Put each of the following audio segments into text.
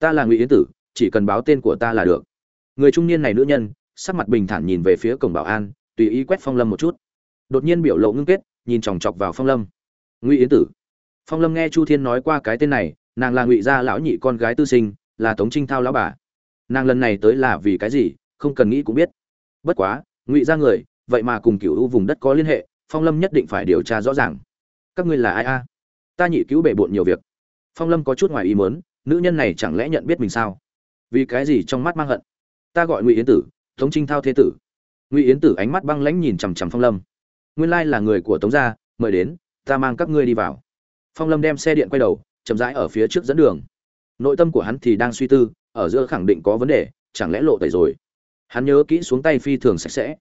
ta là ngụy yến tử, chỉ cần báo tên của ta là được. Người trung niên này nữ nhân, sắc mặt bình thản nhìn về phía cổng bảo an, tùy ý quét phong lâm một chút. Đột nhiên biểu lộ ngưng kết, nhìn chòng chọc vào phong lâm. Ngụy yến tử. Phong lâm nghe chu thiên nói qua cái tên này, nàng là ngụy gia lão nhị con gái tư sinh, là tống trinh thao lão bà. Nàng lần này tới là vì cái gì, không cần nghĩ cũng biết. Bất quá, ngụy gia người, vậy mà cùng cựu u vùng đất có liên hệ, phong lâm nhất định phải điều tra rõ ràng. Các ngươi là ai a? Ta nhị cứu bể bộn nhiều việc. Phong lâm có chút ngoài ý mớn nữ nhân này chẳng lẽ nhận biết mình sao? Vì cái gì trong mắt mang hận? Ta gọi ngụy yến tử, tống trinh thao thế tử. Ngụy yến tử ánh mắt băng lãnh nhìn chằm chằm phong lâm. Nguyên lai là người của tống gia, mời đến, ta mang các ngươi đi vào. Phong lâm đem xe điện quay đầu, chậm rãi ở phía trước dẫn đường. Nội tâm của hắn thì đang suy tư, ở giữa khẳng định có vấn đề, chẳng lẽ lộ tẩy rồi? Hắn nhớ kỹ xuống tay phi thường sạch sẽ.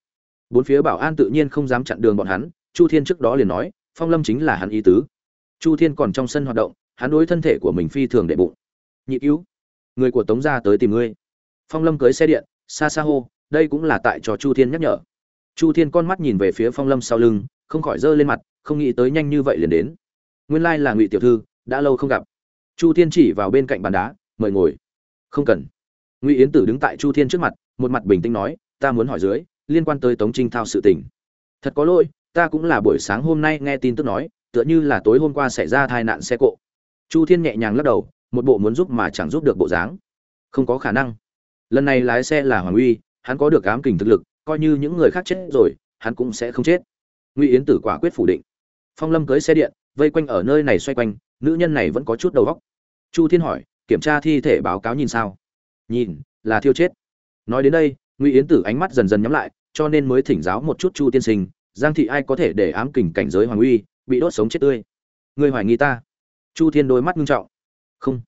Bốn phía bảo an tự nhiên không dám chặn đường bọn hắn, chu thiên trước đó liền nói, phong lâm chính là hắn ý tứ. Chu thiên còn trong sân hoạt động, hắn đối thân thể của mình phi thường đệ bụng nhị cứu. Người của tống gia tới tìm ngươi. Phong lâm cưới xe điện, xa xa hô, đây cũng là tại cho chu thiên nhắc nhở. Chu thiên con mắt nhìn về phía phong lâm sau lưng, không khỏi giơ lên mặt, không nghĩ tới nhanh như vậy liền đến. Nguyên lai là ngụy tiểu thư, đã lâu không gặp. Chu thiên chỉ vào bên cạnh bàn đá, mời ngồi. Không cần. Ngụy yến tử đứng tại chu thiên trước mặt, một mặt bình tĩnh nói, ta muốn hỏi dưới, liên quan tới tống trinh thao sự tình. Thật có lỗi, ta cũng là buổi sáng hôm nay nghe tin tức nói, tựa như là tối hôm qua xảy ra tai nạn xe cộ. Chu thiên nhẹ nhàng lắc đầu một bộ muốn giúp mà chẳng giúp được bộ dáng. Không có khả năng. Lần này lái xe là hoàng uy, hắn có được ám kình thực lực, coi như những người khác chết rồi, hắn cũng sẽ không chết. Ngụy yến tử quả quyết phủ định. Phong lâm cưới xe điện, vây quanh ở nơi này xoay quanh, nữ nhân này vẫn có chút đầu óc. Chu thiên hỏi, kiểm tra thi thể báo cáo nhìn sao? Nhìn, là thiêu chết. Nói đến đây, ngụy yến tử ánh mắt dần dần nhắm lại, cho nên mới thỉnh giáo một chút chu tiên sinh, giang thị ai có thể để ám kình cảnh giới hoàng uy, bị đốt sống chết tươi? Ngươi hoài nghi ta. Chu thiên đôi mắt nghiêm trọng không.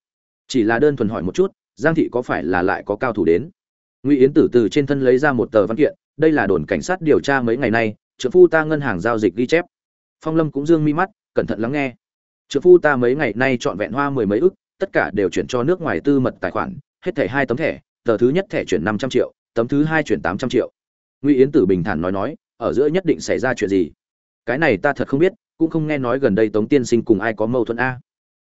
Chỉ là đơn thuần hỏi một chút, giang thị có phải là lại có cao thủ đến? Ngụy yến tử từ trên thân lấy ra một tờ văn kiện, đây là đồn cảnh sát điều tra mấy ngày nay trợ phu ta ngân hàng giao dịch ghi chép. Phong lâm cũng dương mi mắt, cẩn thận lắng nghe. Trợ phu ta mấy ngày nay trọn vẹn hoa mười mấy ức, tất cả đều chuyển cho nước ngoài tư mật tài khoản, hết thẻ hai tấm thẻ, tờ thứ nhất thẻ chuyển năm trăm triệu, tấm thứ hai chuyển tám trăm triệu. Ngụy yến tử bình thản nói nói, ở giữa nhất định xảy ra chuyện gì? Cái này ta thật không biết, cũng không nghe nói gần đây tống tiên sinh cùng ai có mâu thuẫn a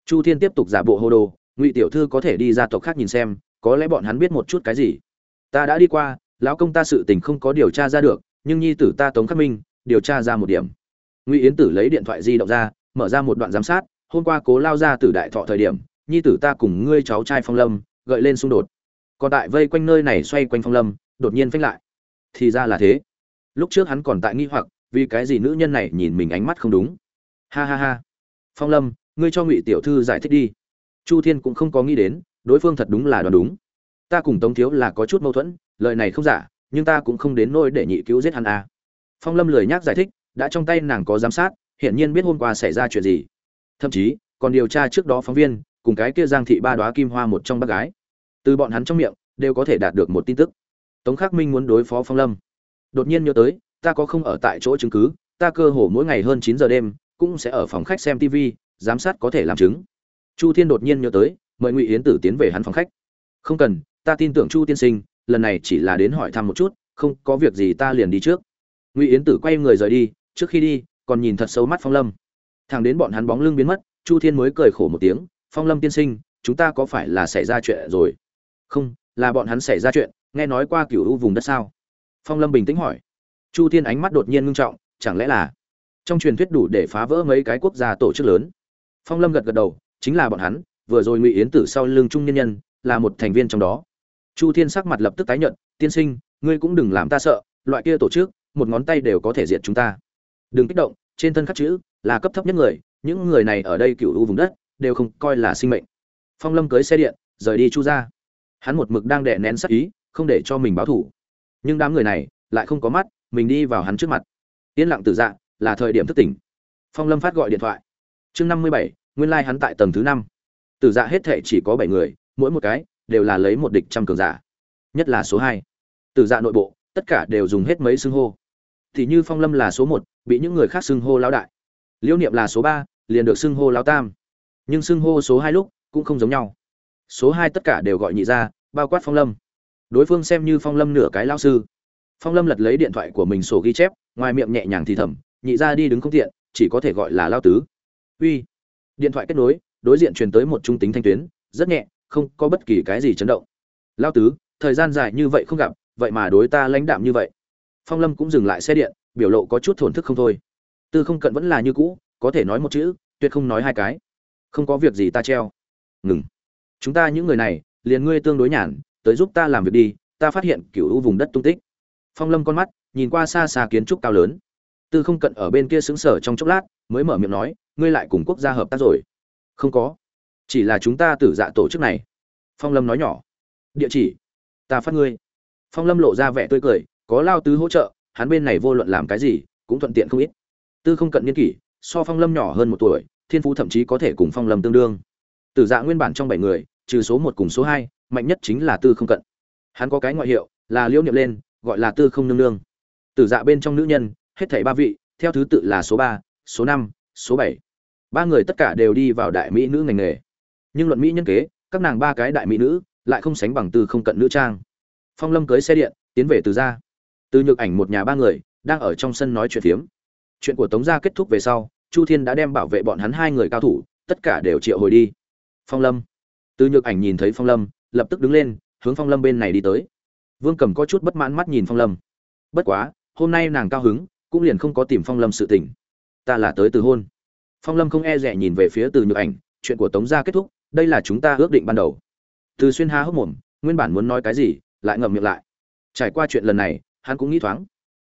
chu thiên tiếp tục giả bộ hô đồ, ngụy tiểu thư có thể đi ra tộc khác nhìn xem, có lẽ bọn hắn biết một chút cái gì. Ta đã đi qua, lão công ta sự tình không có điều tra ra được, nhưng nhi tử ta tống khắc minh, điều tra ra một điểm. Ngụy yến tử lấy điện thoại di động ra, mở ra một đoạn giám sát, hôm qua cố lao ra từ đại thọ thời điểm, nhi tử ta cùng ngươi cháu trai phong lâm, gợi lên xung đột. Còn tại vây quanh nơi này xoay quanh phong lâm, đột nhiên phanh lại. Thì ra là thế. Lúc trước hắn còn tại nghi hoặc, vì cái gì nữ nhân này nhìn mình ánh mắt không đúng. Ha ha ha. Phong lâm ngươi cho ngụy tiểu thư giải thích đi. Chu thiên cũng không có nghĩ đến, đối phương thật đúng là đoán đúng. Ta cùng tống thiếu là có chút mâu thuẫn, lời này không giả, nhưng ta cũng không đến nỗi để nhị cứu giết hắn à. phong lâm lười nhác giải thích, đã trong tay nàng có giám sát, hiển nhiên biết hôm qua xảy ra chuyện gì. Thậm chí, còn điều tra trước đó phóng viên, cùng cái kia giang thị ba đoá kim hoa một trong bác gái. Từ bọn hắn trong miệng, đều có thể đạt được một tin tức. Tống khắc minh muốn đối phó phong lâm. Đột nhiên nhớ tới, ta có không ở tại chỗ chứng cứ, ta cơ hồ mỗi ngày hơn chín giờ đêm, cũng sẽ ở phòng khách xem tv giám sát có thể làm chứng. Chu thiên đột nhiên nhớ tới, mời ngụy yến tử tiến về hắn phòng khách. Không cần, ta tin tưởng chu tiên sinh, lần này chỉ là đến hỏi thăm một chút, không có việc gì ta liền đi trước. Ngụy yến tử quay người rời đi, trước khi đi, còn nhìn thật sâu mắt phong lâm. Thằng đến bọn hắn bóng lưng biến mất, chu thiên mới cười khổ một tiếng, phong lâm tiên sinh, chúng ta có phải là xảy ra chuyện rồi? Không, là bọn hắn xảy ra chuyện, nghe nói qua cửu u vùng đất sao? Phong lâm bình tĩnh hỏi. Chu thiên ánh mắt đột nhiên ngưng trọng, chẳng lẽ là trong truyền thuyết đủ để phá vỡ mấy cái quốc gia tổ chức lớn? Phong lâm gật gật đầu, chính là bọn hắn, vừa rồi ngụy yến tử sau lưng trung nhân nhân, là một thành viên trong đó. Chu thiên sắc mặt lập tức tái nhận tiên sinh, ngươi cũng đừng làm ta sợ, loại kia tổ chức, một ngón tay đều có thể diệt chúng ta. Đừng kích động, trên thân khắc chữ là cấp thấp nhất người, những người này ở đây cựu u vùng đất, đều không coi là sinh mệnh. Phong lâm cưới xe điện, rời đi chu ra hắn một mực đang đè nén sắc ý, không để cho mình báo thủ nhưng đám người này lại không có mắt, mình đi vào hắn trước mặt. Yên lặng tự dạ là thời điểm thức tỉnh. Phong lâm phát gọi điện thoại chương năm mươi bảy, nguyên hắn tại tầng thứ năm. Tử dạ hết thệ chỉ có bảy người, mỗi một cái đều là lấy một địch trăm cường giả. Nhất là số hai. Tử dạ nội bộ, tất cả đều dùng hết mấy xưng hô. Thì như phong lâm là số một, bị những người khác xưng hô lão đại. Liễu niệm là số ba, liền được xưng hô lão tam. Nhưng xưng hô số hai lúc cũng không giống nhau. Số hai tất cả đều gọi nhị ra bao quát phong lâm. Đối phương xem như phong lâm nửa cái lao sư. Phong lâm lật lấy điện thoại của mình sổ ghi chép, ngoài miệng nhẹ nhàng thì thầm, nhị ra đi đứng không tiện, chỉ có thể gọi là lao tứ uy. Điện thoại kết nối, đối diện truyền tới một trung tính thanh tuyến, rất nhẹ, không có bất kỳ cái gì chấn động. Lao tứ, thời gian dài như vậy không gặp, vậy mà đối ta lãnh đạm như vậy. Phong lâm cũng dừng lại xe điện, biểu lộ có chút thổn thức không thôi. Tư không cận vẫn là như cũ, có thể nói một chữ, tuyệt không nói hai cái. Không có việc gì ta treo. Ngừng. Chúng ta những người này, liền ngươi tương đối nhàn, tới giúp ta làm việc đi, ta phát hiện cựu u vùng đất tung tích. Phong lâm con mắt, nhìn qua xa xa kiến trúc cao lớn. Tư không cận ở bên kia xứng sở trong chốc lát, mới mở miệng nói ngươi lại cùng quốc gia hợp tác rồi. Không có. Chỉ là chúng ta tử dạ tổ chức này. Phong lâm nói nhỏ. Địa chỉ. Ta phát ngươi. Phong lâm lộ ra vẻ tươi cười, có lao tứ hỗ trợ, hắn bên này vô luận làm cái gì, cũng thuận tiện không ít. Tư không cận niên kỷ, so phong lâm nhỏ hơn một tuổi, thiên phú thậm chí có thể cùng phong lâm tương đương. Tử dạ nguyên bản trong bảy người, trừ số một cùng số hai, mạnh nhất chính là tư không cận. Hắn có cái ngoại hiệu là liễu niệm lên, gọi là tư không nương nương. Tử dạ bên trong nữ nhân, hết thảy ba vị, theo thứ tự là số ba, số năm số bảy. Ba người tất cả đều đi vào đại mỹ nữ ngành nghề. Nhưng luận mỹ nhân kế, các nàng ba cái đại mỹ nữ lại không sánh bằng tư không cận nữ trang. Phong lâm cưới xe điện, tiến về từ gia. Từ nhược ảnh một nhà ba người đang ở trong sân nói chuyện phiếm. Chuyện của tống gia kết thúc về sau, chu thiên đã đem bảo vệ bọn hắn hai người cao thủ, tất cả đều triệu hồi đi. Phong lâm. Từ nhược ảnh nhìn thấy phong lâm, lập tức đứng lên, hướng phong lâm bên này đi tới. Vương cầm có chút bất mãn mắt nhìn phong lâm. Bất quá, hôm nay nàng cao hứng, cũng liền không có tìm phong lâm sự tình ta là tới từ hôn. Phong lâm không e rẻ nhìn về phía từ nhược ảnh, chuyện của tống gia kết thúc, đây là chúng ta ước định ban đầu. Từ xuyên há hốc mồm, nguyên bản muốn nói cái gì, lại ngậm miệng lại. Trải qua chuyện lần này, hắn cũng nghĩ thoáng.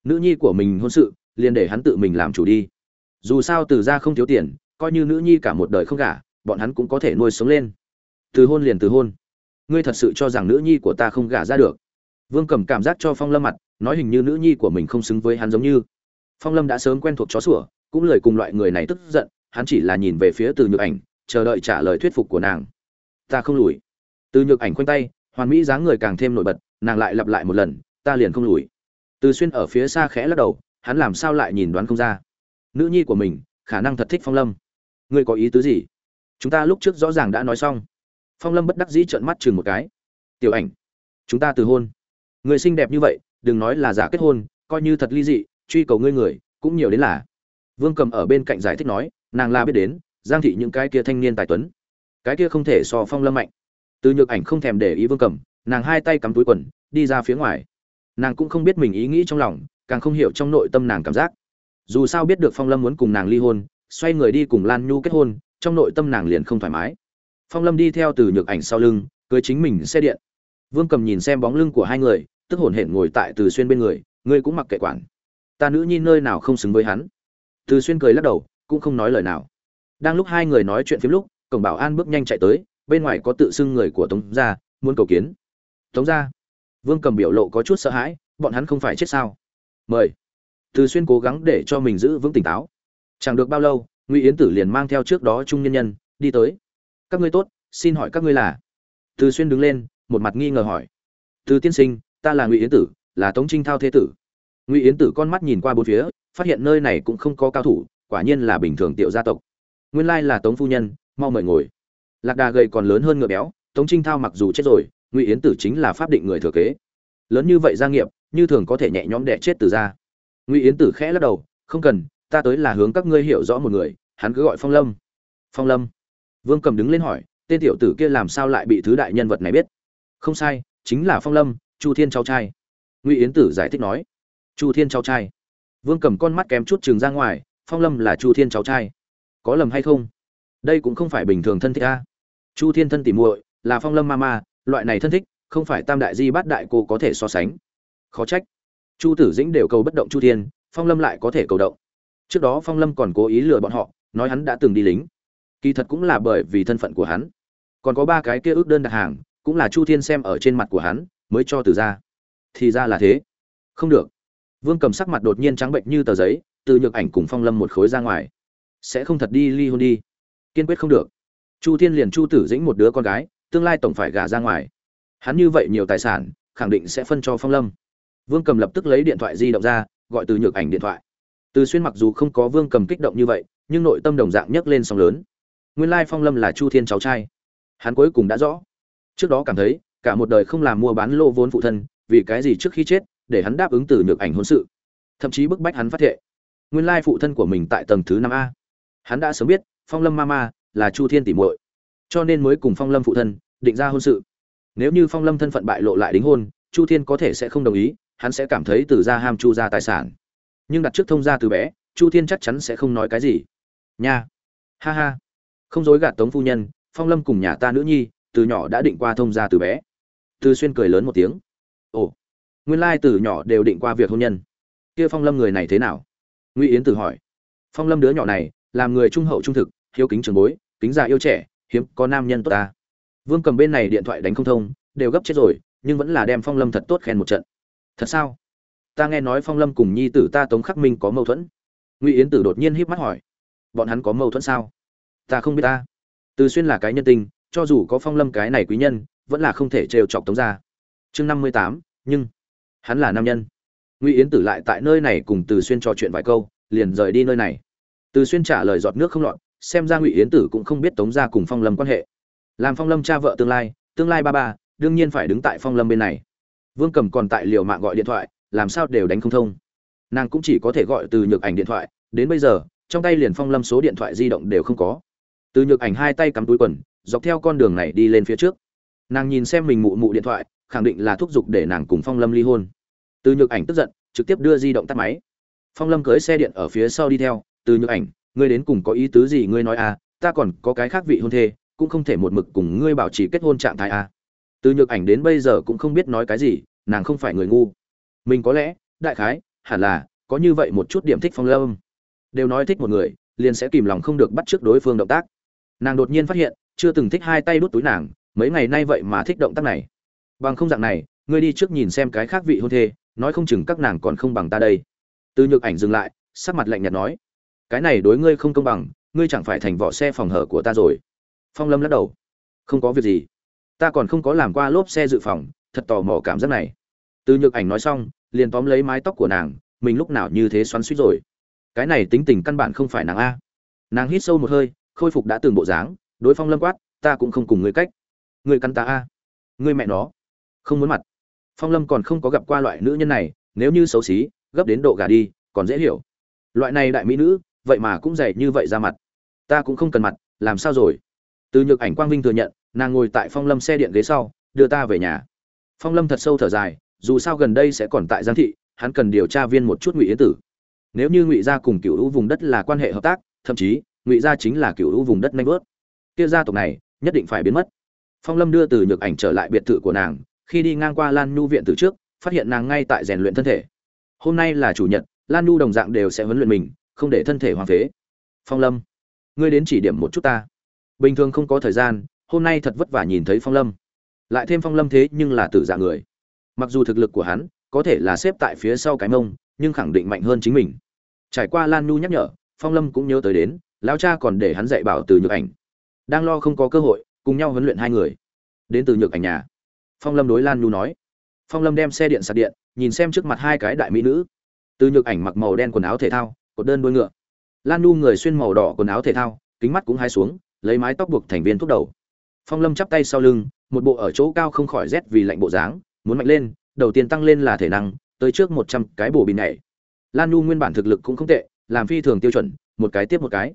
Nữ nhi của mình hôn sự, liền để hắn tự mình làm chủ đi. Dù sao từ gia không thiếu tiền, coi như nữ nhi cả một đời không gả, bọn hắn cũng có thể nuôi sống lên. Từ hôn liền từ hôn. Ngươi thật sự cho rằng nữ nhi của ta không gả ra được? Vương cầm cảm giác cho phong lâm mặt, nói hình như nữ nhi của mình không xứng với hắn giống như. Phong lâm đã sớm quen thuộc chó sủa cũng lời cùng loại người này tức giận, hắn chỉ là nhìn về phía từ nhược ảnh, chờ đợi trả lời thuyết phục của nàng. Ta không lùi. Từ nhược ảnh khoanh tay, hoàn mỹ dáng người càng thêm nổi bật, nàng lại lặp lại một lần, ta liền không lùi. Từ xuyên ở phía xa khẽ lắc đầu, hắn làm sao lại nhìn đoán không ra? Nữ nhi của mình, khả năng thật thích phong lâm. Ngươi có ý tứ gì? Chúng ta lúc trước rõ ràng đã nói xong. Phong lâm bất đắc dĩ trợn mắt chừng một cái. Tiểu ảnh, chúng ta từ hôn. Người xinh đẹp như vậy, đừng nói là giả kết hôn, coi như thật ly dị, truy cầu ngươi người, cũng nhiều đến là vương cầm ở bên cạnh giải thích nói, nàng la biết đến, giang thị những cái kia thanh niên tài tuấn, cái kia không thể so phong lâm mạnh. Từ nhược ảnh không thèm để ý vương cầm, nàng hai tay cắm túi quần, đi ra phía ngoài. Nàng cũng không biết mình ý nghĩ trong lòng, càng không hiểu trong nội tâm nàng cảm giác. Dù sao biết được phong lâm muốn cùng nàng ly hôn, xoay người đi cùng lan nhu kết hôn, trong nội tâm nàng liền không thoải mái. Phong lâm đi theo từ nhược ảnh sau lưng, cưới chính mình xe điện. Vương cầm nhìn xem bóng lưng của hai người, tức hổn hển ngồi tại từ xuyên bên người, ngươi cũng mặc kệ quản. Ta nữ nhi nơi nào không xứng với hắn từ xuyên cười lắc đầu, cũng không nói lời nào. Đang lúc hai người nói chuyện phiếm lúc, cổng bảo an bước nhanh chạy tới, bên ngoài có tự xưng người của tống gia, muốn cầu kiến. Tống gia? Vương cầm biểu lộ có chút sợ hãi, bọn hắn không phải chết sao? Mời. Từ xuyên cố gắng để cho mình giữ vững tỉnh táo. Chẳng được bao lâu, ngụy yến tử liền mang theo trước đó trung nhân nhân, đi tới. Các ngươi tốt, xin hỏi các ngươi là? Từ xuyên đứng lên, một mặt nghi ngờ hỏi. Từ tiên sinh, ta là ngụy yến tử, là tống trinh thao thế tử. Ngụy yến tử con mắt nhìn qua bốn phía phát hiện nơi này cũng không có cao thủ, quả nhiên là bình thường tiểu gia tộc. Nguyên lai là tống phu nhân, mau mời ngồi. Lạc đà gầy còn lớn hơn ngựa béo, tống trinh thao mặc dù chết rồi, ngụy yến tử chính là pháp định người thừa kế. Lớn như vậy gia nghiệp, như thường có thể nhẹ nhõm đẻ chết từ ra ngụy yến tử khẽ lắc đầu, không cần, ta tới là hướng các ngươi hiểu rõ một người, hắn cứ gọi phong lâm. Phong lâm. Vương cầm đứng lên hỏi, tên tiểu tử kia làm sao lại bị thứ đại nhân vật này biết? Không sai, chính là phong lâm, chu thiên cháu trai. Ngụy yến tử giải thích nói, chu thiên cháu trai vương cầm con mắt kém chút chừng ra ngoài, phong lâm là chu thiên cháu trai. Có lầm hay không? Đây cũng không phải bình thường thân thích a. Chu thiên thân tỉ muội, là phong lâm ma ma, loại này thân thích, không phải tam đại di bát đại cô có thể so sánh. Khó trách. Chu tử dĩnh đều cầu bất động chu thiên, phong lâm lại có thể cầu động. Trước đó phong lâm còn cố ý lừa bọn họ, nói hắn đã từng đi lính. Kỳ thật cũng là bởi vì thân phận của hắn. Còn có ba cái kia ước đơn đặt hàng, cũng là chu thiên xem ở trên mặt của hắn, mới cho từ ra. Thì ra là thế. Không được vương cầm sắc mặt đột nhiên trắng bệnh như tờ giấy, từ nhược ảnh cùng phong lâm một khối ra ngoài. Sẽ không thật đi ly hôn đi. Kiên quyết không được. Chu thiên liền chu tử dĩnh một đứa con gái, tương lai tổng phải gả ra ngoài. Hắn như vậy nhiều tài sản, khẳng định sẽ phân cho phong lâm. Vương cầm lập tức lấy điện thoại di động ra, gọi từ nhược ảnh điện thoại. Từ xuyên mặc dù không có vương cầm kích động như vậy, nhưng nội tâm đồng dạng nhấc lên sóng lớn. Nguyên lai phong lâm là chu thiên cháu trai. Hắn cuối cùng đã rõ. Trước đó cảm thấy, cả một đời không làm mua bán lô vốn phụ thân, vì cái gì trước khi chết để hắn đáp ứng từ nhược ảnh hôn sự. Thậm chí bức bách hắn phát thệ. Nguyên lai phụ thân của mình tại tầng thứ năm a. Hắn đã sớm biết, phong lâm ma ma là chu thiên tỉ muội. Cho nên mới cùng phong lâm phụ thân định ra hôn sự. Nếu như phong lâm thân phận bại lộ lại đính hôn, chu thiên có thể sẽ không đồng ý, hắn sẽ cảm thấy từ gia ham chu ra tài sản. Nhưng đặt trước thông gia từ bé, chu thiên chắc chắn sẽ không nói cái gì. Nha. Ha ha. Không dối gạt tống phu nhân, phong lâm cùng nhà ta nữ nhi, từ nhỏ đã định qua thông gia từ bé. Từ xuyên cười lớn một tiếng. Ồ nguyên lai từ nhỏ đều định qua việc hôn nhân. Kia phong lâm người này thế nào? Ngụy yến tử hỏi. Phong lâm đứa nhỏ này, làm người trung hậu trung thực, hiếu kính trường bối, kính già yêu trẻ, hiếm có nam nhân tốt ta. Vương cầm bên này điện thoại đánh không thông, đều gấp chết rồi, nhưng vẫn là đem phong lâm thật tốt khen một trận. Thật sao? Ta nghe nói phong lâm cùng nhi tử ta tống khắc minh có mâu thuẫn. Ngụy yến tử đột nhiên híp mắt hỏi. Bọn hắn có mâu thuẫn sao? Ta không biết ta. Từ xuyên là cái nhân tình, cho dù có phong lâm cái này quý nhân, vẫn là không thể trêu chọc tống ra chương năm mươi tám, nhưng hắn là nam nhân. Ngụy yến tử lại tại nơi này cùng từ xuyên trò chuyện vài câu, liền rời đi nơi này. Từ xuyên trả lời giọt nước không lọt, xem ra ngụy yến tử cũng không biết tống ra cùng phong lâm quan hệ. Làm phong lâm cha vợ tương lai tương lai ba ba, đương nhiên phải đứng tại phong lâm bên này. Vương cầm còn tại liều mạng gọi điện thoại, làm sao đều đánh không thông. Nàng cũng chỉ có thể gọi từ nhược ảnh điện thoại, đến bây giờ, trong tay liền phong lâm số điện thoại di động đều không có. Từ nhược ảnh hai tay cắm túi quần, dọc theo con đường này đi lên phía trước. Nàng nhìn xem mình mụ mụ điện thoại khẳng định là thúc giục để nàng cùng phong lâm ly hôn. Từ nhược ảnh tức giận, trực tiếp đưa di động tắt máy. Phong lâm cưới xe điện ở phía sau đi theo, từ nhược ảnh, ngươi đến cùng có ý tứ gì ngươi nói à ta còn có cái khác vị hôn thê, cũng không thể một mực cùng ngươi bảo trì kết hôn trạng thái à. Từ nhược ảnh đến bây giờ cũng không biết nói cái gì, nàng không phải người ngu. Mình có lẽ, đại khái, hẳn là, có như vậy một chút điểm thích phong lâm. Đều nói thích một người, liền sẽ kìm lòng không được bắt trước đối phương động tác. Nàng đột nhiên phát hiện, chưa từng thích hai tay đút túi nàng, mấy ngày nay vậy mà thích động tác này bằng không dạng này, ngươi đi trước nhìn xem cái khác vị hôn thê, nói không chừng các nàng còn không bằng ta đây. Từ nhược ảnh dừng lại, sắc mặt lạnh nhạt nói, cái này đối ngươi không công bằng, ngươi chẳng phải thành vỏ xe phòng hở của ta rồi. Phong lâm lắc đầu, không có việc gì. Ta còn không có làm qua lốp xe dự phòng, thật tò mò cảm giác này. Từ nhược ảnh nói xong, liền tóm lấy mái tóc của nàng, mình lúc nào như thế xoắn suýt rồi. Cái này tính tình căn bản không phải nàng a. Nàng hít sâu một hơi, khôi phục đã từng bộ dáng, đối phong lâm quát, ta cũng không cùng ngươi cách. Ngươi căn ta a. Ngươi mẹ nó không muốn mặt. Phong lâm còn không có gặp qua loại nữ nhân này, nếu như xấu xí, gấp đến độ gà đi, còn dễ hiểu. Loại này đại mỹ nữ, vậy mà cũng dày như vậy ra mặt. Ta cũng không cần mặt, làm sao rồi? Từ nhược ảnh quang vinh thừa nhận, nàng ngồi tại phong lâm xe điện ghế sau, đưa ta về nhà. Phong lâm thật sâu thở dài, dù sao gần đây sẽ còn tại giang thị, hắn cần điều tra viên một chút ngụy yến tử. Nếu như ngụy gia cùng cựu hữu vùng đất là quan hệ hợp tác, thậm chí, ngụy gia chính là cựu hữu vùng đất nanh vớt kia gia tộc này, nhất định phải biến mất. Phong lâm đưa từ nhược ảnh trở lại biệt thự của nàng khi đi ngang qua lan nhu viện từ trước, phát hiện nàng ngay tại rèn luyện thân thể. Hôm nay là chủ nhật, lan nhu đồng dạng đều sẽ huấn luyện mình, không để thân thể hoàng phế. Phong lâm, ngươi đến chỉ điểm một chút ta. Bình thường không có thời gian, hôm nay thật vất vả nhìn thấy phong lâm. Lại thêm phong lâm thế nhưng là tử dạng người. Mặc dù thực lực của hắn có thể là xếp tại phía sau cái mông, nhưng khẳng định mạnh hơn chính mình. Trải qua lan nhu nhắc nhở, phong lâm cũng nhớ tới đến, lão cha còn để hắn dạy bảo từ nhược ảnh. Đang lo không có cơ hội, cùng nhau huấn luyện hai người. Đến từ nhược ảnh nhà phong lâm đối lan nhu nói. Phong lâm đem xe điện sạc điện, nhìn xem trước mặt hai cái đại mỹ nữ. Từ nhược ảnh mặc màu đen quần áo thể thao, cột đơn đuôi ngựa. Lan nhu người xuyên màu đỏ quần áo thể thao, kính mắt cũng hai xuống, lấy mái tóc buộc thành viên thúc đầu. Phong lâm chắp tay sau lưng, một bộ ở chỗ cao không khỏi rét vì lạnh bộ dáng, muốn mạnh lên, đầu tiên tăng lên là thể năng, tới trước một trăm cái bổ bị nhảy. Lan nhu nguyên bản thực lực cũng không tệ, làm phi thường tiêu chuẩn, một cái tiếp một cái.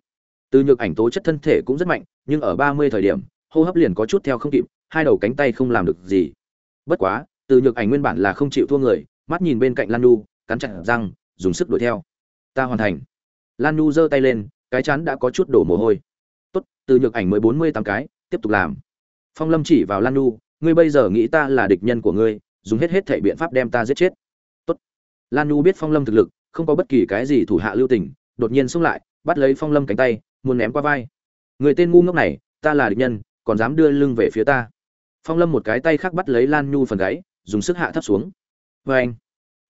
Từ nhược ảnh tố chất thân thể cũng rất mạnh, nhưng ở ba mươi thời điểm, hô hấp liền có chút theo không kịp hai đầu cánh tay không làm được gì. Bất quá, từ nhược ảnh nguyên bản là không chịu thua người, mắt nhìn bên cạnh lan nhu cắn chặt răng, dùng sức đuổi theo. Ta hoàn thành. Lan nhu giơ tay lên, cái chắn đã có chút đổ mồ hôi. Tốt, từ nhược ảnh mới bốn mươi tám cái, tiếp tục làm. Phong lâm chỉ vào lan nhu ngươi bây giờ nghĩ ta là địch nhân của ngươi, dùng hết hết thể biện pháp đem ta giết chết. Tốt. Lan nhu biết phong lâm thực lực, không có bất kỳ cái gì thủ hạ lưu tình, đột nhiên xông lại, bắt lấy phong lâm cánh tay, muốn ném qua vai. Người tên ngu ngốc này, ta là địch nhân, còn dám đưa lưng về phía ta phong lâm một cái tay khác bắt lấy lan nhu phần gáy, dùng sức hạ thấp xuống. Vê anh,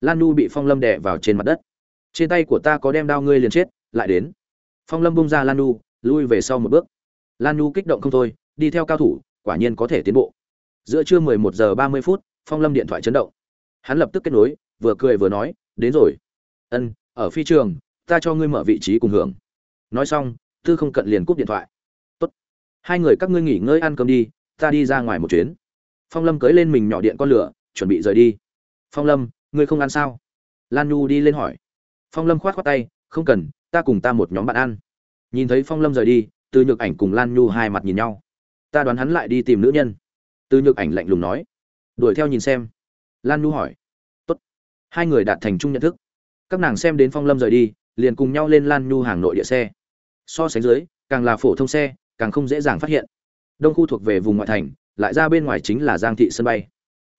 lan nhu bị phong lâm đè vào trên mặt đất. Trên tay của ta có đem đao ngươi liền chết, lại đến. Phong lâm bung ra lan nhu, lui về sau một bước. Lan nhu kích động không thôi, đi theo cao thủ, quả nhiên có thể tiến bộ. Giữa trưa mười một giờ ba mươi phút, phong lâm điện thoại chấn động. Hắn lập tức kết nối, vừa cười vừa nói, đến rồi. Ân, ở phi trường, ta cho ngươi mở vị trí cùng hưởng. Nói xong, tư không cận liền cúp điện thoại. Tốt. Hai người các ngươi nghỉ ngơi ăn cơm đi ta đi ra ngoài một chuyến. Phong lâm cưới lên mình nhỏ điện con lửa, chuẩn bị rời đi. Phong lâm, ngươi không ăn sao? Lan nhu đi lên hỏi. Phong lâm khoát khoát tay, không cần, ta cùng ta một nhóm bạn ăn. Nhìn thấy phong lâm rời đi, từ nhược ảnh cùng lan nhu hai mặt nhìn nhau. Ta đoán hắn lại đi tìm nữ nhân. Từ nhược ảnh lạnh lùng nói. Đuổi theo nhìn xem. Lan nhu hỏi. Tốt. hai người đạt thành chung nhận thức. Các nàng xem đến phong lâm rời đi, liền cùng nhau lên lan nhu hàng nội địa xe. So sánh dưới, càng là phổ thông xe, càng không dễ dàng phát hiện đông khu thuộc về vùng ngoại thành, lại ra bên ngoài chính là giang thị sân bay.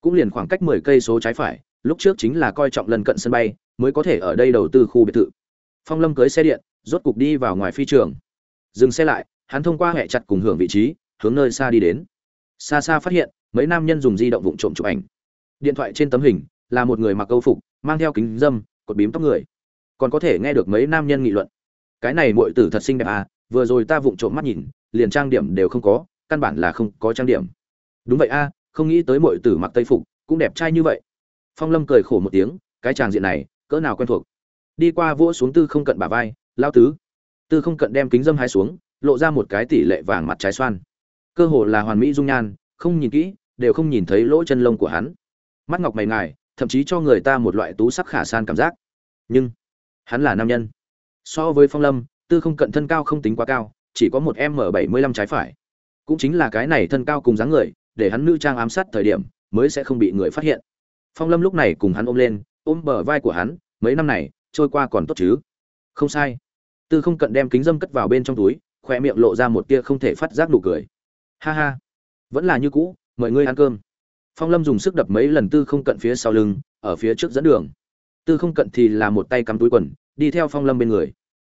Cũng liền khoảng cách mười cây số trái phải, lúc trước chính là coi trọng lần cận sân bay, mới có thể ở đây đầu tư khu biệt thự. Phong lâm cưới xe điện, rốt cục đi vào ngoài phi trường. Dừng xe lại, hắn thông qua hệ chặt cùng hưởng vị trí, hướng nơi xa đi đến. Xa xa phát hiện, mấy nam nhân dùng di động vụng trộm chụp ảnh. Điện thoại trên tấm hình, là một người mặc câu phục, mang theo kính dâm, cột bím tóc người. Còn có thể nghe được mấy nam nhân nghị luận. Cái này muội tử thật xinh đẹp à vừa rồi ta vụng trộm mắt nhìn, liền trang điểm đều không có căn bản là không có trang điểm. Đúng vậy a, không nghĩ tới muội tử mặc tây phục, cũng đẹp trai như vậy. Phong lâm cười khổ một tiếng, cái tràng diện này, cỡ nào quen thuộc. Đi qua vỗ xuống tư không cận bả vai lao tứ. Tư không cận đem kính dâm hai xuống, lộ ra một cái tỷ lệ vàng mặt trái xoan. Cơ hồ là hoàn mỹ dung nhan, không nhìn kỹ, đều không nhìn thấy lỗ chân lông của hắn. Mắt ngọc mày ngài, thậm chí cho người ta một loại tú sắc khả san cảm giác. Nhưng, hắn là nam nhân. So với phong lâm, tư không cận thân cao không tính quá cao, chỉ có một m bảy mươi lăm trái phải cũng chính là cái này thân cao cùng dáng người, để hắn nữ trang ám sát thời điểm, mới sẽ không bị người phát hiện. Phong lâm lúc này cùng hắn ôm lên, ôm bờ vai của hắn, mấy năm này, trôi qua còn tốt chứ? Không sai. Tư không cận đem kính dâm cất vào bên trong túi khoe miệng lộ ra một tia không thể phát giác nụ cười. Ha ha. Vẫn là như cũ, mời ngươi ăn cơm. Phong lâm dùng sức đập mấy lần tư không cận phía sau lưng, ở phía trước dẫn đường. Tư không cận thì là một tay cắm túi quần, đi theo phong lâm bên người.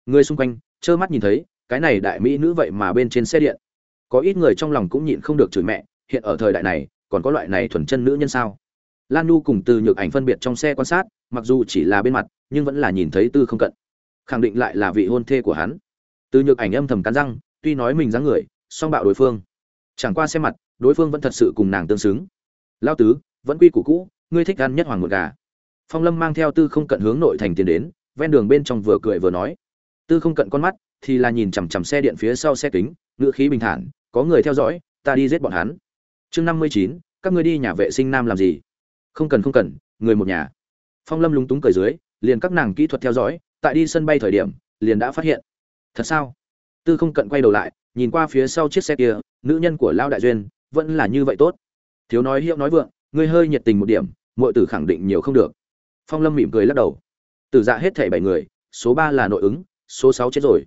Người xung quanh, trơ mắt nhìn thấy, cái này đại mỹ nữ vậy mà bên trên xe điện có ít người trong lòng cũng nhịn không được chửi mẹ, hiện ở thời đại này, còn có loại này thuần chân nữ nhân sao? Lan nu cùng từ nhược ảnh phân biệt trong xe quan sát, mặc dù chỉ là bên mặt, nhưng vẫn là nhìn thấy tư không cận. Khẳng định lại là vị hôn thê của hắn. Từ nhược ảnh âm thầm cắn răng, tuy nói mình dáng người, song bạo đối phương. Chẳng qua xem mặt, đối phương vẫn thật sự cùng nàng tương xứng. Lao tứ, vẫn quy củ cũ, ngươi thích ăn nhất hoàng một gà. Phong lâm mang theo tư không cận hướng nội thành tiến đến, ven đường bên trong vừa cười vừa nói. Tư không cận con mắt thì là nhìn chằm chằm xe điện phía sau xe kính ngựa khí bình thản có người theo dõi, ta đi giết bọn hắn. Chương năm mươi chín, các ngươi đi nhà vệ sinh nam làm gì? Không cần không cần, người một nhà. Phong lâm lúng túng cười dưới, liền các nàng kỹ thuật theo dõi, tại đi sân bay thời điểm, liền đã phát hiện. Thật sao? Tư không cận quay đầu lại, nhìn qua phía sau chiếc xe kia, nữ nhân của lao đại duyên, vẫn là như vậy tốt. Thiếu nói hiệu nói vượng, ngươi hơi nhiệt tình một điểm mọi tử khẳng định nhiều không được. Phong lâm mỉm cười lắc đầu. Tử dạ hết thảy bảy người, số ba là nội ứng, số sáu chết rồi.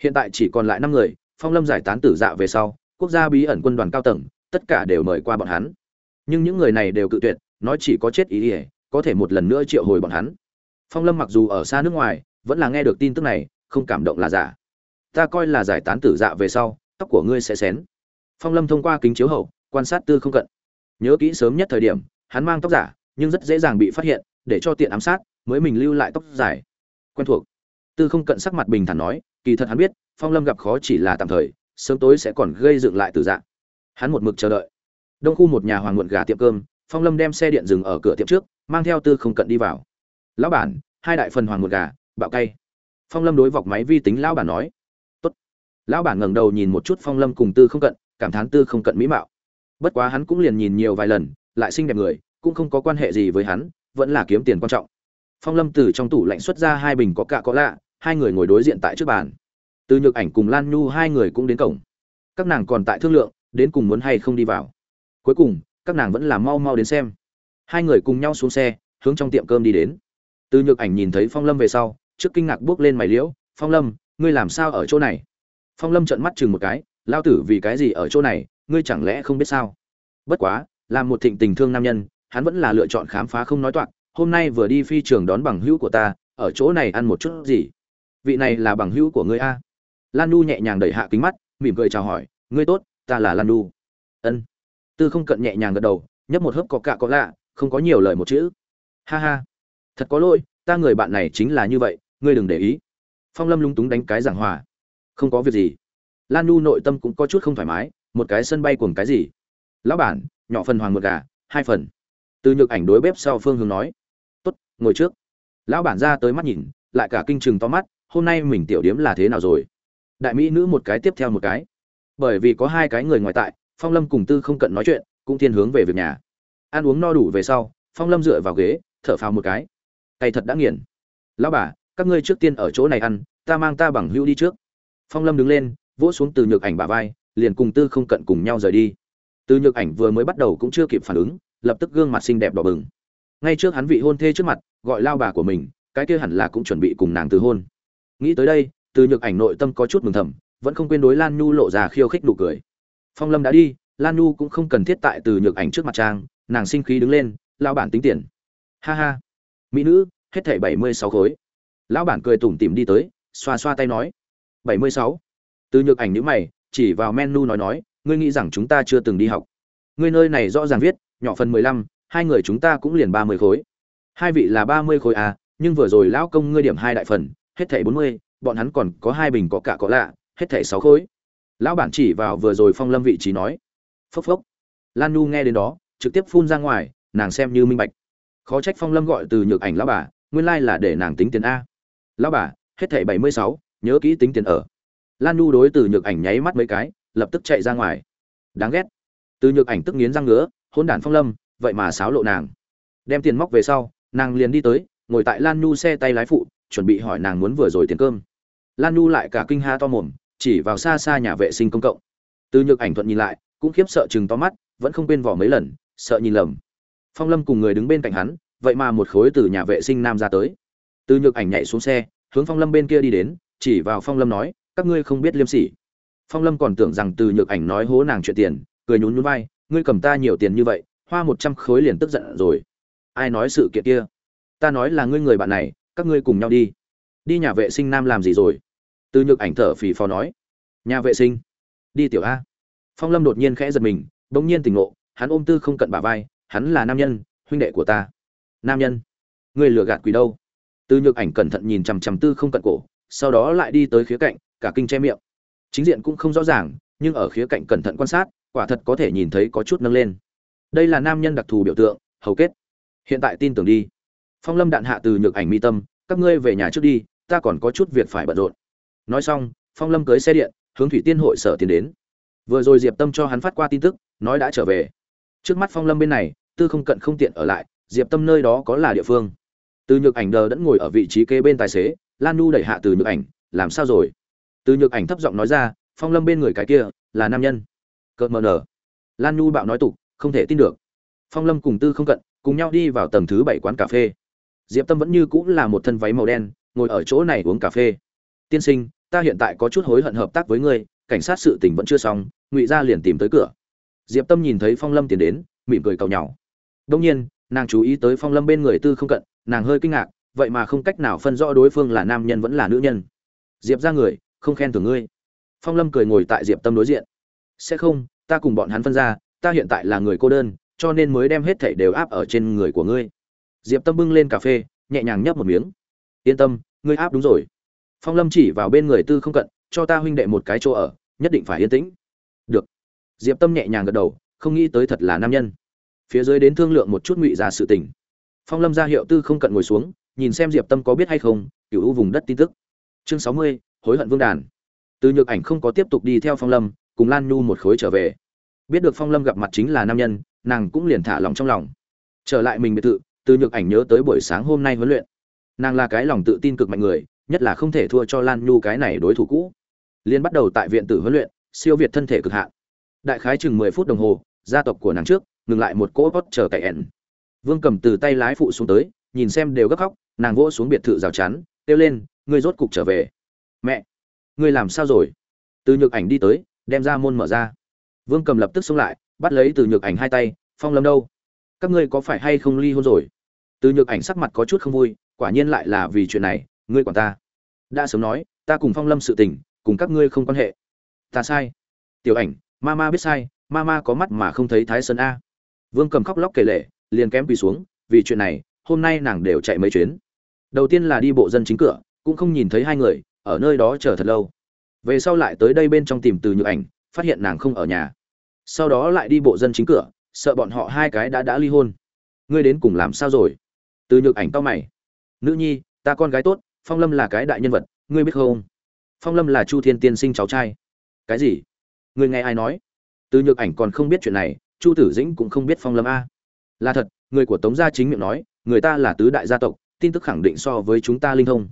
Hiện tại chỉ còn lại năm người, phong lâm giải tán tử dạ về sau quốc gia bí ẩn quân đoàn cao tầng, tất cả đều mời qua bọn hắn. Nhưng những người này đều cự tuyệt, nói chỉ có chết ý ỉa có thể một lần nữa triệu hồi bọn hắn. Phong lâm mặc dù ở xa nước ngoài, vẫn là nghe được tin tức này, không cảm động là giả. Ta coi là giải tán tử dạ về sau, tóc của ngươi sẽ xén. Phong lâm thông qua kính chiếu hậu, quan sát tư không cận. Nhớ kỹ sớm nhất thời điểm, hắn mang tóc giả, nhưng rất dễ dàng bị phát hiện, để cho tiện ám sát, mới mình lưu lại tóc dài. Quen thuộc. Tư không cận sắc mặt bình thản nói, kỳ thật hắn biết, phong lâm gặp khó chỉ là tạm thời sớm tối sẽ còn gây dựng lại từ dạng. Hắn một mực chờ đợi. Đông khu một nhà hoàng muộn gà tiệm cơm, phong lâm đem xe điện dừng ở cửa tiệm trước, mang theo tư không cận đi vào. Lão bản, hai đại phần hoàng muộn gà, bạo cay. Phong lâm đối vọc máy vi tính lão bản nói. Tốt. Lão bản ngẩng đầu nhìn một chút phong lâm cùng tư không cận, cảm thán tư không cận mỹ mạo. Bất quá hắn cũng liền nhìn nhiều vài lần, lại xinh đẹp người, cũng không có quan hệ gì với hắn, vẫn là kiếm tiền quan trọng. Phong lâm từ trong tủ lạnh xuất ra hai bình có cạ có lạ, hai người ngồi đối diện tại trước bàn từ nhược ảnh cùng lan nhu hai người cũng đến cổng. Các nàng còn tại thương lượng, đến cùng muốn hay không đi vào. Cuối cùng, các nàng vẫn là mau mau đến xem. Hai người cùng nhau xuống xe, hướng trong tiệm cơm đi đến. Từ nhược ảnh nhìn thấy phong lâm về sau, trước kinh ngạc bước lên mày liễu, phong lâm, ngươi làm sao ở chỗ này? Phong lâm trợn mắt chừng một cái lao tử vì cái gì ở chỗ này, ngươi chẳng lẽ không biết sao? Bất quá làm một thịnh tình thương nam nhân, hắn vẫn là lựa chọn khám phá không nói toạc, hôm nay vừa đi phi trường đón bằng hữu của ta, ở chỗ này ăn một chút gì? Vị này là bằng hữu của ngươi a lan nu nhẹ nhàng đẩy hạ kính mắt, mỉm cười chào hỏi, ngươi tốt, ta là lan nu. Ân. Tư không cận nhẹ nhàng gật đầu, nhấp một hớp có cạ có lạ không có nhiều lời một chữ. Ha ha, thật có lỗi, ta người bạn này chính là như vậy, ngươi đừng để ý. Phong lâm lung túng đánh cái giảng hòa. Không có việc gì. Lan nu nội tâm cũng có chút không thoải mái, một cái sân bay cùng cái gì. Lão bản, nhỏ phần hoàng một gà, hai phần. Từ nhược ảnh đối bếp sau phương hướng nói. Tốt, ngồi trước. Lão bản ra tới mắt nhìn, lại cả kinh trừng to mắt, hôm nay mình tiểu điếm là thế nào rồi? Đại mỹ nữ một cái tiếp theo một cái. Bởi vì có hai cái người ngoài tại, phong lâm cùng tư không cận nói chuyện, cũng thiên hướng về việc nhà. Ăn uống no đủ về sau, phong lâm dựa vào ghế, thở phào một cái. Cày thật đã nghiền. Lão bà, các ngươi trước tiên ở chỗ này ăn, ta mang ta bằng hữu đi trước. Phong lâm đứng lên, vỗ xuống từ nhược ảnh bà vai, liền cùng tư không cận cùng nhau rời đi. Từ nhược ảnh vừa mới bắt đầu cũng chưa kịp phản ứng, lập tức gương mặt xinh đẹp đỏ bừng. Ngay trước hắn vị hôn thê trước mặt, gọi lao bà của mình, cái kia hẳn là cũng chuẩn bị cùng nàng từ hôn. Nghĩ tới đây từ nhược ảnh nội tâm có chút mừng thầm, vẫn không quên đối lan nhu lộ ra khiêu khích nụ cười. Phong lâm đã đi, lan nhu cũng không cần thiết tại từ nhược ảnh trước mặt trang, nàng sinh khí đứng lên lao bản tính tiền. Ha ha. Mỹ nữ, hết thảy bảy mươi sáu khối. Lão bản cười tủm tỉm đi tới, xoa xoa tay nói, bảy mươi sáu. Từ nhược ảnh nhữ mày, chỉ vào menu nói nói, ngươi nghĩ rằng chúng ta chưa từng đi học. Ngươi nơi này rõ ràng viết, nhỏ phần mười lăm, hai người chúng ta cũng liền ba mươi khối. Hai vị là ba mươi khối à nhưng vừa rồi lão công ngươi điểm hai đại phần, hết thảy bốn mươi bọn hắn còn có hai bình có cả có lạ, hết thảy sáu khối. Lão bản chỉ vào vừa rồi phong lâm vị trí nói. Phốc phốc. Lan nhu nghe đến đó, trực tiếp phun ra ngoài, nàng xem như minh bạch. Khó trách phong lâm gọi từ nhược ảnh lão bà, nguyên lai là để nàng tính tiền a. Lão bà, hết thảy bảy mươi sáu, nhớ kỹ tính tiền ở. Lan nhu đối từ nhược ảnh nháy mắt mấy cái, lập tức chạy ra ngoài. Đáng ghét. Từ nhược ảnh tức nghiến răng ngứa, hôn đản phong lâm, vậy mà sáo lộ nàng. Đem tiền móc về sau, nàng liền đi tới, ngồi tại lan nhu xe tay lái phụ chuẩn bị hỏi nàng muốn vừa rồi tiền cơm. Lan nhu lại cả kinh ha to mồm, chỉ vào xa xa nhà vệ sinh công cộng. Từ nhược ảnh thuận nhìn lại, cũng khiếp sợ chừng to mắt, vẫn không quên vỏ mấy lần, sợ nhìn lầm. Phong lâm cùng người đứng bên cạnh hắn, vậy mà một khối từ nhà vệ sinh nam ra tới. Từ nhược ảnh nhảy xuống xe, hướng phong lâm bên kia đi đến, chỉ vào phong lâm nói, các ngươi không biết liêm sỉ. Phong lâm còn tưởng rằng từ nhược ảnh nói hố nàng chuyện tiền, cười nhún nhún vai, ngươi cầm ta nhiều tiền như vậy, hoa một trăm khối liền tức giận rồi. Ai nói sự kiện kia? Ta nói là ngươi người bạn này các ngươi cùng nhau đi. Đi nhà vệ sinh nam làm gì rồi? Từ nhược ảnh thở phì phò nói. Nhà vệ sinh? Đi tiểu a. Phong lâm đột nhiên khẽ giật mình, bỗng nhiên tỉnh ngộ, hắn ôm tư không cận bả vai, hắn là nam nhân, huynh đệ của ta. Nam nhân? Ngươi lừa gạt quỷ đâu? Từ nhược ảnh cẩn thận nhìn chằm chằm tư không cận cổ, sau đó lại đi tới khía cạnh, cả kinh che miệng. Chính diện cũng không rõ ràng, nhưng ở khía cạnh cẩn thận quan sát, quả thật có thể nhìn thấy có chút nâng lên. Đây là nam nhân đặc thù biểu tượng, hầu kết. Hiện tại tin tưởng đi phong lâm đạn hạ từ nhược ảnh mi tâm, các ngươi về nhà trước đi, ta còn có chút việc phải bận rộn. Nói xong, phong lâm cưới xe điện, hướng thủy tiên hội sở tiến đến. Vừa rồi diệp tâm cho hắn phát qua tin tức, nói đã trở về. Trước mắt phong lâm bên này, tư không cận không tiện ở lại, diệp tâm nơi đó có là địa phương. Từ nhược ảnh đờ đẫn ngồi ở vị trí kế bên tài xế, lan nu đẩy hạ từ nhược ảnh, làm sao rồi? Từ nhược ảnh thấp giọng nói ra, phong lâm bên người cái kia, là nam nhân. Cợt mờ nở. Lan nu bạo nói tục, không thể tin được. Phong lâm cùng tư không cận, cùng nhau đi vào tầng thứ bảy quán cà phê diệp tâm vẫn như cũng là một thân váy màu đen, ngồi ở chỗ này uống cà phê. Tiên sinh, ta hiện tại có chút hối hận hợp tác với ngươi, cảnh sát sự tình vẫn chưa xong, ngụy gia liền tìm tới cửa. Diệp tâm nhìn thấy phong lâm tiến đến, mỉm cười cầu nhau đông nhiên, nàng chú ý tới phong lâm bên người tư không cận, nàng hơi kinh ngạc, vậy mà không cách nào phân rõ đối phương là nam nhân vẫn là nữ nhân. Diệp ra người, không khen thưởng ngươi. Phong lâm cười ngồi tại diệp tâm đối diện. Sẽ không, ta cùng bọn hắn phân ra, ta hiện tại là người cô đơn, cho nên mới đem hết thảy đều áp ở trên người của ngươi diệp tâm bưng lên cà phê, nhẹ nhàng nhấp một miếng. Yên tâm, ngươi áp đúng rồi. Phong lâm chỉ vào bên người tư không cận, cho ta huynh đệ một cái chỗ ở, nhất định phải yên tĩnh. Được. Diệp tâm nhẹ nhàng gật đầu, không nghĩ tới thật là nam nhân. Phía dưới đến thương lượng một chút ngụy ra sự tình. Phong lâm ra hiệu tư không cận ngồi xuống, nhìn xem diệp tâm có biết hay không cựu u vùng đất tin tức. Chương sáu mươi, hối hận vương đàn. Từ nhược ảnh không có tiếp tục đi theo phong lâm, cùng lan nhu một khối trở về. Biết được phong lâm gặp mặt chính là nam nhân, nàng cũng liền thả lòng trong lòng. Trở lại mình biệt thự từ nhược ảnh nhớ tới buổi sáng hôm nay huấn luyện, nàng là cái lòng tự tin cực mạnh người, nhất là không thể thua cho lan nhu cái này đối thủ cũ. Liên bắt đầu tại viện tử huấn luyện, siêu việt thân thể cực hạn. Đại khái chừng mười phút đồng hồ, gia tộc của nàng trước, ngừng lại một cỗ hót chờ cậy ẻn vương cầm từ tay lái phụ xuống tới, nhìn xem đều gấp khóc, nàng vỗ xuống biệt thự rào chắn, kêu lên, ngươi rốt cục trở về. Mẹ, ngươi làm sao rồi? Từ nhược ảnh đi tới, đem ra môn mở ra. Vương cầm lập tức xông lại, bắt lấy từ nhược ảnh hai tay, phong lâm đâu? Các ngươi có phải hay không ly hôn rồi? Từ nhược ảnh sắc mặt có chút không vui, quả nhiên lại là vì chuyện này, ngươi quản ta. Đã sớm nói, ta cùng phong lâm sự tình, cùng các ngươi không quan hệ. Ta sai. Tiểu ảnh, ma ma biết sai, ma ma có mắt mà không thấy thái sơn a. Vương cầm khóc lóc kể lệ liền kém quỳ xuống, vì chuyện này, hôm nay nàng đều chạy mấy chuyến. Đầu tiên là đi bộ dân chính cửa, cũng không nhìn thấy hai người, ở nơi đó chờ thật lâu. Về sau lại tới đây bên trong tìm từ nhược ảnh, phát hiện nàng không ở nhà. Sau đó lại đi bộ dân chính cửa, sợ bọn họ hai cái đã đã ly hôn. Ngươi đến cùng làm sao rồi? Từ nhược ảnh tao mày. Nữ nhi, ta con gái tốt, phong lâm là cái đại nhân vật, ngươi biết không? Phong lâm là chu thiên tiên sinh cháu trai. Cái gì? Ngươi nghe ai nói? Từ nhược ảnh còn không biết chuyện này, chu tử dĩnh cũng không biết phong lâm a. Là thật, người của tống gia chính miệng nói, người ta là tứ đại gia tộc, tin tức khẳng định so với chúng ta linh thông.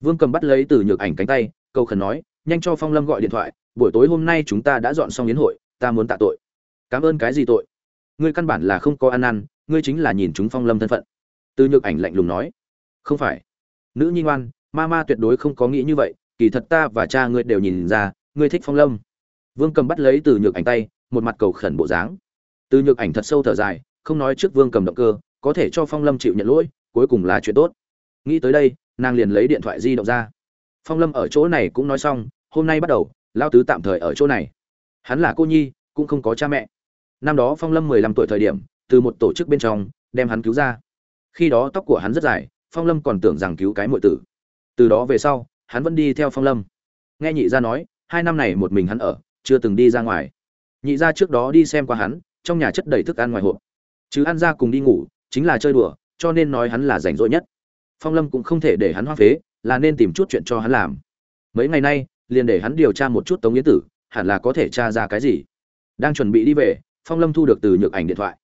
Vương cầm bắt lấy từ nhược ảnh cánh tay câu khẩn nói, nhanh cho phong lâm gọi điện thoại, buổi tối hôm nay chúng ta đã dọn xong yến hội, ta muốn tạ tội. Cảm ơn cái gì tội? Ngươi căn bản là không có ăn ăn, ngươi chính là nhìn chúng phong lâm thân phận từ nhược ảnh lạnh lùng nói, không phải. Nữ nhi ngoan, ma ma tuyệt đối không có nghĩ như vậy, kỳ thật ta và cha ngươi đều nhìn ra, ngươi thích phong lâm. Vương cầm bắt lấy từ nhược ảnh tay, một mặt cầu khẩn bộ dáng. Từ nhược ảnh thật sâu thở dài, không nói trước vương cầm động cơ, có thể cho phong lâm chịu nhận lỗi, cuối cùng là chuyện tốt. Nghĩ tới đây, nàng liền lấy điện thoại di động ra. Phong lâm ở chỗ này cũng nói xong, hôm nay bắt đầu lao tứ tạm thời ở chỗ này. Hắn là cô nhi, cũng không có cha mẹ. Năm đó phong lâm mười lăm tuổi thời điểm, từ một tổ chức bên trong, đem hắn cứu ra khi đó tóc của hắn rất dài, phong lâm còn tưởng rằng cứu cái muội tử. Từ đó về sau, hắn vẫn đi theo phong lâm. Nghe nhị gia nói, hai năm này một mình hắn ở, chưa từng đi ra ngoài. Nhị gia trước đó đi xem qua hắn, trong nhà chất đầy thức ăn ngoài hộp. Chứ ăn ra cùng đi ngủ, chính là chơi đùa, cho nên nói hắn là rảnh rỗi nhất. Phong lâm cũng không thể để hắn hoang phế, là nên tìm chút chuyện cho hắn làm. Mấy ngày nay, liền để hắn điều tra một chút tống yến tử, hẳn là có thể tra ra cái gì. Đang chuẩn bị đi về, phong lâm thu được từ nhược ảnh điện thoại.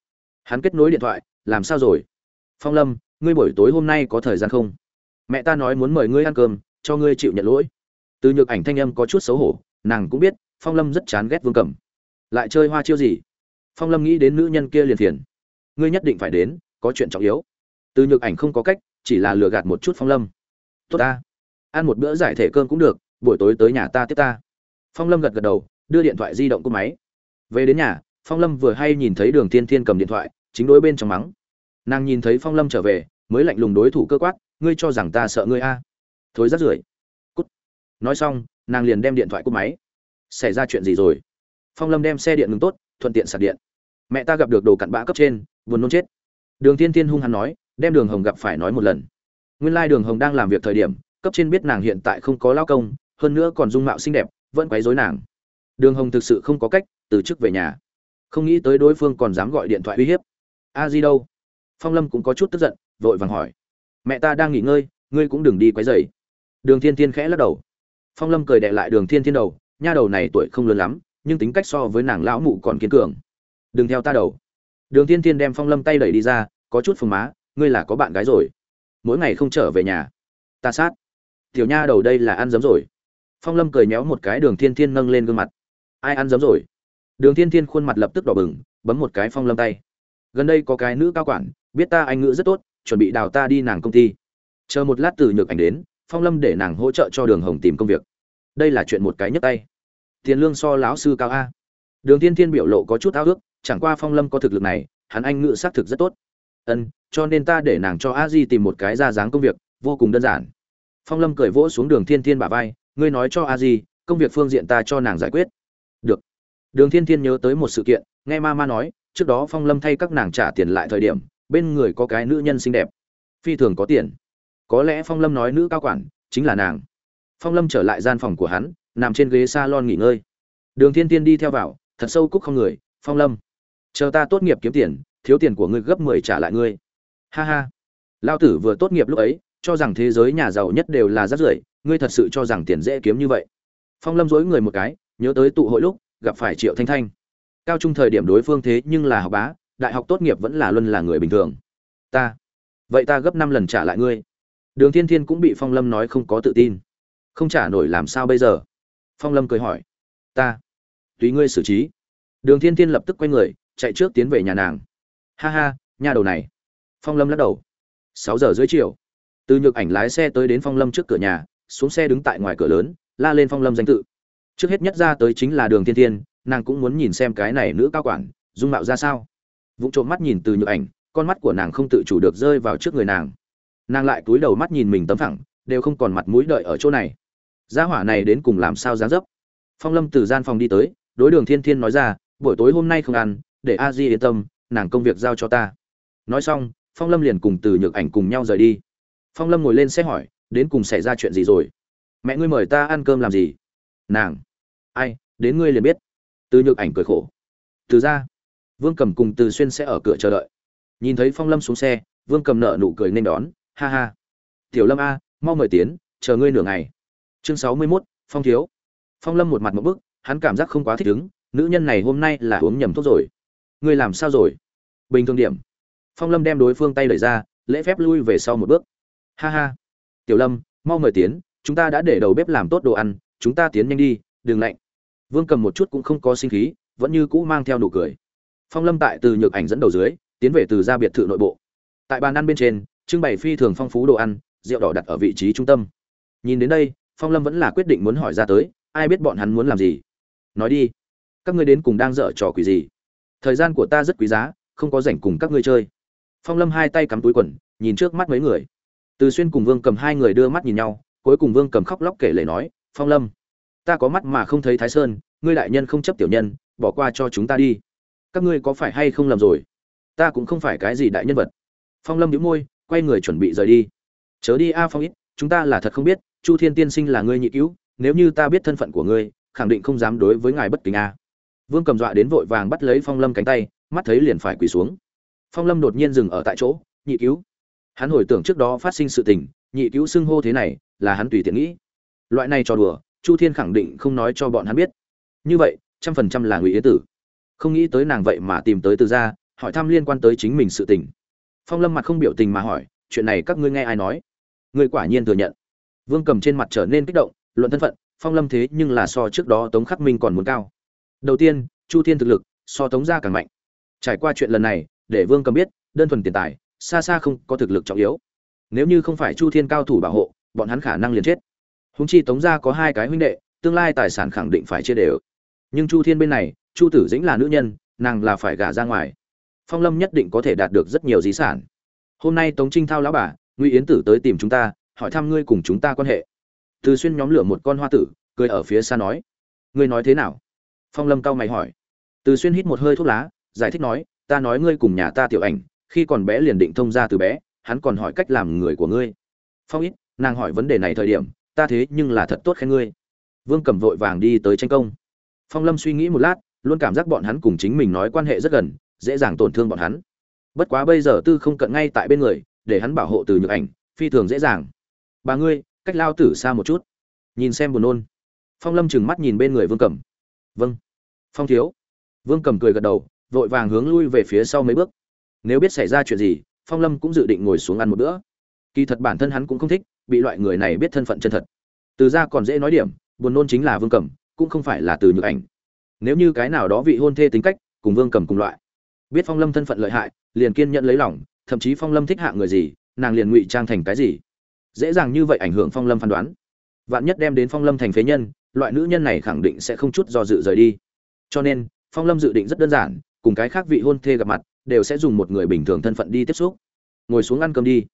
Hắn kết nối điện thoại, làm sao rồi? Phong lâm, ngươi buổi tối hôm nay có thời gian không? Mẹ ta nói muốn mời ngươi ăn cơm, cho ngươi chịu nhận lỗi. Từ nhược ảnh thanh âm có chút xấu hổ, nàng cũng biết, phong lâm rất chán ghét vương cẩm. Lại chơi hoa chiêu gì? Phong lâm nghĩ đến nữ nhân kia liền thiền ngươi nhất định phải đến, có chuyện trọng yếu. Từ nhược ảnh không có cách, chỉ là lừa gạt một chút phong lâm. Tốt ta. Ăn một bữa giải thể cơm cũng được, buổi tối tới nhà ta tiếp ta. Phong lâm gật gật đầu, đưa điện thoại di động của máy. Về đến nhà, phong lâm vừa hay nhìn thấy đường thiên thiên cầm điện thoại, chính đối bên trong mắng nàng nhìn thấy phong lâm trở về, mới lạnh lùng đối thủ cơ quát, ngươi cho rằng ta sợ ngươi a? À. thối rắt rưởi. Cút. Nói xong, nàng liền đem điện thoại cúp máy. Xảy ra chuyện gì rồi? Phong lâm đem xe điện ngừng tốt, thuận tiện sạc điện. Mẹ ta gặp được đồ cặn bã cấp trên, buồn nôn chết. Đường thiên thiên hung hăng nói, đem đường hồng gặp phải nói một lần. Nguyên lai đường hồng đang làm việc thời điểm, cấp trên biết nàng hiện tại không có lao công, hơn nữa còn dung mạo xinh đẹp, vẫn quấy rối nàng. Đường hồng thực sự không có cách, từ chức về nhà. Không nghĩ tới đối phương còn dám gọi điện thoại uy hiếp. A di đâu? Phong lâm cũng có chút tức giận, vội vàng hỏi. Mẹ ta đang nghỉ ngơi, ngươi cũng đừng đi quấy rầy. Đường thiên thiên khẽ lắc đầu. Phong lâm cười đệ lại đường thiên thiên đầu. Nha đầu này tuổi không lớn lắm, nhưng tính cách so với nàng lão mụ còn kiên cường. Đừng theo ta đầu. Đường thiên thiên đem phong lâm tay đẩy đi ra, có chút phồng má. Ngươi là có bạn gái rồi. Mỗi ngày không trở về nhà. Ta sát. Tiểu nha đầu đây là ăn giấm rồi. Phong lâm cười méo một cái đường thiên thiên nâng lên gương mặt. Ai ăn giấm rồi? Đường thiên thiên khuôn mặt lập tức đỏ bừng, bấm một cái phong lâm tay. Gần đây có cái nữ cao quản biết ta anh ngữ rất tốt, chuẩn bị đào ta đi nàng công ty. Chờ một lát từ nhược ảnh đến, phong lâm để nàng hỗ trợ cho đường hồng tìm công việc. Đây là chuyện một cái nhấc tay. Tiền lương so lão sư cao a. Đường thiên thiên biểu lộ có chút ao ước, chẳng qua phong lâm có thực lực này, hắn anh ngữ xác thực rất tốt. Ân, cho nên ta để nàng cho a di tìm một cái ra dáng công việc, vô cùng đơn giản. Phong lâm cười vỗ xuống đường thiên thiên bả vai, ngươi nói cho a di, công việc phương diện ta cho nàng giải quyết. Được. Đường thiên thiên nhớ tới một sự kiện, nghe ma ma nói, trước đó phong lâm thay các nàng trả tiền lại thời điểm bên người có cái nữ nhân xinh đẹp. Phi thường có tiền. Có lẽ phong lâm nói nữ cao quản chính là nàng. Phong lâm trở lại gian phòng của hắn, nằm trên ghế salon nghỉ ngơi. Đường thiên thiên đi theo vào, thật sâu cúc không người, phong lâm, chờ ta tốt nghiệp kiếm tiền, thiếu tiền của ngươi gấp mười trả lại ngươi. Ha ha. Lao tử vừa tốt nghiệp lúc ấy, cho rằng thế giới nhà giàu nhất đều là rác rưởi, ngươi thật sự cho rằng tiền dễ kiếm như vậy. Phong lâm dối người một cái, nhớ tới tụ hội lúc, gặp phải triệu thanh thanh. Cao trung thời điểm đối phương thế nhưng là học bá đại học tốt nghiệp vẫn là luân là người bình thường. Ta. Vậy ta gấp năm lần trả lại ngươi. Đường thiên thiên cũng bị phong lâm nói không có tự tin. Không trả nổi làm sao bây giờ? Phong lâm cười hỏi. Ta. Tùy ngươi xử trí. Đường thiên thiên lập tức quay người, chạy trước tiến về nhà nàng. Ha ha, nhà đầu này. Phong lâm lắc đầu. Sáu giờ dưới chiều. Từ nhược ảnh lái xe tới đến phong lâm trước cửa nhà, xuống xe đứng tại ngoài cửa lớn, la lên phong lâm danh tự. Trước hết nhất ra tới chính là đường thiên thiên, nàng cũng muốn nhìn xem cái này nữ cao quản, dung mạo ra sao vụng trộm mắt nhìn từ nhược ảnh, con mắt của nàng không tự chủ được rơi vào trước người nàng. Nàng lại cúi đầu mắt nhìn mình tấm thẳng, đều không còn mặt mũi đợi ở chỗ này. Gia hỏa này đến cùng làm sao dáng dấp? Phong lâm từ gian phòng đi tới, đối đường thiên thiên nói ra, buổi tối hôm nay không ăn, để a di yên tâm, nàng công việc giao cho ta. Nói xong, phong lâm liền cùng từ nhược ảnh cùng nhau rời đi. Phong lâm ngồi lên xe hỏi, đến cùng xảy ra chuyện gì rồi? Mẹ ngươi mời ta ăn cơm làm gì? Nàng. Ai, đến ngươi liền biết. Từ nhược ảnh cười khổ. Từ ra vương cầm cùng từ xuyên sẽ ở cửa chờ đợi. Nhìn thấy phong lâm xuống xe, vương cầm nợ nụ cười nên đón, ha ha. Tiểu lâm a, mau mời tiến, chờ ngươi nửa ngày. Chương sáu mươi mốt, phong thiếu. Phong lâm một mặt một bức, hắn cảm giác không quá thích ứng, nữ nhân này hôm nay là uống nhầm thuốc rồi. Ngươi làm sao rồi? Bình thường điểm. Phong lâm đem đối phương tay đẩy ra, lễ phép lui về sau một bước. Ha ha. Tiểu lâm, mau mời tiến, chúng ta đã để đầu bếp làm tốt đồ ăn, chúng ta tiến nhanh đi, đừng lạnh. Vương cầm một chút cũng không có sinh khí, vẫn như cũ mang theo nụ cười phong lâm tại từ nhược ảnh dẫn đầu dưới, tiến về từ gia biệt thự nội bộ. Tại bàn ăn bên trên, trưng bày phi thường phong phú đồ ăn, rượu đỏ đặt ở vị trí trung tâm. Nhìn đến đây, phong lâm vẫn là quyết định muốn hỏi ra tới, ai biết bọn hắn muốn làm gì? Nói đi, các ngươi đến cùng đang dở trò quỷ gì? Thời gian của ta rất quý giá, không có rảnh cùng các ngươi chơi. Phong lâm hai tay cắm túi quần, nhìn trước mắt mấy người. Từ xuyên cùng vương cầm hai người đưa mắt nhìn nhau, cuối cùng vương cầm khóc lóc kể lể nói, phong lâm, ta có mắt mà không thấy thái sơn, ngươi đại nhân không chấp tiểu nhân, bỏ qua cho chúng ta đi các ngươi có phải hay không làm rồi? Ta cũng không phải cái gì đại nhân vật. Phong lâm đĩu môi, quay người chuẩn bị rời đi. Chớ đi a, phong ít, chúng ta là thật không biết, chu thiên tiên sinh là ngươi nhị cứu, nếu như ta biết thân phận của ngươi, khẳng định không dám đối với ngài bất kính a. Vương cầm dọa đến vội vàng bắt lấy phong lâm cánh tay, mắt thấy liền phải quỳ xuống. Phong lâm đột nhiên dừng ở tại chỗ, nhị cứu. Hắn hồi tưởng trước đó phát sinh sự tình, nhị cứu xưng hô thế này, là hắn tùy tiện nghĩ. Loại này trò đùa, chu thiên khẳng định không nói cho bọn hắn biết. Như vậy, trăm phần trăm là ngụy yến tử không nghĩ tới nàng vậy mà tìm tới từ ra hỏi thăm liên quan tới chính mình sự tình. Phong lâm mặt không biểu tình mà hỏi, chuyện này các ngươi nghe ai nói? Ngươi quả nhiên thừa nhận. Vương cầm trên mặt trở nên kích động, luận thân phận, phong lâm thế nhưng là so trước đó tống khắc minh còn muốn cao. Đầu tiên, chu thiên thực lực, so tống gia càng mạnh. Trải qua chuyện lần này, để vương cầm biết, đơn thuần tiền tài, xa xa không có thực lực trọng yếu. Nếu như không phải chu thiên cao thủ bảo hộ, bọn hắn khả năng liền chết. Húng chi tống gia có hai cái huynh đệ, tương lai tài sản khẳng định phải chia đều. Nhưng chu thiên bên này chu tử dĩnh là nữ nhân, nàng là phải gả ra ngoài. Phong lâm nhất định có thể đạt được rất nhiều di sản. Hôm nay tống trinh thao lão bà, ngụy yến tử tới tìm chúng ta, hỏi thăm ngươi cùng chúng ta quan hệ. Từ xuyên nhóm lửa một con hoa tử, cười ở phía xa nói, ngươi nói thế nào? Phong lâm cao mày hỏi. Từ xuyên hít một hơi thuốc lá, giải thích nói, ta nói ngươi cùng nhà ta tiểu ảnh, khi còn bé liền định thông ra từ bé, hắn còn hỏi cách làm người của ngươi. Phong ít, nàng hỏi vấn đề này thời điểm, ta thế nhưng là thật tốt khen ngươi. Vương cầm vội vàng đi tới tranh công. Phong lâm suy nghĩ một lát luôn cảm giác bọn hắn cùng chính mình nói quan hệ rất gần, dễ dàng tổn thương bọn hắn. Bất quá bây giờ tư không cận ngay tại bên người, để hắn bảo hộ từ nhược ảnh, phi thường dễ dàng. Bà ngươi, cách lao tử xa một chút. Nhìn xem buồn nôn. Phong lâm trừng mắt nhìn bên người vương cẩm. Vâng. Phong thiếu. Vương Cẩm cười gật đầu, vội vàng hướng lui về phía sau mấy bước. Nếu biết xảy ra chuyện gì, phong lâm cũng dự định ngồi xuống ăn một bữa. Kỳ thật bản thân hắn cũng không thích bị loại người này biết thân phận chân thật. Từ ra còn dễ nói điểm, buồn nôn chính là vương cẩm, cũng không phải là từ nhược ảnh nếu như cái nào đó vị hôn thê tính cách, cùng vương cầm cùng loại. Biết phong lâm thân phận lợi hại, liền kiên nhận lấy lòng, thậm chí phong lâm thích hạ người gì, nàng liền ngụy trang thành cái gì. Dễ dàng như vậy ảnh hưởng phong lâm phán đoán. Vạn nhất đem đến phong lâm thành phế nhân, loại nữ nhân này khẳng định sẽ không chút do dự rời đi. Cho nên, phong lâm dự định rất đơn giản, cùng cái khác vị hôn thê gặp mặt, đều sẽ dùng một người bình thường thân phận đi tiếp xúc. Ngồi xuống ăn cơm đi.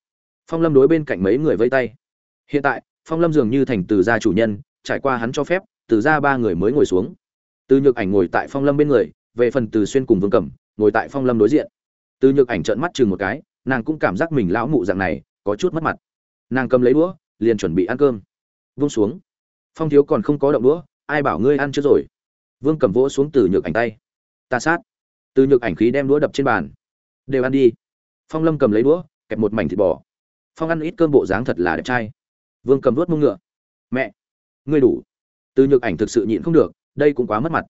Phong lâm đối bên cạnh mấy người vây tay. Hiện tại, phong lâm dường như thành từ gia chủ nhân, trải qua hắn cho phép, từ gia ba người mới ngồi xuống từ nhược ảnh ngồi tại phong lâm bên người, về phần từ xuyên cùng vương cẩm, ngồi tại phong lâm đối diện. Từ nhược ảnh trợn mắt chừng một cái, nàng cũng cảm giác mình lão mụ dạng này, có chút mất mặt. Nàng cầm lấy đũa, liền chuẩn bị ăn cơm. Vung xuống. Phong thiếu còn không có động đũa, ai bảo ngươi ăn chưa rồi? Vương cầm vỗ xuống từ nhược ảnh tay. Ta sát. Từ nhược ảnh khí đem đũa đập trên bàn. Đều ăn đi. Phong lâm cầm lấy đũa, kẹp một mảnh thịt bò. Phong ăn ít cơm bộ dáng thật là đẹp trai. Vương cầm vớt mông ngựa. Mẹ, ngươi đủ. Từ nhược ảnh thực sự nhịn không được đây cũng quá mất mặt.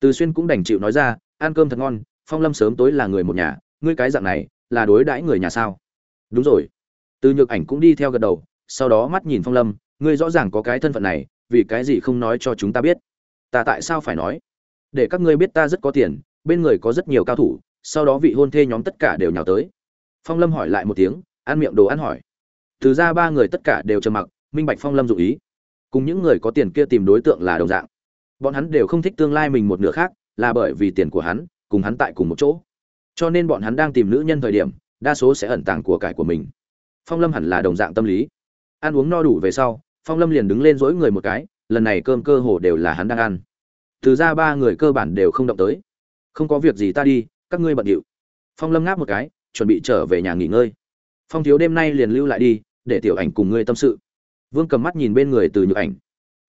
Từ xuyên cũng đành chịu nói ra, ăn cơm thật ngon, phong lâm sớm tối là người một nhà, ngươi cái dạng này, là đối đãi người nhà sao? Đúng rồi. Từ nhược ảnh cũng đi theo gật đầu, sau đó mắt nhìn phong lâm, ngươi rõ ràng có cái thân phận này, vì cái gì không nói cho chúng ta biết? Ta tại sao phải nói? Để các ngươi biết ta rất có tiền, bên người có rất nhiều cao thủ, sau đó vị hôn thê nhóm tất cả đều nhào tới. Phong lâm hỏi lại một tiếng, ăn miệng đồ ăn hỏi. Từ ra ba người tất cả đều trầm mặc, minh bạch phong lâm dụ ý. Cùng những người có tiền kia tìm đối tượng là đồng dạng bọn hắn đều không thích tương lai mình một nửa khác, là bởi vì tiền của hắn, cùng hắn tại cùng một chỗ. Cho nên bọn hắn đang tìm nữ nhân thời điểm, đa số sẽ ẩn tàng của cải của mình. Phong lâm hẳn là đồng dạng tâm lý. Ăn uống no đủ về sau, phong lâm liền đứng lên dỗi người một cái, lần này cơm cơ hồ đều là hắn đang ăn. Từ ra ba người cơ bản đều không động tới. Không có việc gì ta đi, các ngươi bận điệu. Phong lâm ngáp một cái, chuẩn bị trở về nhà nghỉ ngơi. Phong thiếu đêm nay liền lưu lại đi, để tiểu ảnh cùng ngươi tâm sự. Vương cầm mắt nhìn bên người từ nhược ảnh.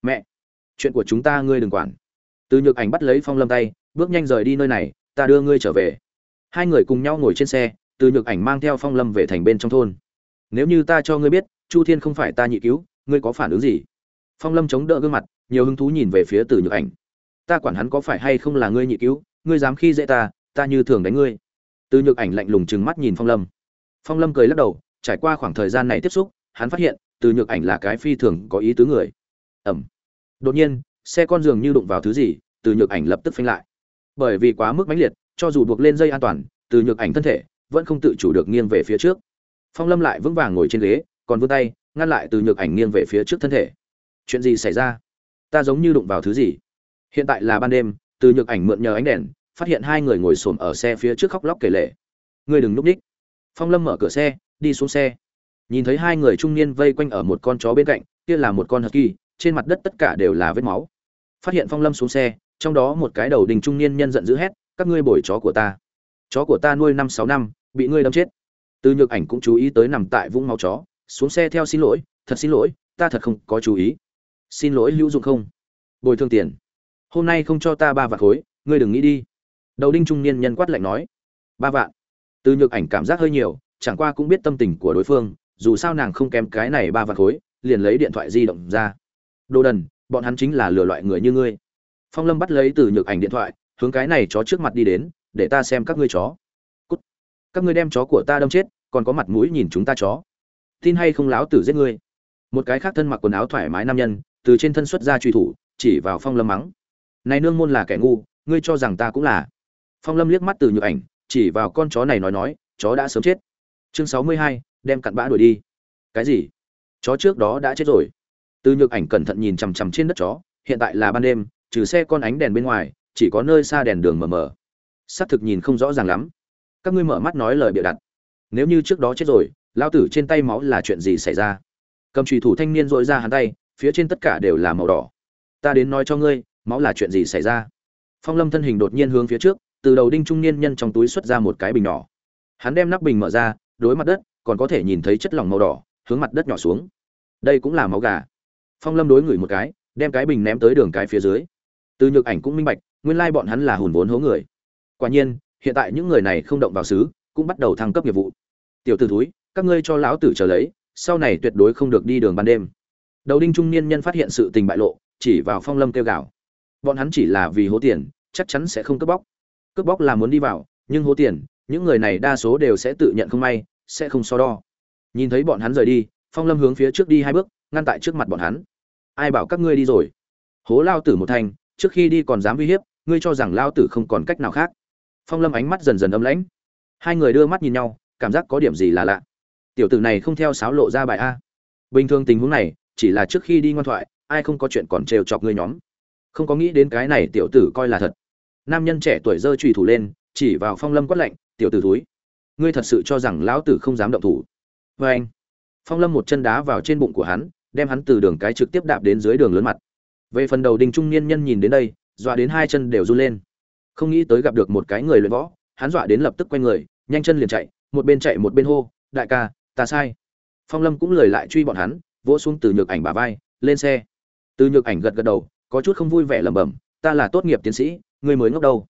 Mẹ chuyện của chúng ta ngươi đừng quản. Từ nhược ảnh bắt lấy phong lâm tay, bước nhanh rời đi nơi này, ta đưa ngươi trở về. Hai người cùng nhau ngồi trên xe, từ nhược ảnh mang theo phong lâm về thành bên trong thôn. Nếu như ta cho ngươi biết, chu thiên không phải ta nhị cứu, ngươi có phản ứng gì? Phong lâm chống đỡ gương mặt, nhiều hứng thú nhìn về phía từ nhược ảnh. Ta quản hắn có phải hay không là ngươi nhị cứu, ngươi dám khi dễ ta ta như thường đánh ngươi. Từ nhược ảnh lạnh lùng trừng mắt nhìn phong lâm. Phong lâm cười lắc đầu, trải qua khoảng thời gian này tiếp xúc, hắn phát hiện, từ nhược ảnh là cái phi thường có ý tứ người. Ẩm đột nhiên, xe con dường như đụng vào thứ gì, từ nhược ảnh lập tức phanh lại. Bởi vì quá mức mãnh liệt, cho dù buộc lên dây an toàn, từ nhược ảnh thân thể vẫn không tự chủ được nghiêng về phía trước. Phong lâm lại vững vàng ngồi trên ghế, còn vươn tay, ngăn lại từ nhược ảnh nghiêng về phía trước thân thể. Chuyện gì xảy ra? Ta giống như đụng vào thứ gì. Hiện tại là ban đêm, từ nhược ảnh mượn nhờ ánh đèn, phát hiện hai người ngồi xổm ở xe phía trước khóc lóc kể lể. Ngươi đừng núp ních. Phong lâm mở cửa xe, đi xuống xe. Nhìn thấy hai người trung niên vây quanh ở một con chó bên cạnh, kia là một con hật kỳ trên mặt đất tất cả đều là vết máu. Phát hiện phong lâm xuống xe, trong đó một cái đầu đình trung niên nhân giận dữ hét, các ngươi bồi chó của ta. Chó của ta nuôi năm sáu năm, bị ngươi đâm chết. Từ nhược ảnh cũng chú ý tới nằm tại vũng máu chó, xuống xe theo xin lỗi, thật xin lỗi, ta thật không có chú ý. Xin lỗi hữu dụng không? Bồi thường tiền. Hôm nay không cho ta ba vạn khối, ngươi đừng nghĩ đi. Đầu đinh trung niên nhân quát lạnh nói. Ba vạn. Từ nhược ảnh cảm giác hơi nhiều, chẳng qua cũng biết tâm tình của đối phương, dù sao nàng không kém cái này ba vạn khối, liền lấy điện thoại di động ra đồ đần, bọn hắn chính là lừa loại người như ngươi. Phong lâm bắt lấy từ nhược ảnh điện thoại, hướng cái này chó trước mặt đi đến, để ta xem các ngươi chó. Cút. các ngươi đem chó của ta đâm chết, còn có mặt mũi nhìn chúng ta chó. Tin hay không láo tử giết ngươi? Một cái khác thân mặc quần áo thoải mái nam nhân, từ trên thân xuất ra truy thủ, chỉ vào phong lâm mắng. Này nương môn là kẻ ngu, ngươi cho rằng ta cũng là. Phong lâm liếc mắt từ nhược ảnh, chỉ vào con chó này nói nói, chó đã sớm chết. Chương sáu mươi hai, đem cặn bã đuổi đi. Cái gì? Chó trước đó đã chết rồi từ nhược ảnh cẩn thận nhìn chằm chằm trên đất chó, hiện tại là ban đêm, trừ xe con ánh đèn bên ngoài, chỉ có nơi xa đèn đường mờ mờ. Xác thực nhìn không rõ ràng lắm. Các ngươi mở mắt nói lời bịa đặt. Nếu như trước đó chết rồi lao tử trên tay máu là chuyện gì xảy ra? Cầm trùy thủ thanh niên dội ra hắn tay, phía trên tất cả đều là màu đỏ. Ta đến nói cho ngươi, máu là chuyện gì xảy ra? Phong lâm thân hình đột nhiên hướng phía trước, từ đầu đinh trung niên nhân trong túi xuất ra một cái bình nhỏ. Hắn đem nắp bình mở ra, đối mặt đất, còn có thể nhìn thấy chất lỏng màu đỏ, hướng mặt đất nhỏ xuống. Đây cũng là máu gà phong lâm đối ngửi một cái, đem cái bình ném tới đường cái phía dưới. Từ nhược ảnh cũng minh bạch, nguyên lai bọn hắn là hùn vốn hố người. Quả nhiên, hiện tại những người này không động vào xứ, cũng bắt đầu thăng cấp nghiệp vụ. Tiểu t ử thúi, các ngươi cho lão tử trở lấy, sau này tuyệt đối không được đi đường ban đêm. Đầu đinh trung niên nhân phát hiện sự tình bại lộ, chỉ vào phong lâm kêu gào. Bọn hắn chỉ là vì hố tiền, chắc chắn sẽ không cướp bóc. Cướp bóc là muốn đi vào, nhưng hố tiền, những người này đa số đều sẽ tự nhận không may, sẽ không so đo. Nhìn thấy bọn hắn rời đi, phong lâm hướng phía trước đi hai bước ngăn tại trước mặt bọn hắn. Ai bảo các ngươi đi rồi? Hố lao tử một thành, trước khi đi còn dám uy hiếp, ngươi cho rằng lao tử không còn cách nào khác. Phong lâm ánh mắt dần dần âm lãnh. Hai người đưa mắt nhìn nhau, cảm giác có điểm gì là lạ. Tiểu tử này không theo sáo lộ ra bài a. Bình thường tình huống này, chỉ là trước khi đi ngoan thoại, ai không có chuyện còn trêu chọc ngươi nhóm. Không có nghĩ đến cái này tiểu tử coi là thật. Nam nhân trẻ tuổi giơ trùy thủ lên, chỉ vào phong lâm quát lạnh, tiểu tử thúi, ngươi thật sự cho rằng lão tử không dám động thủ. Vê anh phong lâm một chân đá vào trên bụng của hắn đem hắn từ đường cái trực tiếp đạp đến dưới đường lớn mặt. Về phần đầu đình trung niên nhân nhìn đến đây, dọa đến hai chân đều run lên. Không nghĩ tới gặp được một cái người luyện võ, hắn dọa đến lập tức quay người, nhanh chân liền chạy, một bên chạy một bên hô, đại ca, ta sai. Phong lâm cũng lời lại truy bọn hắn, vỗ xuống từ nhược ảnh bà vai, lên xe. Từ nhược ảnh gật gật đầu, có chút không vui vẻ lẩm bẩm, ta là tốt nghiệp tiến sĩ, ngươi mới ngốc đâu.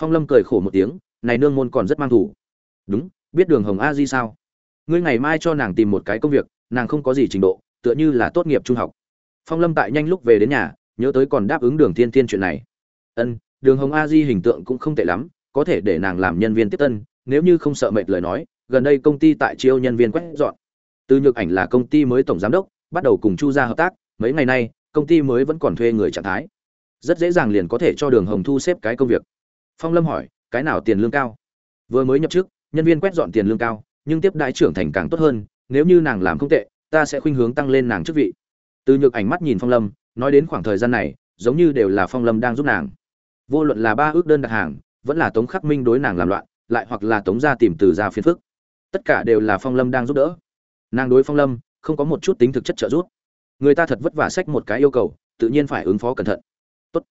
Phong lâm cười khổ một tiếng, này nương môn còn rất mang thủ. Đúng, biết đường hồng a di sao? Ngươi ngày mai cho nàng tìm một cái công việc, nàng không có gì trình độ tựa như là tốt nghiệp trung học. Phong lâm tại nhanh lúc về đến nhà, nhớ tới còn đáp ứng đường thiên thiên chuyện này. Ân, đường hồng a di hình tượng cũng không tệ lắm, có thể để nàng làm nhân viên tiếp tân, nếu như không sợ mệt lời nói, gần đây công ty tại chiêu nhân viên quét dọn. Từ nhược ảnh là công ty mới tổng giám đốc, bắt đầu cùng chu gia hợp tác, mấy ngày nay, công ty mới vẫn còn thuê người trạng thái. Rất dễ dàng liền có thể cho đường hồng thu xếp cái công việc. Phong lâm hỏi, cái nào tiền lương cao? Vừa mới nhập chức, nhân viên quét dọn tiền lương cao, nhưng tiếp đại trưởng thành càng tốt hơn, nếu như nàng làm không tệ ta sẽ khuynh hướng tăng lên nàng chức vị. Từ nhược ảnh mắt nhìn phong lâm, nói đến khoảng thời gian này, giống như đều là phong lâm đang giúp nàng. Vô luận là ba ước đơn đặt hàng, vẫn là tống khắc minh đối nàng làm loạn, lại hoặc là tống gia tìm từ gia phiền phức, tất cả đều là phong lâm đang giúp đỡ. Nàng đối phong lâm, không có một chút tính thực chất trợ giúp. Người ta thật vất vả sách một cái yêu cầu, tự nhiên phải ứng phó cẩn thận. Tốt.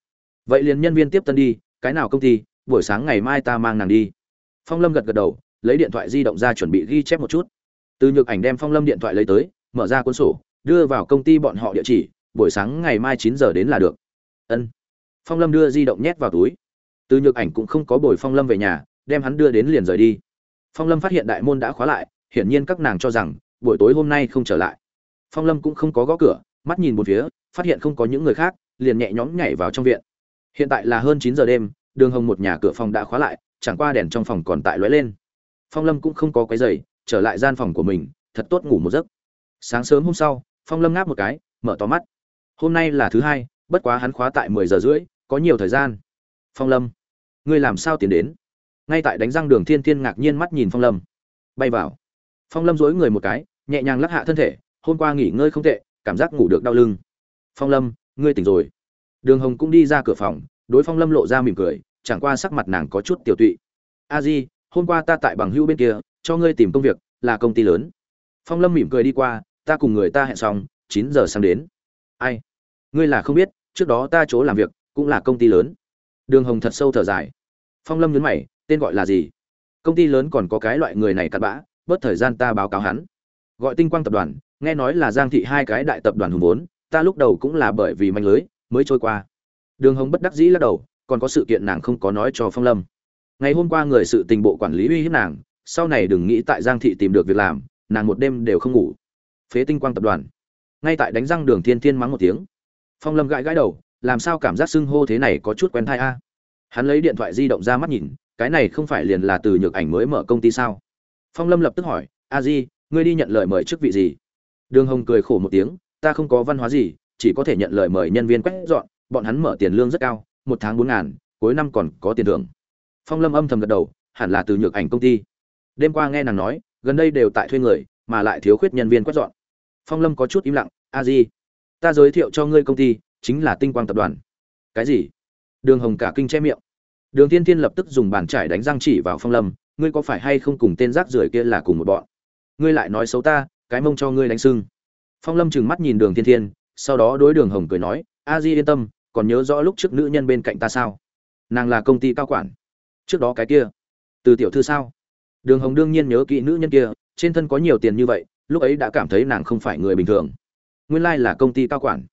Vậy liền nhân viên tiếp tân đi, cái nào công ty, buổi sáng ngày mai ta mang nàng đi. Phong lâm gật gật đầu, lấy điện thoại di động ra chuẩn bị ghi chép một chút. Từ nhược ảnh đem phong lâm điện thoại lấy tới mở ra cuốn sổ, đưa vào công ty bọn họ địa chỉ, buổi sáng ngày mai chín giờ đến là được. Ân. Phong lâm đưa di động nhét vào túi. Từ nhược ảnh cũng không có bồi phong lâm về nhà, đem hắn đưa đến liền rời đi. Phong lâm phát hiện đại môn đã khóa lại, hiển nhiên các nàng cho rằng, buổi tối hôm nay không trở lại. Phong lâm cũng không có gõ cửa, mắt nhìn một phía, phát hiện không có những người khác, liền nhẹ nhõm nhảy vào trong viện. Hiện tại là hơn chín giờ đêm, đường hồng một nhà cửa phòng đã khóa lại, chẳng qua đèn trong phòng còn tại lóe lên. Phong lâm cũng không có cái giày trở lại gian phòng của mình, thật tốt ngủ một giấc sáng sớm hôm sau, phong lâm ngáp một cái, mở to mắt. Hôm nay là thứ hai, bất quá hắn khóa tại mười giờ rưỡi, có nhiều thời gian. Phong lâm, ngươi làm sao tiến đến? Ngay tại đánh răng đường thiên thiên ngạc nhiên mắt nhìn phong lâm. Bay vào. Phong lâm dối người một cái, nhẹ nhàng lắc hạ thân thể, hôm qua nghỉ ngơi không tệ, cảm giác ngủ được đau lưng. Phong lâm, ngươi tỉnh rồi. Đường hồng cũng đi ra cửa phòng, đối phong lâm lộ ra mỉm cười, chẳng qua sắc mặt nàng có chút tiểu tụy. A di, hôm qua ta tại bằng hữu bên kia, cho ngươi tìm công việc, là công ty lớn. Phong lâm mỉm cười đi qua ta cùng người ta hẹn xong, chín giờ sáng đến. Ai? Ngươi là không biết, trước đó ta chỗ làm việc cũng là công ty lớn. Đường hồng thật sâu thở dài. Phong lâm nhấn mày, tên gọi là gì? Công ty lớn còn có cái loại người này cặn bã, bớt thời gian ta báo cáo hắn. Gọi tinh quang tập đoàn, nghe nói là giang thị hai cái đại tập đoàn hùng vốn, ta lúc đầu cũng là bởi vì manh lưới mới trôi qua. Đường hồng bất đắc dĩ lắc đầu, còn có sự kiện nàng không có nói cho phong lâm. Ngày hôm qua người sự tình bộ quản lý uy hiếp nàng, sau này đừng nghĩ tại giang thị tìm được việc làm, nàng một đêm đều không ngủ phế tinh quang tập đoàn. Ngay tại đánh răng đường thiên thiên mắng một tiếng. Phong lâm gãi gãi đầu, làm sao cảm giác xưng hô thế này có chút quen thai a? Hắn lấy điện thoại di động ra mắt nhìn, cái này không phải liền là từ nhược ảnh mới mở công ty sao? Phong lâm lập tức hỏi, a di, ngươi đi nhận lời mời chức vị gì? Đường hồng cười khổ một tiếng, ta không có văn hóa gì, chỉ có thể nhận lời mời nhân viên quét dọn, bọn hắn mở tiền lương rất cao, một tháng bốn ngàn, cuối năm còn có tiền thưởng. Phong lâm âm thầm gật đầu, hẳn là từ nhược ảnh công ty. Đêm qua nghe nàng nói, gần đây đều tại thuê người, mà lại thiếu khuyết nhân viên quét dọn phong lâm có chút im lặng, a di, ta giới thiệu cho ngươi công ty, chính là tinh quang tập đoàn. Cái gì? Đường hồng cả kinh che miệng. Đường tiên tiên lập tức dùng bàn trải đánh răng chỉ vào phong lâm, ngươi có phải hay không cùng tên rác rưởi kia là cùng một bọn? Ngươi lại nói xấu ta, cái mông cho ngươi đánh sưng. Phong lâm trừng mắt nhìn đường tiên tiên sau đó đối đường hồng cười nói, a di yên tâm, còn nhớ rõ lúc trước nữ nhân bên cạnh ta sao? Nàng là công ty cao quản. Trước đó cái kia, từ tiểu thư sao? Đường hồng đương nhiên nhớ kỹ nữ nhân kia, trên thân có nhiều tiền như vậy lúc ấy đã cảm thấy nàng không phải người bình thường. Nguyên lai là công ty cao quản.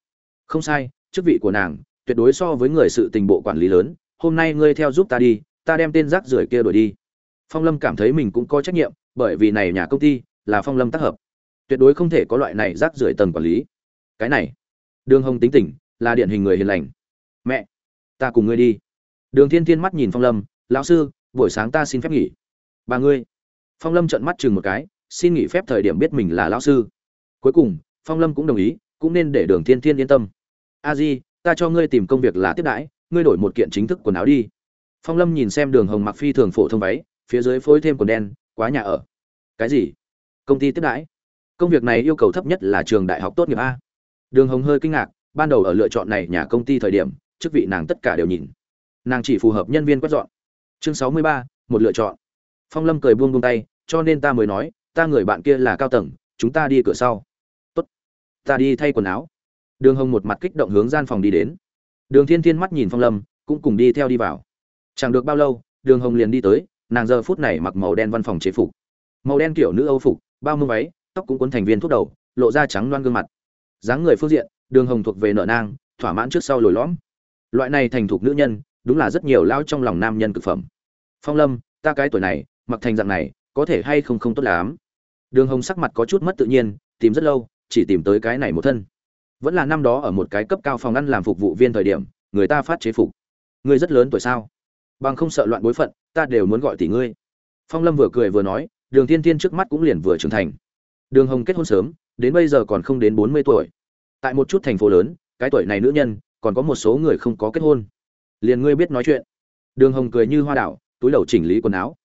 Không sai, chức vị của nàng, tuyệt đối so với người sự tình bộ quản lý lớn. Hôm nay ngươi theo giúp ta đi, ta đem tên rác rưởi kia đuổi đi. Phong lâm cảm thấy mình cũng có trách nhiệm, bởi vì này nhà công ty là phong lâm tác hợp. Tuyệt đối không thể có loại này rác rưởi tầng quản lý. Cái này, đường hồng tính tình, là điển hình người hiền lành. Mẹ, ta cùng ngươi đi. Đường thiên thiên mắt nhìn phong lâm, lão sư, buổi sáng ta xin phép nghỉ. Ba ngươi. Phong lâm trợn mắt chừng một cái xin nghỉ phép thời điểm biết mình là lão sư. Cuối cùng, phong lâm cũng đồng ý, cũng nên để đường thiên thiên yên tâm. A di, ta cho ngươi tìm công việc là tiếp đãi, ngươi đổi một kiện chính thức quần áo đi. Phong lâm nhìn xem đường hồng mặc phi thường phổ thông váy, phía dưới phối thêm quần đen, quá nhà ở. Cái gì? Công ty tiếp đãi? Công việc này yêu cầu thấp nhất là trường đại học tốt nghiệp a. Đường hồng hơi kinh ngạc, ban đầu ở lựa chọn này nhà công ty thời điểm, chức vị nàng tất cả đều nhìn. Nàng chỉ phù hợp nhân viên quét dọn. Chương sáu mươi ba, một lựa chọn. Phong lâm cười buông buông tay, cho nên ta mới nói ta người bạn kia là cao tầng, chúng ta đi cửa sau. Tốt. Ta đi thay quần áo. Đường hồng một mặt kích động hướng gian phòng đi đến. Đường thiên thiên mắt nhìn phong lâm, cũng cùng đi theo đi vào. Chẳng được bao lâu, đường hồng liền đi tới, nàng giờ phút này mặc màu đen văn phòng chế phục. Màu đen kiểu nữ âu phục, bao mưa váy, tóc cũng cuốn thành viên thuốc đầu, lộ ra trắng loan gương mặt. Dáng người phương diện, đường hồng thuộc về nợ nang, thỏa mãn trước sau lồi lõm. Loại này thành thục nữ nhân, đúng là rất nhiều lao trong lòng nam nhân cực phẩm. Phong lâm, ta cái tuổi này, mặc thành dạng này, có thể hay không không tốt lắm đường hồng sắc mặt có chút mất tự nhiên, tìm rất lâu, chỉ tìm tới cái này một thân. Vẫn là năm đó ở một cái cấp cao phòng ăn làm phục vụ viên thời điểm, người ta phát chế phục. Ngươi rất lớn tuổi sao? Bằng không sợ loạn bối phận, ta đều muốn gọi tỷ ngươi. Phong lâm vừa cười vừa nói, đường thiên thiên trước mắt cũng liền vừa trưởng thành. Đường hồng kết hôn sớm, đến bây giờ còn không đến bốn mươi tuổi. Tại một chút thành phố lớn, cái tuổi này nữ nhân, còn có một số người không có kết hôn. Liền ngươi biết nói chuyện. Đường hồng cười như hoa đảo, túi đầu chỉnh lý quần áo.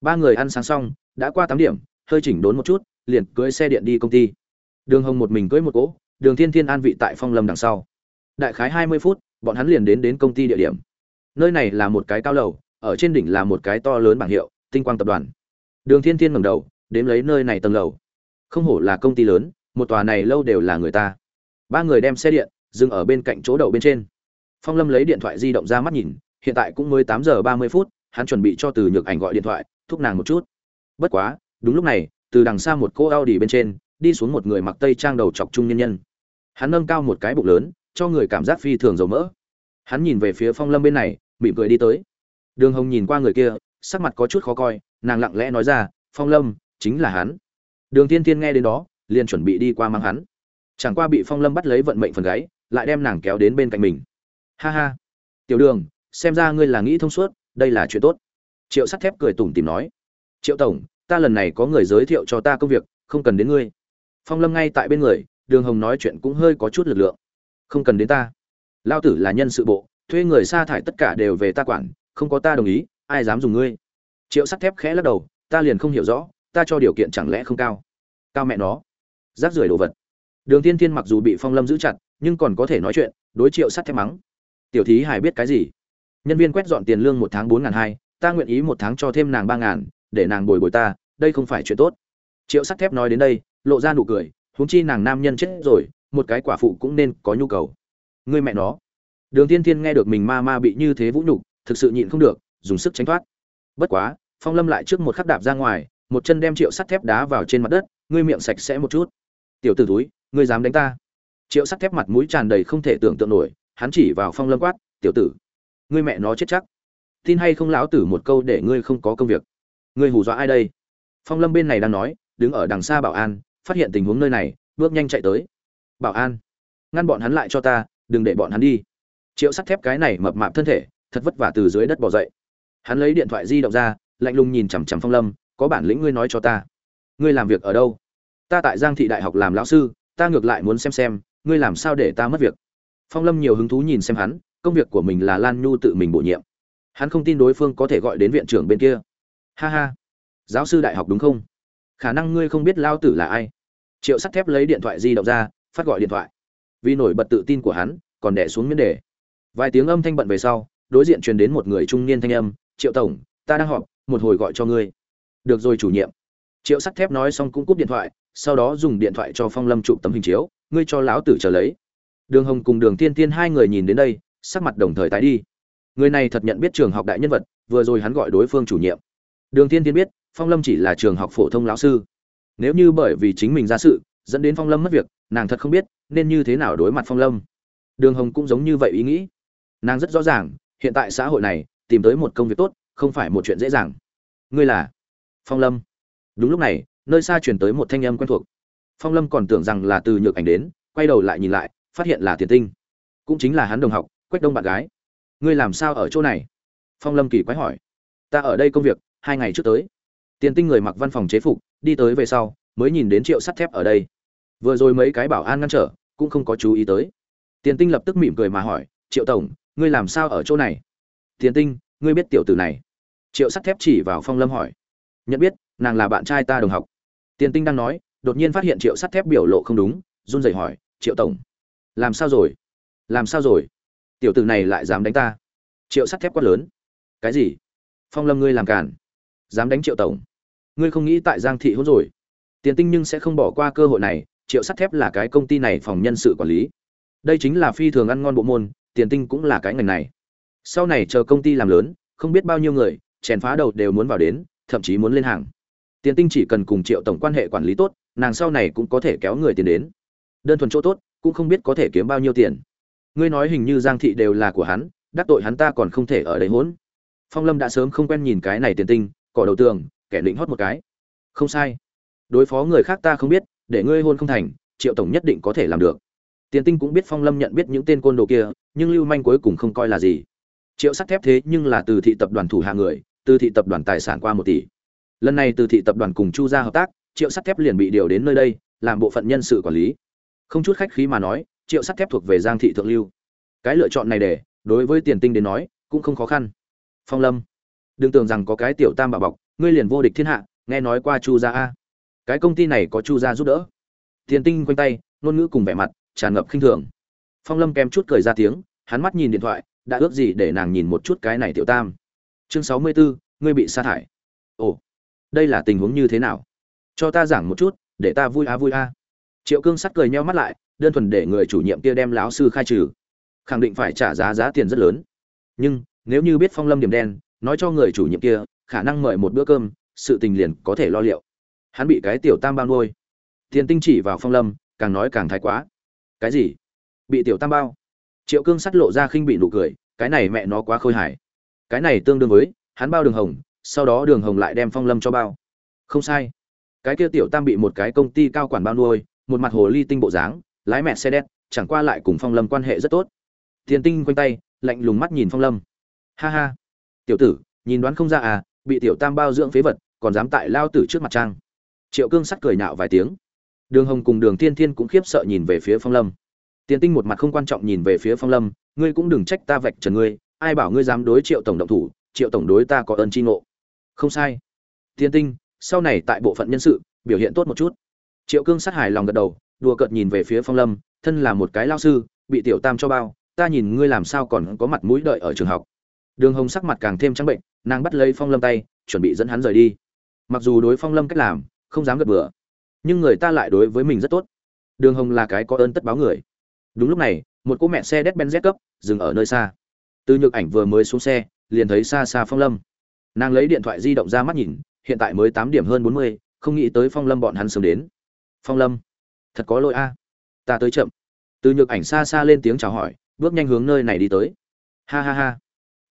Ba người ăn sáng xong, đã qua 8 điểm hơi chỉnh đốn một chút, liền cưỡi xe điện đi công ty. Đường hồng một mình cưỡi một cỗ, đường thiên thiên an vị tại phong lâm đằng sau. Đại khái hai mươi phút, bọn hắn liền đến đến công ty địa điểm. Nơi này là một cái cao lầu, ở trên đỉnh là một cái to lớn bảng hiệu, tinh quang tập đoàn. Đường thiên thiên ngẩng đầu đếm lấy nơi này tầng lầu. Không hổ là công ty lớn, một tòa này lâu đều là người ta. Ba người đem xe điện, dừng ở bên cạnh chỗ đậu bên trên. Phong lâm lấy điện thoại di động ra mắt nhìn, hiện tại cũng mới tám giờ ba mươi phút, hắn chuẩn bị cho từ nhược ảnh gọi điện thoại, thúc nàng một chút. Bất quá đúng lúc này, từ đằng xa một cô a u bên trên, đi xuống một người mặc tây trang đầu chọc trung nhân nhân. Hắn nâng cao một cái bụng lớn, cho người cảm giác phi thường dầu mỡ. Hắn nhìn về phía phong lâm bên này, mỉm cười đi tới. Đường hồng nhìn qua người kia, sắc mặt có chút khó coi, nàng lặng lẽ nói ra, phong lâm, chính là hắn. Đường tiên tiên nghe đến đó, liền chuẩn bị đi qua mang hắn. Chẳng qua bị phong lâm bắt lấy vận mệnh phần gáy lại đem nàng kéo đến bên cạnh mình. Ha ha, tiểu đường, xem ra ngươi là nghĩ thông suốt, đây là chuyện tốt. Triệu sắt thép cười tủm tìm nói. Triệu tổng ta lần này có người giới thiệu cho ta công việc, không cần đến ngươi. Phong lâm ngay tại bên người, đường hồng nói chuyện cũng hơi có chút lực lượng. Không cần đến ta. Lao tử là nhân sự bộ, thuê người sa thải tất cả đều về ta quản, không có ta đồng ý, ai dám dùng ngươi? Triệu sắt thép khẽ lắc đầu, ta liền không hiểu rõ, ta cho điều kiện chẳng lẽ không cao? Cao mẹ nó. Rác rưởi đồ vật. Đường tiên tiên mặc dù bị phong lâm giữ chặt, nhưng còn có thể nói chuyện, đối triệu sắt thép mắng. Tiểu thí hải biết cái gì? Nhân viên quét dọn tiền lương một tháng bốn ngàn hai, ta nguyện ý một tháng cho thêm nàng ba ngàn để nàng bồi bồi ta, đây không phải chuyện tốt. Triệu sắt thép nói đến đây, lộ ra nụ cười, huống chi nàng nam nhân chết rồi, một cái quả phụ cũng nên có nhu cầu. Người mẹ nó. Đường tiên tiên nghe được mình ma ma bị như thế vũ nhục, thực sự nhịn không được, dùng sức tránh thoát. Bất quá, phong lâm lại trước một khắc đạp ra ngoài, một chân đem triệu sắt thép đá vào trên mặt đất, ngươi miệng sạch sẽ một chút. Tiểu t ử túi ngươi dám đánh ta? Triệu sắt thép mặt mũi tràn đầy không thể tưởng tượng nổi, hắn chỉ vào phong lâm quát, tiểu tử, ngươi mẹ nó chết chắc. Tin hay không lão tử một câu để ngươi không có công việc ngươi hù dọa ai đây? Phong lâm bên này đang nói, đứng ở đằng xa bảo an, phát hiện tình huống nơi này, bước nhanh chạy tới. Bảo an, ngăn bọn hắn lại cho ta, đừng để bọn hắn đi. Triệu sắt thép cái này mập mạp thân thể, thật vất vả từ dưới đất bỏ dậy. Hắn lấy điện thoại di động ra, lạnh lùng nhìn chằm chằm phong lâm, có bản lĩnh ngươi nói cho ta. Ngươi làm việc ở đâu? Ta tại giang thị đại học làm lão sư, ta ngược lại muốn xem xem, ngươi làm sao để ta mất việc? Phong lâm nhiều hứng thú nhìn xem hắn, công việc của mình là lan nhu tự mình bổ nhiệm. Hắn không tin đối phương có thể gọi đến viện trưởng bên kia ha ha. Giáo sư đại học đúng không? Khả năng ngươi không biết lao tử là ai. Triệu sắt thép lấy điện thoại di động ra, phát gọi điện thoại. Vì nổi bật tự tin của hắn, còn đẻ xuống miến đề. Vài tiếng âm thanh bận về sau, đối diện truyền đến một người trung niên thanh âm, triệu tổng, ta đang họp, một hồi gọi cho ngươi. Được rồi, chủ nhiệm. Triệu sắt thép nói xong cũng cúp điện thoại, sau đó dùng điện thoại cho phong lâm chụp tấm hình chiếu, ngươi cho lão tử chờ lấy. Đường hồng cùng đường tiên tiên hai người nhìn đến đây, sắc mặt đồng thời tái đi. Người này thật nhận biết trường học đại nhân vật, vừa rồi hắn gọi đối phương chủ nhiệm đường Thiên Thiên biết, phong lâm chỉ là trường học phổ thông lão sư. Nếu như bởi vì chính mình ra sự, dẫn đến phong lâm mất việc, nàng thật không biết nên như thế nào đối mặt phong lâm. Đường hồng cũng giống như vậy ý nghĩ. Nàng rất rõ ràng, hiện tại xã hội này, tìm tới một công việc tốt, không phải một chuyện dễ dàng. Ngươi là phong lâm. Đúng lúc này, nơi xa truyền tới một thanh âm quen thuộc. Phong lâm còn tưởng rằng là từ nhược ảnh đến, quay đầu lại nhìn lại, phát hiện là tiền tinh. Cũng chính là hắn đồng học, quách đông bạn gái. Ngươi làm sao ở chỗ này? Phong lâm kỳ quái hỏi. Ta ở đây công việc hai ngày trước tới. Tiền tinh người mặc văn phòng chế phục, đi tới về sau, mới nhìn đến triệu sắt thép ở đây. Vừa rồi mấy cái bảo an ngăn trở, cũng không có chú ý tới. Tiền tinh lập tức mỉm cười mà hỏi, triệu tổng, ngươi làm sao ở chỗ này? Tiền tinh, ngươi biết tiểu tử này? Triệu sắt thép chỉ vào phong lâm hỏi. Nhận biết, nàng là bạn trai ta đồng học. Tiền tinh đang nói, đột nhiên phát hiện triệu sắt thép biểu lộ không đúng, run rẩy hỏi, triệu tổng, làm sao rồi? Làm sao rồi? Tiểu tử này lại dám đánh ta? Triệu sắt thép quát lớn. Cái gì? Phong lâm ngươi làm cản dám đánh triệu tổng. Ngươi không nghĩ tại giang thị hôn rồi? Tiền tinh nhưng sẽ không bỏ qua cơ hội này, triệu sắt thép là cái công ty này phòng nhân sự quản lý. Đây chính là phi thường ăn ngon bộ môn, tiền tinh cũng là cái ngành này. Sau này chờ công ty làm lớn, không biết bao nhiêu người, chèn phá đầu đều muốn vào đến, thậm chí muốn lên hàng. Tiền tinh chỉ cần cùng triệu tổng quan hệ quản lý tốt, nàng sau này cũng có thể kéo người tiền đến. Đơn thuần chỗ tốt, cũng không biết có thể kiếm bao nhiêu tiền. Ngươi nói hình như giang thị đều là của hắn, đắc tội hắn ta còn không thể ở đây hỗn. Phong lâm đã sớm không quen nhìn cái này tiền tinh cỏ đầu tường, kẻ định hót một cái. Không sai. Đối phó người khác ta không biết, để ngươi hôn không thành, triệu tổng nhất định có thể làm được. Tiền tinh cũng biết phong lâm nhận biết những tên côn đồ kia, nhưng lưu manh cuối cùng không coi là gì. Triệu sắt thép thế nhưng là từ thị tập đoàn thủ hạ người, từ thị tập đoàn tài sản qua một tỷ. Lần này từ thị tập đoàn cùng chu gia hợp tác, triệu sắt thép liền bị điều đến nơi đây, làm bộ phận nhân sự quản lý. Không chút khách khí mà nói, triệu sắt thép thuộc về giang thị thượng lưu. Cái lựa chọn này để, đối với tiền tinh đến nói, cũng không khó khăn. Phong lâm đừng tưởng rằng có cái tiểu tam bảo bọc ngươi liền vô địch thiên hạ nghe nói qua chu gia a. Cái công ty này có chu gia giúp đỡ. Tiền tinh quanh tay ngôn ngữ cùng vẻ mặt tràn ngập khinh thường. Phong lâm kèm chút cười ra tiếng hắn mắt nhìn điện thoại đã ước gì để nàng nhìn một chút cái này tiểu tam. Chương sáu mươi 64, ngươi bị sa thải. Ồ đây là tình huống như thế nào? Cho ta giảng một chút để ta vui a vui a. Triệu cương sắt cười nheo mắt lại đơn thuần để người chủ nhiệm kia đem lão sư khai trừ. Khẳng định phải trả giá giá tiền rất lớn. Nhưng nếu như biết phong lâm điểm đen nói cho người chủ nhiệm kia, khả năng mời một bữa cơm, sự tình liền có thể lo liệu. Hắn bị cái tiểu tam bao nuôi. Tiền tinh chỉ vào phong lâm, càng nói càng thái quá. Cái gì? Bị tiểu tam bao? Triệu cương sắt lộ ra khinh bị nụ cười, cái này mẹ nó quá khôi hài. Cái này tương đương với, hắn bao đường hồng, sau đó đường hồng lại đem phong lâm cho bao. Không sai. Cái kia tiểu tam bị một cái công ty cao quản bao nuôi, một mặt hồ ly tinh bộ dáng, lái mẹ xe đét, chẳng qua lại cùng phong lâm quan hệ rất tốt. Tiền tinh quanh tay, lạnh lùng mắt nhìn phong lâm. Ha ha tiểu tử, nhìn đoán không ra à bị tiểu tam bao dưỡng phế vật, còn dám tại lao tử trước mặt trang. Triệu cương sắt cười nhạo vài tiếng. Đường hồng cùng đường thiên thiên cũng khiếp sợ nhìn về phía phong lâm. Tiền tinh một mặt không quan trọng nhìn về phía phong lâm, ngươi cũng đừng trách ta vạch trần ngươi, ai bảo ngươi dám đối triệu tổng động thủ, triệu tổng đối ta có ơn tri ngộ. Không sai. Thiên tinh, sau này tại bộ phận nhân sự, biểu hiện tốt một chút. Triệu cương sát hài lòng gật đầu, đùa cợt nhìn về phía phong lâm, thân là một cái lao sư, bị tiểu tam cho bao, ta nhìn ngươi làm sao còn có mặt mũi đợi ở trường học đường hồng sắc mặt càng thêm trắng bệnh, nàng bắt lấy phong lâm tay, chuẩn bị dẫn hắn rời đi. Mặc dù đối phong lâm cách làm, không dám gật bừa, nhưng người ta lại đối với mình rất tốt. Đường hồng là cái có ơn tất báo người. Đúng lúc này, một cô mẹ xe đét ben z cấp dừng ở nơi xa. Từ nhược ảnh vừa mới xuống xe, liền thấy xa xa phong lâm. Nàng lấy điện thoại di động ra mắt nhìn, hiện tại mới tám điểm hơn bốn mươi, không nghĩ tới phong lâm bọn hắn sớm đến. Phong lâm, thật có lỗi a. Ta tới chậm. Từ nhược ảnh xa xa lên tiếng chào hỏi, bước nhanh hướng nơi này đi tới. Ha ha ha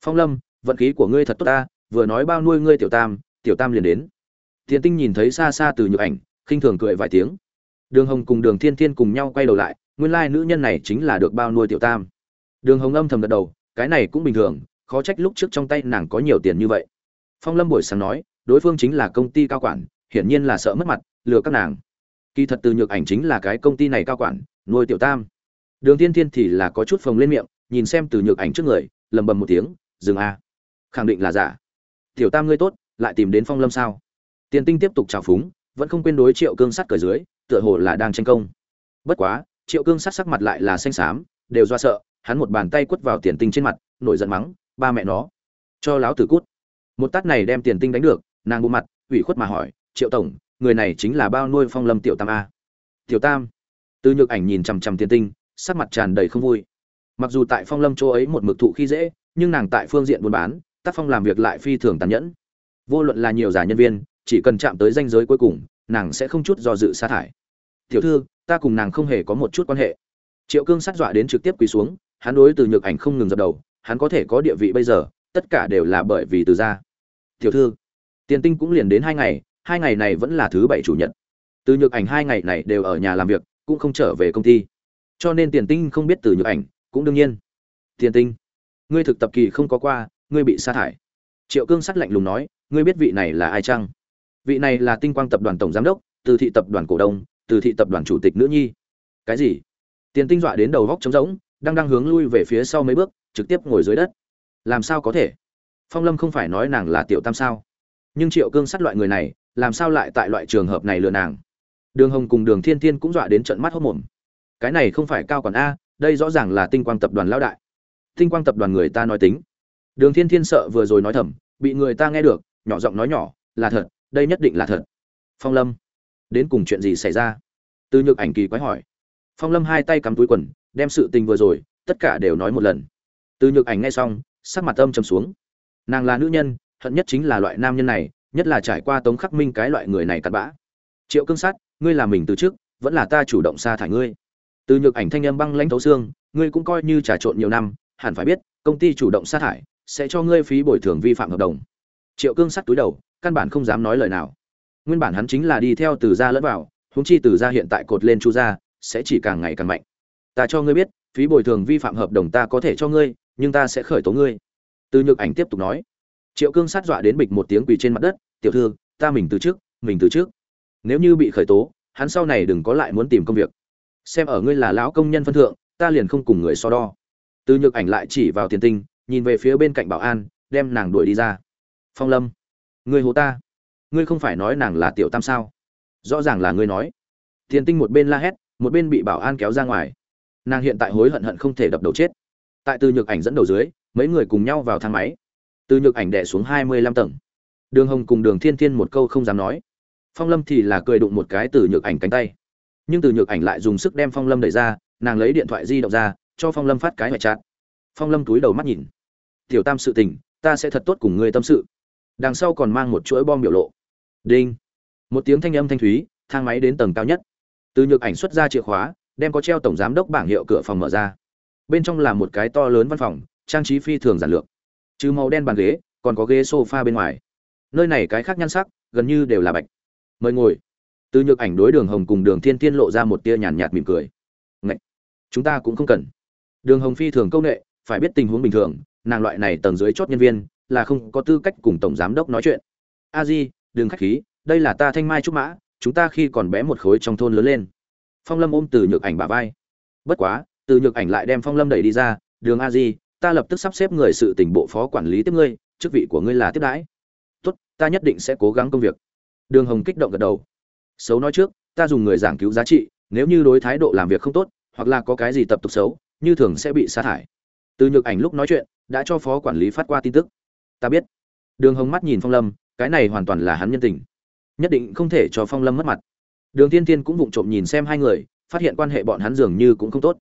phong lâm, vận khí của ngươi thật tốt ta, vừa nói bao nuôi ngươi tiểu tam tiểu tam liền đến. Thiên tinh nhìn thấy xa xa từ nhược ảnh, khinh thường cười vài tiếng. Đường hồng cùng đường thiên thiên cùng nhau quay đầu lại, nguyên lai nữ nhân này chính là được bao nuôi tiểu tam. Đường hồng âm thầm gật đầu, cái này cũng bình thường, khó trách lúc trước trong tay nàng có nhiều tiền như vậy. Phong lâm buổi sáng nói, đối phương chính là công ty cao quản, hiển nhiên là sợ mất mặt, lừa các nàng. Kỳ thật từ nhược ảnh chính là cái công ty này cao quản, nuôi tiểu tam. Đường thiên thiên thì là có chút phồng lên miệng, nhìn xem từ nhược ảnh trước người, lầm bầm một tiếng dừng a. Khẳng định là giả. Tiểu tam ngươi tốt, lại tìm đến phong lâm sao? Tiền tinh tiếp tục trào phúng, vẫn không quên đối triệu cương sắt cờ dưới, tựa hồ là đang tranh công. Bất quá, triệu cương sắt sắc mặt lại là xanh xám, đều do sợ, hắn một bàn tay quất vào tiền tinh trên mặt, nổi giận mắng, ba mẹ nó, cho láo tử cút. Một tát này đem tiền tinh đánh được, nàng bộ mặt, ủy khuất mà hỏi, triệu tổng, người này chính là bao nuôi phong lâm tiểu tam a? Tiểu tam. Từ nhược ảnh nhìn chằm chằm tiền tinh, sắc mặt tràn đầy không vui. Mặc dù tại phong lâm chỗ ấy một mực thụ khi dễ nhưng nàng tại phương diện buôn bán, tác phong làm việc lại phi thường tàn nhẫn. Vô luận là nhiều giả nhân viên, chỉ cần chạm tới danh giới cuối cùng, nàng sẽ không chút do dự sa thải. Tiểu thư, ta cùng nàng không hề có một chút quan hệ. Triệu cương sát dọa đến trực tiếp quỳ xuống, hắn đối từ nhược ảnh không ngừng dập đầu, hắn có thể có địa vị bây giờ, tất cả đều là bởi vì từ gia. Tiểu thư, tiền tinh cũng liền đến hai ngày hai ngày này vẫn là thứ bảy chủ nhật. Từ nhược ảnh hai ngày này đều ở nhà làm việc, cũng không trở về công ty. Cho nên tiền tinh không biết từ nhược ảnh, cũng đương nhiên. Tiền tinh ngươi thực tập kỳ không có qua, ngươi bị sa thải. Triệu cương sắt lạnh lùng nói, ngươi biết vị này là ai chăng? Vị này là tinh quang tập đoàn tổng giám đốc, từ thị tập đoàn cổ đông, từ thị tập đoàn chủ tịch nữ nhi. Cái gì? Tiền tinh dọa đến đầu góc trống rỗng, đang đang hướng lui về phía sau mấy bước, trực tiếp ngồi dưới đất. Làm sao có thể? Phong lâm không phải nói nàng là tiểu tam sao? Nhưng triệu cương sắt loại người này, làm sao lại tại loại trường hợp này lừa nàng? Đường hồng cùng đường thiên thiên cũng dọa đến trận mắt hốc mồm. Cái này không phải cao còn a, đây rõ ràng là tinh quang tập đoàn lão đại tinh quang tập đoàn người ta nói tính. Đường thiên thiên sợ vừa rồi nói thầm, bị người ta nghe được, nhỏ giọng nói nhỏ, là thật, đây nhất định là thật. Phong lâm, đến cùng chuyện gì xảy ra? Từ nhược ảnh kỳ quái hỏi. Phong lâm hai tay cắm túi quần, đem sự tình vừa rồi, tất cả đều nói một lần. Từ nhược ảnh nghe xong, sắc mặt âm trầm xuống. Nàng là nữ nhân, hận nhất chính là loại nam nhân này, nhất là trải qua tống khắc minh cái loại người này cặn bã. Triệu cương sát, ngươi là mình từ trước, vẫn là ta chủ động sa thải ngươi. Từ nhược ảnh thanh âm băng lãnh thấu xương, ngươi cũng coi như trà trộn nhiều năm hẳn phải biết, công ty chủ động sa thải, sẽ cho ngươi phí bồi thường vi phạm hợp đồng. Triệu cương sắt túi đầu, căn bản không dám nói lời nào. Nguyên bản hắn chính là đi theo từ gia lẫn vào, huống chi từ gia hiện tại cột lên chu gia, sẽ chỉ càng ngày càng mạnh. Ta cho ngươi biết, phí bồi thường vi phạm hợp đồng ta có thể cho ngươi, nhưng ta sẽ khởi tố ngươi. Từ nhược ảnh tiếp tục nói. Triệu cương sát dọa đến bịch một tiếng quỳ trên mặt đất, tiểu thư, ta mình từ trước, mình từ trước. Nếu như bị khởi tố, hắn sau này đừng có lại muốn tìm công việc. Xem ở ngươi là lão công nhân phân thượng, ta liền không cùng người so đo từ nhược ảnh lại chỉ vào tiền tinh, nhìn về phía bên cạnh bảo an, đem nàng đuổi đi ra. Phong lâm, ngươi hồ ta. Ngươi không phải nói nàng là tiểu tam sao? Rõ ràng là ngươi nói. Tiền tinh một bên la hét, một bên bị bảo an kéo ra ngoài. Nàng hiện tại hối hận hận không thể đập đầu chết. Tại từ nhược ảnh dẫn đầu dưới, mấy người cùng nhau vào thang máy. Từ nhược ảnh đẻ xuống hai mươi lăm tầng. Đường hồng cùng đường thiên thiên một câu không dám nói. Phong lâm thì là cười đụng một cái từ nhược ảnh cánh tay. Nhưng từ nhược ảnh lại dùng sức đem phong lâm đẩy ra, nàng lấy điện thoại di động ra cho phong lâm phát cái ngoại trạng. Phong lâm túi đầu mắt nhìn. Tiểu tam sự tình, ta sẽ thật tốt cùng ngươi tâm sự. Đằng sau còn mang một chuỗi bom biểu lộ. Đinh. Một tiếng thanh âm thanh thúy, thang máy đến tầng cao nhất. Từ nhược ảnh xuất ra chìa khóa, đem có treo tổng giám đốc bảng hiệu cửa phòng mở ra. Bên trong là một cái to lớn văn phòng, trang trí phi thường giản lược. Trừ màu đen bàn ghế, còn có ghế sofa bên ngoài. Nơi này cái khác nhan sắc, gần như đều là bạch. Mời ngồi. Từ nhược ảnh đối đường hồng cùng đường thiên tiên lộ ra một tia nhàn nhạt mỉm cười. Ngậy! chúng ta cũng không cần đường hồng phi thường công nghệ phải biết tình huống bình thường, nàng loại này tầng dưới chốt nhân viên, là không có tư cách cùng tổng giám đốc nói chuyện. A di, đừng khách khí, đây là ta thanh mai trúc mã, chúng ta khi còn bé một khối trong thôn lớn lên. Phong lâm ôm từ nhược ảnh bà vai. Bất quá, từ nhược ảnh lại đem phong lâm đẩy đi ra, đường a di, ta lập tức sắp xếp người sự tỉnh bộ phó quản lý tiếp ngươi, chức vị của ngươi là tiếp đãi. Tốt, ta nhất định sẽ cố gắng công việc. Đường hồng kích động gật đầu. Xấu nói trước, ta dùng người giảng cứu giá trị, nếu như đối thái độ làm việc không tốt, hoặc là có cái gì tập tục xấu như thường sẽ bị sa thải. Từ nhược ảnh lúc nói chuyện, đã cho phó quản lý phát qua tin tức. Ta biết. Đường hồng mắt nhìn phong lâm, cái này hoàn toàn là hắn nhân tình. Nhất định không thể cho phong lâm mất mặt. Đường tiên tiên cũng vụng trộm nhìn xem hai người, phát hiện quan hệ bọn hắn dường như cũng không tốt.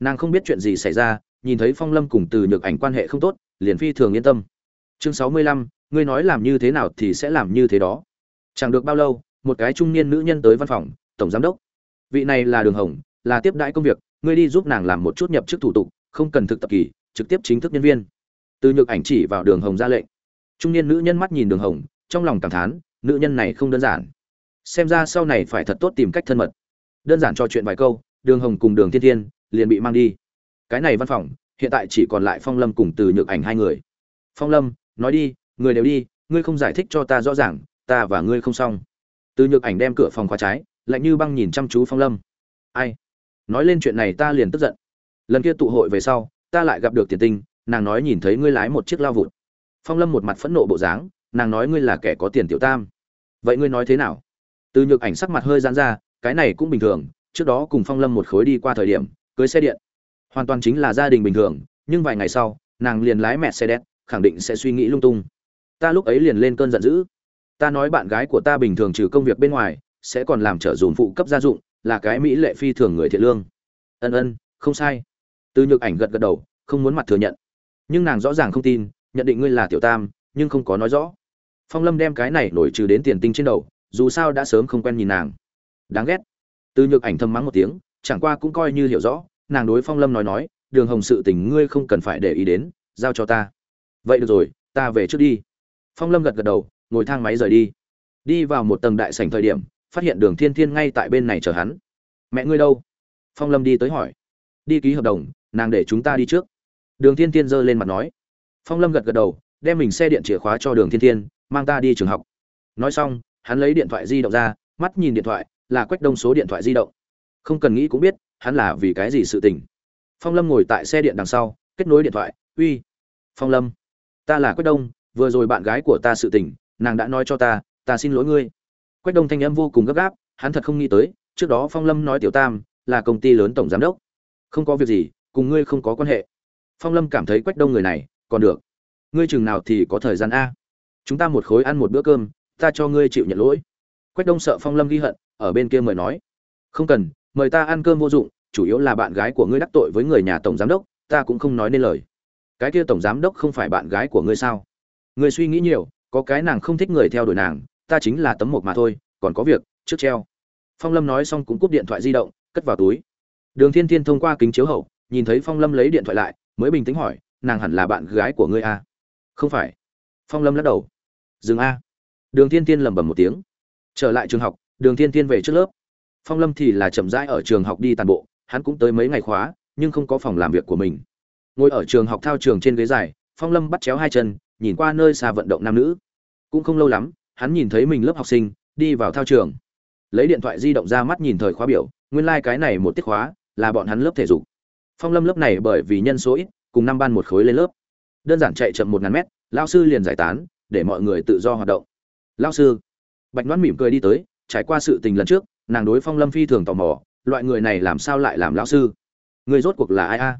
Nàng không biết chuyện gì xảy ra, nhìn thấy phong lâm cùng từ nhược ảnh quan hệ không tốt, liền phi thường yên tâm. Chương sáu mươi lăm, ngươi nói làm như thế nào thì sẽ làm như thế đó. Chẳng được bao lâu, một cái trung niên nữ nhân tới văn phòng, tổng giám đốc. Vị này là đường hồng, là tiếp đãi công việc ngươi đi giúp nàng làm một chút nhập chức thủ tục, không cần thực tập kỳ, trực tiếp chính thức nhân viên. Từ nhược ảnh chỉ vào đường hồng ra lệnh. Trung niên nữ nhân mắt nhìn đường hồng, trong lòng cảm thán, nữ nhân này không đơn giản. Xem ra sau này phải thật tốt tìm cách thân mật. Đơn giản trò chuyện vài câu, đường hồng cùng đường thiên thiên liền bị mang đi. Cái này văn phòng, hiện tại chỉ còn lại phong lâm cùng từ nhược ảnh hai người. Phong lâm, nói đi, người đều đi, ngươi không giải thích cho ta rõ ràng, ta và ngươi không xong. Từ nhược ảnh đem cửa phòng khóa trái, lạnh như băng nhìn chăm chú phong lâm. Ai? Nói lên chuyện này ta liền tức giận. Lần kia tụ hội về sau, ta lại gặp được tiền tinh, nàng nói nhìn thấy ngươi lái một chiếc lao vụt. Phong lâm một mặt phẫn nộ bộ dáng, nàng nói ngươi là kẻ có tiền tiểu tam. Vậy ngươi nói thế nào? Từ nhược ảnh sắc mặt hơi giãn ra, cái này cũng bình thường, trước đó cùng phong lâm một khối đi qua thời điểm, cưới xe điện. Hoàn toàn chính là gia đình bình thường, nhưng vài ngày sau, nàng liền lái mẹ xe đét khẳng định sẽ suy nghĩ lung tung. Ta lúc ấy liền lên cơn giận dữ. Ta nói bạn gái của ta bình thường trừ công việc bên ngoài, sẽ còn làm trở dùm phụ cấp gia dụng là cái mỹ lệ phi thường người thiện lương. Ân ân, không sai. Từ nhược ảnh gật gật đầu, không muốn mặt thừa nhận. Nhưng nàng rõ ràng không tin, nhận định ngươi là tiểu tam, nhưng không có nói rõ. Phong lâm đem cái này nổi trừ đến tiền tinh trên đầu, dù sao đã sớm không quen nhìn nàng. Đáng ghét. Từ nhược ảnh thầm mắng một tiếng, chẳng qua cũng coi như hiểu rõ, nàng đối phong lâm nói nói, đường hồng sự tình ngươi không cần phải để ý đến, giao cho ta. Vậy được rồi, ta về trước đi. Phong lâm gật gật đầu, ngồi thang máy rời đi. Đi vào một tầng đại sảnh thời điểm phát hiện đường thiên thiên ngay tại bên này chờ hắn. Mẹ ngươi đâu? Phong lâm đi tới hỏi. Đi ký hợp đồng, nàng để chúng ta đi trước. Đường thiên thiên giơ lên mặt nói. Phong lâm gật gật đầu, đem mình xe điện chìa khóa cho đường thiên thiên, mang ta đi trường học. Nói xong, hắn lấy điện thoại di động ra, mắt nhìn điện thoại, là quách đông số điện thoại di động. Không cần nghĩ cũng biết, hắn là vì cái gì sự tình. Phong lâm ngồi tại xe điện đằng sau, kết nối điện thoại, uy, phong lâm, ta là quách đông, vừa rồi bạn gái của ta sự tình, nàng đã nói cho ta ta xin lỗi ngươi quách đông thanh âm vô cùng gấp gáp, hắn thật không nghĩ tới, trước đó phong lâm nói tiểu tam là công ty lớn tổng giám đốc. Không có việc gì, cùng ngươi không có quan hệ. Phong lâm cảm thấy quách đông người này, còn được. Ngươi chừng nào thì có thời gian a? Chúng ta một khối ăn một bữa cơm, ta cho ngươi chịu nhận lỗi. Quách đông sợ phong lâm ghi hận, ở bên kia mời nói. Không cần, mời ta ăn cơm vô dụng, chủ yếu là bạn gái của ngươi đắc tội với người nhà tổng giám đốc, ta cũng không nói nên lời. Cái kia tổng giám đốc không phải bạn gái của ngươi sao? Ngươi suy nghĩ nhiều, có cái nàng không thích người theo đuổi nàng ta chính là tấm một mà thôi, còn có việc, trước treo. Phong lâm nói xong cũng cúp điện thoại di động, cất vào túi. Đường thiên thiên thông qua kính chiếu hậu, nhìn thấy phong lâm lấy điện thoại lại, mới bình tĩnh hỏi, nàng hẳn là bạn gái của ngươi à? không phải. Phong lâm lắc đầu. Dừng a. Đường thiên thiên lẩm bẩm một tiếng. Trở lại trường học, đường thiên thiên về trước lớp. Phong lâm thì là chậm rãi ở trường học đi tàn bộ, hắn cũng tới mấy ngày khóa, nhưng không có phòng làm việc của mình. Ngồi ở trường học thao trường trên ghế dài, phong lâm bắt chéo hai chân, nhìn qua nơi xa vận động nam nữ. Cũng không lâu lắm hắn nhìn thấy mình lớp học sinh, đi vào thao trường. Lấy điện thoại di động ra mắt nhìn thời khóa biểu, nguyên lai、like、cái này một tiết khóa là bọn hắn lớp thể dục. Phong lâm lớp này bởi vì nhân số ít, cùng năm ban một khối lên lớp. Đơn giản chạy chậm một ngàn mét lao sư liền giải tán, để mọi người tự do hoạt động. Lao sư, bạch đoán mỉm cười đi tới, trải qua sự tình lần trước, nàng đối phong lâm phi thường tò mò, loại người này làm sao lại làm lao sư? Người rốt cuộc là ai a?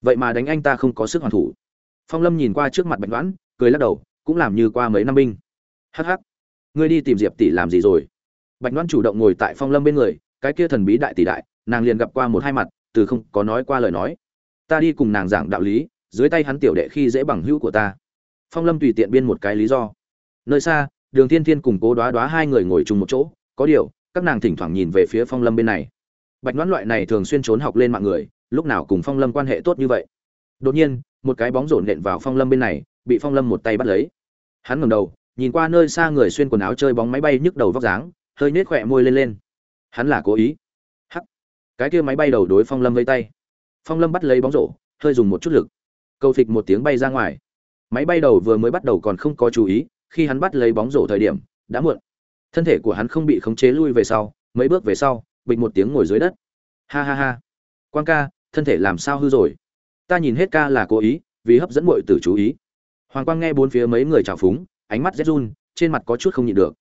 Vậy mà đánh anh ta không có sức hoàn thủ. Phong lâm nhìn qua trước mặt bạch đoán cười lắc đầu, cũng làm như qua mấy năm binh. Hh ngươi đi tìm diệp tỷ làm gì rồi? Bạch đoán chủ động ngồi tại phong lâm bên người, cái kia thần bí đại tỷ đại, nàng liền gặp qua một hai mặt, từ không có nói qua lời nói. Ta đi cùng nàng giảng đạo lý, dưới tay hắn tiểu đệ khi dễ bằng hữu của ta. Phong lâm tùy tiện biên một cái lý do. Nơi xa, đường thiên thiên cùng cố đoá đoá hai người ngồi chung một chỗ, có điều, các nàng thỉnh thoảng nhìn về phía phong lâm bên này. Bạch đoán loại này thường xuyên trốn học lên mạng người, lúc nào cùng phong lâm quan hệ tốt như vậy? Đột nhiên, một cái bóng rổn nện vào phong lâm bên này, bị phong lâm một tay bắt lấy. Hắn ngẩng đầu nhìn qua nơi xa người xuyên quần áo chơi bóng máy bay nhức đầu vóc dáng, hơi nết khỏe môi lên lên. Hắn là cố ý. Hắc. Cái kia máy bay đầu đối phong lâm vây tay. Phong lâm bắt lấy bóng rổ, hơi dùng một chút lực. Câu phịch một tiếng bay ra ngoài. Máy bay đầu vừa mới bắt đầu còn không có chú ý, khi hắn bắt lấy bóng rổ thời điểm, đã muộn. Thân thể của hắn không bị khống chế lui về sau, mấy bước về sau, bịch một tiếng ngồi dưới đất. Ha ha ha. Quan ca, thân thể làm sao hư rồi? Ta nhìn hết ca là cố ý, vì hấp dẫn mọi tử chú ý. Hoàng quang nghe bốn phía mấy người trào phúng ánh mắt rét run, trên mặt có chút không nhịn được.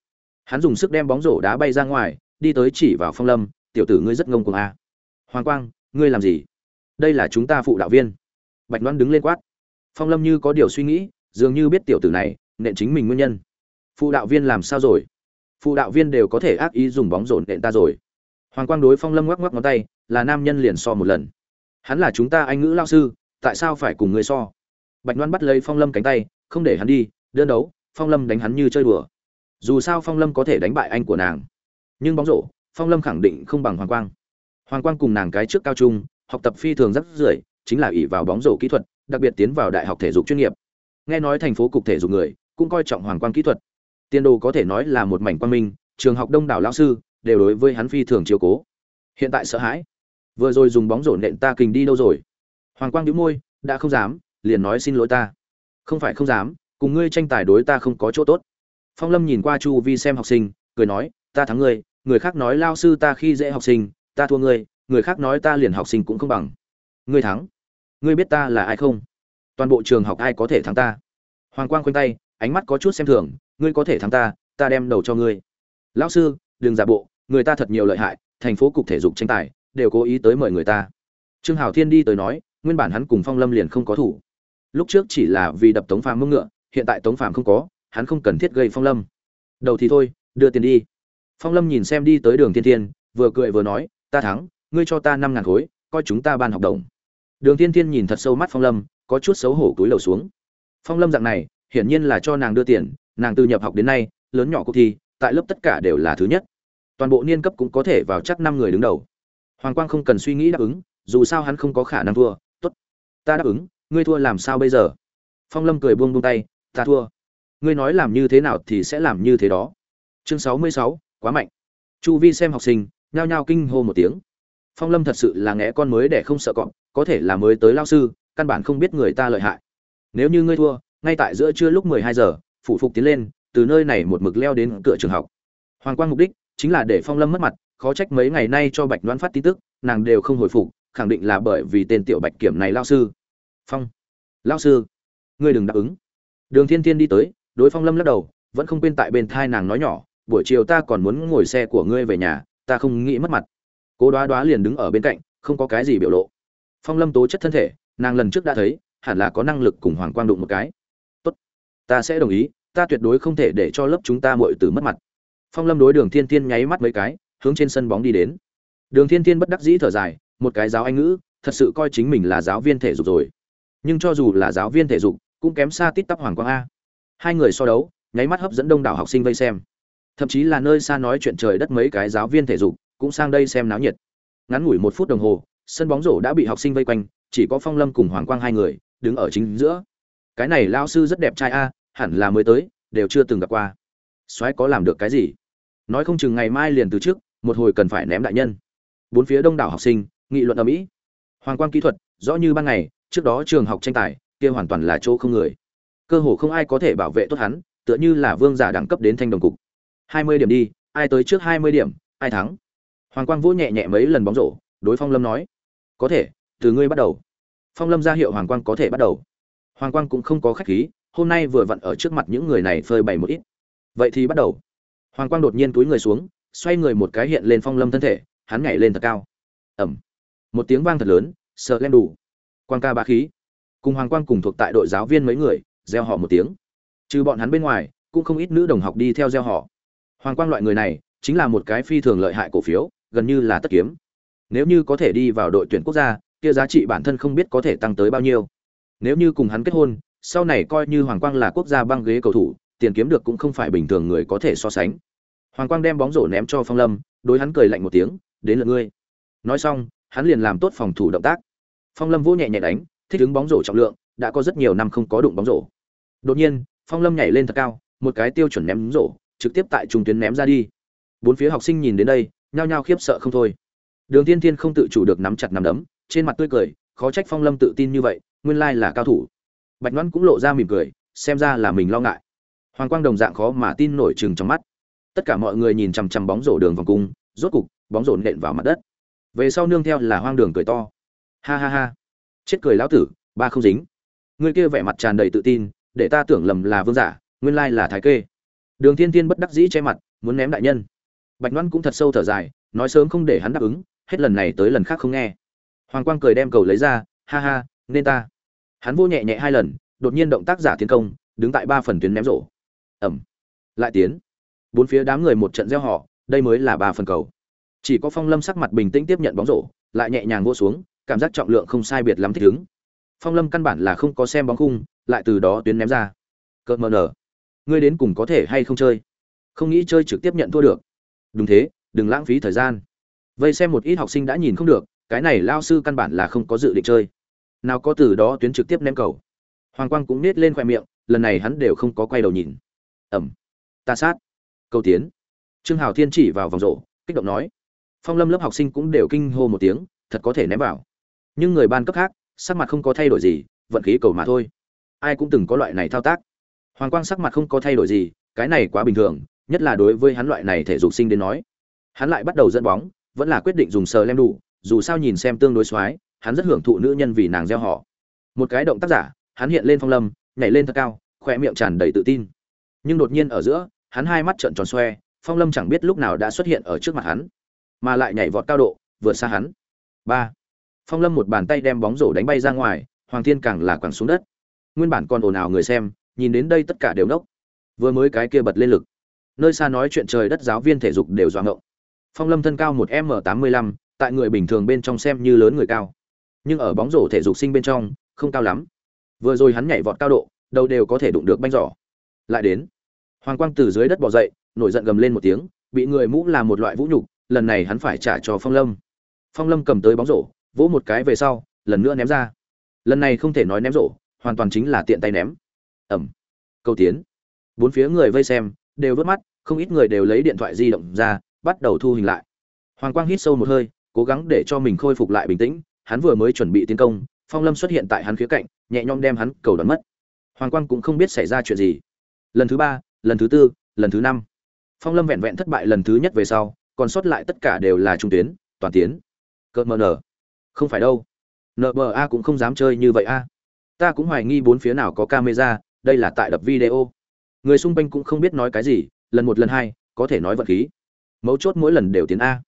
Hắn dùng sức đem bóng rổ đá bay ra ngoài, đi tới chỉ vào phong lâm, tiểu tử ngươi rất ngông cuồng a. À. hoàng quang, ngươi làm gì? Đây là chúng ta phụ đạo viên. Bạch đoan đứng lên quát. Phong lâm như có điều suy nghĩ, dường như biết tiểu tử này nện chính mình nguyên nhân. Phụ đạo viên làm sao rồi? Phụ đạo viên đều có thể ác ý dùng bóng rổ nện ta rồi. Hoàng quang đối phong lâm ngoắc ngoắc ngón tay, là nam nhân liền so một lần. Hắn là chúng ta anh ngữ lao sư, tại sao phải cùng ngươi so? Bạch đoan bắt lấy phong lâm cánh tay, không để hắn đi, đơn đấu phong lâm đánh hắn như chơi đùa. Dù sao phong lâm có thể đánh bại anh của nàng. Nhưng bóng rổ, phong lâm khẳng định không bằng hoàng quang. Hoàng quang cùng nàng cái trước cao trung, học tập phi thường rất rưỡi, chính là ỷ vào bóng rổ kỹ thuật, đặc biệt tiến vào đại học thể dục chuyên nghiệp. Nghe nói thành phố cục thể dục người, cũng coi trọng hoàng quang kỹ thuật. Tiền đồ có thể nói là một mảnh quang minh, trường học đông đảo lão sư, đều đối với hắn phi thường chiều cố. Hiện tại sợ hãi. Vừa rồi dùng bóng rổ nện ta kình đi đâu rồi? Hoàng quang đĩu môi, đã không dám, liền nói xin lỗi ta. Không phải không dám cùng ngươi tranh tài đối ta không có chỗ tốt. Phong lâm nhìn qua chu vi xem học sinh, cười nói, ta thắng ngươi, người khác nói lao sư ta khi dễ học sinh, ta thua ngươi, người khác nói ta liền học sinh cũng không bằng. Ngươi thắng. Ngươi biết ta là ai không? Toàn bộ trường học ai có thể thắng ta? Hoàng quang khoanh tay, ánh mắt có chút xem thường, ngươi có thể thắng ta ta đem đầu cho ngươi. Lão sư, đừng giả bộ, người ta thật nhiều lợi hại, thành phố cục thể dục tranh tài, đều cố ý tới mời người ta. Trương hảo thiên đi tới nói, nguyên bản hắn cùng phong lâm liền không có thủ. Lúc trước chỉ là vì đập tống phàm mông ngựa hiện tại tống phàm không có, hắn không cần thiết gây phong lâm. Đầu thì thôi, đưa tiền đi. Phong lâm nhìn xem đi tới đường thiên thiên, vừa cười vừa nói, ta thắng, ngươi cho ta năm ngàn khối, coi chúng ta ban học đồng. Đường thiên thiên nhìn thật sâu mắt phong lâm, có chút xấu hổ cúi đầu xuống. Phong lâm dạng này, hiển nhiên là cho nàng đưa tiền, nàng từ nhập học đến nay, lớn nhỏ cuộc thi, tại lớp tất cả đều là thứ nhất. Toàn bộ niên cấp cũng có thể vào chắc năm người đứng đầu. Hoàng quang không cần suy nghĩ đáp ứng, dù sao hắn không có khả năng thua. Tốt, ta đáp ứng, ngươi thua làm sao bây giờ? Phong lâm cười buông buông tay ta thua. Ngươi nói làm như thế nào thì sẽ làm như thế đó. Chương sáu mươi sáu, quá mạnh. Chu vi xem học sinh, nhao nhao kinh hô một tiếng. Phong lâm thật sự là ngẽ con mới để không sợ cọp, có thể là mới tới lao sư, căn bản không biết người ta lợi hại. Nếu như ngươi thua, ngay tại giữa trưa lúc mười hai giờ phụ phục tiến lên, từ nơi này một mực leo đến cửa trường học. Hoàng quang mục đích chính là để phong lâm mất mặt, khó trách mấy ngày nay cho bạch đoán phát tin tức, nàng đều không hồi phục, khẳng định là bởi vì tên tiểu bạch kiểm này lao sư. Phong, lao sư, ngươi đừng đáp ứng đường thiên thiên đi tới, đối phong lâm lắc đầu, vẫn không quên tại bên thai nàng nói nhỏ, buổi chiều ta còn muốn ngồi xe của ngươi về nhà, ta không nghĩ mất mặt. Cố đoá đoá liền đứng ở bên cạnh, không có cái gì biểu lộ. Phong lâm tố chất thân thể, nàng lần trước đã thấy, hẳn là có năng lực cùng hoàng quang đụng một cái. Tốt, ta sẽ đồng ý, ta tuyệt đối không thể để cho lớp chúng ta muội tử mất mặt. Phong lâm đối đường thiên thiên nháy mắt mấy cái, hướng trên sân bóng đi đến. Đường thiên thiên bất đắc dĩ thở dài, một cái giáo anh ngữ, thật sự coi chính mình là giáo viên thể dục rồi. Nhưng cho dù là giáo viên thể dục cũng kém xa tít tắp hoàng quang a. Hai người so đấu, nháy mắt hấp dẫn đông đảo học sinh vây xem. Thậm chí là nơi xa nói chuyện trời đất mấy cái giáo viên thể dục, cũng sang đây xem náo nhiệt. Ngắn ngủi một phút đồng hồ, sân bóng rổ đã bị học sinh vây quanh, chỉ có phong lâm cùng hoàng quang hai người, đứng ở chính giữa. Cái này lao sư rất đẹp trai a, hẳn là mới tới, đều chưa từng gặp qua. Soái có làm được cái gì? Nói không chừng ngày mai liền từ trước, một hồi cần phải ném đại nhân. Bốn phía đông đảo học sinh, nghị luận ở mỹ hoàng quang kỹ thuật, rõ như ban ngày, trước đó trường học tranh tài kia hoàn toàn là chỗ không người. Cơ hồ không ai có thể bảo vệ tốt hắn, tựa như là vương giả đẳng cấp đến thanh đồng cục. Hai mươi điểm đi, ai tới trước hai mươi điểm, ai thắng. Hoàng quang vỗ nhẹ nhẹ mấy lần bóng rổ, đối phong lâm nói, có thể, từ ngươi bắt đầu. Phong lâm ra hiệu hoàng quang có thể bắt đầu. Hoàng quang cũng không có khách khí, hôm nay vừa vặn ở trước mặt những người này phơi bày một ít. Vậy thì bắt đầu. Hoàng quang đột nhiên túi người xuống, xoay người một cái hiện lên phong lâm thân thể, hắn nhảy lên thật cao. Ẩm một tiếng vang thật lớn, sợ lên đủ. Quang ca ba khí cùng hoàng quang cùng thuộc tại đội giáo viên mấy người, gieo họ một tiếng. Trừ bọn hắn bên ngoài, cũng không ít nữ đồng học đi theo gieo họ. Hoàng quang loại người này, chính là một cái phi thường lợi hại cổ phiếu, gần như là tất kiếm. Nếu như có thể đi vào đội tuyển quốc gia, kia giá trị bản thân không biết có thể tăng tới bao nhiêu. Nếu như cùng hắn kết hôn, sau này coi như hoàng quang là quốc gia băng ghế cầu thủ, tiền kiếm được cũng không phải bình thường người có thể so sánh. Hoàng quang đem bóng rổ ném cho phong lâm, đối hắn cười lạnh một tiếng, đến lượt ngươi. Nói xong, hắn liền làm tốt phòng thủ động tác. Phong lâm vỗ nhẹ nhẹ đánh thích ứng bóng rổ trọng lượng, đã có rất nhiều năm không có đụng bóng rổ. Đột nhiên, phong lâm nhảy lên thật cao, một cái tiêu chuẩn ném rổ, trực tiếp tại trung tuyến ném ra đi. Bốn phía học sinh nhìn đến đây, nhao nhao khiếp sợ không thôi. Đường tiên tiên không tự chủ được nắm chặt nắm đấm, trên mặt tươi cười, khó trách phong lâm tự tin như vậy, nguyên lai là cao thủ. Bạch đoán cũng lộ ra mỉm cười, xem ra là mình lo ngại. Hoàng quang đồng dạng khó mà tin nổi chừng trong mắt. Tất cả mọi người nhìn chằm chằm bóng rổ đường vòng cung, rốt cục, bóng rổ nện vào mặt đất. Về sau nương theo là hoang đường cười to. Ha ha ha chết cười lão tử, ba không dính. Người kia vẻ mặt tràn đầy tự tin, để ta tưởng lầm là vương giả, nguyên lai là thái kê. Đường thiên thiên bất đắc dĩ che mặt, muốn ném đại nhân. Bạch loan cũng thật sâu thở dài, nói sớm không để hắn đáp ứng, hết lần này tới lần khác không nghe. Hoàng quang cười đem cầu lấy ra, ha ha, nên ta. Hắn vô nhẹ nhẹ hai lần, đột nhiên động tác giả tiến công, đứng tại ba phần tuyến ném rổ. Ẩm. Lại tiến. Bốn phía đám người một trận gieo họ đây mới là ba phần cầu. Chỉ có phong lâm sắc mặt bình tĩnh tiếp nhận bóng rổ, lại nhẹ nhàng vô xuống cảm giác trọng lượng không sai biệt lắm thích ứng. Phong lâm căn bản là không có xem bóng khung, lại từ đó tuyến ném ra. Cợt mờ nở. Ngươi đến cùng có thể hay không chơi? Không nghĩ chơi trực tiếp nhận thua được. Đúng thế, đừng lãng phí thời gian. Vây xem một ít học sinh đã nhìn không được, cái này lao sư căn bản là không có dự định chơi. Nào có từ đó tuyến trực tiếp ném cầu. Hoàng quang cũng nết lên khoe miệng, lần này hắn đều không có quay đầu nhìn. Ẩm. Ta sát. Câu tiến. Trương hào thiên chỉ vào vòng rổ, kích động nói. Phong lâm lớp học sinh cũng đều kinh hô một tiếng, thật có thể ném vào nhưng người ban cấp khác, sắc mặt không có thay đổi gì, vận khí cầu mà thôi. Ai cũng từng có loại này thao tác. Hoàng quang sắc mặt không có thay đổi gì, cái này quá bình thường, nhất là đối với hắn loại này thể dục sinh đến nói. Hắn lại bắt đầu dẫn bóng, vẫn là quyết định dùng sờ lem đủ, dù sao nhìn xem tương đối xoái hắn rất hưởng thụ nữ nhân vì nàng gieo họ. Một cái động tác giả, hắn hiện lên phong lâm, nhảy lên thật cao khoe miệng tràn đầy tự tin. Nhưng đột nhiên ở giữa, hắn hai mắt trợn tròn xoe, phong lâm chẳng biết lúc nào đã xuất hiện ở trước mặt hắn, mà lại nhảy vọt cao độ, vượt xa hắn. Ba phong lâm một bàn tay đem bóng rổ đánh bay ra ngoài, hoàng thiên càng là quẳng xuống đất. Nguyên bản còn ồn ào người xem, nhìn đến đây tất cả đều nốc. Vừa mới cái kia bật lên lực. Nơi xa nói chuyện trời đất giáo viên thể dục đều doạng ngộng. Phong lâm thân cao một m tám mươi lăm, tại người bình thường bên trong xem như lớn người cao. Nhưng ở bóng rổ thể dục sinh bên trong, không cao lắm. Vừa rồi hắn nhảy vọt cao độ, đầu đều có thể đụng được banh giỏ. Lại đến. Hoàng quang từ dưới đất bỏ dậy, nổi giận gầm lên một tiếng, bị người mũ là một loại vũ nhục, lần này hắn phải trả cho phong lâm. Phong lâm cầm tới bóng rổ vỗ một cái về sau, lần nữa ném ra. Lần này không thể nói ném rổ, hoàn toàn chính là tiện tay ném. Ẩm. Câu tiến. Bốn phía người vây xem, đều vớt mắt, không ít người đều lấy điện thoại di động ra, bắt đầu thu hình lại. Hoàng quang hít sâu một hơi, cố gắng để cho mình khôi phục lại bình tĩnh, hắn vừa mới chuẩn bị tiến công, phong lâm xuất hiện tại hắn khía cạnh, nhẹ nhõm đem hắn cầu đón mất. Hoàng quang cũng không biết xảy ra chuyện gì. Lần thứ ba, lần thứ tư, lần thứ năm. Phong lâm vẹn vẹn thất bại lần thứ nhất về sau, còn sót lại tất cả đều là trung tuyến, toàn tiến. Cợt mờ nở không phải đâu. Nba cũng không dám chơi như vậy a. Ta cũng hoài nghi bốn phía nào có camera, đây là tại đập video. Người xung quanh cũng không biết nói cái gì, lần một lần hai, có thể nói vật khí. Mấu chốt mỗi lần đều tiến a.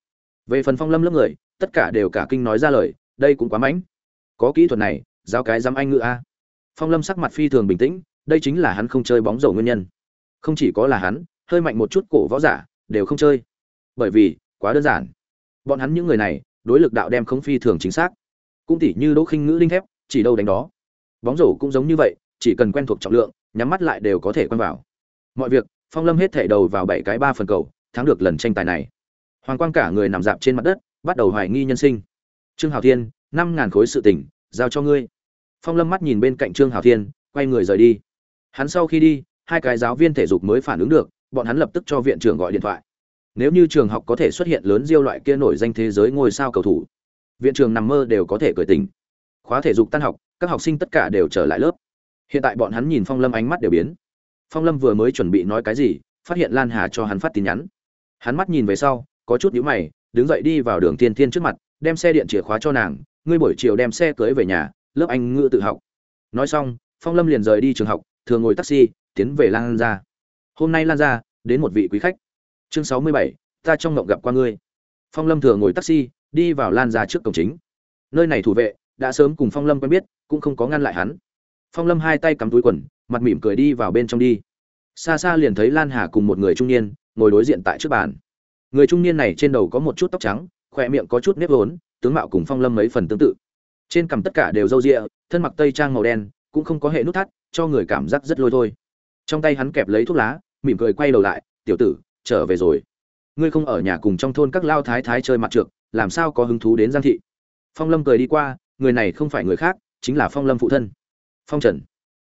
Về phần phong lâm lớp người, tất cả đều cả kinh nói ra lời, đây cũng quá mãnh. Có kỹ thuật này giao cái dám anh ngữ a. Phong lâm sắc mặt phi thường bình tĩnh, đây chính là hắn không chơi bóng rổ nguyên nhân. Không chỉ có là hắn, hơi mạnh một chút cổ võ giả, đều không chơi. Bởi vì, quá đơn giản. Bọn hắn những người này đối lực đạo đem không phi thường chính xác. Cũng tỉ như đỗ khinh ngữ linh thép, chỉ đâu đánh đó. Bóng rổ cũng giống như vậy, chỉ cần quen thuộc trọng lượng, nhắm mắt lại đều có thể quen vào. Mọi việc, phong lâm hết thể đầu vào bảy cái ba phần cầu, thắng được lần tranh tài này. Hoàng quang cả người nằm dạp trên mặt đất, bắt đầu hoài nghi nhân sinh. Trương hào thiên, năm ngàn khối sự tỉnh, giao cho ngươi. Phong lâm mắt nhìn bên cạnh trương hào thiên, quay người rời đi. Hắn sau khi đi, hai cái giáo viên thể dục mới phản ứng được, bọn hắn lập tức cho viện trưởng gọi điện thoại nếu như trường học có thể xuất hiện lớn diêu loại kia nổi danh thế giới ngôi sao cầu thủ, viện trường nằm mơ đều có thể cởi tình khóa thể dục tan học, các học sinh tất cả đều trở lại lớp. Hiện tại bọn hắn nhìn phong lâm ánh mắt đều biến. Phong lâm vừa mới chuẩn bị nói cái gì, phát hiện lan hà cho hắn phát tin nhắn. Hắn mắt nhìn về sau, có chút nhíu mày, đứng dậy đi vào đường thiên thiên trước mặt, đem xe điện chìa khóa cho nàng, ngươi buổi chiều đem xe cưới về nhà, lớp anh ngựa tự học. Nói xong, phong lâm liền rời đi trường học thường ngồi taxi, tiến về lan ra hôm nay lan ra đến một vị quý khách chương sáu mươi bảy, ta trong ngộng gặp qua ngươi. Phong lâm thừa ngồi taxi, đi vào lan ra trước cổng chính. Nơi này thủ vệ, đã sớm cùng phong lâm quen biết, cũng không có ngăn lại hắn. Phong lâm hai tay cắm túi quần, mặt mỉm cười đi vào bên trong đi. Xa xa liền thấy lan hà cùng một người trung niên, ngồi đối diện tại trước bàn. Người trung niên này trên đầu có một chút tóc trắng, khỏe miệng có chút nếp vốn, tướng mạo cùng phong lâm mấy phần tương tự. Trên cằm tất cả đều râu rịa thân mặc tây trang màu đen, cũng không có hệ nút thắt, cho người cảm giác rất lôi thôi. Trong tay hắn kẹp lấy thuốc lá, mỉm cười quay đầu lại, tiểu tử trở về rồi. Ngươi không ở nhà cùng trong thôn các lao thái thái chơi mặt trượt làm sao có hứng thú đến giang thị? Phong lâm cười đi qua, người này không phải người khác, chính là phong lâm phụ thân. Phong trần,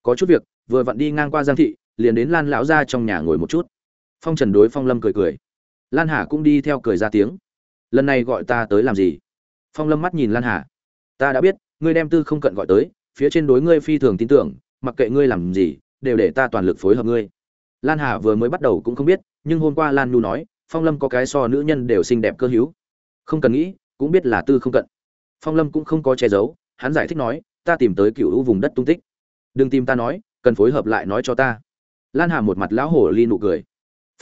có chút việc, vừa vặn đi ngang qua giang thị, liền đến lan lão ra trong nhà ngồi một chút. Phong trần đối phong lâm cười cười. Lan hà cũng đi theo cười ra tiếng. Lần này gọi ta tới làm gì? Phong lâm mắt nhìn lan hà. Ta đã biết, ngươi đem tư không cận gọi tới, phía trên đối ngươi phi thường tin tưởng, mặc kệ ngươi làm gì, đều để ta toàn lực phối hợp ngươi. Lan hà vừa mới bắt đầu cũng không biết nhưng hôm qua lan nhu nói, phong lâm có cái so nữ nhân đều xinh đẹp cơ hữu. Không cần nghĩ, cũng biết là tư không cận. Phong lâm cũng không có che giấu, hắn giải thích nói, ta tìm tới cựu hữu vùng đất tung tích. Đừng tìm ta nói, cần phối hợp lại nói cho ta. Lan hà một mặt lão hổ ly nụ cười.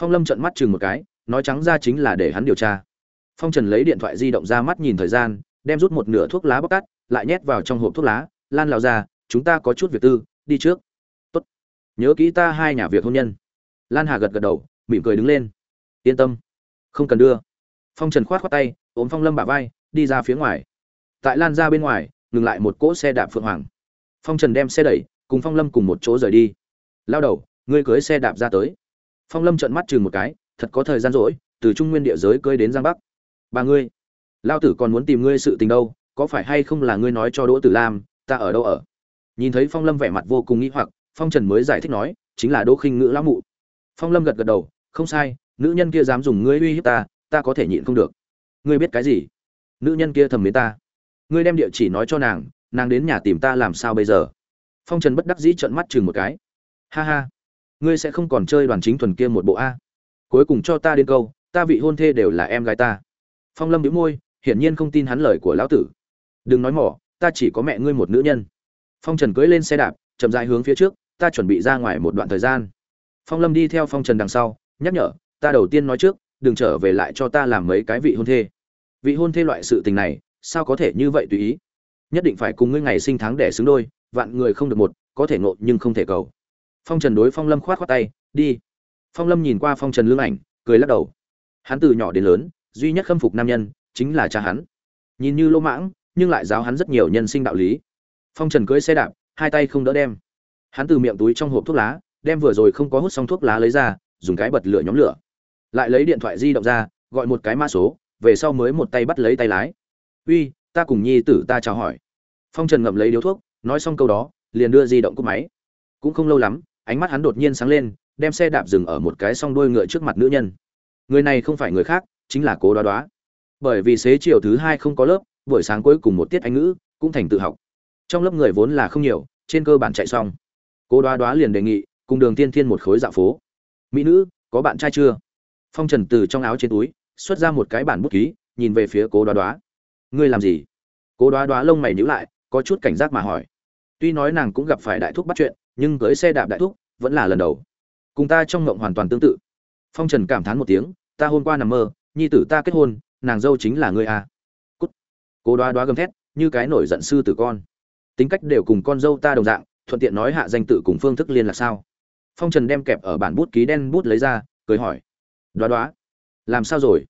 Phong lâm trợn mắt chừng một cái, nói trắng ra chính là để hắn điều tra. Phong trần lấy điện thoại di động ra mắt nhìn thời gian, đem rút một nửa thuốc lá bóc cắt lại nhét vào trong hộp thuốc lá. Lan lao ra chúng ta có chút việc tư, đi trước. Tốt. Nhớ kỹ ta hai nhà việc hôn nhân. Lan hà gật gật đầu mỉm cười đứng lên. Yên tâm. Không cần đưa. Phong trần khoát khoát tay, ôm phong lâm bả vai, đi ra phía ngoài. Tại lan ra bên ngoài, ngừng lại một cỗ xe đạp phượng hoàng. Phong trần đem xe đẩy, cùng phong lâm cùng một chỗ rời đi. Lao đầu, ngươi cưới xe đạp ra tới. Phong lâm trợn mắt chừng một cái, thật có thời gian rỗi, từ trung nguyên địa giới cưới đến giang bắc. Ba ngươi, lao tử còn muốn tìm ngươi sự tình đâu, có phải hay không là ngươi nói cho đỗ tử lam, ta ở đâu ở? Nhìn thấy phong lâm vẻ mặt vô cùng nghĩ hoặc, phong trần mới giải thích nói, chính là đỗ khinh ngữ lão mụ. Phong lâm gật gật đầu không sai, nữ nhân kia dám dùng ngươi uy hiếp ta ta có thể nhịn không được. Ngươi biết cái gì? Nữ nhân kia thầm mến ta. Ngươi đem địa chỉ nói cho nàng nàng đến nhà tìm ta làm sao bây giờ? Phong trần bất đắc dĩ trợn mắt chừng một cái. Ha ha, ngươi sẽ không còn chơi đoàn chính thuần kia một bộ a. Cuối cùng cho ta đến câu, ta vị hôn thê đều là em gái ta. Phong lâm đĩu môi, hiển nhiên không tin hắn lời của lão tử. Đừng nói mỏ, ta chỉ có mẹ ngươi một nữ nhân. Phong trần cưỡi lên xe đạp, chậm dài hướng phía trước, ta chuẩn bị ra ngoài một đoạn thời gian. Phong lâm đi theo phong trần đằng sau nhắc nhở, ta đầu tiên nói trước, đừng trở về lại cho ta làm mấy cái vị hôn thê. Vị hôn thê loại sự tình này, sao có thể như vậy tùy ý? Nhất định phải cùng ngươi ngày sinh tháng đẻ xứng đôi, vạn người không được một, có thể ngộ nhưng không thể cầu. Phong trần đối phong lâm khoát khoát tay, đi. Phong lâm nhìn qua phong trần lương ảnh, cười lắc đầu. Hắn từ nhỏ đến lớn, duy nhất khâm phục nam nhân, chính là cha hắn. Nhìn như lỗ mãng, nhưng lại giáo hắn rất nhiều nhân sinh đạo lý. Phong trần cưỡi xe đạp, hai tay không đỡ đem. Hắn từ miệng túi trong hộp thuốc lá, đem vừa rồi không có hút xong thuốc lá lấy ra dùng cái bật lửa nhóm lửa. Lại lấy điện thoại di động ra, gọi một cái mã số, về sau mới một tay bắt lấy tay lái. Uy, ta cùng nhi tử ta chào hỏi. Phong trần ngậm lấy điếu thuốc, nói xong câu đó, liền đưa di động cúp máy. Cũng không lâu lắm, ánh mắt hắn đột nhiên sáng lên, đem xe đạp dừng ở một cái song đuôi ngựa trước mặt nữ nhân. Người này không phải người khác, chính là cố đoá đoá. Bởi vì xế chiều thứ hai không có lớp, buổi sáng cuối cùng một tiết anh ngữ, cũng thành tự học. Trong lớp người vốn là không nhiều, trên cơ bản chạy xong. Cố đoá đoá liền đề nghị, cùng đường tiên thiên một khối dạo phố mỹ nữ, có bạn trai chưa? Phong trần từ trong áo trên túi, xuất ra một cái bản bút ký, nhìn về phía cố đoá đoá. Ngươi làm gì? Cố đoá đoá lông mày nhữ lại, có chút cảnh giác mà hỏi. Tuy nói nàng cũng gặp phải đại thúc bắt chuyện, nhưng cưới xe đạp đại thúc vẫn là lần đầu. Cùng ta trong ngộng hoàn toàn tương tự. Phong trần cảm thán một tiếng, ta hôm qua nằm mơ, nhi tử ta kết hôn, nàng dâu chính là ngươi à. cút. Cố đoá đoá gầm thét, như cái nổi giận sư tử con. Tính cách đều cùng con dâu ta đồng dạng, thuận tiện nói hạ danh tự cùng phương thức liên là sao? Phong trần đem kẹp ở bản bút ký đen bút lấy ra, cười hỏi. Đoá đoá. Làm sao rồi?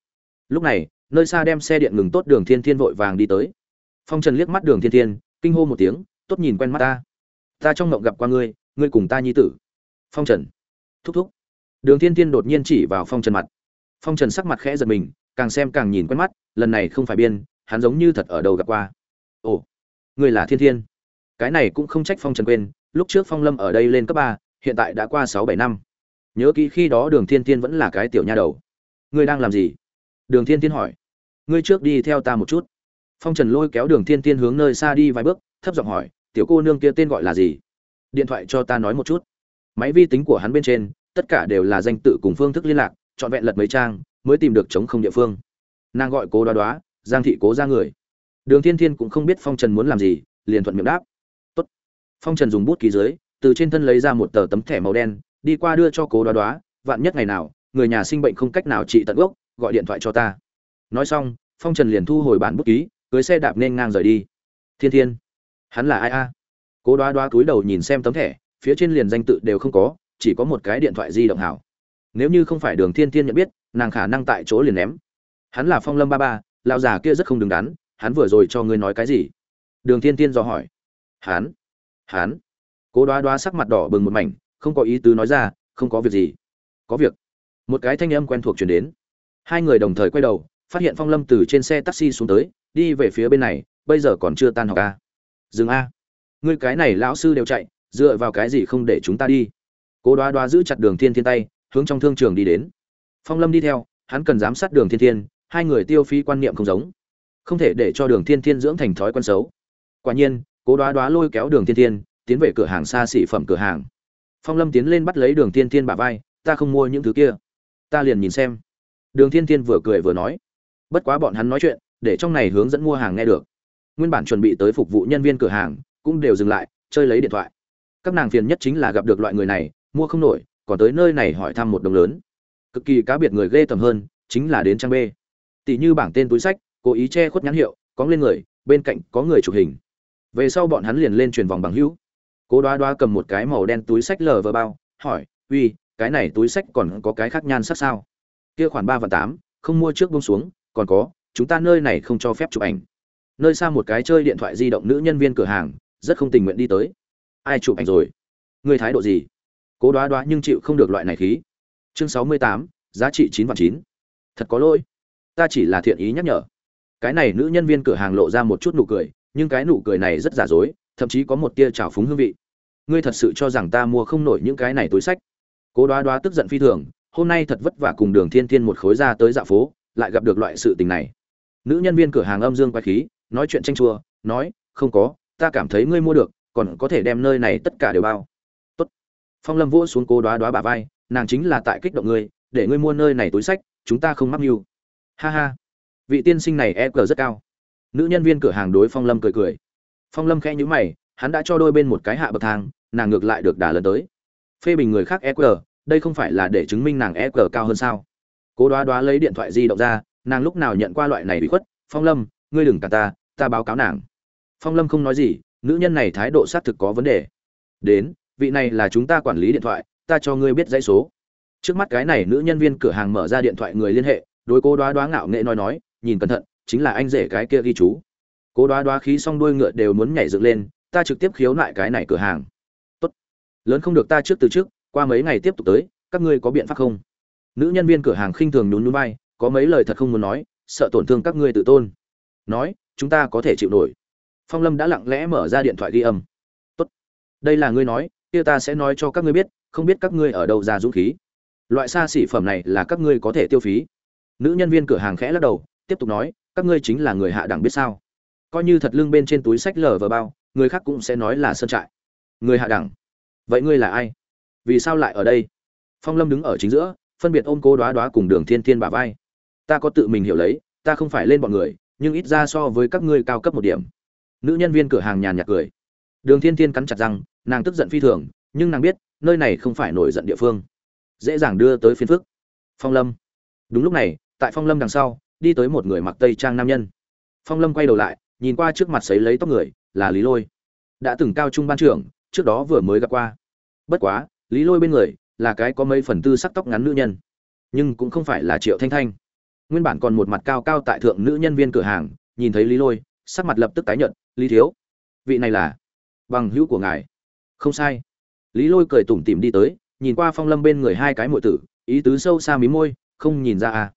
Lúc này, nơi xa đem xe điện ngừng tốt đường thiên thiên vội vàng đi tới. Phong trần liếc mắt đường thiên thiên, kinh hô một tiếng, tốt nhìn quen mắt ta. Ta trong ngộng gặp qua ngươi ngươi cùng ta nhi tử. Phong trần. Thúc thúc. Đường thiên thiên đột nhiên chỉ vào phong trần mặt. Phong trần sắc mặt khẽ giật mình, càng xem càng nhìn quen mắt, lần này không phải biên, hắn giống như thật ở đầu gặp qua. Ồ, ngươi là thiên thiên. Cái này cũng không trách phong trần quên, lúc trước phong lâm ở đây lên cấp ba hiện tại đã qua sáu bảy năm. Nhớ kỹ khi đó đường thiên thiên vẫn là cái tiểu nha đầu. Ngươi đang làm gì? Đường thiên thiên hỏi. Ngươi trước đi theo ta một chút. Phong trần lôi kéo đường thiên thiên hướng nơi xa đi vài bước, thấp giọng hỏi, tiểu cô nương kia tên gọi là gì? Điện thoại cho ta nói một chút. Máy vi tính của hắn bên trên, tất cả đều là danh tự cùng phương thức liên lạc, trọn vẹn lật mấy trang, mới tìm được chống không địa phương. Nàng gọi cố đoá đoá, giang thị cố ra người. Đường thiên thiên cũng không biết phong trần muốn làm gì, liền thuận miệng đáp. Tốt. phong trần dùng bút ký dưới từ trên thân lấy ra một tờ tấm thẻ màu đen, đi qua đưa cho cố đoá đoá, vạn nhất ngày nào, người nhà sinh bệnh không cách nào trị tận gốc, gọi điện thoại cho ta. Nói xong, phong trần liền thu hồi bản bút ký, cưới xe đạp nên ngang rời đi. Thiên thiên, hắn là ai a? Cố đoá đoá cúi đầu nhìn xem tấm thẻ, phía trên liền danh tự đều không có, chỉ có một cái điện thoại di động hảo. Nếu như không phải đường thiên thiên nhận biết, nàng khả năng tại chỗ liền ném. Hắn là phong lâm ba ba, lão già kia rất không đứng đắn, hắn vừa rồi cho ngươi nói cái gì? Đường thiên thiên dò hỏi. Hắn hắn cố đoá đoá sắc mặt đỏ bừng một mảnh, không có ý tứ nói ra, không có việc gì. Có việc? Một cái thanh âm quen thuộc chuyển đến. Hai người đồng thời quay đầu, phát hiện phong lâm từ trên xe taxi xuống tới, đi về phía bên này, bây giờ còn chưa tan học a dừng a. Ngươi cái này lão sư đều chạy, dựa vào cái gì không để chúng ta đi? Cố đoá đoá giữ chặt đường thiên thiên tay, hướng trong thương trường đi đến. Phong lâm đi theo, hắn cần giám sát đường thiên thiên, hai người tiêu phí quan niệm không giống. Không thể để cho đường thiên thiên dưỡng thành thói quen xấu. Quả nhiên, cố đoá đoá lôi kéo đường thiên thiên tiến về cửa hàng xa xỉ phẩm cửa hàng. Phong lâm tiến lên bắt lấy đường thiên thiên bả vai, ta không mua những thứ kia. Ta liền nhìn xem. Đường thiên thiên vừa cười vừa nói, bất quá bọn hắn nói chuyện, để trong này hướng dẫn mua hàng nghe được. Nguyên bản chuẩn bị tới phục vụ nhân viên cửa hàng, cũng đều dừng lại, chơi lấy điện thoại. Các nàng phiền nhất chính là gặp được loại người này, mua không nổi, còn tới nơi này hỏi thăm một đồng lớn. Cực kỳ cá biệt người ghê tầm hơn, chính là đến trang b. Tỷ như bảng tên túi sách, cố ý che khuất nhãn hiệu, cóng lên người, bên cạnh có người chụp hình. Về sau bọn hắn liền lên truyền vòng bằng hữu cố đoá đoá cầm một cái màu đen túi sách lờ vờ bao, hỏi, uy, cái này túi sách còn có cái khác nhan sắc sao? Kia khoản ba và tám, không mua trước bông xuống, còn có, chúng ta nơi này không cho phép chụp ảnh. Nơi xa một cái chơi điện thoại di động nữ nhân viên cửa hàng, rất không tình nguyện đi tới. Ai chụp ảnh rồi? Người thái độ gì? Cố đoá đoá nhưng chịu không được loại này khí. Chương sáu mươi tám, giá trị chín vạn chín. Thật có lỗi. Ta chỉ là thiện ý nhắc nhở. Cái này nữ nhân viên cửa hàng lộ ra một chút nụ cười, nhưng cái nụ cười này rất giả dối thậm chí có một tia trào phúng hương vị. Ngươi thật sự cho rằng ta mua không nổi những cái này túi sách? Cố đoá đoá tức giận phi thường, hôm nay thật vất vả cùng đường thiên thiên một khối ra tới dạ phố, lại gặp được loại sự tình này. Nữ nhân viên cửa hàng âm dương quay khí, nói chuyện tranh chua, nói, không có, ta cảm thấy ngươi mua được, còn có thể đem nơi này tất cả đều bao. Tốt. phong lâm vỗ xuống cố đoá đoá bà vai, nàng chính là tại kích động ngươi, để ngươi mua nơi này túi sách, chúng ta không mắc mưu. Ha ha. Vị tiên sinh này e cờ rất cao. Nữ nhân viên cửa hàng đối phong lâm cười cười phong lâm khẽ nhữ mày, hắn đã cho đôi bên một cái hạ bậc thang, nàng ngược lại được đả lần tới. Phê bình người khác eq đây không phải là để chứng minh nàng eq cao hơn sao? Cố đoá đoá lấy điện thoại di động ra, nàng lúc nào nhận qua loại này bị khuất? Phong lâm, ngươi đừng cả ta ta báo cáo nàng. Phong lâm không nói gì, nữ nhân này thái độ xác thực có vấn đề. Đến, vị này là chúng ta quản lý điện thoại, ta cho ngươi biết dãy số. Trước mắt cái này nữ nhân viên cửa hàng mở ra điện thoại người liên hệ, đối cố đoá đoá ngạo nghệ nói nói, nhìn cẩn thận, chính là anh rể cái kia ghi chú cố đoá đoá khí xong đuôi ngựa đều muốn nhảy dựng lên, ta trực tiếp khiếu nại cái này cửa hàng. Tốt. Lớn không được ta trước từ trước, qua mấy ngày tiếp tục tới, các ngươi có biện pháp không? Nữ nhân viên cửa hàng khinh thường nhún nhún bay có mấy lời thật không muốn nói, sợ tổn thương các ngươi tự tôn. Nói, chúng ta có thể chịu nổi. Phong lâm đã lặng lẽ mở ra điện thoại ghi âm. Tốt. Đây là ngươi nói, kia ta sẽ nói cho các ngươi biết, không biết các ngươi ở đâu ra dũng khí. Loại xa xỉ phẩm này là các ngươi có thể tiêu phí. Nữ nhân viên cửa hàng khẽ lắc đầu, tiếp tục nói, các ngươi chính là người hạ đẳng biết sao? Coi như thật lưng bên trên túi sách lở vờ bao, người khác cũng sẽ nói là sơn trại. Người hạ đẳng. Vậy ngươi là ai? Vì sao lại ở đây? Phong lâm đứng ở chính giữa, phân biệt ôm cô đoá đoá cùng đường thiên thiên bà vai. Ta có tự mình hiểu lấy, ta không phải lên bọn người, nhưng ít ra so với các ngươi cao cấp một điểm. Nữ nhân viên cửa hàng nhàn nhạt cười. Đường thiên thiên cắn chặt răng, nàng tức giận phi thường, nhưng nàng biết, nơi này không phải nổi giận địa phương. Dễ dàng đưa tới phiên phức. Phong lâm. Đúng lúc này, tại phong lâm đằng sau, đi tới một người mặc tây trang nam nhân. Phong lâm quay đầu lại nhìn qua trước mặt sấy lấy tóc người, là lý lôi. Đã từng cao trung ban trưởng, trước đó vừa mới gặp qua. Bất quá, lý lôi bên người, là cái có mấy phần tư sắc tóc ngắn nữ nhân. Nhưng cũng không phải là triệu thanh thanh. Nguyên bản còn một mặt cao cao tại thượng nữ nhân viên cửa hàng, nhìn thấy lý lôi, sắc mặt lập tức tái nhợt, lý thiếu, vị này là bằng hữu của ngài. Không sai. Lý lôi cười tủm tỉm đi tới, nhìn qua phong lâm bên người hai cái muội tử, ý tứ sâu xa mí môi, không nhìn ra à.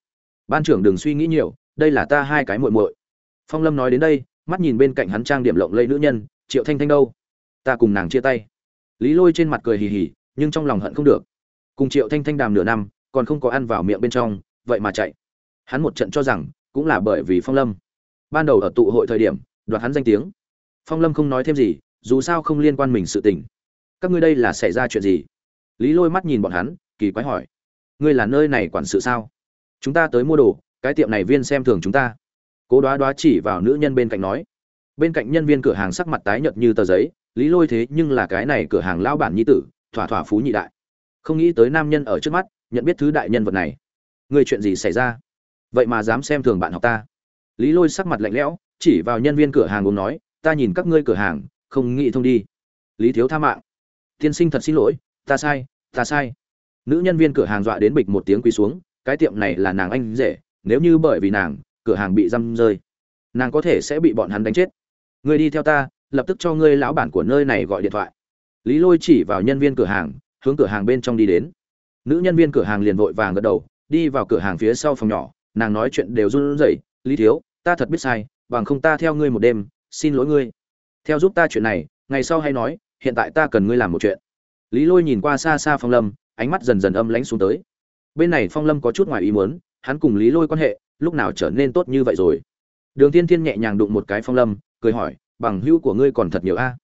Ban trưởng đừng suy nghĩ nhiều, đây là ta hai cái muội muội. Phong lâm nói đến đây mắt nhìn bên cạnh hắn trang điểm lộng lẫy nữ nhân, triệu thanh thanh đâu? Ta cùng nàng chia tay. Lý lôi trên mặt cười hì hì, nhưng trong lòng hận không được. Cùng triệu thanh thanh đàm nửa năm, còn không có ăn vào miệng bên trong, vậy mà chạy. Hắn một trận cho rằng, cũng là bởi vì phong lâm. Ban đầu ở tụ hội thời điểm, đoạt hắn danh tiếng. Phong lâm không nói thêm gì, dù sao không liên quan mình sự tình. Các ngươi đây là xảy ra chuyện gì? Lý lôi mắt nhìn bọn hắn, kỳ quái hỏi. Ngươi là nơi này quản sự sao? Chúng ta tới mua đồ, cái tiệm này viên xem thường chúng ta cố đoá đoá chỉ vào nữ nhân bên cạnh nói. Bên cạnh nhân viên cửa hàng sắc mặt tái nhợt như tờ giấy, lý lôi thế nhưng là cái này cửa hàng lao bản nhi tử, thỏa thỏa phú nhị đại. Không nghĩ tới nam nhân ở trước mắt, nhận biết thứ đại nhân vật này. Người chuyện gì xảy ra? Vậy mà dám xem thường bạn học ta. Lý lôi sắc mặt lạnh lẽo, chỉ vào nhân viên cửa hàng uống nói, ta nhìn các ngươi cửa hàng, không nghĩ thông đi. Lý thiếu tha mạng. Tiên sinh thật xin lỗi, ta sai ta sai. Nữ nhân viên cửa hàng dọa đến bịch một tiếng quỳ xuống, cái tiệm này là nàng anh rể, nếu như bởi vì nàng cửa hàng bị răm rơi. Nàng có thể sẽ bị bọn hắn đánh chết. Ngươi đi theo ta, lập tức cho ngươi lão bản của nơi này gọi điện thoại. Lý lôi chỉ vào nhân viên cửa hàng, hướng cửa hàng bên trong đi đến. Nữ nhân viên cửa hàng liền vội vàng gật đầu, đi vào cửa hàng phía sau phòng nhỏ, nàng nói chuyện đều run rẩy, lý thiếu, ta thật biết sai, bằng không ta theo ngươi một đêm, xin lỗi ngươi. Theo giúp ta chuyện này, ngày sau hay nói, hiện tại ta cần ngươi làm một chuyện. Lý lôi nhìn qua xa xa phong lâm, ánh mắt dần dần âm lãnh xuống tới. Bên này phong lâm có chút ngoài ý muốn, hắn cùng lý lôi quan hệ lúc nào trở nên tốt như vậy rồi? Đường thiên thiên nhẹ nhàng đụng một cái phong lâm, cười hỏi, bằng hữu của ngươi còn thật nhiều a?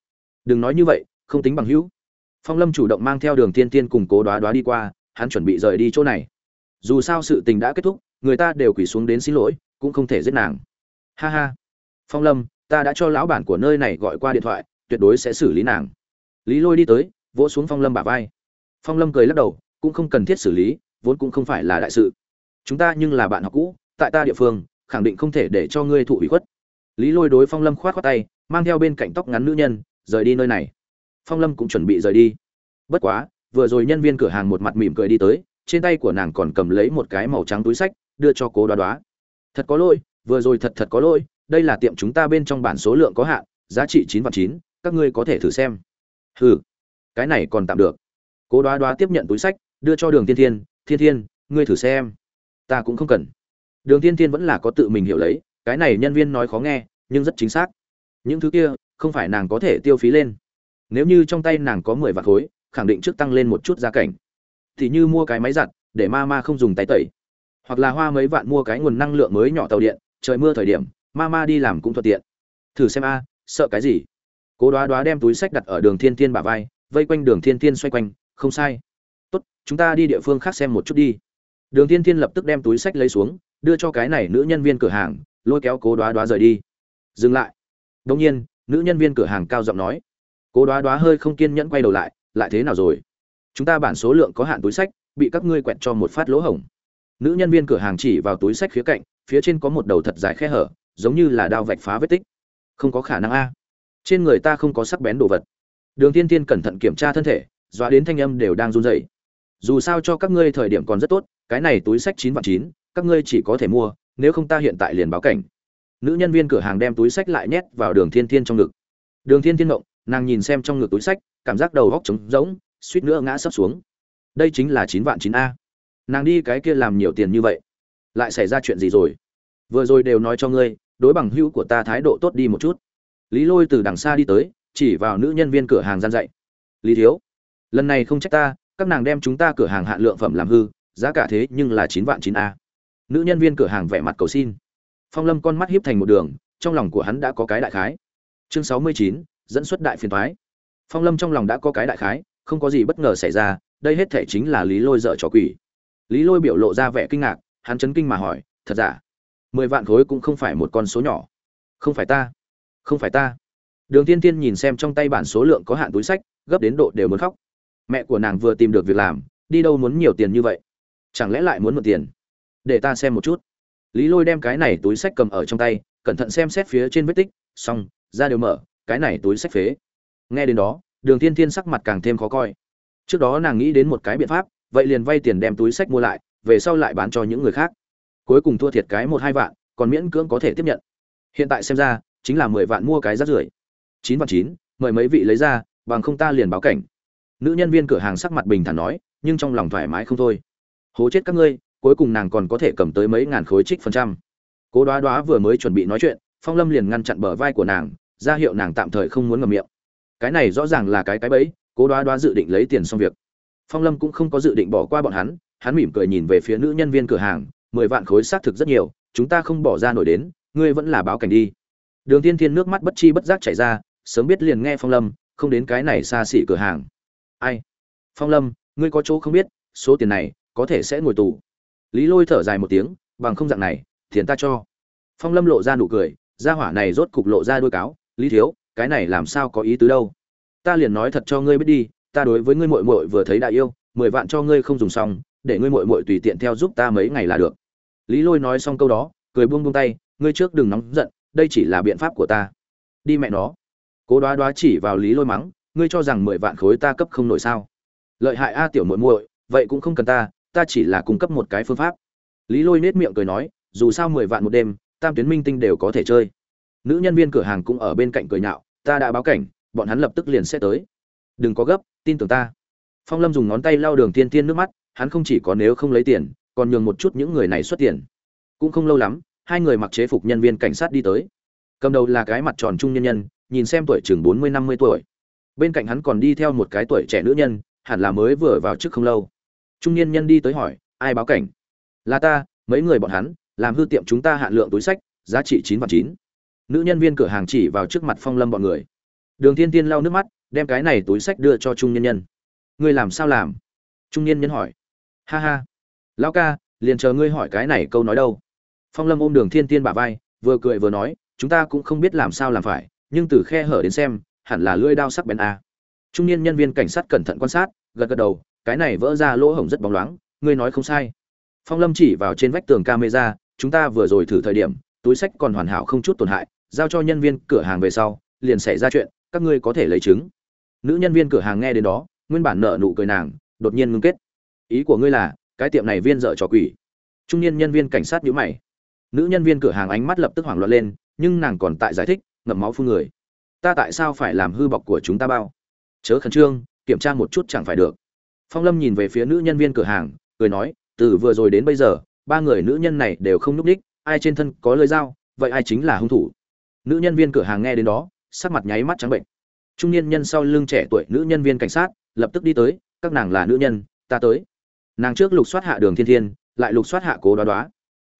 Đừng nói như vậy, không tính bằng hữu. Phong lâm chủ động mang theo đường thiên thiên cùng cố đoá đoá đi qua, hắn chuẩn bị rời đi chỗ này. Dù sao sự tình đã kết thúc, người ta đều quỳ xuống đến xin lỗi, cũng không thể giết nàng. Ha ha. Phong lâm, ta đã cho lão bản của nơi này gọi qua điện thoại, tuyệt đối sẽ xử lý nàng. Lý lôi đi tới, vỗ xuống phong lâm bả vai. Phong lâm cười lắc đầu, cũng không cần thiết xử lý, vốn cũng không phải là đại sự. Chúng ta nhưng là bạn học cũ tại ta địa phương, khẳng định không thể để cho ngươi thụ ủy khuất. Lý lôi đối phong lâm khoát khoát tay, mang theo bên cạnh tóc ngắn nữ nhân, rời đi nơi này. Phong lâm cũng chuẩn bị rời đi. Bất quá, vừa rồi nhân viên cửa hàng một mặt mỉm cười đi tới, trên tay của nàng còn cầm lấy một cái màu trắng túi sách, đưa cho cố đoá đoá. Thật có lỗi, vừa rồi thật thật có lỗi, đây là tiệm chúng ta bên trong bản số lượng có hạn, giá trị chín vạn chín, các ngươi có thể thử xem. Hừ, cái này còn tạm được. Cố đoá đoá tiếp nhận túi sách, đưa cho đường thiên thiên thiên thiên, ngươi thử xem. Ta cũng không cần đường tiên thiên vẫn là có tự mình hiểu lấy, cái này nhân viên nói khó nghe, nhưng rất chính xác. Những thứ kia, không phải nàng có thể tiêu phí lên. Nếu như trong tay nàng có mười vạn khối, khẳng định trước tăng lên một chút gia cảnh. Thì như mua cái máy giặt, để ma ma không dùng tay tẩy. Hoặc là hoa mấy vạn mua cái nguồn năng lượng mới nhỏ tàu điện, trời mưa thời điểm, ma ma đi làm cũng thuận tiện. Thử xem a, sợ cái gì? Cố đoá đoá đem túi sách đặt ở đường thiên thiên bả vai, vây quanh đường thiên thiên xoay quanh, không sai. Tốt, chúng ta đi địa phương khác xem một chút đi. Đường thiên thiên lập tức đem túi sách lấy xuống đưa cho cái này nữ nhân viên cửa hàng, lôi kéo cố đoá đoá rời đi. Dừng lại. Đông nhiên, nữ nhân viên cửa hàng cao giọng nói. Cố đoá đoá hơi không kiên nhẫn quay đầu lại lại thế nào rồi? Chúng ta bản số lượng có hạn túi sách, bị các ngươi quẹt cho một phát lỗ hổng. Nữ nhân viên cửa hàng chỉ vào túi sách phía cạnh, phía trên có một đầu thật dài khe hở, giống như là đao vạch phá vết tích. Không có khả năng a. Trên người ta không có sắc bén đồ vật. Đường tiên tiên cẩn thận kiểm tra thân thể, dọa đến thanh âm đều đang run rẩy. Dù sao cho các ngươi thời điểm còn rất tốt, cái này túi sách chín vạn chín các ngươi chỉ có thể mua, nếu không ta hiện tại liền báo cảnh. Nữ nhân viên cửa hàng đem túi sách lại nhét vào đường thiên thiên trong ngực. Đường thiên thiên động nàng nhìn xem trong ngực túi sách, cảm giác đầu góc trống rỗng, suýt nữa ngã sấp xuống. Đây chính là chín vạn chín a. Nàng đi cái kia làm nhiều tiền như vậy, lại xảy ra chuyện gì rồi? Vừa rồi đều nói cho ngươi, đối bằng hữu của ta thái độ tốt đi một chút. Lý lôi từ đằng xa đi tới, chỉ vào nữ nhân viên cửa hàng gian dạy. Lý thiếu, lần này không trách ta, các nàng đem chúng ta cửa hàng hạn lượng phẩm làm hư, giá cả thế nhưng là chín vạn chín a nữ nhân viên cửa hàng vẻ mặt cầu xin. Phong lâm con mắt hiếp thành một đường, trong lòng của hắn đã có cái đại khái. Chương sáu mươi chín, dẫn xuất đại phiền thoái phong lâm trong lòng đã có cái đại khái, không có gì bất ngờ xảy ra, đây hết thể chính là lý lôi dợ trò quỷ. Lý lôi biểu lộ ra vẻ kinh ngạc, hắn chấn kinh mà hỏi, thật giả? Mười vạn khối cũng không phải một con số nhỏ. Không phải ta, không phải ta. Đường tiên tiên nhìn xem trong tay bản số lượng có hạn túi sách, gấp đến độ đều muốn khóc. Mẹ của nàng vừa tìm được việc làm, đi đâu muốn nhiều tiền như vậy? Chẳng lẽ lại muốn mượn tiền? Để ta xem một chút. Lý lôi đem cái này túi sách cầm ở trong tay, cẩn thận xem xét phía trên vết tích, xong, ra đều mở, cái này túi sách phế. Nghe đến đó, đường thiên thiên sắc mặt càng thêm khó coi. Trước đó nàng nghĩ đến một cái biện pháp, vậy liền vay tiền đem túi sách mua lại, về sau lại bán cho những người khác. Cuối cùng thua thiệt cái một hai vạn, còn miễn cưỡng có thể tiếp nhận. Hiện tại xem ra, chính là mười vạn mua cái rác rưởi. Chín vạn chín, mời mấy vị lấy ra, bằng không ta liền báo cảnh. Nữ nhân viên cửa hàng sắc mặt bình thản nói, nhưng trong lòng thoải mái không thôi. Hố chết các ngươi cuối cùng nàng còn có thể cầm tới mấy ngàn khối trích phần trăm. Cố đoá đoá vừa mới chuẩn bị nói chuyện, phong lâm liền ngăn chặn bờ vai của nàng, ra hiệu nàng tạm thời không muốn ngầm miệng. Cái này rõ ràng là cái cái bẫy, cố đoá đoá dự định lấy tiền xong việc. Phong lâm cũng không có dự định bỏ qua bọn hắn hắn mỉm cười nhìn về phía nữ nhân viên cửa hàng, mười vạn khối xác thực rất nhiều, chúng ta không bỏ ra nổi đến, ngươi vẫn là báo cảnh đi. Đường tiên thiên nước mắt bất chi bất giác chảy ra, sớm biết liền nghe phong lâm, không đến cái này xa xỉ cửa hàng. Ai? Phong lâm, ngươi có chỗ không biết, số tiền này có thể sẽ ngồi tù lý lôi thở dài một tiếng, bằng không dạng này thiền ta cho. Phong lâm lộ ra nụ cười, gia hỏa này rốt cục lộ ra đôi cáo, lý thiếu, cái này làm sao có ý tứ đâu? Ta liền nói thật cho ngươi biết đi, ta đối với ngươi muội muội vừa thấy đại yêu, mười vạn cho ngươi không dùng xong, để ngươi muội muội tùy tiện theo giúp ta mấy ngày là được. Lý lôi nói xong câu đó, cười buông buông tay, ngươi trước đừng nóng giận, đây chỉ là biện pháp của ta. Đi mẹ nó. Cố đoá đoá chỉ vào lý lôi mắng, ngươi cho rằng mười vạn khối ta cấp không nổi sao? Lợi hại a tiểu muội muội, vậy cũng không cần ta ta chỉ là cung cấp một cái phương pháp. Lý lôi nết miệng cười nói, dù sao mười vạn một đêm, tam tuyến minh tinh đều có thể chơi. Nữ nhân viên cửa hàng cũng ở bên cạnh cười nhạo, ta đã báo cảnh, bọn hắn lập tức liền sẽ tới. Đừng có gấp, tin tưởng ta. Phong lâm dùng ngón tay lau đường tiên tiên nước mắt, hắn không chỉ có nếu không lấy tiền, còn nhường một chút những người này xuất tiền. Cũng không lâu lắm, hai người mặc chế phục nhân viên cảnh sát đi tới. Cầm đầu là cái mặt tròn trung nhân nhân, nhìn xem tuổi chừng bốn mươi năm mươi tuổi. Bên cạnh hắn còn đi theo một cái tuổi trẻ nữ nhân, hẳn là mới vừa vào trước không lâu trung niên nhân đi tới hỏi, ai báo cảnh? Là ta, mấy người bọn hắn, làm hư tiệm chúng ta hạn lượng túi sách, giá trị chín vạn chín. Nữ nhân viên cửa hàng chỉ vào trước mặt phong lâm bọn người. Đường thiên tiên lau nước mắt, đem cái này túi sách đưa cho trung niên nhân. Ngươi làm sao làm? Trung niên nhân hỏi. Ha ha, lão ca, liền chờ ngươi hỏi cái này câu nói đâu. Phong lâm ôm đường thiên tiên bả vai, vừa cười vừa nói, chúng ta cũng không biết làm sao làm phải, nhưng từ khe hở đến xem, hẳn là lưỡi đao sắc bén a. Trung niên nhân viên cảnh sát cẩn thận quan sát, gật gật đầu cái này vỡ ra lỗ hổng rất bóng loáng, ngươi nói không sai. Phong lâm chỉ vào trên vách tường camera, chúng ta vừa rồi thử thời điểm, túi sách còn hoàn hảo không chút tổn hại, giao cho nhân viên cửa hàng về sau, liền xảy ra chuyện, các ngươi có thể lấy chứng. Nữ nhân viên cửa hàng nghe đến đó, nguyên bản nợ nụ cười nàng, đột nhiên ngưng kết. Ý của ngươi là, cái tiệm này viên dở trò quỷ. Trung niên nhân viên cảnh sát nhíu mày. Nữ nhân viên cửa hàng ánh mắt lập tức hoảng loạn lên, nhưng nàng còn tại giải thích, ngậm máu phun người. Ta tại sao phải làm hư bọc của chúng ta bao? Chớ khẩn trương, kiểm tra một chút chẳng phải được phong lâm nhìn về phía nữ nhân viên cửa hàng, cười nói, từ vừa rồi đến bây giờ, ba người nữ nhân này đều không núp đích ai trên thân có lưỡi dao vậy ai chính là hung thủ? Nữ nhân viên cửa hàng nghe đến đó, sắc mặt nháy mắt trắng bệnh. Trung niên nhân sau lưng trẻ tuổi nữ nhân viên cảnh sát, lập tức đi tới, các nàng là nữ nhân, ta tới. Nàng trước lục soát hạ đường thiên thiên, lại lục soát hạ cố đoá đoá.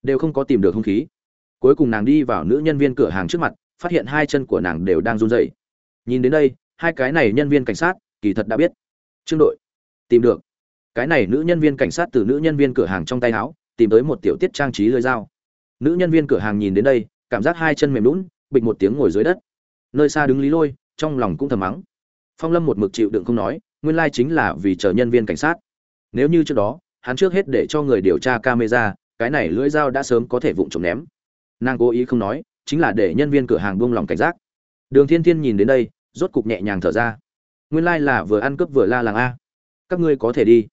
Đều không có tìm được hung khí. Cuối cùng nàng đi vào nữ nhân viên cửa hàng trước mặt, phát hiện hai chân của nàng đều đang run rẩy. Nhìn đến đây, hai cái này nhân viên cảnh sát, kỳ thật đã biết. Trương đội tìm được. Cái này nữ nhân viên cảnh sát từ nữ nhân viên cửa hàng trong tay áo tìm tới một tiểu tiết trang trí lưỡi dao. Nữ nhân viên cửa hàng nhìn đến đây, cảm giác hai chân mềm lún bịch một tiếng ngồi dưới đất. Nơi xa đứng lý lôi, trong lòng cũng thầm mắng. Phong lâm một mực chịu đựng không nói, nguyên lai chính là vì chờ nhân viên cảnh sát. Nếu như trước đó, hắn trước hết để cho người điều tra camera, cái này lưỡi dao đã sớm có thể vụng trộm ném. Nàng cố ý không nói, chính là để nhân viên cửa hàng buông lòng cảnh giác. Đường thiên thiên nhìn đến đây, rốt cục nhẹ nhàng thở ra. Nguyên lai là vừa ăn cướp vừa la làng a các ngươi có thể đi.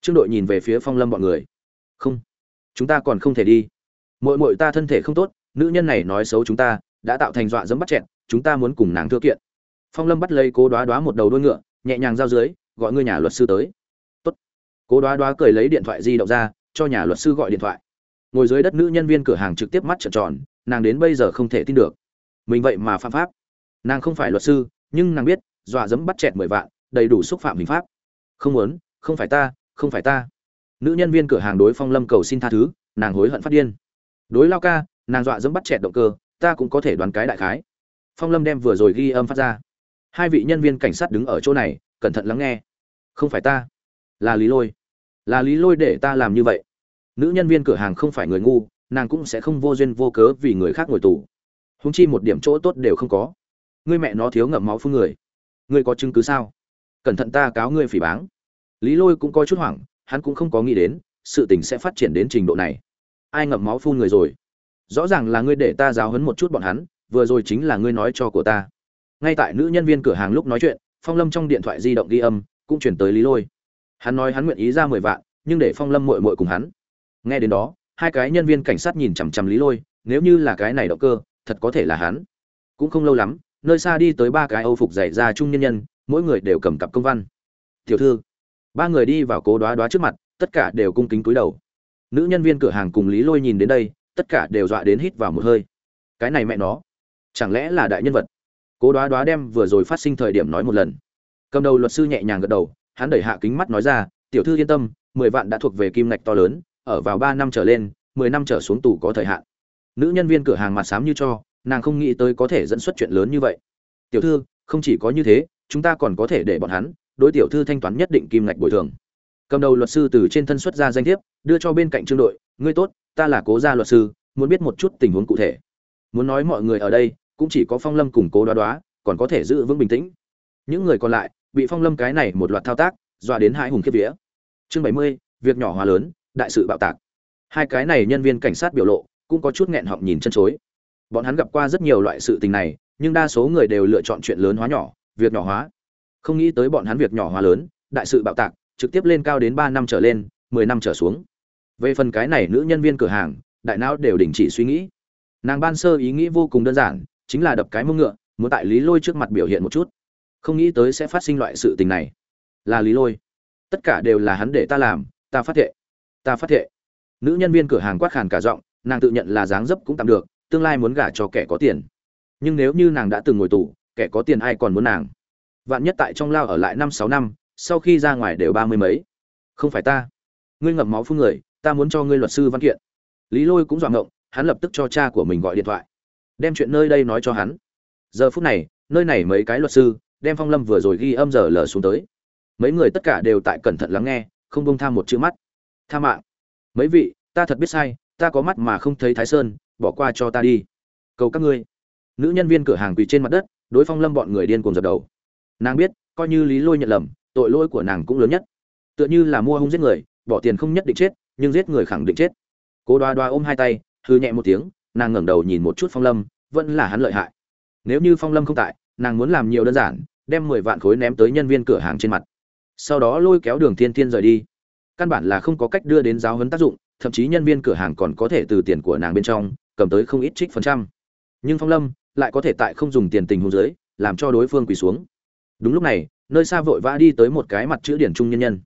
Trương đội nhìn về phía phong lâm bọn người. Không. Chúng ta còn không thể đi. Mội mội ta thân thể không tốt, nữ nhân này nói xấu chúng ta, đã tạo thành dọa dẫm bắt chẹn chúng ta muốn cùng nàng thưa kiện. Phong lâm bắt lấy cố đoá đoá một đầu đuôi ngựa, nhẹ nhàng giao dưới, gọi ngươi nhà luật sư tới. Tốt. cố đoá đoá cười lấy điện thoại di động ra, cho nhà luật sư gọi điện thoại. Ngồi dưới đất nữ nhân viên cửa hàng trực tiếp mắt trợn tròn, nàng đến bây giờ không thể tin được. Mình vậy mà phạm pháp. Nàng không phải luật sư, nhưng nàng biết, dọa dẫm bắt chẹt mười vạn, đầy đủ xúc phạm hình pháp không muốn, không phải ta, không phải ta. Nữ nhân viên cửa hàng đối phong lâm cầu xin tha thứ, nàng hối hận phát điên. Đối lao ca, nàng dọa dẫm bắt chẹt động cơ, ta cũng có thể đoán cái đại khái. Phong lâm đem vừa rồi ghi âm phát ra. Hai vị nhân viên cảnh sát đứng ở chỗ này, cẩn thận lắng nghe. Không phải ta, là lý lôi. Là lý lôi để ta làm như vậy. Nữ nhân viên cửa hàng không phải người ngu, nàng cũng sẽ không vô duyên vô cớ vì người khác ngồi tù. Húng chi một điểm chỗ tốt đều không có. Ngươi mẹ nó thiếu ngậm máu phương người. Ngươi có chứng cứ sao? Cẩn thận ta cáo ngươi phỉ báng. Lý lôi cũng có chút hoảng, hắn cũng không có nghĩ đến, sự tình sẽ phát triển đến trình độ này. Ai ngậm máu phun người rồi? Rõ ràng là ngươi để ta giáo hấn một chút bọn hắn, vừa rồi chính là ngươi nói cho của ta. Ngay tại nữ nhân viên cửa hàng lúc nói chuyện, phong lâm trong điện thoại di động ghi âm, cũng chuyển tới lý lôi. Hắn nói hắn nguyện ý ra mười vạn, nhưng để phong lâm mội mội cùng hắn. Nghe đến đó, hai cái nhân viên cảnh sát nhìn chằm chằm lý lôi, nếu như là cái này động cơ, thật có thể là hắn. Cũng không lâu lắm, nơi xa đi tới ba cái âu phục dày ra trung nhân nhân mỗi người đều cầm cặp công văn. Tiểu thư. Ba người đi vào cố đoá đoá trước mặt, tất cả đều cung kính cúi đầu. Nữ nhân viên cửa hàng cùng lý lôi nhìn đến đây, tất cả đều dọa đến hít vào một hơi. Cái này mẹ nó, chẳng lẽ là đại nhân vật? Cố đoá đoá đem vừa rồi phát sinh thời điểm nói một lần. Cầm đầu luật sư nhẹ nhàng gật đầu, hắn đẩy hạ kính mắt nói ra, tiểu thư yên tâm, mười vạn đã thuộc về kim ngạch to lớn, ở vào ba năm trở lên, mười năm trở xuống tù có thời hạn. Nữ nhân viên cửa hàng mặt sám như cho, nàng không nghĩ tới có thể dẫn xuất chuyện lớn như vậy. Tiểu thư, không chỉ có như thế chúng ta còn có thể để bọn hắn, đối tiểu thư thanh toán nhất định kim ngạch bồi thường. Cầm đầu luật sư từ trên thân xuất ra danh thiếp, đưa cho bên cạnh trương đội, ngươi tốt, ta là cố gia luật sư, muốn biết một chút tình huống cụ thể. Muốn nói mọi người ở đây, cũng chỉ có phong lâm cùng cố đoá đoá, còn có thể giữ vững bình tĩnh. Những người còn lại, bị phong lâm cái này một loạt thao tác, dọa đến hai hùng kiếp vía. Chương bảy mươi, việc nhỏ hóa lớn, đại sự bạo tạc. Hai cái này nhân viên cảnh sát biểu lộ, cũng có chút nghẹn họng nhìn chân chối. Bọn hắn gặp qua rất nhiều loại sự tình này, nhưng đa số người đều lựa chọn chuyện lớn hóa nhỏ việc nhỏ hóa. Không nghĩ tới bọn hắn việc nhỏ hóa lớn, đại sự bạo tạc, trực tiếp lên cao đến ba năm trở lên, mười năm trở xuống. Về phần cái này nữ nhân viên cửa hàng, đại não đều đình chỉ suy nghĩ. Nàng ban sơ ý nghĩ vô cùng đơn giản, chính là đập cái mông ngựa, muốn tại lý lôi trước mặt biểu hiện một chút. Không nghĩ tới sẽ phát sinh loại sự tình này. Là lý lôi. Tất cả đều là hắn để ta làm, ta phát thệ. Ta phát thệ. Nữ nhân viên cửa hàng quát khàn cả giọng, nàng tự nhận là dáng dấp cũng tạm được, tương lai muốn gả cho kẻ có tiền. Nhưng nếu như nàng đã từng ngồi tù kẻ có tiền ai còn muốn nàng. Vạn nhất tại trong lao ở lại năm sáu năm, sau khi ra ngoài đều ba mươi mấy. Không phải ta. Ngươi ngậm máu phun người, ta muốn cho ngươi luật sư văn kiện. Lý lôi cũng dọa ngộng, hắn lập tức cho cha của mình gọi điện thoại. Đem chuyện nơi đây nói cho hắn. Giờ phút này, nơi này mấy cái luật sư, đem phong lâm vừa rồi ghi âm giờ lờ xuống tới. Mấy người tất cả đều tại cẩn thận lắng nghe, không bông tham một chữ mắt. Tha mạng. Mấy vị, ta thật biết sai, ta có mắt mà không thấy thái sơn, bỏ qua cho ta đi. Cầu các ngươi. Nữ nhân viên cửa hàng quỳ trên mặt đất đối phong lâm bọn người điên cuồng dập đầu. Nàng biết, coi như lý lôi nhận lầm, tội lỗi của nàng cũng lớn nhất. Tựa như là mua hung giết người, bỏ tiền không nhất định chết, nhưng giết người khẳng định chết. Cô đoa đoa ôm hai tay hư nhẹ một tiếng, nàng ngẩng đầu nhìn một chút phong lâm, vẫn là hắn lợi hại. Nếu như phong lâm không tại, nàng muốn làm nhiều đơn giản, đem mười vạn khối ném tới nhân viên cửa hàng trên mặt. Sau đó lôi kéo đường thiên thiên rời đi. Căn bản là không có cách đưa đến giáo huấn tác dụng, thậm chí nhân viên cửa hàng còn có thể từ tiền của nàng bên trong, cầm tới không ít trích phần trăm. Nhưng phong lâm lại có thể tại không dùng tiền tình hôn giới làm cho đối phương quỳ xuống. Đúng lúc này, nơi xa vội vã đi tới một cái mặt chữ điển trung nhân nhân.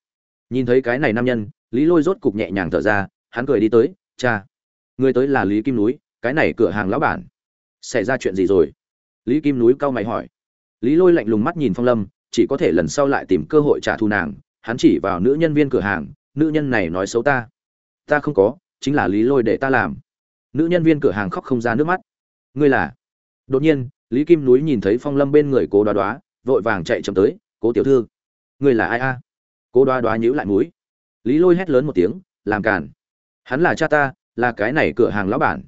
Nhìn thấy cái này nam nhân, lý lôi rốt cục nhẹ nhàng thở ra, hắn cười đi tới, cha, người tới là lý kim núi, cái này cửa hàng lão bản. Xảy ra chuyện gì rồi? Lý kim núi cau mày hỏi. Lý lôi lạnh lùng mắt nhìn phong lâm, chỉ có thể lần sau lại tìm cơ hội trả thù nàng, hắn chỉ vào nữ nhân viên cửa hàng, nữ nhân này nói xấu ta. Ta không có, chính là lý lôi để ta làm. Nữ nhân viên cửa hàng khóc không ra nước mắt. Ngươi là đột nhiên, lý kim núi nhìn thấy phong lâm bên người cố đoá đoá, vội vàng chạy chậm tới, cố tiểu thư, người là ai a? Cố đoá đoá nhíu lại mũi. Lý lôi hét lớn một tiếng, làm càn. hắn là cha ta, là cái này cửa hàng lão bản.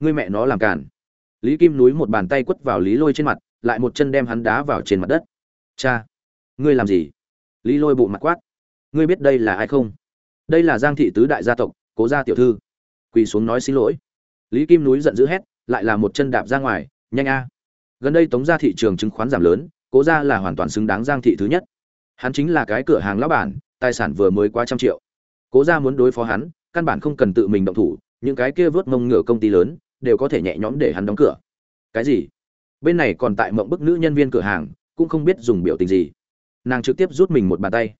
Ngươi mẹ nó làm càn. lý kim núi một bàn tay quất vào lý lôi trên mặt, lại một chân đem hắn đá vào trên mặt đất. Cha, ngươi làm gì? Lý lôi bụng mặt quát. Ngươi biết đây là ai không? Đây là giang thị tứ đại gia tộc, cố gia tiểu thư. Quỳ xuống nói xin lỗi. Lý kim núi giận dữ hét, lại là một chân đạp ra ngoài nhanh a. Gần đây tống ra thị trường chứng khoán giảm lớn, cố gia là hoàn toàn xứng đáng giang thị thứ nhất. Hắn chính là cái cửa hàng lão bản, tài sản vừa mới qua trăm triệu. Cố gia muốn đối phó hắn, căn bản không cần tự mình động thủ, những cái kia vớt mông ngửa công ty lớn, đều có thể nhẹ nhõm để hắn đóng cửa. Cái gì? Bên này còn tại mộng bức nữ nhân viên cửa hàng, cũng không biết dùng biểu tình gì. Nàng trực tiếp rút mình một bàn tay.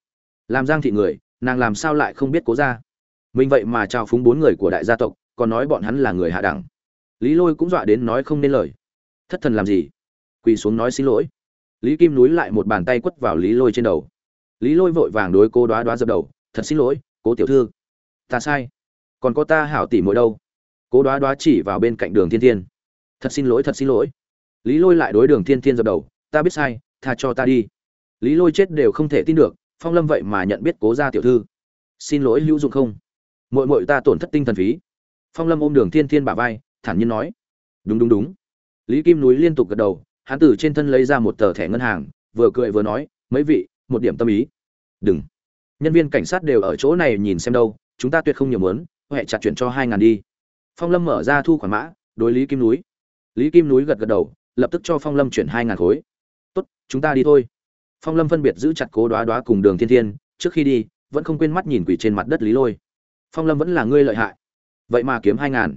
Làm giang thị người, nàng làm sao lại không biết cố ra? Mình vậy mà trao phúng bốn người của đại gia tộc, còn nói bọn hắn là người hạ đẳng. Lý lôi cũng dọa đến nói không nên lời thất thần làm gì? Quỳ xuống nói xin lỗi. Lý kim núi lại một bàn tay quất vào lý lôi trên đầu. Lý lôi vội vàng đối cô đoá đoá dập đầu, thật xin lỗi, cố tiểu thư. Ta sai. Còn có ta hảo tỉ mỗi đâu? Cố đoá đoá chỉ vào bên cạnh đường thiên thiên. Thật xin lỗi, thật xin lỗi. Lý lôi lại đối đường thiên thiên dập đầu, ta biết sai, tha cho ta đi. Lý lôi chết đều không thể tin được, phong lâm vậy mà nhận biết cố gia tiểu thư. Xin lỗi, hữu dụng không? Mội mội ta tổn thất tinh thần phí. Phong lâm ôm đường thiên thiên bả vai, thản nhiên nói. Đúng đúng đúng lý kim núi liên tục gật đầu hắn từ trên thân lấy ra một tờ thẻ ngân hàng vừa cười vừa nói mấy vị một điểm tâm ý. Đừng. Nhân viên cảnh sát đều ở chỗ này nhìn xem đâu chúng ta tuyệt không nhiều muốn, huệ chặt chuyển cho hai ngàn đi. Phong lâm mở ra thu khoản mã đối lý kim núi. Lý kim núi gật gật đầu lập tức cho phong lâm chuyển hai ngàn khối. Tốt chúng ta đi thôi. Phong lâm phân biệt giữ chặt cố đoá đoá cùng đường thiên thiên trước khi đi vẫn không quên mắt nhìn quỷ trên mặt đất lý lôi. Phong lâm vẫn là ngươi lợi hại. Vậy mà kiếm hai ngàn.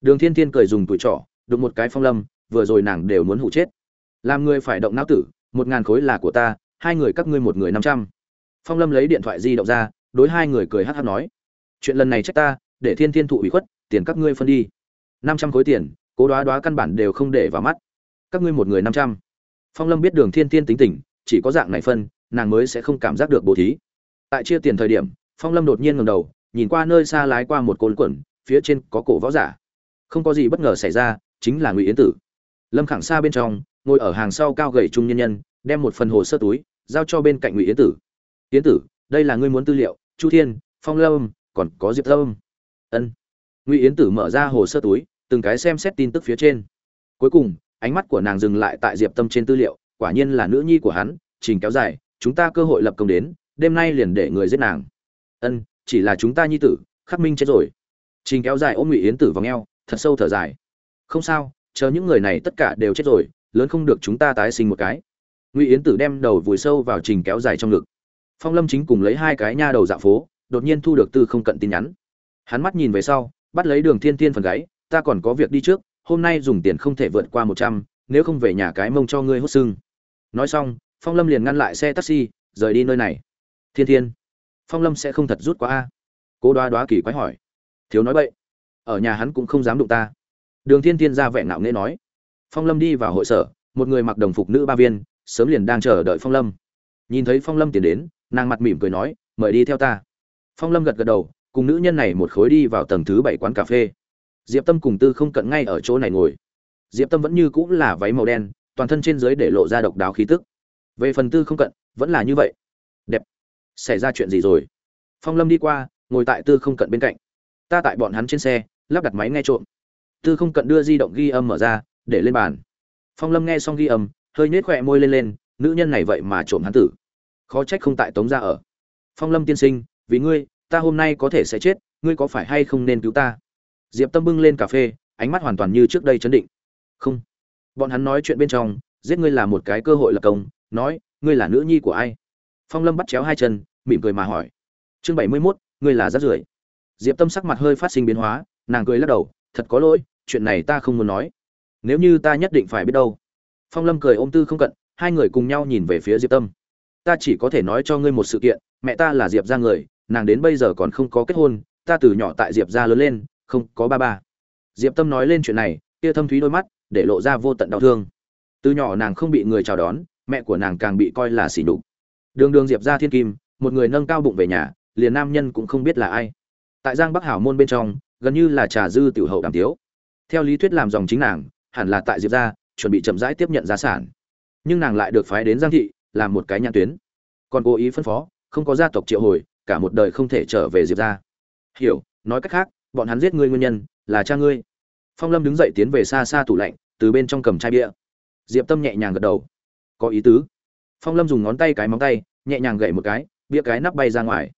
Đường thiên thiên cười dùng tuổi trỏ đụng một cái phong lâm vừa rồi nàng đều muốn hụ chết. Làm người phải động não tử, một ngàn khối là của ta, hai người các ngươi một người năm trăm. Phong lâm lấy điện thoại di động ra, đối hai người cười hát hát nói, chuyện lần này trách ta, để thiên thiên thụ ủy khuất, tiền các ngươi phân đi. Năm trăm khối tiền, cố đoá đoá căn bản đều không để vào mắt. Các ngươi một người năm trăm. Phong lâm biết đường thiên thiên tính tình, chỉ có dạng này phân, nàng mới sẽ không cảm giác được bố thí. Tại chia tiền thời điểm, phong lâm đột nhiên ngầm đầu, nhìn qua nơi xa lái qua một cồn quẩn, phía trên có cổ võ giả. Không có gì bất ngờ xảy ra, chính là ngụy yến tử lâm khẳng xa bên trong, ngồi ở hàng sau cao gầy trung nhân nhân, đem một phần hồ sơ túi, giao cho bên cạnh ngụy yến tử. Yến tử, đây là ngươi muốn tư liệu, chu thiên, phong lâm, còn có diệp lâm. Ân. Ngụy yến tử mở ra hồ sơ túi, từng cái xem xét tin tức phía trên. Cuối cùng, ánh mắt của nàng dừng lại tại diệp tâm trên tư liệu, quả nhiên là nữ nhi của hắn, trình kéo dài, chúng ta cơ hội lập công đến, đêm nay liền để người giết nàng. Ân, chỉ là chúng ta nhi tử, khắc minh chết rồi. Trình kéo dài ôm ngụy yến tử vào ngheo, thật sâu thở dài. Không sao chờ những người này tất cả đều chết rồi, lớn không được chúng ta tái sinh một cái. Ngụy yến tử đem đầu vùi sâu vào trình kéo dài trong ngực. Phong lâm chính cùng lấy hai cái nha đầu dạ phố, đột nhiên thu được tư không cận tin nhắn. Hắn mắt nhìn về sau, bắt lấy đường thiên thiên phần gáy, ta còn có việc đi trước, hôm nay dùng tiền không thể vượt qua một trăm, nếu không về nhà cái mông cho ngươi hốt xương nói xong, phong lâm liền ngăn lại xe taxi, rời đi nơi này. Thiên thiên, phong lâm sẽ không thật rút qua a? Cố đoá đoá kỳ quái hỏi. Thiếu nói vậy ở nhà hắn cũng không dám đụng ta đường thiên thiên ra vẻ ngạo nghễ nói. Phong lâm đi vào hội sở, một người mặc đồng phục nữ ba viên, sớm liền đang chờ đợi phong lâm. Nhìn thấy phong lâm tiến đến, nàng mặt mỉm cười nói, mời đi theo ta. Phong lâm gật gật đầu, cùng nữ nhân này một khối đi vào tầng thứ bảy quán cà phê. Diệp tâm cùng tư không cận ngay ở chỗ này ngồi. Diệp tâm vẫn như cũng là váy màu đen, toàn thân trên dưới để lộ ra độc đáo khí tức. Về phần tư không cận, vẫn là như vậy. Đẹp. Xảy ra chuyện gì rồi? Phong lâm đi qua, ngồi tại tư không cận bên cạnh. Ta tại bọn hắn trên xe, lắp đặt máy nghe trộm tư không cận đưa di động ghi âm mở ra, để lên bàn. Phong lâm nghe xong ghi âm, hơi nhếch khỏe môi lên lên, nữ nhân này vậy mà trộm hắn tử. Khó trách không tại tống ra ở. Phong lâm tiên sinh, vì ngươi, ta hôm nay có thể sẽ chết, ngươi có phải hay không nên cứu ta? Diệp tâm bưng lên cà phê, ánh mắt hoàn toàn như trước đây chấn định. Không. Bọn hắn nói chuyện bên trong, giết ngươi là một cái cơ hội lập công, nói, ngươi là nữ nhi của ai? Phong lâm bắt chéo hai chân, mỉm cười mà hỏi. Chương bảy mươi mốt, ngươi là rát rưởi. Diệp tâm sắc mặt hơi phát sinh biến hóa, nàng cười lắc đầu thật có lỗi, chuyện này ta không muốn nói. Nếu như ta nhất định phải biết đâu. Phong lâm cười ôm tư không cận, hai người cùng nhau nhìn về phía diệp tâm. Ta chỉ có thể nói cho ngươi một sự kiện, mẹ ta là diệp ra người, nàng đến bây giờ còn không có kết hôn, ta từ nhỏ tại diệp ra lớn lên, không có ba ba. Diệp tâm nói lên chuyện này tia thâm thúy đôi mắt, để lộ ra vô tận đau thương. Từ nhỏ nàng không bị người chào đón, mẹ của nàng càng bị coi là xỉ nhục. Đường đường diệp ra thiên kim, một người nâng cao bụng về nhà, liền nam nhân cũng không biết là ai. Tại giang bắc hảo môn bên trong gần như là trà dư tiểu hậu đàm tiếu. Theo lý thuyết làm dòng chính nàng, hẳn là tại diệp gia, chuẩn bị chậm rãi tiếp nhận gia sản. Nhưng nàng lại được phái đến giang thị, làm một cái nhãn tuyến. Còn cố ý phân phó, không có gia tộc triệu hồi, cả một đời không thể trở về diệp gia. Hiểu, nói cách khác, bọn hắn giết ngươi nguyên nhân, là cha ngươi. Phong lâm đứng dậy tiến về xa xa tủ lạnh, từ bên trong cầm chai bia. Diệp tâm nhẹ nhàng gật đầu. Có ý tứ. Phong lâm dùng ngón tay cái móng tay, nhẹ nhàng gậy một cái, bia cái nắp bay ra ngoài.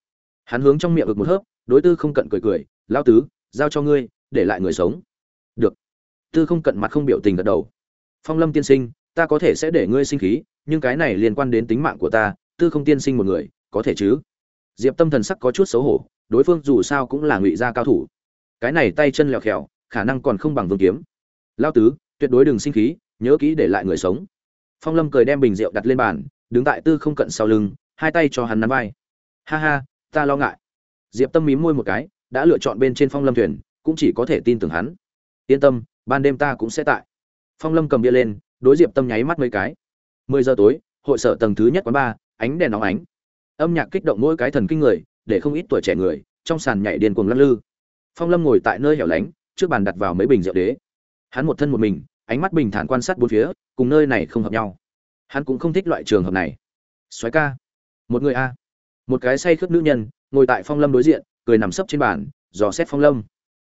Hắn hướng trong miệng ực một hớp, đối tư không cận cười cười lao tứ giao cho ngươi, để lại người sống. Được. Tư không cận mặt không biểu tình gật đầu. Phong lâm tiên sinh, ta có thể sẽ để ngươi sinh khí, nhưng cái này liên quan đến tính mạng của ta, tư không tiên sinh một người, có thể chứ? Diệp tâm thần sắc có chút xấu hổ, đối phương dù sao cũng là ngụy gia cao thủ. Cái này tay chân lẹo khèo khả năng còn không bằng vương kiếm. Lao tứ, tuyệt đối đừng sinh khí, nhớ kỹ để lại người sống. Phong lâm cười đem bình rượu đặt lên bàn, đứng tại tư không cận sau lưng, hai tay cho hắn nắm vai. Ha ha, ta lo ngại. Diệp tâm mím môi một cái đã lựa chọn bên trên phong lâm thuyền, cũng chỉ có thể tin tưởng hắn. Yên tâm, ban đêm ta cũng sẽ tại. Phong lâm cầm bia lên, đối diệp tâm nháy mắt mấy cái. Mười giờ tối, hội sở tầng thứ nhất quán ba ánh đèn nóng ánh. Âm nhạc kích động mỗi cái thần kinh người, để không ít tuổi trẻ người, trong sàn nhảy điên cuồng lắc lư. Phong lâm ngồi tại nơi hẻo lánh, trước bàn đặt vào mấy bình rượu đế. Hắn một thân một mình, ánh mắt bình thản quan sát bốn phía, cùng nơi này không hợp nhau. Hắn cũng không thích loại trường hợp này. Xoáy ca. Một người a. Một cái say khướt nữ nhân, ngồi tại phong lâm đối diện cười nằm sấp trên bàn, dò xét phong lâm.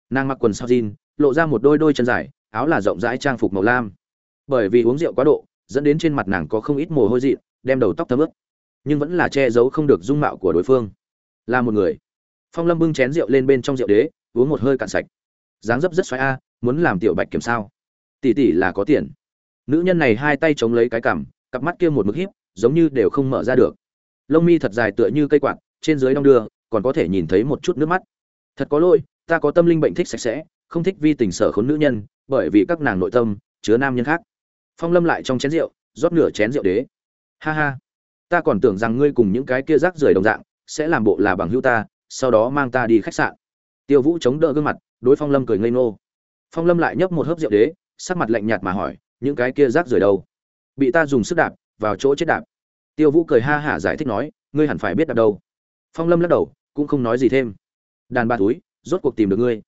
Nàng mặc quần sao jean, lộ ra một đôi đôi chân dài, áo là rộng rãi trang phục màu lam. Bởi vì uống rượu quá độ, dẫn đến trên mặt nàng có không ít mồ hôi dị đem đầu tóc thấm ướt. Nhưng vẫn là che giấu không được dung mạo của đối phương. Là một người. Phong lâm bưng chén rượu lên bên trong rượu đế, uống một hơi cạn sạch. Dáng dấp rất xoáy a, muốn làm tiểu bạch kiểm sao? Tỷ tỷ là có tiền. Nữ nhân này hai tay chống lấy cái cằm, cặp mắt kia một mực híp, giống như đều không mở ra được. Lông mi thật dài tựa như cây quạt, trên dưới đong đưa còn có thể nhìn thấy một chút nước mắt. Thật có lỗi, ta có tâm linh bệnh thích sạch sẽ, không thích vi tình sở khốn nữ nhân, bởi vì các nàng nội tâm chứa nam nhân khác. Phong lâm lại trong chén rượu, rót nửa chén rượu đế. Ha ha, ta còn tưởng rằng ngươi cùng những cái kia rác rưởi đồng dạng, sẽ làm bộ là bằng hữu ta, sau đó mang ta đi khách sạn. Tiêu vũ chống đỡ gương mặt, đối phong lâm cười ngây ngô. Phong lâm lại nhấp một hớp rượu đế, sắc mặt lạnh nhạt mà hỏi, những cái kia rác rưởi đâu? Bị ta dùng sức đạp, vào chỗ chết đạp. Tiêu vũ cười ha hả giải thích nói, ngươi hẳn phải biết đạp đâu. Phong lâm lắc đầu cũng không nói gì thêm. Đàn ba túi, rốt cuộc tìm được ngươi.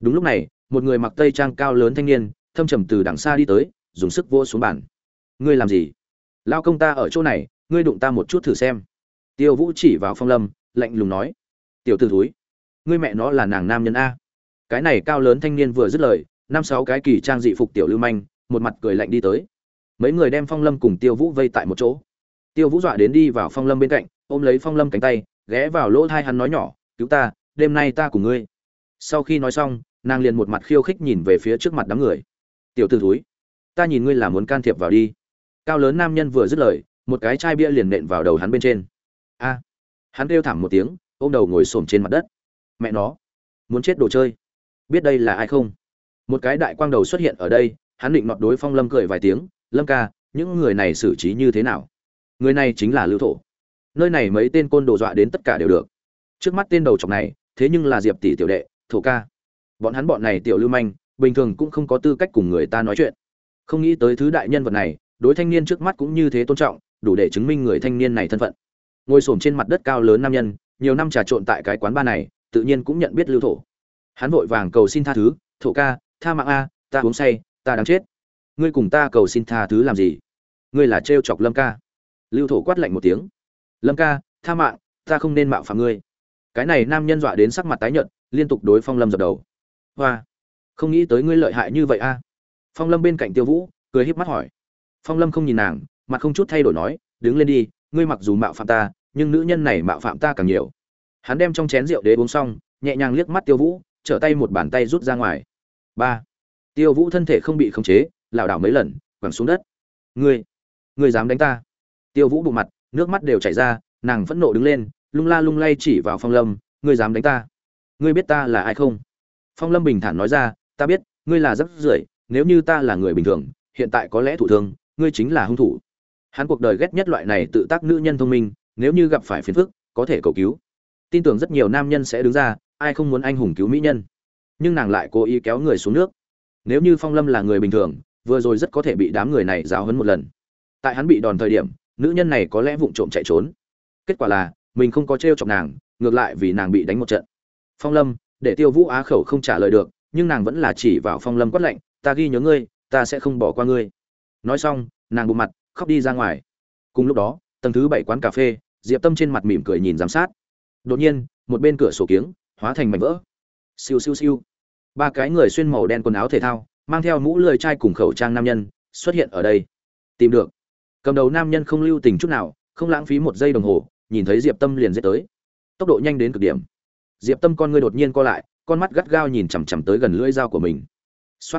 Đúng lúc này, một người mặc tây trang cao lớn thanh niên, thâm trầm từ đằng xa đi tới, dùng sức vô xuống bàn. Ngươi làm gì? Lao công ta ở chỗ này, ngươi đụng ta một chút thử xem. Tiêu vũ chỉ vào phong lâm, lạnh lùng nói. Tiểu t ử thúi ngươi mẹ nó là nàng nam nhân a. Cái này cao lớn thanh niên vừa dứt lời, năm sáu cái kỳ trang dị phục tiểu lưu manh, một mặt cười lạnh đi tới. Mấy người đem phong lâm cùng tiêu vũ vây tại một chỗ. Tiêu vũ dọa đến đi vào phong lâm bên cạnh, ôm lấy phong lâm cánh tay ghé vào lỗ thai hắn nói nhỏ, cứu ta, đêm nay ta cùng ngươi. Sau khi nói xong, nàng liền một mặt khiêu khích nhìn về phía trước mặt đám người. Tiểu t ử thúi, ta nhìn ngươi là muốn can thiệp vào đi. Cao lớn nam nhân vừa dứt lời, một cái chai bia liền nện vào đầu hắn bên trên. A! Hắn kêu thảm một tiếng, ôm đầu ngồi xổm trên mặt đất. Mẹ nó, muốn chết đồ chơi, biết đây là ai không? Một cái đại quang đầu xuất hiện ở đây, hắn định nọt đối phong lâm cười vài tiếng, lâm ca, những người này xử trí như thế nào? Người này chính là lưu thổ nơi này mấy tên côn đồ dọa đến tất cả đều được. Trước mắt tên đầu chọc này, thế nhưng là diệp tỷ tiểu đệ, thổ ca. Bọn hắn bọn này tiểu lưu manh, bình thường cũng không có tư cách cùng người ta nói chuyện. Không nghĩ tới thứ đại nhân vật này, đối thanh niên trước mắt cũng như thế tôn trọng, đủ để chứng minh người thanh niên này thân phận. Ngồi xổm trên mặt đất cao lớn nam nhân, nhiều năm trà trộn tại cái quán ba này, tự nhiên cũng nhận biết lưu thổ. Hắn vội vàng cầu xin tha thứ, thổ ca, tha mạng a, ta uống say, ta đáng chết. Ngươi cùng ta cầu xin tha thứ làm gì? Ngươi là trêu chọc lâm ca. Lưu thổ quát lạnh một tiếng lâm ca, tha mạng, ta không nên mạo phạm ngươi. Cái này nam nhân dọa đến sắc mặt tái nhợt, liên tục đối phong lâm dập đầu. Hoa, không nghĩ tới ngươi lợi hại như vậy a. Phong lâm bên cạnh tiêu vũ, cười híp mắt hỏi. Phong lâm không nhìn nàng, mặt không chút thay đổi nói, đứng lên đi, ngươi mặc dù mạo phạm ta, nhưng nữ nhân này mạo phạm ta càng nhiều. Hắn đem trong chén rượu đế uống xong, nhẹ nhàng liếc mắt tiêu vũ, trở tay một bàn tay rút ra ngoài. Ba, tiêu vũ thân thể không bị khống chế, lảo đảo mấy lần, quẳng xuống đất. Ngươi ngươi dám đánh ta? Tiêu vũ bụng mặt nước mắt đều chảy ra, nàng phẫn nộ đứng lên, lung la lung lay chỉ vào phong lâm, ngươi dám đánh ta? Ngươi biết ta là ai không? Phong lâm bình thản nói ra, ta biết, ngươi là rất rưởi, nếu như ta là người bình thường, hiện tại có lẽ thủ thương, ngươi chính là hung thủ. Hắn cuộc đời ghét nhất loại này tự tác nữ nhân thông minh, nếu như gặp phải phiền phức, có thể cầu cứu. Tin tưởng rất nhiều nam nhân sẽ đứng ra, ai không muốn anh hùng cứu mỹ nhân. Nhưng nàng lại cố ý kéo người xuống nước. Nếu như phong lâm là người bình thường, vừa rồi rất có thể bị đám người này giáo hấn một lần. Tại hắn bị đòn thời điểm nữ nhân này có lẽ vụng trộm chạy trốn. Kết quả là, mình không có t r e o chọc nàng, ngược lại vì nàng bị đánh một trận. Phong lâm, để tiêu vũ á khẩu không trả lời được, nhưng nàng vẫn là chỉ vào phong lâm quát lạnh, ta ghi nhớ ngươi, ta sẽ không bỏ qua ngươi. Nói xong, nàng bụng mặt, khóc đi ra ngoài. Cùng lúc đó, tầng thứ bảy quán cà phê, diệp tâm trên mặt mỉm cười nhìn giám sát. Đột nhiên, một bên cửa sổ kiếng, hóa thành mảnh vỡ. Siêu siêu siêu. Ba cái người xuyên màu đen quần áo thể thao, mang theo mũ lười chai cùng khẩu trang nam nhân, xuất hiện ở đây. Tìm được cầm đầu nam nhân không lưu tình chút nào, không lãng phí một giây đồng hồ, nhìn thấy diệp tâm liền dễ tới. Tốc độ nhanh đến cực điểm. Diệp tâm con người đột nhiên co lại, con mắt gắt gao nhìn chằm chằm tới gần lưỡi dao của mình. X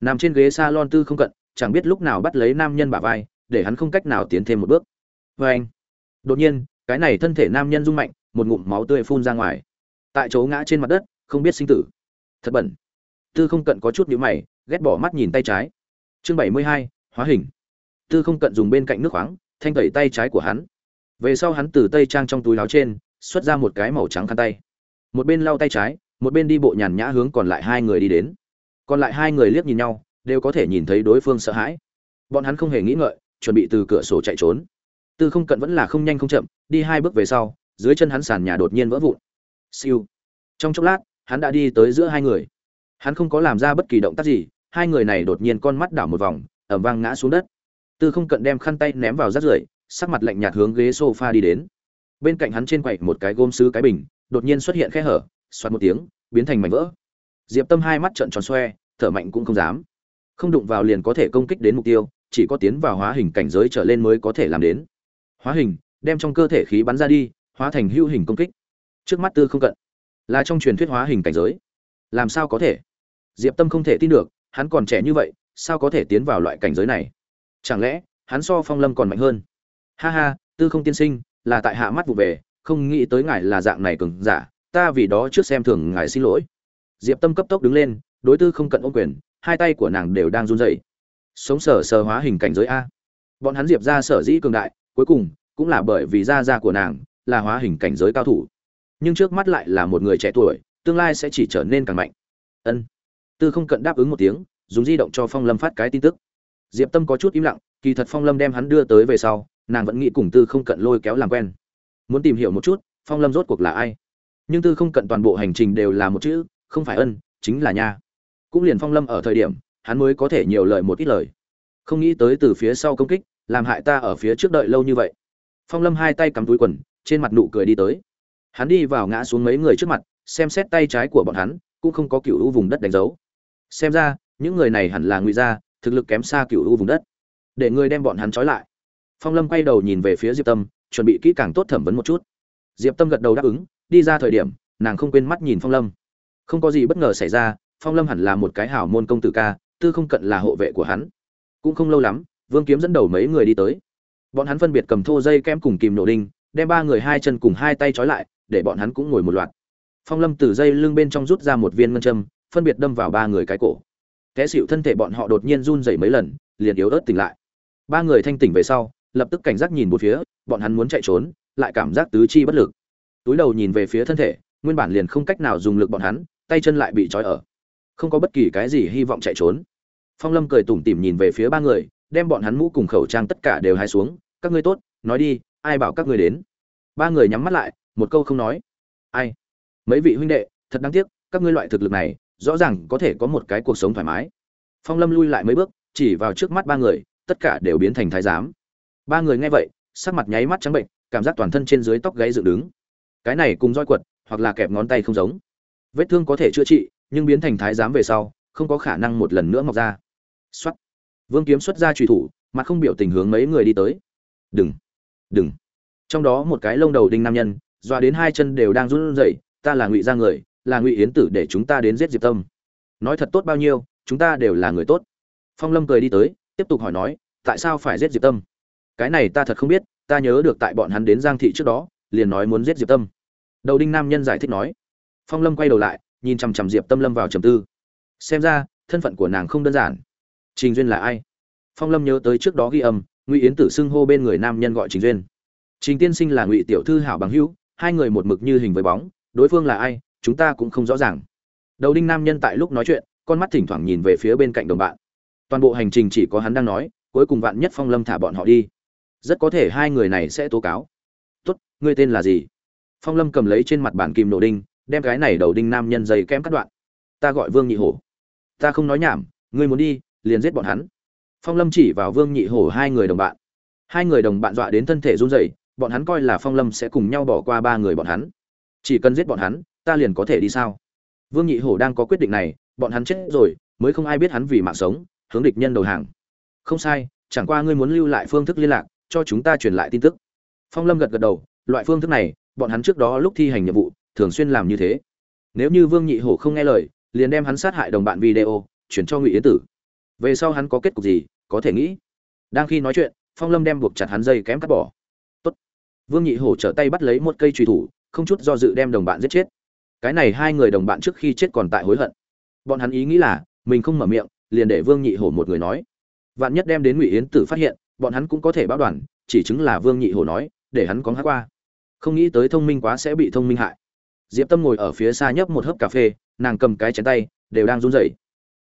nằm trên ghế s a lon tư không cận, chẳng biết lúc nào bắt lấy nam nhân bả vai, để hắn không cách nào tiến thêm một bước. Vê anh. Đột nhiên, cái này thân thể nam nhân rung mạnh, một ngụm máu tươi phun ra ngoài. Tại chỗ ngã trên mặt đất, không biết sinh tử. Thật bẩn. Tư không cận có chút nhíu mày, ghét bỏ mắt nhìn tay trái. Chương bảy mươi hai, hóa hình tư không cận dùng bên cạnh nước khoáng, thanh tẩy tay trái của hắn. Về sau hắn từ tây trang trong túi áo trên, xuất ra một cái màu trắng khăn tay. Một bên lau tay trái, một bên đi bộ nhàn nhã hướng còn lại hai người đi đến. Còn lại hai người liếc nhìn nhau, đều có thể nhìn thấy đối phương sợ hãi. Bọn hắn không hề nghĩ ngợi, chuẩn bị từ cửa sổ chạy trốn. Tư không cận vẫn là không nhanh không chậm, đi hai bước về sau, dưới chân hắn sàn nhà đột nhiên vỡ vụn. Siêu. Trong chốc lát, hắn đã đi tới giữa hai người. Hắn không có làm ra bất kỳ động tác gì, hai người này đột nhiên con mắt đảo một vòng ẩm vang ngã xuống đất tư không cận đem khăn tay ném vào rác rưởi, sắc mặt lạnh nhạt hướng ghế sofa đi đến. Bên cạnh hắn trên quầy một cái gôm sứ cái bình, đột nhiên xuất hiện khe hở xoát một tiếng, biến thành mảnh vỡ. Diệp tâm hai mắt trợn tròn xoe, thở mạnh cũng không dám. Không đụng vào liền có thể công kích đến mục tiêu, chỉ có tiến vào hóa hình cảnh giới trở lên mới có thể làm đến. Hóa hình, đem trong cơ thể khí bắn ra đi, hóa thành hữu hình công kích. Trước mắt tư không cận, là trong truyền thuyết hóa hình cảnh giới. Làm sao có thể? Diệp tâm không thể tin được, hắn còn trẻ như vậy, sao có thể tiến vào loại cảnh giới này? Chẳng lẽ, hắn so phong lâm còn mạnh hơn? Ha ha, tư không tiên sinh, là tại hạ mắt vụ về, không nghĩ tới ngài là dạng này cường giả, ta vì đó trước xem thường ngài xin lỗi. Diệp tâm cấp tốc đứng lên, đối tư không cận ô quyền, hai tay của nàng đều đang run rẩy. Sống sở sờ hóa hình cảnh giới a. Bọn hắn diệp ra sở dĩ cường đại, cuối cùng, cũng là bởi vì da da của nàng, là hóa hình cảnh giới cao thủ. Nhưng trước mắt lại là một người trẻ tuổi, tương lai sẽ chỉ trở nên càng mạnh. Ân. Tư không cận đáp ứng một tiếng, dùng di động cho phong lâm phát cái tin tức diệp tâm có chút im lặng, kỳ thật phong lâm đem hắn đưa tới về sau, nàng vẫn nghĩ cùng tư không cận lôi kéo làm quen. Muốn tìm hiểu một chút, phong lâm rốt cuộc là ai? Nhưng tư không cận toàn bộ hành trình đều là một chữ, không phải ân, chính là nha. Cũng liền phong lâm ở thời điểm, hắn mới có thể nhiều lời một ít lời. Không nghĩ tới từ phía sau công kích, làm hại ta ở phía trước đợi lâu như vậy. Phong lâm hai tay cắm túi quần, trên mặt nụ cười đi tới. Hắn đi vào ngã xuống mấy người trước mặt, xem xét tay trái của bọn hắn, cũng không có cựu u vùng đất đánh dấu. Xem ra, những người này hẳn là ngụy gia thực lực kém xa cựu u vùng đất. Để người đem bọn hắn trói lại. Phong lâm quay đầu nhìn về phía diệp tâm, chuẩn bị kỹ càng tốt thẩm vấn một chút. Diệp tâm gật đầu đáp ứng, đi ra thời điểm, nàng không quên mắt nhìn phong lâm. Không có gì bất ngờ xảy ra, phong lâm hẳn là một cái hảo môn công tử ca, tư không cận là hộ vệ của hắn. Cũng không lâu lắm, vương kiếm dẫn đầu mấy người đi tới. Bọn hắn phân biệt cầm thô dây kem cùng kìm nổ đinh, đem ba người hai chân cùng hai tay trói lại, để bọn hắn cũng ngồi một loạt. Phong lâm từ dây lưng bên trong rút ra một viên ngân châm, phân biệt đâm vào ba người cái cổ té xịu thân thể bọn họ đột nhiên run rẩy mấy lần, liền yếu ớt tỉnh lại. Ba người thanh tỉnh về sau, lập tức cảnh giác nhìn một phía, bọn hắn muốn chạy trốn, lại cảm giác tứ chi bất lực. Túi đầu nhìn về phía thân thể, nguyên bản liền không cách nào dùng lực bọn hắn, tay chân lại bị trói ở. Không có bất kỳ cái gì hy vọng chạy trốn. Phong lâm cười tủm tỉm nhìn về phía ba người, đem bọn hắn mũ cùng khẩu trang tất cả đều hái xuống. Các ngươi tốt, nói đi, ai bảo các ngươi đến? Ba người nhắm mắt lại, một câu không nói. Ai? Mấy vị huynh đệ, thật đáng tiếc, các ngươi loại thực lực này rõ ràng có thể có một cái cuộc sống thoải mái. Phong lâm lui lại mấy bước, chỉ vào trước mắt ba người, tất cả đều biến thành thái giám. Ba người nghe vậy, sắc mặt nháy mắt trắng bệnh, cảm giác toàn thân trên dưới tóc gáy dựng đứng. Cái này cùng roi quật, hoặc là kẹp ngón tay không giống. Vết thương có thể chữa trị, nhưng biến thành thái giám về sau, không có khả năng một lần nữa mọc ra. Xuất vương kiếm xuất ra truy thủ, mặt không biểu tình hướng mấy người đi tới. Đừng. Đừng. Trong đó một cái lông đầu đinh nam nhân, doa đến hai chân đều đang run rẩy, ta là ngụy gia người là ngụy yến tử để chúng ta đến giết diệp tâm nói thật tốt bao nhiêu chúng ta đều là người tốt phong lâm cười đi tới tiếp tục hỏi nói tại sao phải giết diệp tâm cái này ta thật không biết ta nhớ được tại bọn hắn đến giang thị trước đó liền nói muốn giết diệp tâm đầu đinh nam nhân giải thích nói phong lâm quay đầu lại nhìn chằm chằm diệp tâm lâm vào trầm tư xem ra thân phận của nàng không đơn giản trình duyên là ai phong lâm nhớ tới trước đó ghi âm ngụy yến tử xưng hô bên người nam nhân gọi trình duyên trình tiên sinh là ngụy tiểu thư hảo bằng hữu hai người một mực như hình với bóng đối phương là ai chúng ta cũng không rõ ràng. Đầu đinh nam nhân tại lúc nói chuyện, con mắt thỉnh thoảng nhìn về phía bên cạnh đồng bạn. Toàn bộ hành trình chỉ có hắn đang nói, cuối cùng vạn nhất phong lâm thả bọn họ đi, rất có thể hai người này sẽ tố cáo. Tốt, ngươi tên là gì? Phong lâm cầm lấy trên mặt bản kim nổ đinh, đem cái này đầu đinh nam nhân dày kém cắt đoạn. Ta gọi vương nhị hổ. Ta không nói nhảm, ngươi muốn đi, liền giết bọn hắn. Phong lâm chỉ vào vương nhị hổ hai người đồng bạn. Hai người đồng bạn dọa đến thân thể run rẩy, bọn hắn coi là phong lâm sẽ cùng nhau bỏ qua ba người bọn hắn. Chỉ cần giết bọn hắn ta liền có thể đi sao? Vương nhị hổ đang có quyết định này, bọn hắn chết rồi, mới không ai biết hắn vì mạng sống, hướng địch nhân đầu hàng. Không sai, chẳng qua ngươi muốn lưu lại phương thức liên lạc, cho chúng ta truyền lại tin tức. Phong lâm gật gật đầu, loại phương thức này, bọn hắn trước đó lúc thi hành nhiệm vụ, thường xuyên làm như thế. Nếu như vương nhị hổ không nghe lời, liền đem hắn sát hại đồng bạn video, chuyển cho ngụy yến tử. Về sau hắn có kết cục gì, có thể nghĩ. Đang khi nói chuyện, phong lâm đem buộc chặt hắn dây kém cắt bỏ. Tốt. vương nhị hổ trở tay bắt lấy một cây truy thủ, không chút do dự đem đồng bạn giết chết cái này hai người đồng bạn trước khi chết còn tại hối hận. Bọn hắn ý nghĩ là, mình không mở miệng, liền để vương nhị hổ một người nói. Vạn nhất đem đến ngụy yến tử phát hiện, bọn hắn cũng có thể báo đoàn, chỉ chứng là vương nhị hổ nói, để hắn có hát qua. Không nghĩ tới thông minh quá sẽ bị thông minh hại. Diệp tâm ngồi ở phía xa nhấp một hớp cà phê, nàng cầm cái chén tay, đều đang run rẩy.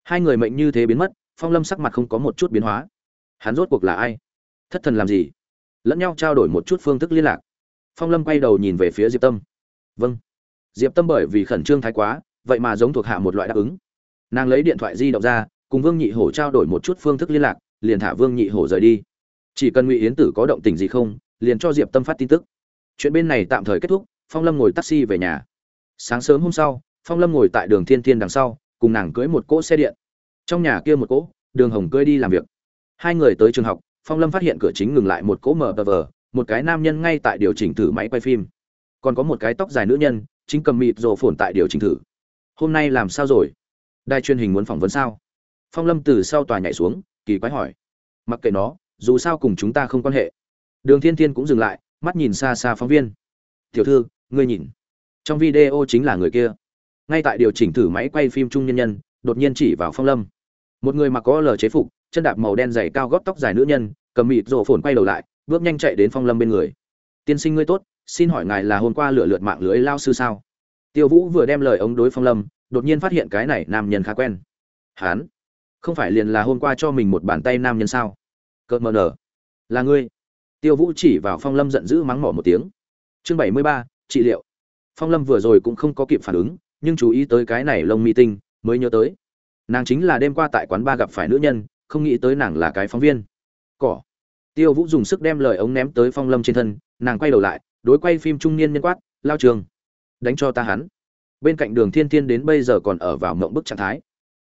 Hai người mệnh như thế biến mất, phong lâm sắc mặt không có một chút biến hóa. Hắn rốt cuộc là ai? Thất thần làm gì? Lẫn nhau trao đổi một chút phương thức liên lạc. Phong lâm quay đầu nhìn về phía diệp tâm. Vâng diệp tâm bởi vì khẩn trương thái quá, vậy mà giống thuộc hạ một loại đáp ứng. Nàng lấy điện thoại di động ra, cùng vương nhị hổ trao đổi một chút phương thức liên lạc, liền thả vương nhị hổ rời đi. Chỉ cần ngụy yến tử có động tình gì không, liền cho diệp tâm phát tin tức. Chuyện bên này tạm thời kết thúc, phong lâm ngồi taxi về nhà. Sáng sớm hôm sau, phong lâm ngồi tại đường thiên thiên đằng sau, cùng nàng cưới một cỗ xe điện. Trong nhà kia một cỗ, đường hồng cưới đi làm việc. Hai người tới trường học, phong lâm phát hiện cửa chính ngừng lại một cỗ mở tờ vờ, một cái nam nhân ngay tại điều chỉnh thử máy quay phim. Còn có một cái tóc dài nữ nhân chính cầm mịt rồ phồn tại điều chỉnh thử. Hôm nay làm sao rồi? Đài truyền hình muốn phỏng vấn sao? Phong lâm từ sau tòa nhảy xuống, kỳ quái hỏi. Mặc kệ nó, dù sao cùng chúng ta không quan hệ. Đường thiên thiên cũng dừng lại, mắt nhìn xa xa phóng viên. Tiểu thư, ngươi nhìn. Trong video chính là người kia. Ngay tại điều chỉnh thử máy quay phim trung nhân nhân, đột nhiên chỉ vào phong lâm. Một người mặc có lờ chế phục, chân đạp màu đen dày cao gót tóc dài nữ nhân, cầm mịt rổ phồn quay đầu lại, bước nhanh chạy đến phong lâm bên người. Tiên sinh ngươi tốt xin hỏi ngài là hôm qua lựa lượt mạng lưới lao sư sao? Tiêu vũ vừa đem lời ống đối phong lâm, đột nhiên phát hiện cái này nam nhân khá quen. Hán, không phải liền là hôm qua cho mình một bàn tay nam nhân sao? Cợt mờ nở. Là ngươi. Tiêu vũ chỉ vào phong lâm giận dữ mắng mỏ một tiếng. Chương bảy mươi ba, trị liệu. Phong lâm vừa rồi cũng không có kịp phản ứng, nhưng chú ý tới cái này lông mi tinh, mới nhớ tới. Nàng chính là đêm qua tại quán ba gặp phải nữ nhân, không nghĩ tới nàng là cái phóng viên. Cỏ. Tiêu vũ dùng sức đem lời ống ném tới phong lâm trên thân, nàng quay đầu lại đối quay phim trung niên nhân quát, lao trường, đánh cho ta hắn. Bên cạnh đường thiên thiên đến bây giờ còn ở vào mộng bức trạng thái.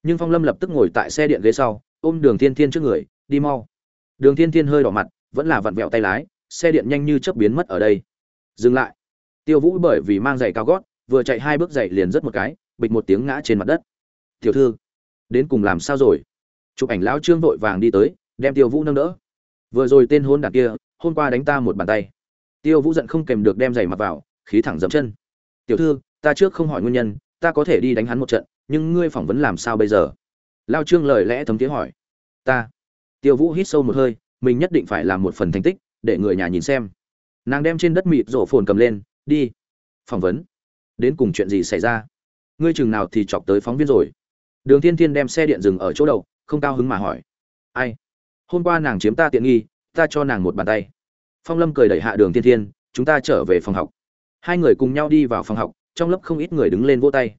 Nhưng phong lâm lập tức ngồi tại xe điện ghế sau, ôm đường thiên thiên trước người, đi mau. Đường thiên thiên hơi đỏ mặt, vẫn là vặn vẹo tay lái, xe điện nhanh như chớp biến mất ở đây. Dừng lại. Tiêu vũ bởi vì mang giày cao gót, vừa chạy hai bước dậy liền rất một cái, bịch một tiếng ngã trên mặt đất. Tiểu thư, đến cùng làm sao rồi? Chụp ảnh lão trương vội vàng đi tới, đem tiêu vũ nâng đỡ. Vừa rồi tên hôn đạt kia, hôm qua đánh ta một bàn tay tiêu vũ giận không kèm được đem giày mặc vào, khí thẳng dậm chân. Tiểu thư, ta trước không hỏi nguyên nhân, ta có thể đi đánh hắn một trận, nhưng ngươi phỏng vấn làm sao bây giờ? Lao trương lời lẽ thấm tiếng hỏi. Ta. Tiêu vũ hít sâu một hơi, mình nhất định phải làm một phần thành tích, để người nhà nhìn xem. Nàng đem trên đất mịt rổ phồn cầm lên, đi, phỏng vấn. Đến cùng chuyện gì xảy ra? Ngươi chừng nào thì chọc tới phóng viên rồi? Đường thiên thiên đem xe điện dừng ở chỗ đầu, không cao hứng mà hỏi. Ai? Hôm qua nàng chiếm ta tiện nghi, ta cho nàng một bàn tay phong lâm cười đẩy hạ đường thiên thiên, chúng ta trở về phòng học. Hai người cùng nhau đi vào phòng học, trong lớp không ít người đứng lên vỗ tay.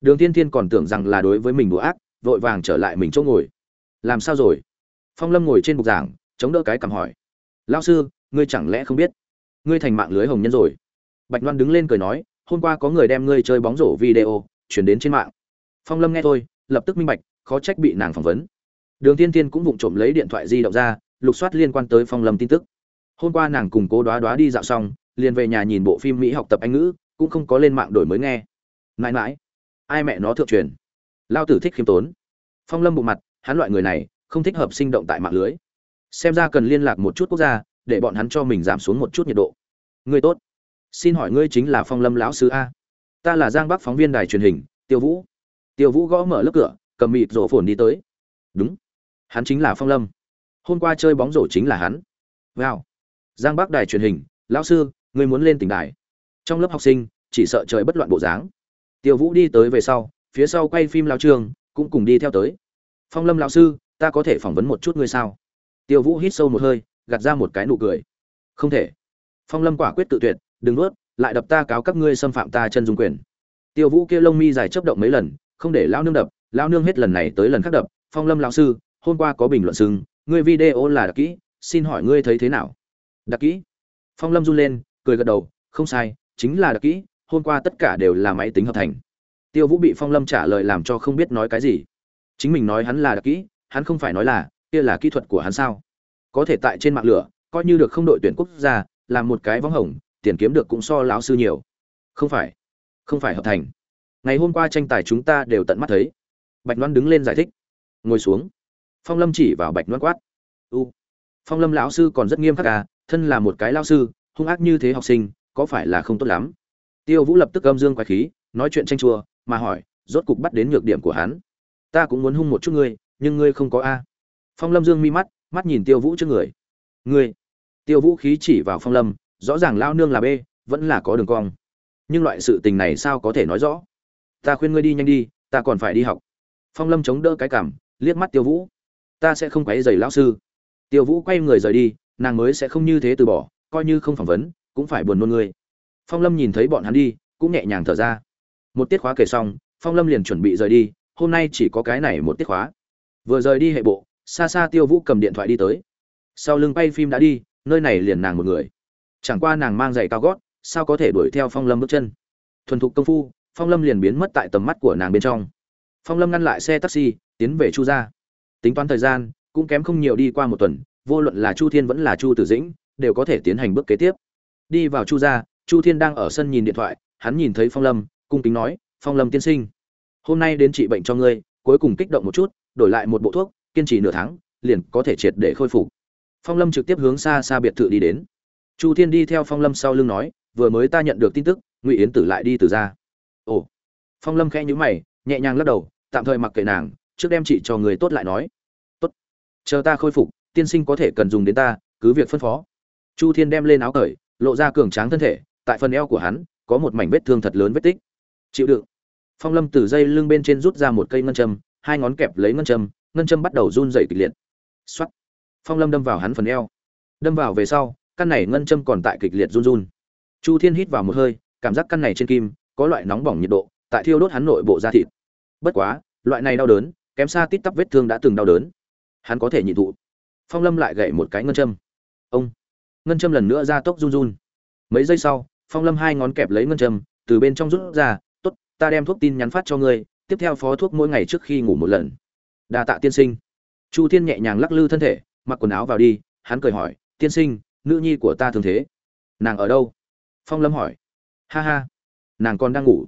Đường thiên thiên còn tưởng rằng là đối với mình đùa ác, vội vàng trở lại mình chỗ ngồi. Làm sao rồi? Phong lâm ngồi trên bục giảng, chống đỡ cái cằm hỏi. Lao sư, ngươi chẳng lẽ không biết? Ngươi thành mạng lưới hồng nhân rồi. Bạch loan đứng lên cười nói, hôm qua có người đem ngươi chơi bóng rổ video, chuyển đến trên mạng. Phong lâm nghe thôi, lập tức minh bạch, khó trách bị nàng phỏng vấn. Đường tiên tiên cũng vụng trộm lấy điện thoại di động ra, lục soát liên quan tới phong lâm tin tức hôm qua nàng cùng cố đoá đoá đi dạo xong, liền về nhà nhìn bộ phim mỹ học tập anh ngữ, cũng không có lên mạng đổi mới nghe. Mãi mãi, ai mẹ nó thượng truyền? Lao tử thích khiêm tốn. Phong lâm bộ mặt, hắn loại người này, không thích hợp sinh động tại mạng lưới. Xem ra cần liên lạc một chút quốc gia, để bọn hắn cho mình giảm xuống một chút nhiệt độ. Ngươi tốt. Xin hỏi ngươi chính là phong lâm lão sư a. Ta là giang bắc phóng viên đài truyền hình, tiêu vũ. Tiêu vũ gõ mở lớp cửa, cầm mịt rổ phồn đi tới. Đúng. Hắn chính là phong lâm. Hôm qua chơi bóng rổ chính là hắn. Wow giang bắc đài truyền hình, lão sư, ngươi muốn lên tỉnh đài? Trong lớp học sinh, chỉ sợ trời bất loạn bộ dáng. Tiêu vũ đi tới về sau, phía sau quay phim lao trường, cũng cùng đi theo tới. Phong lâm lão sư, ta có thể phỏng vấn một chút ngươi sao? Tiêu vũ hít sâu một hơi, gạt ra một cái nụ cười. Không thể. Phong lâm quả quyết tự tuyệt, đừng nuốt, lại đập ta cáo các ngươi xâm phạm ta chân dung quyền. Tiêu vũ kia lông mi dài chấp động mấy lần, không để lao nương đập lao nương hết lần này tới lần khác đập. Phong lâm lão sư, hôm qua có bình luận sưng ngươi video là đặc kỹ, xin hỏi ngươi thấy thế nào? Đặc kỹ. Phong lâm run lên, cười gật đầu, không sai, chính là đặc kỹ, hôm qua tất cả đều là máy tính hợp thành. Tiêu vũ bị phong lâm trả lời làm cho không biết nói cái gì. Chính mình nói hắn là đặc kỹ, hắn không phải nói là, kia là kỹ thuật của hắn sao? Có thể tại trên mạng lửa, coi như được không đội tuyển quốc gia, làm một cái võng hồng, tiền kiếm được cũng so lão sư nhiều. Không phải. Không phải hợp thành. Ngày hôm qua tranh tài chúng ta đều tận mắt thấy. Bạch loan đứng lên giải thích. Ngồi xuống. Phong lâm chỉ vào bạch loan quát. U. Phong lâm lão sư còn rất nghiêm khắc à thân là một cái lao sư, hung ác như thế học sinh, có phải là không tốt lắm? Tiêu vũ lập tức âm dương quái khí, nói chuyện tranh chua, mà hỏi, rốt cục bắt đến nhược điểm của hắn. Ta cũng muốn hung một chút ngươi, nhưng ngươi không có a. Phong lâm dương mi mắt mắt nhìn tiêu vũ trước người. Ngươi. Tiêu vũ khí chỉ vào phong lâm, rõ ràng lao nương là b, vẫn là có đường cong. Nhưng loại sự tình này sao có thể nói rõ? Ta khuyên ngươi đi nhanh đi, ta còn phải đi học. Phong lâm chống đỡ cái cảm, liếc mắt tiêu vũ. Ta sẽ không quấy dày lão sư. Tiêu vũ quay người rời đi nàng mới sẽ không như thế từ bỏ, coi như không phỏng vấn, cũng phải buồn nôn ngươi. Phong lâm nhìn thấy bọn hắn đi, cũng nhẹ nhàng thở ra. Một tiết khóa kể xong, phong lâm liền chuẩn bị rời đi, hôm nay chỉ có cái này một tiết khóa. Vừa rời đi hệ bộ xa xa tiêu vũ cầm điện thoại đi tới. Sau lưng bay phim đã đi, nơi này liền nàng một người. Chẳng qua nàng mang giày cao gót, sao có thể đuổi theo phong lâm bước chân? Thuần thục công phu, phong lâm liền biến mất tại tầm mắt của nàng bên trong. Phong lâm ngăn lại xe taxi, tiến về chu gia. Tính toán thời gian, cũng kém không nhiều đi qua một tuần vô luận là chu thiên vẫn là chu tử dĩnh, đều có thể tiến hành bước kế tiếp. Đi vào chu gia, chu thiên đang ở sân nhìn điện thoại, hắn nhìn thấy phong lâm, cung kính nói, phong lâm tiên sinh, hôm nay đến trị bệnh cho ngươi, cuối cùng kích động một chút, đổi lại một bộ thuốc, kiên trì nửa tháng, liền có thể triệt để khôi phục. Phong lâm trực tiếp hướng xa xa biệt thự đi đến. Chu thiên đi theo phong lâm sau lưng nói, vừa mới ta nhận được tin tức, ngụy yến tử lại đi từ ra ồ. Phong lâm khẽ nhíu mày, nhẹ nhàng lắc đầu, tạm thời mặc kệ nàng, trước đem chị cho người tốt lại nói. Tốt, chờ ta khôi phục tiên sinh có thể cần dùng đến ta, cứ việc phân phó. Chu thiên đem lên áo cởi, lộ ra cường tráng thân thể, tại phần eo của hắn, có một mảnh vết thương thật lớn vết tích. Chịu đựng. Phong lâm từ dây lưng bên trên rút ra một cây ngân châm, hai ngón kẹp lấy ngân châm ngân châm bắt đầu run dày kịch liệt. X phong lâm đâm vào hắn phần eo. Đâm vào về sau, căn này ngân châm còn tại kịch liệt run run. Chu thiên hít vào một hơi, cảm giác căn này trên kim, có loại nóng bỏng nhiệt độ, tại thiêu đốt hắn nội bộ da thịt. Bất quá, loại này đau đớn, kém xa tít tắp vết thương đã từng đau đớn. Hắn có thể nhịn thụ phong lâm lại gậy một cái ngân châm. Ông! Ngân châm lần nữa ra tốc run run. Mấy giây sau, phong lâm hai ngón kẹp lấy ngân châm, từ bên trong rút ra t ố t ta đem thuốc tin nhắn phát cho ngươi, tiếp theo phó thuốc mỗi ngày trước khi ngủ một lần. Đa tạ tiên sinh. Chu thiên nhẹ nhàng lắc lư thân thể, mặc quần áo vào đi, hắn cười hỏi, tiên sinh, nữ nhi của ta thường thế? Nàng ở đâu? Phong lâm hỏi. Ha ha, nàng còn đang ngủ.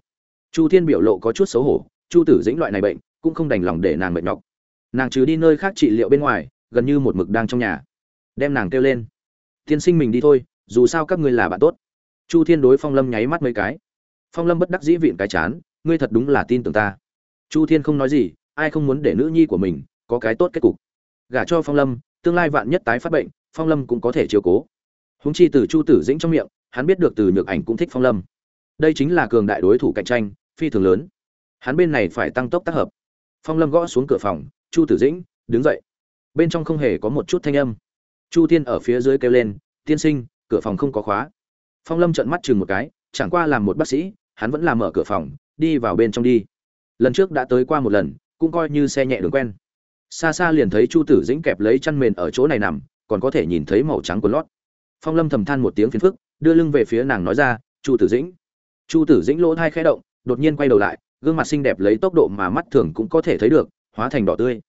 Chu thiên biểu lộ có chút xấu hổ, chu tử dĩnh loại này bệnh, cũng không đành lòng để nàng mệt nhọc. Nàng chứ đi nơi khác trị liệu bên ngoài gần như một mực đang trong nhà. Đem nàng kêu lên. Tiên sinh mình đi thôi, dù sao các ngươi là bạn tốt. Chu thiên đối phong lâm nháy mắt mấy cái. Phong lâm bất đắc dĩ vịn cái chán, ngươi thật đúng là tin tưởng ta. Chu thiên không nói gì, ai không muốn để nữ nhi của mình có cái tốt kết cục. Gả cho phong lâm, tương lai vạn nhất tái phát bệnh, phong lâm cũng có thể chiều cố. Húng chi từ chu tử dĩnh trong miệng, hắn biết được từ nhược ảnh cũng thích phong lâm. Đây chính là cường đại đối thủ cạnh tranh, phi thường lớn. Hắn bên này phải tăng tốc tác hợp. Phong lâm gõ xuống cửa phòng, chu tử dĩnh, đứng dậy bên trong không hề có một chút thanh âm. Chu tiên ở phía dưới kêu lên tiên sinh cửa phòng không có khóa. Phong lâm trợn mắt chừng một cái chẳng qua làm một bác sĩ hắn vẫn làm mở cửa phòng đi vào bên trong đi. Lần trước đã tới qua một lần cũng coi như xe nhẹ đường quen. Xa xa liền thấy chu tử dĩnh kẹp lấy chăn mền ở chỗ này nằm còn có thể nhìn thấy màu trắng của lót. Phong lâm thầm than một tiếng phiền phức đưa lưng về phía nàng nói ra chu tử dĩnh. Chu tử dĩnh lỗ thai khẽ động đột nhiên quay đầu lại gương mặt xinh đẹp lấy tốc độ mà mắt thường cũng có thể thấy được hóa thành đỏ tươi.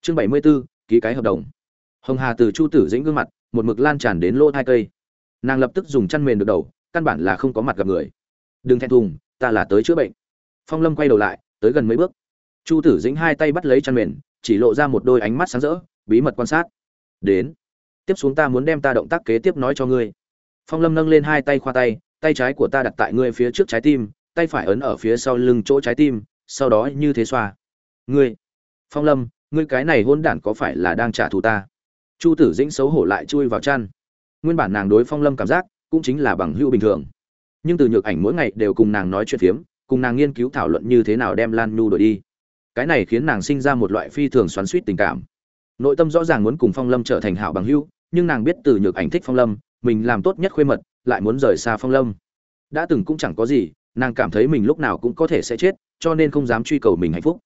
Chương bảy mươi 74, ký cái hợp đồng. Hồng hà từ chu tử dĩnh gương mặt, một mực lan tràn đến lỗ hai cây. Nàng lập tức dùng chăn mền được đầu, căn bản là không có mặt gặp người. Đừng thẹn thùng, ta là tới chữa bệnh. Phong lâm quay đầu lại, tới gần mấy bước. Chu tử dĩnh hai tay bắt lấy chăn mền, chỉ lộ ra một đôi ánh mắt sáng rỡ, bí mật quan sát. Đến, tiếp xuống ta muốn đem ta động tác kế tiếp nói cho ngươi. Phong lâm nâng lên hai tay khoa tay tay trái của ta đặt tại ngươi phía trước trái tim, tay phải ấn ở phía sau lưng chỗ trái tim, sau đó như thế xoa. Ngươi! Phong lâm ngươi cái này hôn đản có phải là đang trả thù ta? Chu tử dĩnh xấu hổ lại chui vào chăn. Nguyên bản nàng đối phong lâm cảm giác cũng chính là bằng hữu bình thường. Nhưng từ nhược ảnh mỗi ngày đều cùng nàng nói chuyện phiếm, cùng nàng nghiên cứu thảo luận như thế nào đem lan nhu đổi đi. Cái này khiến nàng sinh ra một loại phi thường xoắn suýt tình cảm. Nội tâm rõ ràng muốn cùng phong lâm trở thành hảo bằng hữu, nhưng nàng biết từ nhược ảnh thích phong lâm, mình làm tốt nhất khuê mật, lại muốn rời xa phong lâm. Đã từng cũng chẳng có gì, nàng cảm thấy mình lúc nào cũng có thể sẽ chết, cho nên không dám truy cầu mình hạnh phúc.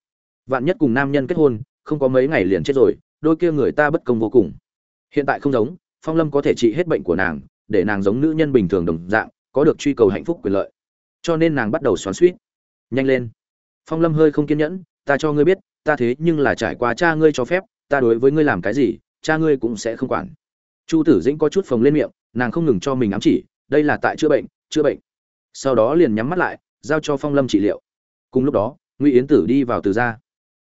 Vạn nhất cùng nam nhân kết hôn không có mấy ngày liền chết rồi, đôi kia người ta bất công vô cùng. Hiện tại không giống, phong lâm có thể trị hết bệnh của nàng, để nàng giống nữ nhân bình thường đồng dạng, có được truy cầu hạnh phúc quyền lợi. Cho nên nàng bắt đầu xoắn suýt. Nhanh lên. Phong lâm hơi không kiên nhẫn, ta cho ngươi biết, ta thế nhưng là trải qua cha ngươi cho phép, ta đối với ngươi làm cái gì, cha ngươi cũng sẽ không quản. Chu tử dĩnh có chút phồng lên miệng, nàng không ngừng cho mình ám chỉ, đây là tại chữa bệnh chữa bệnh. Sau đó liền nhắm mắt lại, giao cho phong lâm trị liệu. Cùng lúc đó, ngụy yến tử đi vào từ ra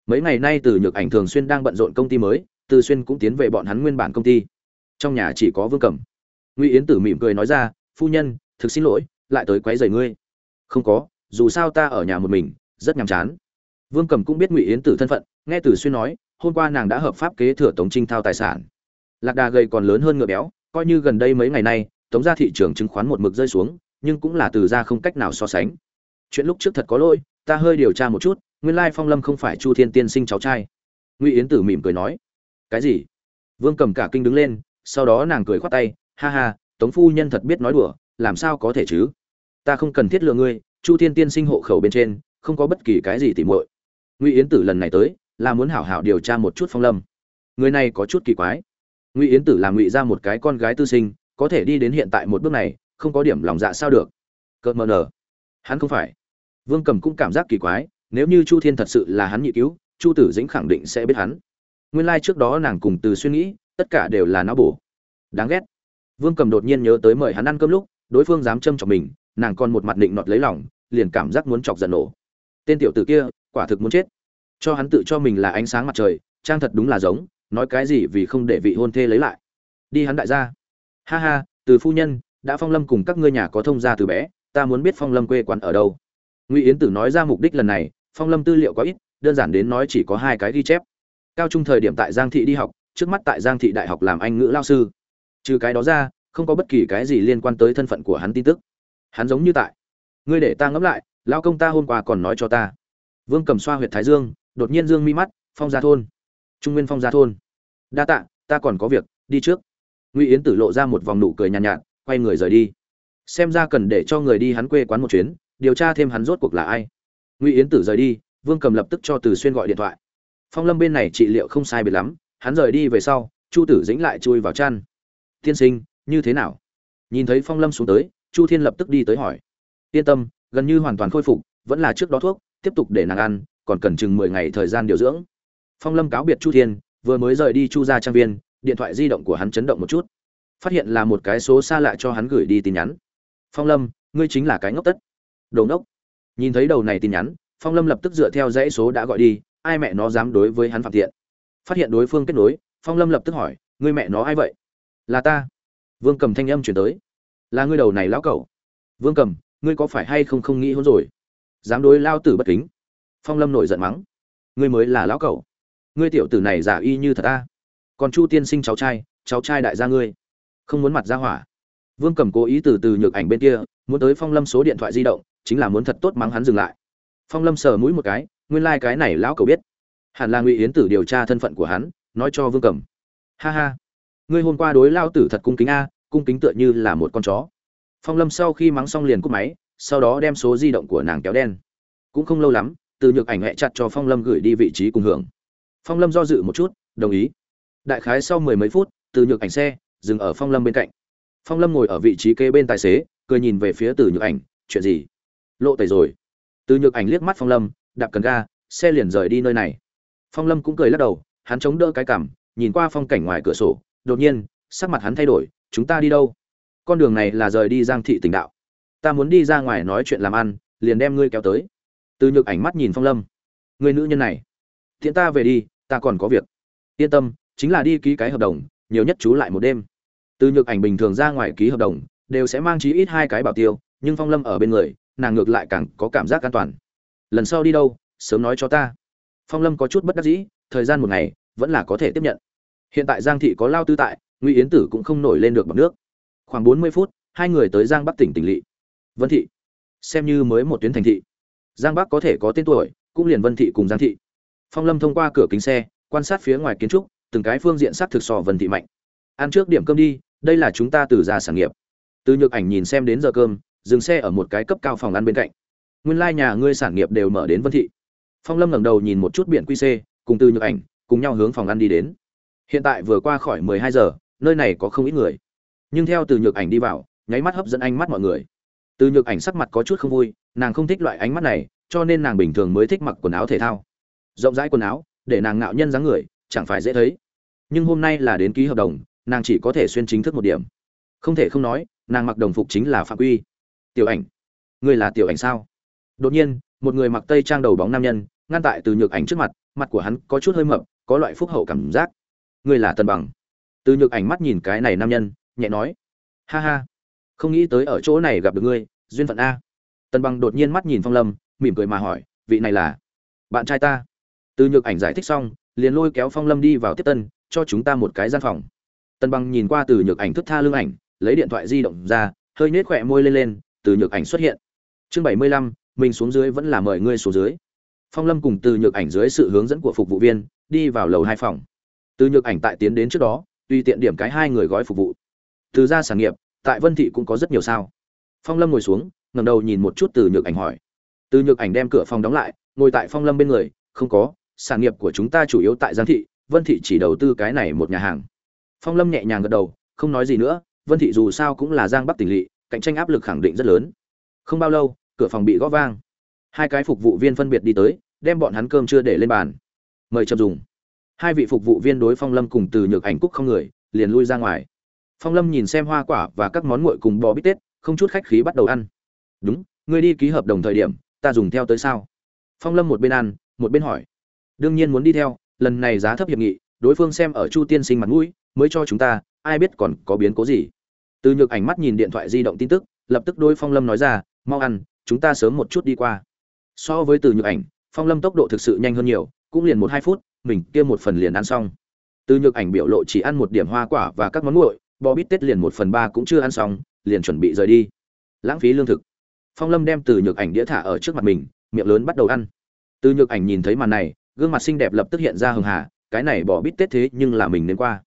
mấy ngày nay từ nhược ảnh thường xuyên đang bận rộn công ty mới, từ xuyên cũng tiến về bọn hắn nguyên bản công ty. Trong nhà chỉ có vương cẩm. Ngụy yến tử mỉm cười nói ra, phu nhân, thực xin lỗi, lại tới quấy rầy ngươi. Không có, dù sao ta ở nhà một mình, rất nhàm chán. Vương cẩm cũng biết ngụy yến tử thân phận, nghe từ xuyên nói, hôm qua nàng đã hợp pháp kế thừa tống trinh thao tài sản. Lạc đà gầy còn lớn hơn ngựa béo, coi như gần đây mấy ngày nay, tống ra thị trường chứng khoán một mực rơi xuống, nhưng cũng là từ ra không cách nào so sánh. Chuyện lúc trước thật có lỗi, ta hơi điều tra một chút nguyên lai phong lâm không phải chu thiên tiên sinh cháu trai ngụy yến tử mỉm cười nói cái gì vương cầm cả kinh đứng lên sau đó nàng cười khoát tay ha ha tống phu nhân thật biết nói đùa làm sao có thể chứ ta không cần thiết lừa ngươi chu thiên tiên sinh hộ khẩu bên trên không có bất kỳ cái gì tỉ muội ngụy yến tử lần này tới là muốn hảo hảo điều tra một chút phong lâm người này có chút kỳ quái ngụy yến tử làm ngụy ra một cái con gái tư sinh có thể đi đến hiện tại một bước này không có điểm lòng dạ sao được cợt mờ nở hắn không phải vương cầm cũng cảm giác kỳ quái nếu như chu thiên thật sự là hắn nhị cứu, chu tử dĩnh khẳng định sẽ biết hắn. Nguyên lai、like、trước đó nàng cùng từ suy nghĩ, tất cả đều là não bổ. Đáng ghét. Vương cầm đột nhiên nhớ tới mời hắn ăn cơm lúc, đối phương dám châm chọc mình, nàng còn một mặt định nọt lấy lòng, liền cảm giác muốn chọc giận nổ. Tên tiểu t ử kia, quả thực muốn chết. Cho hắn tự cho mình là ánh sáng mặt trời, trang thật đúng là giống, nói cái gì vì không để vị hôn thê lấy lại. Đi hắn đại gia. Ha ha, từ phu nhân, đã phong lâm cùng các ngươi nhà có thông gia từ bé, ta muốn biết phong lâm quê quán ở đâu. Ngụy yến tử nói ra mục đích lần này phong lâm tư liệu có ít đơn giản đến nói chỉ có hai cái ghi chép. Cao trung thời điểm tại giang thị đi học trước mắt tại giang thị đại học làm anh ngữ lao sư. Trừ cái đó ra không có bất kỳ cái gì liên quan tới thân phận của hắn tin tức. Hắn giống như tại ngươi để ta ngẫm lại lao công ta hôm qua còn nói cho ta. Vương cầm xoa huyệt thái dương đột nhiên dương mi mắt phong gia thôn trung nguyên phong gia thôn. Đa tạ ta còn có việc đi trước. Ngụy yến tử lộ ra một vòng nụ cười nhàn nhạt, nhạt quay người rời đi. Xem ra cần để cho người đi hắn quê quán một chuyến điều tra thêm hắn rốt cuộc là ai ngụy yến tử rời đi, vương cầm lập tức cho từ xuyên gọi điện thoại. Phong lâm bên này trị liệu không sai biệt lắm, hắn rời đi về sau, chu tử dĩnh lại chui vào chăn. Tiên sinh, như thế nào? Nhìn thấy phong lâm xuống tới, chu thiên lập tức đi tới hỏi. Yên tâm, gần như hoàn toàn khôi phục, vẫn là trước đó thuốc, tiếp tục để nàng ăn, còn cần chừng mười ngày thời gian điều dưỡng. Phong lâm cáo biệt chu thiên, vừa mới rời đi chu ra trang viên, điện thoại di động của hắn chấn động một chút. Phát hiện là một cái số xa lạ cho hắn gửi đi tin nhắn. Phong lâm, ngươi chính là cái ngốc tất. Đồ ngốc nhìn thấy đầu này tin nhắn, phong lâm lập tức dựa theo dãy số đã gọi đi, ai mẹ nó dám đối với hắn phạm thiện. Phát hiện đối phương kết nối, phong lâm lập tức hỏi, ngươi mẹ nó ai vậy? Là ta. Vương cầm thanh âm chuyển tới, là ngươi đầu này lão cẩu. Vương cầm, ngươi có phải hay không không nghĩ hôn rồi? Dám đối lao tử bất kính? Phong lâm nổi giận mắng, ngươi mới là lão cẩu. Ngươi tiểu tử này giả y như thật ta. Còn chu tiên sinh cháu trai cháu trai đại gia ngươi. Không muốn mặt ra hỏa. Vương cầm cố ý từ từ nhược ảnh bên kia, muốn tới phong lâm số điện thoại di động chính là muốn thật tốt mắng hắn dừng lại. Phong lâm sờ mũi một cái, nguyên lai、like、cái này lão cầu biết. Hẳn là ngụy yến tử điều tra thân phận của hắn, nói cho vương cầm ha ha, ngươi hôm qua đối lao tử thật cung kính a, cung kính tựa như là một con chó. Phong lâm sau khi mắng xong liền cúp máy, sau đó đem số di động của nàng kéo đen. Cũng không lâu lắm, từ nhược ảnh hẹ chặt cho phong lâm gửi đi vị trí cùng hưởng. Phong lâm do dự một chút, đồng ý. Đại khái sau mười mấy phút, từ nhược ảnh xe dừng ở phong lâm bên cạnh. Phong lâm ngồi ở vị trí kế bên tài xế, cười nhìn về phía từ nhược ảnh, chuyện gì? Lộ tẩy rồi. Từ nhược ảnh liếc mắt phong lâm, đạp cần ga, xe liền rời đi nơi này. Phong lâm cũng cười lắc đầu, hắn chống đỡ cái cằm nhìn qua phong cảnh ngoài cửa sổ, đột nhiên, sắc mặt hắn thay đổi, chúng ta đi đâu? Con đường này là rời đi giang thị tỉnh đạo. Ta muốn đi ra ngoài nói chuyện làm ăn, liền đem ngươi kéo tới. Từ nhược ảnh mắt nhìn phong lâm. Người nữ nhân này thiện ta về đi, ta còn có việc. Yên tâm, chính là đi ký cái hợp đồng, nhiều nhất chú lại một đêm. Từ nhược ảnh bình thường ra ngoài ký hợp đồng, đều sẽ mang chí ít hai cái bảo tiêu, nhưng phong lâm ở bên người nàng ngược lại càng có cảm giác an toàn. Lần sau đi đâu, sớm nói cho ta. Phong lâm có chút bất đắc dĩ, thời gian một ngày, vẫn là có thể tiếp nhận. Hiện tại giang thị có lao tư tại, ngụy yến tử cũng không nổi lên được bằng nước. Khoảng bốn mươi phút, hai người tới giang bắc tỉnh tỉnh lỵ. Vân thị, xem như mới một tuyến thành thị. Giang bắc có thể có tên tuổi, cũng liền vân thị cùng giang thị. Phong lâm thông qua cửa kính xe, quan sát phía ngoài kiến trúc, từng cái phương diện xác thực sò vân thị mạnh. Ăn trước điểm cơm đi, đây là chúng ta từ ra sản nghiệp. Từ nhược ảnh nhìn xem đến giờ cơm dừng xe ở một cái cấp cao phòng ăn bên cạnh. Nguyên lai nhà ngươi sản nghiệp đều mở đến vân thị. Phong lâm ngẩng đầu nhìn một chút biển quy c cùng từ nhược ảnh, cùng nhau hướng phòng ăn đi đến. Hiện tại vừa qua khỏi mười hai giờ, nơi này có không ít người. Nhưng theo từ nhược ảnh đi vào, nháy mắt hấp dẫn ánh mắt mọi người. Từ nhược ảnh sắc mặt có chút không vui, nàng không thích loại ánh mắt này, cho nên nàng bình thường mới thích mặc quần áo thể thao. Rộng rãi quần áo, để nàng ngạo nhân dáng người, chẳng phải dễ thấy. Nhưng hôm nay là đến ký hợp đồng, nàng chỉ có thể xuyên chính thức một điểm. Không thể không nói, nàng mặc đồng phục chính là phạm quy tiểu ảnh. Người là tiểu ảnh sao? Đột nhiên, một người mặc tây trang đầu bóng nam nhân, ngăn tại từ nhược ảnh trước mặt mặt của hắn có chút hơi mập, có loại phúc hậu cảm giác. Người là tần bằng. Từ nhược ảnh mắt nhìn cái này nam nhân, nhẹ nói. Ha ha, không nghĩ tới ở chỗ này gặp được ngươi, duyên phận a. Tần bằng đột nhiên mắt nhìn phong lâm, mỉm cười mà hỏi, vị này là bạn trai ta. Từ nhược ảnh giải thích xong, liền lôi kéo phong lâm đi vào tiếp tân, cho chúng ta một cái gian phòng. Tần bằng nhìn qua từ nhược ảnh thức tha lưng ảnh, lấy điện thoại di động ra, hơi nhếch khỏe môi lên lên từ nhược ảnh xuất hiện. Chương bảy mươi lăm, mình xuống dưới vẫn là mời ngươi xuống dưới. Phong lâm cùng từ nhược ảnh dưới sự hướng dẫn của phục vụ viên, đi vào lầu hai phòng. Từ nhược ảnh tại tiến đến trước đó, tùy tiện điểm cái hai người gói phục vụ. Từ ra sản nghiệp, tại vân thị cũng có rất nhiều sao. Phong lâm ngồi xuống, ngẩng đầu nhìn một chút từ nhược ảnh hỏi. Từ nhược ảnh đem cửa phòng đóng lại, ngồi tại phong lâm bên người, không có, sản nghiệp của chúng ta chủ yếu tại giang thị, vân thị chỉ đầu tư cái này một nhà hàng. Phong lâm nhẹ nhàng gật đầu, không nói gì nữa, vân thị dù sao cũng là giang bắc tỉnh lỵ cạnh tranh áp lực khẳng định rất lớn. Không bao lâu, cửa phòng bị gõ vang. Hai cái phục vụ viên phân biệt đi tới, đem bọn hắn cơm chưa để lên bàn. Mời chậm dùng. Hai vị phục vụ viên đối phong lâm cùng từ nhược ảnh cúc không người, liền lui ra ngoài. Phong lâm nhìn xem hoa quả và các món nguội cùng bò bít tết, không chút khách khí bắt đầu ăn. Đúng, ngươi đi ký hợp đồng thời điểm, ta dùng theo tới sao? Phong lâm một bên ăn, một bên hỏi. Đương nhiên muốn đi theo, lần này giá thấp hiệp nghị, đối phương xem ở chu tiên sinh mặt mũi, mới cho chúng ta, ai biết còn có biến cố gì? Từ nhược ảnh mắt nhìn điện thoại di động tin tức, lập tức đôi phong lâm nói ra, mau ăn, chúng ta sớm một chút đi qua. So với từ nhược ảnh, phong lâm tốc độ thực sự nhanh hơn nhiều, cũng liền một hai phút, mình kia một phần liền ăn xong. Từ nhược ảnh biểu lộ chỉ ăn một điểm hoa quả và các món nguội, bò bít tết liền một phần ba cũng chưa ăn xong, liền chuẩn bị rời đi. Lãng phí lương thực. Phong lâm đem từ nhược ảnh đĩa thả ở trước mặt mình, miệng lớn bắt đầu ăn. Từ nhược ảnh nhìn thấy màn này, gương mặt xinh đẹp lập tức hiện ra hường hà, cái này bỏ bít tết thế nhưng là mình nên qua.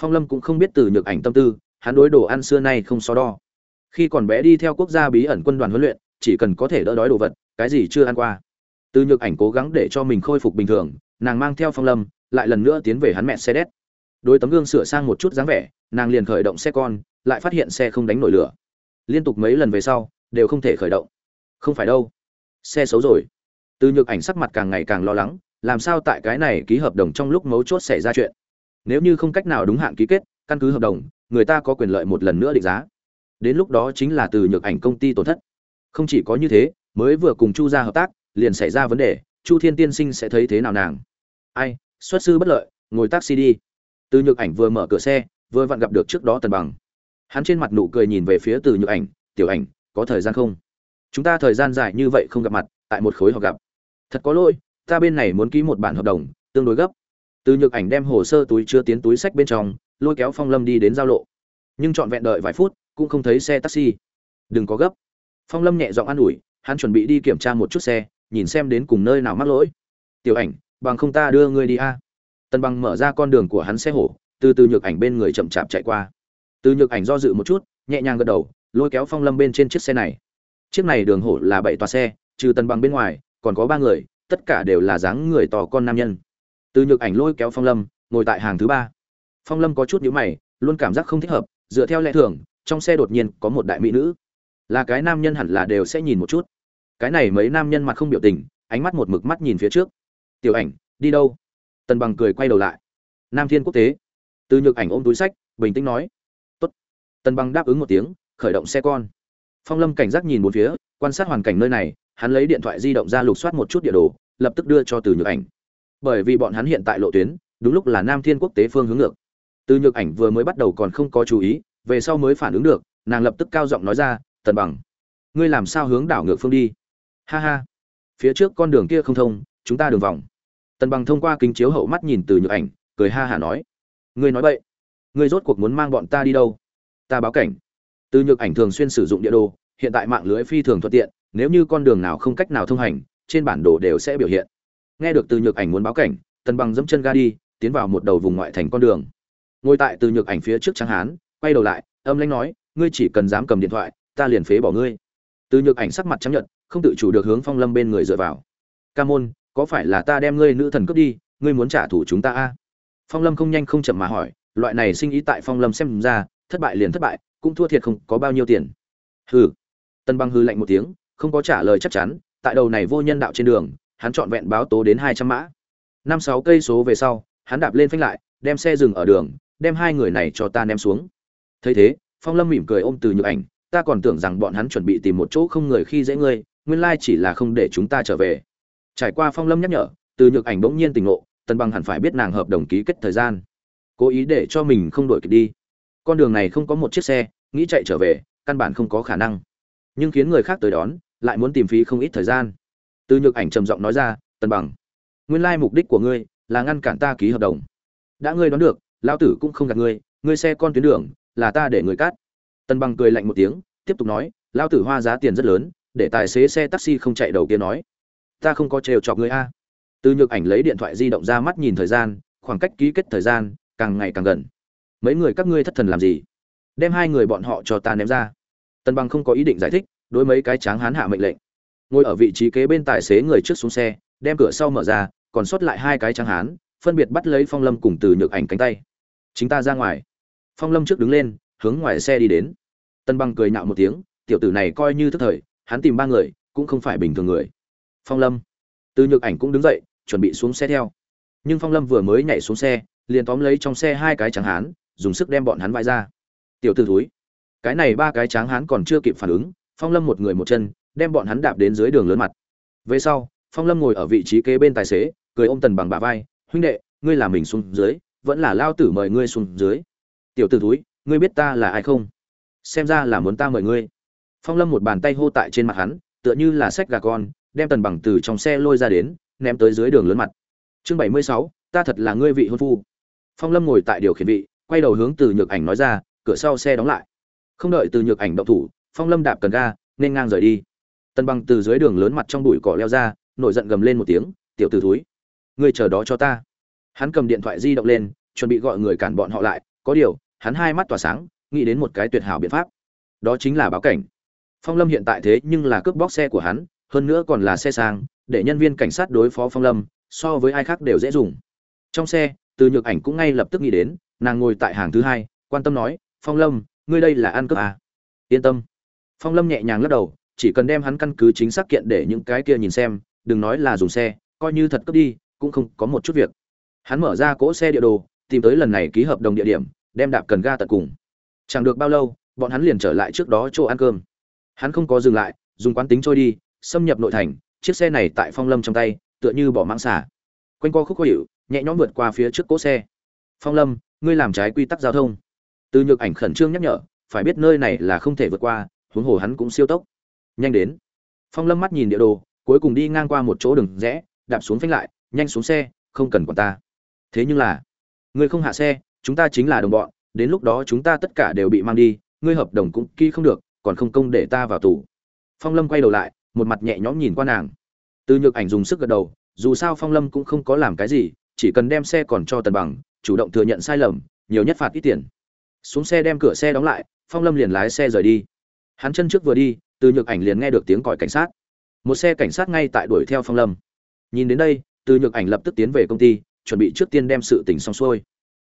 Phong lâm cũng không biết từ nhược ảnh tâm tư hắn đối đồ ăn xưa nay không so đo. Khi còn bé đi theo quốc gia bí ẩn quân đoàn huấn luyện, chỉ cần có thể đỡ đói đồ vật, cái gì chưa ăn qua. Từ nhược ảnh cố gắng để cho mình khôi phục bình thường, nàng mang theo phong lâm, lại lần nữa tiến về hắn mẹ xe đét. Đôi tấm gương sửa sang một chút dáng vẻ, nàng liền khởi động xe con, lại phát hiện xe không đánh nổi lửa. Liên tục mấy lần về sau, đều không thể khởi động. Không phải đâu. Xe xấu rồi. Từ nhược ảnh sắc mặt càng ngày càng lo lắng, làm sao tại cái này ký hợp đồng trong lúc mấu chốt xảy ra chuyện. Nếu như không cách nào đúng hạn ký kết, căn cứ hợp đồng người ta có quyền lợi một lần nữa định giá. Đến lúc đó chính là từ nhược ảnh công ty tổn thất. Không chỉ có như thế, mới vừa cùng chu ra hợp tác, liền xảy ra vấn đề, chu thiên tiên sinh sẽ thấy thế nào nàng? Ai, xuất sư bất lợi, ngồi taxi đi. Từ nhược ảnh vừa mở cửa xe, vừa vặn gặp được trước đó tần bằng. Hắn trên mặt nụ cười nhìn về phía từ nhược ảnh, tiểu ảnh, có thời gian không? Chúng ta thời gian dài như vậy không gặp mặt, tại một khối họ gặp. Thật có lỗi, ta bên này muốn ký một bản hợp đồng, tương đối gấp. Từ nhược ảnh đem hồ sơ túi chưa tiến túi sách bên trong lôi kéo phong lâm đi đến giao lộ. Nhưng trọn vẹn đợi vài phút, cũng không thấy xe taxi. Đừng có gấp. Phong lâm nhẹ giọng an ủi, hắn chuẩn bị đi kiểm tra một chút xe, nhìn xem đến cùng nơi nào mắc lỗi. Tiểu ảnh, bằng không ta đưa ngươi đi a. Tần bằng mở ra con đường của hắn xe hổ, từ từ nhược ảnh bên người chậm chạp chạy qua. Từ nhược ảnh do dự một chút, nhẹ nhàng gật đầu, lôi kéo phong lâm bên trên chiếc xe này. Chiếc này đường hổ là bảy toa xe, trừ tần bằng bên ngoài, còn có ba người, tất cả đều là dáng người to con nam nhân. Từ nhược ảnh lôi kéo phong lâm, ngồi tại hàng thứ ba phong lâm có chút nhữ mày, luôn cảm giác không thích hợp, dựa theo lẽ thường, trong xe đột nhiên có một đại mỹ nữ. Là cái nam nhân hẳn là đều sẽ nhìn một chút. Cái này mấy nam nhân mặt không biểu tình, ánh mắt một mực mắt nhìn phía trước. Tiểu ảnh, đi đâu? Tần bằng cười quay đầu lại. Nam thiên quốc tế. Từ nhược ảnh ôm túi sách, bình tĩnh nói. Tốt. tần bằng đáp ứng một tiếng, khởi động xe con. Phong lâm cảnh giác nhìn bốn phía, quan sát hoàn cảnh nơi này, hắn lấy điện thoại di động ra lục soát một chút địa đồ, lập tức đưa cho từ nhược ảnh. Bởi vì bọn hắn hiện tại lộ tuyến, đúng lúc là nam thiên quốc tế phương hướng ngược từ nhược ảnh vừa mới bắt đầu còn không có chú ý, về sau mới phản ứng được, nàng lập tức cao giọng nói ra, tần bằng, ngươi làm sao hướng đảo ngược phương đi? Ha ha, phía trước con đường kia không thông, chúng ta đường vòng. Tần bằng thông qua kính chiếu hậu mắt nhìn từ nhược ảnh, cười ha hả nói, ngươi nói vậy ngươi rốt cuộc muốn mang bọn ta đi đâu? Ta báo cảnh. Từ nhược ảnh thường xuyên sử dụng địa đồ, hiện tại mạng lưới phi thường thuận tiện, nếu như con đường nào không cách nào thông hành, trên bản đồ đều sẽ biểu hiện. Nghe được từ nhược ảnh muốn báo cảnh, tần bằng dẫm chân ga đi, tiến vào một đầu vùng ngoại thành con đường ngồi tại từ nhược ảnh phía trước trắng hán, quay đầu lại, âm lãnh nói, ngươi chỉ cần dám cầm điện thoại, ta liền phế bỏ ngươi. Từ nhược ảnh sắc mặt chấp nhận không tự chủ được hướng phong lâm bên người dựa vào. Ca môn, có phải là ta đem ngươi nữ thần cướp đi, ngươi muốn trả thù chúng ta a? Phong lâm không nhanh không chậm mà hỏi, loại này sinh ý tại phong lâm xem ra, thất bại liền thất bại, cũng thua thiệt không có bao nhiêu tiền. Hừ. Tân băng hư lạnh một tiếng, không có trả lời chắc chắn, tại đầu này vô nhân đạo trên đường, hắn trọn vẹn báo tố đến hai trăm mã. Năm sáu cây số về sau, hắn đạp lên phanh lại, đem xe dừng ở đường đem hai người này cho ta ném xuống. Thấy thế, phong lâm mỉm cười ôm từ nhược ảnh, ta còn tưởng rằng bọn hắn chuẩn bị tìm một chỗ không người khi dễ ngươi, nguyên lai chỉ là không để chúng ta trở về. Trải qua phong lâm nhắc nhở, từ nhược ảnh bỗng nhiên tỉnh ngộ, tần bằng hẳn phải biết nàng hợp đồng ký kết thời gian. Cố ý để cho mình không đổi kịp đi. Con đường này không có một chiếc xe, nghĩ chạy trở về, căn bản không có khả năng. Nhưng khiến người khác tới đón, lại muốn tìm phí không ít thời gian. Từ nhược ảnh trầm giọng nói ra, tần bằng, nguyên lai mục đích của ngươi là ngăn cản ta ký hợp đồng. Đã ngươi đoán được lão tử cũng không gạt ngươi ngươi xe con tuyến đường, là ta để người cắt. Tần bằng cười lạnh một tiếng, tiếp tục nói, lão tử hoa giá tiền rất lớn, để tài xế xe taxi không chạy đầu kia nói. Ta không có trêu chọc ngươi a. Từ nhược ảnh lấy điện thoại di động ra mắt nhìn thời gian, khoảng cách ký kết thời gian càng ngày càng gần. Mấy người các ngươi thất thần làm gì? Đem hai người bọn họ cho ta ném ra. Tần bằng không có ý định giải thích, đối mấy cái tráng hán hạ mệnh lệnh. Ngồi ở vị trí kế bên tài xế người trước xuống xe, đem cửa sau mở ra, còn sót lại hai cái tráng hán, phân biệt bắt lấy phong lâm cùng từ nhược ảnh cánh tay chính ta ra ngoài. Phong lâm trước đứng lên, hướng ngoài xe đi đến. Tân bằng cười nhạo một tiếng, tiểu tử này coi như thức thời, hắn tìm ba người, cũng không phải bình thường người. Phong lâm. Từ nhược ảnh cũng đứng dậy, chuẩn bị xuống xe theo. Nhưng phong lâm vừa mới nhảy xuống xe, liền tóm lấy trong xe hai cái tráng hán, dùng sức đem bọn hắn vai ra. Tiểu t ử thúi. Cái này ba cái tráng hán còn chưa kịp phản ứng, phong lâm một người một chân, đem bọn hắn đạp đến dưới đường lớn mặt. Về sau, phong lâm ngồi ở vị trí kế bên tài xế, cười ôm tần bằng bà vai, huynh đệ, ngươi làm mình xuống dưới vẫn là lao tử mời ngươi xuống dưới. Tiểu t ử túi ngươi biết ta là ai không? Xem ra là muốn ta mời ngươi. Phong lâm một bàn tay hô tại trên mặt hắn, tựa như là sách gà con, đem tần bằng từ trong xe lôi ra đến, ném tới dưới đường lớn mặt. Chương bảy mươi sáu, ta thật là ngươi vị hôn phu. Phong lâm ngồi tại điều khiển vị, quay đầu hướng từ nhược ảnh nói ra, cửa sau xe đóng lại. Không đợi từ nhược ảnh động thủ, phong lâm đạp cần ga, nên ngang rời đi. Tần bằng từ dưới đường lớn mặt trong bụi cỏ leo ra, nổi giận gầm lên một tiếng, tiểu t ử thúi, ngươi chờ đó cho ta hắn cầm điện thoại di động lên, chuẩn bị gọi người cản bọn họ lại. Có điều, hắn hai mắt tỏa sáng, nghĩ đến một cái tuyệt hảo biện pháp. Đó chính là báo cảnh. Phong lâm hiện tại thế nhưng là cướp bóc xe của hắn, hơn nữa còn là xe sang, để nhân viên cảnh sát đối phó phong lâm, so với ai khác đều dễ dùng. Trong xe, từ nhược ảnh cũng ngay lập tức nghĩ đến, nàng ngồi tại hàng thứ hai, quan tâm nói, phong lâm, ngươi đây là ăn cướp à? yên tâm. Phong lâm nhẹ nhàng lắc đầu, chỉ cần đem hắn căn cứ chính xác kiện để những cái kia nhìn xem, đừng nói là dùng xe, coi như thật cướp đi, cũng không có một chút việc hắn mở ra cỗ xe địa đồ, tìm tới lần này ký hợp đồng địa điểm, đem đạp cần ga tận cùng. Chẳng được bao lâu, bọn hắn liền trở lại trước đó chỗ ăn cơm. Hắn không có dừng lại, dùng quán tính trôi đi, xâm nhập nội thành, chiếc xe này tại phong lâm trong tay, tựa như bỏ mãng xả. Quanh co khúc khó hiệu nhẹ nhõm vượt qua phía trước cỗ xe. Phong lâm, ngươi làm trái quy tắc giao thông. Từ nhược ảnh khẩn trương nhắc nhở, phải biết nơi này là không thể vượt qua, huống hồ hắn cũng siêu tốc. Nhanh đến. Phong lâm mắt nhìn địa đồ, cuối cùng đi ngang qua một chỗ đường rẽ, đạp xuống phanh lại, nhanh xuống xe, không cần quản ta thế nhưng là, ngươi không hạ xe, chúng ta chính là đồng bọn, đến lúc đó chúng ta tất cả đều bị mang đi, ngươi hợp đồng cũng ký không được, còn không công để ta vào tù. Phong lâm quay đầu lại, một mặt nhẹ nhõm nhìn qua nàng. Từ nhược ảnh dùng sức gật đầu, dù sao phong lâm cũng không có làm cái gì, chỉ cần đem xe còn cho tần bằng, chủ động thừa nhận sai lầm, nhiều nhất phạt ít tiền. Xuống xe đem cửa xe đóng lại, phong lâm liền lái xe rời đi. Hắn chân trước vừa đi, từ nhược ảnh liền nghe được tiếng còi cảnh sát. Một xe cảnh sát ngay tại đuổi theo phong lâm. Nhìn đến đây, từ nhược ảnh lập tức tiến về công ty chuẩn bị trước tiên đem sự tình xong xuôi.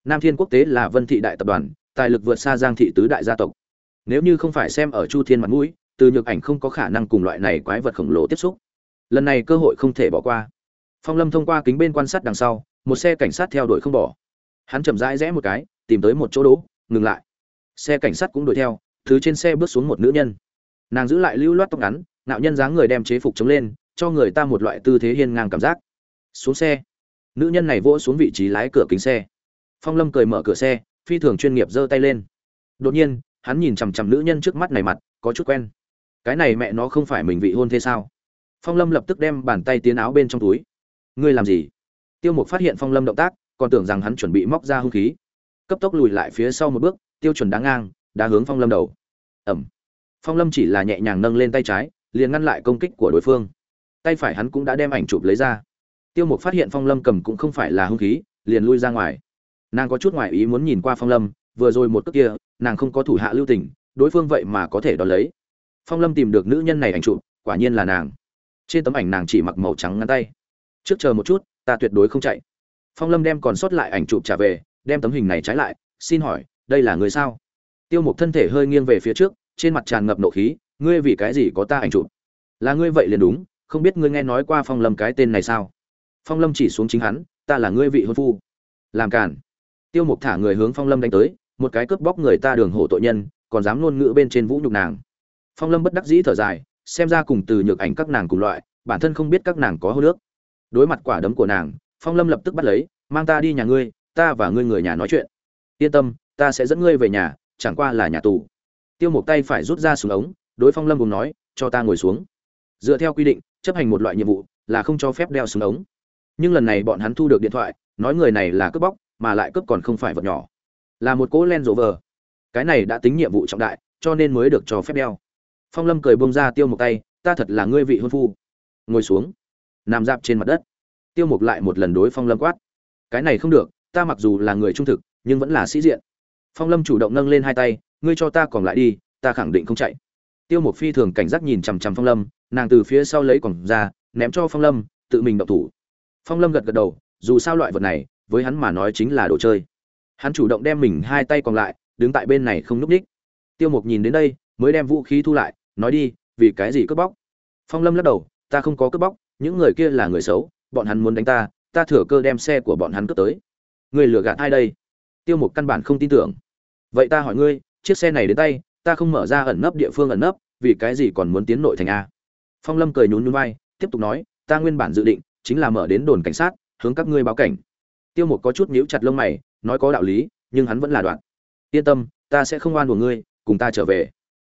Nam thiên quốc tế là vân thị đại tập đoàn, tài lực vượt xa giang thị tứ đại gia tộc. Nếu như không phải xem ở chu thiên mặt mũi, từ nhược ảnh không có khả năng cùng loại này quái vật khổng lồ tiếp xúc. Lần này cơ hội không thể bỏ qua. Phong lâm thông qua kính bên quan sát đằng sau, một xe cảnh sát theo đuổi không bỏ. Hắn chậm rãi rẽ một cái, tìm tới một chỗ đỗ, ngừng lại. Xe cảnh sát cũng đuổi theo thứ trên xe bước xuống một nữ nhân. Nàng giữ lại lưu loát tóc ngắn nạo nhân dáng người đem chế phục chống lên, cho người ta một loại tư thế hiên ngang cảm giác. Xuống xe nữ nhân này vỗ xuống vị trí lái cửa kính xe. Phong lâm cười mở cửa xe, phi thường chuyên nghiệp giơ tay lên. Đột nhiên, hắn nhìn chằm chằm nữ nhân trước mắt này mặt, có chút quen. Cái này mẹ nó không phải mình vị hôn thế sao? Phong lâm lập tức đem bàn tay tiến áo bên trong túi. Ngươi làm gì? Tiêu mục phát hiện phong lâm động tác, còn tưởng rằng hắn chuẩn bị móc ra hung khí. Cấp tốc lùi lại phía sau một bước, tiêu chuẩn đáng ngang đã hướng phong lâm đầu. Ẩm. Phong lâm chỉ là nhẹ nhàng nâng lên tay trái, liền ngăn lại công kích của đối phương. Tay phải hắn cũng đã đem ảnh chụp lấy ra tiêu mục phát hiện phong lâm cầm cũng không phải là hung khí, liền lui ra ngoài. Nàng có chút ngoại ý muốn nhìn qua phong lâm, vừa rồi một cước kia, nàng không có thủ hạ lưu tình, đối phương vậy mà có thể đón lấy. Phong lâm tìm được nữ nhân này ảnh chụp, quả nhiên là nàng. Trên tấm ảnh nàng chỉ mặc màu trắng ngắn tay. Trước chờ một chút, ta tuyệt đối không chạy. Phong lâm đem còn sót lại ảnh chụp trả về, đem tấm hình này trái lại, xin hỏi, đây là người sao? Tiêu mục thân thể hơi nghiêng về phía trước, trên mặt tràn ngập nộ khí, ngươi vì cái gì có ta ảnh chụp? Là ngươi vậy liền đúng, không biết ngươi nghe nói qua phong lâm cái tên này sao? Phong lâm chỉ xuống chính hắn, ta là ngươi vị hôn phu. Làm cản tiêu mục thả người hướng phong lâm đánh tới, một cái cướp bóc người ta đường hổ tội nhân, còn dám ngôn ngữ bên trên vũ nhục nàng. Phong lâm bất đắc dĩ thở dài, xem ra cùng từ nhược ảnh các nàng cùng loại, bản thân không biết các nàng có hô nước đối mặt quả đấm của nàng, phong lâm lập tức bắt lấy, mang ta đi nhà ngươi, ta và ngươi người nhà nói chuyện. Yên tâm, ta sẽ dẫn ngươi về nhà, chẳng qua là nhà tù. Tiêu một tay phải rút ra xuống ống, đối phong lâm cùng nói, cho ta ngồi xuống. Dựa theo quy định, chấp hành một loại nhiệm vụ là không cho phép đeo xuống ống nhưng lần này bọn hắn thu được điện thoại, nói người này là cướp bóc, mà lại cướp còn không phải vật nhỏ. Là một cỗ len rộ vờ cái này đã tính nhiệm vụ trọng đại, cho nên mới được cho phép đeo. Phong lâm cười bông ra tiêu một tay, ta thật là ngươi vị hôn phu. Ngồi xuống, nằm dạp trên mặt đất. Tiêu mục lại một lần đối phong lâm quát, cái này không được, ta mặc dù là người trung thực, nhưng vẫn là sĩ diện. Phong lâm chủ động nâng lên hai tay, ngươi cho ta còn lại đi, ta khẳng định không chạy. Tiêu mục phi thường cảnh giác nhìn chằm chằm phong lâm, nàng từ phía sau lấy còn ra, ném cho phong lâm, tự mình động thủ phong lâm gật gật đầu, dù sao loại vật này, với hắn mà nói chính là đồ chơi. Hắn chủ động đem mình hai tay còn lại, đứng tại bên này không núp ních tiêu mục nhìn đến đây, mới đem vũ khí thu lại, nói đi, vì cái gì cướp bóc? Phong lâm lắc đầu, ta không có cướp bóc, những người kia là người xấu, bọn hắn muốn đánh ta ta thừa cơ đem xe của bọn hắn cướp tới. Người lừa gạt ai đây? Tiêu mục căn bản không tin tưởng. Vậy ta hỏi ngươi, chiếc xe này đến tay, ta không mở ra ẩn nấp địa phương ẩn nấp, vì cái gì còn muốn tiến nội thành a? Phong lâm cười nhún nhún vai, tiếp tục nói, ta nguyên bản dự định chính là mở đến đồn cảnh sát, hướng các ngươi báo cảnh. Tiêu mục có chút nhíu chặt lông mày, nói có đạo lý, nhưng hắn vẫn là đoạn. Yên tâm, ta sẽ không oan của ngươi, cùng ta trở về.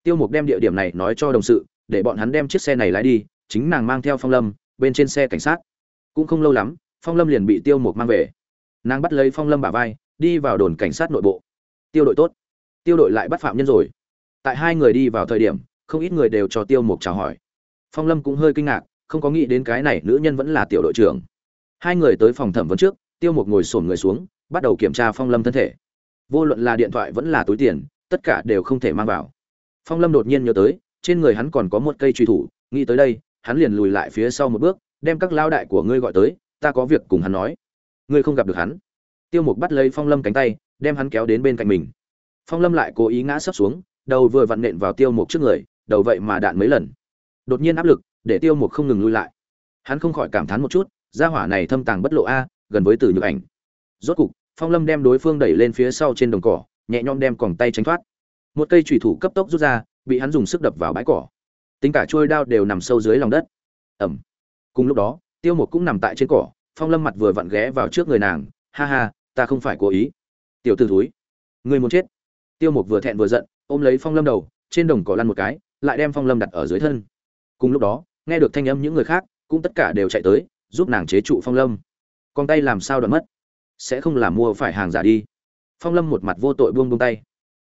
Tiêu mục đem địa điểm này nói cho đồng sự, để bọn hắn đem chiếc xe này lái đi, chính nàng mang theo phong lâm, bên trên xe cảnh sát. Cũng không lâu lắm, phong lâm liền bị tiêu mục mang về. Nàng bắt lấy phong lâm bả vai, đi vào đồn cảnh sát nội bộ. Tiêu đội tốt. Tiêu đội lại bắt phạm nhân rồi. Tại hai người đi vào thời điểm, không ít người đều cho tiêu mục chào hỏi. Phong lâm cũng hơi kinh ngạc không có nghĩ đến cái này nữ nhân vẫn là tiểu đội trưởng. Hai người tới phòng thẩm vấn trước, tiêu mục ngồi sổn người xuống, bắt đầu kiểm tra phong lâm thân thể. Vô luận là điện thoại vẫn là túi tiền, tất cả đều không thể mang vào. Phong lâm đột nhiên nhớ tới, trên người hắn còn có một cây truy thủ, nghĩ tới đây, hắn liền lùi lại phía sau một bước, đem các lao đại của ngươi gọi tới, ta có việc cùng hắn nói. Ngươi không gặp được hắn. Tiêu mục bắt lấy phong lâm cánh tay, đem hắn kéo đến bên cạnh mình. Phong lâm lại cố ý ngã sấp xuống, đầu vừa vặn nện vào tiêu mục trước người, đầu vậy mà đạn mấy lần. Đột nhiên áp lực để tiêu mục không ngừng lui lại. Hắn không khỏi cảm thán một chút, gia hỏa này thâm tàng bất lộ a, gần với từ nhược ảnh. Rốt cục, phong lâm đem đối phương đẩy lên phía sau trên đồng cỏ, nhẹ nhõm đem còng tay tránh thoát. Một cây trùy thủ cấp tốc rút ra, bị hắn dùng sức đập vào bãi cỏ. Tính cả trôi đao đều nằm sâu dưới lòng đất. Ẩm cùng lúc đó, tiêu một cũng nằm tại trên cỏ, phong lâm mặt vừa vặn ghé vào trước người nàng, ha ha, ta không phải cố ý. Tiểu t ử thúi người muốn chết. Tiêu một vừa thẹn vừa giận, ôm lấy phong lâm đầu, trên đồng cỏ lăn một cái, lại đem phong lâm đặt ở dưới thân. Cùng lúc đó nghe được thanh âm những người khác, cũng tất cả đều chạy tới, giúp nàng chế trụ phong lâm. Con tay làm sao đoạn mất? Sẽ không làm mua phải hàng giả đi. Phong lâm một mặt vô tội buông buông tay.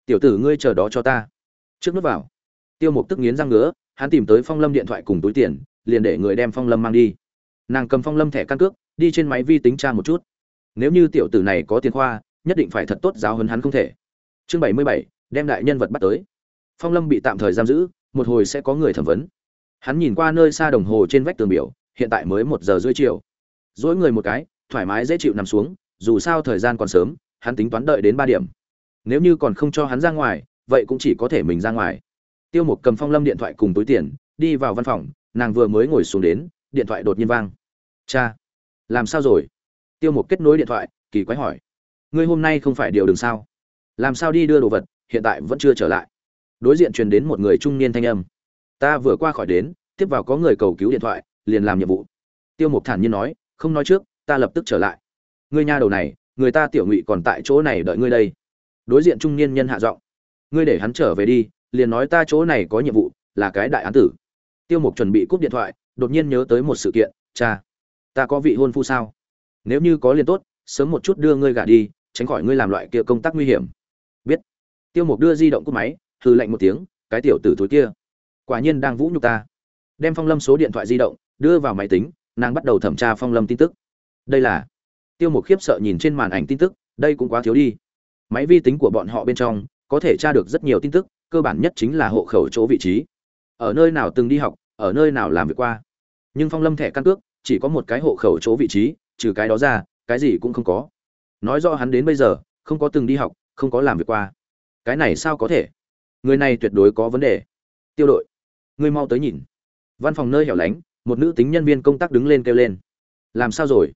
Tiểu tử ngươi chờ đó cho ta. Trước nước vào. Tiêu mục tức nghiến răng ngứa, hắn tìm tới phong lâm điện thoại cùng túi tiền, liền để người đem phong lâm mang đi. Nàng cầm phong lâm thẻ căn cước, đi trên máy vi tính tra một chút. Nếu như tiểu tử này có tiền khoa, nhất định phải thật tốt giáo hơn hắn không thể. Chương bảy mươi bảy, đem đại nhân vật bắt tới. Phong lâm bị tạm thời giam giữ, một hồi sẽ có người thẩm vấn hắn nhìn qua nơi xa đồng hồ trên vách tường biểu, hiện tại mới một giờ rưỡi chiều. Dỗi người một cái, thoải mái dễ chịu nằm xuống, dù sao thời gian còn sớm, hắn tính toán đợi đến ba điểm. Nếu như còn không cho hắn ra ngoài, vậy cũng chỉ có thể mình ra ngoài. Tiêu mục cầm phong lâm điện thoại cùng túi tiền, đi vào văn phòng, nàng vừa mới ngồi xuống đến, điện thoại đột nhiên vang. Cha, làm sao rồi? Tiêu mục kết nối điện thoại, kỳ quái hỏi. Ngươi hôm nay không phải điều đường sao? Làm sao đi đưa đồ vật, hiện tại vẫn chưa trở lại? Đối diện truyền đến một người trung niên thanh âm ta vừa qua khỏi đến, tiếp vào có người cầu cứu điện thoại, liền làm nhiệm vụ. Tiêu mục thản nhiên nói, không nói trước, ta lập tức trở lại. Ngươi nha đầu này, người ta tiểu ngụy còn tại chỗ này đợi ngươi đây. Đối diện trung niên nhân hạ giọng, ngươi để hắn trở về đi, liền nói ta chỗ này có nhiệm vụ, là cái đại án tử. Tiêu mục chuẩn bị cúp điện thoại, đột nhiên nhớ tới một sự kiện, cha, ta có vị hôn phu sao? Nếu như có liền tốt, sớm một chút đưa ngươi gả đi, tránh khỏi ngươi làm loại kia công tác nguy hiểm. Biết. Tiêu mục đưa di động cúp máy hư lạnh một tiếng, cái tiểu tử thối kia quả nhiên đang vũ nhục ta. Đem phong lâm số điện thoại di động đưa vào máy tính, nàng bắt đầu thẩm tra phong lâm tin tức. Đây là tiêu mục khiếp sợ nhìn trên màn ảnh tin tức, đây cũng quá thiếu đi. Máy vi tính của bọn họ bên trong có thể tra được rất nhiều tin tức, cơ bản nhất chính là hộ khẩu chỗ vị trí. Ở nơi nào từng đi học, ở nơi nào làm việc qua. Nhưng phong lâm thẻ căn cước chỉ có một cái hộ khẩu chỗ vị trí, trừ cái đó ra, cái gì cũng không có. Nói rõ hắn đến bây giờ, không có từng đi học, không có làm việc qua. Cái này sao có thể? Người này tuyệt đối có vấn đề. Tiêu đội ngươi mau tới nhìn. Văn phòng nơi hẻo lánh, một nữ tính nhân viên công tác đứng lên kêu lên. Làm sao rồi?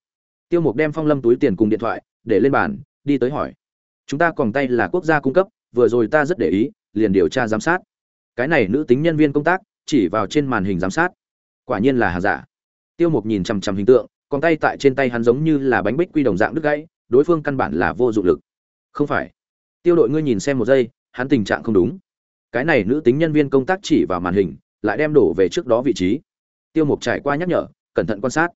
Tiêu mục đem phong lâm túi tiền cùng điện thoại, để lên bàn, đi tới hỏi. Chúng ta còn tay là quốc gia cung cấp, vừa rồi ta rất để ý, liền điều tra giám sát. Cái này nữ tính nhân viên công tác, chỉ vào trên màn hình giám sát. Quả nhiên là hàng giả. Tiêu mục nhìn chằm chằm hình tượng còn tay tại trên tay hắn giống như là bánh bích quy đồng dạng đứt gãy, đối phương căn bản là vô dụng lực. Không phải. Tiêu đội ngươi nhìn xem một giây, hắn tình trạng không đúng. Cái này nữ tính nhân viên công tác chỉ vào màn hình lại đem đổ về trước đó vị trí. Tiêu mục trải qua nhắc nhở, cẩn thận quan sát.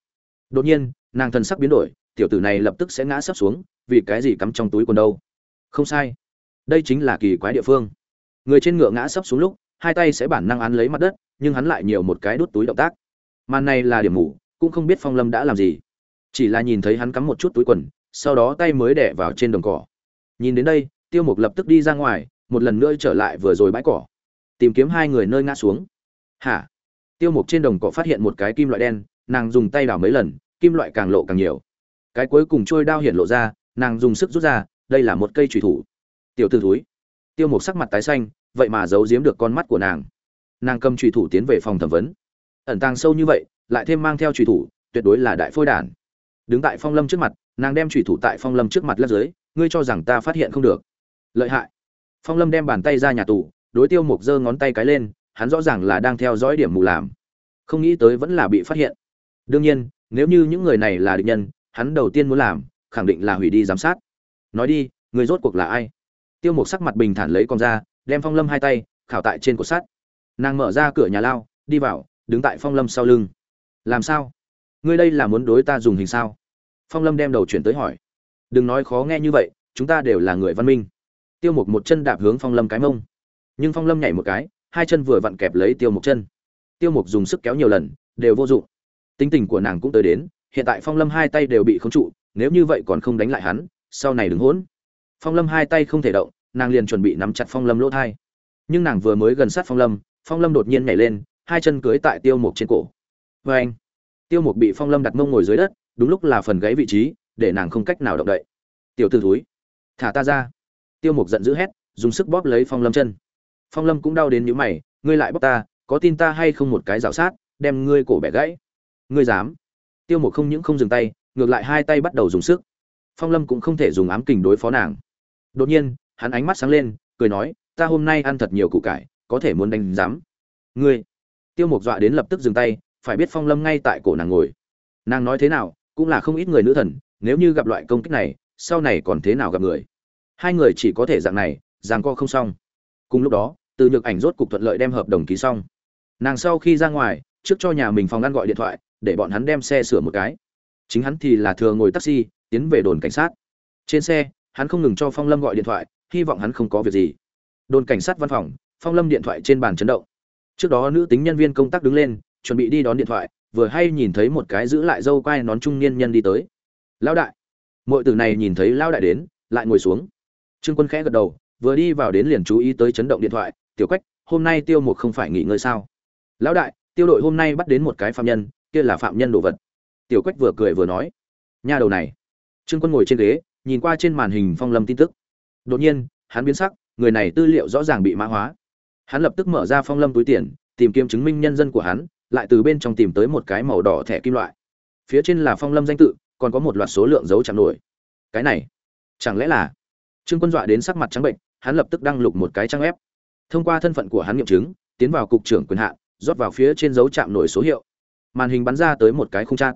Đột nhiên, nàng thần sắc biến đổi, tiểu tử này lập tức sẽ ngã sấp xuống, vì cái gì cắm trong túi quần đâu? Không sai. Đây chính là kỳ quái địa phương. Người trên ngựa ngã sấp xuống lúc, hai tay sẽ bản năng án lấy mặt đất, nhưng hắn lại nhiều một cái đút túi động tác. Màn này là điểm mù cũng không biết phong lâm đã làm gì. Chỉ là nhìn thấy hắn cắm một chút túi quần, sau đó tay mới đẻ vào trên đồng cỏ. Nhìn đến đây, tiêu mục lập tức đi ra ngoài, một lần nữa trở lại vừa rồi bãi cỏ. Tìm kiếm hai người nơi ngã xuống hả? Tiêu mục trên đồng cỏ phát hiện một cái kim loại đen, nàng dùng tay đào mấy lần, kim loại càng lộ càng nhiều. Cái cuối cùng trôi đao hiện lộ ra, nàng dùng sức rút ra, đây là một cây trùy thủ. Tiểu t ử thúi. Tiêu mục sắc mặt tái xanh, vậy mà giấu giếm được con mắt của nàng. Nàng cầm trùy thủ tiến về phòng thẩm vấn. Ẩn tàng sâu như vậy, lại thêm mang theo trùy thủ, tuyệt đối là đại phôi đản. Đứng tại phong lâm trước mặt, nàng đem trùy thủ tại phong lâm trước mặt lấp dưới, ngươi cho rằng ta phát hiện không được. Lợi hại. Phong lâm đem bàn tay ra nhà tù, đối tiêu mục giơ ngón tay cái lên hắn rõ ràng là đang theo dõi điểm mù làm. Không nghĩ tới vẫn là bị phát hiện. Đương nhiên, nếu như những người này là địch nhân, hắn đầu tiên muốn làm, khẳng định là hủy đi giám sát. Nói đi, người rốt cuộc là ai? Tiêu mục sắc mặt bình thản lấy con ra, đem phong lâm hai tay, khảo tại trên cột sắt. Nàng mở ra cửa nhà lao, đi vào, đứng tại phong lâm sau lưng. Làm sao? Ngươi đây là muốn đối ta dùng hình sao? Phong lâm đem đầu chuyển tới hỏi. Đừng nói khó nghe như vậy, chúng ta đều là người văn minh. Tiêu mục một chân đạp hướng phong lâm cái mông. Nhưng phong lâm nhảy một cái hai chân vừa vặn kẹp lấy tiêu mục chân. Tiêu mục dùng sức kéo nhiều lần, đều vô dụng. Tính tình của nàng cũng tới đến, hiện tại phong lâm hai tay đều bị khống trụ, nếu như vậy còn không đánh lại hắn, sau này đừng hỗn. Phong lâm hai tay không thể động, nàng liền chuẩn bị nắm chặt phong lâm lỗ thai. Nhưng nàng vừa mới gần sát phong lâm phong lâm đột nhiên nhảy lên, hai chân cưới tại tiêu mục trên cổ. Vê anh tiêu mục bị phong lâm đặt mông ngồi dưới đất, đúng lúc là phần gáy vị trí, để nàng không cách nào động đậy. Tiểu t ử thúi, thả ta ra. Tiêu mục giận dữ hét, dùng sức bóp lấy phong lâm chân phong lâm cũng đau đến nhíu mày, ngươi lại bóc ta, có tin ta hay không một cái rào sát, đem ngươi cổ bẻ gãy? Ngươi dám. Tiêu một không những không dừng tay, ngược lại hai tay bắt đầu dùng sức. Phong lâm cũng không thể dùng ám kình đối phó nàng. Đột nhiên, hắn ánh mắt sáng lên, cười nói, ta hôm nay ăn thật nhiều củ cải, có thể muốn đánh dám ngươi? Tiêu mục dọa đến lập tức dừng tay, phải biết phong lâm ngay tại cổ nàng ngồi. Nàng nói thế nào, cũng là không ít người nữ thần, nếu như gặp loại công kích này, sau này còn thế nào gặp người? Hai người chỉ có thể dạng này, ràng co không xong cùng lúc đó, từ nhược ảnh rốt cục thuận lợi đem hợp đồng ký xong. Nàng sau khi ra ngoài, trước cho nhà mình phòng ngăn gọi điện thoại, để bọn hắn đem xe sửa một cái. Chính hắn thì là thừa ngồi taxi, tiến về đồn cảnh sát. Trên xe, hắn không ngừng cho phong lâm gọi điện thoại, hy vọng hắn không có việc gì. Đồn cảnh sát văn phòng, phong lâm điện thoại trên bàn chấn động. Trước đó nữ tính nhân viên công tác đứng lên, chuẩn bị đi đón điện thoại, vừa hay nhìn thấy một cái giữ lại dâu quai nón trung niên nhân đi tới. Lão đại. Mọi tử này nhìn thấy lão đại đến, lại ngồi xuống. Trương quân khẽ gật đầu vừa đi vào đến liền chú ý tới chấn động điện thoại, tiểu quách, hôm nay tiêu một không phải nghỉ ngơi sao? Lão đại, tiêu đội hôm nay bắt đến một cái phạm nhân, kia là phạm nhân đồ vật. Tiểu quách vừa cười vừa nói nhà đầu này. Trương quân ngồi trên ghế, nhìn qua trên màn hình phong lâm tin tức. Đột nhiên, hắn biến sắc, người này tư liệu rõ ràng bị mã hóa. Hắn lập tức mở ra phong lâm túi tiền, tìm kiếm chứng minh nhân dân của hắn, lại từ bên trong tìm tới một cái màu đỏ thẻ kim loại. Phía trên là phong lâm danh tự, còn có một loạt số lượng dấu chạm nổi. Cái này, chẳng lẽ là? Trương quân dọa đến sắc mặt trắng bệnh hắn lập tức đăng lục một cái trang web. Thông qua thân phận của hắn nghiệm chứng, tiến vào cục trưởng quyền hạn, rót vào phía trên dấu chạm nổi số hiệu. Màn hình bắn ra tới một cái không trang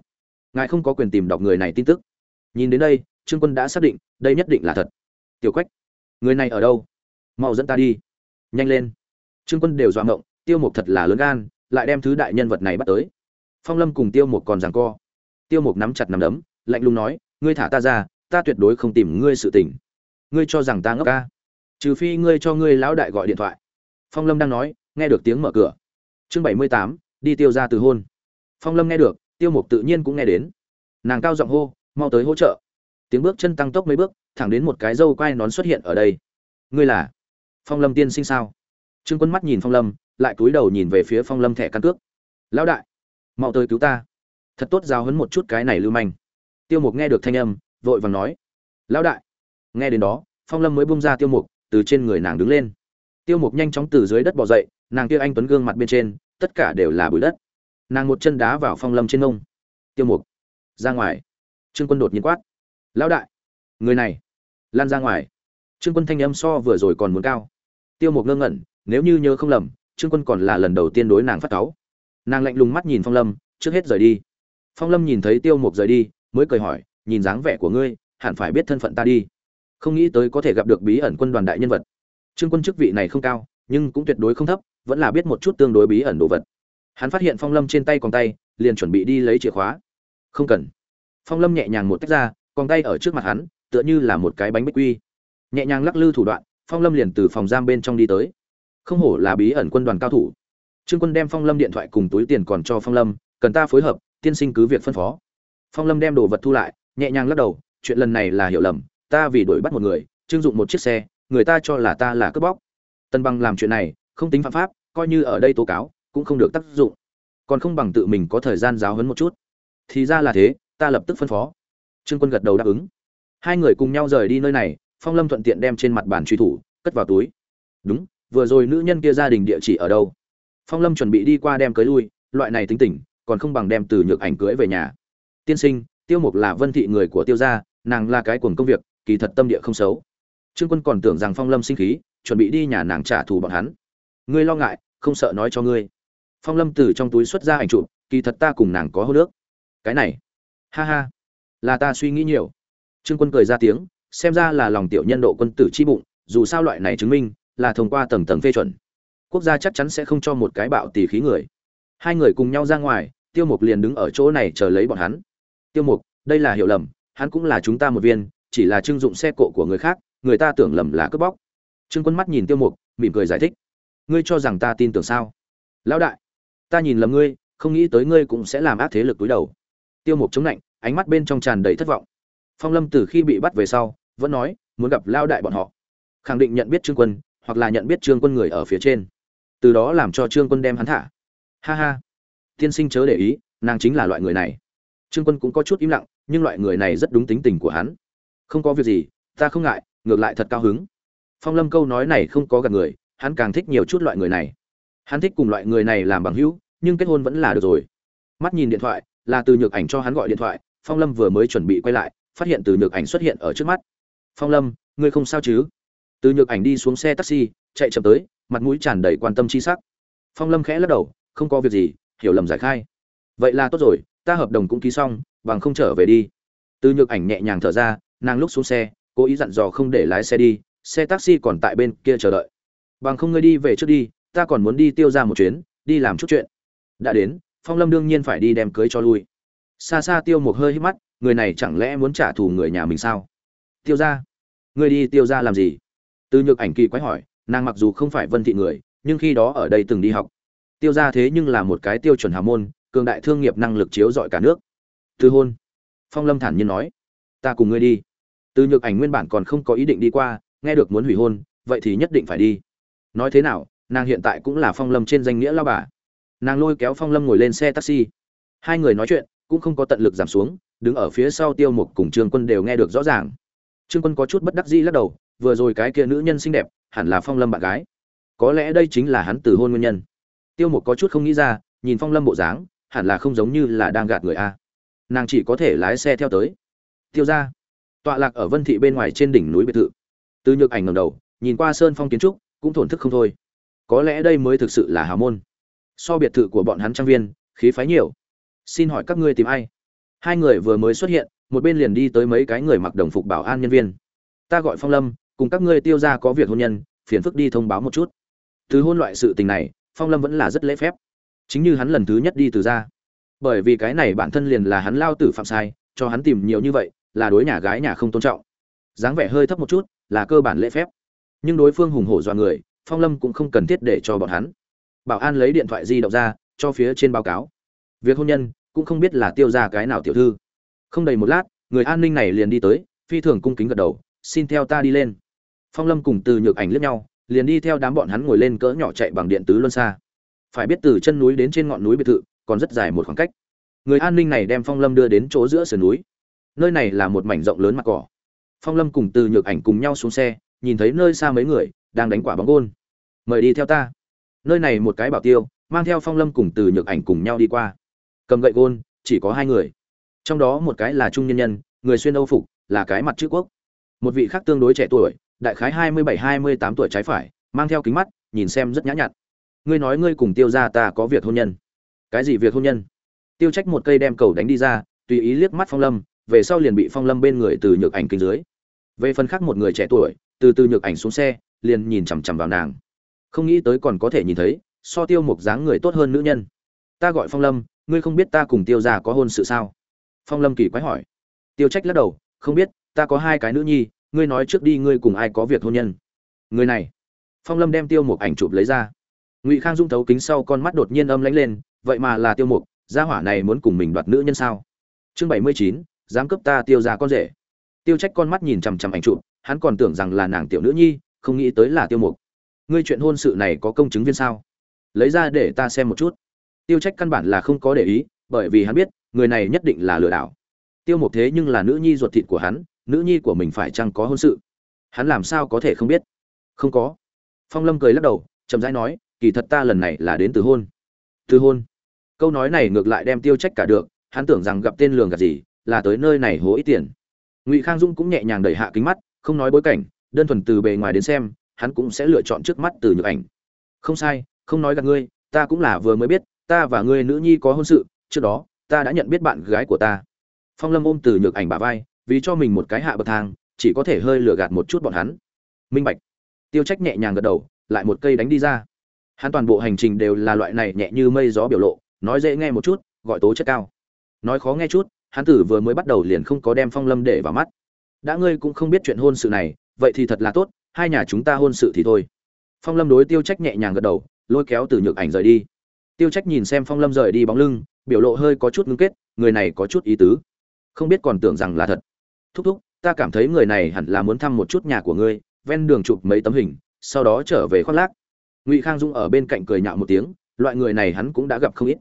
ngài không có quyền tìm đọc người này tin tức. Nhìn đến đây, trương quân đã xác định, đây nhất định là thật. Tiểu quách, người này ở đâu? Mau dẫn ta đi. Nhanh lên. Trương quân đều dọa ngộng, tiêu mục thật là lớn gan, lại đem thứ đại nhân vật này bắt tới. Phong lâm cùng tiêu mục còn giằng co. Tiêu mục nắm chặt nắm đấm, lạnh lùng nói, ngươi thả ta ra, ta tuyệt đối không tìm ngươi sự tình. Ngươi cho rằng ta ngốc à trừ phi ngươi cho ngươi lão đại gọi điện thoại. Phong lâm đang nói, nghe được tiếng mở cửa. Chương bảy mươi tám, đi tiêu ra từ hôn. Phong lâm nghe được, tiêu mục tự nhiên cũng nghe đến. Nàng cao giọng hô, mau tới hỗ trợ. Tiếng bước chân tăng tốc mấy bước, thẳng đến một cái dâu quai nón xuất hiện ở đây. Ngươi là phong lâm tiên sinh sao? Trương quân mắt nhìn phong lâm, lại cúi đầu nhìn về phía phong lâm thẻ căn cước. Lão đại, mau tới cứu ta. Thật tốt giao hấn một chút cái này lưu manh. Tiêu mục nghe được thanh âm, vội vàng nói. Lão đại, nghe đến đó, phong lâm mới bung ra tiêu mục từ trên người nàng đứng lên. Tiêu mục nhanh chóng từ dưới đất bỏ dậy, nàng kia anh tuấn gương mặt bên trên, tất cả đều là bụi đất. Nàng một chân đá vào phong lâm trên nông tiêu mục, ra ngoài. Trương quân đột nhiên quát. Lão đại, người này, lan ra ngoài. Trương quân thanh âm so vừa rồi còn muốn cao. Tiêu mục ngơ ngẩn, nếu như nhớ không lầm, trương quân còn là lần đầu tiên đối nàng phát cáu. Nàng lạnh lùng mắt nhìn phong lâm, trước hết rời đi. Phong lâm nhìn thấy tiêu mục rời đi, mới cười hỏi, nhìn dáng vẻ của ngươi, hẳn phải biết thân phận ta đi không nghĩ tới có thể gặp được bí ẩn quân đoàn đại nhân vật. Trương quân chức vị này không cao, nhưng cũng tuyệt đối không thấp, vẫn là biết một chút tương đối bí ẩn đồ vật. Hắn phát hiện phong lâm trên tay còn tay, liền chuẩn bị đi lấy chìa khóa. Không cần. Phong lâm nhẹ nhàng một tách ra còn tay ở trước mặt hắn, tựa như là một cái bánh bích quy. Nhẹ nhàng lắc lư thủ đoạn, phong lâm liền từ phòng giam bên trong đi tới. Không hổ là bí ẩn quân đoàn cao thủ. Trương quân đem phong lâm điện thoại cùng túi tiền còn cho phong lâm, cần ta phối hợp, tiên sinh cứ việc phân phó. Phong lâm đem đồ vật thu lại, nhẹ nhàng lắc đầu, chuyện lần này là hiểu lầm ta vì đuổi bắt một người, chưng dụng một chiếc xe, người ta cho là ta là cướp bóc. Tân bằng làm chuyện này, không tính phạm pháp, coi như ở đây tố cáo, cũng không được tác dụng. Còn không bằng tự mình có thời gian giáo hấn một chút. Thì ra là thế, ta lập tức phân phó. Trương quân gật đầu đáp ứng. Hai người cùng nhau rời đi nơi này, phong lâm thuận tiện đem trên mặt bàn truy thủ, cất vào túi. Đúng, vừa rồi nữ nhân kia gia đình địa chỉ ở đâu? Phong lâm chuẩn bị đi qua đem cưới lui, loại này tính tình, còn không bằng đem từ nhược ảnh cưới về nhà. Tiên sinh, tiêu mục là vân thị người của tiêu gia, nàng là cái cuồng công việc kỳ thật tâm địa không xấu. Trương quân còn tưởng rằng phong lâm sinh khí, chuẩn bị đi nhà nàng trả thù bọn hắn. Ngươi lo ngại, không sợ nói cho ngươi. Phong lâm từ trong túi xuất ra ảnh chụp, kỳ thật ta cùng nàng có hô nước cái này, ha ha, là ta suy nghĩ nhiều. Trương quân cười ra tiếng, xem ra là lòng tiểu nhân độ quân tử chi bụng, dù sao loại này chứng minh, là thông qua tầng tầng phê chuẩn. Quốc gia chắc chắn sẽ không cho một cái bạo tỷ khí người. Hai người cùng nhau ra ngoài, tiêu mục liền đứng ở chỗ này chờ lấy bọn hắn. Tiêu mục, đây là hiểu lầm, hắn cũng là chúng ta một viên chỉ là trưng dụng xe cộ của người khác, người ta tưởng lầm là cướp bóc. Trương quân mắt nhìn tiêu mục, mỉm cười giải thích. Ngươi cho rằng ta tin tưởng sao? Lão đại, ta nhìn lầm ngươi, không nghĩ tới ngươi cũng sẽ làm ác thế lực túi đầu. Tiêu mục chống lạnh ánh mắt bên trong tràn đầy thất vọng. Phong lâm từ khi bị bắt về sau, vẫn nói, muốn gặp lao đại bọn họ. Khẳng định nhận biết trương quân, hoặc là nhận biết trương quân người ở phía trên. Từ đó làm cho trương quân đem hắn thả. Ha ha. Tiên sinh chớ để ý, nàng chính là loại người này. Trương quân cũng có chút im lặng, nhưng loại người này rất đúng tính tình của hắn không có việc gì, ta không ngại, ngược lại thật cao hứng. Phong lâm câu nói này không có gặp người, hắn càng thích nhiều chút loại người này. Hắn thích cùng loại người này làm bằng hữu, nhưng kết hôn vẫn là được rồi. Mắt nhìn điện thoại, là từ nhược ảnh cho hắn gọi điện thoại, phong lâm vừa mới chuẩn bị quay lại, phát hiện từ nhược ảnh xuất hiện ở trước mắt. Phong lâm, ngươi không sao chứ? Từ nhược ảnh đi xuống xe taxi, chạy chậm tới, mặt mũi tràn đầy quan tâm chi sắc. Phong lâm khẽ lắc đầu, không có việc gì, hiểu lầm giải khai. Vậy là tốt rồi, ta hợp đồng cũng ký xong, bằng không trở về đi. Từ nhược ảnh nhẹ nhàng thở ra nàng lúc xuống xe, cố ý dặn dò không để lái xe đi, xe taxi còn tại bên kia chờ đợi. Bằng không ngươi đi về trước đi, ta còn muốn đi tiêu ra một chuyến, đi làm chút chuyện. Đã đến, phong lâm đương nhiên phải đi đem cưới cho lui. Xa xa tiêu một hơi hít mắt, người này chẳng lẽ muốn trả thù người nhà mình sao? Tiêu ra? Ngươi đi tiêu ra làm gì? Từ nhược ảnh kỳ quái hỏi, nàng mặc dù không phải vân thị người, nhưng khi đó ở đây từng đi học. Tiêu ra thế nhưng là một cái tiêu chuẩn hào môn, cường đại thương nghiệp năng lực chiếu dọi cả nước. Từ hôn. Phong lâm thản nhiên nói, ta cùng ngươi đi từ nhược ảnh nguyên bản còn không có ý định đi qua, nghe được muốn hủy hôn, vậy thì nhất định phải đi. Nói thế nào, nàng hiện tại cũng là phong lâm trên danh nghĩa lao bà. Nàng lôi kéo phong lâm ngồi lên xe taxi. Hai người nói chuyện, cũng không có tận lực giảm xuống, đứng ở phía sau tiêu mục cùng trương quân đều nghe được rõ ràng. Trương quân có chút bất đắc dĩ lắc đầu, vừa rồi cái kia nữ nhân xinh đẹp, hẳn là phong lâm bạn gái. Có lẽ đây chính là hắn từ hôn nguyên nhân. Tiêu mục có chút không nghĩ ra, nhìn phong lâm bộ dáng, hẳn là không giống như là đang gạt người a. Nàng chỉ có thể lái xe theo tới. Tiêu ra tọa lạc ở vân thị bên ngoài trên đỉnh núi biệt thự. Từ nhược ảnh ngầm đầu, nhìn qua sơn phong kiến trúc, cũng thổn thức không thôi. Có lẽ đây mới thực sự là hào môn. So biệt thự của bọn hắn trang viên, khí phái nhiều. Xin hỏi các ngươi tìm ai? Hai người vừa mới xuất hiện, một bên liền đi tới mấy cái người mặc đồng phục bảo an nhân viên. Ta gọi phong lâm, cùng các ngươi tiêu ra có việc hôn nhân, phiền phức đi thông báo một chút. Từ hôn loại sự tình này, phong lâm vẫn là rất lễ phép. Chính như hắn lần thứ nhất đi từ ra bởi vì cái này bản thân liền là hắn lao tử phạm sai, cho hắn tìm nhiều như vậy là đối nhà gái nhà không tôn trọng. Dáng vẻ hơi thấp một chút, là cơ bản lễ phép. Nhưng đối phương hùng hổ dọa người, phong lâm cũng không cần thiết để cho bọn hắn. Bảo an lấy điện thoại di động ra, cho phía trên báo cáo. Việc hôn nhân, cũng không biết là tiêu ra cái nào tiểu thư. Không đầy một lát, người an ninh này liền đi tới, phi thường cung kính gật đầu, xin theo ta đi lên. Phong lâm cùng từ nhược ảnh lướt nhau, liền đi theo đám bọn hắn ngồi lên cỡ nhỏ chạy bằng điện tứ luân xa. Phải biết từ chân núi đến trên ngọn núi biệt thự, còn rất dài một khoảng cách. Người an ninh này đem phong lâm đưa đến chỗ giữa sườn núi nơi này là một mảnh rộng lớn mặt cỏ. Phong lâm cùng từ nhược ảnh cùng nhau xuống xe, nhìn thấy nơi xa mấy người đang đánh quả bóng gôn. Mời đi theo ta. Nơi này một cái bảo tiêu, mang theo phong lâm cùng từ nhược ảnh cùng nhau đi qua. Cầm gậy gôn, chỉ có hai người. Trong đó một cái là trung nhân nhân, người xuyên âu phục, là cái mặt chữ quốc. Một vị khác tương đối trẻ tuổi, đại khái hai mươi bảy, hai mươi tám tuổi trái phải, mang theo kính mắt, nhìn xem rất nhã nhặn. Ngươi nói ngươi cùng tiêu ra ta có việc hôn nhân. Cái gì việc hôn nhân? Tiêu trách một cây đem cầu đánh đi ra, tùy ý liếc mắt phong lâm về sau liền bị phong lâm bên người từ nhược ảnh kính dưới. Về phần khác một người trẻ tuổi, từ từ nhược ảnh xuống xe, liền nhìn chằm chằm vào nàng. Không nghĩ tới còn có thể nhìn thấy, so tiêu một dáng người tốt hơn nữ nhân. Ta gọi phong lâm, ngươi không biết ta cùng tiêu già có hôn sự sao? Phong lâm kỳ quái hỏi. Tiêu trách lắc đầu, không biết, ta có hai cái nữ nhi, ngươi nói trước đi ngươi cùng ai có việc hôn nhân. Người này. Phong lâm đem tiêu một ảnh chụp lấy ra. Ngụy khang dung thấu kính sau con mắt đột nhiên âm lánh lên, vậy mà là tiêu mục, gia hỏa này muốn cùng mình đoạt nữ nhân sao? Chương bảy mươi chín dám cướp ta tiêu ra con rể. Tiêu trách con mắt nhìn chằm chằm ảnh chụp, hắn còn tưởng rằng là nàng tiểu nữ nhi, không nghĩ tới là tiêu mục. Ngươi chuyện hôn sự này có công chứng viên sao? Lấy ra để ta xem một chút. Tiêu trách căn bản là không có để ý, bởi vì hắn biết, người này nhất định là lừa đảo. Tiêu mục thế nhưng là nữ nhi ruột thịt của hắn, nữ nhi của mình phải chăng có hôn sự? Hắn làm sao có thể không biết? Không có. Phong lâm cười lắc đầu, chậm rãi nói, kỳ thật ta lần này là đến từ hôn. Từ hôn. Câu nói này ngược lại đem tiêu trách cả được, hắn tưởng rằng gặp tên lường gạt gì là tới nơi này hố ít tiền. Ngụy khang dung cũng nhẹ nhàng đẩy hạ kính mắt, không nói bối cảnh, đơn thuần từ bề ngoài đến xem, hắn cũng sẽ lựa chọn trước mắt từ nhược ảnh. Không sai, không nói gạt ngươi, ta cũng là vừa mới biết, ta và ngươi nữ nhi có hôn sự, trước đó, ta đã nhận biết bạn gái của ta. Phong lâm ôm từ nhược ảnh bà vai, vì cho mình một cái hạ bậc thang, chỉ có thể hơi lừa gạt một chút bọn hắn. Minh bạch. Tiêu trách nhẹ nhàng gật đầu, lại một cây đánh đi ra. Hắn toàn bộ hành trình đều là loại này nhẹ như mây gió biểu lộ, nói dễ nghe một chút, gọi tố chất cao. Nói khó nghe chút hắn tử vừa mới bắt đầu liền không có đem phong lâm để vào mắt. Đã ngươi cũng không biết chuyện hôn sự này, vậy thì thật là tốt, hai nhà chúng ta hôn sự thì thôi. Phong lâm đối tiêu trách nhẹ nhàng gật đầu, lôi kéo từ nhược ảnh rời đi. Tiêu trách nhìn xem phong lâm rời đi bóng lưng, biểu lộ hơi có chút ngưng kết, người này có chút ý tứ. Không biết còn tưởng rằng là thật. Thúc thúc, ta cảm thấy người này hẳn là muốn thăm một chút nhà của ngươi, ven đường chụp mấy tấm hình, sau đó trở về khoác lác. Ngụy khang dung ở bên cạnh cười nhạo một tiếng, loại người này hắn cũng đã gặp không ít.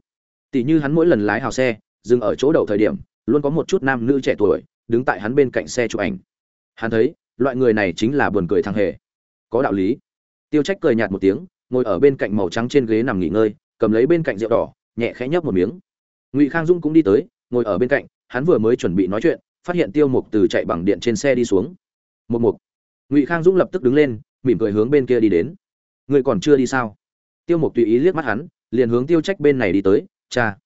Tỷ như hắn mỗi lần lái hào xe, dừng ở chỗ đầu thời điểm luôn có một chút nam nữ trẻ tuổi đứng tại hắn bên cạnh xe chụp ảnh. Hắn thấy, loại người này chính là buồn cười thằng hề. Có đạo lý. Tiêu trách cười nhạt một tiếng, ngồi ở bên cạnh màu trắng trên ghế nằm nghỉ ngơi, cầm lấy bên cạnh rượu đỏ, nhẹ khẽ nhấp một miếng. Ngụy khang dung cũng đi tới, ngồi ở bên cạnh, hắn vừa mới chuẩn bị nói chuyện, phát hiện tiêu mục từ chạy bằng điện trên xe đi xuống. Một mục. Ngụy khang dũng lập tức đứng lên, mỉm cười hướng bên kia đi đến. Người còn chưa đi sao? Tiêu mục tùy ý liếc mắt hắn, liền hướng tiêu trách bên này đi tới. Cha,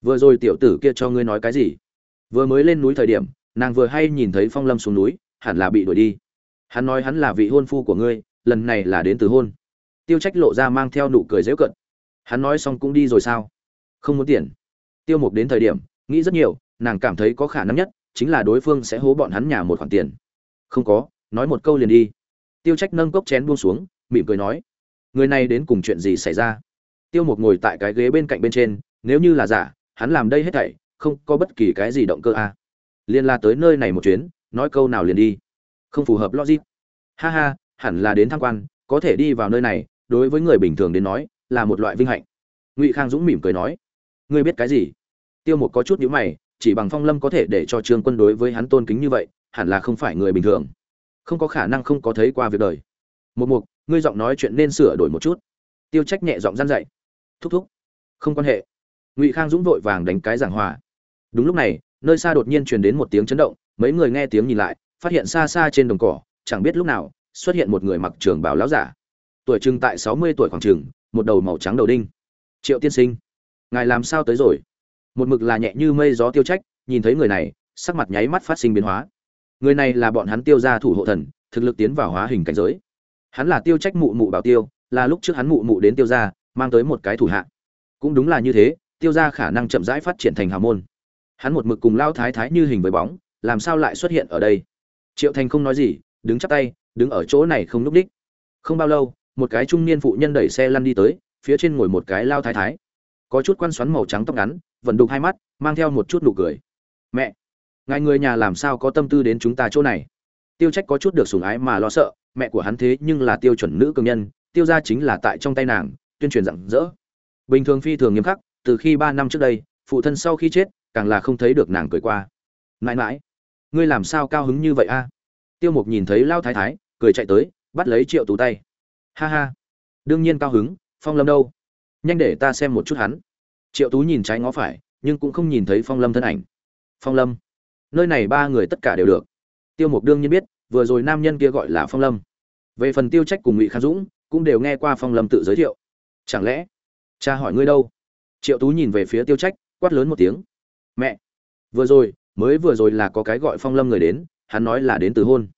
vừa rồi tiểu tử kia cho ngươi nói cái gì? Vừa mới lên núi thời điểm, nàng vừa hay nhìn thấy phong lâm xuống núi, hẳn là bị đuổi đi. Hắn nói hắn là vị hôn phu của ngươi, lần này là đến từ hôn. Tiêu trách lộ ra mang theo nụ cười dễu cận. Hắn nói xong cũng đi rồi sao? Không muốn tiền. Tiêu mục đến thời điểm, nghĩ rất nhiều, nàng cảm thấy có khả năng nhất, chính là đối phương sẽ hố bọn hắn nhà một khoản tiền. Không có, nói một câu liền đi. Tiêu trách nâng cốc chén buông xuống, mỉm cười nói, người này đến cùng chuyện gì xảy ra? Tiêu mục ngồi tại cái ghế bên cạnh bên trên, nếu như là giả, hắn làm đây hết thảy không có bất kỳ cái gì động cơ a à. liên la tới nơi này một chuyến, nói câu nào liền đi. Không phù hợp logic. Ha ha, hẳn là đến tham quan, có thể đi vào nơi này, đối với người bình thường đến nói, là một loại vinh hạnh. Ngụy khang dũng mỉm cười nói. Ngươi biết cái gì? Tiêu mục có chút nhữ mày, chỉ bằng phong lâm có thể để cho trương quân đối với hắn tôn kính như vậy, hẳn là không phải người bình thường. Không có khả năng không có thấy qua việc đời. Một mục, ngươi giọng nói chuyện nên sửa đổi một chút. Tiêu trách nhẹ giọng gian dạy. Thúc thúc. Không quan hệ. Ngụy khang dũng vội vàng đánh cái giảng hòa đúng lúc này, nơi xa đột nhiên truyền đến một tiếng chấn động, mấy người nghe tiếng nhìn lại, phát hiện xa xa trên đồng cỏ, chẳng biết lúc nào, xuất hiện một người mặc trường bào lão giả. Tuổi chừng tại sáu mươi tuổi khoảng chừng, một đầu màu trắng đầu đinh. Triệu tiên sinh, ngài làm sao tới rồi? Một mực là nhẹ như mây gió tiêu trách, nhìn thấy người này, sắc mặt nháy mắt phát sinh biến hóa. Người này là bọn hắn tiêu gia thủ hộ thần, thực lực tiến vào hóa hình cảnh giới. Hắn là tiêu trách mụ mụ bảo tiêu, là lúc trước hắn mụ mụ đến tiêu gia, mang tới một cái thủ hạ. Cũng đúng là như thế, tiêu gia khả năng chậm rãi phát triển thành hào môn hắn một mực cùng lao thái thái như hình với bóng, làm sao lại xuất hiện ở đây? Triệu thành không nói gì, đứng chắp tay, đứng ở chỗ này không núp đích. Không bao lâu, một cái trung niên phụ nhân đẩy xe lăn đi tới, phía trên ngồi một cái lao thái thái. Có chút quan xoắn màu trắng tóc ngắn, vẫn đục hai mắt, mang theo một chút nụ cười. Mẹ, ngài người nhà làm sao có tâm tư đến chúng ta chỗ này? Tiêu trách có chút được sủng ái mà lo sợ, mẹ của hắn thế nhưng là tiêu chuẩn nữ cường nhân, tiêu gia chính là tại trong tay nàng, tuyên truyền rặng rỡ. Bình thường phi thường nghiêm khắc, từ khi ba năm trước đây, phụ thân sau khi chết càng là không thấy được nàng cười qua. Mãi mãi, ngươi làm sao cao hứng như vậy a? Tiêu mục nhìn thấy lao thái thái, cười chạy tới, bắt lấy triệu tú tay. Ha ha, đương nhiên cao hứng, phong lâm đâu? Nhanh để ta xem một chút hắn. Triệu tú nhìn trái ngó phải, nhưng cũng không nhìn thấy phong lâm thân ảnh. Phong lâm, nơi này ba người tất cả đều được. Tiêu mục đương nhiên biết, vừa rồi nam nhân kia gọi là phong lâm. Về phần tiêu trách cùng ngụy khang dũng, cũng đều nghe qua phong lâm tự giới thiệu. Chẳng lẽ, cha hỏi ngươi đâu? Triệu tú nhìn về phía tiêu trách, quát lớn một tiếng mẹ. Vừa rồi, mới vừa rồi là có cái gọi phong lâm người đến, hắn nói là đến từ hôn.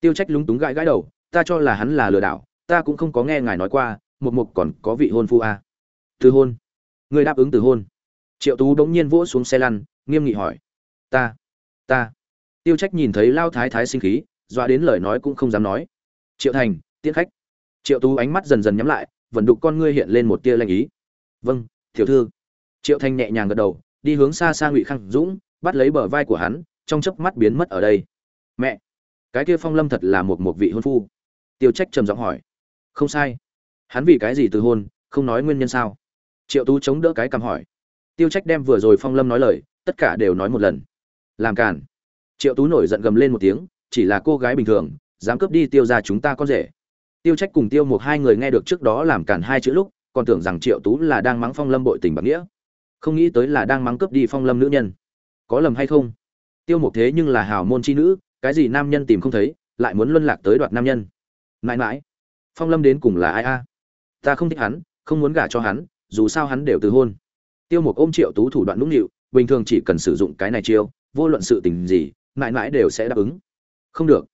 Tiêu trách lúng túng gãi gãi đầu, ta cho là hắn là lừa đảo, ta cũng không có nghe ngài nói qua, một mục còn có vị hôn phu à. từ hôn. Người đáp ứng từ hôn. Triệu tú đống nhiên vỗ xuống xe lăn, nghiêm nghị hỏi. Ta ta. Tiêu trách nhìn thấy lao thái thái sinh khí, dọa đến lời nói cũng không dám nói. Triệu thành, tiễn khách. Triệu tú ánh mắt dần dần nhắm lại, vẫn đục con ngươi hiện lên một tia lanh ý. Vâng tiểu thư. Triệu thanh nhẹ nhàng gật đầu đi hướng xa xa ngụy khang dũng, bắt lấy bờ vai của hắn, trong chớp mắt biến mất ở đây. Mẹ, cái kia phong lâm thật là một một vị hôn phu. Tiêu trách trầm giọng hỏi. Không sai. Hắn vì cái gì từ hôn, không nói nguyên nhân sao? Triệu tú chống đỡ cái cằm hỏi. Tiêu trách đem vừa rồi phong lâm nói lời, tất cả đều nói một lần. Làm cản triệu tú nổi giận gầm lên một tiếng, chỉ là cô gái bình thường, dám cướp đi tiêu ra chúng ta con rể. Tiêu trách cùng tiêu một hai người nghe được trước đó làm cản hai chữ lúc, còn tưởng rằng triệu tú là đang mắng phong lâm bội tình bằng nghĩa không nghĩ tới là đang mắng cướp đi phong lâm nữ nhân. Có lầm hay không? Tiêu một thế nhưng là hào môn chi nữ, cái gì nam nhân tìm không thấy, lại muốn luân lạc tới đoạt nam nhân. Mãi mãi, phong lâm đến cùng là ai a? Ta không thích hắn, không muốn gả cho hắn, dù sao hắn đều từ hôn. Tiêu một ôm triệu tú thủ đoạn nũng nịu, bình thường chỉ cần sử dụng cái này chiêu, vô luận sự tình gì, mãi mãi đều sẽ đáp ứng. Không được.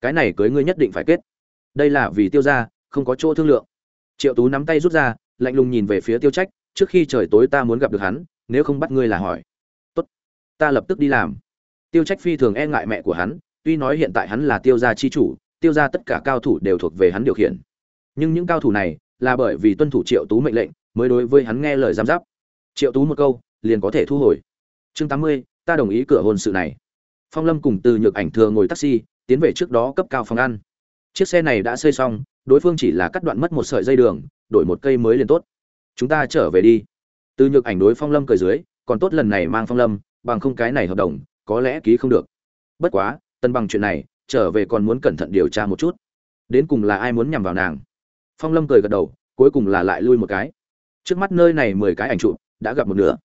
Cái này cưới ngươi nhất định phải kết. Đây là vì tiêu ra không có chỗ thương lượng. Triệu tú nắm tay rút ra, lạnh lùng nhìn về phía tiêu trách trước khi trời tối ta muốn gặp được hắn, nếu không bắt ngươi là hỏi. Tốt, ta lập tức đi làm. Tiêu trách phi thường e ngại mẹ của hắn, tuy nói hiện tại hắn là tiêu gia chi chủ, tiêu gia tất cả cao thủ đều thuộc về hắn điều khiển. Nhưng những cao thủ này là bởi vì tuân thủ triệu tú mệnh lệnh mới đối với hắn nghe lời giám giáp. Triệu tú một câu, liền có thể thu hồi. Chương tám mươi, ta đồng ý cửa hôn sự này. Phong lâm cùng từ nhược ảnh thừa ngồi taxi, tiến về trước đó cấp cao phòng ăn. Chiếc xe này đã xây xong, đối phương chỉ là cắt đoạn mất một sợi dây đường, đổi một cây mới liền tốt chúng ta trở về đi. Từ nhược ảnh đối phong lâm cười dưới, còn tốt lần này mang phong lâm, bằng không cái này hợp đồng, có lẽ ký không được. Bất quá, tân bằng chuyện này, trở về còn muốn cẩn thận điều tra một chút. Đến cùng là ai muốn nhằm vào nàng? Phong lâm cười gật đầu, cuối cùng là lại lui một cái. Trước mắt nơi này mười cái ảnh trụ đã gặp một nửa.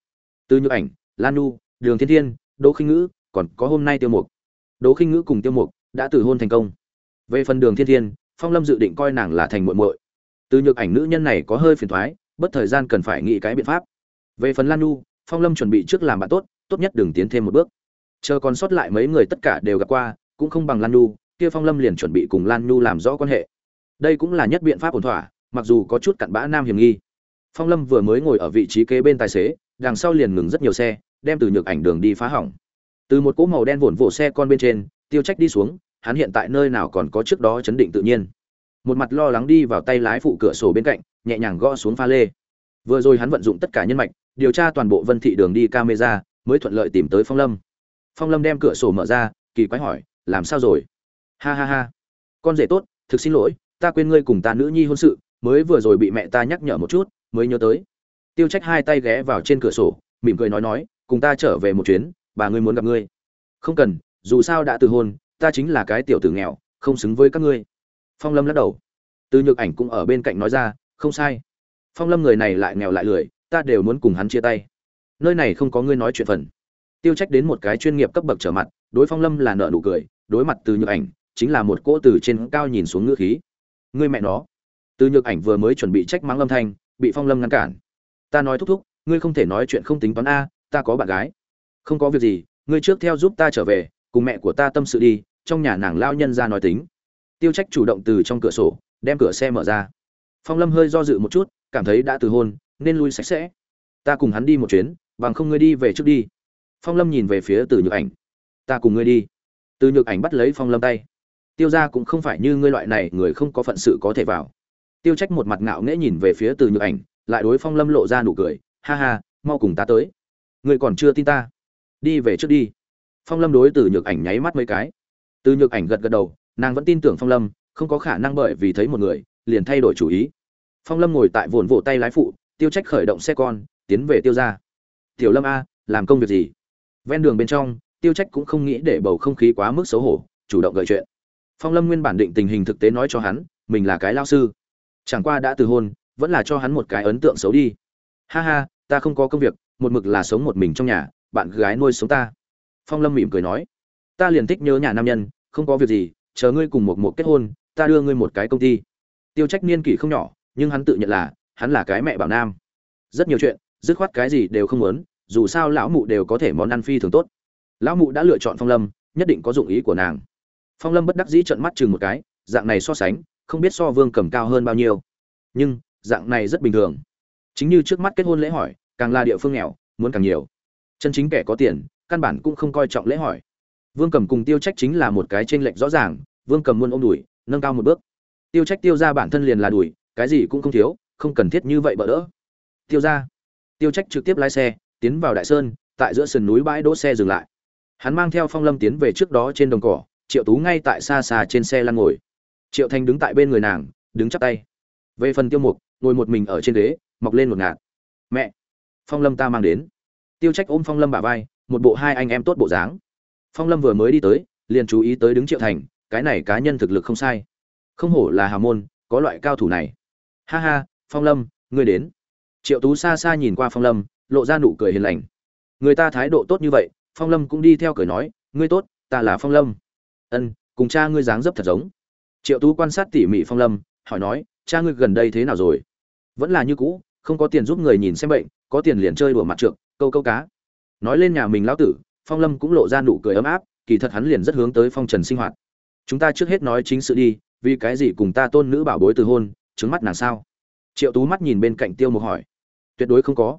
Từ nhược ảnh, lan nu, đường thiên thiên, đỗ khinh ngữ, còn có hôm nay tiêu mục. Đỗ khinh ngữ cùng tiêu mục đã từ hôn thành công. Về phần đường thiên thiên, phong lâm dự định coi nàng là thành muội muội. Từ nhược ảnh nữ nhân này có hơi phiền thoái bất thời gian cần phải nghĩ cái biện pháp. Về phần lan nu phong lâm chuẩn bị trước làm bạn tốt tốt nhất đừng tiến thêm một bước. Chờ còn sót lại mấy người tất cả đều gặp qua, cũng không bằng lan nu kia phong lâm liền chuẩn bị cùng lan nu làm rõ quan hệ. Đây cũng là nhất biện pháp ổn thỏa, mặc dù có chút cặn bã nam hiểm nghi. Phong lâm vừa mới ngồi ở vị trí kế bên tài xế, đằng sau liền ngừng rất nhiều xe, đem từ nhược ảnh đường đi phá hỏng. Từ một cỗ màu đen vồn vỗ xe con bên trên, tiêu trách đi xuống, hắn hiện tại nơi nào còn có trước đó chấn định tự nhiên. Một mặt lo lắng đi vào tay lái phụ cửa sổ bên cạnh nhẹ nhàng gõ xuống pha lê. Vừa rồi hắn vận dụng tất cả nhân mạch, điều tra toàn bộ vân thị đường đi camera, mới thuận lợi tìm tới phong lâm. Phong lâm đem cửa sổ mở ra, kỳ quái hỏi, làm sao rồi? Ha ha ha. Con rể tốt, thực xin lỗi, ta quên ngươi cùng ta nữ nhi hôn sự, mới vừa rồi bị mẹ ta nhắc nhở một chút, mới nhớ tới. Tiêu trách hai tay ghé vào trên cửa sổ, mỉm cười nói nói, cùng ta trở về một chuyến, bà ngươi muốn gặp ngươi. Không cần, dù sao đã từ hôn, ta chính là cái tiểu tử nghèo, không xứng với các ngươi. Phong lâm lắc đầu. Từ nhược ảnh cũng ở bên cạnh nói ra không sai. Phong lâm người này lại nghèo lại lười, ta đều muốn cùng hắn chia tay. Nơi này không có ngươi nói chuyện phần. Tiêu trách đến một cái chuyên nghiệp cấp bậc trở mặt, đối phong lâm là nợ nụ cười, đối mặt từ nhược ảnh, chính là một cỗ từ trên cao nhìn xuống ngữ khí. Ngươi mẹ nó. Từ nhược ảnh vừa mới chuẩn bị trách mắng âm thanh, bị phong lâm ngăn cản. Ta nói thúc thúc, ngươi không thể nói chuyện không tính toán a, ta có bạn gái. Không có việc gì, ngươi trước theo giúp ta trở về, cùng mẹ của ta tâm sự đi, trong nhà nàng lao nhân ra nói tính. Tiêu trách chủ động từ trong cửa sổ, đem cửa xe mở ra phong lâm hơi do dự một chút, cảm thấy đã từ hôn, nên lui sạch sẽ. Ta cùng hắn đi một chuyến, bằng không ngươi đi về trước đi. Phong lâm nhìn về phía từ nhược ảnh. Ta cùng ngươi đi. Từ nhược ảnh bắt lấy phong lâm tay. Tiêu ra cũng không phải như ngươi loại này, người không có phận sự có thể vào. Tiêu trách một mặt ngạo nghễ nhìn về phía từ nhược ảnh, lại đối phong lâm lộ ra nụ cười, ha ha, mau cùng ta tới. Ngươi còn chưa tin ta. Đi về trước đi. Phong lâm đối từ nhược ảnh nháy mắt mấy cái. Từ nhược ảnh gật gật đầu, nàng vẫn tin tưởng phong lâm, không có khả năng bởi vì thấy một người, liền thay đổi chủ ý phong lâm ngồi tại vồn vỗ tay lái phụ, tiêu trách khởi động xe con, tiến về tiêu ra tiểu lâm a, làm công việc gì? Ven đường bên trong, tiêu trách cũng không nghĩ để bầu không khí quá mức xấu hổ, chủ động gợi chuyện. Phong lâm nguyên bản định tình hình thực tế nói cho hắn, mình là cái lao sư. Chẳng qua đã từ hôn, vẫn là cho hắn một cái ấn tượng xấu đi. Ha ha, ta không có công việc, một mực là sống một mình trong nhà, bạn gái nuôi sống ta. Phong lâm mỉm cười nói. Ta liền thích nhớ nhà nam nhân, không có việc gì, chờ ngươi cùng một một kết hôn, ta đưa ngươi một cái công ty. Tiêu trách niên kỷ không nhỏ nhưng hắn tự nhận là, hắn là cái mẹ bảo nam. Rất nhiều chuyện, dứt khoát cái gì đều không muốn, dù sao lão mụ đều có thể món ăn phi thường tốt. Lão mụ đã lựa chọn phong lâm, nhất định có dụng ý của nàng. Phong lâm bất đắc dĩ trợn mắt chừng một cái, dạng này so sánh, không biết so vương cầm cao hơn bao nhiêu. Nhưng, dạng này rất bình thường. Chính như trước mắt kết hôn lễ hỏi, càng là địa phương nghèo, muốn càng nhiều. Chân chính kẻ có tiền, căn bản cũng không coi trọng lễ hỏi. Vương cầm cùng tiêu trách chính là một cái t r ê n lệch rõ ràng, vương cầm muốn ôm đùi, nâng cao một bước. Tiêu trách tiêu ra bản thân liền là đùi cái gì cũng không thiếu, không cần thiết như vậy bỡ đỡ. Tiêu ra tiêu trách trực tiếp lái xe, tiến vào đại sơn, tại giữa sườn núi bãi đỗ xe dừng lại. Hắn mang theo phong lâm tiến về trước đó trên đồng cỏ, triệu tú ngay tại xa xa trên xe lăn ngồi. Triệu thanh đứng tại bên người nàng, đứng chắp tay. Về phần tiêu mục, ngồi một mình ở trên ghế, mọc lên một ngạt. Mẹ. Phong lâm ta mang đến. Tiêu trách ôm phong lâm bả vai, một bộ hai anh em tốt bộ dáng. Phong lâm vừa mới đi tới, liền chú ý tới đứng triệu thành, cái này cá nhân thực lực không sai. Không hổ là hào môn, có loại cao thủ này ha ha, phong lâm, ngươi đến. Triệu tú xa xa nhìn qua phong lâm, lộ ra nụ cười hiền lành. Người ta thái độ tốt như vậy, phong lâm cũng đi theo cười nói, ngươi tốt, ta là phong lâm. Ân, cùng cha ngươi dáng dấp thật giống. Triệu tú quan sát tỉ mỉ phong lâm, hỏi nói, cha ngươi gần đây thế nào rồi? Vẫn là như cũ, không có tiền giúp người nhìn xem bệnh, có tiền liền chơi đùa mặt trượt câu câu cá. Nói lên nhà mình lão tử, phong lâm cũng lộ ra nụ cười ấm áp, kỳ thật hắn liền rất hướng tới phong trần sinh hoạt. Chúng ta trước hết nói chính sự đi, vì cái gì cùng ta tôn nữ bảo bối từ hôn trứng mắt nàng sao? Triệu tú mắt nhìn bên cạnh tiêu mục hỏi. Tuyệt đối không có.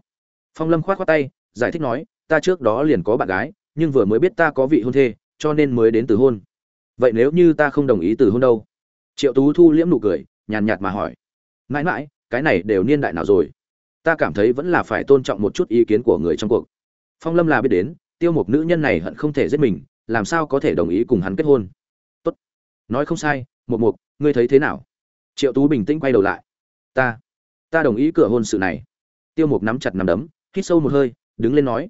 Phong lâm k h o á t khoác tay, giải thích nói, ta trước đó liền có bạn gái, nhưng vừa mới biết ta có vị hôn thê, cho nên mới đến từ hôn. Vậy nếu như ta không đồng ý từ hôn đâu? Triệu tú thu liễm nụ cười, nhàn nhạt mà hỏi. Mãi mãi, cái này đều niên đại nào rồi? Ta cảm thấy vẫn là phải tôn trọng một chút ý kiến của người trong cuộc. Phong lâm là biết đến, tiêu Mục nữ nhân này hận không thể giết mình, làm sao có thể đồng ý cùng hắn kết hôn? Tốt. Nói không sai một mục ngươi thấy thế nào? Triệu tú bình tĩnh quay đầu lại. Ta ta đồng ý cửa hôn sự này. Tiêu mục nắm chặt nắm đấm, hít sâu một hơi, đứng lên nói.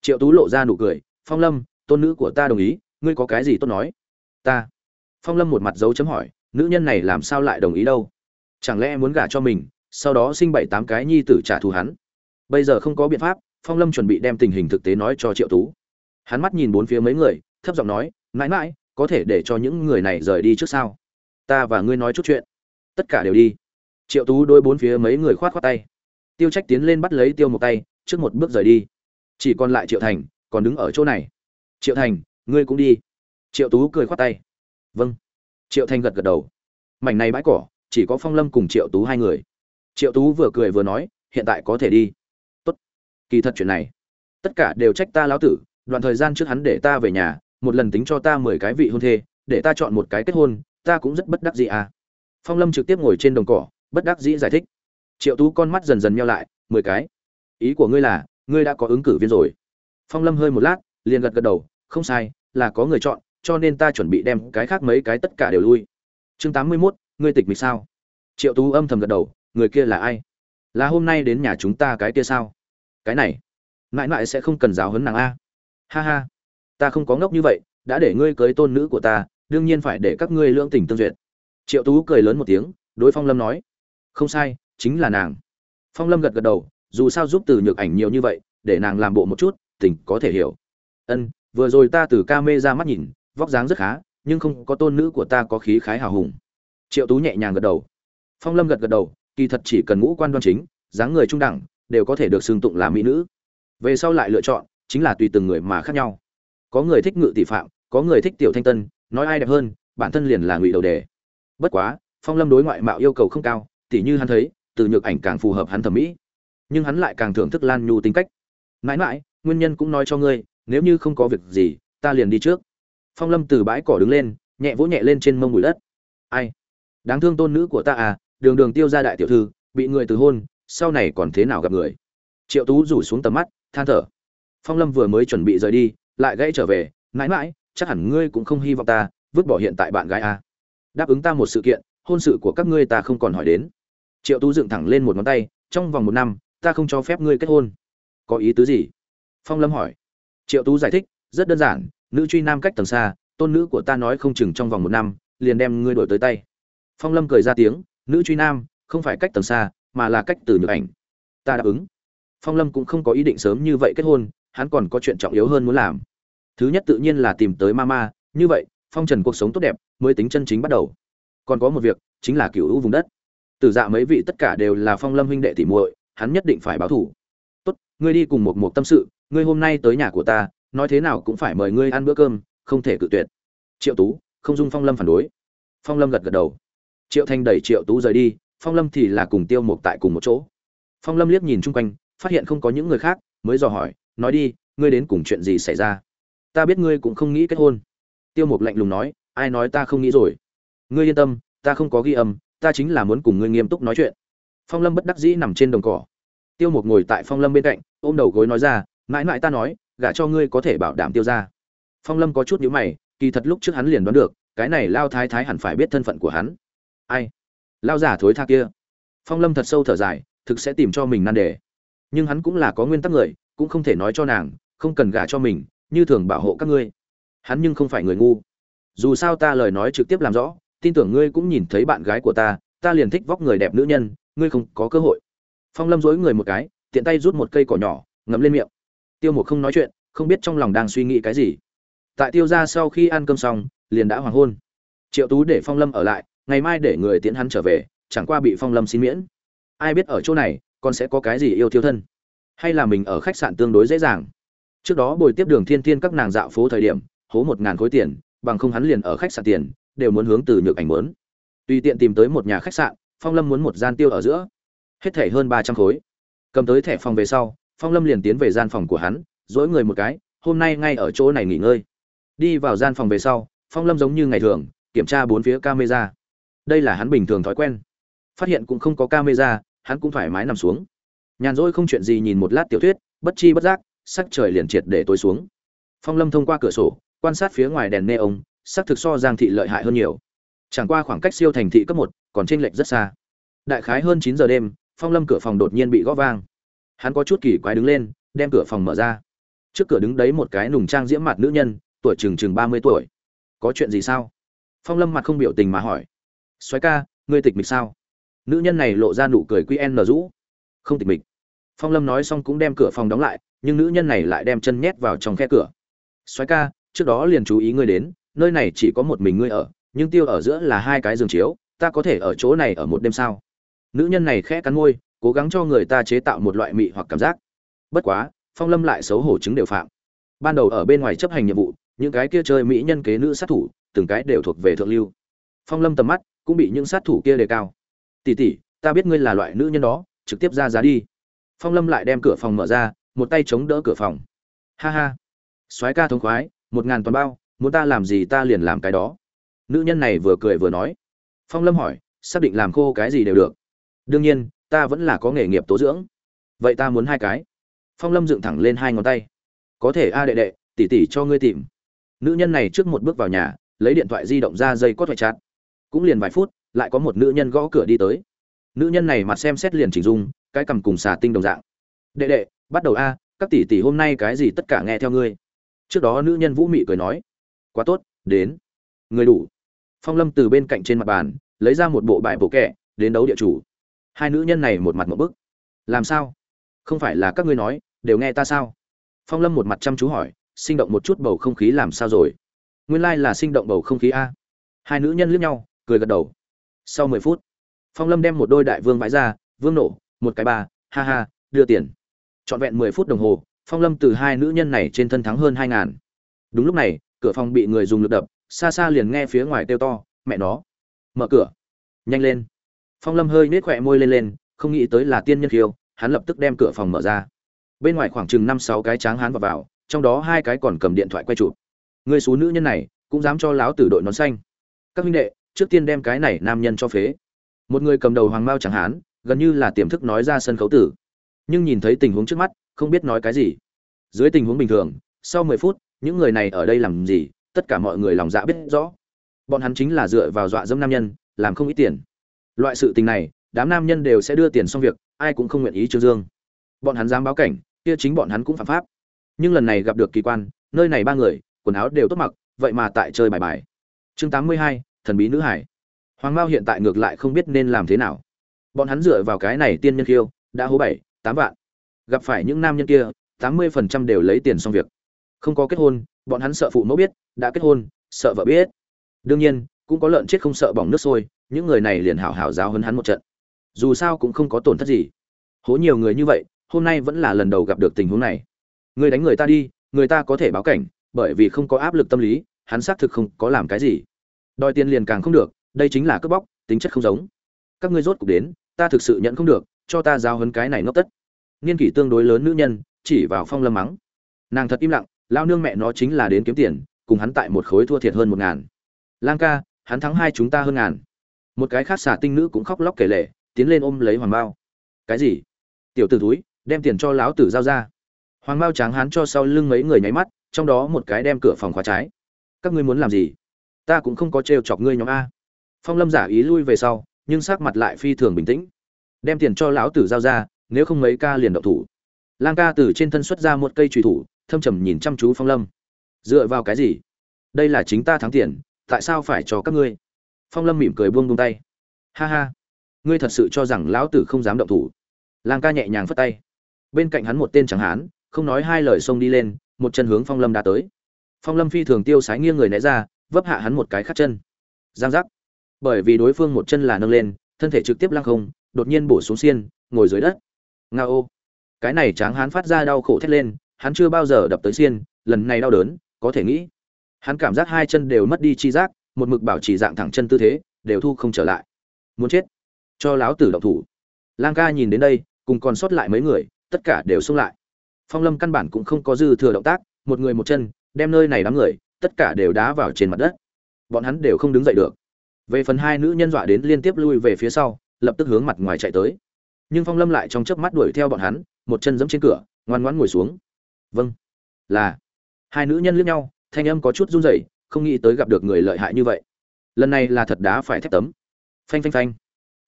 Triệu tú lộ ra nụ cười. Phong lâm, tôn nữ của ta đồng ý, ngươi có cái gì tốt nói? Ta. Phong lâm một mặt dấu chấm hỏi. Nữ nhân này làm sao lại đồng ý đâu? Chẳng lẽ muốn gả cho mình, sau đó sinh bảy tám cái nhi tử trả thù hắn? Bây giờ không có biện pháp, phong lâm chuẩn bị đem tình hình thực tế nói cho triệu tú. Hắn mắt nhìn bốn phía mấy người, thấp giọng nói, mãi mãi, có thể để cho những người này rời đi trước sao? Ta và ngươi nói chút chuyện tất cả đều đi. Triệu tú đôi bốn phía mấy người khoát khoát tay. Tiêu trách tiến lên bắt lấy tiêu một tay, trước một bước rời đi. Chỉ còn lại triệu thành, còn đứng ở chỗ này. Triệu thành, ngươi cũng đi. Triệu tú cười khoát tay. Vâng. Triệu thành gật gật đầu. Mảnh này bãi cỏ, chỉ có phong lâm cùng triệu tú hai người. Triệu tú vừa cười vừa nói, hiện tại có thể đi. Tốt. Kỳ thật chuyện này, tất cả đều trách ta lão tử, đoạn thời gian trước hắn để ta về nhà, một lần tính cho ta mười cái vị hôn thê, để ta chọn một cái kết hôn, ta cũng rất bất đắc dĩ à phong lâm trực tiếp ngồi trên đồng cỏ bất đắc dĩ giải thích. Triệu tú con mắt dần dần nhau lại mười cái. Ý của ngươi là ngươi đã có ứng cử viên rồi. Phong lâm hơi một lát liền gật gật đầu không sai là có người chọn cho nên ta chuẩn bị đem cái khác mấy cái tất cả đều lui. Chương tám mươi 81, ngươi tịch mịch sao? Triệu tú âm thầm gật đầu người kia là ai? Là hôm nay đến nhà chúng ta cái kia sao? Cái này mãi mãi sẽ không cần giáo huấn nàng a. Ha ha ta không có ngốc như vậy đã để ngươi cưới tôn nữ của ta đương nhiên phải để các ngươi lưỡng tình tương duyệt triệu tú cười lớn một tiếng, đối phong lâm nói, không sai, chính là nàng. Phong lâm gật gật đầu, dù sao giúp từ nhược ảnh nhiều như vậy, để nàng làm bộ một chút, tình có thể hiểu. Ân, vừa rồi ta từ ca mê ra mắt nhìn, vóc dáng rất khá, nhưng không có tôn nữ của ta có khí khái hào hùng. Triệu tú nhẹ nhàng gật đầu. Phong lâm gật gật đầu, kỳ thật chỉ cần ngũ quan đoan chính, dáng người trung đẳng, đều có thể được xưng tụng là mỹ nữ. Về sau lại lựa chọn, chính là tùy từng người mà khác nhau. Có người thích ngự tỷ phạm, có người thích tiểu thanh tân, nói ai đẹp hơn, bản thân liền là ngụy đầu đề bất quá, phong lâm đối ngoại mạo yêu cầu không cao, tỉ như hắn thấy, từ nhược ảnh càng phù hợp hắn thẩm mỹ. Nhưng hắn lại càng thưởng thức lan nhu tính cách. Mãi mãi, nguyên nhân cũng nói cho ngươi, nếu như không có việc gì, ta liền đi trước. Phong lâm từ bãi cỏ đứng lên, nhẹ vỗ nhẹ lên trên mông bụi đất. Ai? Đáng thương tôn nữ của ta à đường đường tiêu ra đại tiểu thư, bị người từ hôn, sau này còn thế nào gặp người? Triệu tú rủ xuống tầm mắt, than thở. Phong lâm vừa mới chuẩn bị rời đi, lại gãy trở về. Mãi mãi, chắc hẳn ngươi cũng không hy vọng ta vứt bỏ hiện tại bạn gái à đáp ứng ta một sự kiện, hôn sự của các ngươi ta không còn hỏi đến. Triệu tú dựng thẳng lên một ngón tay, trong vòng một năm, ta không cho phép ngươi kết hôn. Có ý tứ gì? Phong lâm hỏi. Triệu tú giải thích, rất đơn giản, nữ truy nam cách tầng xa, tôn nữ của ta nói không chừng trong vòng một năm, liền đem ngươi đổi tới tay. Phong lâm cười ra tiếng, nữ truy nam, không phải cách tầng xa, mà là cách từ nhược ảnh. Ta đáp ứng. Phong lâm cũng không có ý định sớm như vậy kết hôn, hắn còn có chuyện trọng yếu hơn muốn làm. Thứ nhất tự nhiên là tìm tới mama như vậy phong trần cuộc sống tốt đẹp mới tính chân chính bắt đầu. Còn có một việc, chính là cựu hữu vùng đất. Từ dạ mấy vị tất cả đều là phong lâm huynh đệ thì muội, hắn nhất định phải báo thủ tốt, ngươi đi cùng một một tâm sự, ngươi hôm nay tới nhà của ta, nói thế nào cũng phải mời ngươi ăn bữa cơm, không thể cự tuyệt. Triệu tú, không dung phong lâm phản đối. Phong lâm gật gật đầu. Triệu thanh đẩy triệu tú rời đi, phong lâm thì là cùng tiêu mục tại cùng một chỗ. Phong lâm liếc nhìn chung quanh, phát hiện không có những người khác, mới dò hỏi, nói đi, ngươi đến cùng chuyện gì xảy ra? Ta biết ngươi cũng không nghĩ kết hôn tiêu mục lạnh lùng nói, ai nói ta không nghĩ rồi? Ngươi yên tâm, ta không có ghi âm, ta chính là muốn cùng ngươi nghiêm túc nói chuyện. Phong lâm bất đắc dĩ nằm trên đồng cỏ. Tiêu mục ngồi tại phong lâm bên cạnh, ôm đầu gối nói ra, mãi mãi ta nói, gả cho ngươi có thể bảo đảm tiêu ra phong lâm có chút nhíu mày, kỳ thật lúc trước hắn liền đoán được, cái này lao thái thái hẳn phải biết thân phận của hắn. Ai? Lao giả thối tha kia. Phong lâm thật sâu thở dài, thực sẽ tìm cho mình nan đề. Nhưng hắn cũng là có nguyên tắc người, cũng không thể nói cho nàng, không cần gả cho mình, như thường bảo hộ các ngươi hắn nhưng không phải người ngu. Dù sao ta lời nói trực tiếp làm rõ, tin tưởng ngươi cũng nhìn thấy bạn gái của ta ta liền thích vóc người đẹp nữ nhân, ngươi không có cơ hội. Phong lâm dối người một cái, tiện tay rút một cây cỏ nhỏ, ngậm lên miệng. Tiêu mục không nói chuyện, không biết trong lòng đang suy nghĩ cái gì. Tại tiêu ra sau khi ăn cơm xong, liền đã hoàng hôn. Triệu tú để phong lâm ở lại, ngày mai để người tiễn hắn trở về, chẳng qua bị phong lâm xin miễn. Ai biết ở chỗ này, còn sẽ có cái gì yêu thiêu thân? Hay là mình ở khách sạn tương đối dễ dàng? Trước đó bồi tiếp đường thiên thiên các nàng dạo phố thời điểm hố một ngàn khối tiền, bằng không hắn liền ở khách sạn tiền, đều muốn hướng từ nhược ảnh muốn. Tùy tiện tìm tới một nhà khách sạn, phong lâm muốn một gian tiêu ở giữa. Hết thẻ hơn ba trăm khối. Cầm tới thẻ phòng về sau, phong lâm liền tiến về gian phòng của hắn, dỗi người một cái, hôm nay ngay ở chỗ này nghỉ ngơi. Đi vào gian phòng về sau, phong lâm giống như ngày thường, kiểm tra bốn phía camera. Đây là hắn bình thường thói quen. Phát hiện cũng không có camera, hắn cũng thoải mái nằm xuống. Nhàn rỗi không chuyện gì nhìn một lát tiểu thuyết, bất chi bất giác, sắc trời liền triệt để tối xuống. Phong lâm thông qua cửa sổ quan sát phía ngoài đèn neon sắc thực so giang thị lợi hại hơn nhiều. Chẳng qua khoảng cách siêu thành thị cấp một, còn chênh lệch rất xa. Đại khái hơn chín giờ đêm, phong lâm cửa phòng đột nhiên bị gõ vang. Hắn có chút kỳ quái đứng lên, đem cửa phòng mở ra. Trước cửa đứng đấy một cái nùng trang diễm mặt nữ nhân, tuổi chừng chừng ba mươi tuổi. Có chuyện gì sao? Phong lâm mặt không biểu tình mà hỏi. Soái ca, ngươi tịch mịch sao? Nữ nhân này lộ ra nụ cười quy nở rũ. Không tịch mịch. Phong lâm nói xong cũng đem cửa phòng đóng lại, nhưng nữ nhân này lại đem chân nhét vào trong khe cửa. Soái ca trước đó liền chú ý ngươi đến, nơi này chỉ có một mình ngươi ở, nhưng tiêu ở giữa là hai cái giường chiếu, ta có thể ở chỗ này ở một đêm sao? Nữ nhân này khẽ cắn môi, cố gắng cho người ta chế tạo một loại mị hoặc cảm giác. Bất quá, phong lâm lại xấu hổ chứng đều phạm. Ban đầu ở bên ngoài chấp hành nhiệm vụ, những cái kia chơi mỹ nhân kế nữ sát thủ, từng cái đều thuộc về thượng lưu. Phong lâm tầm mắt cũng bị những sát thủ kia đề cao. Tỷ tỷ, ta biết ngươi là loại nữ nhân đó, trực tiếp ra giá đi. Phong lâm lại đem cửa phòng mở ra, một tay chống đỡ cửa phòng. Ha ha, soái ca thống khoái một ngàn toàn bao, muốn ta làm gì ta liền làm cái đó. Nữ nhân này vừa cười vừa nói. Phong lâm hỏi, xác định làm khô cái gì đều được. Đương nhiên, ta vẫn là có nghề nghiệp tố dưỡng. Vậy ta muốn hai cái. Phong lâm dựng thẳng lên hai ngón tay. Có thể a đệ đệ tỉ tỉ cho ngươi tìm. Nữ nhân này trước một bước vào nhà, lấy điện thoại di động ra dây cót thoại chặt cũng liền vài phút, lại có một nữ nhân gõ cửa đi tới. Nữ nhân này mặt xem xét liền chỉnh dung, cái cầm cùng xà tinh đồng dạng. Đệ đệ, bắt đầu a, các tỷ tỷ hôm nay cái gì tất cả nghe theo ngươi trước đó nữ nhân vũ mị cười nói, quá tốt, đến. Người đủ. Phong lâm từ bên cạnh trên mặt bàn, lấy ra một bộ bài bộ kẹ, đến đấu địa chủ. Hai nữ nhân này một mặt một bức. Làm sao? Không phải là các ngươi nói, đều nghe ta sao? Phong lâm một mặt chăm chú hỏi, sinh động một chút bầu không khí làm sao rồi? Nguyên lai、like、là sinh động bầu không khí a. Hai nữ nhân liếc nhau, cười gật đầu. Sau mười phút, phong lâm đem một đôi đại vương vãi ra, vương nổ, một cái ba, ha ha, đưa tiền. Trọn vẹn mười phút đồng hồ phong lâm từ hai nữ nhân này trên thân thắng hơn hai ngàn. Đúng lúc này, cửa phòng bị người dùng lực đập, xa xa liền nghe phía ngoài kêu to, mẹ nó. Mở cửa. Nhanh lên. Phong lâm hơi nết khỏe môi lên lên, không nghĩ tới là tiên nhân khiêu, hắn lập tức đem cửa phòng mở ra. Bên ngoài khoảng chừng năm sáu cái tráng hắn vào vào, trong đó hai cái còn cầm điện thoại quay chụp. Người số nữ nhân này, cũng dám cho láo tử đội nón xanh. Các huynh đệ, trước tiên đem cái này nam nhân cho phế. Một người cầm đầu hoàng mao chẳng hán, gần như là tiềm thức nói ra sân khấu tử. Nhưng nhìn thấy tình huống trước mắt không biết nói cái gì. Dưới tình huống bình thường, sau mười phút, những người này ở đây làm gì, tất cả mọi người lòng dạ biết rõ. Bọn hắn chính là dựa vào dọa dẫm nam nhân, làm không ít tiền. Loại sự tình này, đám nam nhân đều sẽ đưa tiền xong việc, ai cũng không nguyện ý trương dương. Bọn hắn dám báo cảnh, kia chính bọn hắn cũng phạm pháp. Nhưng lần này gặp được kỳ quan, nơi này ba người, quần áo đều tốt mặc, vậy mà tại chơi bài bài. Chương tám mươi hai, thần bí nữ hải. Hoàng mao hiện tại ngược lại không biết nên làm thế nào. Bọn hắn dựa vào cái này tiên nhân khiêu, đã hố bảy, tám vạn gặp phải những nam nhân kia, tám mươi phần trăm đều lấy tiền xong việc. Không có kết hôn, bọn hắn sợ phụ mẫu biết, đã kết hôn, sợ vợ biết. Đương nhiên, cũng có lợn chết không sợ bỏng nước sôi, những người này liền hảo hảo giáo hấn hắn một trận. Dù sao cũng không có tổn thất gì. Hố nhiều người như vậy, hôm nay vẫn là lần đầu gặp được tình huống này. Người đánh người ta đi, người ta có thể báo cảnh, bởi vì không có áp lực tâm lý, hắn xác thực không có làm cái gì. Đòi tiền liền càng không được, đây chính là cướp bóc, tính chất không giống. Các ngươi rốt cục đến, ta thực sự nhận không được, cho ta giao hấn cái này ngốc tất niên kỷ tương đối lớn nữ nhân, chỉ vào phong lâm mắng. Nàng thật im lặng lao nương mẹ nó chính là đến kiếm tiền, cùng hắn tại một khối thua thiệt hơn một ngàn. Lang ca, hắn thắng hai chúng ta hơn ngàn. Một cái khác xả tinh nữ cũng khóc lóc kể lể, tiến lên ôm lấy hoàng bao cái gì? Tiểu t ử túi đem tiền cho lão tử giao ra. Hoàng bao tráng hắn cho sau lưng mấy người nháy mắt, trong đó một cái đem cửa phòng khóa trái. Các ngươi muốn làm gì? Ta cũng không có trêu chọc ngươi nhóm a. Phong lâm giả ý lui về sau, nhưng sắc mặt lại phi thường bình tĩnh. Đem tiền cho lão tử giao ra nếu không mấy ca liền động thủ. Lang ca từ trên thân xuất ra một cây trùy thủ, thâm trầm nhìn chăm chú phong lâm. Dựa vào cái gì? Đây là chính ta thắng tiền, tại sao phải cho các ngươi? Phong lâm mỉm cười buông buông tay. Ha ha, ngươi thật sự cho rằng lão tử không dám động thủ. Lang ca nhẹ nhàng phất tay. Bên cạnh hắn một tên chẳng hán, không nói hai lời xông đi lên, một chân hướng phong lâm đã tới. Phong lâm phi thường tiêu sái nghiêng người né ra, vấp hạ hắn một cái khắc chân. Giang giác. Bởi vì đối phương một chân là nâng lên, thân thể trực tiếp lăng không, đột nhiên bổ xuống xiên, ngồi dưới đất nga ô. Cái này tráng hắn phát ra đau khổ thét lên, hắn chưa bao giờ đập tới xiên, lần này đau đớn, có thể nghĩ. Hắn cảm giác hai chân đều mất đi chi giác, một mực bảo trì dạng thẳng chân tư thế, đều thu không trở lại. Muốn chết. Cho láo tử động thủ. Lang ca nhìn đến đây, cùng còn sót lại mấy người, tất cả đều xông lại. Phong lâm căn bản cũng không có dư thừa động tác, một người một chân, đem nơi này đám người, tất cả đều đá vào trên mặt đất. Bọn hắn đều không đứng dậy được. Về phần hai nữ nhân dọa đến liên tiếp lui về phía sau, lập tức hướng mặt ngoài chạy tới nhưng phong lâm lại trong chớp mắt đuổi theo bọn hắn, một chân giẫm trên cửa, ngoan ngoãn ngồi xuống. Vâng. Là. Hai nữ nhân liếc nhau, thanh âm có chút run rẩy, không nghĩ tới gặp được người lợi hại như vậy. Lần này là thật đá phải thép tấm. Phanh phanh phanh.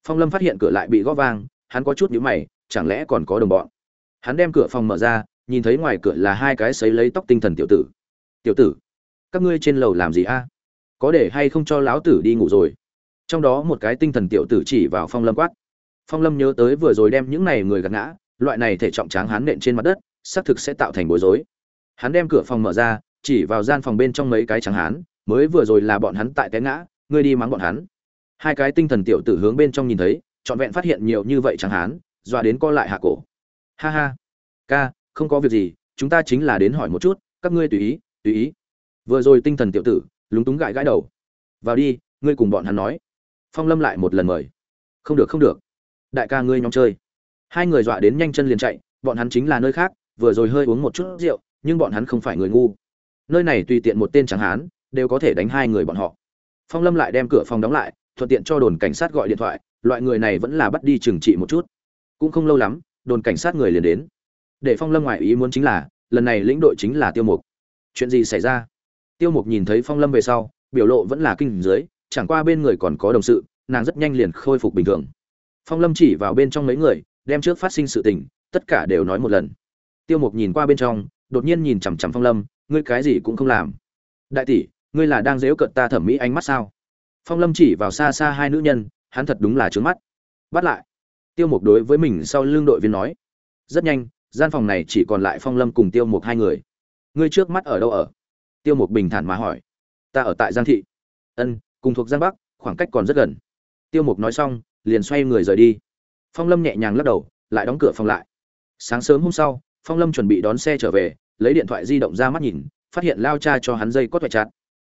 Phong lâm phát hiện cửa lại bị gõ vang, hắn có chút nhíu mày, chẳng lẽ còn có đồng bọn? Hắn đem cửa phòng mở ra, nhìn thấy ngoài cửa là hai cái sấy lấy tóc tinh thần tiểu tử. Tiểu tử, các ngươi trên lầu làm gì a? Có để hay không cho lão tử đi ngủ rồi? Trong đó một cái tinh thần tiểu tử chỉ vào phong lâm quát phong lâm nhớ tới vừa rồi đem những này người gạt ngã, loại này thể trọng tráng hắn nện trên mặt đất, xác thực sẽ tạo thành bối rối. Hắn đem cửa phòng mở ra, chỉ vào gian phòng bên trong mấy cái tráng hán, mới vừa rồi là bọn hắn tại té ngã, ngươi đi mắng bọn hắn. Hai cái tinh thần tiểu tử hướng bên trong nhìn thấy, trọn vẹn phát hiện nhiều như vậy tráng hán, dọa đến co lại hạ cổ. Ha ha. Ca, không có việc gì, chúng ta chính là đến hỏi một chút, các ngươi tùy ý tùy ý. Vừa rồi tinh thần tiểu tử, lúng túng gãi gãi đầu. Vào đi, ngươi cùng bọn hắn nói. Phong lâm lại một lần mời. Không được không được đại ca ngươi nhóm chơi. Hai người dọa đến nhanh chân liền chạy, bọn hắn chính là nơi khác, vừa rồi hơi uống một chút rượu, nhưng bọn hắn không phải người ngu. Nơi này tùy tiện một tên chẳng hán, đều có thể đánh hai người bọn họ. Phong lâm lại đem cửa phòng đóng lại, thuận tiện cho đồn cảnh sát gọi điện thoại, loại người này vẫn là bắt đi trừng trị một chút. Cũng không lâu lắm, đồn cảnh sát người liền đến. Để phong lâm ngoại ý muốn chính là, lần này lĩnh đội chính là tiêu mục. Chuyện gì xảy ra? Tiêu mục nhìn thấy phong lâm về sau, biểu lộ vẫn là kinh dưới, chẳng qua bên người còn có đồng sự, nàng rất nhanh liền khôi phục bình thường phong lâm chỉ vào bên trong mấy người, đem trước phát sinh sự tình, tất cả đều nói một lần. Tiêu mục nhìn qua bên trong, đột nhiên nhìn chằm chằm phong lâm, ngươi cái gì cũng không làm? Đại tỷ, ngươi là đang dếu cận ta thẩm mỹ ánh mắt sao? Phong lâm chỉ vào xa xa hai nữ nhân, hắn thật đúng là trướng mắt. Bắt lại. Tiêu mục đối với mình sau lưng đội viên nói. Rất nhanh, gian phòng này chỉ còn lại phong lâm cùng tiêu mục hai người. Ngươi trước mắt ở đâu ở? Tiêu mục bình thản mà hỏi. Ta ở tại giang thị. Ân, cùng thuộc giang bắc, khoảng cách còn rất gần. Tiêu mục nói xong liền xoay người rời đi. Phong lâm nhẹ nhàng lắc đầu lại đóng cửa phòng lại. Sáng sớm hôm sau phong lâm chuẩn bị đón xe trở về lấy điện thoại di động ra mắt nhìn phát hiện lao cha cho hắn dây cót vạch chặt.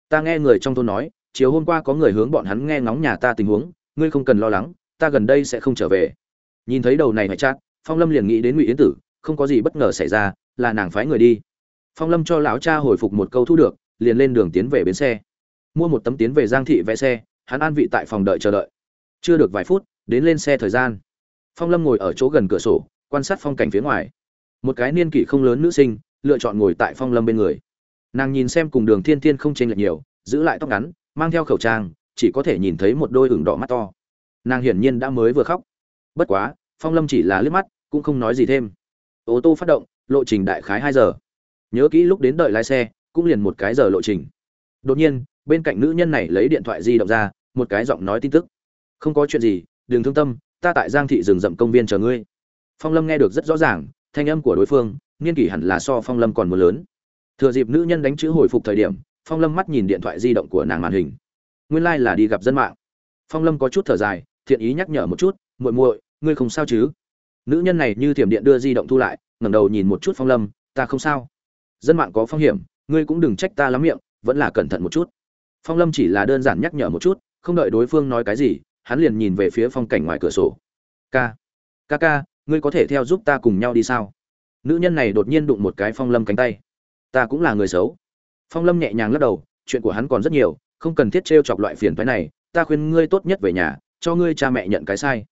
Ta nghe người trong thôn nói chiều hôm qua có người hướng bọn hắn nghe ngóng nhà ta tình huống ngươi không cần lo lắng ta gần đây sẽ không trở về. Nhìn thấy đầu này phải chặt, phong lâm liền nghĩ đến ngụy yến tử không có gì bất ngờ xảy ra là nàng phái người đi. Phong lâm cho lão cha hồi phục một câu thu được liền lên đường tiến về bến xe. Mua một tấm tiến về giang thị vé xe hắn an vị tại phòng đợi chờ đợi chưa được vài phút, đến lên xe thời gian. Phong lâm ngồi ở chỗ gần cửa sổ, quan sát phong cảnh phía ngoài. Một cái niên kỷ không lớn nữ sinh, lựa chọn ngồi tại phong lâm bên người. Nàng nhìn xem cùng đường thiên thiên không chênh lệch nhiều, giữ lại tóc ngắn, mang theo khẩu trang, chỉ có thể nhìn thấy một đôi ửng đỏ mắt to. Nàng hiển nhiên đã mới vừa khóc. Bất quá, phong lâm chỉ là liếc mắt, cũng không nói gì thêm. Ô tô phát động, lộ trình đại khái hai giờ. Nhớ kỹ lúc đến đợi lái xe, cũng liền một cái giờ lộ trình. Đột nhiên, bên cạnh nữ nhân này lấy điện thoại di động ra, một cái giọng nói tin tức không có chuyện gì, đừng thương tâm, ta tại giang thị rừng rậm công viên chờ ngươi. Phong lâm nghe được rất rõ ràng, thanh âm của đối phương, niên kỷ hẳn là so phong lâm còn mưa lớn. Thừa dịp nữ nhân đánh chữ hồi phục thời điểm, phong lâm mắt nhìn điện thoại di động của nàng màn hình. Nguyên lai、like、là đi gặp dân mạng. Phong lâm có chút thở dài, thiện ý nhắc nhở một chút, muội muội, ngươi không sao chứ? Nữ nhân này như thiểm điện đưa di động thu lại, ngẩng đầu nhìn một chút phong lâm, ta không sao. Dân mạng có phong hiểm, ngươi cũng đừng trách ta lắm miệng, vẫn là cẩn thận một chút. Phong lâm chỉ là đơn giản nhắc nhở một chút, không đợi đối phương nói cái gì hắn liền nhìn về phía phong cảnh ngoài cửa sổ. Ca ca ca, ngươi có thể theo giúp ta cùng nhau đi sao? Nữ nhân này đột nhiên đụng một cái phong lâm cánh tay. Ta cũng là người xấu. Phong lâm nhẹ nhàng lắc đầu, chuyện của hắn còn rất nhiều, không cần thiết t r e o chọc loại phiền thoái này, ta khuyên ngươi tốt nhất về nhà, cho ngươi cha mẹ nhận cái sai.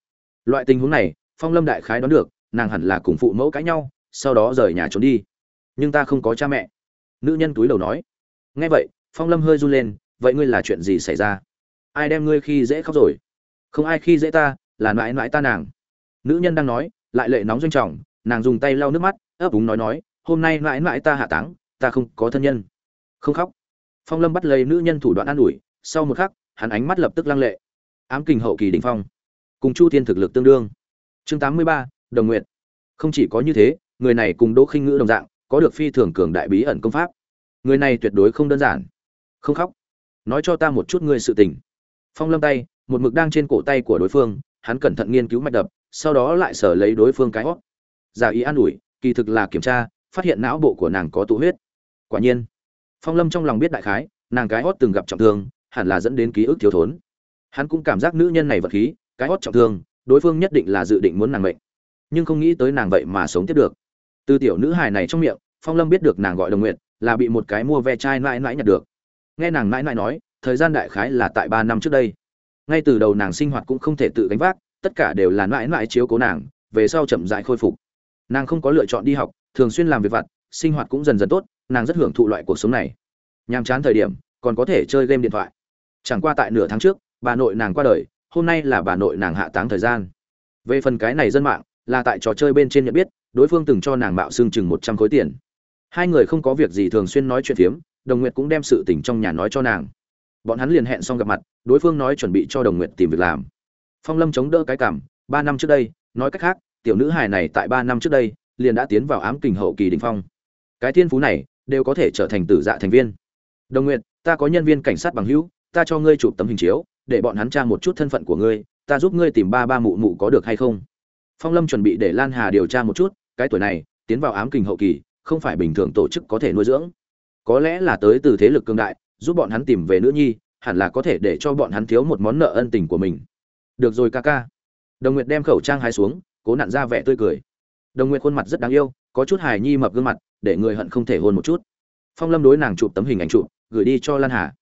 Loại tình huống này, phong lâm đại khái đoán được, nàng hẳn là cùng phụ mẫu cãi nhau, sau đó rời nhà trốn đi. Nhưng ta không có cha mẹ. Nữ nhân túi đầu nói. Nghe vậy, phong lâm hơi run lên, vậy ngươi là chuyện gì xảy ra? Ai đem ngươi khi dễ khóc rồi? Không ai khi dễ ta, là mãi mãi ta nàng. Nữ nhân đang nói, lại lệ nóng doanh trọng, nàng dùng tay lau nước mắt, ấp úng nói nói, hôm nay mãi mãi ta hạ táng, ta không có thân nhân. Không khóc. Phong lâm bắt lấy nữ nhân thủ đoạn an ủi, sau một khắc, hắn ánh mắt lập tức lăng lệ. Ám kình hậu kỳ đỉnh phong. Cùng chu thiên thực lực tương đương. Chương tám mươi ba, đồng nguyện không chỉ có như thế, người này cùng đỗ khinh ngữ đồng dạng, có được phi thường cường đại bí ẩn công pháp. Người này tuyệt đối không đơn giản. Không khóc. Nói cho ta một chút ngươi sự tình. Phong lâm tay một mực đang trên cổ tay của đối phương, hắn cẩn thận nghiên cứu mạch đập, sau đó lại sở lấy đối phương cái hót. Giả ý an ủi, kỳ thực là kiểm tra, phát hiện não bộ của nàng có tụ huyết. Quả nhiên, phong lâm trong lòng biết đại khái, nàng cái hót từng gặp trọng thương, hẳn là dẫn đến ký ức thiếu thốn. Hắn cũng cảm giác nữ nhân này vật khí, cái hót trọng thương, đối phương nhất định là dự định muốn nàng mệnh. Nhưng không nghĩ tới nàng vậy mà sống tiếp được. Từ tiểu nữ hài này trong miệng, phong lâm biết được nàng gọi đồng nguyện là bị một cái mua ve chai mãi mãi nhặt được. Nghe nàng mãi mãi nói, thời gian đại khái là tại ba năm trước đây ngay từ đầu nàng sinh hoạt cũng không thể tự gánh vác, tất cả đều là mãi mãi chiếu cố nàng, về sau chậm dại khôi phục. Nàng không có lựa chọn đi học, thường xuyên làm việc vặt, sinh hoạt cũng dần dần tốt, nàng rất hưởng thụ loại cuộc sống này. Nhàm chán thời điểm, còn có thể chơi game điện thoại. Chẳng qua tại nửa tháng trước, bà nội nàng qua đời, hôm nay là bà nội nàng hạ táng thời gian. Về phần cái này dân mạng, là tại trò chơi bên trên nhận biết, đối phương từng cho nàng mạo xương chừng một trăm khối tiền. Hai người không có việc gì thường xuyên nói chuyện phiếm, đồng nguyệt cũng đem sự tình trong nhà nói cho nàng bọn hắn liền hẹn xong gặp mặt, đối phương nói chuẩn bị cho đồng nguyệt tìm việc làm. Phong lâm chống đỡ cái cảm, ba năm trước đây, nói cách khác, tiểu nữ hài này tại ba năm trước đây, liền đã tiến vào ám kình hậu kỳ đình phong. Cái thiên phú này, đều có thể trở thành tử dạ thành viên. Đồng nguyện ta có nhân viên cảnh sát bằng hữu, ta cho ngươi chụp tấm hình chiếu, để bọn hắn tra một chút thân phận của ngươi, ta giúp ngươi tìm ba ba mụ mụ có được hay không? Phong lâm chuẩn bị để lan hà điều tra một chút, cái tuổi này, tiến vào ám kình hậu kỳ, không phải bình thường tổ chức có thể nuôi dưỡng. Có lẽ là tới từ thế lực cương đại giúp bọn hắn tìm về nữ nhi, hẳn là có thể để cho bọn hắn thiếu một món nợ ân tình của mình. Được rồi ca ca. Đồng nguyệt đem khẩu trang hai xuống, cố nặn ra vẻ tươi cười. Đồng nguyệt khuôn mặt rất đáng yêu, có chút hài nhi mập gương mặt, để người hận không thể hôn một chút. Phong lâm đối nàng chụp tấm hình ảnh chụp, gửi đi cho lan hà.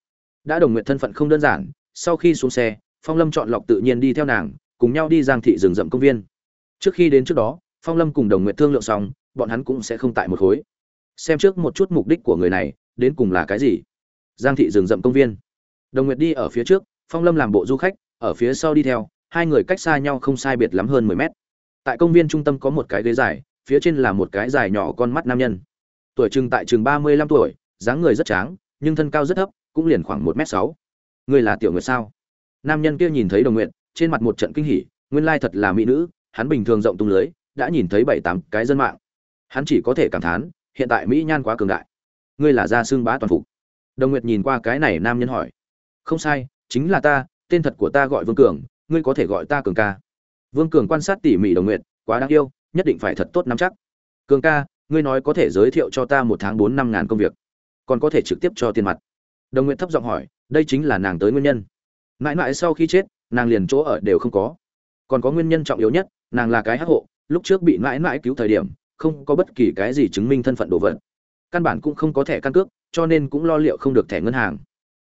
Đã đồng nguyệt thân phận không đơn giản, sau khi xuống xe, phong lâm chọn lọc tự nhiên đi theo nàng, cùng nhau đi giang thị rừng rậm công viên. Trước khi đến trước đó, phong lâm cùng đồng nguyệt thương lượng xong, bọn hắn cũng sẽ không tại một khối. Xem trước một chút mục đích của người này, đến cùng là cái gì giang thị rừng rậm công viên. Đồng nguyệt đi ở phía trước, phong lâm làm bộ du khách, ở phía sau đi theo, hai người cách xa nhau không sai biệt lắm hơn mười mét. Tại công viên trung tâm có một cái ghế dài, phía trên là một cái dài nhỏ con mắt nam nhân. Tuổi chừng tại chừng ba mươi lăm tuổi, dáng người rất tráng, nhưng thân cao rất thấp, cũng liền khoảng một m sáu. Người là tiểu nguyệt sao? Nam nhân kia nhìn thấy đồng nguyện trên mặt một trận kinh hỉ, nguyên lai thật là mỹ nữ, hắn bình thường rộng tung lưới, đã nhìn thấy bảy tám cái dân mạng. Hắn chỉ có thể cảm thán, hiện tại mỹ nhan quá cường đại. Ngươi là gia xương bá toàn phục đồng nguyệt nhìn qua cái này nam nhân hỏi. Không sai chính là ta tên thật của ta gọi vương cường ngươi có thể gọi ta cường ca. Vương cường quan sát tỉ mỉ đồng Nguyệt, quá đáng yêu nhất định phải thật tốt nắm chắc. Cường ca ngươi nói có thể giới thiệu cho ta một tháng bốn năm ngàn công việc còn có thể trực tiếp cho tiền mặt. Đồng Nguyệt thấp giọng hỏi đây chính là nàng tới nguyên nhân. Mãi mãi sau khi chết nàng liền chỗ ở đều không có. Còn có nguyên nhân trọng yếu nhất nàng là cái hắc hộ lúc trước bị mãi mãi cứu thời điểm không có bất kỳ cái gì chứng minh thân phận đồ vật căn bản cũng không có thẻ căn cước, cho nên cũng lo liệu không được thẻ ngân hàng.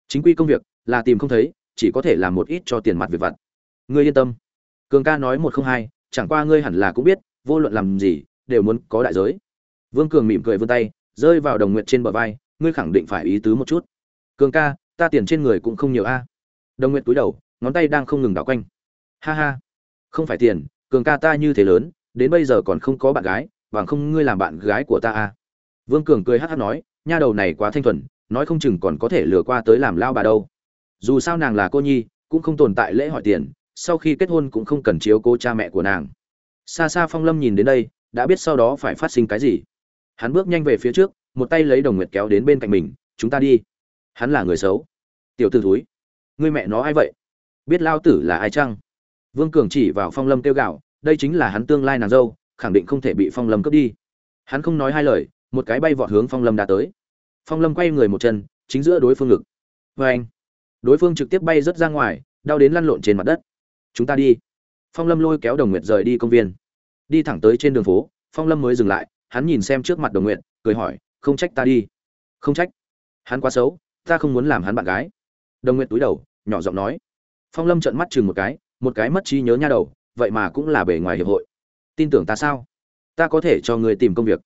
Chính quy công việc là tìm không thấy, chỉ có thể làm một ít cho tiền mặt việc vặt. Ngươi yên tâm. Cường ca nói một không hai, chẳng qua ngươi hẳn là cũng biết, vô luận làm gì, đều muốn có đại giới. Vương cường mỉm cười vươn tay, rơi vào đồng nguyện trên bờ vai, ngươi khẳng định phải ý tứ một chút. Cường ca, ta tiền trên người cũng không nhiều a. Đồng nguyện cúi đầu, ngón tay đang không ngừng đảo quanh. Ha ha. Không phải tiền, cường ca ta như thế lớn, đến bây giờ còn không có bạn gái, bằng không ngươi làm bạn gái của ta a vương cường cười hắc hắc nói, nha đầu này quá thanh thuần, nói không chừng còn có thể lừa qua tới làm lao bà đâu. Dù sao nàng là cô nhi, cũng không tồn tại lễ hỏi tiền, sau khi kết hôn cũng không cần chiếu cố cha mẹ của nàng. Xa xa phong lâm nhìn đến đây, đã biết sau đó phải phát sinh cái gì. Hắn bước nhanh về phía trước, một tay lấy đồng nguyệt kéo đến bên cạnh mình, chúng ta đi. Hắn là người xấu. Tiểu tử thúi, ngươi mẹ nó ai vậy? Biết lao tử là ai chăng? Vương cường chỉ vào phong lâm kêu gạo đây chính là hắn tương lai nàng dâu, khẳng định không thể bị phong lâm cướp đi. Hắn không nói hai lời một cái bay vọt hướng phong lâm đã tới. Phong lâm quay người một chân, chính giữa đối phương ngực. Vê anh, đối phương trực tiếp bay rớt ra ngoài, đau đến lăn lộn trên mặt đất. Chúng ta đi. Phong lâm lôi kéo đồng nguyệt rời đi công viên. Đi thẳng tới trên đường phố, phong lâm mới dừng lại, hắn nhìn xem trước mặt đồng nguyện cười hỏi, không trách ta đi. Không trách? Hắn quá xấu, ta không muốn làm hắn bạn gái. Đồng nguyện túi đầu, nhỏ giọng nói. Phong lâm trợn mắt chừng một cái một cái mất trí nhớ nha đầu, vậy mà cũng là bề ngoài hiệp hội. Tin tưởng ta sao? Ta có thể cho người tìm công việc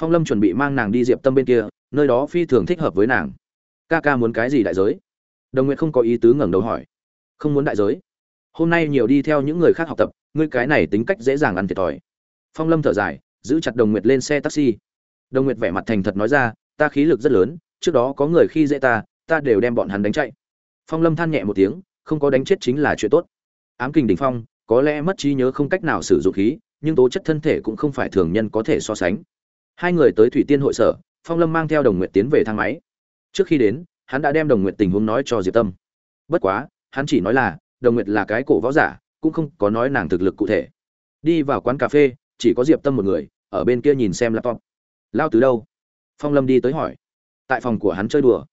phong lâm chuẩn bị mang nàng đi diệp tâm bên kia, nơi đó phi thường thích hợp với nàng. Ca ca muốn cái gì đại giới? Đồng nguyện không có ý tứ ngẩng đầu hỏi. Không muốn đại giới. Hôm nay nhiều đi theo những người khác học tập, ngươi cái này tính cách dễ dàng ăn thiệt thòi. Phong lâm thở dài, giữ chặt đồng nguyệt lên xe taxi. Đồng nguyệt vẻ mặt thành thật nói ra, ta khí lực rất lớn, trước đó có người khi dễ ta ta đều đem bọn hắn đánh chạy. Phong lâm than nhẹ một tiếng, không có đánh chết chính là chuyện tốt. Ám kình Đình phong, có lẽ mất trí nhớ không cách nào sử dụng khí, nhưng tố chất thân thể cũng không phải thường nhân có thể so sánh hai người tới thủy tiên hội sở, phong lâm mang theo đồng nguyệt tiến về thang máy. Trước khi đến, hắn đã đem đồng nguyệt tình huống nói cho diệp tâm. Bất quá, hắn chỉ nói là, đồng nguyệt là cái cổ võ giả, cũng không có nói nàng thực lực cụ thể. Đi vào quán cà phê, chỉ có diệp tâm một người, ở bên kia nhìn xem laptop. Lao từ đâu? Phong lâm đi tới hỏi. Tại phòng của hắn chơi đùa.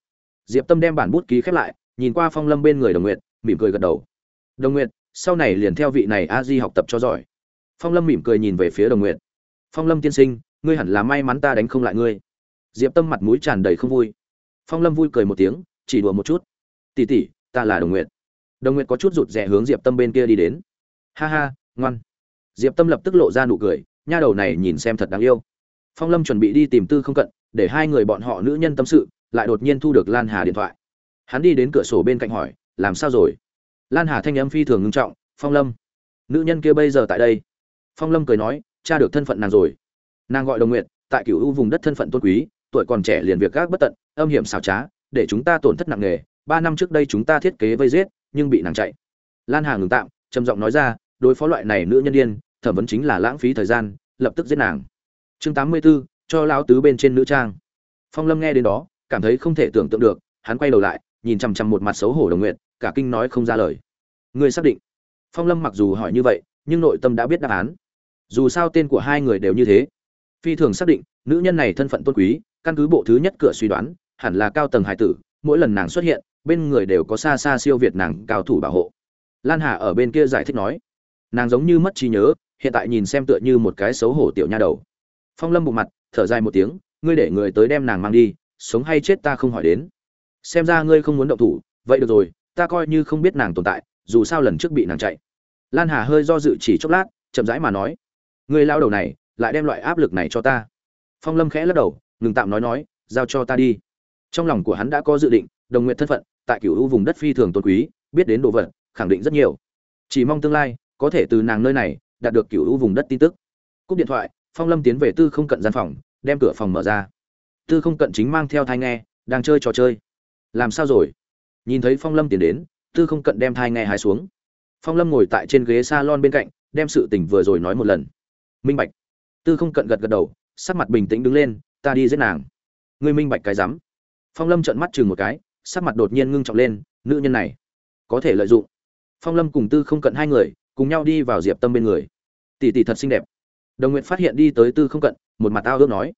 Diệp tâm đem bản bút ký khép lại, nhìn qua phong lâm bên người đồng nguyện mỉm cười gật đầu. Đồng nguyện sau này liền theo vị này a di học tập cho giỏi. Phong lâm mỉm cười nhìn về phía đồng nguyện phong lâm tiên sinh ngươi hẳn là may mắn ta đánh không lại ngươi. Diệp tâm mặt mũi tràn đầy không vui. Phong lâm vui cười một tiếng, chỉ đùa một chút. Tỉ tỉ ta là đồng nguyện đồng nguyện có chút rụt rè hướng diệp tâm bên kia đi đến. Ha ha, ngoan. Diệp tâm lập tức lộ ra nụ cười, nha đầu này nhìn xem thật đáng yêu. Phong lâm chuẩn bị đi tìm tư không cận, để hai người bọn họ nữ nhân tâm sự, lại đột nhiên thu được lan hà điện thoại. Hắn đi đến cửa sổ bên cạnh hỏi, làm sao rồi? Lan hà thanh âm phi thường ngưng trọng, phong lâm, nữ nhân kia bây giờ tại đây. Phong lâm cười nói, cha được thân phận nàng rồi nàng gọi đồng nguyện tại cựu u vùng đất thân phận tôn quý tuổi còn trẻ liền việc gác bất tận âm hiểm xảo trá để chúng ta tổn thất nặng nề. Ba năm trước đây chúng ta thiết kế vây giết nhưng bị nàng chạy. Lan hà ngừng tạm trầm giọng nói ra đối phó loại này nữ nhân điên thẩm vấn chính là lãng phí thời gian lập tức giết nàng. Chương tám mươi 84, cho lão tứ bên trên nữ trang. Phong lâm nghe đến đó cảm thấy không thể tưởng tượng được hắn quay đầu lại nhìn chằm chằm một mặt xấu hổ đồng nguyện cả kinh nói không ra lời. Người xác định. Phong lâm mặc dù hỏi như vậy nhưng nội tâm đã biết đáp án. Dù sao tên của hai người đều như thế phi thường xác định, nữ nhân này thân phận tôn quý, căn cứ bộ thứ nhất cửa suy đoán, hẳn là cao tầng hải tử, mỗi lần nàng xuất hiện, bên người đều có xa xa siêu việt nàng cao thủ bảo hộ. Lan hà ở bên kia giải thích nói, nàng giống như mất trí nhớ, hiện tại nhìn xem tựa như một cái xấu hổ tiểu nha đầu. Phong lâm bụng mặt, thở dài một tiếng, ngươi để người tới đem nàng mang đi, sống hay chết ta không hỏi đến. Xem ra ngươi không muốn động thủ, vậy được rồi, ta coi như không biết nàng tồn tại, dù sao lần trước bị nàng chạy. Lan hà hơi do dự chỉ chốc lát, chậm rãi mà nói, ngươi lao đầu này lại đem loại áp lực này cho ta. Phong lâm khẽ lắc đầu, ngừng tạm nói nói, giao cho ta đi. Trong lòng của hắn đã có dự định, đồng nguyện thân phận, tại cửu u vùng đất phi thường tôn quý, biết đến đồ vật, khẳng định rất nhiều. Chỉ mong tương lai, có thể từ nàng nơi này, đạt được cựu u vùng đất tin tức. Cúp điện thoại, phong lâm tiến về tư không cận gian phòng, đem cửa phòng mở ra. Tư không cận chính mang theo thai nghe, đang chơi trò chơi. Làm sao rồi? Nhìn thấy phong lâm tiến đến, tư không cận đem thai nghe hai xuống. Phong lâm ngồi tại trên ghế s a lon bên cạnh, đem sự tình vừa rồi nói một lần. Minh bạch tư không cận gật gật đầu, sắc mặt bình tĩnh đứng lên, ta đi giết nàng. Ngươi minh bạch cái rắm. Phong lâm trợn mắt chừng một cái, sắc mặt đột nhiên ngưng trọng lên, nữ nhân này, có thể lợi dụng. Phong lâm cùng tư không cận hai người, cùng nhau đi vào diệp tâm bên người. Tỷ tỷ thật xinh đẹp. Đồng nguyện phát hiện đi tới tư không cận, một mặt ao ước nói,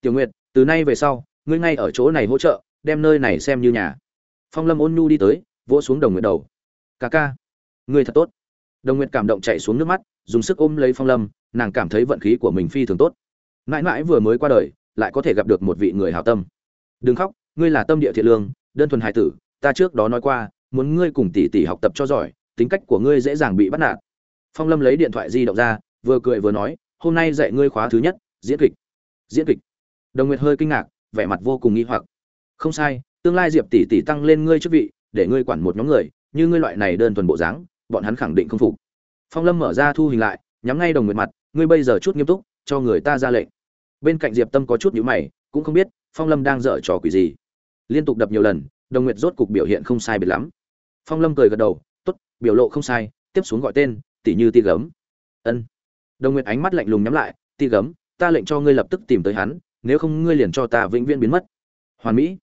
tiểu nguyệt, từ nay về sau, ngươi ngay ở chỗ này hỗ trợ, đem nơi này xem như nhà. Phong lâm ôn nhu đi tới, vỗ xuống đồng nguyệt đầu. Ca ca, ngươi thật tốt. Đồng nguyệt cảm động chạy xuống nước mắt, dùng sức ôm lấy phong lâm nàng cảm thấy vận khí của mình phi thường tốt. Mãi mãi vừa mới qua đời, lại có thể gặp được một vị người hảo tâm. Đừng khóc, ngươi là tâm địa thiện lương, đơn thuần hài tử, ta trước đó nói qua, muốn ngươi cùng tỷ tỷ học tập cho giỏi, tính cách của ngươi dễ dàng bị bắt nạt. Phong lâm lấy điện thoại di động ra, vừa cười vừa nói, hôm nay dạy ngươi khóa thứ nhất, diễn kịch. Diễn kịch. Đồng nguyệt hơi kinh ngạc, vẻ mặt vô cùng nghi hoặc. Không sai, tương lai diệp tỷ tỷ tăng lên ngươi chức vị, để ngươi quản một nhóm người, như ngươi loại này đơn thuần bộ dáng, bọn hắn khẳng định không phục. Phong lâm mở ra thu hình lại, nhắm ngay đồng nguyệt mặt ngươi bây giờ chút nghiêm túc, cho người ta ra lệnh. Bên cạnh diệp tâm có chút nhíu mày, cũng không biết phong lâm đang dở trò quỷ gì. Liên tục đập nhiều lần, đồng nguyệt rốt cục biểu hiện không sai biệt lắm. Phong lâm cười gật đầu, tốt, biểu lộ không sai, tiếp xuống gọi tên tỷ như ti gấm. Ân. Đồng nguyệt ánh mắt lạnh lùng nhắm lại, ti gấm, ta lệnh cho ngươi lập tức tìm tới hắn, nếu không ngươi liền cho ta vĩnh viễn biến mất. Hoàn mỹ.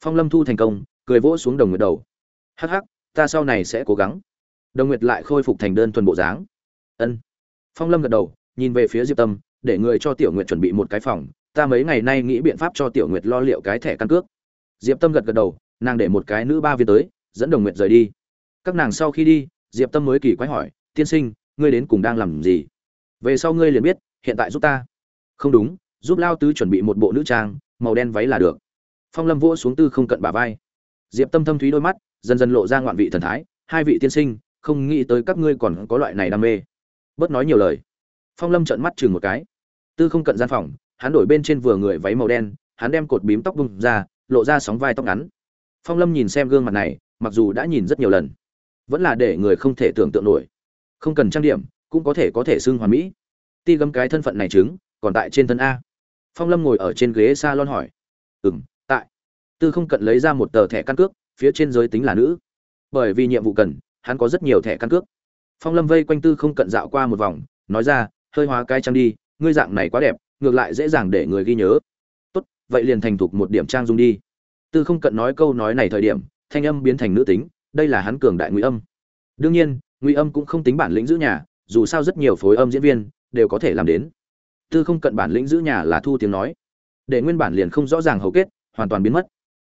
Phong lâm thu thành công, cười vỗ xuống đồng nguyệt đầu. Hắc hắc, ta sau này sẽ cố gắng. Đồng nguyệt lại khôi phục thành đơn thuần bộ dáng. Ân. Phong lâm gật đầu nhìn về phía diệp tâm, để người cho tiểu nguyệt chuẩn bị một cái phòng, ta mấy ngày nay nghĩ biện pháp cho tiểu nguyệt lo liệu cái thẻ căn cước. Diệp tâm gật gật đầu, nàng để một cái nữ ba viên tới, dẫn đồng nguyệt rời đi. Các nàng sau khi đi, diệp tâm mới kỳ quái hỏi, tiên sinh, ngươi đến cùng đang làm gì? Về sau ngươi liền biết, hiện tại giúp ta. Không đúng, giúp lao tứ chuẩn bị một bộ nữ trang, màu đen váy là được. Phong lâm vỗ xuống tư không cận bà vai. Diệp tâm thâm thúy đôi mắt, dần dần lộ ra ngoạn vị thần thái, hai vị tiên sinh, không nghĩ tới các ngươi còn có loại này đam mê. Bớt nói nhiều lời phong lâm trợn mắt chừng một cái. Tư không cận gian phòng, hắn đổi bên trên vừa người váy màu đen, hắn đem cột bím tóc bung ra, lộ ra sóng vai tóc ngắn. Phong lâm nhìn xem gương mặt này, mặc dù đã nhìn rất nhiều lần, vẫn là để người không thể tưởng tượng nổi. Không cần trang điểm, cũng có thể có thể xưng hoàn mỹ. Ti gấm cái thân phận này chứng còn tại trên thân a. Phong lâm ngồi ở trên ghế s a lon hỏi. Ừ m tại. Tư không cận lấy ra một tờ thẻ căn cước, phía trên giới tính là nữ. Bởi vì nhiệm vụ cần, hắn có rất nhiều thẻ căn cước. Phong lâm vây quanh tư không cận dạo qua một vòng, nói ra hơi hóa cái trang đi, ngươi dạng này quá đẹp, ngược lại dễ dàng để người ghi nhớ. Tốt, vậy liền thành thục một điểm trang dung đi. Tư không cận nói câu nói này thời điểm, thanh âm biến thành nữ tính, đây là hắn cường đại ngụy âm. Đương nhiên, ngụy âm cũng không tính bản lĩnh giữ nhà, dù sao rất nhiều phối âm diễn viên đều có thể làm đến. Tư không cận bản lĩnh giữ nhà là thu tiếng nói. Để nguyên bản liền không rõ ràng hầu kết, hoàn toàn biến mất.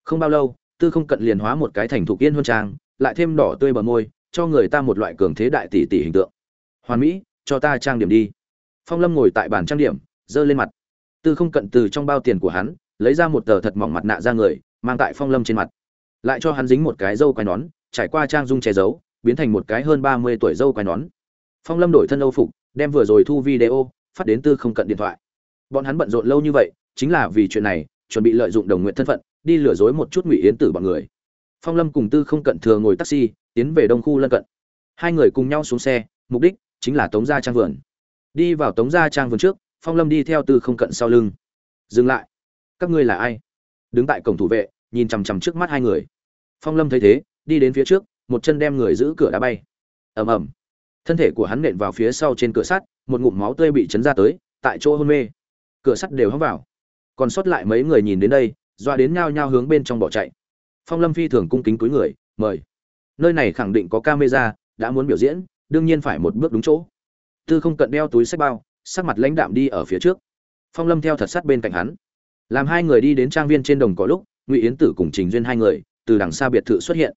Không bao lâu, tư không cận liền hóa một cái thành thục yên huân trang, lại thêm đỏ tươi bờ môi, cho người ta một loại cường thế đại tỷ tỷ hình tượng. Hoàn mỹ, cho ta trang điểm đi phong lâm ngồi tại bàn trang điểm, giơ lên mặt. Tư không cận từ trong bao tiền của hắn, lấy ra một tờ thật mỏng mặt nạ ra người, mang tại phong lâm trên mặt. Lại cho hắn dính một cái dâu quai nón, trải qua trang dung che giấu, biến thành một cái hơn ba mươi tuổi dâu quai nón. Phong lâm đổi thân âu phục, đem vừa rồi thu video phát đến tư không cận điện thoại. Bọn hắn bận rộn lâu như vậy, chính là vì chuyện này, chuẩn bị lợi dụng đồng nguyện thân phận, đi lừa dối một chút ngụy yến tử bọn người. Phong lâm cùng tư không cận thừa ngồi taxi, tiến về đông khu lân cận. Hai người cùng nhau xuống xe, mục đích chính là tống ra trang vườn đi vào tống gia trang vườn trước, phong lâm đi theo tư không cận sau lưng. Dừng lại. Các ngươi là ai? Đứng tại cổng thủ vệ, nhìn chằm chằm trước mắt hai người. Phong lâm thấy thế, đi đến phía trước, một chân đem người giữ cửa đá bay. Ầm ầm. Thân thể của hắn nện vào phía sau trên cửa sắt, một ngụm máu tươi bị chấn ra tới, tại chỗ hôn mê. Cửa sắt đều hóng vào. Còn sót lại mấy người nhìn đến đây, doa đến nhao nhao hướng bên trong bỏ chạy. Phong lâm phi thường cung kính cúi người, mời. Nơi này khẳng định có camera, đã muốn biểu diễn, đương nhiên phải một bước đúng chỗ tư không cận đeo túi sách bao, sắc mặt lãnh đạm đi ở phía trước. Phong lâm theo thật sát bên cạnh hắn. Làm hai người đi đến trang viên trên đồng có lúc, ngụy yến tử cùng trình duyên hai người, từ đằng xa biệt thự xuất hiện.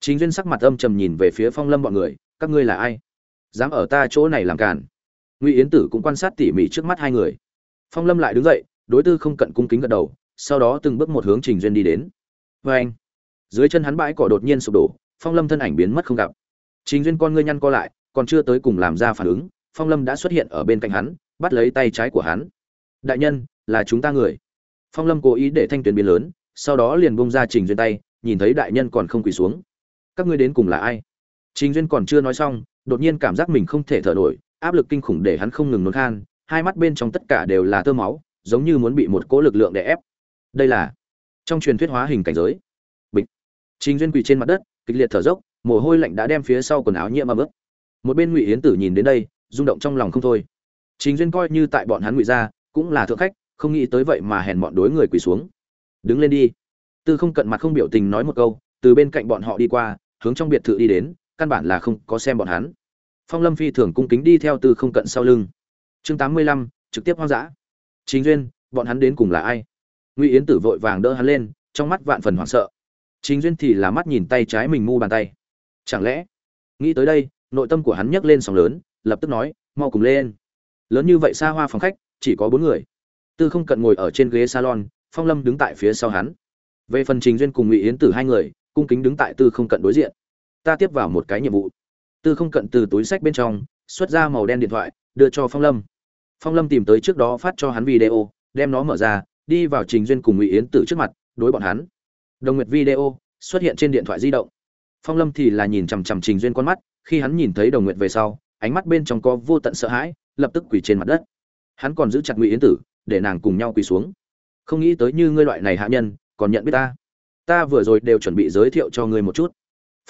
Trình duyên sắc mặt âm trầm nhìn về phía phong lâm bọn người, các ngươi là ai? Dám ở ta chỗ này làm càn? Ngụy yến tử cũng quan sát tỉ mỉ trước mắt hai người. Phong lâm lại đứng dậy, đối tư không cận cung kính gật đầu, sau đó từng bước một hướng trình duyên đi đến. Vê anh. Dưới chân hắn bãi cỏ đột nhiên sụp đổ, phong lâm thân ảnh biến mất không gặp. Trình duyên con ngươi nhăn co lại, còn chưa tới cùng làm ra phản ứng phong lâm đã xuất hiện ở bên cạnh hắn, bắt lấy tay trái của hắn. Đại nhân, là chúng ta người. Phong lâm cố ý để thanh tuyền biến lớn, sau đó liền bông ra trình duyên tay, nhìn thấy đại nhân còn không quỳ xuống. Các ngươi đến cùng là ai? Trình duyên còn chưa nói xong, đột nhiên cảm giác mình không thể thở nổi, áp lực kinh khủng để hắn không ngừng nôn khan, hai mắt bên trong tất cả đều là tơ máu, giống như muốn bị một cỗ lực lượng đè ép. Đây là trong truyền thuyết hóa hình cảnh giới. Bịch. Trình duyên quỳ trên mặt đất, kịch liệt thở dốc, mồ hôi lạnh đã đem phía sau quần áo nhiễm ấm ướt. Một bên ngụy yến tử nhìn đến đây rung động trong lòng không thôi. Trình duyên coi như tại bọn hắn ngụy ra, cũng là thượng khách, không nghĩ tới vậy mà hèn bọn đối người quỳ xuống. Đứng lên đi. Tư không cận mặt không biểu tình nói một câu, từ bên cạnh bọn họ đi qua, hướng trong biệt thự đi đến, căn bản là không có xem bọn hắn. Phong lâm phi thường cung kính đi theo tư không cận sau lưng. Chương tám mươi lăm, trực tiếp hoang dã. Chính duyên, bọn hắn đến cùng là ai? Ngụy yến tử vội vàng đỡ hắn lên, trong mắt vạn phần hoảng sợ. Chính duyên thì là mắt nhìn tay trái mình mu bàn tay. Chẳng lẽ, nghĩ tới đây, nội tâm của hắn nhấc lên sóng lớn lập tức nói, mau cùng lên. Lớn như vậy xa hoa phòng khách, chỉ có bốn người. Tư không cận ngồi ở trên ghế salon, phong lâm đứng tại phía sau hắn. Về phần trình duyên cùng ngụy yến tử hai người, cung kính đứng tại tư không cận đối diện. Ta tiếp vào một cái nhiệm vụ. Tư không cận từ túi sách bên trong, xuất ra màu đen điện thoại, đưa cho phong lâm. Phong lâm tìm tới trước đó phát cho hắn video, đem nó mở ra, đi vào trình duyên cùng ngụy yến tử trước mặt, đối bọn hắn. Đồng nguyệt video, xuất hiện trên điện thoại di động. Phong lâm thì là nhìn chằm chằm trình duyên con mắt, khi hắn nhìn thấy đồng nguyệt về sau ánh mắt bên trong có vô tận sợ hãi, lập tức quỳ trên mặt đất. Hắn còn giữ chặt ngụy yến tử, để nàng cùng nhau quỳ xuống. Không nghĩ tới như ngươi loại này hạ nhân, còn nhận biết ta. Ta vừa rồi đều chuẩn bị giới thiệu cho ngươi một chút.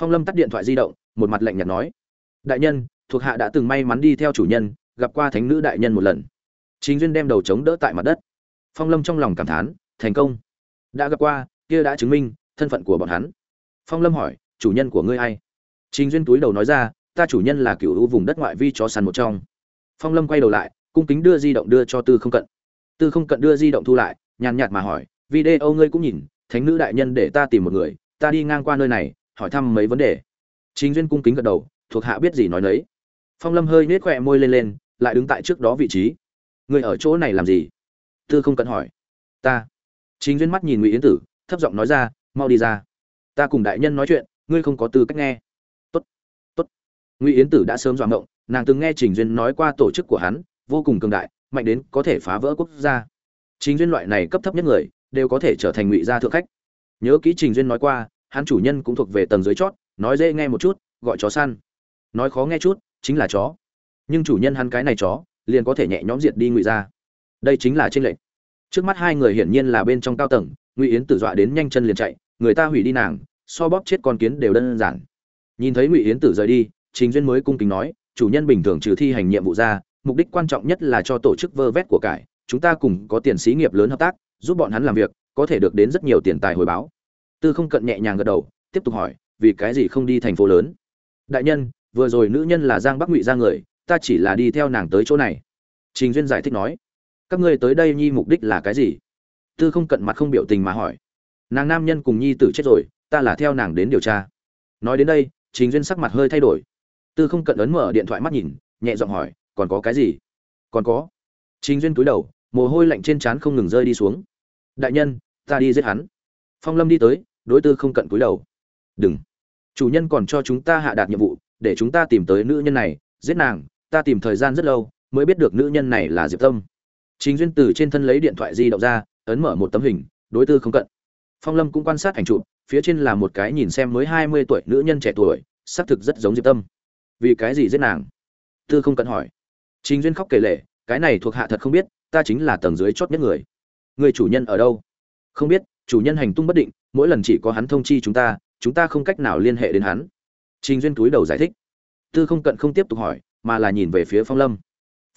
Phong lâm tắt điện thoại di động, một mặt lạnh nhạt nói. Đại nhân, thuộc hạ đã từng may mắn đi theo chủ nhân, gặp qua thánh nữ đại nhân một lần. Chính duyên đem đầu chống đỡ tại mặt đất. Phong lâm trong lòng cảm thán, thành công. Đã gặp qua, kia đã chứng minh thân phận của bọn hắn. Phong lâm hỏi, chủ nhân của ngươi ai? Chính duyên túi đầu nói ra ta chủ nhân là cựu vùng đất ngoại vi chó săn một trong. Phong lâm quay đầu lại, cung kính đưa di động đưa cho tư không cận. Tư không cận đưa di động thu lại, nhàn nhạt mà hỏi, video ngươi cũng nhìn, thánh nữ đại nhân để ta tìm một người, ta đi ngang qua nơi này, hỏi thăm mấy vấn đề. Chính duyên cung kính gật đầu, thuộc hạ biết gì nói nấy. Phong lâm hơi nết khỏe môi lên lên, lại đứng tại trước đó vị trí. Người ở chỗ này làm gì? Tư không cận hỏi. Ta. Chính duyên mắt nhìn ngụy yến tử, thấp giọng nói ra, mau đi ra. Ta cùng đại nhân nói chuyện, ngươi không có tư cách nghe ngụy yến tử đã sớm dọa ngộng nàng từng nghe trình duyên nói qua tổ chức của hắn, vô cùng cường đại, mạnh đến có thể phá vỡ quốc gia. Trình duyên loại này cấp thấp nhất người, đều có thể trở thành ngụy gia thượng khách. Nhớ kỹ trình duyên nói qua, hắn chủ nhân cũng thuộc về tầng dưới chót, nói dễ nghe một chút, gọi chó săn. Nói khó nghe chút, chính là chó. Nhưng chủ nhân hắn cái này chó, liền có thể nhẹ nhõm diệt đi ngụy gia. Đây chính là trên lệnh trước mắt hai người hiển nhiên là bên trong cao tầng, ngụy yến tử dọa đến nhanh chân liền chạy, người ta hủy đi nàng, so bóp chết con kiến đều đơn giản. Nhìn thấy ngụy yến tử rời đi trình duyên mới cung kính nói, chủ nhân bình thường trừ thi hành nhiệm vụ ra, mục đích quan trọng nhất là cho tổ chức vơ vét của cải. Chúng ta cùng có tiền xí nghiệp lớn hợp tác, giúp bọn hắn làm việc, có thể được đến rất nhiều tiền tài hồi báo. Tư không cận nhẹ nhàng gật đầu, tiếp tục hỏi, vì cái gì không đi thành phố lớn? Đại nhân, vừa rồi nữ nhân là giang bắc ngụy ra người, ta chỉ là đi theo nàng tới chỗ này. Trình duyên giải thích nói, các ngươi tới đây nhi mục đích là cái gì? Tư không cận mặt không biểu tình mà hỏi, nàng nam nhân cùng nhi tử chết rồi, ta là theo nàng đến điều tra. Nói đến đây, trình duyên sắc mặt hơi thay đổi tư không cận ấn mở điện thoại mắt nhìn, nhẹ giọng hỏi, còn có cái gì? Còn có. Trình duyên túi đầu, mồ hôi lạnh trên trán không ngừng rơi đi xuống. Đại nhân, ta đi giết hắn. Phong lâm đi tới, đối tư không cận cúi đầu. Đừng. Chủ nhân còn cho chúng ta hạ đạt nhiệm vụ, để chúng ta tìm tới nữ nhân này, giết nàng, ta tìm thời gian rất lâu, mới biết được nữ nhân này là diệp tâm. Chính duyên từ trên thân lấy điện thoại di động ra, ấn mở một tấm hình, đối tư không cận. Phong lâm cũng quan sát ảnh chụp, phía trên là một cái nhìn xem mới hai mươi tuổi nữ nhân trẻ tuổi, xác thực rất giống diệp tâm vì cái gì giết nàng? Tư không cận hỏi. Chính duyên khóc kể lệ cái này thuộc hạ thật không biết, ta chính là tầng dưới chót nhất người. Người chủ nhân ở đâu? Không biết, chủ nhân hành tung bất định, mỗi lần chỉ có hắn thông chi chúng ta chúng ta không cách nào liên hệ đến hắn. Trình duyên túi đầu giải thích. Tư không cận không tiếp tục hỏi, mà là nhìn về phía phong lâm.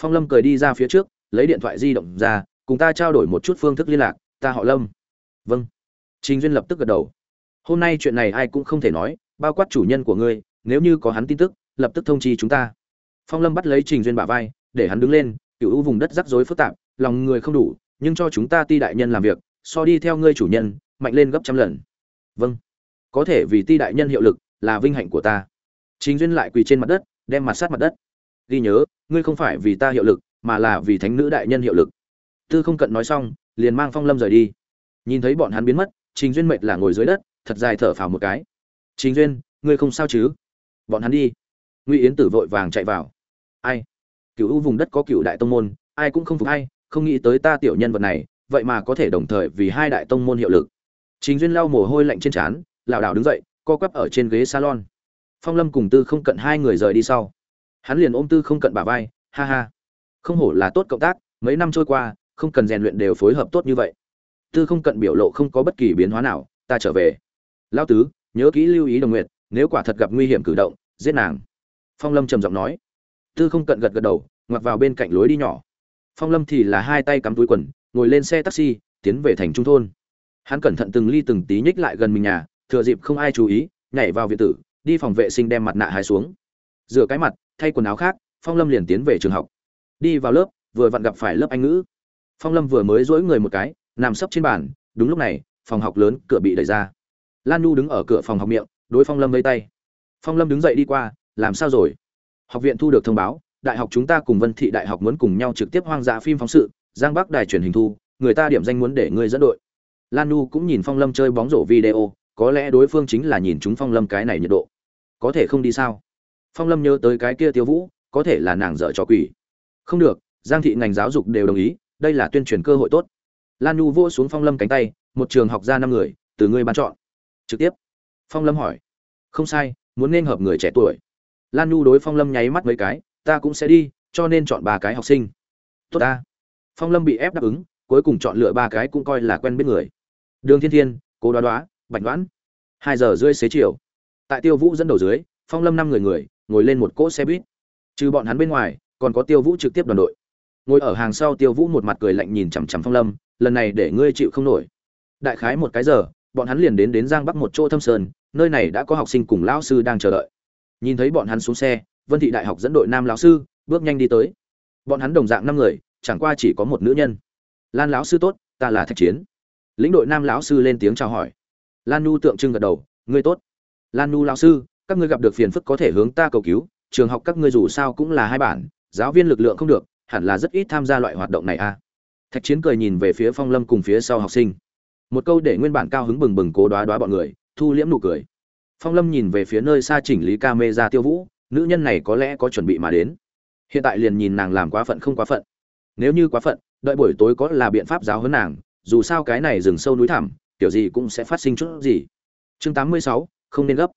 Phong lâm cười đi ra phía trước, lấy điện thoại di động ra, cùng ta trao đổi một chút phương thức liên lạc, ta họ lâm. Vâng. Trình duyên lập tức gật đầu. Hôm nay chuyện này ai cũng không thể nói, bao quát chủ nhân của ngươi, nếu như có hắn tin tức lập tức thông chi chúng ta. Phong lâm bắt lấy trình duyên bả vai, để hắn đứng lên cựu vùng đất rắc rối phức tạp, lòng người không đủ, nhưng cho chúng ta ti đại nhân làm việc, so đi theo ngươi chủ nhân, mạnh lên gấp trăm lần. Vâng. Có thể vì ti đại nhân hiệu lực, là vinh hạnh của ta. Chính duyên lại quỳ trên mặt đất, đem mặt sát mặt đất. Ghi nhớ, ngươi không phải vì ta hiệu lực, mà là vì thánh nữ đại nhân hiệu lực. Tư không cận nói xong, liền mang phong lâm rời đi. Nhìn thấy bọn hắn biến mất, trình duyên mệt là ngồi dưới đất, thật dài thở phào một cái. Trình duyên, ngươi không sao chứ? Bọn hắn đi ngụy yến tử vội vàng chạy vào. Ai? Cựu u vùng đất có cựu đại tông môn, ai cũng không phục hay không nghĩ tới ta tiểu nhân vật này, vậy mà có thể đồng thời vì hai đại tông môn hiệu lực. Chính duyên lau mồ hôi lạnh trên trán, lảo đảo đứng dậy, co quắp ở trên ghế salon. Phong lâm cùng tư không cận hai người rời đi sau. Hắn liền ôm tư không cận bà vai, ha ha, không hổ là tốt cộng tác, mấy năm trôi qua, không cần rèn luyện đều phối hợp tốt như vậy. Tư không cận biểu lộ không có bất kỳ biến hóa nào, ta trở về. Lao tứ, nhớ kỹ lưu ý đồng nguyện nếu quả thật gặp nguy hiểm cử động, giết nàng phong lâm trầm giọng nói. Tư không cận gật gật đầu ngoặt vào bên cạnh lối đi nhỏ. Phong lâm thì là hai tay cắm túi quần, ngồi lên xe taxi, tiến về thành trung thôn. Hắn cẩn thận từng ly từng tí nhích lại gần mình nhà, thừa dịp không ai chú ý, nhảy vào viện tử, đi phòng vệ sinh đem mặt nạ hai xuống. Rửa cái mặt, thay quần áo khác, phong lâm liền tiến về trường học. Đi vào lớp, vừa vặn gặp phải lớp anh ngữ. Phong lâm vừa mới dỗi người một cái, nằm sấp trên bàn, đúng lúc này, phòng học lớn, cửa bị đẩy ra. Lan nu đứng ở cửa phòng học miệng, đối phong lâm vây tay. Phong lâm đứng dậy đi qua làm sao rồi? Học viện thu được thông báo, đại học chúng ta cùng vân thị đại học muốn cùng nhau trực tiếp hoang dã phim phóng sự, giang bắc đài truyền hình thu, người ta điểm danh muốn để ngươi dẫn đội. Lan nu cũng nhìn phong lâm chơi bóng rổ video, có lẽ đối phương chính là nhìn chúng phong lâm cái này nhiệt độ. Có thể không đi sao? Phong lâm nhớ tới cái kia tiêu vũ, có thể là nàng dở trò quỷ. Không được, giang thị ngành giáo dục đều đồng ý, đây là tuyên truyền cơ hội tốt. Lan nhu vỗ xuống phong lâm cánh tay, một trường học ra năm người, từ ngươi ban chọn. Trực tiếp. Phong lâm hỏi. Không sai, muốn nên hợp người trẻ tuổi lan nhu đối phong lâm nháy mắt mấy cái, ta cũng sẽ đi, cho nên chọn ba cái học sinh. Tốt ta. Phong lâm bị ép đáp ứng, cuối cùng chọn lựa ba cái cũng coi là quen biết người. Đường thiên thiên, cố đoá đoá, bạch đoán. Hai giờ rưỡi xế chiều. Tại tiêu vũ dẫn đầu dưới, phong lâm năm người người, ngồi lên một cỗ xe buýt. Trừ bọn hắn bên ngoài, còn có tiêu vũ trực tiếp đoàn đội. Ngồi ở hàng sau tiêu vũ một mặt cười lạnh nhìn chằm chằm phong lâm, lần này để ngươi chịu không nổi. Đại khái một cái giờ, bọn hắn liền đến đến giang bắc một chỗ thâm sơn, nơi này đã có học sinh cùng lão sư đang chờ đợi nhìn thấy bọn hắn xuống xe, vân thị đại học dẫn đội nam lão sư, bước nhanh đi tới. Bọn hắn đồng dạng năm người, chẳng qua chỉ có một nữ nhân. Lan lão sư tốt, ta là thạch chiến. Lĩnh đội nam lão sư lên tiếng chào hỏi. Lan nu tượng trưng gật đầu, ngươi tốt. Lan nu lão sư, các ngươi gặp được phiền phức có thể hướng ta cầu cứu, trường học các ngươi dù sao cũng là hai bản, giáo viên lực lượng không được, hẳn là rất ít tham gia loại hoạt động này a à. thạch chiến cười nhìn về phía phong lâm cùng phía sau học sinh. Một câu để nguyên bản cao hứng bừng bừng cố đoá đoá bọn người, thu liễm nụ cười phong lâm nhìn về phía nơi xa chỉnh lý camera tiêu vũ, nữ nhân này có lẽ có chuẩn bị mà đến. Hiện tại liền nhìn nàng làm quá phận không quá phận. Nếu như quá phận, đợi buổi tối có là biện pháp giáo huấn nàng, dù sao cái này rừng sâu núi thẳm, kiểu gì cũng sẽ phát sinh chút gì. Chương tám mươi sáu, không nên gấp.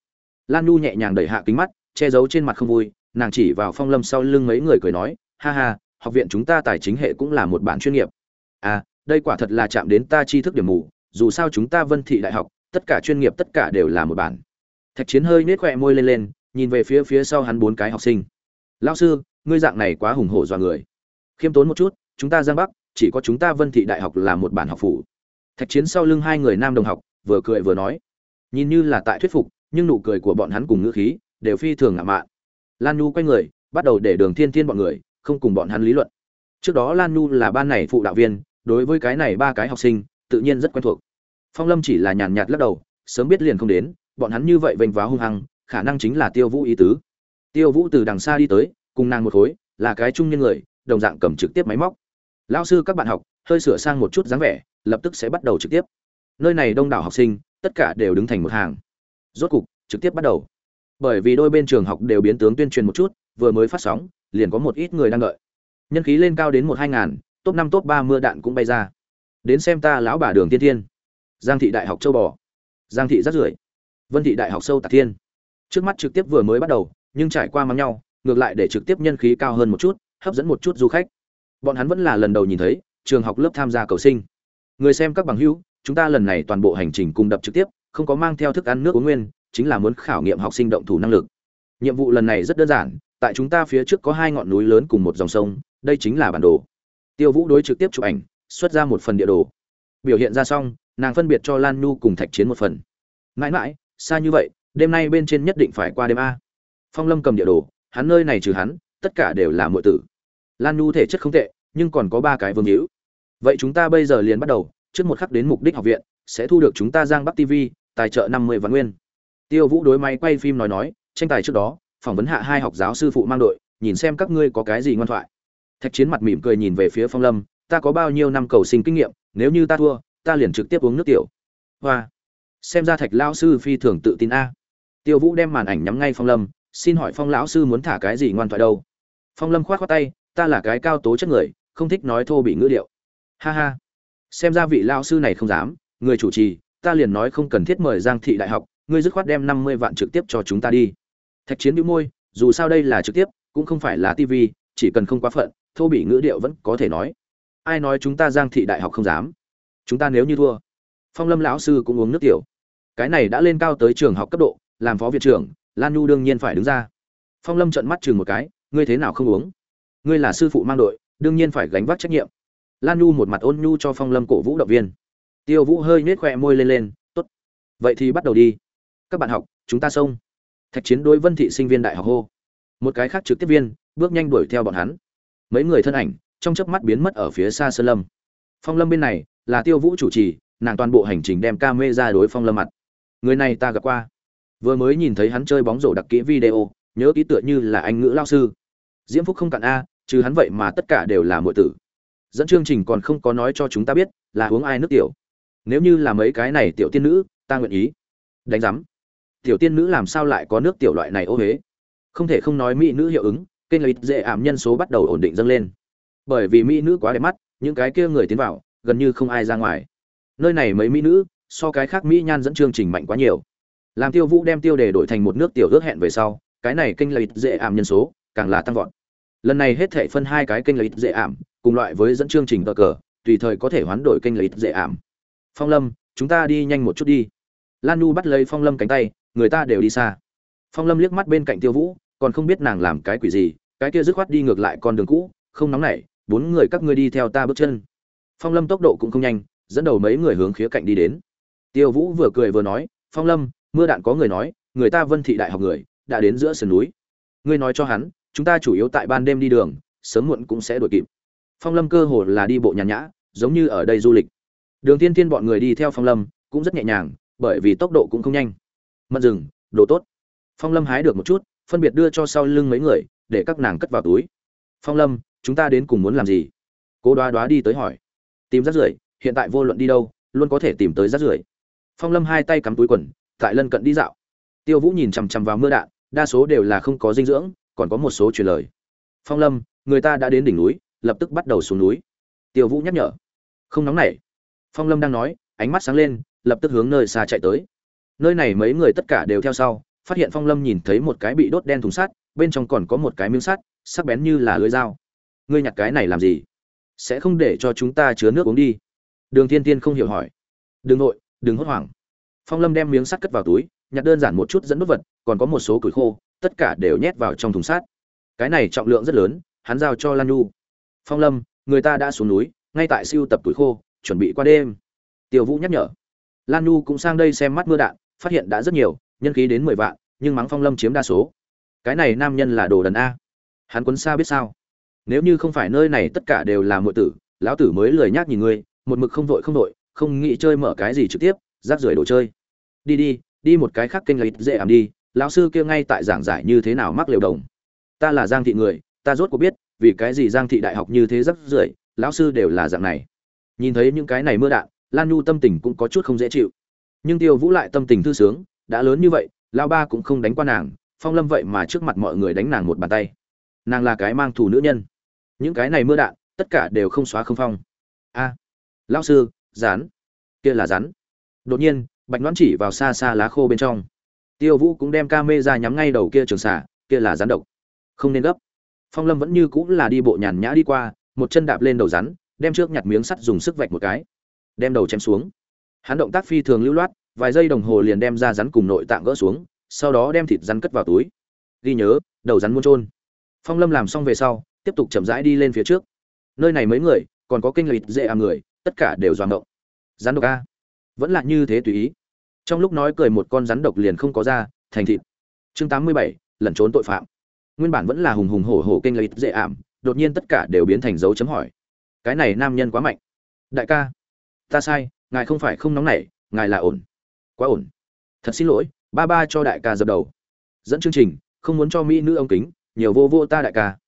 Lan Nhu nhẹ nhàng đẩy hạ kính mắt, che giấu trên mặt không vui, nàng chỉ vào phong lâm sau lưng mấy người cười nói, ha ha, học viện chúng ta tài chính hệ cũng là một bản chuyên nghiệp. À đây quả thật là chạm đến ta tri thức điểm mù, dù sao chúng ta vân thị đại học, tất cả chuyên nghiệp tất cả đều là một bản thạch chiến hơi nết khỏe môi lên lên, nhìn về phía phía sau hắn bốn cái học sinh. Lao sư, ngươi dạng này quá hùng hổ dọa người. Khiêm tốn một chút, chúng ta giang bắc, chỉ có chúng ta vân thị đại học là một bản học phủ. Thạch chiến sau lưng hai người nam đồng học, vừa cười vừa nói. Nhìn như là tại thuyết phục, nhưng nụ cười của bọn hắn cùng ngữ khí đều phi thường ngạo mạn. Lan nhu quay người, bắt đầu để đường thiên thiên bọn người, không cùng bọn hắn lý luận. Trước đó lan nhu là ban này phụ đạo viên, đối với cái này ba cái học sinh, tự nhiên rất quen thuộc. Phong lâm chỉ là nhàn nhạt lắc đầu, sớm biết liền không đến bọn hắn như vậy vênh váo hung hăng, khả năng chính là tiêu vũ ý tứ. Tiêu vũ từ đằng xa đi tới, cùng nàng một khối, là cái trung nhân người, đồng dạng cầm trực tiếp máy móc. Lao sư, các bạn học, hơi sửa sang một chút dáng vẻ, lập tức sẽ bắt đầu trực tiếp. Nơi này đông đảo học sinh, tất cả đều đứng thành một hàng. Rốt cục, trực tiếp bắt đầu. Bởi vì đôi bên trường học đều biến tướng tuyên truyền một chút, vừa mới phát sóng, liền có một ít người đang đợi. Nhân khí lên cao đến một hai ngàn, top năm, top ba mưa đạn cũng bay ra. Đến xem ta lão bà đường tiên thiên giang thị đại học châu bò. Giang thị rất rưởi vân thị đại học sâu tạc thiên. Trước mắt trực tiếp vừa mới bắt đầu, nhưng trải qua mắng nhau, ngược lại để trực tiếp nhân khí cao hơn một chút, hấp dẫn một chút du khách. Bọn hắn vẫn là lần đầu nhìn thấy, trường học lớp tham gia cầu sinh. Người xem các bằng hữu, chúng ta lần này toàn bộ hành trình cùng đập trực tiếp, không có mang theo thức ăn nước uống nguyên, chính là muốn khảo nghiệm học sinh động thủ năng lực. Nhiệm vụ lần này rất đơn giản, tại chúng ta phía trước có hai ngọn núi lớn cùng một dòng sông, đây chính là bản đồ. Tiêu vũ đối trực tiếp chụp ảnh, xuất ra một phần địa đồ. Biểu hiện ra xong, nàng phân biệt cho lan nhu cùng thạch chiến một phần. Mãi mãi xa như vậy, đêm nay bên trên nhất định phải qua đêm a. Phong lâm cầm địa đồ, hắn nơi này trừ hắn, tất cả đều là mọi tử. Lan nhu thể chất không tệ, nhưng còn có ba cái vương hữu. Vậy chúng ta bây giờ liền bắt đầu, trước một khắc đến mục đích học viện, sẽ thu được chúng ta giang bắc tv tài trợ năm mươi vạn nguyên. Tiêu vũ đối máy quay phim nói nói, tranh tài trước đó, phỏng vấn hạ hai học giáo sư phụ mang đội, nhìn xem các ngươi có cái gì ngoan thoại. Thạch chiến mặt mỉm cười nhìn về phía phong lâm, ta có bao nhiêu năm cầu sinh kinh nghiệm, nếu như ta thua, ta liền trực tiếp uống nước tiểu. Hoa xem ra thạch lão sư phi thường tự tin a. Tiêu vũ đem màn ảnh nhắm ngay phong lâm, xin hỏi phong lão sư muốn thả cái gì ngoan thoại đâu? Phong lâm khoát khoát tay, ta là cái cao tố chất người, không thích nói thô bị ngữ điệu. Ha ha. Xem ra vị lão sư này không dám, người chủ trì, ta liền nói không cần thiết mời giang thị đại học, ngươi dứt khoát đem năm mươi vạn trực tiếp cho chúng ta đi. Thạch chiến bĩu môi, dù sao đây là trực tiếp, cũng không phải là tv chỉ cần không quá phận, thô bị ngữ điệu vẫn có thể nói. Ai nói chúng ta giang thị đại học không dám? Chúng ta nếu như thua. Phong lâm lão sư cũng uống nước tiểu cái này đã lên cao tới trường học cấp độ, làm phó viện trưởng, lan nhu đương nhiên phải đứng ra. Phong lâm trợn mắt chừng một cái, ngươi thế nào không uống? Ngươi là sư phụ mang đội, đương nhiên phải gánh vác trách nhiệm. Lan nhu một mặt ôn nhu cho phong lâm cổ vũ động viên. Tiêu vũ hơi nhếch khoe môi lên lên, tốt, vậy thì bắt đầu đi. Các bạn học, chúng ta xông. Thạch chiến đối vân thị sinh viên đại học hô. Một cái khác trực tiếp viên, bước nhanh đuổi theo bọn hắn. Mấy người thân ảnh, trong chớp mắt biến mất ở phía xa sơn lâm. Phong lâm bên này là tiêu vũ chủ trì, nàng toàn bộ hành trình đem ca mê ra đối phong lâm mặt người này ta gặp qua. Vừa mới nhìn thấy hắn chơi bóng rổ đặc kỹ video, nhớ ký tựa như là anh ngữ lao sư. Diễm phúc không cạn a chứ hắn vậy mà tất cả đều là mọi tử. Dẫn chương trình còn không có nói cho chúng ta biết là uống ai nước tiểu. Nếu như là mấy cái này tiểu tiên nữ, ta nguyện ý. Đánh giám. Tiểu tiên nữ làm sao lại có nước tiểu loại này ô huế không thể không nói mỹ nữ hiệu ứng, kênh lợi dễ ảm nhân số bắt đầu ổn định dâng lên. Bởi vì mỹ nữ quá đẹp mắt, những cái kia người tiến vào, gần như không ai ra ngoài. Nơi này mấy mỹ nữ so cái khác mỹ nhan dẫn chương trình mạnh quá nhiều. Làm tiêu vũ đem tiêu đề đổi thành một nước tiểu ước hẹn về sau, cái này kênh lợi dễ ảm nhân số, càng là tăng vọt. Lần này hết thể phân hai cái kênh lợi dễ ảm, cùng loại với dẫn chương trình cờ cờ, tùy thời có thể hoán đổi kênh lợi dễ ảm. Phong lâm, chúng ta đi nhanh một chút đi. Lan nu bắt lấy phong lâm cánh tay, người ta đều đi xa. Phong lâm liếc mắt bên cạnh tiêu vũ, còn không biết nàng làm cái quỷ gì, cái kia dứt khoát đi ngược lại con đường cũ, không nóng nảy, bốn người các ngươi đi theo ta bước chân. Phong lâm tốc độ cũng không nhanh, dẫn đầu mấy người hướng khía cạnh đi đến tiêu vũ vừa cười vừa nói, phong lâm, mưa đạn có người nói, người ta vân thị đại học người, đã đến giữa sườn núi. Ngươi nói cho hắn, chúng ta chủ yếu tại ban đêm đi đường, sớm muộn cũng sẽ đuổi kịp. Phong lâm cơ hồ là đi bộ nhàn nhã, giống như ở đây du lịch. Đường tiên tiên bọn người đi theo phong lâm, cũng rất nhẹ nhàng, bởi vì tốc độ cũng không nhanh. Mận rừng đồ tốt. Phong lâm hái được một chút, phân biệt đưa cho sau lưng mấy người, để các nàng cất vào túi. Phong lâm, chúng ta đến cùng muốn làm gì? Cố đoá đoá đi tới hỏi. Tìm rác rưởi, hiện tại vô luận đi đâu, luôn có thể tìm tới rác rưởi phong lâm hai tay cắm túi quần, tại lân cận đi dạo. Tiêu vũ nhìn chằm chằm vào mưa đạn, đa số đều là không có dinh dưỡng, còn có một số truyền lời. Phong lâm, người ta đã đến đỉnh núi, lập tức bắt đầu xuống núi. Tiêu vũ nhắc nhở. Không nóng nảy. Phong lâm đang nói, ánh mắt sáng lên, lập tức hướng nơi xa chạy tới. Nơi này mấy người tất cả đều theo sau, phát hiện phong lâm nhìn thấy một cái bị đốt đen thùng sắt, bên trong còn có một cái miếng sắt, sắc bén như là lưỡi dao. Ngươi nhặt cái này làm gì? Sẽ không để cho chúng ta chứa nước uống đi. Đường thiên tiên không hiểu hỏi. Đừng nội đừng hốt hoảng. Phong lâm đem miếng sắt cất vào túi, nhặt đơn giản một chút dẫn đốt vật, còn có một số củi khô, tất cả đều nhét vào trong thùng sắt. Cái này trọng lượng rất lớn, hắn giao cho lan nhu. Phong lâm, người ta đã xuống núi, ngay tại siêu tập tuổi khô, chuẩn bị qua đêm. Tiêu vũ nhắc nhở. Lan nhu cũng sang đây xem mắt mưa đạn, phát hiện đã rất nhiều, nhân khí đến mười vạn, nhưng mắng phong lâm chiếm đa số. Cái này nam nhân là đồ đần a. Hắn quấn xa biết sao? Nếu như không phải nơi này tất cả đều là muội tử, lão tử mới lười nhác nhìn ngươi, một mực không vội không vội không nghĩ chơi mở cái gì trực tiếp rác rưởi đồ chơi. Đi đi đi một cái khác kênh lấy dễ ảm đi lão sư kia ngay tại giảng giải như thế nào mắc liều đồng. Ta là giang thị người ta rốt cuộc biết vì cái gì giang thị đại học như thế rác rưởi lão sư đều là dạng này. Nhìn thấy những cái này mưa đạn lan nhu tâm tình cũng có chút không dễ chịu. Nhưng tiêu vũ lại tâm tình thư sướng đã lớn như vậy lao ba cũng không đánh qua nàng phong lâm vậy mà trước mặt mọi người đánh nàng một bàn tay. Nàng là cái mang thù nữ nhân. Những cái này mưa đạn tất cả đều không xóa không phong. A à, sư rán. Kia là rắn đột nhiên, bạch đoán chỉ vào xa xa lá khô bên trong. Tiêu vũ cũng đem ca mê ra nhắm ngay đầu kia trường xả kia là rắn độc. Không nên gấp. Phong lâm vẫn như cũng là đi bộ nhàn nhã đi qua, một chân đạp lên đầu rắn đem trước nhặt miếng sắt dùng sức vạch một cái. Đem đầu chém xuống. Hắn động tác phi thường lưu loát, vài giây đồng hồ liền đem ra rắn cùng nội tạng gỡ xuống, sau đó đem thịt rắn cất vào túi. Ghi nhớ, đầu rắn muôn trôn. Phong lâm làm xong về sau, tiếp tục chậm rãi đi lên phía trước. Nơi này mấy người, còn có kinh lịch dễ à người tất cả đều doàng động. Rắn độc a. Vẫn là như thế tùy ý. Trong lúc nói cười một con rắn độc liền không có da thành thịt. Chương tám mươi bảy, lẩn trốn tội phạm. Nguyên bản vẫn là hùng hùng hổ hổ kinh lịch dễ ảm, đột nhiên tất cả đều biến thành dấu chấm hỏi. Cái này nam nhân quá mạnh. Đại ca, ta sai, ngài không phải không nóng nảy, ngài là ổn. Quá ổn. Thật xin lỗi, ba ba cho đại ca dập đầu. Dẫn chương trình, không muốn cho mỹ nữ ông kính, nhiều vô vô ta đại ca.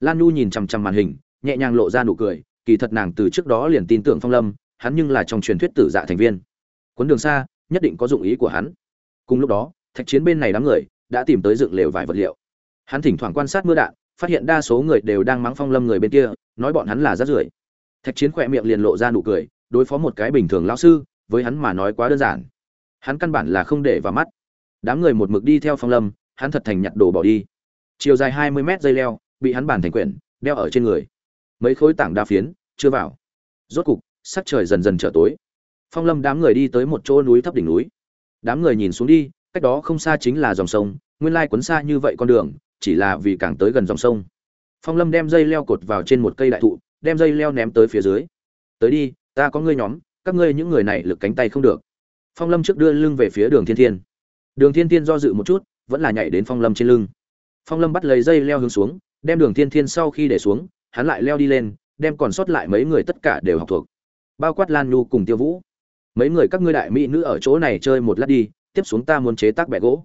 Lan nhu nhìn chằm chằm màn hình, nhẹ nhàng lộ ra nụ cười kỳ thật nàng từ trước đó liền tin tưởng phong lâm, hắn nhưng là trong truyền thuyết tử dạ thành viên. Quấn đường xa, nhất định có dụng ý của hắn. Cùng lúc đó, thạch chiến bên này đám người đã tìm tới dựng lều vài vật liệu. Hắn thỉnh thoảng quan sát mưa đạn, phát hiện đa số người đều đang mắng phong lâm người bên kia, nói bọn hắn là rát rưởi. Thạch chiến khỏe miệng liền lộ ra nụ cười, đối phó một cái bình thường lão sư, với hắn mà nói quá đơn giản. Hắn căn bản là không để vào mắt. Đám người một mực đi theo phong lâm, hắn thật thành nhặt đồ bỏ đi. Chiều dài hai mươi mét dây leo, bị hắn bàn thành quyển, đeo ở trên người mấy khối tảng đa phiến, chưa vào. Rốt cục, sắc trời dần dần trở tối. Phong lâm đám người đi tới một chỗ núi thấp đỉnh núi. Đám người nhìn xuống đi, cách đó không xa chính là dòng sông, nguyên lai quấn xa như vậy con đường, chỉ là vì càng tới gần dòng sông. Phong lâm đem dây leo cột vào trên một cây đại thụ, đem dây leo ném tới phía dưới. Tới đi, ta có ngươi nhóm, các ngươi những người này lực cánh tay không được. Phong lâm trước đưa lưng về phía đường thiên thiên. Đường thiên thiên do dự một chút, vẫn là nhảy đến phong lâm trên lưng. Phong lâm bắt lấy dây leo hướng xuống, đem đường thiên thiên sau khi để xuống hắn lại leo đi lên, đem còn sót lại mấy người tất cả đều học thuộc. Bao quát lan nhu cùng tiêu vũ. Mấy người các ngươi đại mỹ nữ ở chỗ này chơi một lát đi, tiếp xuống ta muốn chế tác bẹ gỗ.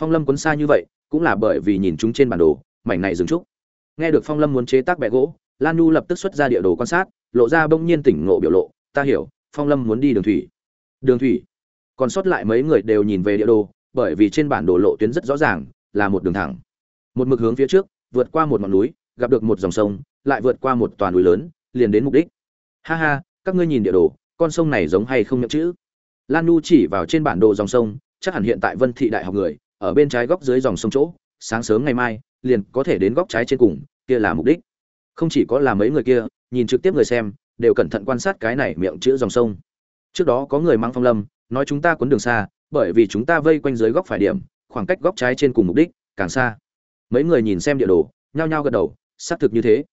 Phong lâm quấn xa như vậy, cũng là bởi vì nhìn chúng trên bản đồ, mảnh này dừng trúc nghe được phong lâm muốn chế tác bẹ gỗ, lan nhu lập tức xuất ra địa đồ quan sát, lộ ra bỗng nhiên tỉnh ngộ biểu lộ, ta hiểu, phong lâm muốn đi đường thủy. Đường thủy? Còn sót lại mấy người đều nhìn về địa đồ, bởi vì trên bản đồ lộ tuyến rất rõ ràng, là một đường thẳng. Một mực hướng phía trước, vượt qua một ngọn núi gặp được một dòng sông, lại vượt qua một toàn núi lớn, liền đến mục đích. Ha ha, các ngươi nhìn địa đồ, con sông này giống hay không miệng chữ? Lan nu chỉ vào trên bản đồ dòng sông, chắc hẳn hiện tại vân thị đại học người, ở bên trái góc dưới dòng sông chỗ, sáng sớm ngày mai, liền có thể đến góc trái trên cùng, kia là mục đích. Không chỉ có là mấy người kia, nhìn trực tiếp người xem, đều cẩn thận quan sát cái này miệng chữ dòng sông. Trước đó có người mang phong lâm, nói chúng ta cuốn đường xa, bởi vì chúng ta vây quanh dưới góc phải điểm, khoảng cách góc trái trên cùng mục đích càng xa. Mấy người nhìn xem địa đồ, nhao nhao gật đầu xác thực như thế.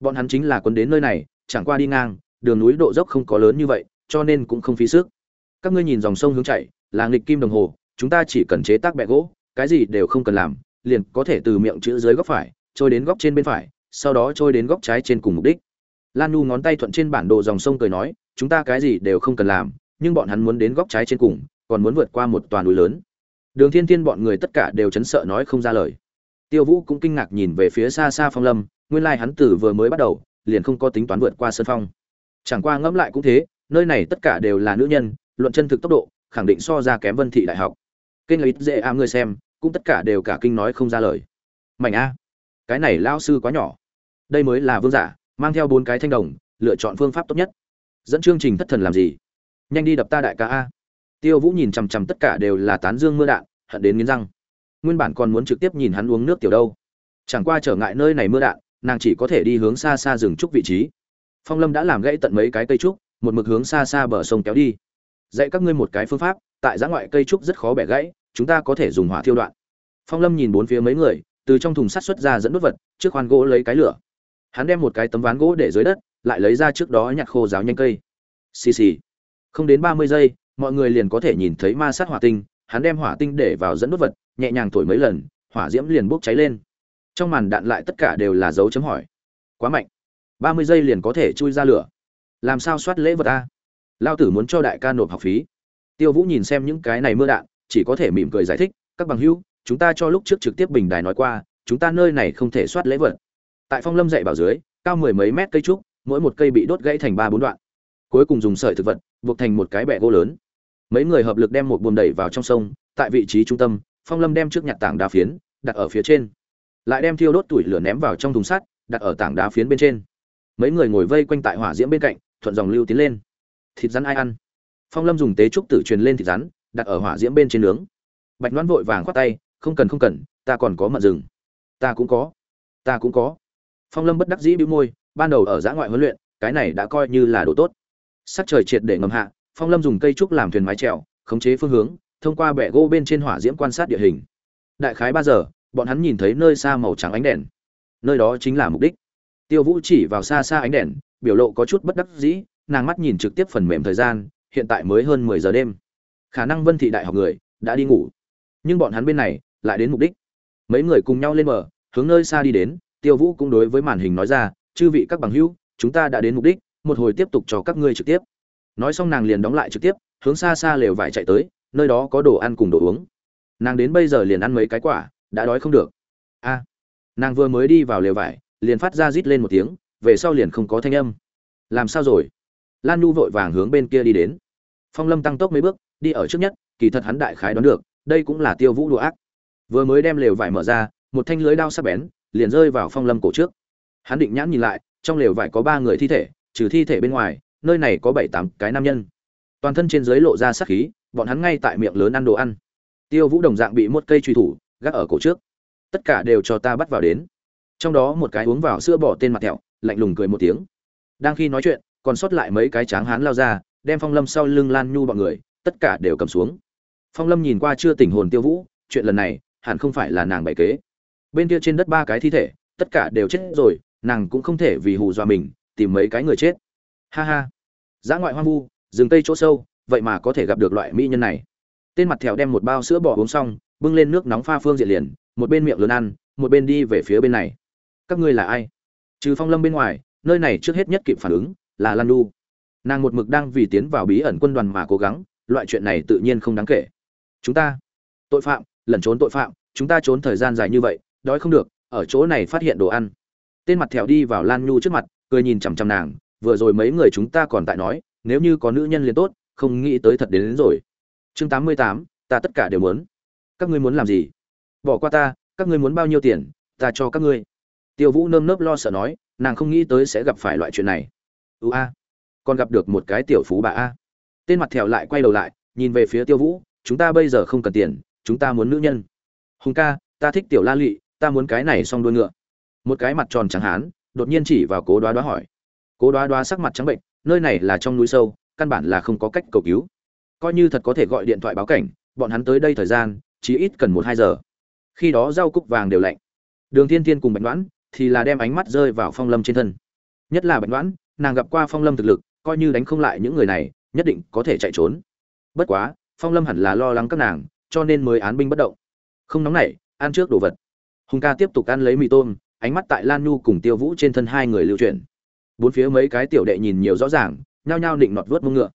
Bọn hắn chính là cuốn đến nơi này, chẳng qua đi ngang, đường núi độ dốc không có lớn như vậy, cho nên cũng không phí sức. Các ngươi nhìn dòng sông hướng chảy là nghịch kim đồng hồ, chúng ta chỉ cần chế tác bẹ gỗ, cái gì đều không cần làm, liền có thể từ miệng chữ dưới góc phải, trôi đến góc trên bên phải, sau đó trôi đến góc trái trên cùng mục đích. Lan nu ngón tay thuận trên bản đồ dòng sông cười nói, chúng ta cái gì đều không cần làm, nhưng bọn hắn muốn đến góc trái trên cùng, còn muốn vượt qua một toàn núi lớn. Đường thiên thiên bọn người tất cả đều chấn sợ nói không ra lời tiêu vũ cũng kinh ngạc nhìn về phía xa xa phong lâm, nguyên lai hắn tử vừa mới bắt đầu, liền không có tính toán vượt qua sơn phong. Chẳng qua ngẫm lại cũng thế, nơi này tất cả đều là nữ nhân, luận chân thực tốc độ, khẳng định so ra kém vân thị đại học. Kênh lấy dễ am người xem, cũng tất cả đều cả kinh nói không ra lời. Mảnh a, cái này lao sư quá nhỏ. Đây mới là vương giả, mang theo bốn cái thanh đồng, lựa chọn phương pháp tốt nhất. Dẫn chương trình thất thần làm gì? Nhanh đi đập ta đại ca a. Tiêu vũ nhìn chằm chằm tất cả đều là tán dương mưa đạn, hận đến nghiến răng nguyên bản còn muốn trực tiếp nhìn hắn uống nước tiểu đâu. Chẳng qua trở ngại nơi này mưa đạn, nàng chỉ có thể đi hướng xa xa rừng trúc vị trí. Phong lâm đã làm gãy tận mấy cái cây trúc, một mực hướng xa xa bờ sông kéo đi. Dạy các ngươi một cái phương pháp, tại giã ngoại cây trúc rất khó bẻ gãy, chúng ta có thể dùng hỏa thiêu đoạn. Phong lâm nhìn bốn phía mấy người, từ trong thùng sắt xuất ra dẫn đốt vật, trước khoan gỗ lấy cái lửa. Hắn đem một cái tấm ván gỗ để dưới đất, lại lấy ra trước đó nhặt khô ráo nhanh cây. Xì xì. Không đến ba mươi giây, mọi người liền có thể nhìn thấy ma sát hỏa tinh, hắn đem hỏa tinh để vào dẫn đốt vật nhẹ nhàng thổi mấy lần, hỏa diễm liền bốc cháy lên. Trong màn đạn lại tất cả đều là dấu chấm hỏi. Quá mạnh. Ba mươi giây liền có thể chui ra lửa. Làm sao soát lễ vật ta? lao tử muốn cho đại ca nộp học phí. Tiêu vũ nhìn xem những cái này mưa đạn, chỉ có thể mỉm cười giải thích, các bằng hữu, chúng ta cho lúc trước trực tiếp bình đài nói qua, chúng ta nơi này không thể soát lễ vật. Tại phong lâm dạy bảo dưới, cao mười mấy mét cây trúc, mỗi một cây bị đốt gãy thành ba bốn đoạn. Cuối cùng dùng sợi thực vật, buộc thành một cái bẹ gỗ lớn. Mấy người hợp lực đem một buồm đẩy vào trong sông, tại vị trí trung tâm phong lâm đem trước nhặt tảng đá phiến, đặt ở phía trên. Lại đem thiêu đốt tuổi lửa ném vào trong thùng sắt, đặt ở tảng đá phiến bên trên. Mấy người ngồi vây quanh tại hỏa diễm bên cạnh, thuận dòng lưu tiến lên. Thịt rắn ai ăn? Phong lâm dùng tế trúc tử truyền lên thịt rắn, đặt ở hỏa diễm bên trên nướng. Bạch đoán vội vàng khoát tay, không cần không cần, ta còn có mận rừng. Ta cũng có, ta cũng có. Phong lâm bất đắc dĩ bĩu môi, ban đầu ở giã ngoại huấn luyện, cái này đã coi như là đồ tốt. Sắc trời triệt để ngầm hạ, phong lâm dùng cây trúc làm thuyền mái trèo khống chế phương hướng thông qua bệ gỗ bên trên hỏa diễm quan sát địa hình. Đại khái ba giờ, bọn hắn nhìn thấy nơi xa màu trắng ánh đèn. Nơi đó chính là mục đích. Tiêu vũ chỉ vào xa xa ánh đèn, biểu lộ có chút bất đắc dĩ, nàng mắt nhìn trực tiếp phần mềm thời gian, hiện tại mới hơn mười giờ đêm. Khả năng vân thị đại học người đã đi ngủ. Nhưng bọn hắn bên này lại đến mục đích. Mấy người cùng nhau lên bờ, hướng nơi xa đi đến, tiêu vũ cũng đối với màn hình nói ra, chư vị các bằng hữu, chúng ta đã đến mục đích, một hồi tiếp tục cho các ngươi trực tiếp. Nói xong nàng liền đóng lại trực tiếp, hướng xa xa lều vải chạy tới nơi đó có đồ ăn cùng đồ uống. Nàng đến bây giờ liền ăn mấy cái quả, đã đói không được. A, nàng vừa mới đi vào lều vải, liền phát ra rít lên một tiếng, về sau liền không có thanh âm. Làm sao rồi? Lan nhu vội vàng hướng bên kia đi đến. Phong lâm tăng tốc mấy bước, đi ở trước nhất, kỳ thật hắn đại khái đoán được, đây cũng là tiêu vũ đùa ác. Vừa mới đem lều vải mở ra, một thanh lưới đao sắc bén, liền rơi vào phong lâm cổ trước. Hắn định nhãn nhìn lại, trong lều vải có ba người thi thể, trừ thi thể bên ngoài, nơi này có bảy tám cái nam nhân toàn thân trên dưới lộ ra sắc khí, bọn hắn ngay tại miệng lớn ăn đồ ăn. Tiêu vũ đồng dạng bị một cây truy thủ gác ở cổ trước. Tất cả đều cho ta bắt vào đến. Trong đó một cái uống vào sữa bỏ tên mặt thẹo, lạnh lùng cười một tiếng. Đang khi nói chuyện, còn sót lại mấy cái tráng hán lao ra, đem phong lâm sau lưng lan nhu bọn người, tất cả đều cầm xuống. Phong lâm nhìn qua chưa tỉnh hồn tiêu vũ, chuyện lần này hẳn không phải là nàng bày kế. Bên kia trên đất ba cái thi thể, tất cả đều chết rồi, nàng cũng không thể vì hù dọa mình tìm mấy cái người chết. Ha ha. Giã ngoại hoang vu rừng tây chỗ sâu, vậy mà có thể gặp được loại mỹ nhân này. Tên mặt thèo đem một bao sữa bò uống xong, bưng lên nước nóng pha phương diện liền, một bên miệng lớn ăn, một bên đi về phía bên này. Các ngươi là ai? Trừ phong lâm bên ngoài, nơi này trước hết nhất kịp phản ứng là lan nu nàng một mực đang vì tiến vào bí ẩn quân đoàn mà cố gắng, loại chuyện này tự nhiên không đáng kể. Chúng ta, tội phạm, lẩn trốn tội phạm, chúng ta trốn thời gian dài như vậy, đói không được, ở chỗ này phát hiện đồ ăn. Tên mặt thẹo đi vào lan nhu trước mặt, cười nhìn chằm chằm nàng, vừa rồi mấy người chúng ta còn tại nói nếu như có nữ nhân liền tốt không nghĩ tới thật đến, đến rồi. Chương tám mươi tám ta tất cả đều muốn. Các ngươi muốn làm gì? Bỏ qua ta các ngươi muốn bao nhiêu tiền ta cho các ngươi. Tiêu vũ nơm nớp lo sợ nói nàng không nghĩ tới sẽ gặp phải loại chuyện này. Ưu a còn gặp được một cái tiểu phú bà a. Tên mặt thẹo lại quay đầu lại nhìn về phía tiêu vũ chúng ta bây giờ không cần tiền chúng ta muốn nữ nhân. Hùng ca ta thích tiểu la lụy ta muốn cái này xong đuôi ngựa. Một cái mặt tròn trắng hán đột nhiên chỉ vào cố đoá đoá hỏi. Cố đoá đoá sắc mặt trắng bệnh nơi này là trong núi sâu, căn bản là không có cách cầu cứu. Coi như thật có thể gọi điện thoại báo cảnh, bọn hắn tới đây thời gian, chỉ ít cần một hai giờ. Khi đó rau cúc vàng đều lạnh. Đường thiên thiên cùng bạch đoán thì là đem ánh mắt rơi vào phong lâm trên thân. Nhất là bạch đoán nàng gặp qua phong lâm thực lực, coi như đánh không lại những người này, nhất định có thể chạy trốn. Bất quá, phong lâm hẳn là lo lắng các nàng, cho nên mới án binh bất động. Không nóng nảy, ăn trước đồ vật. Hùng ca tiếp tục ăn lấy mì tôm, ánh mắt tại lan nhu cùng tiêu vũ trên thân hai người lưu chuyển bốn phía mấy cái tiểu đệ nhìn nhiều rõ ràng, nhao nhao định nọt vớt mông ngựa.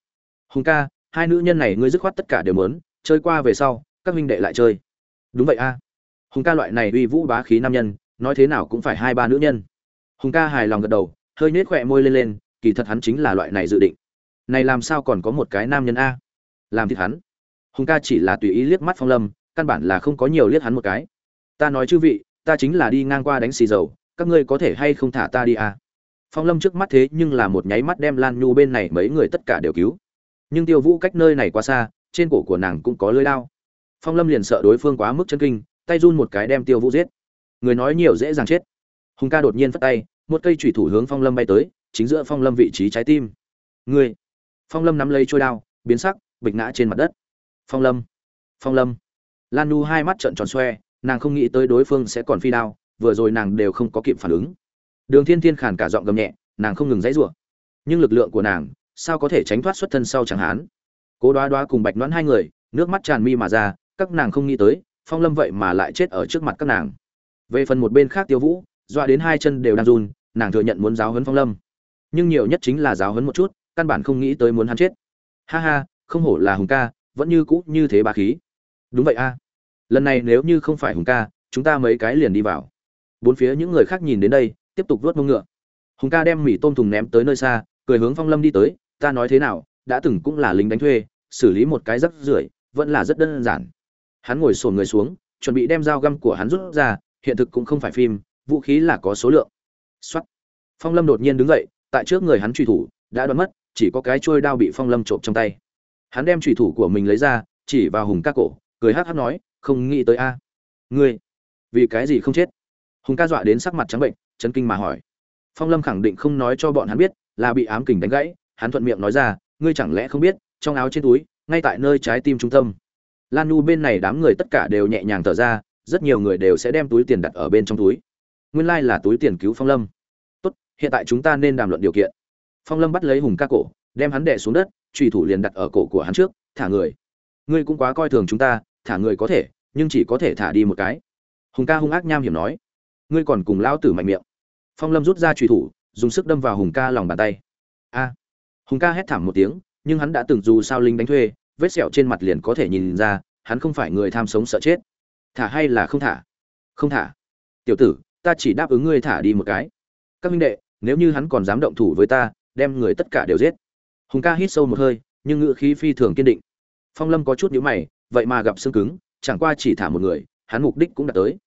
Hùng ca, hai nữ nhân này ngươi dứt khoát tất cả đều mớn chơi qua về sau, các huynh đệ lại chơi. Đúng vậy a. Hùng ca loại này uy vũ bá khí nam nhân, nói thế nào cũng phải hai ba nữ nhân. Hùng ca hài lòng gật đầu, hơi nết khỏe môi lên lên, kỳ thật hắn chính là loại này dự định. Này làm sao còn có một cái nam nhân a? Làm thịt hắn. Hùng ca chỉ là tùy ý liếc mắt phong lâm, căn bản là không có nhiều liếc hắn một cái. Ta nói chư vị, ta chính là đi ngang qua đánh xì dầu, các ngươi có thể hay không thả ta đi a? Phong lâm trước mắt thế nhưng là một nháy mắt đem lan nhu bên này mấy người tất cả đều cứu. Nhưng tiêu vũ cách nơi này quá xa, trên cổ của nàng cũng có lưới đao. Phong lâm liền sợ đối phương quá mức chân kinh, tay run một cái đem tiêu vũ giết. Người nói nhiều dễ dàng chết. Hùng ca đột nhiên phất tay, một cây thủy thủ hướng phong lâm bay tới, chính giữa phong lâm vị trí trái tim. Người. Phong lâm nắm lấy trôi đao, biến sắc, bịch ngã trên mặt đất. Phong lâm. Phong lâm. Lan nu hai mắt trợn tròn xoe, nàng không nghĩ tới đối phương sẽ còn phi đao, vừa rồi nàng đều không có kịp phản ứng đường thiên thiên khàn cả giọng gầm nhẹ, nàng không ngừng dãy rủa. Nhưng lực lượng của nàng, sao có thể tránh thoát xuất thân sau chẳng hán cố đoá đoá cùng bạch đoán hai người, nước mắt tràn mi mà ra, các nàng không nghĩ tới, phong lâm vậy mà lại chết ở trước mặt các nàng. Về phần một bên khác tiêu vũ, dọa đến hai chân đều đang run, nàng thừa nhận muốn giáo huấn phong lâm. Nhưng nhiều nhất chính là giáo huấn một chút, căn bản không nghĩ tới muốn hắn chết. Ha ha, không hổ là hùng ca, vẫn như cũ như thế bà khí. Đúng vậy a. Lần này nếu như không phải hùng ca, chúng ta mấy cái liền đi vào. Bốn phía những người khác nhìn đến đây tiếp tục vớt mông ngựa. Hùng ca đem mì tôm thùng ném tới nơi xa, cười hướng phong lâm đi tới, ta nói thế nào, đã từng cũng là lính đánh thuê, xử lý một cái rắc rưởi, vẫn là rất đơn giản. Hắn ngồi sồn người xuống, chuẩn bị đem dao găm của hắn rút ra, hiện thực cũng không phải phim, vũ khí là có số lượng. Xuất phong lâm đột nhiên đứng dậy, tại trước người hắn truy thủ, đã đoán mất, chỉ có cái trôi đao bị phong lâm trộm trong tay. Hắn đem truy thủ của mình lấy ra, chỉ vào hùng ca cổ, cười hát hát nói, không nghĩ tới a. Ngươi, vì cái gì không chết? Hùng ca dọa đến sắc mặt trắng bệnh chấn kinh mà hỏi. Phong lâm khẳng định không nói cho bọn hắn biết, là bị ám kình đánh gãy, hắn thuận miệng nói ra, ngươi chẳng lẽ không biết, trong áo trên túi, ngay tại nơi trái tim trung tâm. Lan nu bên này đám người tất cả đều nhẹ nhàng thở ra, rất nhiều người đều sẽ đem túi tiền đặt ở bên trong túi. Nguyên lai、like、là túi tiền cứu phong lâm. Tốt, hiện tại chúng ta nên đàm luận điều kiện. Phong lâm bắt lấy hùng ca cổ, đem hắn đẻ xuống đất trùy thủ liền đặt ở cổ của hắn trước, thả người. Ngươi cũng quá coi thường chúng ta, thả người có thể, nhưng chỉ có thể thả đi một cái. Hùng ca hung ác nham hiểm nói ngươi còn cùng lão tử mạnh miệng. Phong lâm rút ra trùy thủ, dùng sức đâm vào hùng ca lòng bàn tay. A. Hùng ca hét thảm một tiếng, nhưng hắn đã từng dù sao linh đánh thuê, vết sẹo trên mặt liền có thể nhìn ra, hắn không phải người tham sống sợ chết. Thả hay là không thả? Không thả. Tiểu tử, ta chỉ đáp ứng ngươi thả đi một cái. Các minh đệ, nếu như hắn còn dám động thủ với ta, đem người tất cả đều giết. Hùng ca hít sâu một hơi, nhưng ngựa khí phi thường kiên định. Phong lâm có chút nhíu mày, vậy mà gặp xương cứng, chẳng qua chỉ thả một người, hắn mục đích cũng đã tới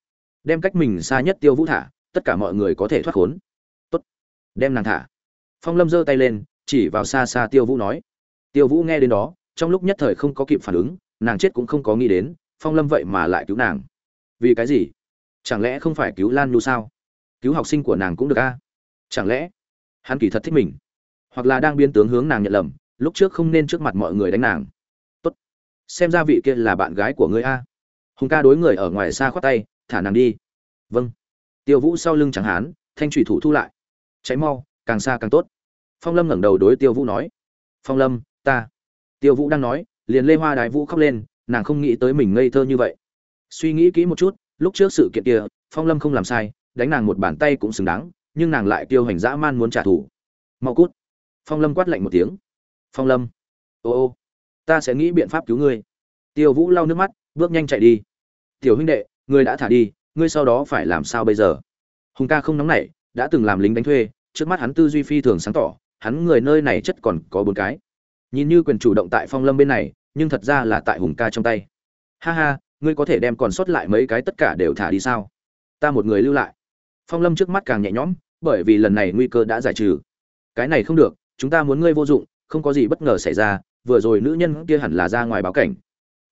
đem cách mình xa nhất tiêu vũ thả, tất cả mọi người có thể thoát khốn. Tốt. Đem nàng thả. Phong lâm giơ tay lên, chỉ vào xa xa tiêu vũ nói. Tiêu vũ nghe đến đó, trong lúc nhất thời không có kịp phản ứng, nàng chết cũng không có nghĩ đến, phong lâm vậy mà lại cứu nàng. Vì cái gì? Chẳng lẽ không phải cứu lan nhu sao? Cứu học sinh của nàng cũng được a? Chẳng lẽ hắn kỳ thật thích mình? Hoặc là đang biến tướng hướng nàng nhận lầm, lúc trước không nên trước mặt mọi người đánh nàng. Tốt. Xem ra vị kia là bạn gái của ngươi a. Hùng ca đối người ở ngoài xa khoát tay thả nàng đi. Vâng. Tiêu vũ sau lưng chẳng hán, thanh thủy thủ thu lại. Cháy mau, càng xa càng tốt. Phong lâm ngẩng đầu đối tiêu vũ nói. Phong lâm, ta. Tiêu vũ đang nói, liền lê hoa đái vũ khóc lên, nàng không nghĩ tới mình ngây thơ như vậy. Suy nghĩ kỹ một chút, lúc trước sự kiện kia, phong lâm không làm sai, đánh nàng một bàn tay cũng xứng đáng, nhưng nàng lại tiêu hành dã man muốn trả thù. Mau cút. Phong lâm quát lạnh một tiếng. Phong lâm. Ô ô. Ta sẽ nghĩ biện pháp cứu ngươi. Tiêu vũ lau nước mắt, bước nhanh chạy đi. Tiểu huynh đệ ngươi đã thả đi, ngươi sau đó phải làm sao bây giờ? Hùng ca không nóng nảy, đã từng làm lính đánh thuê, trước mắt hắn tư duy phi thường sáng tỏ, hắn người nơi này chất còn có bốn cái. Nhìn như quyền chủ động tại phong lâm bên này, nhưng thật ra là tại hùng ca trong tay. Ha ha, ngươi có thể đem còn sót lại mấy cái tất cả đều thả đi sao? Ta một người lưu lại. Phong lâm trước mắt càng nhẹ nhõm, bởi vì lần này nguy cơ đã giải trừ. Cái này không được, chúng ta muốn ngươi vô dụng, không có gì bất ngờ xảy ra, vừa rồi nữ nhân kia hẳn là ra ngoài báo cảnh.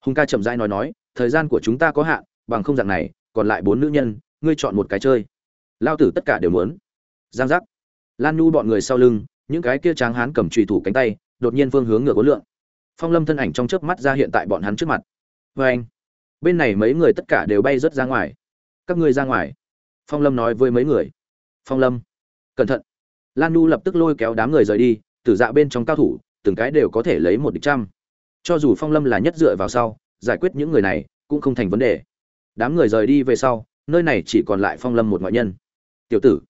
Hùng ca chậm rãi nói nói, thời gian của chúng ta có hạn bằng không dạng này, còn lại bốn nữ nhân, ngươi chọn một cái chơi. Lao tử tất cả đều muốn. Giang giác. Lan nhu bọn người sau lưng, những cái kia tráng hán cầm trùy thủ cánh tay, đột nhiên phương hướng ngược ố lượng phong lâm thân ảnh trong chớp mắt ra hiện tại bọn hắn trước mặt. Vê anh, bên này mấy người tất cả đều bay rớt ra ngoài. Các ngươi ra ngoài. Phong lâm nói với mấy người. Phong lâm, cẩn thận. Lan nhu lập tức lôi kéo đám người rời đi, tử dạ bên trong cao thủ, từng cái đều có thể lấy một địch trăm. Cho dù phong lâm là nhất dựa vào sau, giải quyết những người này, cũng không thành vấn đề đám người rời đi về sau, nơi này chỉ còn lại phong lâm một ngoại nhân. Tiểu tử,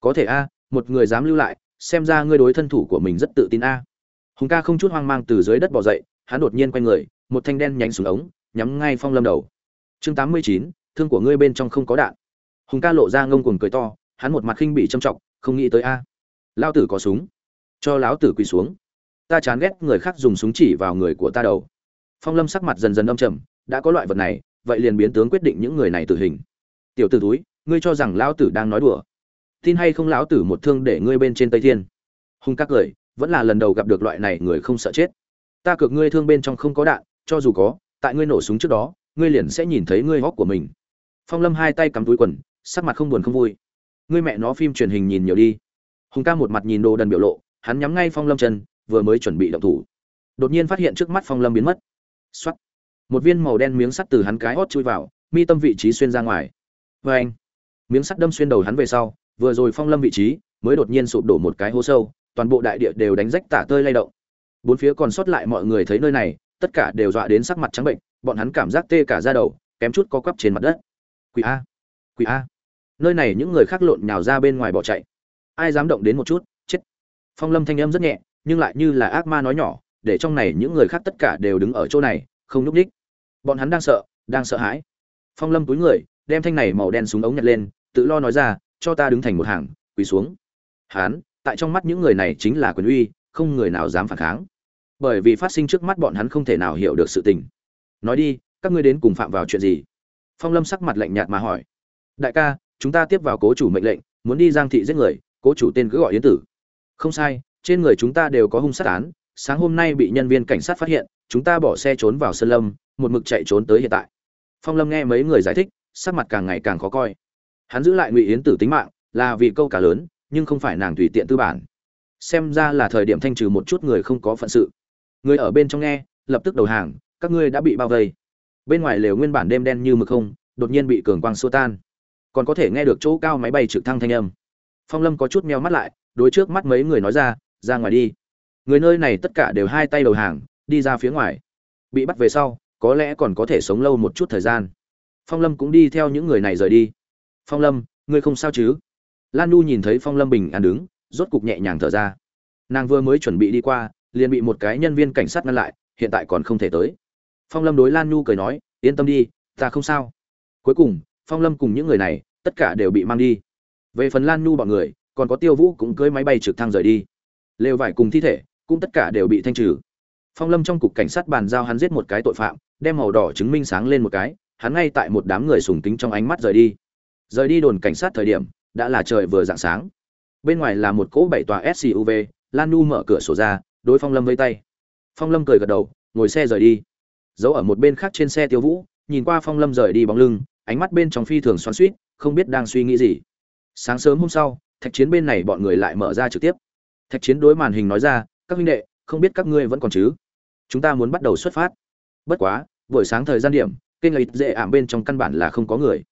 có thể a, một người dám lưu lại, xem ra ngươi đối thân thủ của mình rất tự tin a. Hùng ca không chút hoang mang từ dưới đất bỏ dậy, hắn đột nhiên quay người, một thanh đen nhánh xuống ống, nhắm ngay phong lâm đầu. Chương tám mươi chín, thương của ngươi bên trong không có đạn. Hùng ca lộ ra ngông cuồng cười to, hắn một mặt khinh bị trầm trọng, không nghĩ tới a lao tử có súng. Cho lão tử quỳ xuống. Ta chán ghét người khác dùng súng chỉ vào người của ta đầu. Phong lâm sắc mặt dần dần âm trầm, đã có loại vật này vậy liền biến tướng quyết định những người này tử hình. Tiểu tử túi ngươi cho rằng lão tử đang nói đùa. Tin hay không lão tử một thương để ngươi bên trên tây thiên. Hung các cười, vẫn là lần đầu gặp được loại này người không sợ chết. Ta cược ngươi thương bên trong không có đạn, cho dù có, tại ngươi nổ súng trước đó, ngươi liền sẽ nhìn thấy ngươi hóc của mình. Phong lâm hai tay cắm túi quần, sắc mặt không buồn không vui. Ngươi mẹ nó phim truyền hình nhìn nhiều đi. Hùng ca một mặt nhìn đồ đần biểu lộ, hắn nhắm ngay phong lâm chân, vừa mới chuẩn bị động thủ. Đột nhiên phát hiện trước mắt phong lâm biến mất. X một viên màu đen miếng sắt từ hắn cái hót chui vào, mi tâm vị trí xuyên ra ngoài. Vê anh, miếng sắt đâm xuyên đầu hắn về sau, vừa rồi phong lâm vị trí, mới đột nhiên sụp đổ một cái hố sâu, toàn bộ đại địa đều đánh rách tả tơi lay động. Bốn phía còn sót lại mọi người thấy nơi này, tất cả đều dọa đến sắc mặt trắng bệnh, bọn hắn cảm giác tê cả da đầu, kém chút có quắp trên mặt đất. Quỷ a quỷ a. Nơi này những người khác lộn nhào ra bên ngoài bỏ chạy. Ai dám động đến một chút, chết. Phong lâm thanh âm rất nhẹ, nhưng lại như là ác ma nói nhỏ, để trong này những người khác tất cả đều đứng ở chỗ này không núp đích bọn hắn đang sợ đang sợ hãi. Phong lâm túi người, đem thanh này màu đen súng ống nhặt lên, tự lo nói ra, cho ta đứng thành một hàng, quỳ xuống. Hán, tại trong mắt những người này chính là quyền uy, không người nào dám phản kháng. Bởi vì phát sinh trước mắt bọn hắn không thể nào hiểu được sự tình. Nói đi, các ngươi đến cùng phạm vào chuyện gì? Phong lâm sắc mặt lạnh nhạt mà hỏi. Đại ca, chúng ta tiếp vào cố chủ mệnh lệnh, muốn đi giang thị giết người, cố chủ tên cứ gọi yến tử. Không sai, trên người chúng ta đều có hung sát án, sáng hôm nay bị nhân viên cảnh sát phát hiện chúng ta bỏ xe trốn vào sơn lâm, một mực chạy trốn tới hiện tại. Phong lâm nghe mấy người giải thích, sắc mặt càng ngày càng khó coi. Hắn giữ lại ngụy yến tử tính mạng, là vì câu cá lớn, nhưng không phải nàng tùy tiện tư bản. Xem ra là thời điểm thanh trừ một chút người không có phận sự. Người ở bên trong nghe, lập tức đầu hàng, các ngươi đã bị bao vây. Bên ngoài lều nguyên bản đêm đen như mực không, đột nhiên bị cường quang xua tan. Còn có thể nghe được chỗ cao máy bay trực thăng thanh âm. Phong lâm có chút meo mắt lại, đối trước mắt mấy người nói ra ra ngoài đi. Người nơi này tất cả đều hai tay đầu hàng đi ra phía ngoài. Bị bắt về sau, có lẽ còn có thể sống lâu một chút thời gian. Phong lâm cũng đi theo những người này rời đi. Phong lâm, ngươi không sao chứ? Lan nu nhìn thấy phong lâm bình an đứng, rốt cục nhẹ nhàng thở ra. Nàng vừa mới chuẩn bị đi qua, liền bị một cái nhân viên cảnh sát ngăn lại, hiện tại còn không thể tới. Phong lâm đối lan nu cười nói, yên tâm đi, ta không sao. Cuối cùng, phong lâm cùng những người này, tất cả đều bị mang đi. Về phần lan nu bọn người, còn có tiêu vũ cũng cưới máy bay trực thăng rời đi. Lều vải cùng thi thể cũng tất cả đều bị thanh trừ phong lâm trong cục cảnh sát bàn giao hắn giết một cái tội phạm, đem màu đỏ chứng minh sáng lên một cái, hắn ngay tại một đám người sùng kính trong ánh mắt rời đi. Rời đi đồn cảnh sát thời điểm, đã là trời vừa dạng sáng. Bên ngoài là một cỗ bảy tòa suv lan nu mở cửa sổ ra, đối phong lâm vây tay. Phong lâm cười gật đầu, ngồi xe rời đi. Giấu ở một bên khác trên xe tiêu vũ, nhìn qua phong lâm rời đi bóng lưng, ánh mắt bên trong phi thường xoắn suýt không biết đang suy nghĩ gì. Sáng sớm hôm sau, thạch chiến bên này bọn người lại mở ra trực tiếp. Thạch chiến đối màn hình nói ra, các huynh đệ, không biết các ngươi vẫn còn chứ? Chúng ta muốn bắt đầu xuất phát. Bất quá, buổi sáng thời gian điểm kênh ấy dễ ảm bên trong căn bản là không có người.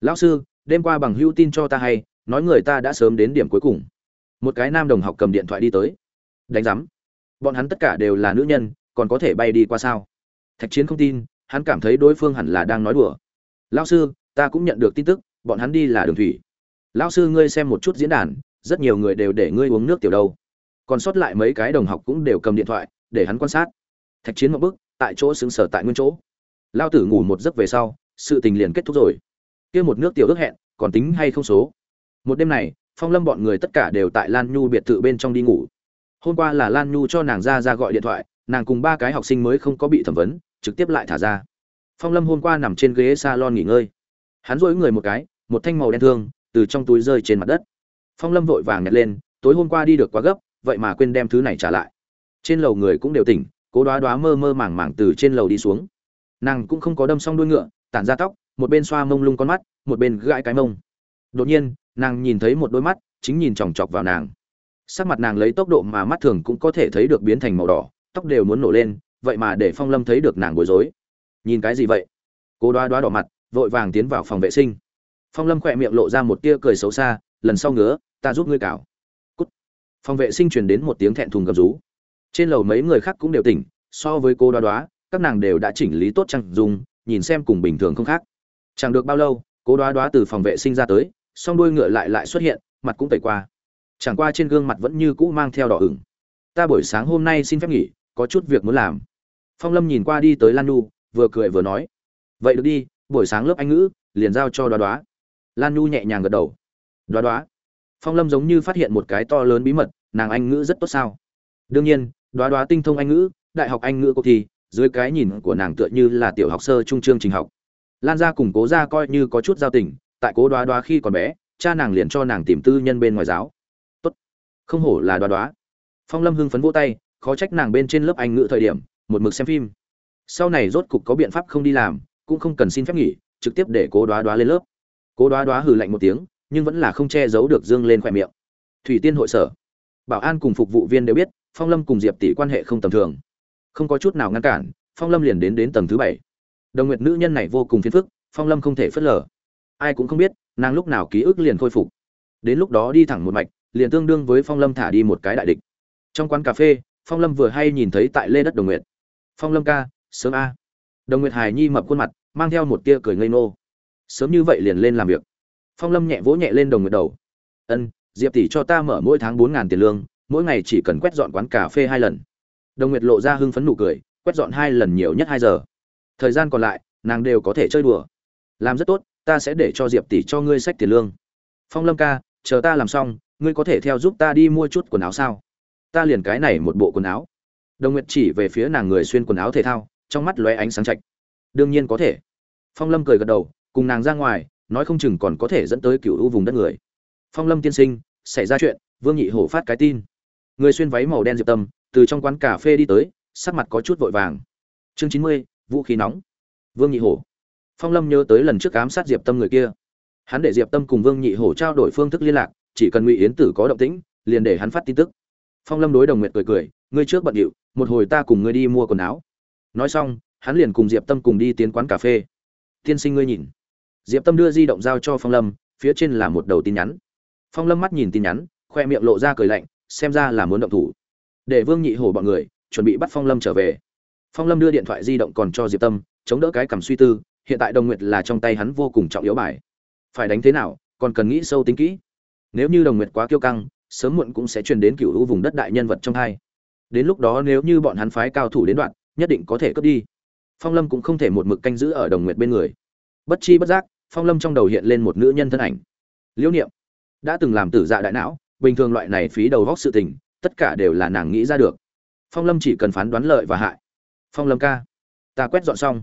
Lão sư, đêm qua bằng hữu tin cho ta hay, nói người ta đã sớm đến điểm cuối cùng. Một cái nam đồng học cầm điện thoại đi tới. Đánh giám. Bọn hắn tất cả đều là nữ nhân, còn có thể bay đi qua sao? Thạch chiến không tin, hắn cảm thấy đối phương hẳn là đang nói đùa. Lão sư, ta cũng nhận được tin tức, bọn hắn đi là đường thủy. Lão sư ngươi xem một chút diễn đàn, rất nhiều người đều để ngươi uống nước tiểu đâu. Còn sót lại mấy cái đồng học cũng đều cầm điện thoại, để hắn quan sát thạch chiến một bước, tại chỗ xứng sở tại nguyên chỗ. Lao tử ngủ một giấc về sau, sự tình liền kết thúc rồi. Kia một nước tiểu ước hẹn, còn tính hay không số? Một đêm này, phong lâm bọn người tất cả đều tại lan nhu biệt thự bên trong đi ngủ. Hôm qua là lan nhu cho nàng ra ra gọi điện thoại, nàng cùng ba cái học sinh mới không có bị thẩm vấn, trực tiếp lại thả ra. Phong lâm hôm qua nằm trên ghế salon nghỉ ngơi. Hắn dỗi người một cái, một thanh màu đen thương, từ trong túi rơi trên mặt đất. Phong lâm vội vàng nhặt lên, tối hôm qua đi được quá gấp, vậy mà quên đem thứ này trả lại. Trên lầu người cũng đều tỉnh cố đoá đoá mơ mơ màng màng từ trên lầu đi xuống. Nàng cũng không có đâm xong đuôi ngựa, tản ra tóc, một bên xoa mông lung con mắt, một bên gãi cái mông. Đột nhiên, nàng nhìn thấy một đôi mắt, chính nhìn chòng chọc vào nàng. Sắc mặt nàng lấy tốc độ mà mắt thường cũng có thể thấy được biến thành màu đỏ, tóc đều muốn nổ lên, vậy mà để phong lâm thấy được nàng bối rối. Nhìn cái gì vậy? Cố đoá đoá đỏ mặt, vội vàng tiến vào phòng vệ sinh. Phong lâm khỏe miệng lộ ra một tia cười xấu xa, lần sau ngứa, ta giúp ngươi cào cút. Phòng vệ sinh truyền đến một tiếng thẹn thùng gầm rú trên lầu mấy người khác cũng đều tỉnh, so với cô đoá đoá, các nàng đều đã chỉnh lý tốt trang dùng nhìn xem cùng bình thường không khác. Chẳng được bao lâu, cô đoá đoá từ phòng vệ sinh ra tới, song đuôi ngựa lại lại xuất hiện, mặt cũng tẩy qua. Chẳng qua trên gương mặt vẫn như cũ mang theo đỏ ửng. Ta buổi sáng hôm nay xin phép nghỉ, có chút việc muốn làm. Phong lâm nhìn qua đi tới lan nu vừa cười vừa nói, vậy được đi, buổi sáng lớp anh ngữ, liền giao cho đoá đoá. Lan nu nhẹ nhàng gật đầu, đoá đoá. Phong lâm giống như phát hiện một cái to lớn bí mật, nàng anh ngữ rất tốt sao? Đương nhiên đoá đoá tinh thông anh ngữ, đại học anh ngữ cuộc thi dưới cái nhìn của nàng tựa như là tiểu học sơ trung chương trình học. Lan gia cùng cố ra coi như có chút giao tình, tại cố đoá đoá khi còn bé, cha nàng liền cho nàng tìm tư nhân bên ngoài giáo. Tốt. Không hổ là đoá đoá. Phong lâm hưng phấn vỗ tay, khó trách nàng bên trên lớp anh ngữ thời điểm, một mực xem phim. Sau này rốt cục có biện pháp không đi làm, cũng không cần xin phép nghỉ, trực tiếp để cố đoá đoá lên lớp. Cố đoá đoá hừ lạnh một tiếng, nhưng vẫn là không che giấu được dương lên khoe miệng. Thủy tiên hội sở. Bảo an cùng phục vụ viên đều biết phong lâm cùng diệp tỷ quan hệ không tầm thường. Không có chút nào ngăn cản, phong lâm liền đến đến tầng thứ bảy. Đồng nguyệt nữ nhân này vô cùng phiền phức, phong lâm không thể phớt lờ. Ai cũng không biết, nàng lúc nào ký ức liền khôi phục. Đến lúc đó đi thẳng một mạch, liền tương đương với phong lâm thả đi một cái đại địch. Trong quán cà phê, phong lâm vừa hay nhìn thấy tại lê đất đồng nguyệt. Phong lâm ca, sớm a. Đồng nguyệt hài nhi mập khuôn mặt, mang theo một tia cười ngây nô sớm như vậy liền lên làm việc. Phong lâm nhẹ vỗ nhẹ lên đồng nguyệt đầu. Ân, diệp tỷ cho ta mở mỗi tháng bốn ngàn tiền lương mỗi ngày chỉ cần quét dọn quán cà phê hai lần. Đồng nguyệt lộ ra hưng phấn nụ cười, quét dọn hai lần nhiều nhất hai giờ. Thời gian còn lại, nàng đều có thể chơi đùa. Làm rất tốt, ta sẽ để cho diệp tỷ cho ngươi sách tiền lương. Phong lâm ca, chờ ta làm xong, ngươi có thể theo giúp ta đi mua chút quần áo sao? Ta liền cái này một bộ quần áo. Đồng nguyệt chỉ về phía nàng người xuyên quần áo thể thao, trong mắt lóe ánh sáng chạch. Đương nhiên có thể. Phong lâm cười gật đầu, cùng nàng ra ngoài, nói không chừng còn có thể dẫn tới cựu u vùng đất người. Phong lâm tiên sinh, xảy ra chuyện, vương nhị hổ phát cái tin người xuyên váy màu đen diệp tâm, từ trong quán cà phê đi tới, sắc mặt có chút vội vàng. Chương chín mươi, vũ khí nóng. Vương nhị hổ. Phong lâm nhớ tới lần trước ám sát diệp tâm người kia. Hắn để diệp tâm cùng vương nhị hổ trao đổi phương thức liên lạc, chỉ cần ngụy yến tử có động tĩnh, liền để hắn phát tin tức. Phong lâm đối đồng nguyệt cười cười, ngươi trước bận điệu, một hồi ta cùng ngươi đi mua quần áo. Nói xong, hắn liền cùng diệp tâm cùng đi tiến quán cà phê. Tiên sinh ngươi nhìn. Diệp tâm đưa di động giao cho phong lâm, phía trên là một đầu tin nhắn. Phong lâm mắt nhìn tin nhắn, khoe miệng lộ ra cười lạnh xem ra là muốn động thủ. Để vương nhị hổ bọn người chuẩn bị bắt phong lâm trở về. Phong lâm đưa điện thoại di động còn cho diệp tâm, chống đỡ cái cầm suy tư, hiện tại đồng nguyệt là trong tay hắn vô cùng trọng yếu bài. Phải đánh thế nào, còn cần nghĩ sâu tính kỹ. Nếu như đồng nguyệt quá kiêu căng, sớm muộn cũng sẽ truyền đến cựu hữu vùng đất đại nhân vật trong hai. Đến lúc đó nếu như bọn hắn phái cao thủ đến đoạn, nhất định có thể cướp đi. Phong lâm cũng không thể một mực canh giữ ở đồng nguyệt bên người. Bất chi bất giác, phong lâm trong đầu hiện lên một nữ nhân thân ảnh. Liễu niệm, đã từng làm tử dạ đại não bình thường loại này phí đầu góc sự tình, tất cả đều là nàng nghĩ ra được. Phong lâm chỉ cần phán đoán lợi và hại. Phong lâm ca, ta quét dọn xong.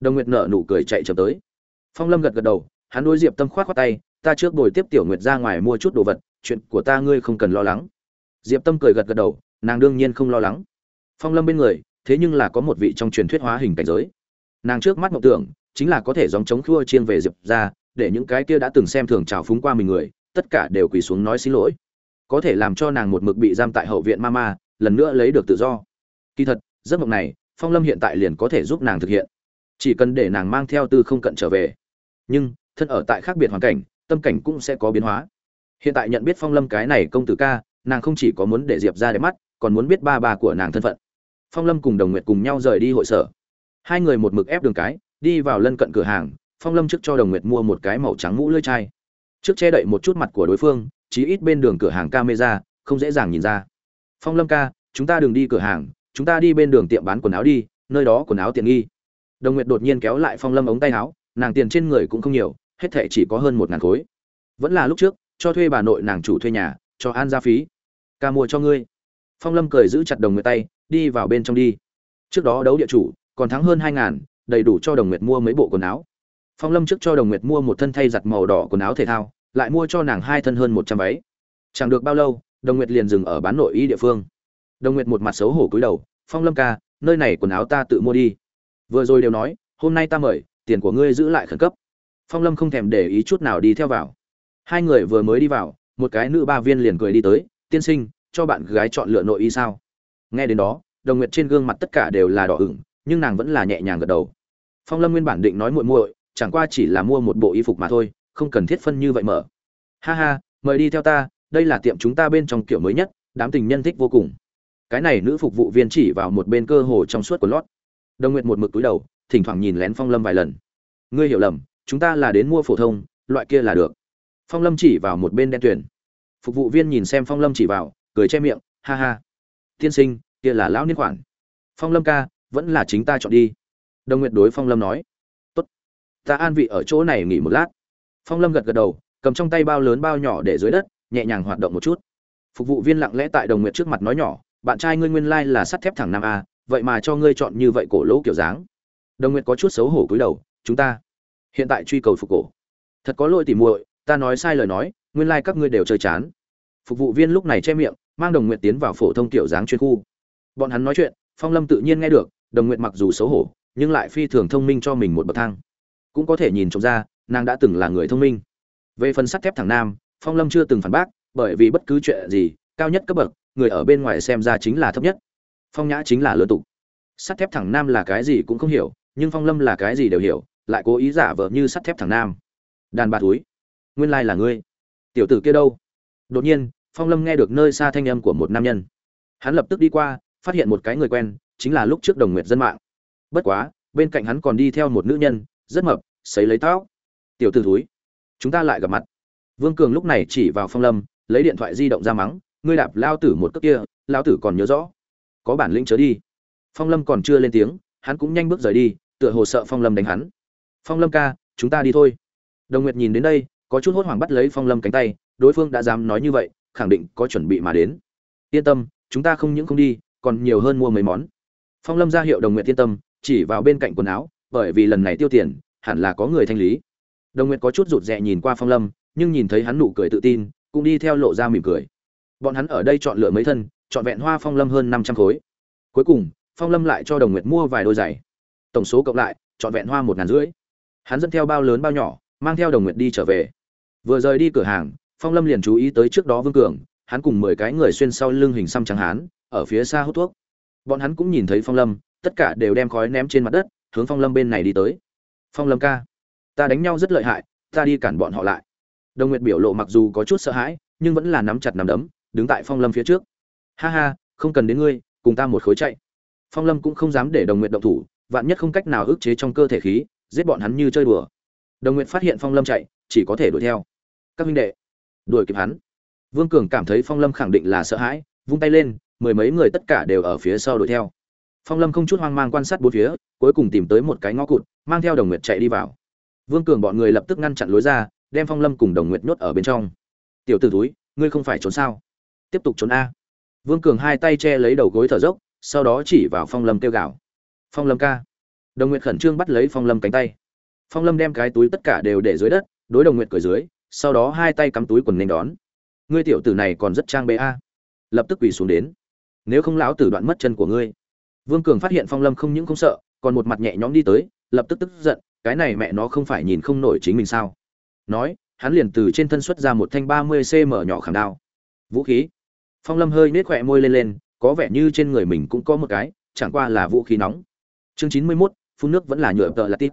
Đồng nguyệt nợ nụ cười chạy chậm tới. Phong lâm gật gật đầu, hắn đối diệp tâm khoát khoát tay, ta trước bồi tiếp tiểu nguyệt ra ngoài mua chút đồ vật, chuyện của ta ngươi không cần lo lắng. Diệp tâm cười gật gật đầu, nàng đương nhiên không lo lắng. Phong lâm bên người, thế nhưng là có một vị trong truyền thuyết hóa hình cảnh giới. Nàng trước mắt mộng tưởng, chính là có thể gióng chống khua chiên về diệp ra, để những cái kia đã từng xem thường trào phúng qua mình người, tất cả đều quỳ xuống nói xin lỗi có thể làm cho nàng một mực bị giam tại hậu viện mama, lần nữa lấy được tự do. Kỳ thật, giấc mộng này, phong lâm hiện tại liền có thể giúp nàng thực hiện. Chỉ cần để nàng mang theo tư không cận trở về. Nhưng, thân ở tại khác biệt hoàn cảnh, tâm cảnh cũng sẽ có biến hóa. Hiện tại nhận biết phong lâm cái này công tử ca, nàng không chỉ có muốn để diệp ra đẹp mắt, còn muốn biết ba bà của nàng thân phận. Phong lâm cùng đồng nguyệt cùng nhau rời đi hội sở. Hai người một mực ép đường cái, đi vào lân cận cửa hàng, phong lâm trước cho đồng nguyệt mua một cái màu trắng mũ lưỡi chai. Trước che đậy một chút mặt của đối phương chí ít bên đường cửa hàng camera, không dễ dàng nhìn ra. Phong lâm ca, chúng ta đừng đi cửa hàng, chúng ta đi bên đường tiệm bán quần áo đi, nơi đó quần áo tiện nghi. Đồng nguyệt đột nhiên kéo lại phong lâm ống tay áo, nàng tiền trên người cũng không nhiều, hết thệ chỉ có hơn một ngàn khối. Vẫn là lúc trước, cho thuê bà nội nàng chủ thuê nhà, cho an gia phí. Ca mua cho ngươi. Phong lâm cười giữ chặt đồng nguyệt tay, đi vào bên trong đi. Trước đó đấu địa chủ, còn thắng hơn hai ngàn, đầy đủ cho đồng nguyệt mua mấy bộ quần áo. Phong lâm trước cho đồng nguyệt mua một thân thay giặt màu đỏ quần áo thể thao lại mua cho nàng hai thân hơn một trăm váy. Chẳng được bao lâu, đồng nguyệt liền dừng ở bán nội y địa phương. Đồng nguyệt một mặt xấu hổ cúi đầu, phong lâm ca, nơi này quần áo ta tự mua đi. Vừa rồi đều nói, hôm nay ta mời, tiền của ngươi giữ lại khẩn cấp. Phong lâm không thèm để ý chút nào đi theo vào. Hai người vừa mới đi vào, một cái nữ ba viên liền cười đi tới, tiên sinh, cho bạn gái chọn lựa nội y sao? Nghe đến đó, đồng nguyệt trên gương mặt tất cả đều là đỏ ửng, nhưng nàng vẫn là nhẹ nhàng gật đầu. Phong lâm nguyên bản định nói muội muội, chẳng qua chỉ là mua một bộ y phục mà thôi không cần thiết phân như vậy mở. Ha ha, mời đi theo ta, đây là tiệm chúng ta bên trong kiểu mới nhất, đám tình nhân thích vô cùng. Cái này nữ phục vụ viên chỉ vào một bên cơ hồ trong suốt của lót. Đồng nguyệt một mực túi đầu, thỉnh thoảng nhìn lén phong lâm vài lần. Ngươi hiểu lầm, chúng ta là đến mua phổ thông, loại kia là được. Phong lâm chỉ vào một bên đen tuyển phục vụ viên nhìn xem phong lâm chỉ vào, cười che miệng, ha ha. Tiên sinh, kia là lão niên khoản. Phong lâm ca, vẫn là chính ta chọn đi. Đồng nguyệt đối phong lâm nói. Tốt, ta an vị ở chỗ này nghỉ một lát phong lâm gật gật đầu, cầm trong tay bao lớn bao nhỏ để dưới đất, nhẹ nhàng hoạt động một chút. Phục vụ viên lặng lẽ tại đồng nguyệt trước mặt nói nhỏ, bạn trai ngươi nguyên lai là sắt thép thẳng nam a, vậy mà cho ngươi chọn như vậy cổ lỗ kiểu dáng. Đồng nguyệt có chút xấu hổ cúi đầu, chúng ta hiện tại truy cầu phục cổ. Thật có lỗi tỉ muội, ta nói sai lời nói, nguyên lai các ngươi đều chơi chán. Phục vụ viên lúc này che miệng, mang đồng nguyệt tiến vào phổ thông kiểu dáng chuyên khu. Bọn hắn nói chuyện, phong lâm tự nhiên nghe được, đồng nguyệt mặc dù xấu hổ, nhưng lại phi thường thông minh cho mình một bậc thang. Cũng có thể nhìn trộm ra nàng đã từng là người thông minh. Về phần sắt thép thẳng nam, phong lâm chưa từng phản bác, bởi vì bất cứ chuyện gì, cao nhất cấp bậc, người ở bên ngoài xem ra chính là thấp nhất. Phong nhã chính là lớn tục. Sắt thép thẳng nam là cái gì cũng không hiểu, nhưng phong lâm là cái gì đều hiểu, lại cố ý giả vờ như sắt thép thẳng nam. Đàn bà túi nguyên lai là ngươi. Tiểu tử kia đâu? Đột nhiên, phong lâm nghe được nơi xa thanh âm của một nam nhân. Hắn lập tức đi qua, phát hiện một cái người quen, chính là lúc trước đồng nguyệt dân mạng. Bất quá, bên cạnh hắn còn đi theo một nữ nhân, rất mập xấy lấy tóc tiểu tử thúi, chúng ta lại gặp mặt. Vương cường lúc này chỉ vào phong lâm, lấy điện thoại di động ra mắng, ngươi đạp lao tử một cước kia, lao tử còn nhớ rõ. Có bản lĩnh chớ đi. Phong lâm còn chưa lên tiếng, hắn cũng nhanh bước rời đi, tựa hồ sợ phong lâm đánh hắn. Phong lâm ca, chúng ta đi thôi. Đồng nguyệt nhìn đến đây, có chút hốt hoảng bắt lấy phong lâm cánh tay, đối phương đã dám nói như vậy, khẳng định có chuẩn bị mà đến. Yên tâm, chúng ta không những không đi, còn nhiều hơn mua mấy món. Phong lâm ra hiệu đồng nguyệt yên tâm, chỉ vào bên cạnh quần áo, bởi vì lần này tiêu tiền, hẳn là có người thanh lý đồng nguyệt có chút rụt rè nhìn qua phong lâm, nhưng nhìn thấy hắn nụ cười tự tin, cũng đi theo lộ ra mỉm cười. Bọn hắn ở đây chọn lựa mấy thân chọn vẹn hoa phong lâm hơn năm trăm khối. Cuối cùng, phong lâm lại cho đồng nguyệt mua vài đôi giày. Tổng số cộng lại chọn vẹn hoa một ngàn rưỡi. Hắn dẫn theo bao lớn bao nhỏ, mang theo đồng nguyệt đi trở về. Vừa rời đi cửa hàng, phong lâm liền chú ý tới trước đó vương cường, hắn cùng mười cái người xuyên sau lưng hình xăm trắng hán, ở phía xa hút thuốc. Bọn hắn cũng nhìn thấy phong lâm, tất cả đều đem khói ném trên mặt đất, hướng phong lâm bên này đi tới. Phong lâm ca ta đánh nhau rất lợi hại, ta đi cản bọn họ lại. Đồng nguyệt biểu lộ mặc dù có chút sợ hãi, nhưng vẫn là nắm chặt nắm đấm, đứng tại phong lâm phía trước. Ha ha, không cần đến ngươi, cùng ta một khối chạy. Phong lâm cũng không dám để đồng nguyệt động thủ, vạn nhất không cách nào ức chế trong cơ thể khí, giết bọn hắn như chơi đùa. Đồng nguyệt phát hiện phong lâm chạy, chỉ có thể đuổi theo. Các huynh đệ, đuổi kịp hắn. Vương cường cảm thấy phong lâm khẳng định là sợ hãi, vung tay lên, mười mấy người tất cả đều ở phía sau đuổi theo. Phong lâm không chút hoang mang quan sát bốn phía, cuối cùng tìm tới một cái ngõ cụt, mang theo đồng nguyệt chạy đi vào vương cường bọn người lập tức ngăn chặn lối ra, đem phong lâm cùng đồng nguyệt nhốt ở bên trong. Tiểu tử túi ngươi không phải trốn sao? Tiếp tục trốn a. Vương cường hai tay che lấy đầu gối thở dốc, sau đó chỉ vào phong lâm kêu gào. Phong lâm ca. Đồng nguyệt khẩn trương bắt lấy phong lâm cánh tay. Phong lâm đem cái túi tất cả đều để dưới đất, đối đồng nguyệt cười dưới, sau đó hai tay cắm túi quần nên đón. Ngươi tiểu tử này còn rất trang bê a. Lập tức quỳ xuống đến. Nếu không lão tử đoạn mất chân của ngươi. Vương cường phát hiện phong lâm không những không sợ, còn một mặt nhẹ nhõm đi tới, lập tức tức giận cái này mẹ nó không phải nhìn không nổi chính mình sao? Nói, hắn liền từ trên thân xuất ra một thanh ba mươi cm nhỏ khảm đao. Vũ khí. Phong lâm hơi nết khỏe môi lên lên, có vẻ như trên người mình cũng có một cái, chẳng qua là vũ khí nóng. Chương chín mươi mốt, phun nước vẫn là nhựa tợ là tít.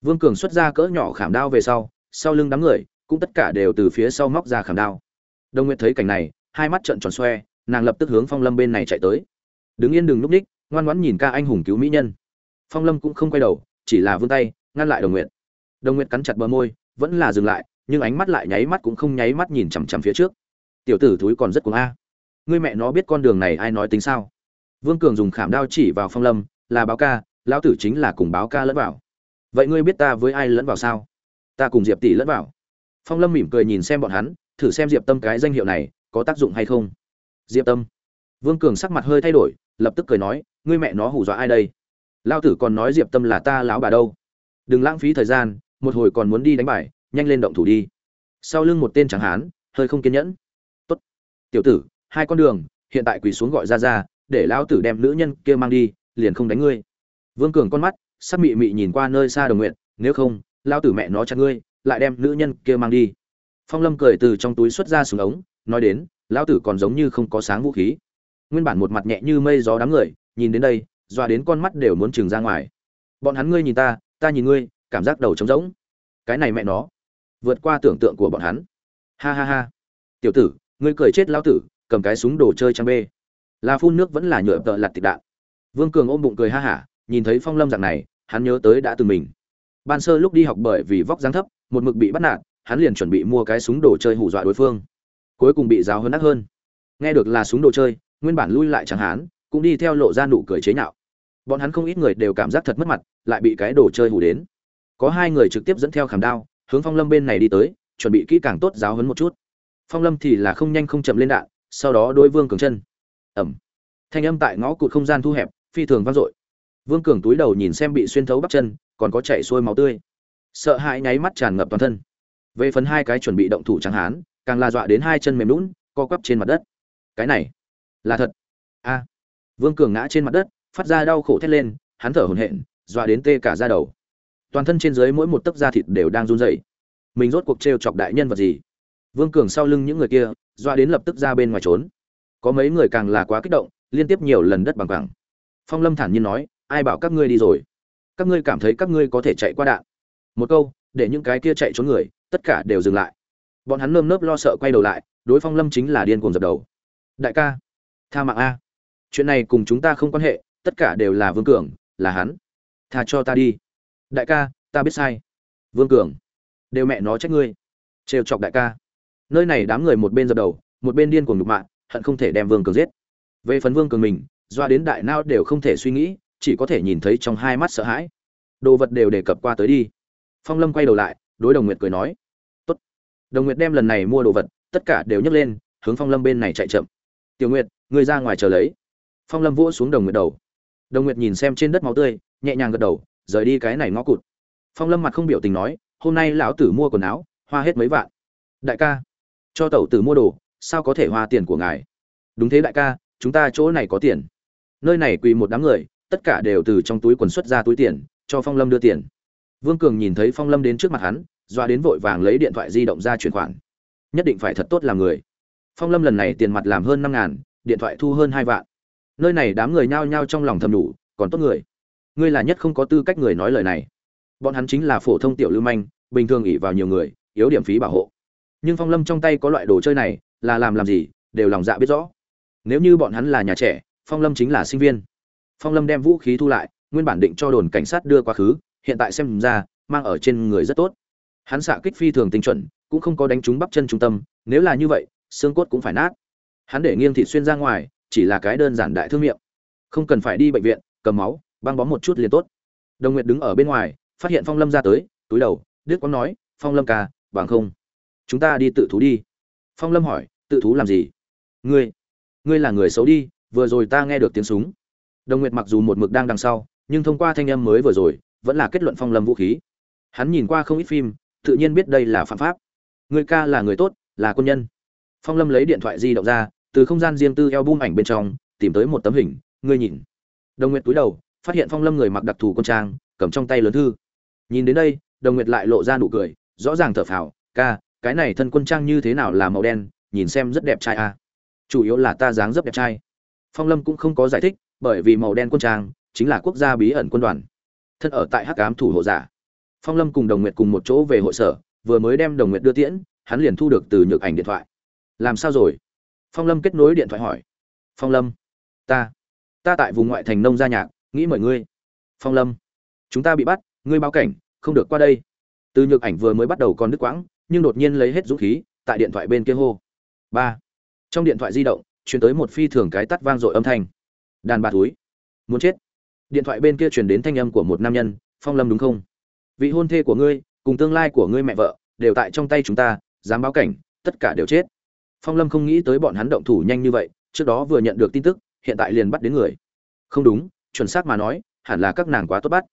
Vương cường xuất ra cỡ nhỏ khảm đao về sau sau lưng đám người, cũng tất cả đều từ phía sau móc ra khảm đao. Đông nguyệt thấy cảnh này, hai mắt trợn tròn xoe, nàng lập tức hướng phong lâm bên này chạy tới. Đứng yên đừng núp ních, ngoan ngoãn nhìn ca anh hùng cứu mỹ nhân. Phong lâm cũng không quay đầu, chỉ là vươn tay ngăn lại đồng nguyệt. Đồng nguyệt cắn chặt bờ môi, vẫn là dừng lại, nhưng ánh mắt lại nháy mắt cũng không nháy mắt nhìn chằm chằm phía trước. Tiểu tử thúi còn rất cuồng a. Ngươi mẹ nó biết con đường này ai nói tính sao? Vương cường dùng khảm đao chỉ vào phong lâm, là báo ca, lão tử chính là cùng báo ca lẫn vào. Vậy ngươi biết ta với ai lẫn vào sao? Ta cùng diệp tỷ lẫn vào. Phong lâm mỉm cười nhìn xem bọn hắn, thử xem diệp tâm cái danh hiệu này có tác dụng hay không. Diệp tâm. Vương cường sắc mặt hơi thay đổi, lập tức cười nói, ngươi mẹ nó hù dọa ai đây? Lao tử còn nói diệp tâm là ta lão bà đâu? Đừng lãng phí thời gian, một hồi còn muốn đi đánh bài, nhanh lên động thủ đi. Sau lưng một tên chẳng hán, hơi không kiên nhẫn. Tốt. Tiểu tử, hai con đường, hiện tại quỳ xuống gọi ra ra, để lão tử đem nữ nhân kia mang đi, liền không đánh ngươi. Vương cường con mắt, sắc mị mị nhìn qua nơi xa đồng nguyện, nếu không, Lão tử mẹ nó chặt ngươi, lại đem nữ nhân kia mang đi. Phong lâm cười từ trong túi xuất ra súng ống, nói đến, lão tử còn giống như không có sáng vũ khí. Nguyên bản một mặt nhẹ như mây gió đám người, nhìn đến đây, doa đến con mắt đều muốn trừng ra ngoài. Bọn hắn ngươi nhìn ta ta nhìn ngươi, cảm giác đầu trống rỗng. Cái này mẹ nó. Vượt qua tưởng tượng của bọn hắn. Ha ha ha. Tiểu tử, ngươi cười chết lão tử, cầm cái súng đồ chơi trang bê. Là phun nước vẫn là nhựa tợ lặt tịch đạn. Vương cường ôm bụng cười ha hả, nhìn thấy phong lâm dạng này, hắn nhớ tới đã từng mình. Ban sơ lúc đi học bởi vì vóc dáng thấp, một mực bị bắt nạt, hắn liền chuẩn bị mua cái súng đồ chơi hù dọa đối phương. Cuối cùng bị giáo hơn ác hơn. Nghe được là súng đồ chơi, nguyên bản lui lại chẳng hắn cũng đi theo lộ ra nụ cười chế nhạo bọn hắn không ít người đều cảm giác thật mất mặt, lại bị cái đồ chơi hù đến. Có hai người trực tiếp dẫn theo khảm đao, hướng phong lâm bên này đi tới, chuẩn bị kỹ càng tốt giáo hấn một chút. Phong lâm thì là không nhanh không chậm lên đạn, sau đó đôi vương cường chân. Ẩm. Thanh âm tại ngõ cụt không gian thu hẹp, phi thường vang dội. Vương cường túi đầu nhìn xem bị xuyên thấu bắp chân, còn có chảy xuôi máu tươi. Sợ hãi nháy mắt tràn ngập toàn thân. Về phần hai cái chuẩn bị động thủ trắng hán, càng là dọa đến hai chân mềm lún co quắp trên mặt đất. Cái này, là thật. A. Vương cường ngã trên mặt đất phát ra đau khổ thét lên, hắn thở hổn hển, dọa đến tê cả da đầu. Toàn thân trên dưới mỗi một tấc da thịt đều đang run rẩy. Mình rốt cuộc trêu chọc đại nhân vật gì? Vương cường sau lưng những người kia, dọa đến lập tức ra bên ngoài trốn. Có mấy người càng là quá kích động, liên tiếp nhiều lần đất bằng bằng phong lâm thản nhiên nói, ai bảo các ngươi đi rồi? Các ngươi cảm thấy các ngươi có thể chạy qua đạn. Một câu, để những cái kia chạy trốn người, tất cả đều dừng lại. Bọn hắn nơm nớp lo sợ quay đầu lại, đối phong lâm chính là điên cuồng dập đầu. Đại ca, tha mạng a. Chuyện này cùng chúng ta không quan hệ tất cả đều là vương cường, là hắn. Tha cho ta đi. Đại ca, ta biết sai. Vương cường. Đều mẹ nó trách ngươi. Trêu chọc đại ca. Nơi này đám người một bên dập đầu, một bên điên cuồng nhục mạ, hận không thể đem vương cường giết. Về phần vương cường mình, doa đến đại nao đều không thể suy nghĩ, chỉ có thể nhìn thấy trong hai mắt sợ hãi. Đồ vật đều đề cập qua tới đi. Phong lâm quay đầu lại, đối đồng nguyệt cười nói. Tốt. đồng nguyệt đem lần này mua đồ vật, tất cả đều nhấc lên, hướng phong lâm bên này chạy chậm. Tiểu nguyệt, ngươi ra ngoài chờ lấy. Phong lâm vỗ xuống đồng nguyệt đầu đồng nguyệt nhìn xem trên đất máu tươi, nhẹ nhàng gật đầu, rời đi cái này ngõ cụt. Phong lâm mặt không biểu tình nói, hôm nay lão tử mua quần áo, hoa hết mấy vạn. Đại ca, cho tẩu tử mua đồ, sao có thể hoa tiền của ngài? Đúng thế đại ca, chúng ta chỗ này có tiền. Nơi này quỳ một đám người, tất cả đều từ trong túi quần xuất ra túi tiền, cho phong lâm đưa tiền. Vương cường nhìn thấy phong lâm đến trước mặt hắn, doa đến vội vàng lấy điện thoại di động ra chuyển khoản. Nhất định phải thật tốt làm người. Phong lâm lần này tiền mặt làm hơn năm ngàn, điện thoại thu hơn hai vạn nơi này đám người nhao nhao trong lòng thầm đủ còn tốt người. Ngươi là nhất không có tư cách người nói lời này. Bọn hắn chính là phổ thông tiểu lưu manh, bình thường ỉ vào nhiều người, yếu điểm phí bảo hộ. Nhưng phong lâm trong tay có loại đồ chơi này, là làm làm gì, đều lòng dạ biết rõ. Nếu như bọn hắn là nhà trẻ, phong lâm chính là sinh viên. Phong lâm đem vũ khí thu lại, nguyên bản định cho đồn cảnh sát đưa quá khứ, hiện tại xem ra, mang ở trên người rất tốt. Hắn xạ kích phi thường tinh chuẩn, cũng không có đánh trúng bắp chân trung tâm, nếu là như vậy, xương cốt cũng phải nát. Hắn để nghiêng thịt xuyên ra ngoài chỉ là cái đơn giản đại thương miệng. Không cần phải đi bệnh viện, cầm máu, băng bó một chút liền tốt. Đồng nguyệt đứng ở bên ngoài, phát hiện phong lâm ra tới, túi đầu, đức quang nói, phong lâm ca, bằng không, chúng ta đi tự thú đi. Phong lâm hỏi, tự thú làm gì? Ngươi ngươi là người xấu đi, vừa rồi ta nghe được tiếng súng. Đồng nguyệt mặc dù một mực đang đằng sau, nhưng thông qua thanh âm mới vừa rồi, vẫn là kết luận phong lâm vũ khí. Hắn nhìn qua không ít phim, tự nhiên biết đây là phạm pháp. Người ca là người tốt, là quân nhân. Phong lâm lấy điện thoại di động ra từ không gian riêng tư eo ảnh bên trong, tìm tới một tấm hình, ngươi nhìn. Đồng nguyệt túi đầu, phát hiện phong lâm người mặc đặc thù quân trang, cầm trong tay lớn thư. Nhìn đến đây, đồng nguyệt lại lộ ra nụ cười, rõ ràng thở phào, ca, cái này thân quân trang như thế nào là màu đen, nhìn xem rất đẹp trai à. chủ yếu là ta dáng rất đẹp trai. Phong lâm cũng không có giải thích, bởi vì màu đen quân trang chính là quốc gia bí ẩn quân đoàn, thân ở tại hắc ám thủ hộ giả. Phong lâm cùng đồng nguyệt cùng một chỗ về hội sở, vừa mới đem đồng nguyệt đưa tiễn, hắn liền thu được từ nhược ảnh điện thoại. Làm sao rồi? Phong lâm kết nối điện thoại hỏi. Phong lâm, ta ta tại vùng ngoại thành nông gia nhạc, nghĩ mời ngươi. Phong lâm, chúng ta bị bắt, ngươi báo cảnh, không được qua đây. Từ nhược ảnh vừa mới bắt đầu còn đứt quãng, nhưng đột nhiên lấy hết dũng khí, tại điện thoại bên kia hô. Ba, trong điện thoại di động chuyển tới một phi thường cái tắt vang dội âm thanh. Đàn bà túi muốn chết. Điện thoại bên kia truyền đến thanh âm của một nam nhân, phong lâm đúng không? Vị hôn thê của ngươi, cùng tương lai của ngươi mẹ vợ, đều tại trong tay chúng ta, dám báo cảnh, tất cả đều chết phong lâm không nghĩ tới bọn hắn động thủ nhanh như vậy, trước đó vừa nhận được tin tức, hiện tại liền bắt đến người. Không đúng, chuẩn xác mà nói, hẳn là các nàng quá tốt bắt.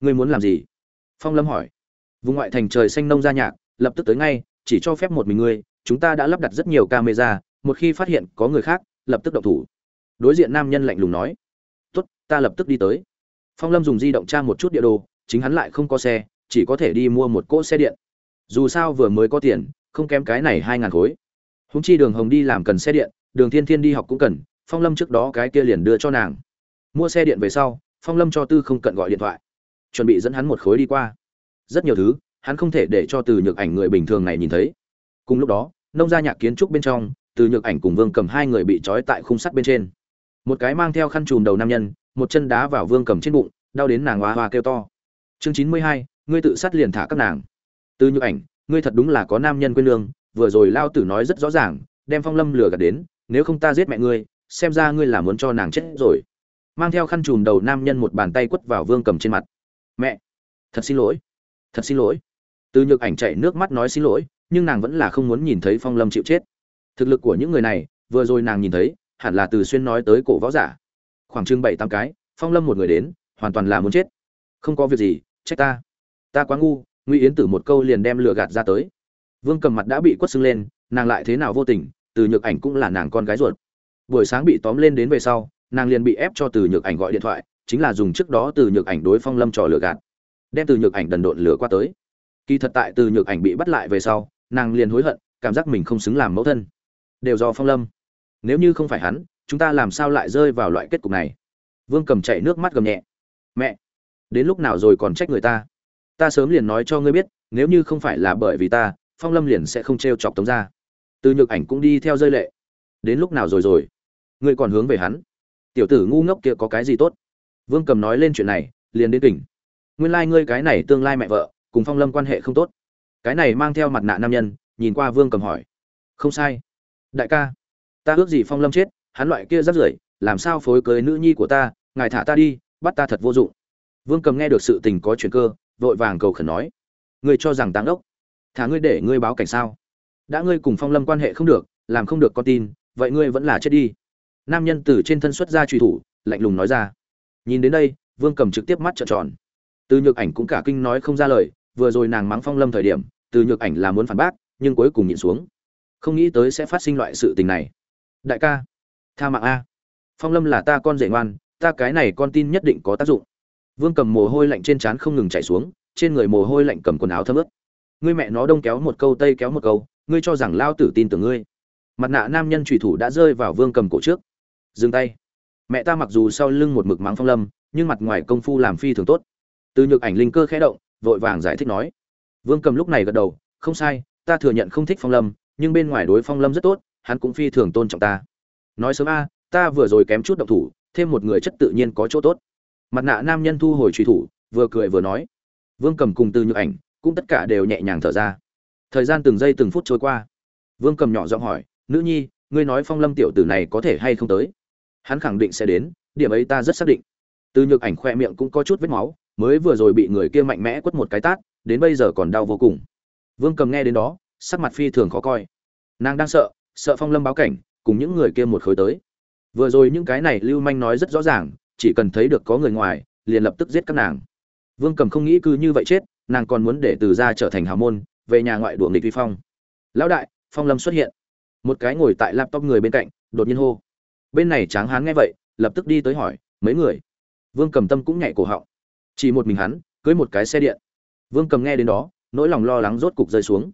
Ngươi muốn làm gì? Phong lâm hỏi. Vùng ngoại thành trời xanh nông ra nhạc, lập tức tới ngay, chỉ cho phép một mình ngươi, chúng ta đã lắp đặt rất nhiều camera, một khi phát hiện có người khác, lập tức động thủ. Đối diện nam nhân lạnh lùng nói. Tốt, ta lập tức đi tới. Phong lâm dùng di động tra một chút địa đồ, chính hắn lại không có xe, chỉ có thể đi mua một cỗ xe điện. Dù sao vừa mới có tiền, không kém cái này hai ngàn khối húng chi đường hồng đi làm cần xe điện, đường thiên thiên đi học cũng cần, phong lâm trước đó cái kia liền đưa cho nàng. Mua xe điện về sau, phong lâm cho tư không cận gọi điện thoại. Chuẩn bị dẫn hắn một khối đi qua. Rất nhiều thứ, hắn không thể để cho từ nhược ảnh người bình thường này nhìn thấy. Cùng lúc đó, nông gia nhạc kiến trúc bên trong, từ nhược ảnh cùng vương cầm hai người bị trói tại khung sắt bên trên. Một cái mang theo khăn trùm đầu nam nhân, một chân đá vào vương cầm trên bụng, đau đến nàng hoa hoa kêu to. Chương chín mươi hai, ngươi tự sát liền thả các nàng. Từ nhược ảnh, ngươi thật đúng là có nam nhân quên lương vừa rồi lao tử nói rất rõ ràng, đem phong lâm lừa gạt đến, nếu không ta giết mẹ ngươi, xem ra ngươi là muốn cho nàng chết rồi. Mang theo khăn chùm đầu nam nhân một bàn tay quất vào vương cầm trên mặt. Mẹ! Thật xin lỗi. Thật xin lỗi. Từ nhược ảnh chạy nước mắt nói xin lỗi, nhưng nàng vẫn là không muốn nhìn thấy phong lâm chịu chết. Thực lực của những người này, vừa rồi nàng nhìn thấy, hẳn là từ xuyên nói tới cổ võ giả. Khoảng chừng bảy tám cái, phong lâm một người đến, hoàn toàn là muốn chết. Không có việc gì, trách ta. Ta quá ngu, ngụy yến tử một câu liền đem lừa gạt ra tới vương cầm mặt đã bị quất sưng lên, nàng lại thế nào vô tình, từ nhược ảnh cũng là nàng con gái ruột. Buổi sáng bị tóm lên đến về sau, nàng liền bị ép cho từ nhược ảnh gọi điện thoại, chính là dùng trước đó từ nhược ảnh đối phong lâm trò lừa gạt. Đem từ nhược ảnh đần độn lừa qua tới. Kỳ thật tại từ nhược ảnh bị bắt lại về sau, nàng liền hối hận, cảm giác mình không xứng làm mẫu thân. Đều do phong lâm. Nếu như không phải hắn, chúng ta làm sao lại rơi vào loại kết cục này? Vương cầm chạy nước mắt gầm nhẹ. Mẹ! Đến lúc nào rồi còn trách người ta? Ta sớm liền nói cho ngươi biết, nếu như không phải là bởi vì ta phong lâm liền sẽ không t r e o chọc tống ra từ nhược ảnh cũng đi theo rơi lệ. Đến lúc nào rồi rồi? Ngươi còn hướng về hắn? Tiểu tử ngu ngốc kia có cái gì tốt? Vương cầm nói lên chuyện này, liền đến tỉnh nguyên lai、like、ngươi cái này tương lai mẹ vợ, cùng phong lâm quan hệ không tốt. Cái này mang theo mặt nạ nam nhân, nhìn qua vương cầm hỏi. Không sai. Đại ca, ta ước gì phong lâm chết, hắn loại kia rắt rưởi, làm sao phối cưới nữ nhi của ta, ngài thả ta đi, bắt ta thật vô dụng. Vương cầm nghe được sự tình có chuyện cơ, vội vàng cầu khẩn nói. Người cho rằng táng ốc thả ngươi để ngươi báo cảnh sao? Đã ngươi cùng phong lâm quan hệ không được, làm không được con tin, vậy ngươi vẫn là chết đi. Nam nhân từ trên thân xuất ra truy thủ, lạnh lùng nói ra. Nhìn đến đây, vương cầm trực tiếp mắt trợn tròn. Từ nhược ảnh cũng cả kinh nói không ra lời, vừa rồi nàng mắng phong lâm thời điểm, từ nhược ảnh là muốn phản bác, nhưng cuối cùng nhịn xuống. Không nghĩ tới sẽ phát sinh loại sự tình này. Đại ca, tha mạng a. Phong lâm là ta con rể ngoan, ta cái này con tin nhất định có tác dụng. Vương cầm mồ hôi lạnh trên trán không ngừng chảy xuống, trên người mồ hôi lạnh cầm quần áo thấm ướt ngươi mẹ nó đông kéo một câu, tây kéo một câu, ngươi cho rằng lao tử tin tưởng ngươi. Mặt nạ nam nhân trùy thủ đã rơi vào vương cầm cổ trước. Dừng tay. Mẹ ta mặc dù sau lưng một mực mắng phong lâm, nhưng mặt ngoài công phu làm phi thường tốt. Từ nhược ảnh linh cơ khẽ động, vội vàng giải thích nói. Vương cầm lúc này gật đầu, không sai, ta thừa nhận không thích phong lâm, nhưng bên ngoài đối phong lâm rất tốt, hắn cũng phi thường tôn trọng ta. Nói sớm a, ta vừa rồi kém chút động thủ, thêm một người chất tự nhiên có chỗ tốt. Mặt nạ nam nhân thu hồi truy thủ, vừa cười vừa nói. Vương cầm cùng từ nhược ảnh cũng tất cả đều nhẹ nhàng thở ra. Thời gian từng giây từng phút trôi qua. Vương cầm nhỏ giọng hỏi, nữ nhi, ngươi nói phong lâm tiểu tử này có thể hay không tới? Hắn khẳng định sẽ đến, điểm ấy ta rất xác định. Từ nhược ảnh khoe miệng cũng có chút vết máu, mới vừa rồi bị người kia mạnh mẽ quất một cái tát, đến bây giờ còn đau vô cùng. Vương cầm nghe đến đó, sắc mặt phi thường khó coi. Nàng đang sợ sợ phong lâm báo cảnh, cùng những người kia một khối tới. Vừa rồi những cái này lưu manh nói rất rõ ràng, chỉ cần thấy được có người ngoài, liền lập tức giết các nàng. Vương cầm không nghĩ cứ như vậy chết nàng còn muốn để từ ra trở thành hào môn, về nhà ngoại đuổi nghịch vi phong. Lão đại, phong lâm xuất hiện. Một cái ngồi tại laptop người bên cạnh, đột nhiên hô. Bên này tráng hán nghe vậy, lập tức đi tới hỏi, mấy người? Vương cầm tâm cũng nhảy cổ họng. Chỉ một mình hắn, cưới một cái xe điện. Vương cầm nghe đến đó, nỗi lòng lo lắng rốt cục rơi xuống.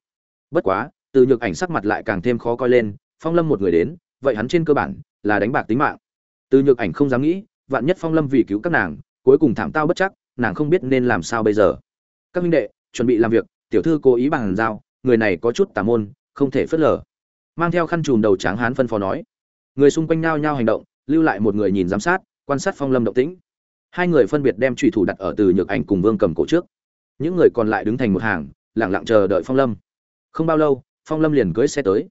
Bất quá, từ nhược ảnh sắc mặt lại càng thêm khó coi lên, phong lâm một người đến, vậy hắn trên cơ bản là đánh bạc tính mạng. Từ nhược ảnh không dám nghĩ, vạn nhất phong lâm vì cứu các nàng, cuối cùng thảm tao bất chắc, nàng không biết nên làm sao bây giờ các minh đệ, chuẩn bị làm việc, tiểu thư cố ý bằng giao người này có chút tà môn, không thể phớt lờ. Mang theo khăn trùm đầu tráng hán phân phó nói. Người xung quanh nao nhao hành động, lưu lại một người nhìn giám sát, quan sát phong lâm động tĩnh. Hai người phân biệt đem trùy thủ đặt ở từ nhược ảnh cùng vương cầm cổ trước. Những người còn lại đứng thành một hàng lẳng lặng chờ đợi phong lâm. Không bao lâu, phong lâm liền cưỡi xe tới.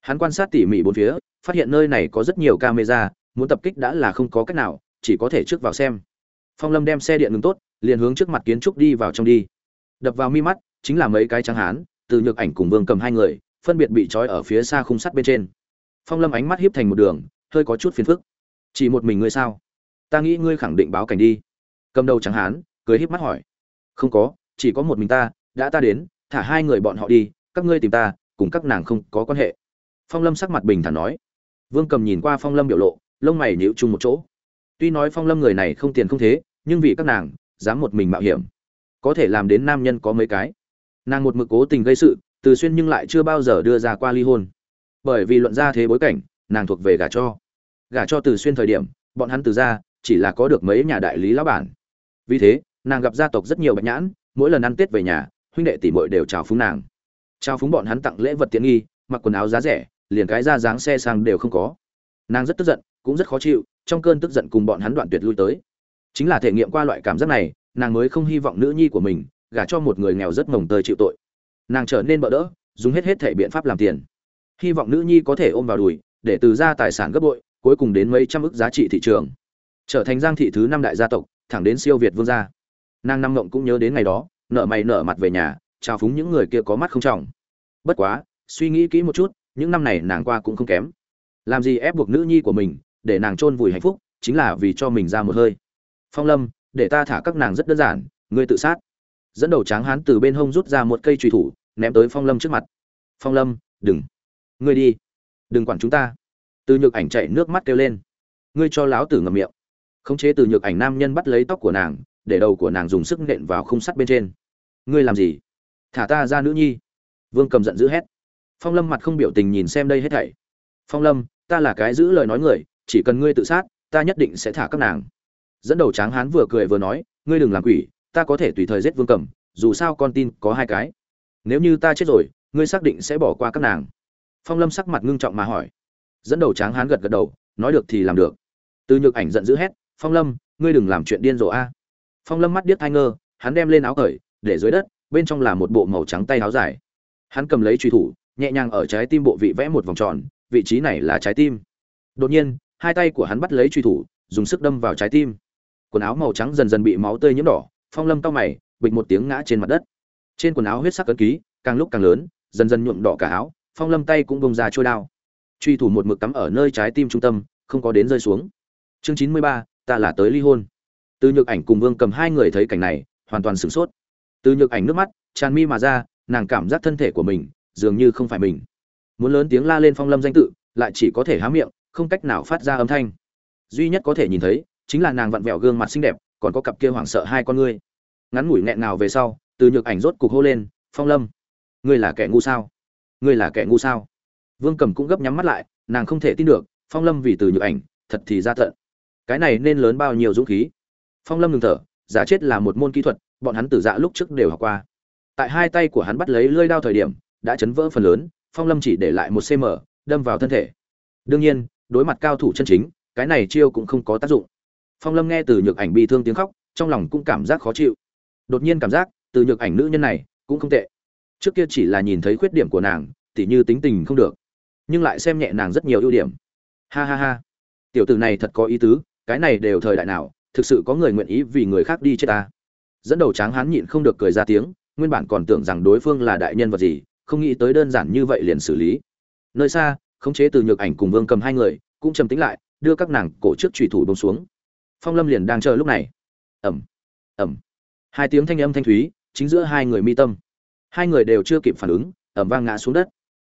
Hắn quan sát tỉ mỉ bốn phía, phát hiện nơi này có rất nhiều camera, muốn tập kích đã là không có cách nào, chỉ có thể trước vào xem. Phong lâm đem xe điện ngừng tốt, liền hướng trước mặt kiến trúc đi vào trong đi đập vào mi mắt, chính là mấy cái trắng hán, từ nhược ảnh cùng vương cầm hai người, phân biệt bị trói ở phía xa khung sắt bên trên. Phong lâm ánh mắt hiếp thành một đường, hơi có chút phiền phức. Chỉ một mình ngươi sao? Ta nghĩ ngươi khẳng định báo cảnh đi. Cầm đầu trắng hán, cười híp mắt hỏi. Không có, chỉ có một mình ta, đã ta đến, thả hai người bọn họ đi, các ngươi tìm ta, cùng các nàng không có quan hệ. Phong lâm sắc mặt bình thản nói. Vương cầm nhìn qua phong lâm biểu lộ, lông mày nhíu chung một chỗ. Tuy nói phong lâm người này không tiền không thế, nhưng vì các nàng, dám một mình mạo hiểm có thể làm đến nam nhân có mấy cái. Nàng một mực cố tình gây sự, từ xuyên nhưng lại chưa bao giờ đưa ra qua ly hôn. Bởi vì luận ra thế bối cảnh, nàng thuộc về gả cho. Gả cho từ xuyên thời điểm, bọn hắn từ ra, chỉ là có được mấy nhà đại lý lão bản. Vì thế, nàng gặp gia tộc rất nhiều bạch nhãn, mỗi lần ăn tết về nhà, huynh đệ tỷ muội đều chào phúng nàng. Chào phúng bọn hắn tặng lễ vật tiện nghi, mặc quần áo giá rẻ, liền cái ra dáng xe sang đều không có. Nàng rất tức giận, cũng rất khó chịu, trong cơn tức giận cùng bọn hắn đoạn tuyệt lui tới. Chính là thể nghiệm qua loại cảm giác này nàng mới không hy vọng nữ nhi của mình gả cho một người nghèo rất mồng tơi chịu tội. Nàng trở nên bỡ đỡ, dùng hết hết thể biện pháp làm tiền. Hy vọng nữ nhi có thể ôm vào đùi, để từ ra tài sản gấp bội, cuối cùng đến mấy trăm ức giá trị thị trường. Trở thành giang thị thứ năm đại gia tộc, thẳng đến siêu việt vương gia. Nàng năm ngộng cũng nhớ đến ngày đó nợ mày nợ mặt về nhà, chào phúng những người kia có mắt không trọng. Bất quá, suy nghĩ kỹ một chút, những năm này nàng qua cũng không kém. Làm gì ép buộc nữ nhi của mình, để nàng chôn vùi hạnh phúc, chính là vì cho mình ra một hơi. Phong lâm để ta thả các nàng rất đơn giản, ngươi tự sát. Dẫn đầu tráng hán từ bên hông rút ra một cây trùy thủ, ném tới phong lâm trước mặt. Phong lâm, đừng. Ngươi đi. Đừng quản chúng ta. Từ nhược ảnh chạy nước mắt kêu lên. Ngươi cho láo tử ngậm miệng. Khống chế từ nhược ảnh nam nhân bắt lấy tóc của nàng, để đầu của nàng dùng sức nện vào khung sắt bên trên. Ngươi làm gì? Thả ta ra nữ nhi. Vương cầm giận dữ hét. Phong lâm mặt không biểu tình nhìn xem đây hết thảy. Phong lâm, ta là cái giữ lời nói người, chỉ cần ngươi tự sát, ta nhất định sẽ thả các nàng dẫn đầu tráng hán vừa cười vừa nói, ngươi đừng làm quỷ, ta có thể tùy thời giết vương cầm dù sao con tin có hai cái. Nếu như ta chết rồi, ngươi xác định sẽ bỏ qua các nàng. Phong lâm sắc mặt ngưng trọng mà hỏi. Dẫn đầu tráng hán gật gật đầu, nói được thì làm được. Từ nhược ảnh giận dữ hét, phong lâm, ngươi đừng làm chuyện điên rồ a. Phong lâm mắt điếc thai ngơ, hắn đem lên áo cởi, để dưới đất, bên trong là một bộ màu trắng tay áo dài. Hắn cầm lấy truy thủ, nhẹ nhàng ở trái tim bộ vị vẽ một vòng tròn, vị trí này là trái tim. Đột nhiên, hai tay của hắn bắt lấy truy thủ, dùng sức đâm vào trái tim quần áo màu trắng dần dần bị máu tươi nhiễm đỏ, phong lâm tao mày, bịch một tiếng ngã trên mặt đất. Trên quần áo huyết sắc cấn ký, càng lúc càng lớn, dần dần nhuộm đỏ cả áo, phong lâm tay cũng bông ra trôi đao. Truy thủ một mực cắm ở nơi trái tim trung tâm, không có đến rơi xuống. Chương chín mươi ba, ta là tới ly hôn. Từ nhược ảnh cùng vương cầm hai người thấy cảnh này, hoàn toàn sửng sốt. Từ nhược ảnh nước mắt, tràn mi mà ra, nàng cảm giác thân thể của mình dường như không phải mình. Muốn lớn tiếng la lên phong lâm danh tự, lại chỉ có thể há miệng, không cách nào phát ra âm thanh. Duy nhất có thể nhìn thấy chính là nàng vặn vẹo gương mặt xinh đẹp, còn có cặp kia hoảng sợ hai con ngươi. Ngắn ngủi nghẹn nào về sau, từ nhược ảnh rốt cục hô lên, phong lâm, ngươi là kẻ ngu sao? Ngươi là kẻ ngu sao? Vương cầm cũng gấp nhắm mắt lại, nàng không thể tin được, phong lâm vì từ nhược ảnh, thật thì ra tận cái này nên lớn bao nhiêu dũng khí. Phong lâm ngừng thở, giả chết là một môn kỹ thuật, bọn hắn tử dạ lúc trước đều học qua. Tại hai tay của hắn bắt lấy lơi đao thời điểm, đã chấn vỡ phần lớn, phong lâm chỉ để lại một cm đâm vào thân thể. Đương nhiên, đối mặt cao thủ chân chính, cái này chiêu cũng không có tác dụng phong lâm nghe từ nhược ảnh bi thương tiếng khóc, trong lòng cũng cảm giác khó chịu. Đột nhiên cảm giác, từ nhược ảnh nữ nhân này cũng không tệ. Trước kia chỉ là nhìn thấy khuyết điểm của nàng, tỉ như tính tình không được, nhưng lại xem nhẹ nàng rất nhiều ưu điểm. Ha ha ha. Tiểu tử này thật có ý tứ, cái này đều thời đại nào, thực sự có người nguyện ý vì người khác đi chết ta. Dẫn đầu tráng hán nhịn không được cười ra tiếng, nguyên bản còn tưởng rằng đối phương là đại nhân vật gì, không nghĩ tới đơn giản như vậy liền xử lý. Nơi xa, khống chế từ nhược ảnh cùng vương cầm hai người, cũng trầm tính lại, đưa các nàng cổ trước trùy thủ bông xuống phong lâm liền đang chờ lúc này. Ẩm ẩm hai tiếng thanh âm thanh thúy, chính giữa hai người mi tâm. Hai người đều chưa kịp phản ứng ẩm vang ngã xuống đất.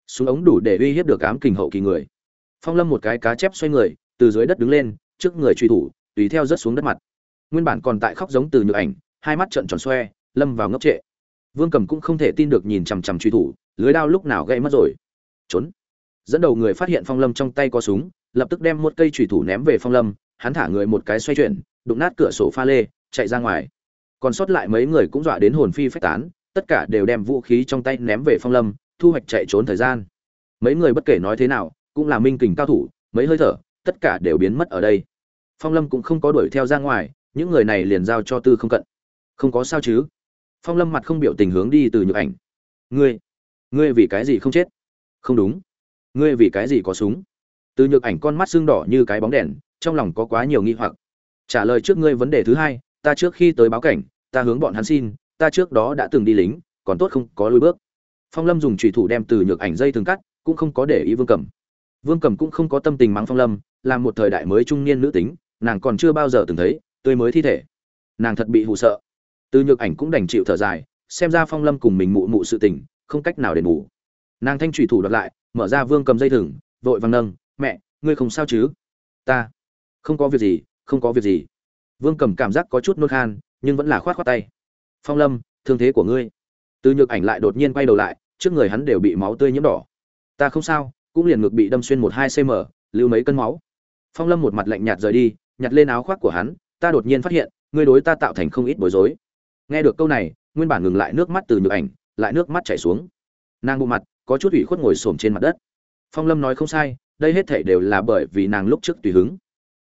Súng ống đủ để uy hiếp được ám kình hậu kỳ người. Phong lâm một cái cá chép xoay người, từ dưới đất đứng lên, trước người truy thủ, tùy theo rớt xuống đất mặt. Nguyên bản còn tại khóc giống từ nhược ảnh, hai mắt trợn tròn xoe, lâm vào ngốc trệ. Vương cầm cũng không thể tin được nhìn chằm chằm truy thủ, lưới đao lúc nào gây mất rồi. Trốn. Dẫn đầu người phát hiện phong lâm trong tay có súng, lập tức đem một cây truy thủ ném về phong lâm hắn thả người một cái xoay chuyển, đụng nát cửa sổ pha lê, chạy ra ngoài. Còn sót lại mấy người cũng dọa đến hồn phi phách tán, tất cả đều đem vũ khí trong tay ném về phong lâm, thu hoạch chạy trốn thời gian. Mấy người bất kể nói thế nào, cũng là minh kình cao thủ, mấy hơi thở, tất cả đều biến mất ở đây. Phong lâm cũng không có đuổi theo ra ngoài, những người này liền giao cho tư không cận. Không có sao chứ? Phong lâm mặt không biểu tình hướng đi từ nhược ảnh. Ngươi ngươi vì cái gì không chết? Không đúng. Ngươi vì cái gì có súng? Từ nhược ảnh con mắt xương đỏ như cái bóng đèn trong lòng có quá nhiều nghi hoặc. Trả lời trước ngươi vấn đề thứ hai, ta trước khi tới báo cảnh, ta hướng bọn hắn xin, ta trước đó đã từng đi lính, còn tốt không có lối bước. Phong lâm dùng trùy thủ đem từ nhược ảnh dây thường cắt, cũng không có để ý vương cầm vương cầm cũng không có tâm tình mắng phong lâm, là một thời đại mới trung niên nữ tính, nàng còn chưa bao giờ từng thấy, tươi mới thi thể. Nàng thật bị hụ sợ. Từ nhược ảnh cũng đành chịu thở dài, xem ra phong lâm cùng mình mụ mụ sự tình, không cách nào đền bù. Nàng thanh trùy thủ đọc lại, mở ra vương cầm dây thừng, vội vàng nâng, mẹ, ngươi không sao chứ? Ta không có việc gì, không có việc gì. Vương cầm cảm giác có chút nôn khan, nhưng vẫn là khoát khoát tay. Phong lâm, thương thế của ngươi. Từ nhược ảnh lại đột nhiên quay đầu lại, trước người hắn đều bị máu tươi nhiễm đỏ. Ta không sao, cũng liền ngực bị đâm xuyên một hai cm lưu mấy cân máu. Phong lâm một mặt lạnh nhạt rời đi, nhặt lên áo khoác của hắn, ta đột nhiên phát hiện, ngươi đối ta tạo thành không ít bối rối. Nghe được câu này, nguyên bản ngừng lại nước mắt từ nhược ảnh, lại nước mắt chảy xuống. Nàng bộ mặt, có chút ủy khuất ngồi xổm trên mặt đất. Phong lâm nói không sai, đây hết thảy đều là bởi vì nàng lúc trước tùy hứng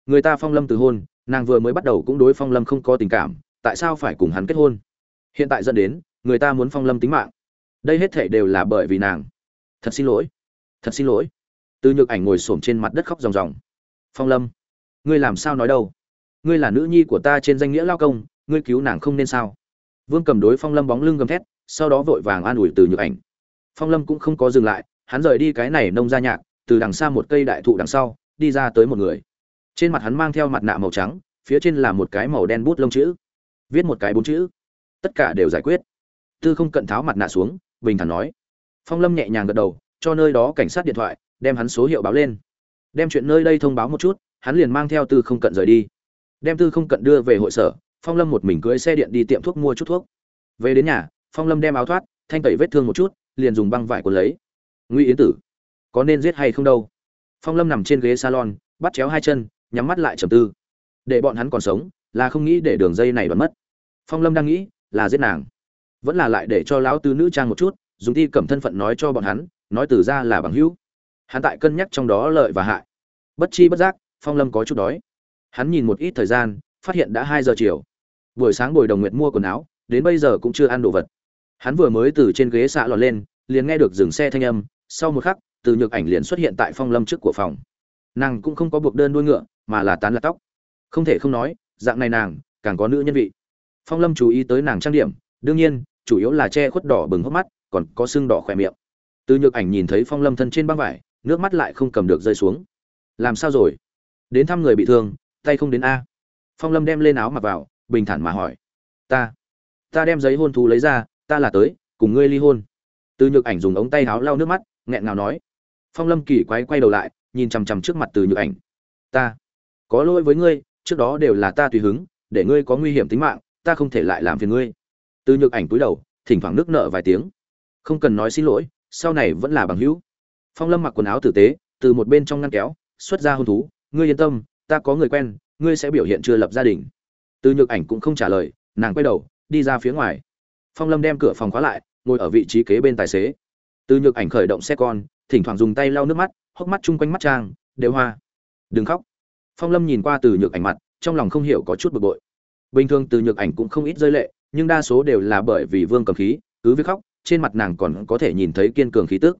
người ta phong lâm từ hôn, nàng vừa mới bắt đầu cũng đối phong lâm không có tình cảm, tại sao phải cùng hắn kết hôn? Hiện tại dẫn đến, người ta muốn phong lâm tính mạng. Đây hết thể đều là bởi vì nàng. Thật xin lỗi. Thật xin lỗi. Từ nhược ảnh ngồi xổm trên mặt đất khóc ròng ròng. Phong lâm, ngươi làm sao nói đâu? Ngươi là nữ nhi của ta trên danh nghĩa lao công, ngươi cứu nàng không nên sao? Vương cầm đối phong lâm bóng lưng gầm thét, sau đó vội vàng an ủi từ nhược ảnh. Phong lâm cũng không có dừng lại, hắn rời đi cái này nông ra nhạc, từ đằng xa một cây đại thụ đằng sau, đi ra tới một người trên mặt hắn mang theo mặt nạ màu trắng, phía trên là một cái màu đen bút lông chữ. Viết một cái bốn chữ. Tất cả đều giải quyết. Tư không cận tháo mặt nạ xuống, bình thản nói. Phong lâm nhẹ nhàng gật đầu, cho nơi đó cảnh sát điện thoại, đem hắn số hiệu báo lên. Đem chuyện nơi đây thông báo một chút, hắn liền mang theo tư không cận rời đi. Đem tư không cận đưa về hội sở, phong lâm một mình cưới xe điện đi tiệm thuốc mua chút thuốc. Về đến nhà, phong lâm đem áo thoát, thanh tẩy vết thương một chút, liền dùng băng vải cuốn lấy. Nguy yến tử, có nên giết hay không đâu? Phong lâm nằm trên ghế salon, bắt chéo hai chân nhắm mắt lại trầm tư. Để bọn hắn còn sống, là không nghĩ để đường dây này đoán mất. Phong lâm đang nghĩ, là giết nàng. Vẫn là lại để cho lão tứ nữ trang một chút, dùng ti cẩm thân phận nói cho bọn hắn, nói từ ra là bằng hữu. Hắn tại cân nhắc trong đó lợi và hại. Bất chi bất giác, phong lâm có chút đói. Hắn nhìn một ít thời gian, phát hiện đã hai giờ chiều. Buổi sáng bồi đồng nguyện mua quần áo, đến bây giờ cũng chưa ăn đồ vật. Hắn vừa mới từ trên ghế xạ lọt lên, liền nghe được dừng xe thanh âm, sau một khắc, từ nhược ảnh liền xuất hiện tại phong lâm trước của phòng nàng cũng không có buộc đơn đuôi ngựa, mà là tán lạc tóc. Không thể không nói, dạng này nàng, càng có nữ nhân vị. Phong lâm chú ý tới nàng trang điểm, đương nhiên, chủ yếu là che khuất đỏ bừng hốc mắt, còn có sưng đỏ khỏe miệng. Từ nhược ảnh nhìn thấy phong lâm thân trên băng vải, nước mắt lại không cầm được rơi xuống. Làm sao rồi? Đến thăm người bị thương, tay không đến a. Phong lâm đem lên áo mặc vào, bình thản mà hỏi. Ta ta đem giấy hôn thú lấy ra, ta là tới, cùng ngươi ly hôn. Từ nhược ảnh dùng ống tay áo lau nước mắt, nghẹn ngào nói. Phong lâm kỳ quái quay đầu lại nhìn chằm chằm trước mặt từ nhược ảnh. Ta, có lỗi với ngươi, trước đó đều là ta tùy hứng, để ngươi có nguy hiểm tính mạng, ta không thể lại làm phiền ngươi. Từ nhược ảnh cúi đầu, thỉnh thoảng nước nợ vài tiếng. Không cần nói xin lỗi, sau này vẫn là bằng hữu. Phong lâm mặc quần áo tử tế, từ một bên trong ngăn kéo, xuất ra hôn thú. Ngươi yên tâm, ta có người quen, ngươi sẽ biểu hiện chưa lập gia đình. Từ nhược ảnh cũng không trả lời, nàng quay đầu, đi ra phía ngoài. Phong lâm đem cửa phòng khóa lại, ngồi ở vị trí kế bên tài xế. Từ nhược ảnh khởi động xe con, thỉnh thoảng dùng tay lau nước mắt hốc mắt chung quanh mắt trang, đều hoa. Đừng khóc. Phong lâm nhìn qua từ nhược ảnh mặt, trong lòng không hiểu có chút bực bội. Bình thường từ nhược ảnh cũng không ít rơi lệ, nhưng đa số đều là bởi vì vương cầm khí, cứ việc khóc, trên mặt nàng còn có thể nhìn thấy kiên cường khí tước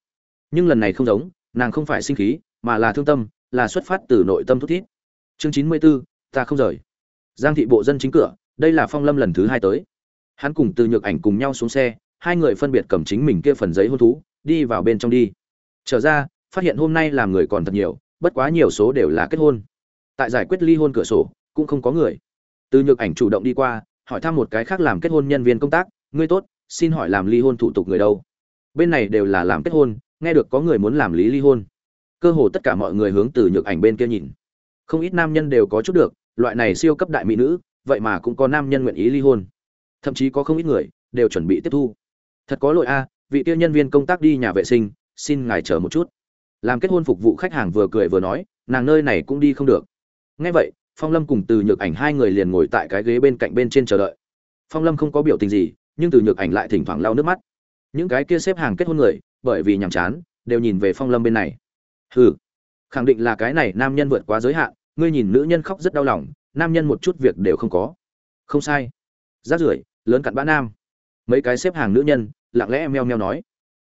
nhưng lần này không giống, nàng không phải sinh khí, mà là thương tâm, là xuất phát từ nội tâm thút thít. Chương chín mươi b ố ta không rời. Giang thị bộ dân chính cửa, đây là phong lâm lần thứ hai tới. Hắn cùng từ nhược ảnh cùng nhau xuống xe, hai người phân biệt cầm chính mình kia phần giấy hôn thú, đi vào bên trong đi. Trở ra phát hiện hôm nay làm người còn thật nhiều, bất quá nhiều số đều là kết hôn. Tại giải quyết ly hôn cửa sổ, cũng không có người. Từ nhược ảnh chủ động đi qua, hỏi thăm một cái khác làm kết hôn nhân viên công tác, ngươi tốt, xin hỏi làm ly hôn thủ tục người đâu? Bên này đều là làm kết hôn, nghe được có người muốn làm lý ly hôn. Cơ hồ tất cả mọi người hướng từ nhược ảnh bên kia nhìn. Không ít nam nhân đều có chút được, loại này siêu cấp đại mỹ nữ, vậy mà cũng có nam nhân nguyện ý ly hôn. Thậm chí có không ít người đều chuẩn bị tiếp thu. Thật có lỗi a, vị tiêu nhân viên công tác đi nhà vệ sinh, xin ngài chờ một chút làm kết hôn phục vụ khách hàng vừa cười vừa nói, nàng nơi này cũng đi không được. Ngay vậy, phong lâm cùng từ nhược ảnh hai người liền ngồi tại cái ghế bên cạnh bên trên chờ đợi. Phong lâm không có biểu tình gì, nhưng từ nhược ảnh lại thỉnh thoảng lau nước mắt. Những cái kia xếp hàng kết hôn người, bởi vì nhàm chán, đều nhìn về phong lâm bên này. Hừ, khẳng định là cái này nam nhân vượt quá giới hạn, ngươi nhìn nữ nhân khóc rất đau lòng, nam nhân một chút việc đều không có. Không sai. Rát rưởi, lớn cặn bã nam. Mấy cái xếp hàng nữ nhân, lặng lẽ meo meo nói.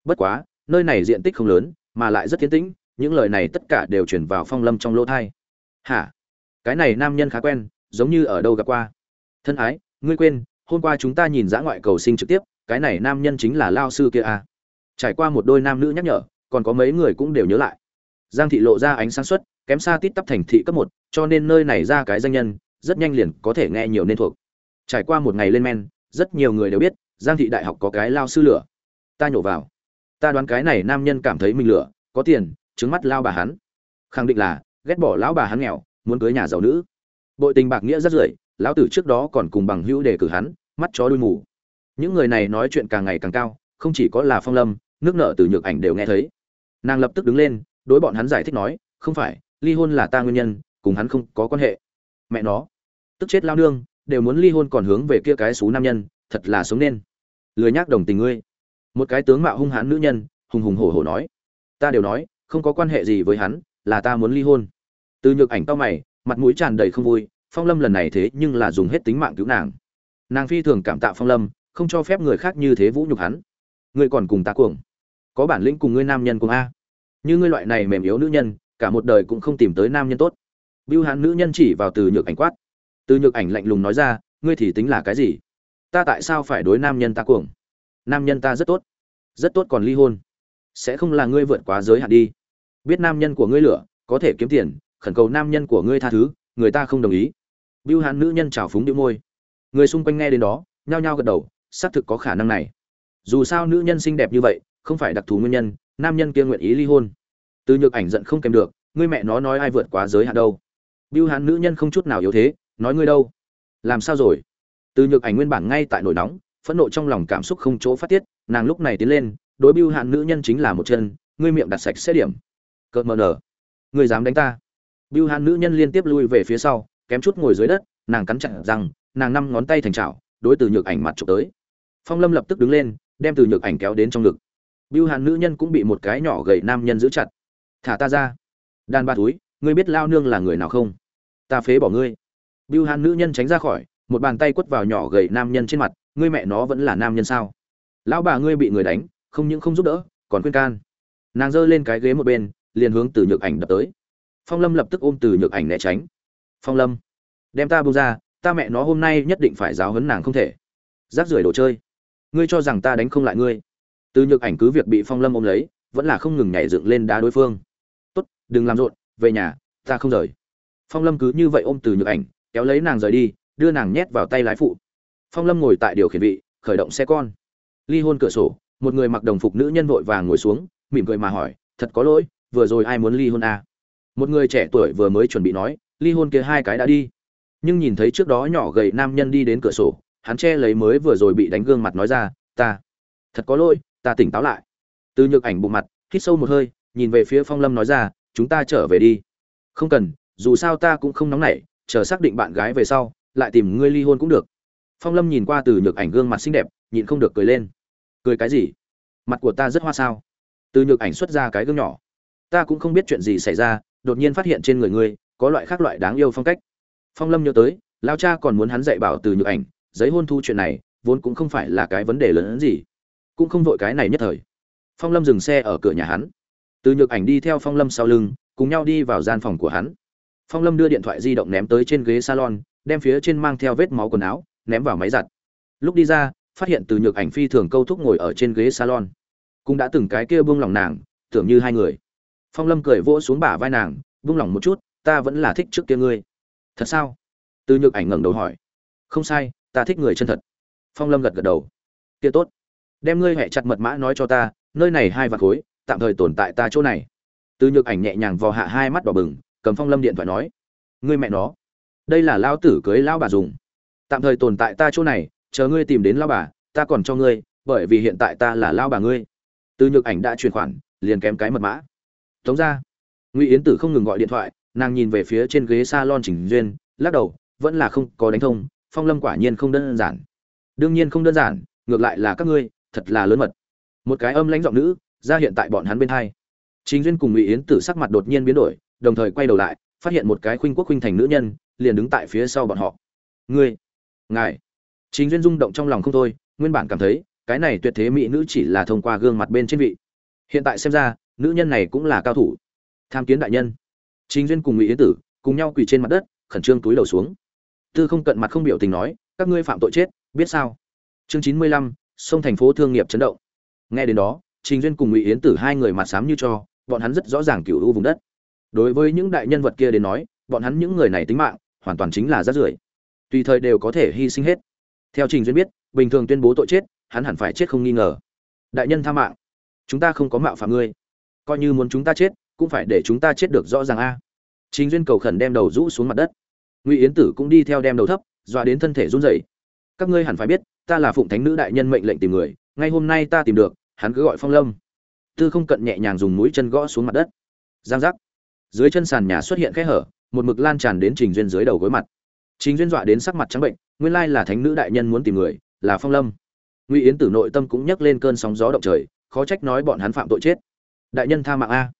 Bất quá, nơi này diện tích không lớn mà lại rất tiến tĩnh, những lời này tất cả đều chuyển vào phong lâm trong lỗ thai. Hả? Cái này nam nhân khá quen, giống như ở đâu gặp qua. Thân ái, ngươi quên, hôm qua chúng ta nhìn dã ngoại cầu sinh trực tiếp, cái này nam nhân chính là lao sư kia à. trải qua một đôi nam nữ nhắc nhở, còn có mấy người cũng đều nhớ lại. Giang thị lộ ra ánh sáng suất kém xa tít tắp thành thị cấp một, cho nên nơi này ra cái danh nhân, rất nhanh liền có thể nghe nhiều nên thuộc. Trải qua một ngày lên men, rất nhiều người đều biết, giang thị đại học có cái lao sư lửa. Ta nhổ vào ta đoán cái này nam nhân cảm thấy mình lửa, có tiền, trứng mắt lao bà hắn. Khẳng định là, ghét bỏ lão bà hắn nghèo, muốn cưới nhà giàu nữ. Bội tình bạc nghĩa rất rưởi, lão tử trước đó còn cùng bằng hữu đề cử hắn, mắt chó đuôi mù. Những người này nói chuyện càng ngày càng cao, không chỉ có là phong lâm, nước nợ từ nhược ảnh đều nghe thấy. Nàng lập tức đứng lên, đối bọn hắn giải thích nói, không phải, ly hôn là ta nguyên nhân, cùng hắn không có quan hệ. Mẹ nó, tức chết lao nương, đều muốn ly hôn còn hướng về kia cái xú nam nhân, thật là sống nên. Lười nhác đồng tình ngươi một cái tướng mạo hung hãn nữ nhân, hùng hùng hổ hổ nói, ta đều nói, không có quan hệ gì với hắn, là ta muốn ly hôn. Từ nhược ảnh to mày, mặt mũi tràn đầy không vui, phong lâm lần này thế nhưng là dùng hết tính mạng cứu nàng. Nàng phi thường cảm tạ phong lâm, không cho phép người khác như thế vũ nhục hắn. Ngươi còn cùng ta cuồng? Có bản lĩnh cùng ngươi nam nhân cùng a? Như ngươi loại này mềm yếu nữ nhân, cả một đời cũng không tìm tới nam nhân tốt. Bưu hãn nữ nhân chỉ vào từ nhược ảnh quát. Từ nhược ảnh lạnh lùng nói ra, ngươi thì tính là cái gì? Ta tại sao phải đối nam nhân ta cuồng? Nam nhân ta rất tốt rất tốt còn ly hôn. Sẽ không là ngươi vượt quá giới hạn đi. Biết nam nhân của ngươi lửa, có thể kiếm tiền, khẩn cầu nam nhân của ngươi tha thứ, người ta không đồng ý. Bưu hán nữ nhân trào phúng đĩu môi. Người xung quanh nghe đến đó, nhao nhao gật đầu, xác thực có khả năng này. Dù sao nữ nhân xinh đẹp như vậy, không phải đặc thù nguyên nhân, nam nhân kia nguyện ý ly hôn. Từ nhược ảnh giận không kèm được, ngươi mẹ nó nói ai vượt quá giới hạn đâu. Bưu hán nữ nhân không chút nào yếu thế, nói ngươi đâu? Làm sao rồi? Từ nhược ảnh nguyên bản ngay tại nổi nóng phẫn nộ trong lòng cảm xúc không chỗ phát tiết, nàng lúc này tiến lên, đối bưu hạn nữ nhân chính là một chân, ngươi miệng đặt sạch sẽ điểm. Cợt mờ nở. Ngươi dám đánh ta. Bưu hạn nữ nhân liên tiếp lui về phía sau, kém chút ngồi dưới đất, nàng cắn chặt rằng nàng năm ngón tay thành chảo, đối từ nhược ảnh mặt chụp tới. Phong lâm lập tức đứng lên, đem từ nhược ảnh kéo đến trong ngực. Bưu hàn nữ nhân cũng bị một cái nhỏ gầy nam nhân giữ chặt. Thả ta ra. Đàn ba túi, ngươi biết lao nương là người nào không? Ta phế bỏ ngươi. Bưu hàn nữ nhân tránh ra khỏi, một bàn tay quất vào nhỏ gầy nam nhân trên mặt ngươi mẹ nó vẫn là nam nhân sao? Lão bà ngươi bị người đánh, không những không giúp đỡ, còn khuyên can. Nàng giơ lên cái ghế một bên, liền hướng từ nhược ảnh đập tới. Phong lâm lập tức ôm từ nhược ảnh né tránh. Phong lâm, đem ta bông ra, ta mẹ nó hôm nay nhất định phải giáo hấn nàng không thể. Rác rưởi đồ chơi. Ngươi cho rằng ta đánh không lại ngươi. Từ nhược ảnh cứ việc bị phong lâm ôm lấy, vẫn là không ngừng nhảy dựng lên đá đối phương. Tốt, đừng làm rộn, về nhà, ta không rời. Phong lâm cứ như vậy ôm từ nhược ảnh, kéo lấy nàng rời đi, đưa nàng nhét vào tay lái phụ phong lâm ngồi tại điều khiển vị, khởi động xe con. Ly hôn cửa sổ, một người mặc đồng phục nữ nhân vội vàng ngồi xuống, mỉm cười mà hỏi, thật có lỗi, vừa rồi ai muốn ly hôn à? một người trẻ tuổi vừa mới chuẩn bị nói, ly hôn kia hai cái đã đi. Nhưng nhìn thấy trước đó nhỏ gầy nam nhân đi đến cửa sổ, hắn che lấy mới vừa rồi bị đánh gương mặt nói ra, ta, thật có lỗi, ta tỉnh táo lại. Từ nhược ảnh bụng mặt, hít sâu một hơi, nhìn về phía phong lâm nói ra, chúng ta trở về đi. Không cần, dù sao ta cũng không nóng nảy, chờ xác định bạn gái về sau, lại tìm ngươi ly hôn cũng được phong lâm nhìn qua từ nhược ảnh gương mặt xinh đẹp, nhịn không được cười lên. Cười cái gì? Mặt của ta rất hoa sao? Từ nhược ảnh xuất ra cái gương nhỏ. Ta cũng không biết chuyện gì xảy ra, đột nhiên phát hiện trên người ngươi, có loại khác loại đáng yêu phong cách. Phong lâm nhớ tới lao cha còn muốn hắn dạy bảo từ nhược ảnh, giấy hôn thu chuyện này, vốn cũng không phải là cái vấn đề lớn hơn gì. Cũng không vội cái này nhất thời. Phong lâm dừng xe ở cửa nhà hắn. Từ nhược ảnh đi theo phong lâm sau lưng, cùng nhau đi vào gian phòng của hắn. Phong lâm đưa điện thoại di động ném tới trên ghế salon, đem phía trên mang theo vết máu quần áo ném vào máy giặt. Lúc đi ra, phát hiện từ nhược ảnh phi thường câu thúc ngồi ở trên ghế salon. Cũng đã từng cái kia buông lòng nàng, tưởng như hai người. Phong lâm cười vỗ xuống bả vai nàng, buông lòng một chút, ta vẫn là thích trước kia ngươi. Thật sao? Từ nhược ảnh ngẩng đầu hỏi. Không sai, ta thích người chân thật. Phong lâm gật gật đầu. Kia tốt. Đem ngươi hẹ chặt mật mã nói cho ta, nơi này hai vạt khối, tạm thời tồn tại ta chỗ này. Từ nhược ảnh nhẹ nhàng vò hạ hai mắt đỏ bừng, cầm phong lâm điện thoại nói. Ngươi mẹ nó. Đây là lao tử cưới lao bà dùng tạm thời tồn tại ta chỗ này, chờ ngươi tìm đến lao bà, ta còn cho ngươi, bởi vì hiện tại ta là lao bà ngươi. Từ nhược ảnh đã chuyển khoản, liền kém cái mật mã. Tống ra. Ngụy yến tử không ngừng gọi điện thoại, nàng nhìn về phía trên ghế s a lon chỉnh duyên, lắc đầu, vẫn là không có đánh thông, phong lâm quả nhiên không đơn giản. Đương nhiên không đơn giản, ngược lại là các ngươi, thật là lớn mật. Một cái âm lãnh giọng nữ, ra hiện tại bọn hắn bên hai. Chính duyên cùng ngụy yến tử sắc mặt đột nhiên biến đổi, đồng thời quay đầu lại, phát hiện một cái khuynh quốc khuynh thành nữ nhân, liền đứng tại phía sau bọn họ. Ngươi ngài. Chính duyên rung động trong lòng không thôi, nguyên bản cảm thấy, cái này tuyệt thế mỹ nữ chỉ là thông qua gương mặt bên trên vị. Hiện tại xem ra, nữ nhân này cũng là cao thủ. Tham kiến đại nhân. Chính duyên cùng ngụy yến tử, cùng nhau quỳ trên mặt đất, khẩn trương túi đầu xuống. Tư không cận mặt không biểu tình nói, các ngươi phạm tội chết, biết sao? Chương chín mươi lăm, sông thành phố thương nghiệp chấn động. Nghe đến đó trình duyên cùng ngụy yến tử hai người mặt xám như cho, bọn hắn rất rõ ràng cựu u vùng đất. Đối với những đại nhân vật kia đến nói, bọn hắn những người này tính mạng, hoàn toàn chính là rát rưởi tùy thời đều có thể hy sinh hết. Theo trình duyên biết, bình thường tuyên bố tội chết, hắn hẳn phải chết không nghi ngờ. Đại nhân tha mạng. Chúng ta không có mạo phạm ngươi. Coi như muốn chúng ta chết, cũng phải để chúng ta chết được rõ ràng a. Trình duyên cầu khẩn đem đầu rũ xuống mặt đất. Ngụy yến tử cũng đi theo đem đầu thấp, dọa đến thân thể run rẩy. Các ngươi hẳn phải biết, ta là phụng thánh nữ đại nhân mệnh lệnh tìm người, ngay hôm nay ta tìm được, hắn cứ gọi phong lâm. Tư không cận nhẹ nhàng dùng mũi chân gõ xuống mặt đất. Giang giác. Dưới chân sàn nhà xuất hiện khe hở, một mực lan tràn đến trình duyên dưới đầu gối mặt. Chính duyên dọa đến sắc mặt trắng bệnh, nguyên lai là thánh nữ đại nhân muốn tìm người, là phong lâm. Ngụy yến tử nội tâm cũng nhấc lên cơn sóng gió động trời, khó trách nói bọn hắn phạm tội chết. Đại nhân tha mạng a.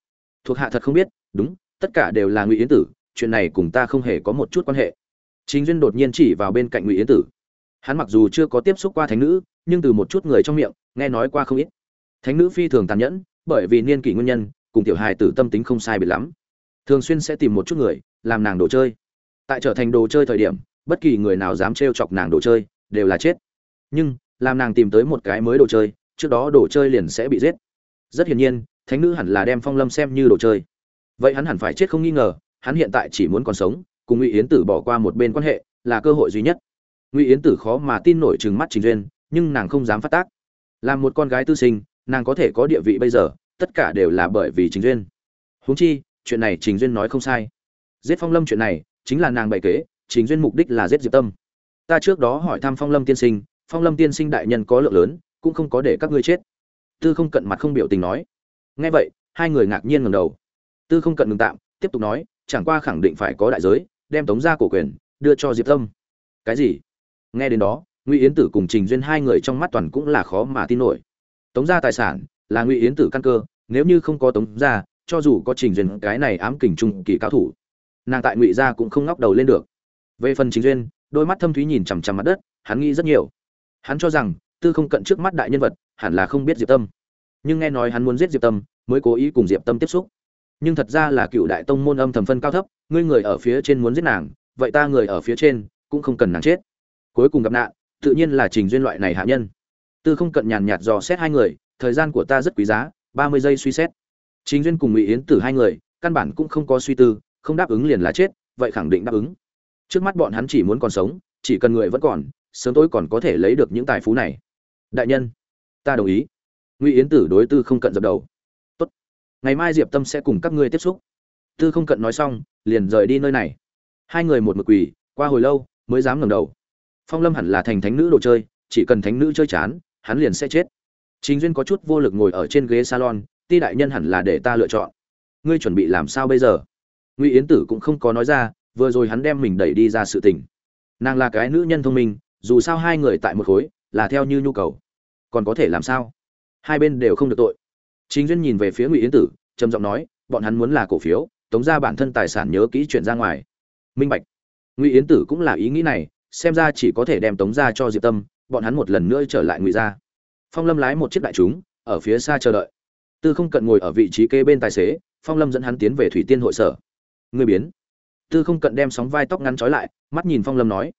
Thuộc hạ thật không biết, đúng, tất cả đều là ngụy yến tử, chuyện này cùng ta không hề có một chút quan hệ. Chính duyên đột nhiên chỉ vào bên cạnh ngụy yến tử. Hắn mặc dù chưa có tiếp xúc qua thánh nữ, nhưng từ một chút người trong miệng, nghe nói qua không ít. Thánh nữ phi thường tàn nhẫn, bởi vì niên kỷ nguyên nhân, cùng tiểu hài tử tâm tính không sai biệt lắm. Thường xuyên sẽ tìm một chút người, làm nàng đồ chơi tại trở thành đồ chơi thời điểm, bất kỳ người nào dám trêu chọc nàng đồ chơi, đều là chết. Nhưng, làm nàng tìm tới một cái mới đồ chơi, trước đó đồ chơi liền sẽ bị giết. Rất hiển nhiên, thánh nữ hẳn là đem phong lâm xem như đồ chơi. Vậy hắn hẳn phải chết không nghi ngờ, hắn hiện tại chỉ muốn còn sống, cùng ngụy yến tử bỏ qua một bên quan hệ, là cơ hội duy nhất. Ngụy yến tử khó mà tin nổi chừng mắt trình duyên, nhưng nàng không dám phát tác. Làm một con gái tư sinh, nàng có thể có địa vị bây giờ, tất cả đều là bởi vì trình duyên. Huống chi, chuyện này trình duyên nói không sai. Giết phong lâm chuyện này chính là nàng bày kế, chính duyên mục đích là giết diệp tâm. Ta trước đó hỏi thăm phong lâm tiên sinh, phong lâm tiên sinh đại nhân có lượng lớn, cũng không có để các ngươi chết. Tư không cận mặt không biểu tình nói. Nghe vậy, hai người ngạc nhiên ngầm đầu. Tư không cận ngừng tạm, tiếp tục nói, chẳng qua khẳng định phải có đại giới, đem tống ra cổ quyền, đưa cho diệp tâm. Cái gì? Nghe đến đó, ngụy yến tử cùng trình duyên hai người trong mắt toàn cũng là khó mà tin nổi. Tống ra tài sản, là ngụy yến tử căn cơ, nếu như không có tống ra, cho dù có trình duyên cái này ám kình trung kỳ cao thủ nàng tại ngụy gia cũng không ngóc đầu lên được. Về phần chính duyên, đôi mắt thâm thúy nhìn chằm chằm mặt đất, hắn nghĩ rất nhiều. Hắn cho rằng, tư không cận trước mắt đại nhân vật, hẳn là không biết diệp tâm. Nhưng nghe nói hắn muốn giết diệp tâm, mới cố ý cùng diệp tâm tiếp xúc. Nhưng thật ra là cựu đại tông môn âm thầm phân cao thấp, ngươi người ở phía trên muốn giết nàng, vậy ta người ở phía trên, cũng không cần nàng chết. Cuối cùng gặp nạn, tự nhiên là trình duyên loại này hạ nhân. Tư không cận nhàn nhạt dò xét hai người, thời gian của ta rất quý giá, ba mươi giây suy xét. Trình duyên cùng ngụy yến tử hai người, căn bản cũng không có suy tư không đáp ứng liền là chết, vậy khẳng định đáp ứng. Trước mắt bọn hắn chỉ muốn còn sống, chỉ cần người vẫn còn, sớm tối còn có thể lấy được những tài phú này. Đại nhân, ta đồng ý. Ngụy yến tử đối tư không cận dập đầu. Tốt. Ngày mai diệp tâm sẽ cùng các ngươi tiếp xúc. Tư không cận nói xong, liền rời đi nơi này. Hai người một mực quỳ, qua hồi lâu, mới dám ngẩng đầu. Phong lâm hẳn là thành thánh nữ đồ chơi, chỉ cần thánh nữ chơi chán, hắn liền sẽ chết. Chính duyên có chút vô lực ngồi ở trên ghế salon, ti đại nhân hẳn là để ta lựa chọn. Ngươi chuẩn bị làm sao bây giờ? Ngụy yến tử cũng không có nói ra, vừa rồi hắn đem mình đẩy đi ra sự tình. Nàng là cái nữ nhân thông minh, dù sao hai người tại một khối, là theo như nhu cầu. Còn có thể làm sao? Hai bên đều không được tội. Chính duyên nhìn về phía ngụy yến tử, trầm giọng nói, bọn hắn muốn là cổ phiếu, tống ra bản thân tài sản nhớ kỹ chuyển ra ngoài. Minh bạch. Ngụy yến tử cũng là ý nghĩ này, xem ra chỉ có thể đem tống ra cho diệp tâm, bọn hắn một lần nữa trở lại ngụy ra phong lâm lái một chiếc đại chúng, ở phía xa chờ đợi. Tư không cận ngồi ở vị trí kế bên tài xế, phong lâm dẫn hắn tiến về thủy tiên hội sở người biến. Tư không cận đem sóng vai tóc ngắn trói lại, mắt nhìn phong lâm nói.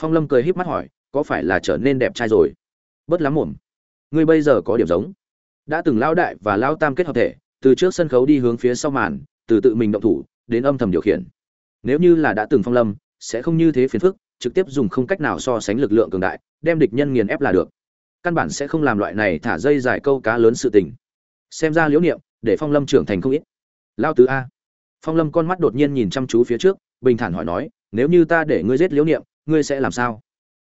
Phong lâm cười híp mắt hỏi, có phải là trở nên đẹp trai rồi? Bớt lắm mồm. Ngươi bây giờ có điểm giống. Đã từng lao đại và lao tam kết hợp thể, từ trước sân khấu đi hướng phía sau màn, từ tự mình động thủ, đến âm thầm điều khiển. Nếu như là đã từng phong lâm, sẽ không như thế phiền phức, trực tiếp dùng không cách nào so sánh lực lượng cường đại, đem địch nhân nghiền ép là được. Căn bản sẽ không làm loại này thả dây dài câu cá lớn sự tình. Xem ra liễu niệm, để phong lâm trưởng thành không ít. Lao tứ a phong lâm con mắt đột nhiên nhìn chăm chú phía trước, bình thản hỏi nói, nếu như ta để ngươi giết liễu niệm, ngươi sẽ làm sao?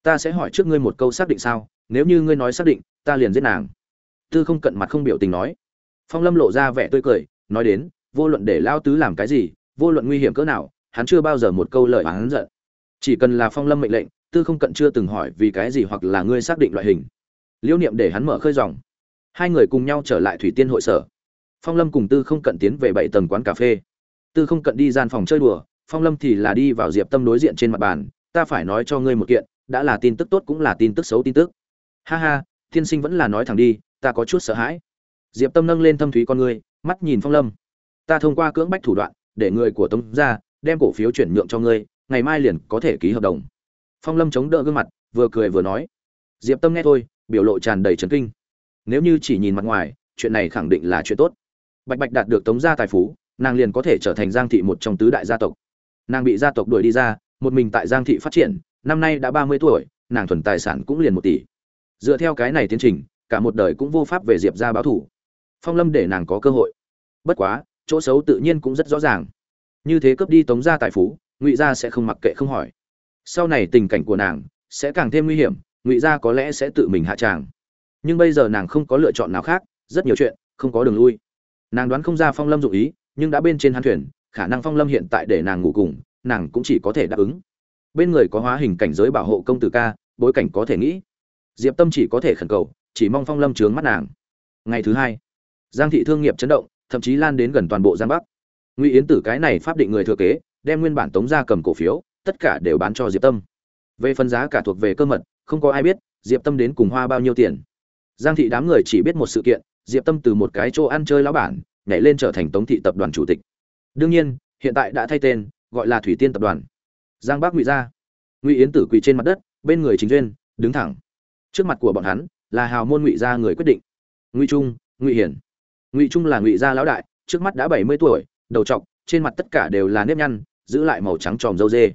Ta sẽ hỏi trước ngươi một câu xác định sao, nếu như ngươi nói xác định, ta liền giết nàng. Tư không cận mặt không biểu tình nói. Phong lâm lộ ra vẻ tươi cười, nói đến, vô luận để lao tứ làm cái gì, vô luận nguy hiểm cỡ nào, hắn chưa bao giờ một câu lời hắn giận. Chỉ cần là phong lâm mệnh lệnh, tư không cận chưa từng hỏi vì cái gì hoặc là ngươi xác định loại hình. Liêu niệm để hắn mở khơi dòng. Hai người cùng nhau trở lại thủy tiên hội sở. Phong lâm cùng tư không cận tiến về bảy tầng quán cà phê tư không cận đi gian phòng chơi đùa, phong lâm thì là đi vào diệp tâm đối diện trên mặt bàn, ta phải nói cho ngươi một kiện, đã là tin tức tốt cũng là tin tức xấu tin tức. Ha ha Thiên sinh vẫn là nói thẳng đi, ta có chút sợ hãi. Diệp tâm nâng lên thâm thúy con ngươi, mắt nhìn phong lâm. Ta thông qua cưỡng bách thủ đoạn, để người của tống ra đem cổ phiếu chuyển nhượng cho ngươi, ngày mai liền có thể ký hợp đồng. Phong lâm chống đỡ gương mặt, vừa cười vừa nói. Diệp tâm nghe thôi, biểu lộ tràn đầy trấn kinh. Nếu như chỉ nhìn mặt ngoài, chuyện này khẳng định là chuyện tốt. Bạch bạch đạt được tống gia tài phú nàng liền có thể trở thành giang thị một trong tứ đại gia tộc. Nàng bị gia tộc đuổi đi ra, một mình tại giang thị phát triển, năm nay đã ba mươi tuổi, nàng thuần tài sản cũng liền một tỷ. Dựa theo cái này tiến trình, cả một đời cũng vô pháp về diệp ra báo thủ phong lâm để nàng có cơ hội. Bất quá, chỗ xấu tự nhiên cũng rất rõ ràng. Như thế cướp đi tống gia tài phú, ngụy gia sẽ không mặc kệ không hỏi. Sau này tình cảnh của nàng sẽ càng thêm nguy hiểm, ngụy gia có lẽ sẽ tự mình hạ tràng. Nhưng bây giờ nàng không có lựa chọn nào khác, rất nhiều chuyện không có đường lui. Nàng đoán không ra phong lâm dụng ý nhưng đã bên trên hắn thuyền, khả năng phong lâm hiện tại để nàng ngủ cùng, nàng cũng chỉ có thể đáp ứng. Bên người có hóa hình cảnh giới bảo hộ công tử ca, bối cảnh có thể nghĩ. Diệp tâm chỉ có thể khẩn cầu, chỉ mong phong lâm trướng mắt nàng. Ngày thứ hai, giang thị thương nghiệp chấn động, thậm chí lan đến gần toàn bộ giang bắc. Ngụy yến tử cái này pháp định người thừa kế, đem nguyên bản tống ra cầm cổ phiếu, tất cả đều bán cho diệp tâm. Về phần giá cả thuộc về cơ mật, không có ai biết, diệp tâm đến cùng hoa bao nhiêu tiền. Giang thị đám người chỉ biết một sự kiện, diệp tâm từ một cái chỗ ăn chơi lão bản nhảy lên trở thành tống thị tập đoàn chủ tịch. Đương nhiên hiện tại đã thay tên gọi là thủy tiên tập đoàn. Giang bắc ngụy gia ngụy yến tử quỳ trên mặt đất bên người chính duyên đứng thẳng. Trước mặt của bọn hắn là hào môn ngụy gia người quyết định. Ngụy trung ngụy hiển. Ngụy trung là ngụy gia lão đại trước mắt đã bảy mươi tuổi đầu trọc trên mặt tất cả đều là nếp nhăn giữ lại màu trắng tròm râu dê.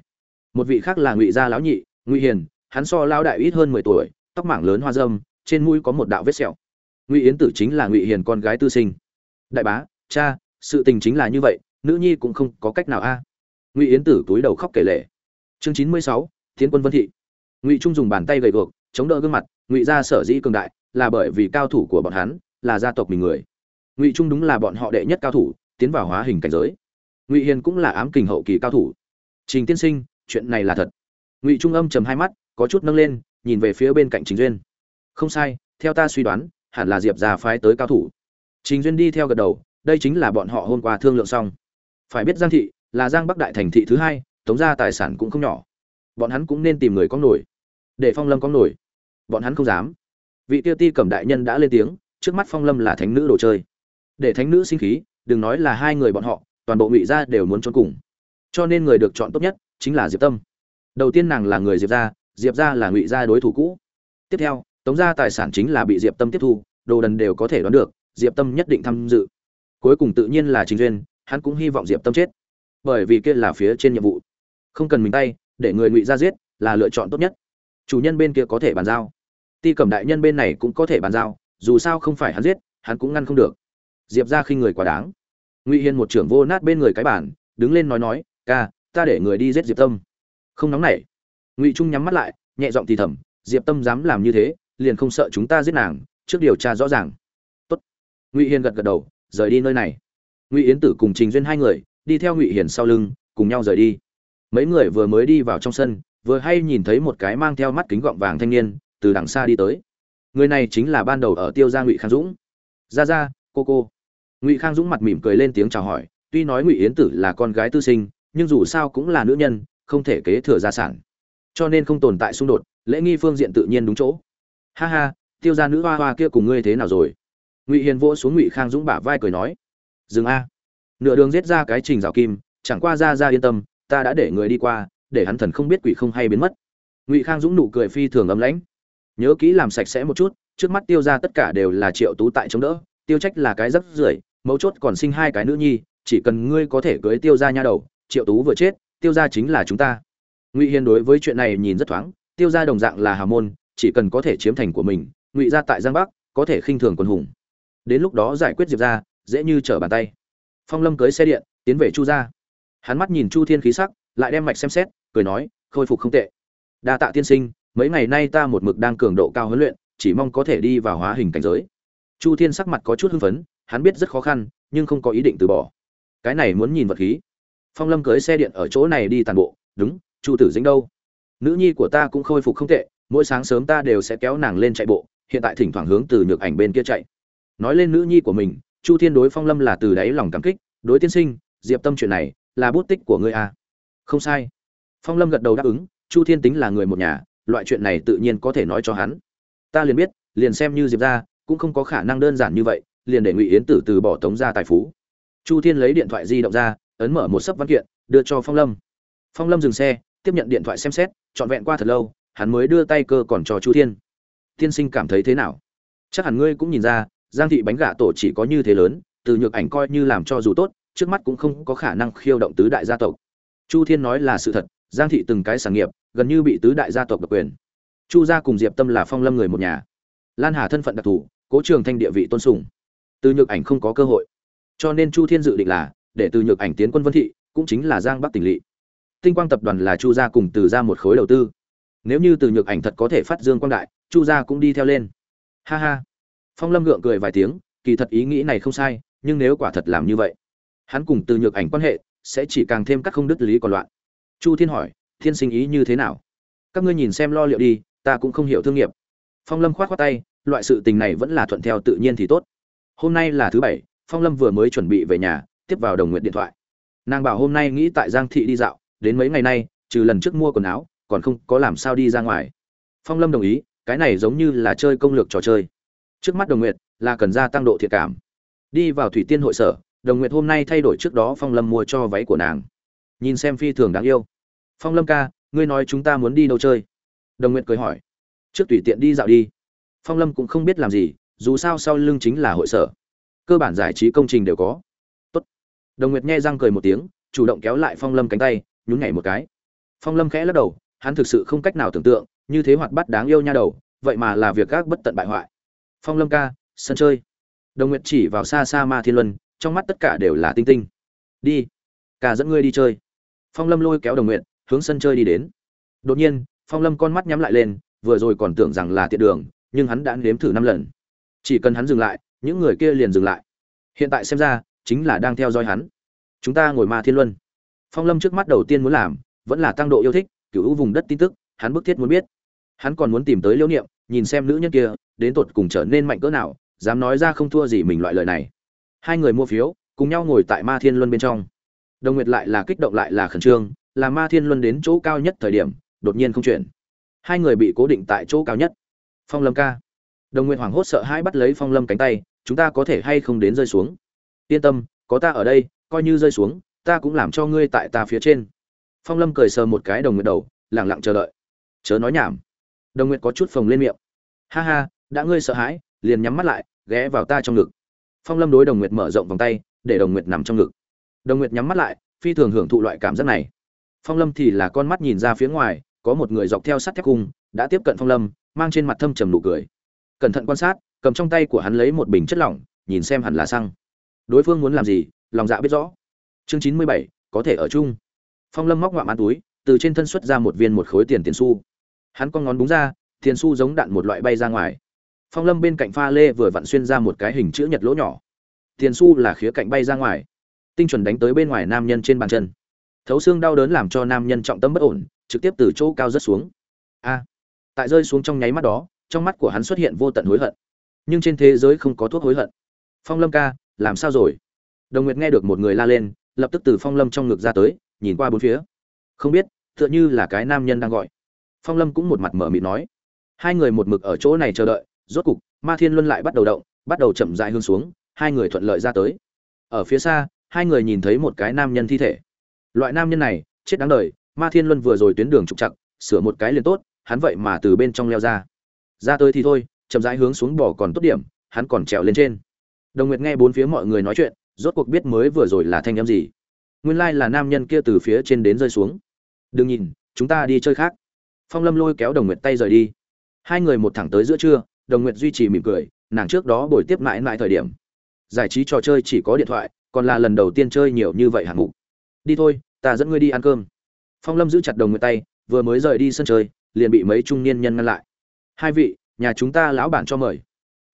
Một vị khác là ngụy gia lão nhị ngụy hiền hắn so lão đại ít hơn mười tuổi tóc mảng lớn hoa râm, trên mũi có một đạo vết sẹo. Ngụy yến tử chính là ngụy hiền con gái tư sinh đại bá, cha, sự tình chính là như vậy, nữ nhi cũng không có cách nào a. Ngụy yến tử túi đầu khóc kể lể. Chương chín mươi sáu thiên quân vân thị. Ngụy trung dùng bàn tay gầy gộc chống đỡ gương mặt, ngụy gia sở dĩ cường đại là bởi vì cao thủ của bọn hắn là gia tộc mình người. Ngụy trung đúng là bọn họ đệ nhất cao thủ, tiến vào hóa hình cảnh giới. Ngụy hiền cũng là ám kình hậu kỳ cao thủ. Trình tiên sinh, chuyện này là thật. Ngụy trung âm chầm hai mắt, có chút nâng lên, nhìn về phía bên cạnh chính duyên. Không sai, theo ta suy đoán, hẳn là diệp già phái tới cao thủ trình duyên đi theo gật đầu, đây chính là bọn họ hôm qua thương lượng xong. Phải biết giang thị là giang bắc đại thành thị thứ hai, tống gia tài sản cũng không nhỏ. Bọn hắn cũng nên tìm người có nổi. Để phong lâm có nổi. Bọn hắn không dám. Vị tiêu ti cẩm đại nhân đã lên tiếng, trước mắt phong lâm là thánh nữ đồ chơi. Để thánh nữ sinh khí, đừng nói là hai người bọn họ, toàn bộ ngụy gia đều muốn trốn cùng. Cho nên người được chọn tốt nhất chính là diệp tâm. Đầu tiên nàng là người diệp gia diệp gia là ngụy gia đối thủ cũ. Tiếp theo, tống gia tài sản chính là bị diệp tâm tiếp thu, đồ đần đều có thể đoán được diệp tâm nhất định tham dự. Cuối cùng tự nhiên là trình duyên, hắn cũng hy vọng diệp tâm chết. Bởi vì kia là phía trên nhiệm vụ. Không cần mình tay, để người ngụy gia giết là lựa chọn tốt nhất. Chủ nhân bên kia có thể bàn giao. Ti cẩm đại nhân bên này cũng có thể bàn giao, dù sao không phải hắn giết, hắn cũng ngăn không được. Diệp ra khi người quá đáng. Ngụy Hiên một trưởng vô nát bên người cái bản đứng lên nói nói, ca, ta để người đi giết diệp tâm. Không nóng nảy. Ngụy trung nhắm mắt lại, nhẹ giọng thì thầm, diệp tâm dám làm như thế, liền không sợ chúng ta giết nàng, trước điều tra rõ ràng ngụy hiền gật gật đầu, rời đi nơi này. Ngụy yến tử cùng trình duyên hai người, đi theo ngụy hiền sau lưng, cùng nhau rời đi. Mấy người vừa mới đi vào trong sân, vừa hay nhìn thấy một cái mang theo mắt kính gọng vàng thanh niên, từ đằng xa đi tới. Người này chính là ban đầu ở tiêu gia ngụy khang dũng. Ra ra cô cô. Ngụy khang dũng mặt mỉm cười lên tiếng chào hỏi, tuy nói ngụy yến tử là con gái tư sinh, nhưng dù sao cũng là nữ nhân, không thể kế thừa gia sản. Cho nên không tồn tại xung đột, lễ nghi phương diện tự nhiên đúng chỗ. Ha ha, tiêu gia nữ hoa hoa kia cùng ngươi thế nào rồi? Ngụy hiền vỗ xuống ngụy khang dũng bả vai cười nói, dừng a, nửa đường giết ra cái trình rào kim, chẳng qua ra ra yên tâm, ta đã để người đi qua, để hắn thần không biết quỷ không hay biến mất. Ngụy khang dũng nụ cười phi thường ấm lãnh. Nhớ kỹ làm sạch sẽ một chút, trước mắt tiêu ra tất cả đều là triệu tú tại chống đỡ, tiêu trách là cái rất rưởi, mấu chốt còn sinh hai cái nữ nhi, chỉ cần ngươi có thể cưới tiêu ra nha đầu, triệu tú vừa chết, tiêu ra chính là chúng ta. Ngụy hiền đối với chuyện này nhìn rất thoáng, tiêu ra đồng dạng là hà môn, chỉ cần có thể chiếm thành của mình, ngụy ra tại giang bắc, có thể khinh thường quân hùng đến lúc đó giải quyết diệp ra, dễ như trở bàn tay. Phong lâm cưới xe điện, tiến về chu gia. Hắn mắt nhìn chu thiên khí sắc, lại đem mạch xem xét, cười nói, khôi phục không tệ. Đa tạ tiên sinh, mấy ngày nay ta một mực đang cường độ cao huấn luyện, chỉ mong có thể đi vào hóa hình cảnh giới. Chu thiên sắc mặt có chút hưng phấn, hắn biết rất khó khăn, nhưng không có ý định từ bỏ. Cái này muốn nhìn vật khí. Phong lâm cưới xe điện ở chỗ này đi tàn bộ, đúng, chu tử dính đâu? Nữ nhi của ta cũng khôi phục không tệ, mỗi sáng sớm ta đều sẽ kéo nàng lên chạy bộ, hiện tại thỉnh thoảng hướng từ nhược ảnh bên kia chạy nói lên nữ nhi của mình, chu thiên đối phong lâm là từ đáy lòng cảm kích, đối tiên sinh, diệp tâm chuyện này là bút tích của ngươi à. không sai. Phong lâm gật đầu đáp ứng, chu thiên tính là người một nhà, loại chuyện này tự nhiên có thể nói cho hắn. Ta liền biết, liền xem như diệp ra cũng không có khả năng đơn giản như vậy, liền để ngụy yến tử từ bỏ tống ra tài phú. Chu thiên lấy điện thoại di động ra, ấn mở một sấp văn kiện, đưa cho phong lâm. Phong lâm dừng xe, tiếp nhận điện thoại xem xét, trọn vẹn qua thật lâu, hắn mới đưa tay cơ còn cho chu thiên. Tiên sinh cảm thấy thế nào? Chắc hẳn ngươi cũng nhìn ra giang thị bánh gà tổ chỉ có như thế lớn, từ nhược ảnh coi như làm cho dù tốt, trước mắt cũng không có khả năng khiêu động tứ đại gia tộc. Chu thiên nói là sự thật, giang thị từng cái sản nghiệp, gần như bị tứ đại gia tộc độc quyền. Chu gia cùng diệp tâm là phong lâm người một nhà. Lan hà thân phận đặc thù, cố trường thanh địa vị tôn sùng. Từ nhược ảnh không có cơ hội. Cho nên chu thiên dự định là, để từ nhược ảnh tiến quân vân thị, cũng chính là giang bắc tỉnh lỵ. Tinh quang tập đoàn là chu gia cùng từ ra một khối đầu tư. Nếu như từ nhược ảnh thật có thể phát dương quang đại, chu gia cũng đi theo lên. Ha ha phong lâm gượng cười vài tiếng, kỳ thật ý nghĩ này không sai, nhưng nếu quả thật làm như vậy, hắn cùng từ nhược ảnh quan hệ sẽ chỉ càng thêm các không đứt lý còn loạn. Chu thiên hỏi, thiên sinh ý như thế nào? Các ngươi nhìn xem lo liệu đi, ta cũng không hiểu thương nghiệp. Phong lâm khoát khoát tay, loại sự tình này vẫn là thuận theo tự nhiên thì tốt. Hôm nay là thứ bảy, phong lâm vừa mới chuẩn bị về nhà, tiếp vào đồng nguyện điện thoại. Nàng bảo hôm nay nghĩ tại giang thị đi dạo, đến mấy ngày nay, trừ lần trước mua quần áo, còn không có làm sao đi ra ngoài. Phong lâm đồng ý, cái này giống như là chơi công lược trò chơi trước mắt đồng nguyệt là cần gia tăng độ thiệt cảm. Đi vào thủy tiên hội sở, đồng nguyệt hôm nay thay đổi trước đó phong lâm mua cho váy của nàng. Nhìn xem phi thường đáng yêu. Phong lâm ca, ngươi nói chúng ta muốn đi đâu chơi? Đồng nguyệt cười hỏi. Trước tùy tiện đi dạo đi. Phong lâm cũng không biết làm gì, dù sao sau lưng chính là hội sở. Cơ bản giải trí công trình đều có. Tốt. đồng nguyệt nghe răng cười một tiếng, chủ động kéo lại phong lâm cánh tay, nhún nhảy một cái. Phong lâm khẽ lắc đầu, hắn thực sự không cách nào tưởng tượng, như thế hoạt bát đáng yêu nha đầu, vậy mà là việc gác bất tận bại hoại phong lâm ca, sân chơi. Đồng nguyệt chỉ vào xa xa ma thiên luân, trong mắt tất cả đều là tinh tinh. Đi, ca dẫn ngươi đi chơi. Phong lâm lôi kéo đồng nguyệt, hướng sân chơi đi đến. Đột nhiên, phong lâm con mắt nhắm lại lên, vừa rồi còn tưởng rằng là tiện đường, nhưng hắn đã nếm thử năm lần. Chỉ cần hắn dừng lại, những người kia liền dừng lại. Hiện tại xem ra, chính là đang theo dõi hắn. Chúng ta ngồi ma thiên luân. Phong lâm trước mắt đầu tiên muốn làm, vẫn là tăng độ yêu thích cựu vùng đất tin tức, hắn bức thiết muốn biết. Hắn còn muốn tìm tới liễu niệm nhìn xem nữ nhân kia, đến tột cùng trở nên mạnh cỡ nào, dám nói ra không thua gì mình loại lời này. Hai người mua phiếu, cùng nhau ngồi tại ma thiên luân bên trong. Đồng nguyệt lại là kích động lại là khẩn trương, là ma thiên luân đến chỗ cao nhất thời điểm, đột nhiên không chuyển. Hai người bị cố định tại chỗ cao nhất. Phong lâm ca. Đồng nguyệt hoảng hốt sợ hãi bắt lấy phong lâm cánh tay, chúng ta có thể hay không đến rơi xuống? Yên tâm, có ta ở đây, coi như rơi xuống, ta cũng làm cho ngươi tại ta phía trên. Phong lâm cười sờ một cái đồng nguyệt đầu lẳng lặng chờ đợi. Chớ nói nhảm đồng nguyệt có chút phồng lên miệng. Ha ha, đã ngươi sợ hãi, liền nhắm mắt lại, ghé vào ta trong ngực. Phong lâm đối đồng nguyệt mở rộng vòng tay, để đồng nguyệt nằm trong ngực. Đồng nguyệt nhắm mắt lại, phi thường hưởng thụ loại cảm giác này. Phong lâm thì là con mắt nhìn ra phía ngoài, có một người dọc theo sắt thép cung, đã tiếp cận phong lâm, mang trên mặt thâm trầm nụ cười. Cẩn thận quan sát, cầm trong tay của hắn lấy một bình chất lỏng, nhìn xem hẳn là xăng. Đối phương muốn làm gì, lòng dạ biết rõ. Chương chín mươi bảy, có thể ở chung. Phong lâm móc ngoạm ăn túi, từ trên thân xuất ra một viên một khối tiền tiền xu hắn con ngón búng ra tiền Su giống đạn một loại bay ra ngoài. Phong lâm bên cạnh pha lê vừa vặn xuyên ra một cái hình chữ nhật lỗ nhỏ. Tiền Su là khía cạnh bay ra ngoài. Tinh chuẩn đánh tới bên ngoài nam nhân trên bàn chân. Thấu xương đau đớn làm cho nam nhân trọng tâm bất ổn, trực tiếp từ chỗ cao rớt xuống. A! Tại rơi xuống trong nháy mắt đó, trong mắt của hắn xuất hiện vô tận hối hận. Nhưng trên thế giới không có thuốc hối hận. Phong lâm ca, làm sao rồi? Đồng nguyệt nghe được một người la lên, lập tức từ phong lâm trong ngực ra tới, nhìn qua bốn phía. Không biết, tựa như là cái nam nhân đang gọi phong lâm cũng một mặt mở mịt nói. Hai người một mực ở chỗ này chờ đợi, rốt cục, ma thiên luân lại bắt đầu động, bắt đầu chậm dại hương xuống, hai người thuận lợi ra tới. Ở phía xa, hai người nhìn thấy một cái nam nhân thi thể. Loại nam nhân này, chết đáng đời, ma thiên luân vừa rồi tuyến đường trục chặt sửa một cái liền tốt, hắn vậy mà từ bên trong leo ra. Ra tới thì thôi, chậm rãi hướng xuống bỏ còn tốt điểm, hắn còn trèo lên trên. Đồng nguyệt nghe bốn phía mọi người nói chuyện, rốt cuộc biết mới vừa rồi là thanh em gì. Nguyên lai là nam nhân kia từ phía trên đến rơi xuống. Đừng nhìn, chúng ta đi chơi khác phong lâm lôi kéo đồng nguyệt tay rời đi. Hai người một thẳng tới giữa trưa, đồng nguyệt duy trì mỉm cười, nàng trước đó buổi tiếp mãi mãi thời điểm. Giải trí trò chơi chỉ có điện thoại, còn là lần đầu tiên chơi nhiều như vậy hạng mục. Đi thôi, ta dẫn ngươi đi ăn cơm. Phong lâm giữ chặt đồng nguyệt tay, vừa mới rời đi sân chơi, liền bị mấy trung niên nhân ngăn lại. Hai vị, nhà chúng ta lão bản cho mời.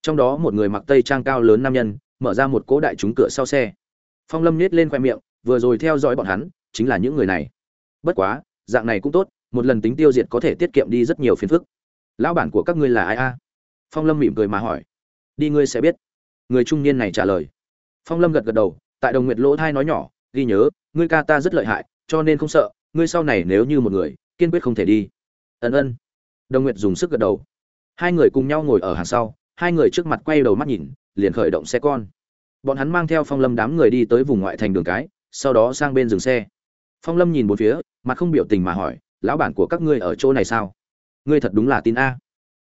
Trong đó một người mặc tây trang cao lớn nam nhân, mở ra một cỗ đại trúng cửa sau xe. Phong lâm nhét lên khoe miệng, vừa rồi theo dõi bọn hắn, chính là những người này. Bất quá, dạng này cũng tốt một lần tính tiêu diệt có thể tiết kiệm đi rất nhiều phiền phức. Lão bản của các ngươi là ai a? Phong lâm mỉm cười mà hỏi. Đi ngươi sẽ biết. Người trung niên này trả lời. Phong lâm gật gật đầu, tại đồng nguyệt lỗ thai nói nhỏ, ghi nhớ, ngươi ca ta rất lợi hại, cho nên không sợ, ngươi sau này nếu như một người, kiên quyết không thể đi. Ân ân. Đồng nguyệt dùng sức gật đầu. Hai người cùng nhau ngồi ở hàng sau, hai người trước mặt quay đầu mắt nhìn, liền khởi động xe con. Bọn hắn mang theo phong lâm đám người đi tới vùng ngoại thành đường cái, sau đó sang bên dừng xe. Phong lâm nhìn bốn phía, mặt không biểu tình mà hỏi lão bản của các ngươi ở chỗ này sao? Ngươi thật đúng là tin a.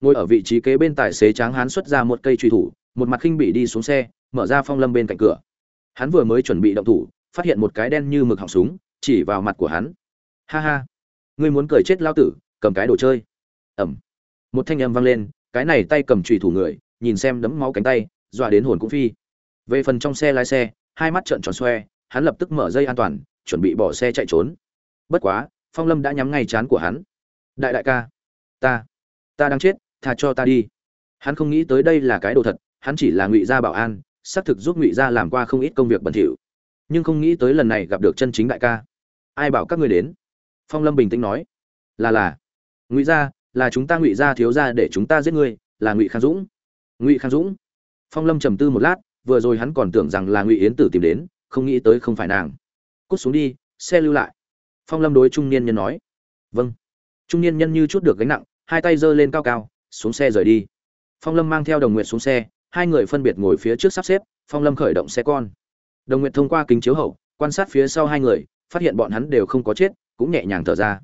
Ngồi ở vị trí kế bên tài xế tráng hán xuất ra một cây truy thủ, một mặt khinh bị đi xuống xe, mở ra phong lâm bên cạnh cửa. Hắn vừa mới chuẩn bị động thủ, phát hiện một cái đen như mực họng súng, chỉ vào mặt của hắn. Ha ha, ngươi muốn cười chết lao tử, cầm cái đồ chơi. Ẩm. Một thanh âm vang lên, cái này tay cầm trùy thủ người, nhìn xem đấm máu cánh tay, dọa đến hồn cũng phi. Về phần trong xe lái xe, hai mắt trợn tròn xoe, hắn lập tức mở dây an toàn, chuẩn bị bỏ xe chạy trốn. Bất quá phong lâm đã nhắm ngay chán của hắn. Đại đại ca, ta ta đang chết, tha cho ta đi. Hắn không nghĩ tới đây là cái đồ thật, hắn chỉ là ngụy gia bảo an, xác thực giúp ngụy gia làm qua không ít công việc bẩn thỉu. Nhưng không nghĩ tới lần này gặp được chân chính đại ca. Ai bảo các ngươi đến? Phong lâm bình tĩnh nói. Là là, ngụy gia, là chúng ta ngụy gia thiếu gia để chúng ta giết ngươi, là ngụy khang dũng. Ngụy khang dũng? Phong lâm trầm tư một lát, vừa rồi hắn còn tưởng rằng là ngụy yến tử tìm đến, không nghĩ tới không phải nàng. Cút xuống đi, xe lưu lại phong lâm đối trung niên nhân nói. Vâng. Trung niên nhân như chút được gánh nặng, hai tay giơ lên cao cao, xuống xe rời đi. Phong lâm mang theo đồng nguyệt xuống xe, hai người phân biệt ngồi phía trước sắp xếp, phong lâm khởi động xe con. Đồng nguyệt thông qua kính chiếu hậu, quan sát phía sau hai người, phát hiện bọn hắn đều không có chết, cũng nhẹ nhàng thở ra.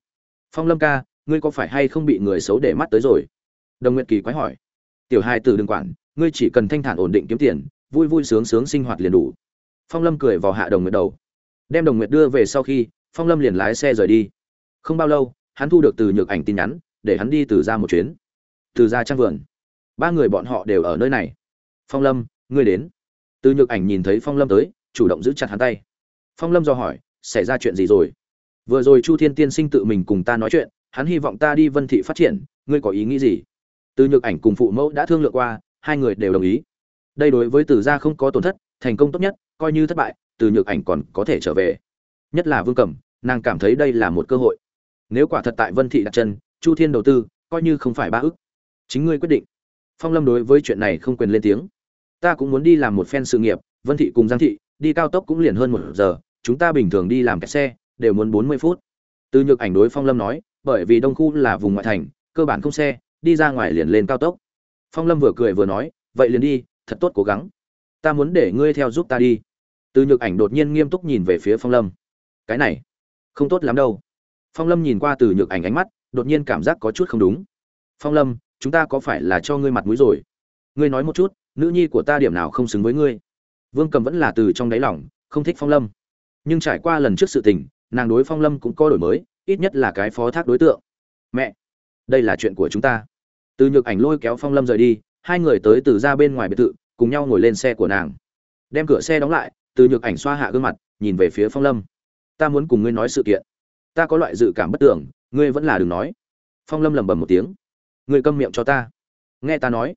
Phong lâm ca, ngươi có phải hay không bị người xấu để mắt tới rồi? Đồng nguyệt kỳ quái hỏi. Tiểu hai từ đừng quản, ngươi chỉ cần thanh thản ổn định kiếm tiền, vui vui sướng sướng sinh hoạt liền đủ. Phong lâm cười vào hạ đồng nguyệt đầu. Đem đồng nguyệt đưa về sau khi phong lâm liền lái xe rời đi. Không bao lâu, hắn thu được từ nhược ảnh tin nhắn, để hắn đi từ ra một chuyến. Từ ra trang vườn. Ba người bọn họ đều ở nơi này. Phong lâm, ngươi đến. Từ nhược ảnh nhìn thấy phong lâm tới, chủ động giữ chặt hắn tay. Phong lâm do hỏi, xảy ra chuyện gì rồi? Vừa rồi chu thiên tiên sinh tự mình cùng ta nói chuyện, hắn hy vọng ta đi vân thị phát triển, ngươi có ý nghĩ gì? Từ nhược ảnh cùng phụ mẫu đã thương lượng qua, hai người đều đồng ý. Đây đối với từ gia không có tổn thất, thành công tốt nhất, coi như thất bại, từ nhược ảnh còn có thể trở về. Nhất là vương cẩm nàng cảm thấy đây là một cơ hội. Nếu quả thật tại vân thị đặt chân, chu thiên đầu tư, coi như không phải ba ức. Chính ngươi quyết định. Phong lâm đối với chuyện này không quyền lên tiếng. Ta cũng muốn đi làm một phen sự nghiệp, vân thị cùng giang thị, đi cao tốc cũng liền hơn một giờ, chúng ta bình thường đi làm kẹt xe, đều muốn bốn mươi phút. Từ nhược ảnh đối phong lâm nói, bởi vì đông khu là vùng ngoại thành, cơ bản không xe, đi ra ngoài liền lên cao tốc. Phong lâm vừa cười vừa nói, vậy liền đi, thật tốt cố gắng. Ta muốn để ngươi theo giúp ta đi. Từ nhược ảnh đột nhiên nghiêm túc nhìn về phía phong lâm. Cái này không tốt lắm đâu. Phong lâm nhìn qua từ nhược ảnh ánh mắt, đột nhiên cảm giác có chút không đúng. Phong lâm, chúng ta có phải là cho ngươi mặt mũi rồi? Ngươi nói một chút, nữ nhi của ta điểm nào không xứng với ngươi? Vương cầm vẫn là từ trong đáy lòng, không thích phong lâm. Nhưng trải qua lần trước sự tình, nàng đối phong lâm cũng có đổi mới, ít nhất là cái phó thác đối tượng. Mẹ, đây là chuyện của chúng ta. Từ nhược ảnh lôi kéo phong lâm rời đi, hai người tới từ ra bên ngoài biệt thự, cùng nhau ngồi lên xe của nàng. Đem cửa xe đóng lại, từ nhược ảnh xoa hạ gương mặt, nhìn về phía phong lâm ta muốn cùng ngươi nói sự kiện. Ta có loại dự cảm bất tưởng, ngươi vẫn là đừng nói. Phong lâm lẩm bẩm một tiếng. Ngươi câm miệng cho ta. Nghe ta nói.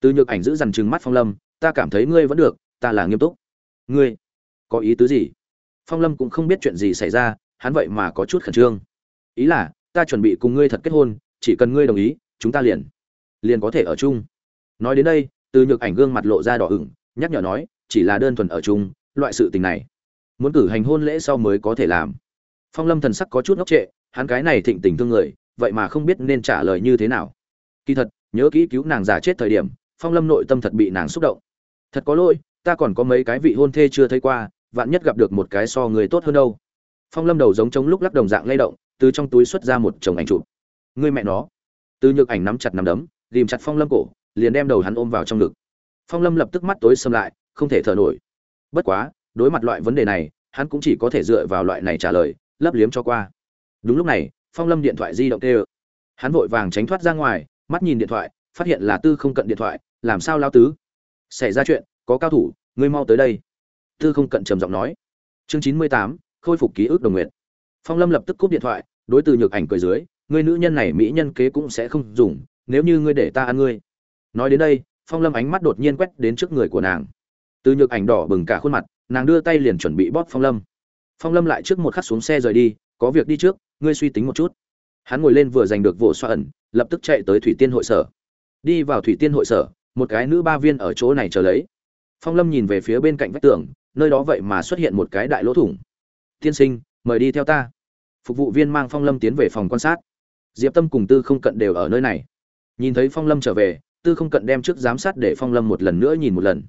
Từ nhược ảnh giữ dằn chừng mắt phong lâm, ta cảm thấy ngươi vẫn được, ta là nghiêm túc. Ngươi, có ý tứ gì? Phong lâm cũng không biết chuyện gì xảy ra, hắn vậy mà có chút khẩn trương. Ý là, ta chuẩn bị cùng ngươi thật kết hôn, chỉ cần ngươi đồng ý, chúng ta liền liền có thể ở chung. Nói đến đây, từ nhược ảnh gương mặt lộ ra đỏ ửng, nhắc nhở nói, chỉ là đơn thuần ở chung, loại sự tình này muốn cử hành hôn lễ sau mới có thể làm. Phong lâm thần sắc có chút ngốc trệ, hắn cái này thịnh tình thương người, vậy mà không biết nên trả lời như thế nào. Kỳ thật, nhớ kỹ cứu nàng giả chết thời điểm, phong lâm nội tâm thật bị nàng xúc động. Thật có lỗi, ta còn có mấy cái vị hôn thê chưa thấy qua, vạn nhất gặp được một cái so người tốt hơn đâu. Phong lâm đầu giống trống lúc lắc đồng dạng lay động, từ trong túi xuất ra một chồng ảnh chụp. Người mẹ nó. Từ nhược ảnh nắm chặt nắm đấm ghìm chặt phong lâm cổ, liền đem đầu hắn ôm vào trong ngực. Phong lâm lập tức mắt tối xâm lại, không thể thở nổi. Bất quá đối mặt loại vấn đề này, hắn cũng chỉ có thể dựa vào loại này trả lời, lấp liếm cho qua. Đúng lúc này, phong lâm điện thoại di động tê ơ hắn vội vàng tránh thoát ra ngoài, mắt nhìn điện thoại, phát hiện là tư không cận điện thoại, làm sao lao tứ? Xảy ra chuyện, có cao thủ, ngươi mau tới đây. Tư không cận trầm giọng nói. Chương chín mươi tám, khôi phục ký ức đồng nguyện. Phong lâm lập tức cúp điện thoại, đối từ nhược ảnh cười dưới, ngươi nữ nhân này mỹ nhân kế cũng sẽ không dùng, nếu như ngươi để ta ăn ngươi. Nói đến đây, phong lâm ánh mắt đột nhiên quét đến trước người của nàng. Từ nhược ảnh đỏ bừng cả khuôn mặt nàng đưa tay liền chuẩn bị bóp phong lâm. Phong lâm lại trước một khắc xuống xe rời đi, có việc đi trước, ngươi suy tính một chút. Hắn ngồi lên vừa giành được vỗ xoa ẩn, lập tức chạy tới thủy tiên hội sở. Đi vào thủy tiên hội sở, một cái nữ ba viên ở chỗ này chờ lấy. Phong lâm nhìn về phía bên cạnh vách tường, nơi đó vậy mà xuất hiện một cái đại lỗ thủng. Tiên sinh, mời đi theo ta. Phục vụ viên mang phong lâm tiến về phòng quan sát. Diệp tâm cùng tư không cận đều ở nơi này. Nhìn thấy phong lâm trở về, tư không cận đem trước giám sát để phong lâm một lần nữa nhìn một lần.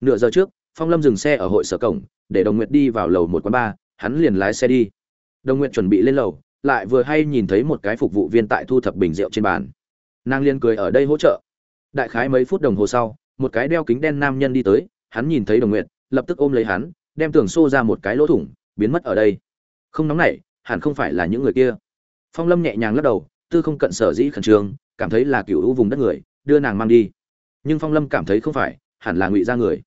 Nửa giờ trước phong lâm dừng xe ở hội sở cổng để đồng nguyệt đi vào lầu một quán bar hắn liền lái xe đi. Đồng nguyệt chuẩn bị lên lầu lại vừa hay nhìn thấy một cái phục vụ viên tại thu thập bình rượu trên bàn. Nàng liên cười ở đây hỗ trợ. Đại khái mấy phút đồng hồ sau một cái đeo kính đen nam nhân đi tới hắn nhìn thấy đồng Nguyệt, lập tức ôm lấy hắn đem tường xô ra một cái lỗ thủng biến mất ở đây. Không nóng nảy hẳn không phải là những người kia. Phong lâm nhẹ nhàng lắc đầu tư không cận sở dĩ khẩn trương cảm thấy là cựu hữu vùng đất người đưa nàng mang đi. Nhưng phong lâm cảm thấy không phải hẳn là ngụy ra người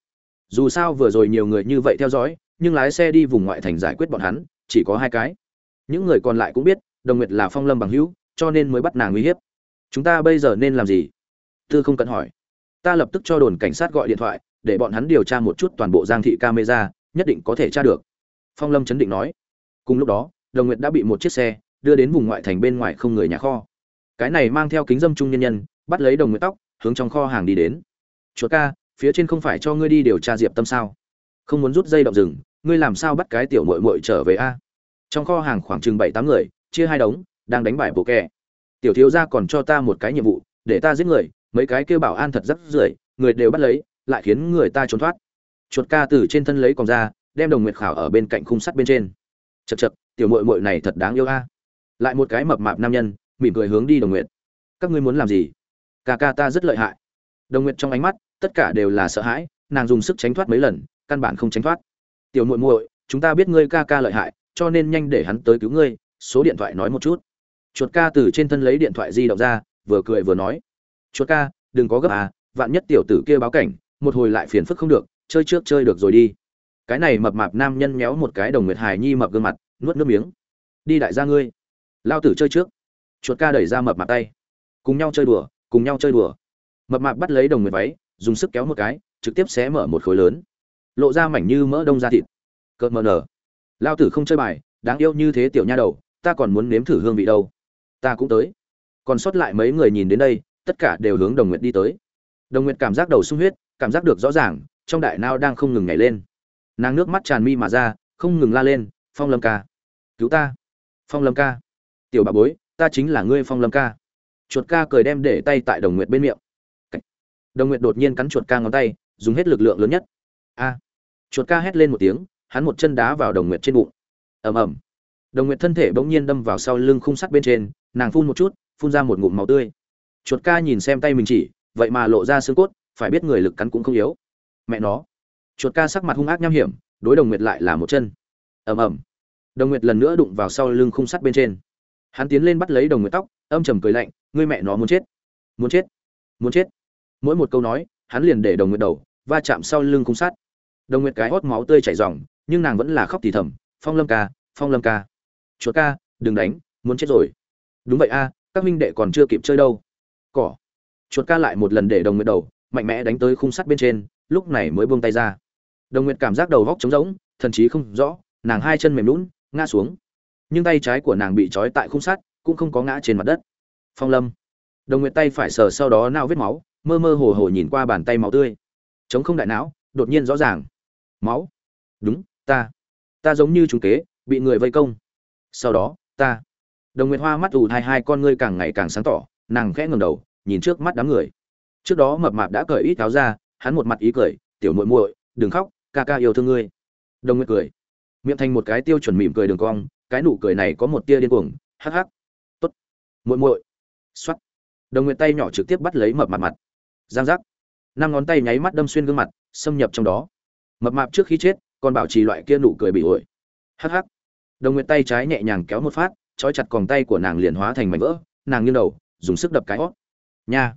dù sao vừa rồi nhiều người như vậy theo dõi, nhưng lái xe đi vùng ngoại thành giải quyết bọn hắn, chỉ có hai cái. Những người còn lại cũng biết, đồng nguyệt là phong lâm bằng hữu, cho nên mới bắt nàng uy hiếp. Chúng ta bây giờ nên làm gì? Tư không cần hỏi. Ta lập tức cho đồn cảnh sát gọi điện thoại, để bọn hắn điều tra một chút toàn bộ giang thị camera, nhất định có thể tra được. Phong lâm chấn định nói. Cùng lúc đó, đồng nguyệt đã bị một chiếc xe đưa đến vùng ngoại thành bên ngoài không người nhà kho. Cái này mang theo kính dâm trung nhân nhân, bắt lấy đồng nguyệt tóc, hướng trong kho hàng đi đến. Chuột ca phía trên không phải cho ngươi đi điều tra diệp tâm sao? Không muốn rút dây động rừng, ngươi làm sao bắt cái tiểu mội mội trở về a? Trong kho hàng khoảng chừng bảy tám người, chia hai đống, đang đánh bài bộ kẹ. Tiểu thiếu gia còn cho ta một cái nhiệm vụ, để ta giết người, mấy cái kêu bảo an thật rất rưởi, người đều bắt lấy, lại khiến người ta trốn thoát. Chuột ca từ trên thân lấy còn ra, đem đồng nguyệt khảo ở bên cạnh khung sắt bên trên. Chật chật tiểu mội mội này thật đáng yêu a. Lại một cái mập mạp nam nhân, mỉm cười hướng đi đồng nguyệt. Các ngươi muốn làm gì? Ca ca ta rất lợi hại. Đồng nguyệt trong ánh mắt tất cả đều là sợ hãi, nàng dùng sức tránh thoát mấy lần, căn bản không tránh thoát. Tiểu muội muội, chúng ta biết ngươi ca ca lợi hại, cho nên nhanh để hắn tới cứu ngươi, số điện thoại nói một chút. Chuột ca từ trên thân lấy điện thoại di động ra, vừa cười vừa nói. Chuột ca, đừng có gấp à vạn nhất tiểu tử kia báo cảnh, một hồi lại phiền phức không được, chơi trước chơi được rồi đi. Cái này mập mạp nam nhân méo một cái đồng nguyệt hài nhi mập gương mặt, nuốt nước miếng. Đi đại gia ngươi, lao tử chơi trước. Chuột ca đẩy ra mập mạp tay. Cùng nhau chơi đùa, cùng nhau chơi đùa. Mập mạp bắt lấy đồng nguyệt váy dùng sức kéo một cái, trực tiếp xé mở một khối lớn. Lộ ra mảnh như mỡ đông da thịt. Cợt mờ nở. Lao tử không chơi bài, đáng yêu như thế tiểu nha đầu, ta còn muốn nếm thử hương vị đâu. Ta cũng tới. Còn sót lại mấy người nhìn đến đây, tất cả đều hướng đồng nguyệt đi tới. Đồng nguyệt cảm giác đầu sung huyết, cảm giác được rõ ràng, trong đại nao đang không ngừng nhảy lên. Nàng nước mắt tràn mi mà ra, không ngừng la lên, phong lâm ca, cứu ta. Phong lâm ca. Tiểu bà bối, ta chính là ngươi phong lâm ca. Chuột ca cười đem để tay tại đồng nguyệt bên miệng đồng nguyệt đột nhiên cắn chuột ca ngón tay, dùng hết lực lượng lớn nhất. A. Chuột ca hét lên một tiếng, hắn một chân đá vào đồng nguyệt trên bụng. Ầm ầm. Đồng nguyệt thân thể bỗng nhiên đâm vào sau lưng khung sắt bên trên, nàng phun một chút, phun ra một ngụm máu tươi. Chuột ca nhìn xem tay mình chỉ, vậy mà lộ ra xương cốt, phải biết người lực cắn cũng không yếu. Mẹ nó. Chuột ca sắc mặt hung ác nham hiểm, đối đồng nguyệt lại là một chân. Ầm ầm. Đồng nguyệt lần nữa đụng vào sau lưng khung sắt bên trên. Hắn tiến lên bắt lấy đồng nguyệt tóc, âm trầm cười lạnh, ngươi mẹ nó muốn chết. Muốn chết. Muốn chết mỗi một câu nói, hắn liền để đồng nguyệt đầu, va chạm sau lưng cung sắt. Đồng nguyệt cái hót máu tươi chảy ròng, nhưng nàng vẫn là khóc thì thầm, phong lâm ca, phong lâm ca, chuột ca, đừng đánh, muốn chết rồi. Đúng vậy a, các minh đệ còn chưa kịp chơi đâu. Cỏ. Chuột ca lại một lần để đồng nguyệt đầu, mạnh mẽ đánh tới khung sắt bên trên, lúc này mới buông tay ra. Đồng nguyệt cảm giác đầu góc trống rỗng, thần chí không rõ, nàng hai chân mềm lún ngã xuống. Nhưng tay trái của nàng bị trói tại khung sắt, cũng không có ngã trên mặt đất. Phong lâm. Đồng nguyệt tay phải sờ sau đó nao vết máu mơ mơ hồ hồ nhìn qua bàn tay máu tươi. Chống không đại não, đột nhiên rõ ràng. Máu? Đúng, ta. Ta giống như trùng kế, bị người vây công. Sau đó, ta. Đồng nguyệt hoa mắt ù hai hai con ngươi càng ngày càng sáng tỏ, nàng khẽ ngầm đầu, nhìn trước mắt đám người. Trước đó mập mạp đã cởi ít áo ra, hắn một mặt ý cười, tiểu muội muội, đừng khóc, ca ca yêu thương ngươi. Đồng nguyệt cười. Miệng thành một cái tiêu chuẩn mỉm cười đường cong, cái nụ cười này có một tia điên cuồng, hắc hắc. Tốt, muội muội. Xoắt đồng nguyệt tay nhỏ trực tiếp bắt lấy mập mặt mặt giang giác. Năm ngón tay nháy mắt đâm xuyên gương mặt, xâm nhập trong đó. Mập mạp trước khi chết, còn bảo trì loại kia nụ cười bị ổi. Hắc hắc. Đồng nguyệt tay trái nhẹ nhàng kéo một phát, trói chặt còng tay của nàng liền hóa thành mảnh vỡ, nàng nghiêng đầu, dùng sức đập cái hót. Nha.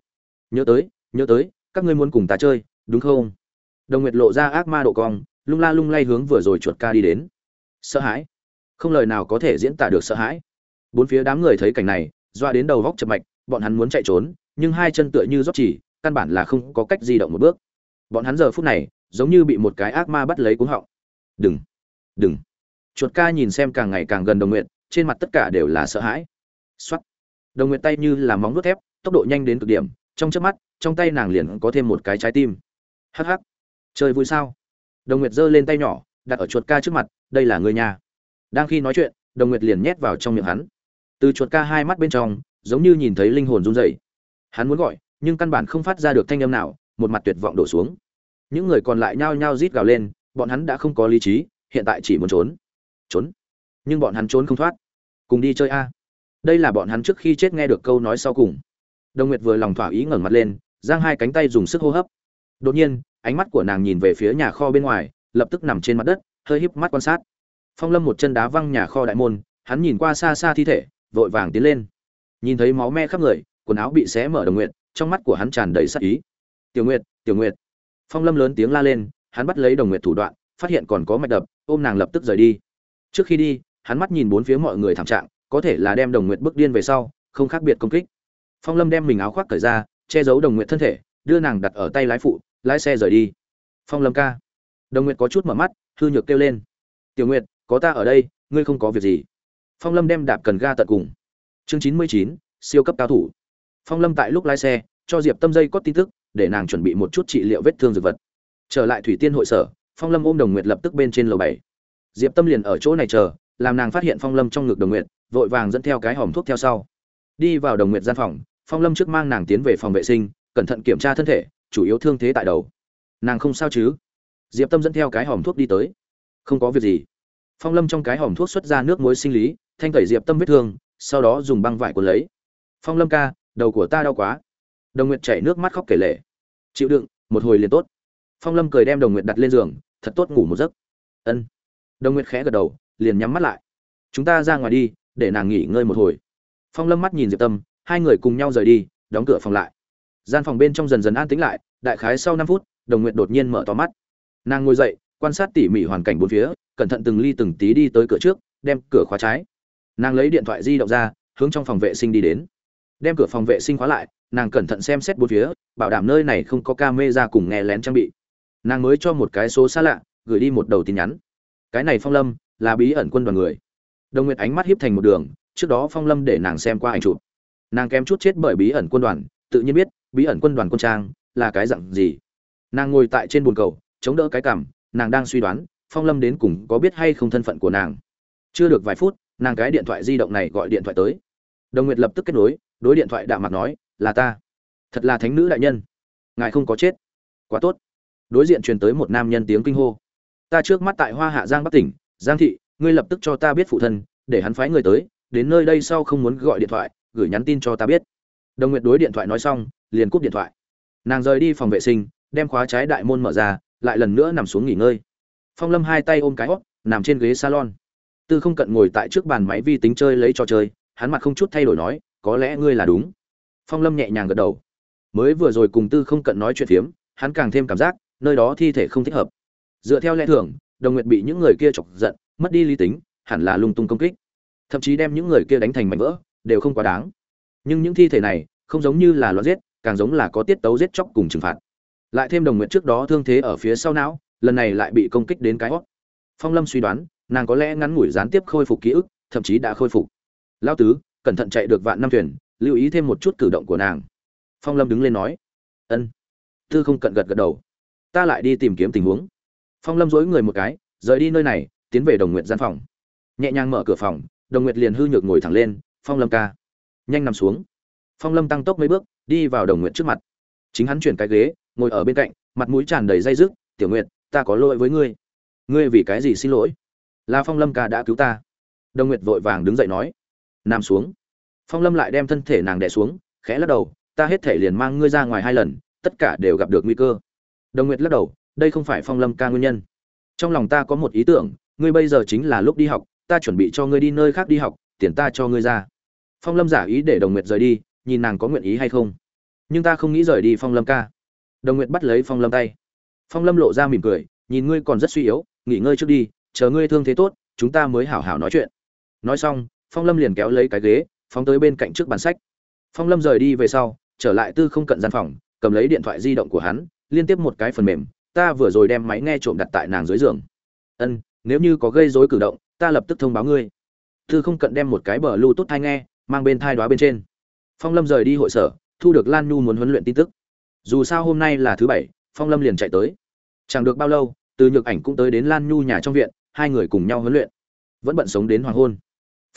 Nhớ tới nhớ tới, các ngươi muốn cùng ta chơi, đúng không? Đồng nguyệt lộ ra ác ma độ cong, lung la lung lay hướng vừa rồi chuột ca đi đến. Sợ hãi. Không lời nào có thể diễn tả được sợ hãi. Bốn phía đám người thấy cảnh này, doa đến đầu vóc chập mạch, bọn hắn muốn chạy trốn, nhưng hai chân tựa như rót chỉ căn bản là không có cách di động một bước. Bọn hắn giờ phút này, giống như bị một cái ác ma bắt lấy cuống họng. Đừng đừng. Chuột ca nhìn xem càng ngày càng gần đồng nguyện trên mặt tất cả đều là sợ hãi. X đồng nguyện tay như là móng vuốt thép, tốc độ nhanh đến cực điểm, trong chớp mắt, trong tay nàng liền có thêm một cái trái tim. Hắc hắc. Chơi vui sao? Đồng nguyệt giơ lên tay nhỏ, đặt ở chuột ca trước mặt, đây là người nhà. Đang khi nói chuyện, đồng nguyệt liền nhét vào trong miệng hắn. Từ chuột ca hai mắt bên trong, giống như nhìn thấy linh hồn run rẩy. Hắn muốn gọi nhưng căn bản không phát ra được thanh âm nào, một mặt tuyệt vọng đổ xuống. Những người còn lại nhao nhao rít gào lên, bọn hắn đã không có lý trí, hiện tại chỉ muốn trốn. Trốn? Nhưng bọn hắn trốn không thoát. Cùng đi chơi a. Đây là bọn hắn trước khi chết nghe được câu nói sau cùng. Đồng nguyệt vừa lòng thỏa ý ngẩng mặt lên, giang hai cánh tay dùng sức hô hấp. Đột nhiên, ánh mắt của nàng nhìn về phía nhà kho bên ngoài, lập tức nằm trên mặt đất, hơi híp mắt quan sát. Phong lâm một chân đá văng nhà kho đại môn, hắn nhìn qua xa xa thi thể, vội vàng tiến lên. Nhìn thấy máu me khắp người, quần áo bị xé mở đồng nguyệt trong mắt của hắn tràn đầy sắc ý. Tiểu nguyệt tiểu nguyệt. Phong lâm lớn tiếng la lên, hắn bắt lấy đồng nguyệt thủ đoạn, phát hiện còn có mạch đập, ôm nàng lập tức rời đi. Trước khi đi, hắn mắt nhìn bốn phía mọi người thảm trạng, có thể là đem đồng nguyệt bước điên về sau, không khác biệt công kích. Phong lâm đem mình áo khoác cởi ra, che giấu đồng nguyệt thân thể, đưa nàng đặt ở tay lái phụ, lái xe rời đi. Phong lâm ca. Đồng nguyệt có chút mở mắt, hư nhược kêu lên. Tiểu nguyệt, có ta ở đây, ngươi không có việc gì. Phong lâm đem đạp cần ga tận cùng. Chương chín mươi chín, siêu cấp cao thủ phong lâm tại lúc lái xe, cho diệp tâm dây có tin tức, để nàng chuẩn bị một chút trị liệu vết thương dược vật. Trở lại thủy tiên hội sở, phong lâm ôm đồng nguyệt lập tức bên trên lầu bảy. Diệp tâm liền ở chỗ này chờ, làm nàng phát hiện phong lâm trong ngực đồng nguyệt, vội vàng dẫn theo cái hòm thuốc theo sau. Đi vào đồng nguyệt gian phòng, phong lâm trước mang nàng tiến về phòng vệ sinh, cẩn thận kiểm tra thân thể, chủ yếu thương thế tại đầu. Nàng không sao chứ? Diệp tâm dẫn theo cái hòm thuốc đi tới. Không có việc gì. Phong lâm trong cái hòm thuốc xuất ra nước muối sinh lý, thanh tẩy diệp tâm vết thương, sau đó dùng băng vải cuốn lấy. Phong lâm ca đầu của ta đau quá. Đồng nguyệt chảy nước mắt khóc kể lể. Chịu đựng, một hồi liền tốt. Phong lâm cười đem đồng nguyệt đặt lên giường, thật tốt ngủ một giấc. Ân. Đồng nguyệt khẽ gật đầu, liền nhắm mắt lại. Chúng ta ra ngoài đi, để nàng nghỉ ngơi một hồi. Phong lâm mắt nhìn diệp tâm, hai người cùng nhau rời đi, đóng cửa phòng lại. Gian phòng bên trong dần dần an tĩnh lại, đại khái sau năm phút, đồng nguyệt đột nhiên mở to mắt. Nàng ngồi dậy, quan sát tỉ mỉ hoàn cảnh bốn phía, cẩn thận từng ly từng tí đi tới cửa trước, đem cửa khóa trái. Nàng lấy điện thoại di động ra, hướng trong phòng vệ sinh đi đến đem cửa phòng vệ sinh khóa lại, nàng cẩn thận xem xét bốn phía, bảo đảm nơi này không có ca mê ra cùng nghe lén trang bị. Nàng mới cho một cái số xa lạ, gửi đi một đầu tin nhắn. Cái này phong lâm là bí ẩn quân đoàn người. Đồng nguyệt ánh mắt hiếp thành một đường, trước đó phong lâm để nàng xem qua ảnh chụp. Nàng kém chút chết bởi bí ẩn quân đoàn, tự nhiên biết, bí ẩn quân đoàn quân trang là cái dặn gì. Nàng ngồi tại trên bồn cầu, chống đỡ cái cằm, nàng đang suy đoán, phong lâm đến cùng có biết hay không thân phận của nàng. Chưa được vài phút, nàng cái điện thoại di động này gọi điện thoại tới. Đồng nguyệt lập tức kết nối đối điện thoại đạm mặt nói, là ta. Thật là thánh nữ đại nhân. Ngài không có chết. Quá tốt. Đối diện truyền tới một nam nhân tiếng kinh hô. Ta trước mắt tại hoa hạ giang bắc tỉnh, giang thị, ngươi lập tức cho ta biết phụ thân, để hắn phái người tới, đến nơi đây sau không muốn gọi điện thoại, gửi nhắn tin cho ta biết. Đồng nguyệt đối điện thoại nói xong, liền cúp điện thoại. Nàng rời đi phòng vệ sinh, đem khóa trái đại môn mở ra, lại lần nữa nằm xuống nghỉ ngơi. Phong lâm hai tay ôm cái hót, nằm trên ghế salon. Tư không cận ngồi tại trước bàn máy vi tính chơi lấy trò chơi, hắn mặt không chút thay đổi nói có lẽ ngươi là đúng. Phong lâm nhẹ nhàng gật đầu. Mới vừa rồi cùng tư không cận nói chuyện phiếm, hắn càng thêm cảm giác, nơi đó thi thể không thích hợp. Dựa theo lẽ thường, đồng nguyệt bị những người kia chọc giận, mất đi lý tính, hẳn là lung tung công kích. Thậm chí đem những người kia đánh thành mảnh vỡ, đều không quá đáng. Nhưng những thi thể này, không giống như là loạn giết, càng giống là có tiết tấu giết chóc cùng trừng phạt. Lại thêm đồng nguyện trước đó thương thế ở phía sau não, lần này lại bị công kích đến cái hót phong lâm suy đoán, nàng có lẽ ngắn ngủi gián tiếp khôi phục ký ức, thậm chí đã khôi phục. Lao tứ cẩn thận chạy được vạn năm thuyền, lưu ý thêm một chút cử động của nàng. Phong lâm đứng lên nói, ân. Tư không cận gật gật đầu. Ta lại đi tìm kiếm tình huống. Phong lâm dối người một cái, rời đi nơi này, tiến về đồng nguyện gian phòng. Nhẹ nhàng mở cửa phòng, đồng nguyệt liền hư nhược ngồi thẳng lên, phong lâm ca. Nhanh nằm xuống. Phong lâm tăng tốc mấy bước, đi vào đồng nguyện trước mặt. Chính hắn chuyển cái ghế, ngồi ở bên cạnh, mặt mũi tràn đầy dây dứt, tiểu nguyện ta có lỗi với ngươi. Ngươi vì cái gì xin lỗi? Là phong lâm ca đã cứu ta. Đồng nguyệt vội vàng đứng dậy nói nằm xuống. Phong lâm lại đem thân thể nàng đẻ xuống, khẽ lắc đầu, ta hết thể liền mang ngươi ra ngoài hai lần, tất cả đều gặp được nguy cơ. Đồng nguyệt lắc đầu, đây không phải phong lâm ca nguyên nhân. Trong lòng ta có một ý tưởng, ngươi bây giờ chính là lúc đi học, ta chuẩn bị cho ngươi đi nơi khác đi học, tiền ta cho ngươi ra. Phong lâm giả ý để đồng nguyệt rời đi, nhìn nàng có nguyện ý hay không. Nhưng ta không nghĩ rời đi phong lâm ca. Đồng nguyệt bắt lấy phong lâm tay. Phong lâm lộ ra mỉm cười, nhìn ngươi còn rất suy yếu, nghỉ ngơi trước đi, chờ ngươi thương thế tốt, chúng ta mới hảo hảo nói chuyện. Nói xong phong lâm liền kéo lấy cái ghế, phóng tới bên cạnh trước bàn sách. Phong lâm rời đi về sau, trở lại tư không cận gian phòng, cầm lấy điện thoại di động của hắn, liên tiếp một cái phần mềm, ta vừa rồi đem máy nghe trộm đặt tại nàng dưới giường. Ân, nếu như có gây rối cử động, ta lập tức thông báo ngươi. Tư không cận đem một cái bờ lưu tốt thai nghe, mang bên thai đoá bên trên. Phong lâm rời đi hội sở, thu được lan nhu muốn huấn luyện tin tức. Dù sao hôm nay là thứ bảy, phong lâm liền chạy tới. Chẳng được bao lâu, từ nhược ảnh cũng tới đến lan nhu nhà trong viện, hai người cùng nhau huấn luyện. Vẫn bận sống đến hoàng hôn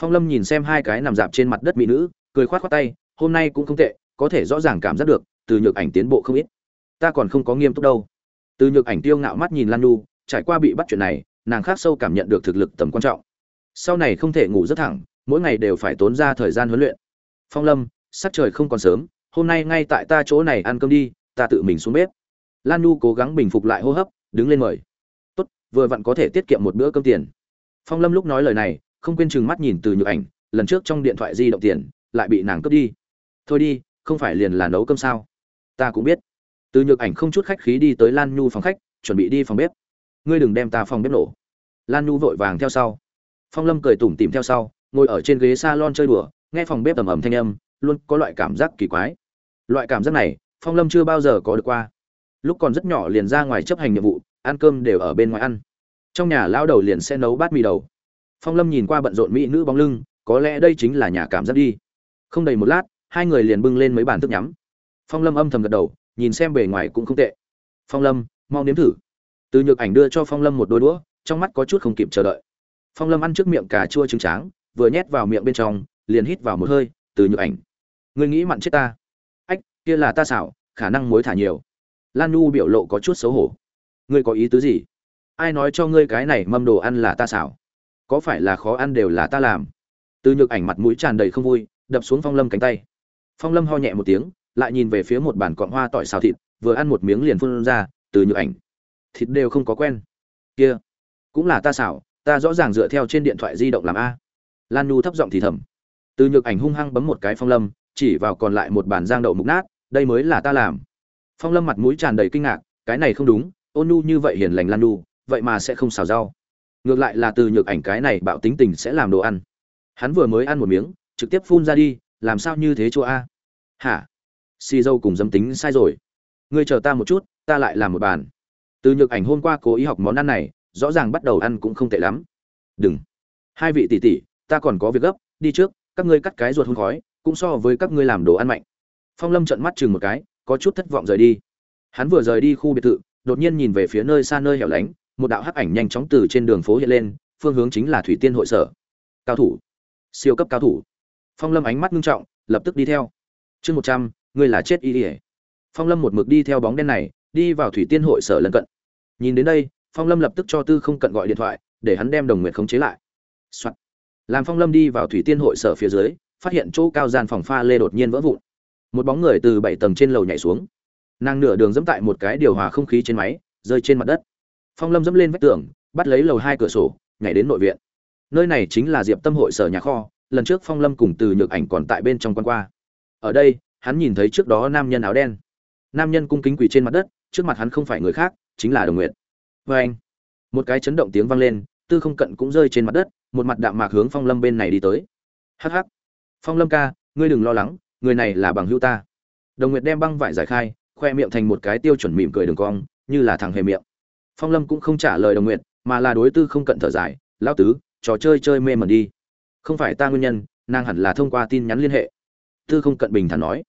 phong lâm nhìn xem hai cái nằm dạp trên mặt đất mỹ nữ cười khoát khoát tay hôm nay cũng không tệ có thể rõ ràng cảm giác được từ nhược ảnh tiến bộ không ít. Ta còn không có nghiêm túc đâu. Từ nhược ảnh tiêu ngạo mắt nhìn lan Nu, trải qua bị bắt chuyện này nàng khác sâu cảm nhận được thực lực tầm quan trọng. Sau này không thể ngủ rất thẳng mỗi ngày đều phải tốn ra thời gian huấn luyện. Phong lâm sắc trời không còn sớm hôm nay ngay tại ta chỗ này ăn cơm đi ta tự mình xuống bếp. Lan Nu cố gắng bình phục lại hô hấp đứng lên mời. Tốt vừa vặn có thể tiết kiệm một bữa cơm tiền. Phong lâm lúc nói lời này không quên chừng mắt nhìn từ nhược ảnh, lần trước trong điện thoại di động tiền, lại bị nàng cướp đi. Thôi đi, không phải liền là nấu cơm sao? Ta cũng biết. Từ nhược ảnh không chút khách khí đi tới lan nhu phòng khách, chuẩn bị đi phòng bếp. Ngươi đừng đem ta phòng bếp nổ. Lan nhu vội vàng theo sau. Phong lâm cười tủm tìm theo sau, ngồi ở trên ghế s a lon chơi đùa, nghe phòng bếp ầm ầm thanh âm, luôn có loại cảm giác kỳ quái. Loại cảm giác này, phong lâm chưa bao giờ có được qua. Lúc còn rất nhỏ liền ra ngoài chấp hành nhiệm vụ, ăn cơm đều ở bên ngoài ăn. Trong nhà lao đầu liền sẽ nấu bát mì đầu phong lâm nhìn qua bận rộn mỹ nữ bóng lưng, có lẽ đây chính là nhà cảm giác đi. Không đầy một lát, hai người liền bưng lên mấy bàn thức nhắm. Phong lâm âm thầm gật đầu, nhìn xem bề ngoài cũng không tệ. Phong lâm, mau nếm thử. Từ nhược ảnh đưa cho phong lâm một đôi đũa, trong mắt có chút không kịp chờ đợi. Phong lâm ăn trước miệng cà chua trứng tráng, vừa nhét vào miệng bên trong, liền hít vào một hơi, từ nhược ảnh. Ngươi nghĩ mặn chết ta. Ách, kia là ta xảo, khả năng muối thả nhiều. Lan nhu biểu lộ có chút xấu hổ. Ngươi có ý tứ gì? Ai nói cho ngươi cái này mâm đồ ăn là ta xảo? Có phải là khó ăn đều là ta làm. Từ nhược ảnh mặt mũi tràn đầy không vui, đập xuống phong lâm cánh tay. Phong lâm ho nhẹ một tiếng, lại nhìn về phía một bàn cọn hoa tỏi xào thịt, vừa ăn một miếng liền phun ra, từ nhược ảnh. Thịt đều không có quen. Kia, cũng là ta xảo, ta rõ ràng dựa theo trên điện thoại di động làm a. Lan nhu thấp giọng thì thầm. Từ nhược ảnh hung hăng bấm một cái phong lâm, chỉ vào còn lại một bàn giang đậu mục nát, đây mới là ta làm. Phong lâm mặt mũi tràn đầy kinh ngạc, cái này không đúng, ôn nhu như vậy hiền lành lan nhu, vậy mà sẽ không xào rau ngược lại là từ nhược ảnh cái này bạo tính tình sẽ làm đồ ăn. Hắn vừa mới ăn một miếng, trực tiếp phun ra đi, làm sao như thế chỗ a? Hả? Xì dâu cùng dâm tính sai rồi. Ngươi chờ ta một chút, ta lại làm một bàn. Từ nhược ảnh hôm qua cố ý học món ăn này, rõ ràng bắt đầu ăn cũng không tệ lắm. Đừng. Hai vị tỷ tỷ, ta còn có việc gấp, đi trước, các ngươi cắt cái ruột hôn khói, cũng so với các ngươi làm đồ ăn mạnh. Phong lâm trợn mắt chừng một cái, có chút thất vọng rời đi. Hắn vừa rời đi khu biệt thự, đột nhiên nhìn về phía nơi xa nơi hẻo lánh một đạo hắc ảnh nhanh chóng từ trên đường phố hiện lên, phương hướng chính là thủy tiên hội sở. Cao thủ. Siêu cấp cao thủ. Phong lâm ánh mắt ngưng trọng, lập tức đi theo. Chương một trăm, ngươi là chết y ỉa phong lâm một mực đi theo bóng đen này, đi vào thủy tiên hội sở lân cận. Nhìn đến đây, phong lâm lập tức cho tư không cận gọi điện thoại, để hắn đem đồng nguyệt khống chế lại、Soạn. làm phong lâm đi vào thủy tiên hội sở phía dưới, phát hiện chỗ cao gian phòng pha lê đột nhiên vỡ vụn. Một bóng người từ bảy tầng trên lầu nhảy xuống. Nàng nửa đường dẫm tại một cái điều hòa không khí trên máy, rơi trên mặt đất phong lâm dẫm lên vách tường, bắt lấy lầu hai cửa sổ, nhảy đến nội viện. Nơi này chính là diệp tâm hội sở nhà kho, lần trước phong lâm cùng từ nhược ảnh còn tại bên trong quan qua. Ở đây, hắn nhìn thấy trước đó nam nhân áo đen. Nam nhân cung kính quỳ trên mặt đất, trước mặt hắn không phải người khác, chính là đồng nguyện vê anh, một cái chấn động tiếng vang lên, tư không cận cũng rơi trên mặt đất, một mặt đạm mạc hướng phong lâm bên này đi tới. Hh phong lâm ca, ngươi đừng lo lắng, người này là bằng hữu ta. Đồng nguyệt đem băng vải giải khai, khoe miệng thành một cái tiêu chuẩn mỉm cười đường cong, như là thằng hề miệng phong lâm cũng không trả lời đồng nguyệt, mà là đối tư không cận thở dài lao tứ, trò chơi chơi mê mẩn đi. Không phải ta nguyên nhân, nàng hẳn là thông qua tin nhắn liên hệ. Tư không cận bình thản nói.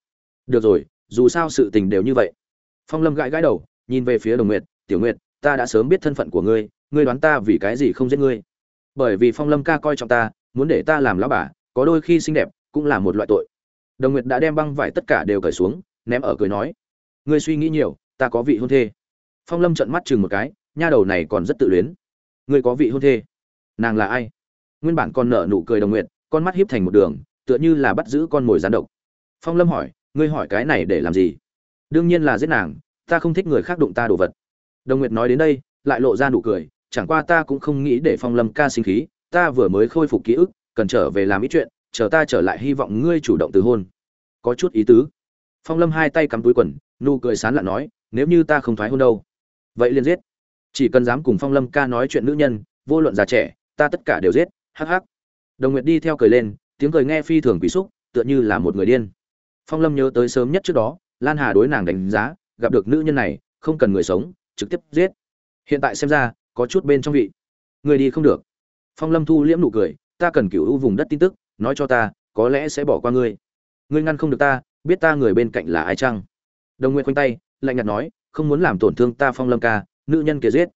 Được rồi, dù sao sự tình đều như vậy. Phong lâm gãi gãi đầu, nhìn về phía đồng nguyệt, tiểu nguyệt, ta đã sớm biết thân phận của ngươi ngươi đoán ta vì cái gì không giết ngươi? Bởi vì phong lâm ca coi trọng ta, muốn để ta làm lão bà, có đôi khi xinh đẹp cũng là một loại tội. Đồng nguyệt đã đem băng vải tất cả đều cởi xuống, ném ở cười nói, ngươi suy nghĩ nhiều, ta có vị hôn thê. Phong lâm trợn mắt chừng một cái nha đầu này còn rất tự luyến. Ngươi có vị hôn thê? Nàng là ai? Nguyên bản còn nợ nụ cười đồng nguyện, con mắt hiếp thành một đường tựa như là bắt giữ con mồi gián độc. Phong lâm hỏi ngươi hỏi cái này để làm gì? Đương nhiên là giết nàng ta không thích người khác đụng ta đồ vật. Đồng nguyệt nói đến đây lại lộ ra nụ cười chẳng qua ta cũng không nghĩ để phong lâm ca sinh khí ta vừa mới khôi phục ký ức cần trở về làm ít chuyện chờ ta trở lại hy vọng ngươi chủ động từ hôn. Có chút ý tứ. Phong lâm hai tay cắm túi quần nụ cười sán lạ nói nếu như ta không thoái hôn đâu vậy liền giết chỉ cần dám cùng phong lâm ca nói chuyện nữ nhân, vô luận già trẻ, ta tất cả đều giết, hắc hắc. Đồng nguyệt đi theo cười lên, tiếng cười nghe phi thường quỷ xúc, tựa như là một người điên. Phong lâm nhớ tới sớm nhất trước đó, lan hà đối nàng đánh giá, gặp được nữ nhân này, không cần người sống, trực tiếp giết. Hiện tại xem ra, có chút bên trong vị. Người đi không được. Phong lâm thu liễm nụ cười, ta cần cựu vùng đất tin tức, nói cho ta, có lẽ sẽ bỏ qua ngươi. Ngươi ngăn không được ta, biết ta người bên cạnh là ai chăng? Đồng nguyệt khoanh tay, lạnh nhạt nói, không muốn làm tổn thương ta phong lâm ca nữ nhân kia giết.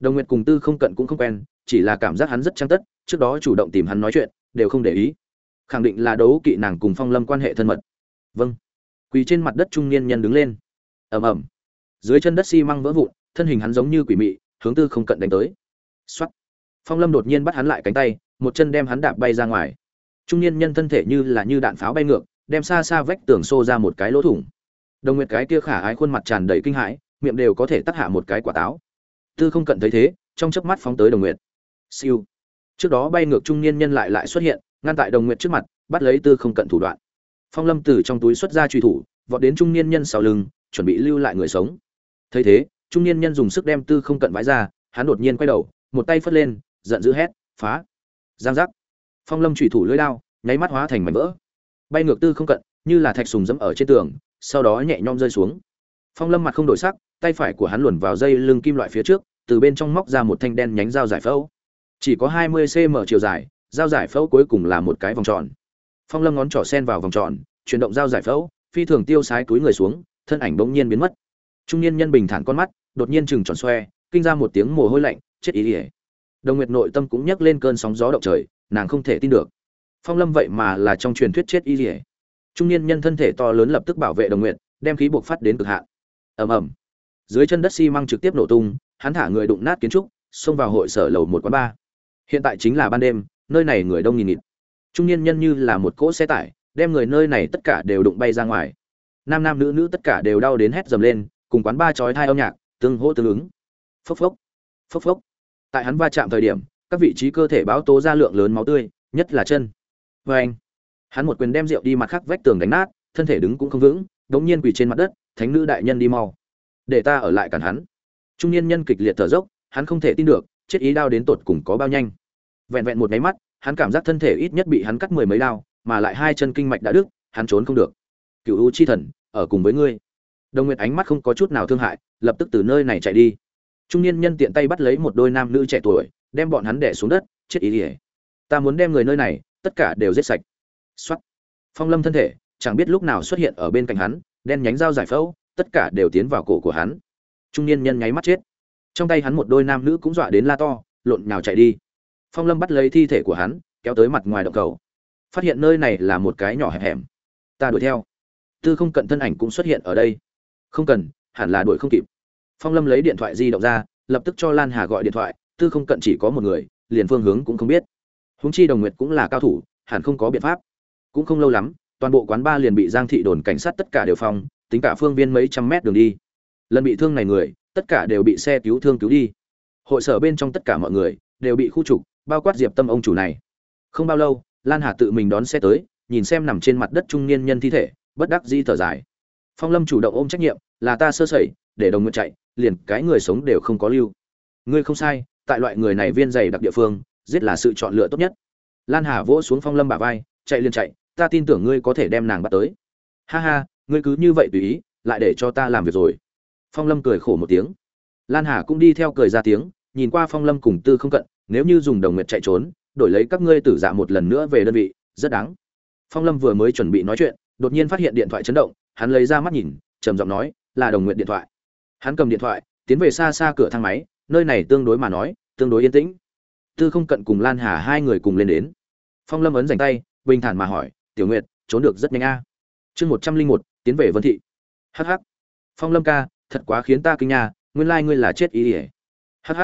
Đồng nguyệt cùng tư không cận cũng không quen, chỉ là cảm giác hắn rất trang tất, trước đó chủ động tìm hắn nói chuyện, đều không để ý. Khẳng định là đấu kỵ nàng cùng phong lâm quan hệ thân mật. Vâng. Quỳ trên mặt đất trung niên nhân đứng lên. Ầm ầm. Dưới chân đất xi măng vỡ vụn, thân hình hắn giống như quỷ mị, hướng tư không cận đánh tới. Xuất phong lâm đột nhiên bắt hắn lại cánh tay, một chân đem hắn đạp bay ra ngoài. Trung niên nhân thân thể như là như đạn pháo bay ngược, đem xa xa vách tường xô ra một cái lỗ thủng. Đồng nguyệt cái kia khả ái khuôn mặt tràn đầy kinh hãi miệng đều có thể tắt hạ một cái quả táo. Tư không cận thấy thế, trong chớp mắt phóng tới đồng nguyệt. Siêu. Trước đó bay ngược trung niên nhân lại lại xuất hiện, ngăn tại đồng nguyệt trước mặt, bắt lấy tư không cận thủ đoạn. Phong lâm từ trong túi xuất ra truy thủ, vọt đến trung niên nhân sau lưng, chuẩn bị lưu lại người sống. Thấy thế, trung niên nhân dùng sức đem tư không cận vãi ra, hắn đột nhiên quay đầu, một tay phất lên, giận dữ hét, phá! Giang giác. Phong lâm trùy thủ lưỡi đao, nháy mắt hóa thành mảnh vỡ. Bay ngược tư không cận, như là thạch sùng dẫm ở trên tường, sau đó nhẹ nhõm rơi xuống phong lâm mặt không đổi sắc, tay phải của hắn luồn vào dây lưng kim loại phía trước, từ bên trong móc ra một thanh đen nhánh dao giải phẫu. Chỉ có hai mươi cm chiều dài, dao giải phẫu cuối cùng là một cái vòng tròn. Phong lâm ngón trỏ sen vào vòng tròn, chuyển động dao giải phẫu, phi thường tiêu sái túi người xuống, thân ảnh bỗng nhiên biến mất. Trung niên nhân bình thản con mắt, đột nhiên chừng tròn xoe, kinh ra một tiếng mồ hôi lạnh, chết ý ỉa đồng nguyệt nội tâm cũng nhấc lên cơn sóng gió động trời, nàng không thể tin được. Phong lâm vậy mà là trong truyền thuyết chết ý ỉa trung niên nhân thân thể to lớn lập tức bảo vệ đồng nguyệt, đem khí buộc phát đến cực hạn ầm ầm. Dưới chân đất xi măng trực tiếp nổ tung, hắn thả người đụng nát kiến trúc, xông vào hội sở lầu một quán ba hiện tại chính là ban đêm, nơi này người đông nghìn nghịt. Trung niên nhân như là một cỗ xe tải, đem người nơi này tất cả đều đụng bay ra ngoài. Nam nam nữ nữ tất cả đều đau đến hét dầm lên, cùng quán ba chói thai âm nhạc, tương hỗ tương ứng. Phốc phốc phốc phốc. Tại hắn va chạm thời điểm, các vị trí cơ thể báo tố ra lượng lớn máu tươi, nhất là chân. Vê anh, hắn một quyền đem rượu đi mặt khắc vách tường đánh nát, thân thể đứng cũng không vững đống nhiên quỳ trên mặt đất, thánh nữ đại nhân đi mau. Để ta ở lại cản hắn. Trung niên nhân kịch liệt thở dốc, hắn không thể tin được, chết ý đao đến tột cùng có bao nhanh. Vẹn vẹn một máy mắt, hắn cảm giác thân thể ít nhất bị hắn cắt mười mấy đao, mà lại hai chân kinh mạch đã đứt, hắn trốn không được. Cựu u chi thần, ở cùng với ngươi. Đồng nguyệt ánh mắt không có chút nào thương hại, lập tức từ nơi này chạy đi. Trung niên nhân tiện tay bắt lấy một đôi nam nữ trẻ tuổi, đem bọn hắn đẻ xuống đất, chết ý ỉa ta muốn đem người nơi này, tất cả đều giết sạch. Xuất phong lâm thân thể chẳng biết lúc nào xuất hiện ở bên cạnh hắn, đen nhánh dao giải phẫu, tất cả đều tiến vào cổ của hắn. Trung niên nhân nháy mắt chết. Trong tay hắn một đôi nam nữ cũng dọa đến la to, lộn nhào chạy đi. Phong lâm bắt lấy thi thể của hắn, kéo tới mặt ngoài động cầu. Phát hiện nơi này là một cái nhỏ hẹp hẻm. Ta đuổi theo. Tư không cận thân ảnh cũng xuất hiện ở đây. Không cần, hẳn là đuổi không kịp. Phong lâm lấy điện thoại di động ra, lập tức cho lan hà gọi điện thoại, tư không cận chỉ có một người, liền phương hướng cũng không biết. Huống chi đồng nguyệt cũng là cao thủ, hẳn không có biện pháp. Cũng không lâu lắm toàn bộ quán ba liền bị giang thị đồn cảnh sát tất cả đều phong, tính cả phương viên mấy trăm mét đường đi. Lần bị thương này người, tất cả đều bị xe cứu thương cứu đi. Hội sở bên trong tất cả mọi người đều bị khu trục, bao quát diệp tâm ông chủ này. Không bao lâu, lan hà tự mình đón xe tới, nhìn xem nằm trên mặt đất trung niên nhân thi thể, bất đắc dĩ thở dài. Phong lâm chủ động ôm trách nhiệm, là ta sơ sẩy, để đồng nguyện chạy, liền cái người sống đều không có lưu. Ngươi không sai, tại loại người này viên dày đặc địa phương, giết là sự chọn lựa tốt nhất. Lan hà vỗ xuống phong lâm bả vai, chạy liền chạy ta tin tưởng ngươi có thể đem nàng bắt tới. Ha ha, ngươi cứ như vậy tùy ý, lại để cho ta làm việc rồi. Phong lâm cười khổ một tiếng. Lan hà cũng đi theo cười ra tiếng, nhìn qua phong lâm cùng tư không cận, nếu như dùng đồng nguyệt chạy trốn, đổi lấy các ngươi tử dạ một lần nữa về đơn vị, rất đáng. Phong lâm vừa mới chuẩn bị nói chuyện, đột nhiên phát hiện điện thoại chấn động, hắn lấy ra mắt nhìn, trầm giọng nói, là đồng nguyện điện thoại. Hắn cầm điện thoại, tiến về xa xa cửa thang máy, nơi này tương đối mà nói, tương đối yên tĩnh. Tư không cận cùng lan hà hai người cùng lên đến. Phong lâm ấn dành tay, bình thản mà hỏi tiểu nguyệt, trốn được rất nhanh a. Chương một trăm linh một, tiến về vân thị. Hh phong lâm ca, thật quá khiến ta kinh nha, nguyên lai ngươi là chết ý ỉa. Hh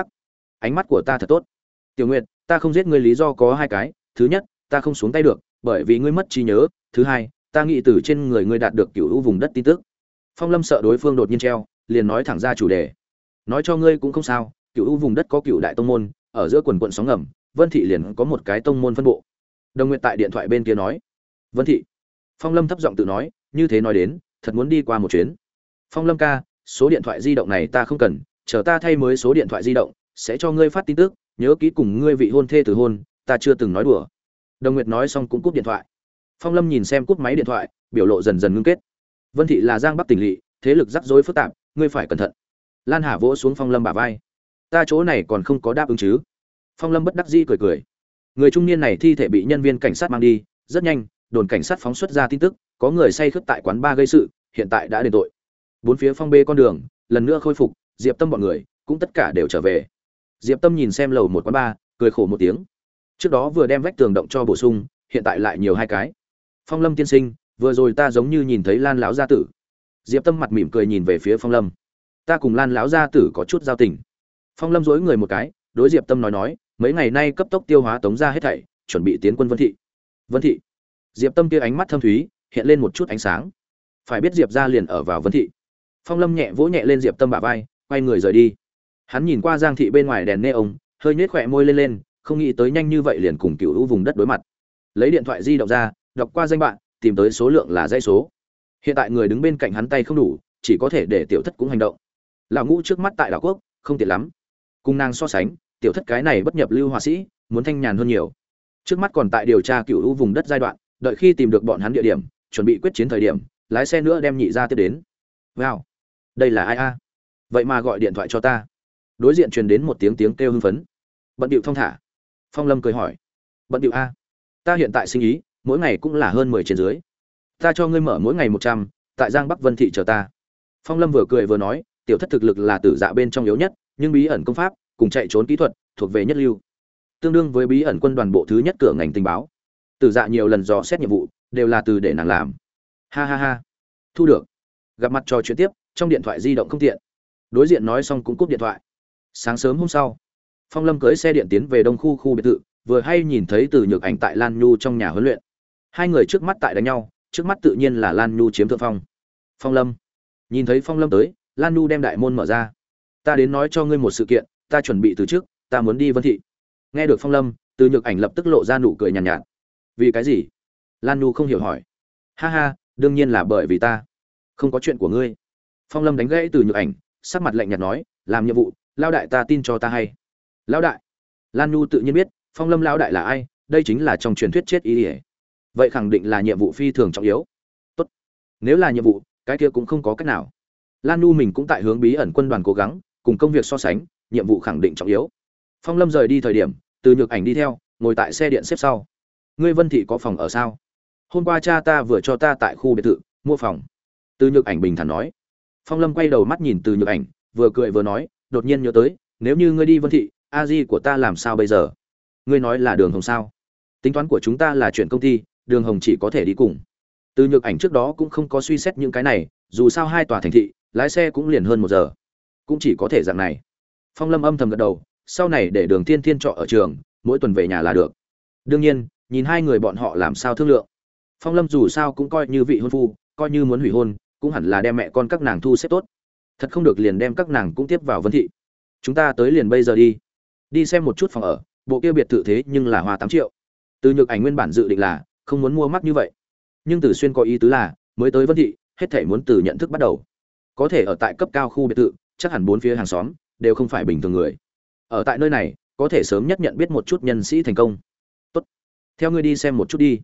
ánh mắt của ta thật tốt. Tiểu nguyệt, ta không giết ngươi lý do có hai cái. Thứ nhất, ta không xuống tay được, bởi vì ngươi mất trí nhớ. Thứ hai, ta nghĩ từ trên người ngươi đạt được cựu u vùng đất tin tức. Phong lâm sợ đối phương đột nhiên treo, liền nói thẳng ra chủ đề. Nói cho ngươi cũng không sao cựu u vùng đất có cựu đại tông môn, ở giữa quần quận sóng ngầm, vân thị liền có một cái tông môn phân bộ. Đồng nguyện tại điện thoại bên kia nói vân thị. Phong lâm thấp giọng tự nói, như thế nói đến, thật muốn đi qua một chuyến. Phong lâm ca, số điện thoại di động này ta không cần, chờ ta thay mới số điện thoại di động, sẽ cho ngươi phát tin tức, nhớ kỹ cùng ngươi vị hôn thê từ hôn, ta chưa từng nói đùa. Đồng nguyệt nói xong cũng cúp điện thoại. Phong lâm nhìn xem cúp máy điện thoại, biểu lộ dần dần ngưng kết. Vân thị là giang bắc tỉnh lỵ, thế lực rắc rối phức tạp, ngươi phải cẩn thận. Lan hà vỗ xuống phong lâm bả vai. Ta chỗ này còn không có đáp ứng chứ. Phong lâm bất đắc dĩ cười cười. Người trung niên này thi thể bị nhân viên cảnh sát mang đi, rất nhanh đồn cảnh sát phóng xuất ra tin tức, có người say khướt tại quán ba gây sự, hiện tại đã đền tội. Bốn phía phong bê con đường, lần nữa khôi phục, diệp tâm bọn người, cũng tất cả đều trở về. Diệp tâm nhìn xem lầu một quán ba cười khổ một tiếng. Trước đó vừa đem vách tường động cho bổ sung, hiện tại lại nhiều hai cái. Phong lâm tiên sinh, vừa rồi ta giống như nhìn thấy lan lão gia tử. Diệp tâm mặt mỉm cười nhìn về phía phong lâm. Ta cùng lan lão gia tử có chút giao tình. Phong lâm dối người một cái, đối diệp tâm nói nói, mấy ngày nay cấp tốc tiêu hóa tống ra hết thảy, chuẩn bị tiến quân vân thị. Vân thị diệp tâm kia ánh mắt thâm thúy, hiện lên một chút ánh sáng. Phải biết diệp ra liền ở vào vân thị. Phong lâm nhẹ vỗ nhẹ lên diệp tâm bả vai, quay người rời đi. Hắn nhìn qua giang thị bên ngoài đèn nê ông hơi nhếch khỏe môi lên lên, không nghĩ tới nhanh như vậy liền cùng cựu hữu vùng đất đối mặt. Lấy điện thoại di động ra, đọc qua danh bạn, tìm tới số lượng là dãy số. Hiện tại người đứng bên cạnh hắn tay không đủ, chỉ có thể để tiểu thất cũng hành động. Lão ngũ trước mắt tại đảo quốc, không tiện lắm. Cùng nàng so sánh, tiểu thất cái này bất nhập lưu họa sĩ, muốn thanh nhàn hơn nhiều. Trước mắt còn tại điều tra cựu hữu vùng đất giai đoạn đợi khi tìm được bọn hắn địa điểm, chuẩn bị quyết chiến thời điểm, lái xe nữa đem nhị ra tiếp đến. Wow, đây là ai a? Vậy mà gọi điện thoại cho ta. Đối diện truyền đến một tiếng tiếng kêu hưng phấn. Bận điệu thong thả. Phong lâm cười hỏi. Bận điệu a? Ta hiện tại sinh ý, mỗi ngày cũng là hơn mười trên dưới. Ta cho ngươi mở mỗi ngày một trăm, tại giang bắc vân thị chờ ta. Phong lâm vừa cười vừa nói, tiểu thất thực lực là tử dạ bên trong yếu nhất, nhưng bí ẩn công pháp, cùng chạy trốn kỹ thuật, thuộc về nhất lưu. Tương đương với bí ẩn quân đoàn bộ thứ nhất cửa ngành tình báo tử dạ nhiều lần dò xét nhiệm vụ đều là từ để nàng làm. Ha ha ha. Thu được. Gặp mặt trò chuyện tiếp trong điện thoại di động không tiện. Đối diện nói xong cũng cúp điện thoại. Sáng sớm hôm sau phong lâm cưới xe điện tiến về đông khu khu biệt thự vừa hay nhìn thấy từ nhược ảnh tại lan nhu trong nhà huấn luyện. Hai người trước mắt tại đánh nhau trước mắt tự nhiên là lan nhu chiếm thượng phong. Phong lâm. Nhìn thấy phong lâm tới lan nhu đem đại môn mở ra. Ta đến nói cho ngươi một sự kiện ta chuẩn bị từ trước ta muốn đi vân thị. Nghe được phong lâm từ nhược ảnh lập tức lộ ra nụ cười nhàn nhạt, nhạt vì cái gì? Lan nhu không hiểu hỏi. Ha ha, đương nhiên là bởi vì ta. Không có chuyện của ngươi. Phong lâm đánh gãy từ nhược ảnh, sắc mặt lạnh nhạt nói, làm nhiệm vụ lao đại ta tin cho ta hay. Lao đại. Lan nhu tự nhiên biết, phong lâm lao đại là ai, đây chính là trong truyền thuyết chết ý ỉa vậy khẳng định là nhiệm vụ phi thường trọng yếu. Tốt. Nếu là nhiệm vụ, cái kia cũng không có cách nào. Lan nhu mình cũng tại hướng bí ẩn quân đoàn cố gắng, cùng công việc so sánh, nhiệm vụ khẳng định trọng yếu. Phong lâm rời đi thời điểm, từ nhược ảnh đi theo, ngồi tại xe điện xếp sau ngươi vân thị có phòng ở sao? Hôm qua cha ta vừa cho ta tại khu biệt thự, mua phòng. Từ nhược ảnh bình thản nói. Phong lâm quay đầu mắt nhìn từ nhược ảnh, vừa cười vừa nói, đột nhiên nhớ tới, nếu như ngươi đi vân thị, a di của ta làm sao bây giờ? Ngươi nói là đường hồng sao? Tính toán của chúng ta là chuyện công ty, đường hồng chỉ có thể đi cùng. Từ nhược ảnh trước đó cũng không có suy xét những cái này, dù sao hai tòa thành thị, lái xe cũng liền hơn một giờ. Cũng chỉ có thể dạng này. Phong lâm âm thầm gật đầu, sau này để đường thiên thiên trọ ở trường, mỗi tuần về nhà là được. Đương nhiên nhìn hai người bọn họ làm sao thương lượng. Phong lâm dù sao cũng coi như vị hôn phu, coi như muốn hủy hôn, cũng hẳn là đem mẹ con các nàng thu xếp tốt. Thật không được liền đem các nàng cũng tiếp vào vân thị. Chúng ta tới liền bây giờ đi. Đi xem một chút phòng ở, bộ kia biệt thự thế nhưng là hoa tám triệu. Từ nhược ảnh nguyên bản dự định là không muốn mua mắc như vậy. Nhưng từ xuyên có ý tứ là, mới tới vân thị, hết thể muốn từ nhận thức bắt đầu. Có thể ở tại cấp cao khu biệt thự, chắc hẳn bốn phía hàng xóm đều không phải bình thường người. Ở tại nơi này, có thể sớm nhất nhận biết một chút nhân sĩ thành công theo ngươi đi xem một chút đi.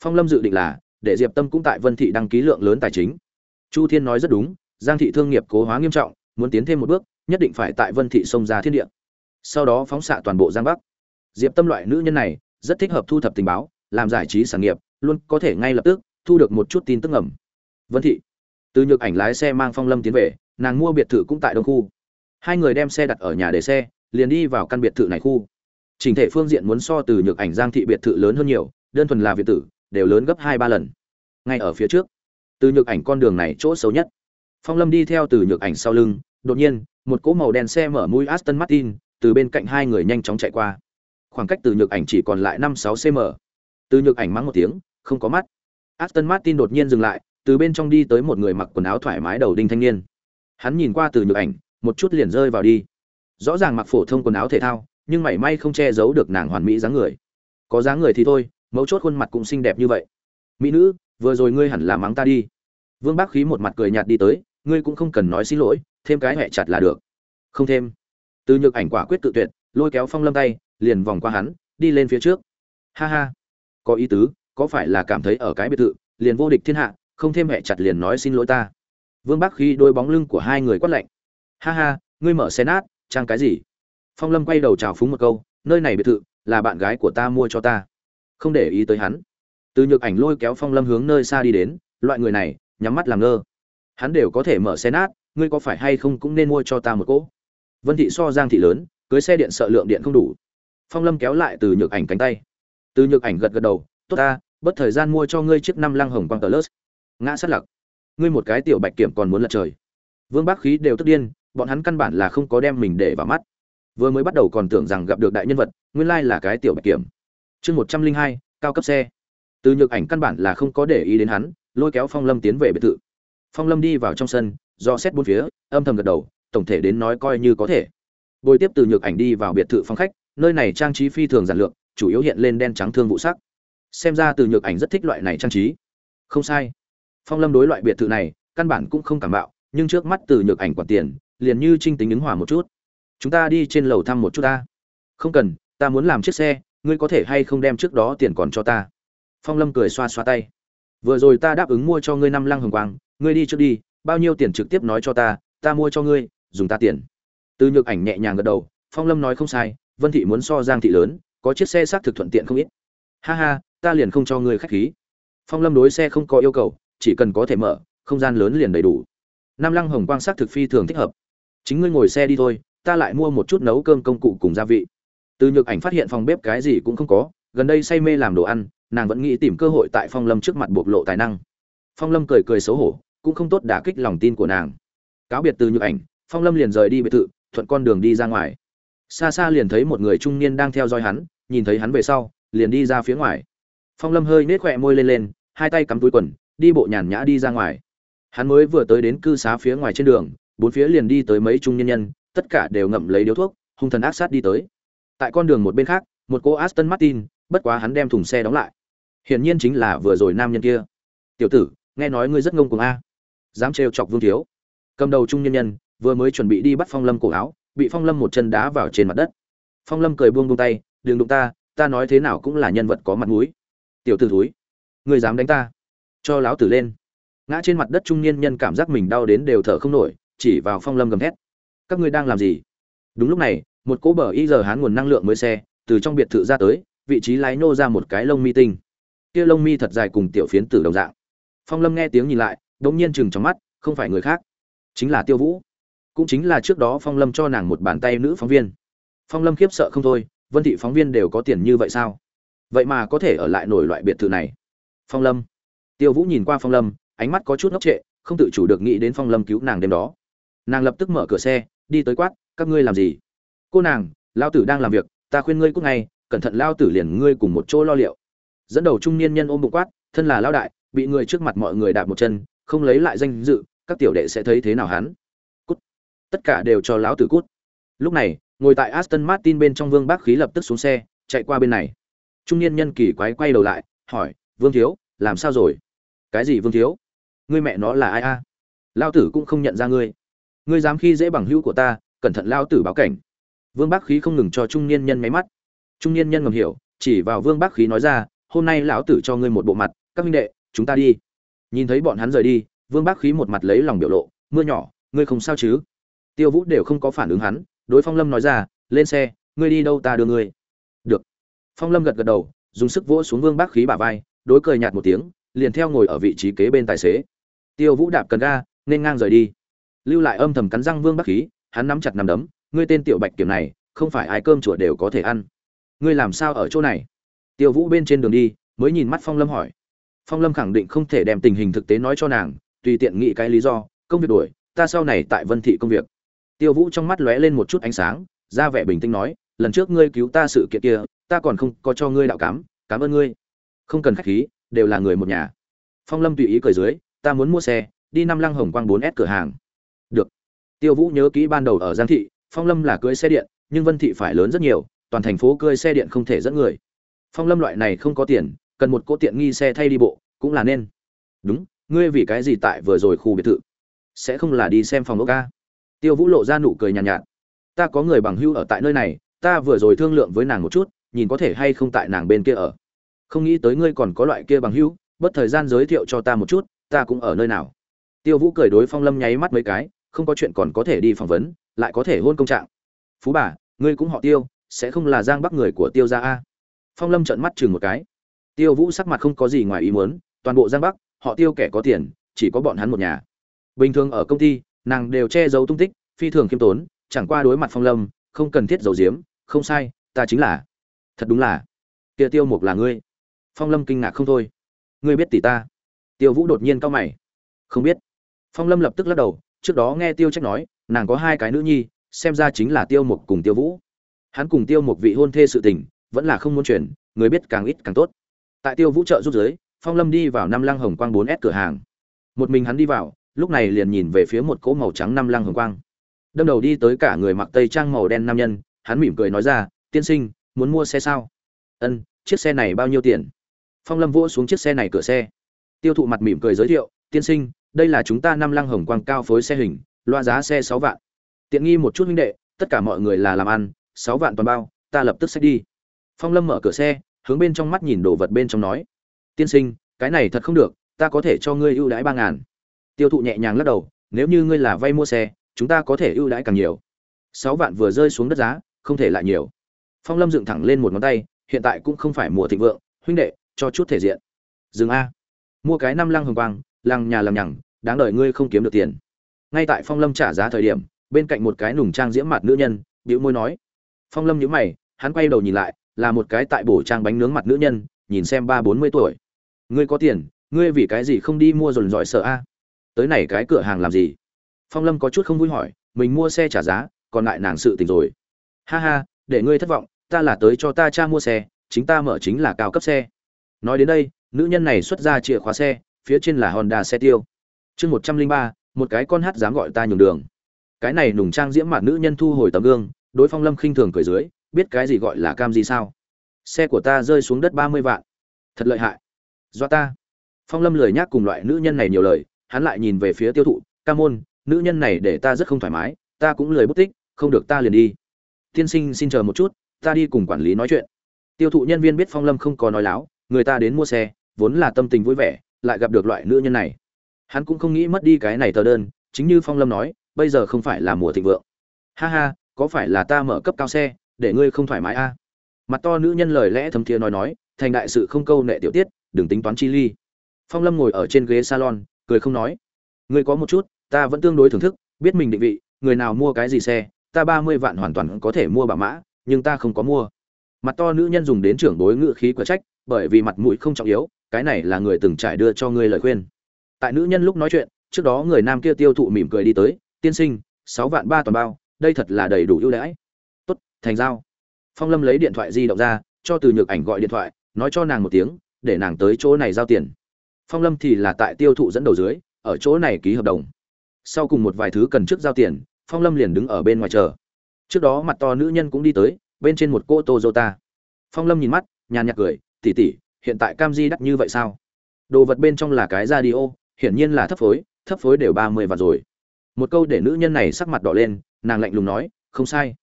Phong lâm dự định là, để diệp tâm cũng tại vân thị đăng ký lượng lớn tài chính. Chu thiên nói rất đúng, giang thị thương nghiệp cố hóa nghiêm trọng, muốn tiến thêm một bước, nhất định phải tại vân thị sông ra thiên địa. Sau đó phóng xạ toàn bộ giang bắc. Diệp tâm loại nữ nhân này, rất thích hợp thu thập tình báo, làm giải trí sản nghiệp, luôn có thể ngay lập tức thu được một chút tin tức ngầm. Vân thị. Từ nhược ảnh lái xe mang phong lâm tiến về, nàng mua biệt thự cũng tại đông khu. Hai người đem xe đặt ở nhà để xe, liền đi vào căn biệt thự này khu chỉnh thể phương diện muốn so từ nhược ảnh giang thị biệt thự lớn hơn nhiều, đơn thuần là việt tử, đều lớn gấp hai ba lần. Ngay ở phía trước, từ nhược ảnh con đường này chỗ xấu nhất. Phong lâm đi theo từ nhược ảnh sau lưng, đột nhiên, một cỗ màu đen xe mở mũi aston martin, từ bên cạnh hai người nhanh chóng chạy qua. Khoảng cách từ nhược ảnh chỉ còn lại năm sáu cm. Từ nhược ảnh mắng một tiếng, không có mắt. Aston martin đột nhiên dừng lại, từ bên trong đi tới một người mặc quần áo thoải mái đầu đinh thanh niên. Hắn nhìn qua từ nhược ảnh, một chút liền rơi vào đi. Rõ ràng mặc phổ thông quần áo thể thao nhưng mảy may không che giấu được nàng hoàn mỹ dáng người. Có dáng người thì thôi, mấu chốt khuôn mặt cũng xinh đẹp như vậy. Mỹ nữ, vừa rồi ngươi hẳn là mắng ta đi. Vương bác khí một mặt cười nhạt đi tới, ngươi cũng không cần nói xin lỗi, thêm cái hẹ chặt là được. Không thêm. Từ nhược ảnh quả quyết tự tuyệt, lôi kéo phong lâm tay, liền vòng qua hắn, đi lên phía trước. Ha ha. Có ý tứ, có phải là cảm thấy ở cái biệt thự, liền vô địch thiên hạ, không thêm hẹ chặt liền nói xin lỗi ta. Vương bác khí đôi bóng lưng của hai người quát lạnh. Ha ha, ngươi mở xe nát, trang cái gì? Phong lâm quay đầu chào phúng một câu, nơi này biệt thự là bạn gái của ta mua cho ta. Không để ý tới hắn. Từ nhược ảnh lôi kéo phong lâm hướng nơi xa đi đến, loại người này, nhắm mắt làm ngơ. Hắn đều có thể mở xe nát, ngươi có phải hay không cũng nên mua cho ta một cỗ? Vân thị so giang thị lớn, cưới xe điện sợ lượng điện không đủ. Phong lâm kéo lại từ nhược ảnh cánh tay. Từ nhược ảnh gật gật đầu, tốt ta, bất thời gian mua cho ngươi chiếc năm lăng hồng quang tờ lớt. Ngã sát lặc. Ngươi một cái tiểu bạch kiểm còn muốn lật trời. Vương bác khí đều tức điên, bọn hắn căn bản là không có đem mình để vào mắt vừa mới bắt đầu còn tưởng rằng gặp được đại nhân vật, nguyên lai là cái tiểu bạch kiểm. Chương một trăm linh hai, cao cấp xe. Từ nhược ảnh căn bản là không có để ý đến hắn, lôi kéo phong lâm tiến về biệt thự. Phong lâm đi vào trong sân, do xét bốn phía, âm thầm gật đầu, tổng thể đến nói coi như có thể. Bồi tiếp từ nhược ảnh đi vào biệt thự phong khách, nơi này trang trí phi thường giản lược, chủ yếu hiện lên đen trắng thương vụ sắc. Xem ra từ nhược ảnh rất thích loại này trang trí. Không sai. Phong lâm đối loại biệt thự này, căn bản cũng không cảm bạo, nhưng trước mắt từ nhược ảnh quản tiền, liền như trinh tính ứng hòa một chút chúng ta đi trên lầu thăm một chút ta. Không cần, ta muốn làm chiếc xe, ngươi có thể hay không đem trước đó tiền còn cho ta? Phong lâm cười xoa xoa tay. Vừa rồi ta đáp ứng mua cho ngươi năm lăng hồng quang, ngươi đi trước đi, bao nhiêu tiền trực tiếp nói cho ta ta mua cho ngươi, dùng ta tiền. Từ nhược ảnh nhẹ nhàng gật đầu, phong lâm nói không sai, vân thị muốn so giang thị lớn, có chiếc xe xác thực thuận tiện không ít. Ha ha, ta liền không cho ngươi khách khí. Phong lâm đối xe không có yêu cầu, chỉ cần có thể mở, không gian lớn liền đầy đủ. Năm lăng hồng quang xác thực phi thường thích hợp. Chính ngươi ngồi xe đi thôi ta lại mua một chút nấu cơm công cụ cùng gia vị. Từ nhược ảnh phát hiện phòng bếp cái gì cũng không có, gần đây say mê làm đồ ăn, nàng vẫn nghĩ tìm cơ hội tại phong lâm trước mặt bộc lộ tài năng. Phong lâm cười cười xấu hổ, cũng không tốt đả kích lòng tin của nàng. Cáo biệt từ nhược ảnh, phong lâm liền rời đi biệt thự, thuận con đường đi ra ngoài. Xa xa liền thấy một người trung niên đang theo dõi hắn, nhìn thấy hắn về sau, liền đi ra phía ngoài. Phong lâm hơi nết khỏe môi lên lên, hai tay cắm túi quần, đi bộ nhàn nhã đi ra ngoài. Hắn mới vừa tới đến cư xá phía ngoài trên đường, bốn phía liền đi tới mấy trung nhân nhân tất cả đều ngậm lấy điếu thuốc hung thần ác sát đi tới. Tại con đường một bên khác một cô aston martin bất quá hắn đem thùng xe đóng lại. Hiển nhiên chính là vừa rồi nam nhân kia. Tiểu tử nghe nói ngươi rất ngông cuồng a. Dám trêu chọc vương thiếu. Cầm đầu trung nhân nhân vừa mới chuẩn bị đi bắt phong lâm cổ áo bị phong lâm một chân đá vào trên mặt đất. Phong lâm cười buông buông tay đừng đụng ta ta nói thế nào cũng là nhân vật có mặt mũi. Tiểu tử thối, ngươi dám đánh ta? Cho láo tử lên. Ngã trên mặt đất trung niên nhân cảm giác mình đau đến đều thở không nổi chỉ vào phong lâm gầm thét các ngươi đang làm gì? Đúng lúc này, một cỗ bờ y giờ hán nguồn năng lượng mới xe, từ trong biệt thự ra tới, vị trí lái nô ra một cái lông mi tinh. Kia lông mi thật dài cùng tiểu phiến tử đồng dạng. Phong lâm nghe tiếng nhìn lại đ ỗ n g nhiên chừng trong mắt, không phải người khác, chính là tiêu vũ. Cũng chính là trước đó phong lâm cho nàng một bàn tay nữ phóng viên. Phong lâm khiếp sợ không thôi, vân thị phóng viên đều có tiền như vậy sao? Vậy mà có thể ở lại nổi loại biệt thự này. Phong lâm. Tiêu vũ nhìn qua phong lâm, ánh mắt có chút ngốc trệ, không tự chủ được nghĩ đến phong lâm cứu nàng đêm đó. Nàng lập tức mở cửa xe đi tới quát, các ngươi làm gì? Cô nàng lao tử đang làm việc, ta khuyên ngươi cút ngay, cẩn thận lao tử liền ngươi cùng một chỗ lo liệu. Dẫn đầu trung niên nhân ôm bụng quát, thân là lao đại, bị người trước mặt mọi người đạp một chân, không lấy lại danh dự, các tiểu đệ sẽ thấy thế nào hắn? Cút. Tất cả đều cho lão tử cút. Lúc này, ngồi tại aston martin bên trong vương bác khí lập tức xuống xe, chạy qua bên này. Trung niên nhân kỳ quái quay đầu lại, hỏi, vương thiếu, làm sao rồi? Cái gì, vương thiếu? Ngươi mẹ nó là ai a? Lao tử cũng không nhận ra ngươi ngươi dám khi dễ bằng hữu của ta, cẩn thận lao tử báo cảnh. Vương bác khí không ngừng cho trung niên nhân máy mắt. Trung niên nhân ngầm hiểu, chỉ vào vương bác khí nói ra, hôm nay lão tử cho ngươi một bộ mặt, các minh đệ, chúng ta đi. Nhìn thấy bọn hắn rời đi, vương bác khí một mặt lấy lòng biểu lộ, mưa nhỏ, ngươi không sao chứ? Tiêu vũ đều không có phản ứng hắn, đối phong lâm nói ra, lên xe, ngươi đi đâu ta đưa ngươi. Được. Phong lâm gật gật đầu, dùng sức vỗ xuống vương bác khí bả vai, đối cười nhạt một tiếng, liền theo ngồi ở vị trí kế bên tài xế. Tiêu vũ đạp cần ga, nên ngang rời đi lưu lại âm thầm cắn răng vương bắc khí, hắn nắm chặt nằm đấm, ngươi tên tiểu bạch kiểm này, không phải ai cơm chùa đều có thể ăn. Ngươi làm sao ở chỗ này? Tiêu vũ bên trên đường đi, mới nhìn mắt phong lâm hỏi. Phong lâm khẳng định không thể đem tình hình thực tế nói cho nàng, tùy tiện nghĩ cái lý do, công việc đuổi, ta sau này tại vân thị công việc. Tiêu vũ trong mắt lóe lên một chút ánh sáng, ra vẻ bình tĩnh nói, lần trước ngươi cứu ta sự kiện kia, ta còn không có cho ngươi đạo cám cảm ơn ngươi. Không cần khách khí, đều là người một nhà. Phong lâm tùy ý cười dưới, ta muốn mua xe, đi năm lăng hồng quang bốn s cửa hàng tiêu vũ nhớ kỹ ban đầu ở giang thị phong lâm là cưới xe điện nhưng vân thị phải lớn rất nhiều toàn thành phố cưới xe điện không thể dẫn người. Phong lâm loại này không có tiền cần một cỗ tiện nghi xe thay đi bộ cũng là nên. Đúng ngươi vì cái gì tại vừa rồi khu biệt thự? Sẽ không là đi xem phòng ốc ga. tiêu vũ lộ ra nụ cười nhàn nhạt, nhạt. Ta có người bằng hưu ở tại nơi này ta vừa rồi thương lượng với nàng một chút nhìn có thể hay không tại nàng bên kia ở. Không nghĩ tới ngươi còn có loại kia bằng hưu bất thời gian giới thiệu cho ta một chút ta cũng ở nơi nào. Tiêu vũ cười đối phong lâm nháy mắt mấy cái không có chuyện còn có thể đi phỏng vấn, lại có thể hôn công trạng. Phú bà, ngươi cũng họ tiêu, sẽ không là giang bắc người của tiêu gia a. Phong lâm trợn mắt chừng một cái. Tiêu vũ sắc mặt không có gì ngoài ý muốn, toàn bộ giang bắc, họ tiêu kẻ có tiền, chỉ có bọn hắn một nhà. Bình thường ở công ty, nàng đều che giấu tung tích, phi thường khiêm tốn, chẳng qua đối mặt phong lâm, không cần thiết giấu giếm, không sai, ta chính là. Thật đúng là. Kia tiêu mục là ngươi. Phong lâm kinh ngạc không thôi. Ngươi biết tỷ ta? Tiêu vũ đột nhiên cau mày. Không biết. Phong lâm lập tức lắc đầu trước đó nghe tiêu trách nói, nàng có hai cái nữ nhi, xem ra chính là tiêu mục cùng tiêu vũ. Hắn cùng tiêu mục vị hôn thê sự tình, vẫn là không muốn chuyển, người biết càng ít càng tốt. Tại tiêu vũ trợ rút giới phong lâm đi vào năm lăng hồng quang bốn s cửa hàng. Một mình hắn đi vào, lúc này liền nhìn về phía một cỗ màu trắng năm lăng hồng quang. Đâm đầu đi tới cả người mặc tây trang màu đen nam nhân, hắn mỉm cười nói ra, tiên sinh, muốn mua xe sao? Ân, chiếc xe này bao nhiêu tiền? Phong lâm vỗ xuống chiếc xe này cửa xe. Tiêu thụ mặt mỉm cười giới thiệu, tiên sinh đây là chúng ta năm lăng hồng quang cao phối xe hình, loa giá xe sáu vạn. Tiện nghi một chút huynh đệ, tất cả mọi người là làm ăn, sáu vạn toàn bao, ta lập tức xách đi. Phong lâm mở cửa xe, hướng bên trong mắt nhìn đồ vật bên trong nói, tiên sinh, cái này thật không được, ta có thể cho ngươi ưu đãi ba ngàn. Tiêu thụ nhẹ nhàng lắc đầu, nếu như ngươi là vay mua xe, chúng ta có thể ưu đãi càng nhiều. Sáu vạn vừa rơi xuống đất giá, không thể lại nhiều. Phong lâm dựng thẳng lên một ngón tay, hiện tại cũng không phải mùa thịnh vượng, huynh đệ, cho chút thể diện. Dừng a. Mua cái năm lăng hồng quang, lăng nhà lằng nhằng đáng đợi ngươi không kiếm được tiền. Ngay tại phong lâm trả giá thời điểm, bên cạnh một cái nùng trang diễm mặt nữ nhân, bĩu môi nói. Phong lâm nhíu mày, hắn quay đầu nhìn lại, là một cái tại bổ trang bánh nướng mặt nữ nhân, nhìn xem ba bốn mươi tuổi. Ngươi có tiền, ngươi vì cái gì không đi mua dồn dọi sợ a? Tới này cái cửa hàng làm gì? Phong lâm có chút không vui hỏi, mình mua xe trả giá, còn lại nàng sự tình rồi. Ha ha, để ngươi thất vọng, ta là tới cho ta cha mua xe, chính ta mở chính là cao cấp xe. Nói đến đây, nữ nhân này xuất ra chìa khóa xe, phía trên là honda xe tiêu chương một trăm linh ba, một cái con hát dám gọi ta nhường đường. Cái này nùng trang diễm mặt nữ nhân thu hồi tấm gương, đối phong lâm khinh thường cười dưới, biết cái gì gọi là cam gì sao? Xe của ta rơi xuống đất ba mươi vạn. Thật lợi hại. Do ta. Phong lâm lười nhác cùng loại nữ nhân này nhiều lời, hắn lại nhìn về phía tiêu thụ, ca môn, nữ nhân này để ta rất không thoải mái, ta cũng lười bút tích, không được ta liền đi. Tiên sinh xin chờ một chút, ta đi cùng quản lý nói chuyện. Tiêu thụ nhân viên biết phong lâm không có nói láo, người ta đến mua xe, vốn là tâm tình vui vẻ, lại gặp được loại nữ nhân này hắn cũng không nghĩ mất đi cái này tờ đơn, chính như phong lâm nói, bây giờ không phải là mùa thịnh vượng. Ha ha, có phải là ta mở cấp cao xe, để ngươi không thoải mái a? À? mặt to nữ nhân lời lẽ thấm thiế nói nói, thành đại sự không câu nệ tiểu tiết, đừng tính toán chi ly. Phong lâm ngồi ở trên ghế salon, cười không nói. Ngươi có một chút, ta vẫn tương đối thưởng thức, biết mình định vị, người nào mua cái gì xe, ta ba mươi vạn hoàn toàn có thể mua bà mã, nhưng ta không có mua. Mặt to nữ nhân dùng đến trưởng đối ngự khí của trách, bởi vì mặt mũi không trọng yếu, cái này là người từng trải đưa cho ngươi lời khuyên tại nữ nhân lúc nói chuyện, trước đó người nam kia tiêu thụ mỉm cười đi tới, tiên sinh, sáu vạn ba toàn bao, đây thật là đầy đủ ưu đãi. Tốt, thành giao. Phong lâm lấy điện thoại di động ra, cho từ nhược ảnh gọi điện thoại, nói cho nàng một tiếng, để nàng tới chỗ này giao tiền. Phong lâm thì là tại tiêu thụ dẫn đầu dưới, ở chỗ này ký hợp đồng. Sau cùng một vài thứ cần trước giao tiền, phong lâm liền đứng ở bên ngoài chờ. Trước đó mặt to nữ nhân cũng đi tới, bên trên một cô tozota phong lâm nhìn mắt, nhàn nhạt cười tỉ tỉ hiện tại cam di đắt như vậy sao? Đồ vật bên trong là cái radio hiển nhiên là thấp phối thấp phối đều ba mươi vạn rồi. Một câu để nữ nhân này sắc mặt đỏ lên, nàng lạnh lùng nói, không sai.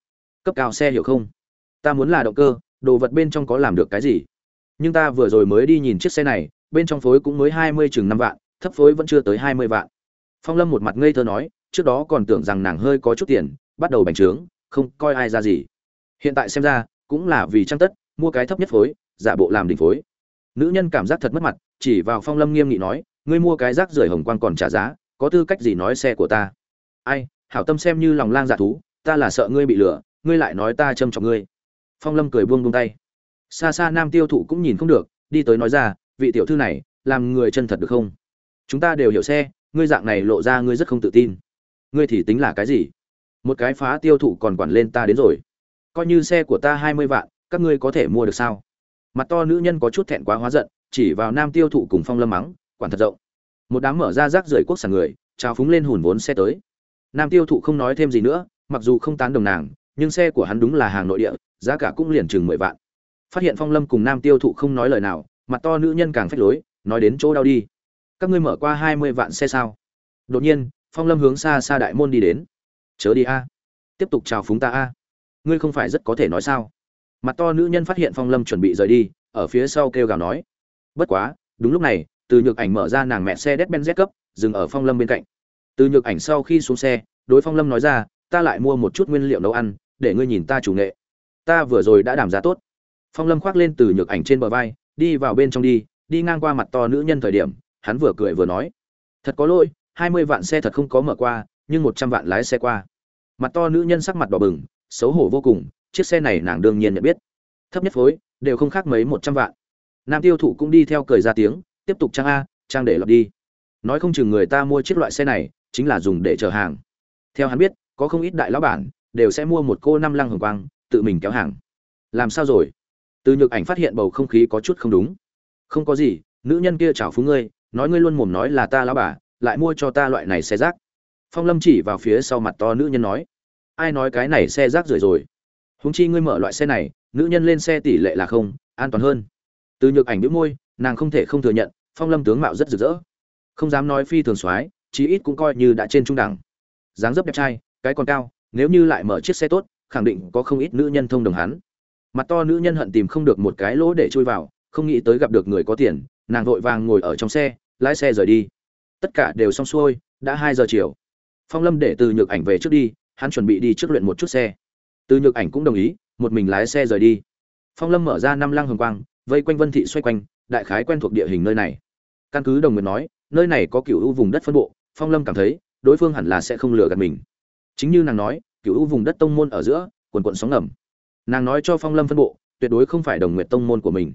Cấp cao xe hiểu không? Ta muốn là động cơ, đồ vật bên trong có làm được cái gì? Nhưng ta vừa rồi mới đi nhìn chiếc xe này, bên trong phối cũng mới hai mươi chừng năm vạn, thấp phối vẫn chưa tới hai mươi vạn. Phong lâm một mặt ngây thơ nói, trước đó còn tưởng rằng nàng hơi có chút tiền, bắt đầu bành trướng, không coi ai ra gì. Hiện tại xem ra, cũng là vì trang tất, mua cái thấp nhất phối, giả bộ làm đỉnh phối. Nữ nhân cảm giác thật mất mặt, chỉ vào phong lâm nghiêm nghị nói ngươi mua cái rác rưởi hồng quang còn trả giá, có tư cách gì nói xe của ta? Ai, hảo tâm xem như lòng lang dạ thú, ta là sợ ngươi bị lừa, ngươi lại nói ta châm trọng ngươi. Phong lâm cười buông buông tay. Xa xa nam tiêu thụ cũng nhìn không được, đi tới nói ra, vị tiểu thư này, làm người chân thật được không? Chúng ta đều hiểu xe, ngươi dạng này lộ ra ngươi rất không tự tin. Ngươi thì tính là cái gì? Một cái phá tiêu thụ còn quản lên ta đến rồi. Coi như xe của ta hai mươi vạn, các ngươi có thể mua được sao? Mặt to nữ nhân có chút thẹn quá hóa giận, chỉ vào nam tiêu thụ cùng phong lâm mắng quản thật rộng. Một đám mở ra rác rưởi quốc sản người chào phúng lên hùn vốn xe tới. Nam tiêu thụ không nói thêm gì nữa, mặc dù không tán đồng nàng, nhưng xe của hắn đúng là hàng nội địa, giá cả cũng liền chừng mười vạn. Phát hiện phong lâm cùng nam tiêu thụ không nói lời nào, mặt to nữ nhân càng phách lối, nói đến chỗ đau đi. Các ngươi mở qua hai mươi vạn xe sao? Đột nhiên, phong lâm hướng xa xa đại môn đi đến. Chớ đi a. Tiếp tục chào phúng ta a. Ngươi không phải rất có thể nói sao? Mặt to nữ nhân phát hiện phong lâm chuẩn bị rời đi, ở phía sau kêu gào nói. Bất quá, đúng lúc này từ nhược ảnh mở ra nàng mẹ xe đét ben z cấp, dừng ở phong lâm bên cạnh. Từ nhược ảnh sau khi xuống xe, đối phong lâm nói ra, ta lại mua một chút nguyên liệu nấu ăn, để ngươi nhìn ta chủ nghệ. Ta vừa rồi đã đảm giá tốt. Phong lâm khoác lên từ nhược ảnh trên bờ vai, đi vào bên trong đi đi ngang qua mặt to nữ nhân thời điểm. Hắn vừa cười vừa nói, thật có lỗi, hai mươi vạn xe thật không có mở qua, nhưng một trăm vạn lái xe qua. Mặt to nữ nhân sắc mặt đỏ bừng, xấu hổ vô cùng, chiếc xe này nàng đương nhiên nhận biết. Thấp nhất phối, đều không khác mấy một trăm vạn. Nam tiêu thụ cũng đi theo cười ra tiếng tiếp tục trang a, trang để lọt đi. Nói không chừng người ta mua chiếc loại xe này, chính là dùng để chở hàng. Theo hắn biết, có không ít đại lão bản, đều sẽ mua một cô năm lăng hồng quang, tự mình kéo hàng. Làm sao rồi? Từ nhược ảnh phát hiện bầu không khí có chút không đúng. Không có gì, nữ nhân kia chảo phú ngươi, nói ngươi luôn mồm nói là ta lão bà, lại mua cho ta loại này xe rác. Phong lâm chỉ vào phía sau mặt to nữ nhân nói, ai nói cái này xe rác rưởi rồi? Húng chi ngươi mở loại xe này, nữ nhân lên xe tỷ lệ là không, an toàn hơn. Từ nhược ảnh đĩu môi nàng không thể không thừa nhận, phong lâm tướng mạo rất rực rỡ. Không dám nói phi thường soái, chí ít cũng coi như đã trên trung đẳng. Dáng dấp đẹp trai, cái còn cao, nếu như lại mở chiếc xe tốt, khẳng định có không ít nữ nhân thông đồng hắn. Mặt to nữ nhân hận tìm không được một cái lỗ để chui vào, không nghĩ tới gặp được người có tiền, nàng vội vàng ngồi ở trong xe, lái xe rời đi. Tất cả đều xong xuôi, đã hai giờ chiều. Phong lâm để từ nhược ảnh về trước đi, hắn chuẩn bị đi trước luyện một chút xe. Từ nhược ảnh cũng đồng ý, một mình lái xe rời đi. Phong lâm mở ra năm lăng hồng quang, vây quanh vân thị xoay quanh đại khái quen thuộc địa hình nơi này. Căn cứ đồng nguyện nói, nơi này có cựu u vùng đất phân bộ, phong lâm cảm thấy, đối phương hẳn là sẽ không lừa gạt mình. Chính như nàng nói cựu u vùng đất tông môn ở giữa, quần quận sóng ngầm. Nàng nói cho phong lâm phân bộ, tuyệt đối không phải đồng nguyện tông môn của mình.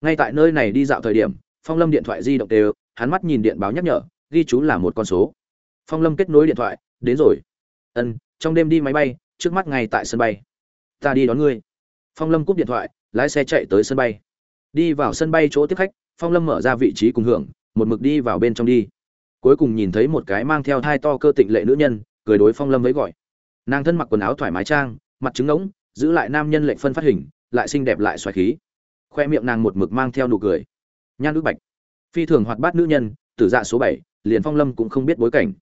Ngay tại nơi này đi dạo thời điểm, phong lâm điện thoại di động đều, hắn mắt nhìn điện báo nhắc nhở, ghi chú là một con số. Phong lâm kết nối điện thoại, đến rồi. Ân, trong đêm đi máy bay, trước mắt ngay tại sân bay. Ta đi đón ngươi. Phong lâm cúp điện thoại, lái xe chạy tới sân bay đi vào sân bay chỗ tiếp khách, phong lâm mở ra vị trí cùng hưởng, một mực đi vào bên trong đi. Cuối cùng nhìn thấy một cái mang theo thai to cơ tịnh lệ nữ nhân, cười đối phong lâm với gọi. Nàng thân mặc quần áo thoải mái trang, mặt trứng ngỗng, giữ lại nam nhân lệnh phân phát hình, lại xinh đẹp lại xoài khí. Khoe miệng nàng một mực mang theo nụ cười. Nhan nước bạch. Phi thường hoạt bát nữ nhân, tử dạ số bảy, liền phong lâm cũng không biết bối cảnh.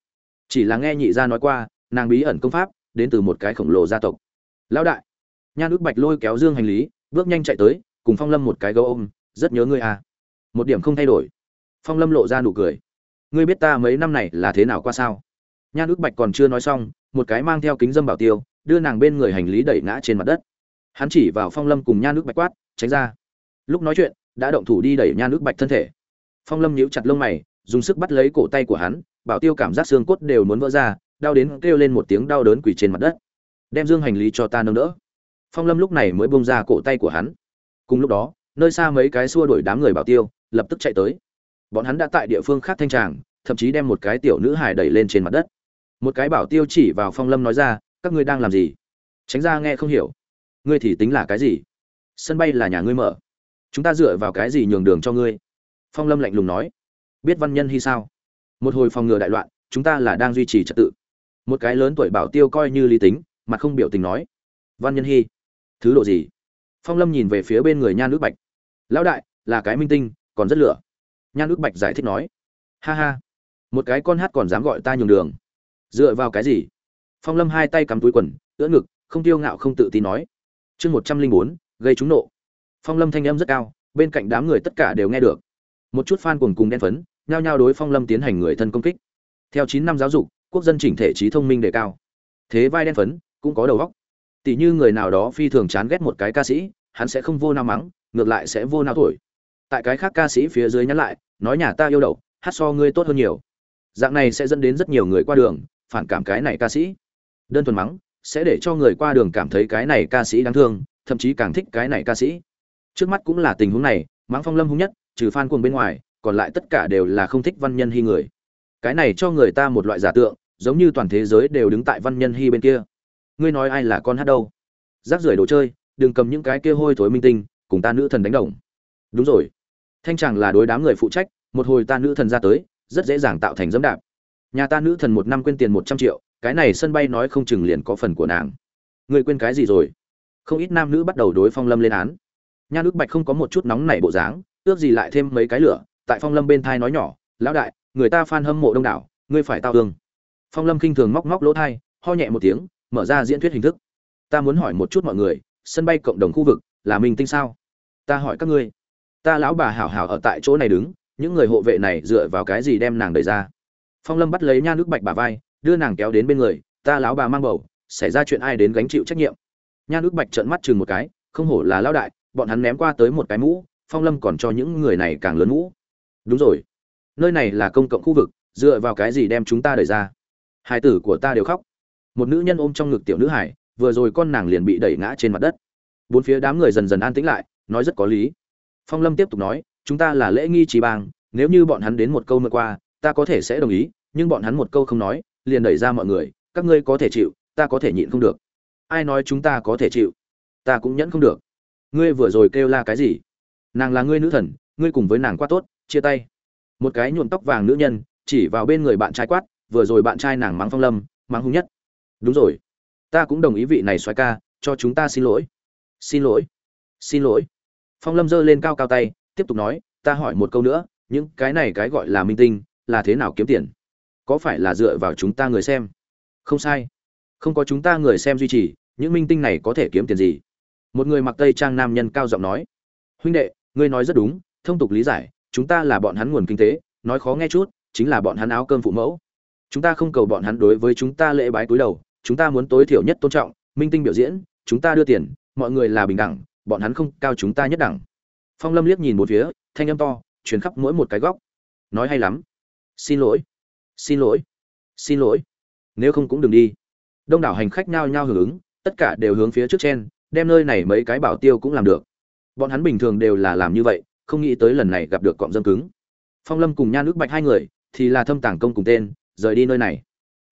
Chỉ là nghe nhị gia nói qua, nàng bí ẩn công pháp, đến từ một cái khổng lồ gia tộc. Lão đại. Nhan nước bạch lôi kéo dương hành lý, bước nhanh chạy tới cùng phong lâm một cái gấu ôm, rất nhớ ngươi à. Một điểm không thay đổi. Phong lâm lộ ra nụ cười. Ngươi biết ta mấy năm này là thế nào qua sao? Nhan ước bạch còn chưa nói xong, một cái mang theo kính dâm bảo tiêu, đưa nàng bên người hành lý đẩy ngã trên mặt đất. Hắn chỉ vào phong lâm cùng nhan ước bạch quát, tránh ra. Lúc nói chuyện, đã động thủ đi đẩy nhan ước bạch thân thể. Phong lâm nhíu chặt lông mày, dùng sức bắt lấy cổ tay của hắn, bảo tiêu cảm giác xương cốt đều muốn vỡ ra, đau đến kêu lên một tiếng đau đớn quỳ trên mặt đất. Đem dương hành lý cho ta nâng đỡ. Phong lâm lúc này mới bông ra cổ tay của hắn cùng lúc đó, nơi xa mấy cái xua đuổi đám người bảo tiêu, lập tức chạy tới. Bọn hắn đã tại địa phương khác thanh tràng, thậm chí đem một cái tiểu nữ hài đẩy lên trên mặt đất. Một cái bảo tiêu chỉ vào phong lâm nói ra, các ngươi đang làm gì? Tránh ra nghe không hiểu. Ngươi thì tính là cái gì? Sân bay là nhà ngươi mở. Chúng ta dựa vào cái gì nhường đường cho ngươi? Phong lâm lạnh lùng nói. Biết văn nhân hy sao? Một hồi phòng ngừa đại loạn, chúng ta là đang duy trì trật tự. Một cái lớn tuổi bảo tiêu coi như lý tính, mặt không biểu tình nói. Văn nhân hy? Thứ độ gì? Phong lâm nhìn về phía bên người nhan nước bạch. Lão đại, là cái minh tinh, còn rất lửa. Nhan nước bạch giải thích nói. Ha ha, một cái con hát còn dám gọi ta nhường đường. Dựa vào cái gì? Phong lâm hai tay cắm túi quần ưỡ ngực, không tiêu ngạo không tự tin nói. Chương một trăm linh bốn, gây trúng nộ. Phong lâm thanh âm rất cao, bên cạnh đám người tất cả đều nghe được. Một chút fan cuồng cùng đen phấn, nhao nhao đối phong lâm tiến hành người thân công kích. Theo chín năm giáo dục, quốc dân chỉnh thể trí thông minh đề cao. Thế vai đen phấn, cũng có đầu óc tỷ như người nào đó phi thường chán ghét một cái ca sĩ, hắn sẽ không vô nào mắng, ngược lại sẽ vô nào thổi. Tại cái khác ca sĩ phía dưới nhắn lại, nói nhà ta yêu đậu, hát so ngươi tốt hơn nhiều. Dạng này sẽ dẫn đến rất nhiều người qua đường, phản cảm cái này ca sĩ. Đơn thuần mắng, sẽ để cho người qua đường cảm thấy cái này ca sĩ đáng thương, thậm chí càng thích cái này ca sĩ. Trước mắt cũng là tình huống này, mắng phong lâm hung nhất, trừ fan cuồng bên ngoài, còn lại tất cả đều là không thích văn nhân hy người. Cái này cho người ta một loại giả tượng, giống như toàn thế giới đều đứng tại văn nhân hy bên kia ngươi nói ai là con hát đâu? Rác rưởi đồ chơi, đừng cầm những cái kia hôi thối minh tinh, cùng ta nữ thần đánh đồng. Đúng rồi. Thanh chàng là đối đám người phụ trách, một hồi ta nữ thần ra tới, rất dễ dàng tạo thành dẫm đạp. Nhà ta nữ thần một năm quên tiền một trăm triệu, cái này sân bay nói không chừng liền có phần của nàng. Ngươi quên cái gì rồi? Không ít nam nữ bắt đầu đối phong lâm lên án. Nha nước bạch không có một chút nóng nảy bộ dáng, ước gì lại thêm mấy cái lửa, tại phong lâm bên thai nói nhỏ, lão đại, người ta fan hâm mộ đông đảo, ngươi phải tao thương. Phong lâm khinh thường móc móc lỗ thai, ho nhẹ một tiếng mở ra diễn thuyết hình thức. Ta muốn hỏi một chút mọi người, sân bay cộng đồng khu vực là minh tinh sao? Ta hỏi các ngươi. Ta lão bà hảo hảo ở tại chỗ này đứng, những người hộ vệ này dựa vào cái gì đem nàng đẩy ra? Phong lâm bắt lấy nha nước bạch bà vai, đưa nàng kéo đến bên người, ta lão bà mang bầu, xảy ra chuyện ai đến gánh chịu trách nhiệm? Nha nước bạch trợn mắt chừng một cái, không hổ là lão đại, bọn hắn ném qua tới một cái mũ, phong lâm còn cho những người này càng lớn mũ. Đúng rồi. Nơi này là công cộng khu vực, dựa vào cái gì đem chúng ta đẩy ra? Hai tử của ta đều khóc một nữ nhân ôm trong ngực tiểu nữ hải, vừa rồi con nàng liền bị đẩy ngã trên mặt đất. Bốn phía đám người dần dần an tĩnh lại, nói rất có lý. Phong lâm tiếp tục nói, chúng ta là lễ nghi trì bang, nếu như bọn hắn đến một câu mượn qua, ta có thể sẽ đồng ý, nhưng bọn hắn một câu không nói, liền đẩy ra mọi người, các ngươi có thể chịu, ta có thể nhịn không được. Ai nói chúng ta có thể chịu? Ta cũng nhẫn không được. Ngươi vừa rồi kêu la cái gì? Nàng là ngươi nữ thần, ngươi cùng với nàng quá tốt, chia tay. Một cái nhuộm tóc vàng nữ nhân chỉ vào bên người bạn trai quát, vừa rồi bạn trai nàng mắng phong lâm, mắng hung nhất đúng rồi. Ta cũng đồng ý vị này xoáy ca, cho chúng ta xin lỗi. Xin lỗi. Xin lỗi. Phong lâm giơ lên cao cao tay, tiếp tục nói, ta hỏi một câu nữa, những cái này cái gọi là minh tinh, là thế nào kiếm tiền? Có phải là dựa vào chúng ta người xem? Không sai. Không có chúng ta người xem duy trì, những minh tinh này có thể kiếm tiền gì? Một người mặc tây trang nam nhân cao giọng nói, huynh đệ, ngươi nói rất đúng, thông tục lý giải, chúng ta là bọn hắn nguồn kinh tế, nói khó nghe chút, chính là bọn hắn áo cơm phụ mẫu. Chúng ta không cầu bọn hắn đối với chúng ta lễ bái cúi đầu chúng ta muốn tối thiểu nhất tôn trọng, minh tinh biểu diễn, chúng ta đưa tiền, mọi người là bình đẳng, bọn hắn không cao chúng ta nhất đẳng. Phong lâm liếc nhìn một phía, thanh âm to chuyển khắp mỗi một cái góc. Nói hay lắm. Xin lỗi. Xin lỗi. Xin lỗi. Nếu không cũng đừng đi. Đông đảo hành khách nhao nhao hưởng ứng, tất cả đều hướng phía trước trên đem nơi này mấy cái bảo tiêu cũng làm được. Bọn hắn bình thường đều là làm như vậy, không nghĩ tới lần này gặp được cọm dâm cứng. Phong lâm cùng nhan ước bạch hai người, thì là thâm tàng công cùng tên, rời đi nơi này.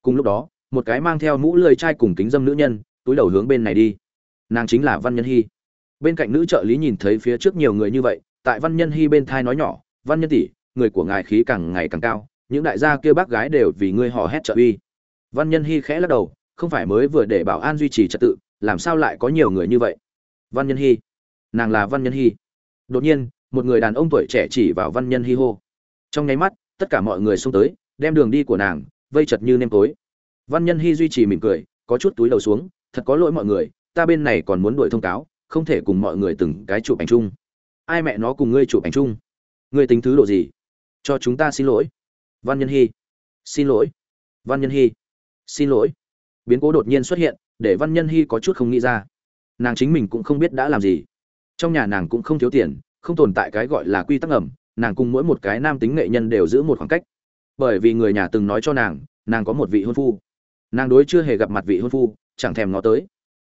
Cùng lúc đó một cái mang theo mũ lười trai cùng kính dâm nữ nhân, túi đầu hướng bên này đi. Nàng chính là văn nhân hy. Bên cạnh nữ trợ lý nhìn thấy phía trước nhiều người như vậy, tại văn nhân hy bên thai nói nhỏ, văn nhân tỷ, người của ngài khí càng ngày càng cao, những đại gia kia bác gái đều vì ngươi hò hét trợ uy. Văn nhân hy khẽ lắc đầu, không phải mới vừa để bảo an duy trì trật tự, làm sao lại có nhiều người như vậy? Văn nhân hy, nàng là văn nhân hy. Đột nhiên, một người đàn ông tuổi trẻ chỉ vào văn nhân hy hô. Trong nháy mắt, tất cả mọi người xông tới, đem đường đi của nàng vây chật như nêm tối văn nhân hy duy trì mỉm cười, có chút túi đầu xuống, thật có lỗi mọi người, ta bên này còn muốn đuổi thông cáo, không thể cùng mọi người từng cái chụp ảnh chung. Ai mẹ nó cùng ngươi chụp ảnh chung? Ngươi tính thứ độ gì? Cho chúng ta xin lỗi. Văn nhân hy xin lỗi. Văn nhân hy xin lỗi. Biến cố đột nhiên xuất hiện, để văn nhân hy có chút không nghĩ ra. Nàng chính mình cũng không biết đã làm gì. Trong nhà nàng cũng không thiếu tiền, không tồn tại cái gọi là quy tắc ẩm nàng cùng mỗi một cái nam tính nghệ nhân đều giữ một khoảng cách. Bởi vì người nhà từng nói cho nàng nàng có một vị hôn phu nàng đối chưa hề gặp mặt vị hôn phu, chẳng thèm ngó tới.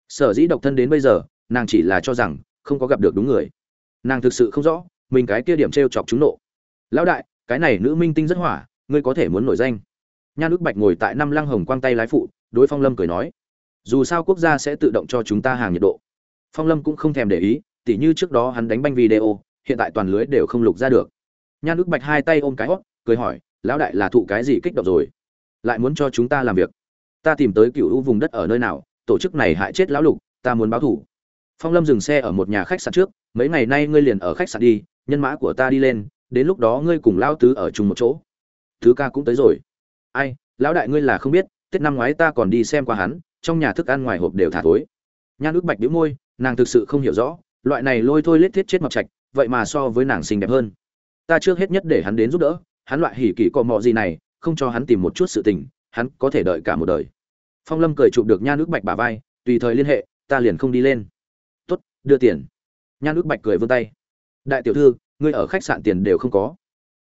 Sở dĩ độc thân đến bây giờ, nàng chỉ là cho rằng không có gặp được đúng người. Nàng thực sự không rõ mình cái kia điểm t r e o chọc chúng nộ. Lão đại, cái này nữ minh tinh rất hỏa, ngươi có thể muốn nổi danh. Nhan ước bạch ngồi tại năm lăng hồng quang tay lái phụ, đối phong lâm cười nói, dù sao quốc gia sẽ tự động cho chúng ta hàng nhiệt độ. Phong lâm cũng không thèm để ý, tỉ như trước đó hắn đánh banh video, hiện tại toàn lưới đều không lục ra được. Nhan ước bạch hai tay ôm cái hót, cười hỏi, lão đại là thụ cái gì kích động rồi? Lại muốn cho chúng ta làm việc? Ta tìm tới cựu u vùng đất ở nơi nào, tổ chức này hại chết lão lục, ta muốn báo thủ. Phong lâm dừng xe ở một nhà khách sạn trước, mấy ngày nay ngươi liền ở khách sạn đi, nhân mã của ta đi lên, đến lúc đó ngươi cùng lão tứ ở chung một chỗ. Thứ ca cũng tới rồi. Ai, lão đại ngươi là không biết, tết năm ngoái ta còn đi xem qua hắn, trong nhà thức ăn ngoài hộp đều thả thối. Nhan ước bạch đĩu môi, nàng thực sự không hiểu rõ, loại này lôi thôi lết thiết chết mọc trạch, vậy mà so với nàng xinh đẹp hơn. Ta trước hết nhất để hắn đến giúp đỡ, hắn loại hỉ kỳ cò mọ gì này, không cho hắn tìm một chút sự tình, hắn có thể đợi cả một đời phong lâm cười chụp được nha nước bạch bả vai, tùy thời liên hệ, ta liền không đi lên. Tốt, đưa tiền. Nha nước bạch cười vươn tay. Đại tiểu thư, ngươi ở khách sạn tiền đều không có.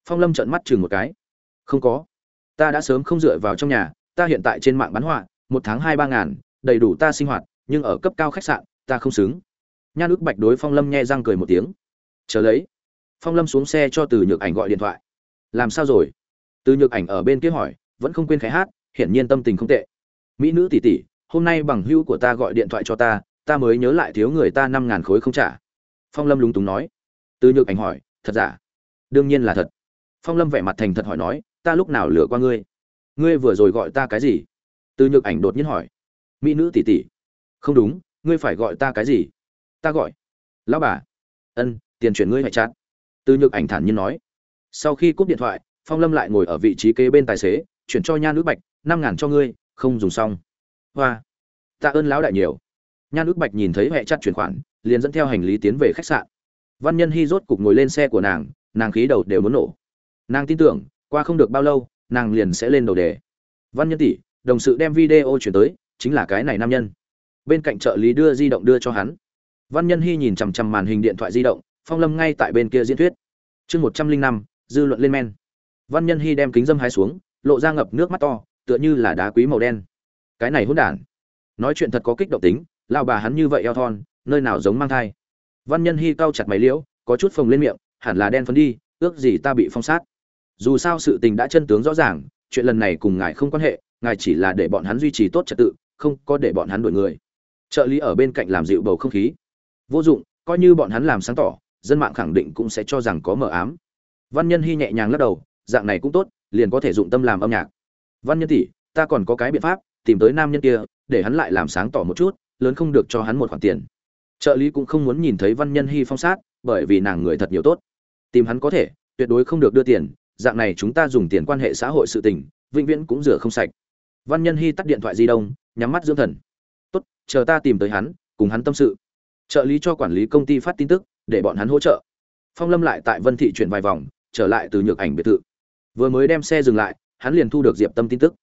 Phong lâm trợn mắt chừng một cái. Không có. Ta đã sớm không dựa vào trong nhà, ta hiện tại trên mạng bán họa, một tháng hai ba ngàn, đầy đủ ta sinh hoạt, nhưng ở cấp cao khách sạn, ta không xứng. Nha nước bạch đối phong lâm nghe răng cười một tiếng. Chờ lấy. Phong lâm xuống xe cho từ nhược ảnh gọi điện thoại. Làm sao rồi? Từ nhược ảnh ở bên kia hỏi, vẫn không quên khai hát, hiển nhiên tâm tình không tệ mỹ nữ tỷ tỷ, hôm nay bằng hữu của ta gọi điện thoại cho ta ta mới nhớ lại thiếu người ta năm ngàn khối không trả. Phong lâm lúng túng nói. Từ nhược ảnh hỏi, thật giả? Đương nhiên là thật. Phong lâm vẻ mặt thành thật hỏi nói, ta lúc nào lừa qua ngươi? Ngươi vừa rồi gọi ta cái gì? Từ nhược ảnh đột nhiên hỏi. Mỹ nữ tỷ tỷ. Không đúng, ngươi phải gọi ta cái gì? Ta gọi. Lão bà. Ân, tiền chuyển ngươi hại chát từ nhược ảnh thản nhiên nói. Sau khi cúp điện thoại, phong lâm lại ngồi ở vị trí kế bên tài xế, chuyển cho nha nữ bạch, năm ngàn cho ngươi không dùng xong. Hoa, tạ ơn lão đại nhiều. Nha ước bạch nhìn thấy hệ chặt chuyển khoản, liền dẫn theo hành lý tiến về khách sạn. Văn nhân hy rốt cục ngồi lên xe của nàng nàng khí đầu đều muốn nổ. Nàng tin tưởng, qua không được bao lâu, nàng liền sẽ lên đầu đề. Văn nhân tỷ, đồng sự đem video chuyển tới, chính là cái này nam nhân. Bên cạnh trợ lý đưa di động đưa cho hắn. Văn nhân hy nhìn chằm chằm màn hình điện thoại di động, phong lâm ngay tại bên kia diễn thuyết. Chương một trăm linh năm, dư luận lên men. Văn nhân hy đem kính dâm hai xuống, lộ ra ngập nước mắt to tựa như là đá quý màu đen. Cái này hỗn đản. Nói chuyện thật có kích động tính lao bà hắn như vậy eo thon, nơi nào giống mang thai. Văn nhân hy cau chặt mày liễu, có chút phồng lên miệng, hẳn là đen phấn đi, ước gì ta bị phong sát. Dù sao sự tình đã chân tướng rõ ràng, chuyện lần này cùng ngài không quan hệ, ngài chỉ là để bọn hắn duy trì tốt trật tự, không có để bọn hắn đuổi người. Trợ lý ở bên cạnh làm dịu bầu không khí. Vô dụng, coi như bọn hắn làm sáng tỏ, dân mạng khẳng định cũng sẽ cho rằng có mờ ám. Văn nhân hy nhẹ nhàng lắc đầu, dạng này cũng tốt, liền có thể dụng tâm làm âm nhạc văn nhân tỷ, ta còn có cái biện pháp, tìm tới nam nhân kia, để hắn lại làm sáng tỏ một chút, lớn không được cho hắn một khoản tiền. Trợ lý cũng không muốn nhìn thấy văn nhân hy phong sát, bởi vì nàng người thật nhiều tốt. Tìm hắn có thể, tuyệt đối không được đưa tiền, dạng này chúng ta dùng tiền quan hệ xã hội sự tình, vĩnh viễn cũng rửa không sạch. Văn nhân hy tắt điện thoại di động, nhắm mắt dưỡng thần. Tốt, chờ ta tìm tới hắn, cùng hắn tâm sự. Trợ lý cho quản lý công ty phát tin tức, để bọn hắn hỗ trợ. Phong lâm lại tại vân thị chuyển vài vòng, trở lại từ nhược ảnh biệt thự. Vừa mới đem xe dừng lại hắn liền thu được diệp tâm tin tức.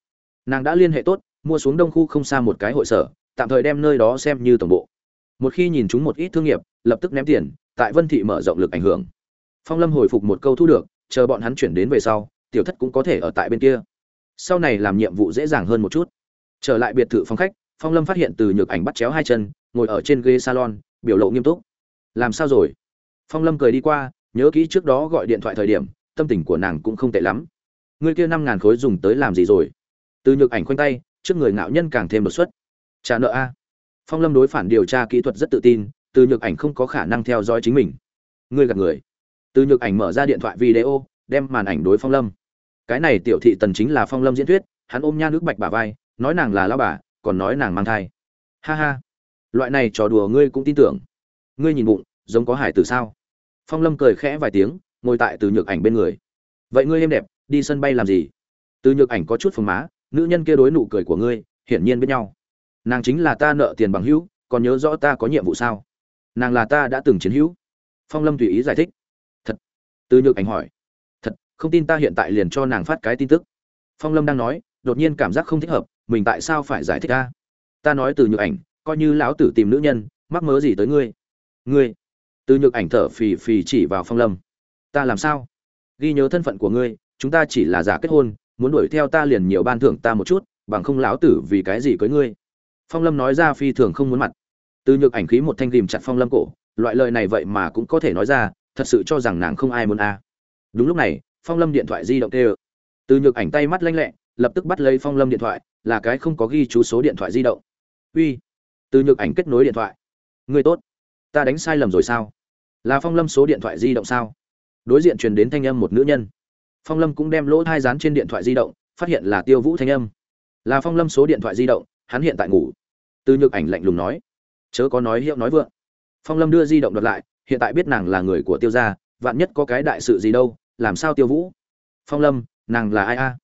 Nàng đã liên hệ tốt, mua xuống đông khu không xa một cái hội sở, tạm thời đem nơi đó xem như tổng bộ. Một khi nhìn chúng một ít thương nghiệp, lập tức ném tiền, tại vân thị mở rộng lực ảnh hưởng. Phong lâm hồi phục một câu thu được, chờ bọn hắn chuyển đến về sau, tiểu thất cũng có thể ở tại bên kia. Sau này làm nhiệm vụ dễ dàng hơn một chút. Trở lại biệt thự phòng khách, phong lâm phát hiện từ nhược ảnh bắt chéo hai chân, ngồi ở trên ghế salon, biểu lộ nghiêm túc. Làm sao rồi? Phong lâm cười đi qua, nhớ kỹ trước đó gọi điện thoại thời điểm, tâm tình của nàng cũng không tệ lắm. Ngươi kia năm ngàn khối dùng tới làm gì rồi? Từ nhược ảnh khoanh tay, trước người ngạo nhân càng thêm đột xuất. Trả nợ a. Phong lâm đối phản điều tra kỹ thuật rất tự tin, từ nhược ảnh không có khả năng theo dõi chính mình. Ngươi gạt người. Từ nhược ảnh mở ra điện thoại video, đem màn ảnh đối phong lâm. Cái này tiểu thị tần chính là phong lâm diễn thuyết, hắn ôm nha nước bạch bà vai, nói nàng là lao bà, còn nói nàng mang thai. Ha ha. Loại này trò đùa ngươi cũng tin tưởng. Ngươi nhìn bụng, giống có hải từ sao? Phong lâm cười khẽ vài tiếng, ngồi tại từ nhược ảnh bên người. Vậy ngươi êm đẹp đi sân bay làm gì? Từ nhược ảnh có chút phồng má, nữ nhân kia đối nụ cười của ngươi, hiển nhiên biết nhau. Nàng chính là ta nợ tiền bằng hữu, còn nhớ rõ ta có nhiệm vụ sao? Nàng là ta đã từng chiến hữu. Phong lâm tùy ý giải thích. Thật. Từ nhược ảnh hỏi. Thật, không tin ta hiện tại liền cho nàng phát cái tin tức. Phong lâm đang nói, đột nhiên cảm giác không thích hợp, mình tại sao phải giải thích ta? Ta nói từ nhược ảnh, coi như lão tử tìm nữ nhân, mắc mớ gì tới ngươi? Ngươi. Từ nhược ảnh thở phì phì chỉ vào phong lâm. Ta làm sao? Ghi nhớ thân phận của ngươi chúng ta chỉ là giả kết hôn, muốn đuổi theo ta liền nhiều ban thưởng ta một chút, bằng không lão tử vì cái gì cưới ngươi? Phong lâm nói ra phi thường không muốn mặt. Từ nhược ảnh khí một thanh ghìm chặt phong lâm cổ, loại lời này vậy mà cũng có thể nói ra, thật sự cho rằng nàng không ai muốn a. Đúng lúc này, phong lâm điện thoại di động tê từ nhược ảnh tay mắt lanh lẹ, lập tức bắt lấy phong lâm điện thoại, là cái không có ghi chú số điện thoại di động. Uy. Từ nhược ảnh kết nối điện thoại. Người tốt. Ta đánh sai lầm rồi sao? Là phong lâm số điện thoại di động sao? Đối diện truyền đến thanh âm một nữ nhân phong lâm cũng đem lỗ thai dán trên điện thoại di động, phát hiện là tiêu vũ thanh âm. Là phong lâm số điện thoại di động, hắn hiện tại ngủ. Từ nhược ảnh lạnh lùng nói, chớ có nói hiệu nói vượng. Phong lâm đưa di động đợt lại, hiện tại biết nàng là người của tiêu gia, vạn nhất có cái đại sự gì đâu, làm sao tiêu vũ? Phong lâm, nàng là ai a?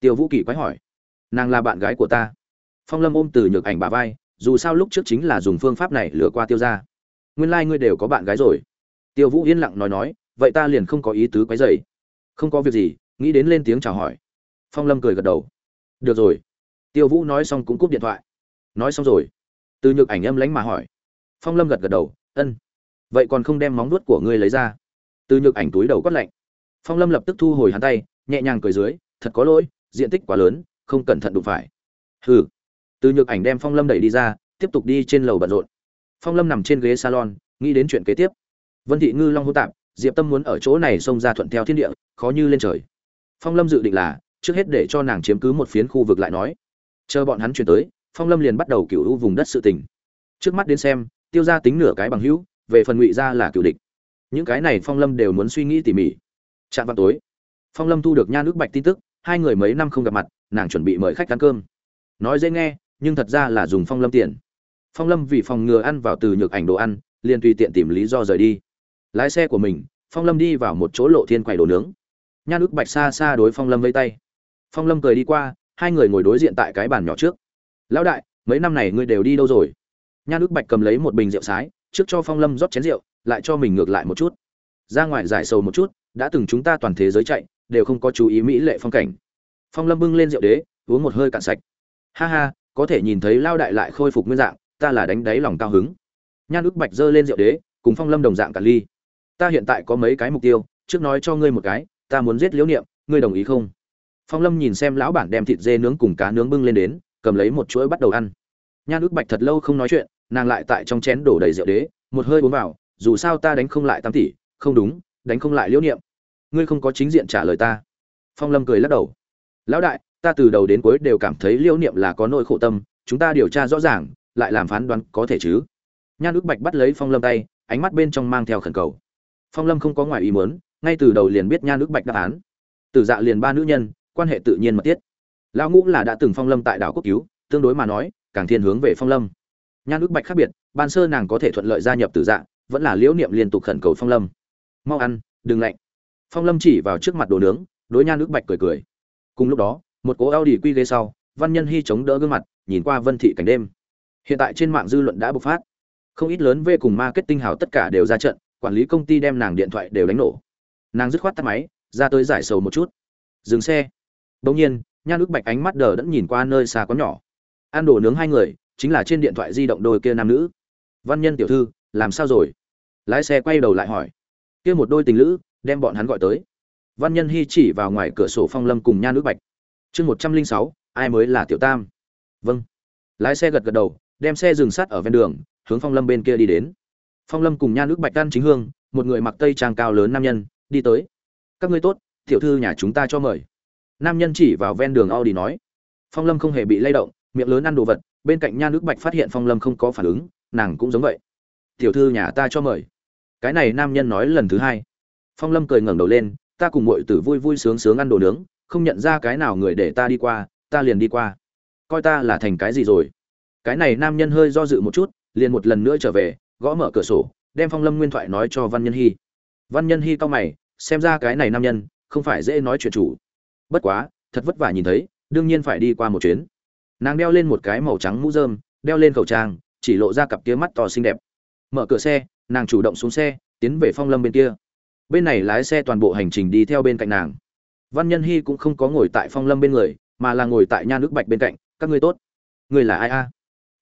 Tiêu vũ kỳ quái hỏi. Nàng là bạn gái của ta. Phong lâm ôm từ nhược ảnh bà vai, dù sao lúc trước chính là dùng phương pháp này lừa qua tiêu gia. Nguyên lai、like、ngươi đều có bạn gái rồi. Tiêu vũ yên lặng nói nói, vậy ta liền không có ý tứ quấy dày không có việc gì, nghĩ đến lên tiếng chào hỏi. Phong lâm cười gật đầu. Được rồi. Tiêu vũ nói xong cũng cúp điện thoại. Nói xong rồi. Từ nhược ảnh âm lánh mà hỏi. Phong lâm gật gật đầu. Ân. Vậy còn không đem móng nuốt của ngươi lấy ra? Từ nhược ảnh túi đầu quát lạnh. Phong lâm lập tức thu hồi hắn tay, nhẹ nhàng cười dưới. Thật có lỗi, diện tích quá lớn, không cẩn thận đụng phải. Hừ. Từ nhược ảnh đem phong lâm đẩy đi ra, tiếp tục đi trên lầu bận rộn. Phong lâm nằm trên ghế salon, nghĩ đến chuyện kế tiếp. Vân thị ngư long hô tạp diệp tâm muốn ở chỗ này xông ra thuận theo thiên địa, khó như lên trời. Phong lâm dự định là, trước hết để cho nàng chiếm cứ một phiến khu vực lại nói. Chờ bọn hắn chuyển tới, phong lâm liền bắt đầu cựu hữu vùng đất sự tình. Trước mắt đến xem, tiêu ra tính nửa cái bằng hữu, về phần ngụy ra là cựu địch. Những cái này phong lâm đều muốn suy nghĩ tỉ mỉ. Chạm vào tối. Phong lâm thu được nha nước bạch tin tức, hai người mấy năm không gặp mặt, nàng chuẩn bị mời khách ăn cơm. Nói dễ nghe, nhưng thật ra là dùng phong lâm tiền. Phong lâm vì phòng ngừa ăn vào từ nhược ảnh đồ ăn, liền tùy tiện tìm lý do rời đi lái xe của mình, phong lâm đi vào một chỗ lộ thiên quầy đồ nướng. Nha nước bạch xa xa đối phong lâm vây tay. Phong lâm cười đi qua, hai người ngồi đối diện tại cái bàn nhỏ trước. Lão đại, mấy năm này ngươi đều đi đâu rồi? Nha nước bạch cầm lấy một bình rượu sái, trước cho phong lâm rót chén rượu, lại cho mình ngược lại một chút. Ra ngoài giải sầu một chút, đã từng chúng ta toàn thế giới chạy, đều không có chú ý mỹ lệ phong cảnh. Phong lâm bưng lên rượu đế, uống một hơi cạn sạch. Ha ha, có thể nhìn thấy lao đại lại khôi phục nguyên dạng, ta là đánh đáy lòng cao hứng. Nha nước bạch giơ lên rượu đế, cùng phong lâm đồng dạng cả ly ta hiện tại có mấy cái mục tiêu, trước nói cho ngươi một cái, ta muốn giết liễu niệm, ngươi đồng ý không? Phong lâm nhìn xem lão bản đem thịt dê nướng cùng cá nướng bưng lên đến, cầm lấy một chuỗi bắt đầu ăn. Nha ước bạch thật lâu không nói chuyện, nàng lại tại trong chén đổ đầy rượu đế, một hơi uống vào, dù sao ta đánh không lại tam tỷ, không đúng, đánh không lại liễu niệm. Ngươi không có chính diện trả lời ta. Phong lâm cười lắc đầu. Lão đại, ta từ đầu đến cuối đều cảm thấy liễu niệm là có nỗi khổ tâm, chúng ta điều tra rõ ràng, lại làm phán đoán có thể chứ? Nha ước bạch bắt lấy phong lâm tay, ánh mắt bên trong mang theo khẩn cầu phong lâm không có ngoài ý muốn, ngay từ đầu liền biết nha nước bạch đáp án. Tử dạ liền ba nữ nhân, quan hệ tự nhiên mật thiết. Lão ngũ là đã từng phong lâm tại đảo quốc cứu, tương đối mà nói, càng thiên hướng về phong lâm. Nha nước bạch khác biệt, ban sơ nàng có thể thuận lợi gia nhập tử dạ vẫn là liễu niệm liên tục khẩn cầu phong lâm. Mau ăn, đừng lạnh. Phong lâm chỉ vào trước mặt đồ nướng, đối nha nước bạch cười cười. Cùng lúc đó, một cố ao đi quy ghế sau, văn nhân hy chống đỡ gương mặt, nhìn qua vân thị cảnh đêm. Hiện tại trên mạng dư luận đã bộc phát. Không ít lớn về cùng marketing hào tất cả đều ra trận quản lý công ty đem nàng điện thoại đều đánh nổ. Nàng dứt khoát tắt máy, ra tới giải sầu một chút. Dừng xe. Bỗng nhiên nha ước bạch ánh mắt đờ đẫn nhìn qua nơi xa có nhỏ. Ăn đồ nướng hai người, chính là trên điện thoại di động đôi kia nam nữ. Văn nhân tiểu thư, làm sao rồi? Lái xe quay đầu lại hỏi. Kia một đôi tình lữ, đem bọn hắn gọi tới. Văn nhân hy chỉ vào ngoài cửa sổ phong lâm cùng nha ước bạch. Chương một trăm linh sáu, ai mới là tiểu tam? Vâng. Lái xe gật gật đầu, đem xe dừng sát ở ven đường, hướng phong lâm bên kia đi đến phong lâm cùng nha nước bạch đan chính hương, một người mặc tây trang cao lớn nam nhân, đi tới. Các ngươi tốt, tiểu thư nhà chúng ta cho mời. Nam nhân chỉ vào ven đường audi nói. Phong lâm không hề bị lay động, miệng lớn ăn đồ vật, bên cạnh nha nước bạch phát hiện phong lâm không có phản ứng, nàng cũng giống vậy. Tiểu thư nhà ta cho mời. Cái này nam nhân nói lần thứ hai. Phong lâm cười ngẩng đầu lên, ta cùng mọi tử vui vui sướng sướng ăn đồ nướng, không nhận ra cái nào người để ta đi qua, ta liền đi qua. Coi ta là thành cái gì rồi? Cái này nam nhân hơi do dự một chút, liền một lần nữa trở về gõ mở cửa sổ, đem phong lâm nguyên thoại nói cho văn nhân hy văn nhân hy cau mày, xem ra cái này nam nhân không phải dễ nói chuyện chủ. Bất quá, thật vất vả nhìn thấy, đương nhiên phải đi qua một chuyến. Nàng đeo lên một cái màu trắng mũ rơm, đeo lên khẩu trang, chỉ lộ ra cặp kia mắt to xinh đẹp. Mở cửa xe, nàng chủ động xuống xe, tiến về phong lâm bên kia. Bên này lái xe toàn bộ hành trình đi theo bên cạnh nàng. Văn nhân hy cũng không có ngồi tại phong lâm bên người, mà là ngồi tại nha nước bạch bên cạnh. Các ngươi tốt. Người là ai a?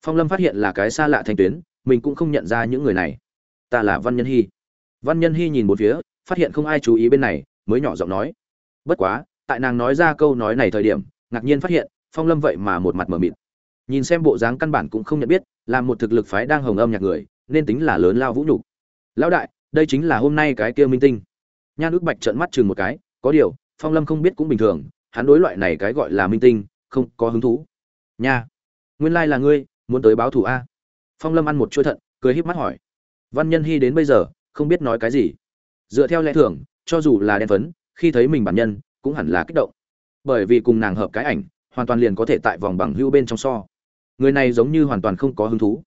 Phong lâm phát hiện là cái xa lạ thành tuyến mình cũng không nhận ra những người này. Ta là văn nhân hy. Văn nhân hy nhìn một phía, phát hiện không ai chú ý bên này, mới nhỏ giọng nói. Bất quá, tại nàng nói ra câu nói này thời điểm, ngạc nhiên phát hiện, phong lâm vậy mà một mặt mờ mịt. Nhìn xem bộ dáng căn bản cũng không nhận biết, là một thực lực phái đang hồng âm nhạc người, nên tính là lớn lao vũ nhục. Lão đại, đây chính là hôm nay cái kia minh tinh. Nha nước bạch trợn mắt chừng một cái, có điều, phong lâm không biết cũng bình thường, hắn đối loại này cái gọi là minh tinh, không có hứng thú. Nha, nguyên lai là ngươi, muốn tới báo thù a phong lâm ăn một chuỗi thận, cười híp mắt hỏi. Văn nhân hy đến bây giờ, không biết nói cái gì. Dựa theo lẽ thường, cho dù là đen phấn, khi thấy mình bản nhân, cũng hẳn là kích động. Bởi vì cùng nàng hợp cái ảnh, hoàn toàn liền có thể tại vòng bằng hưu bên trong so. Người này giống như hoàn toàn không có hứng thú.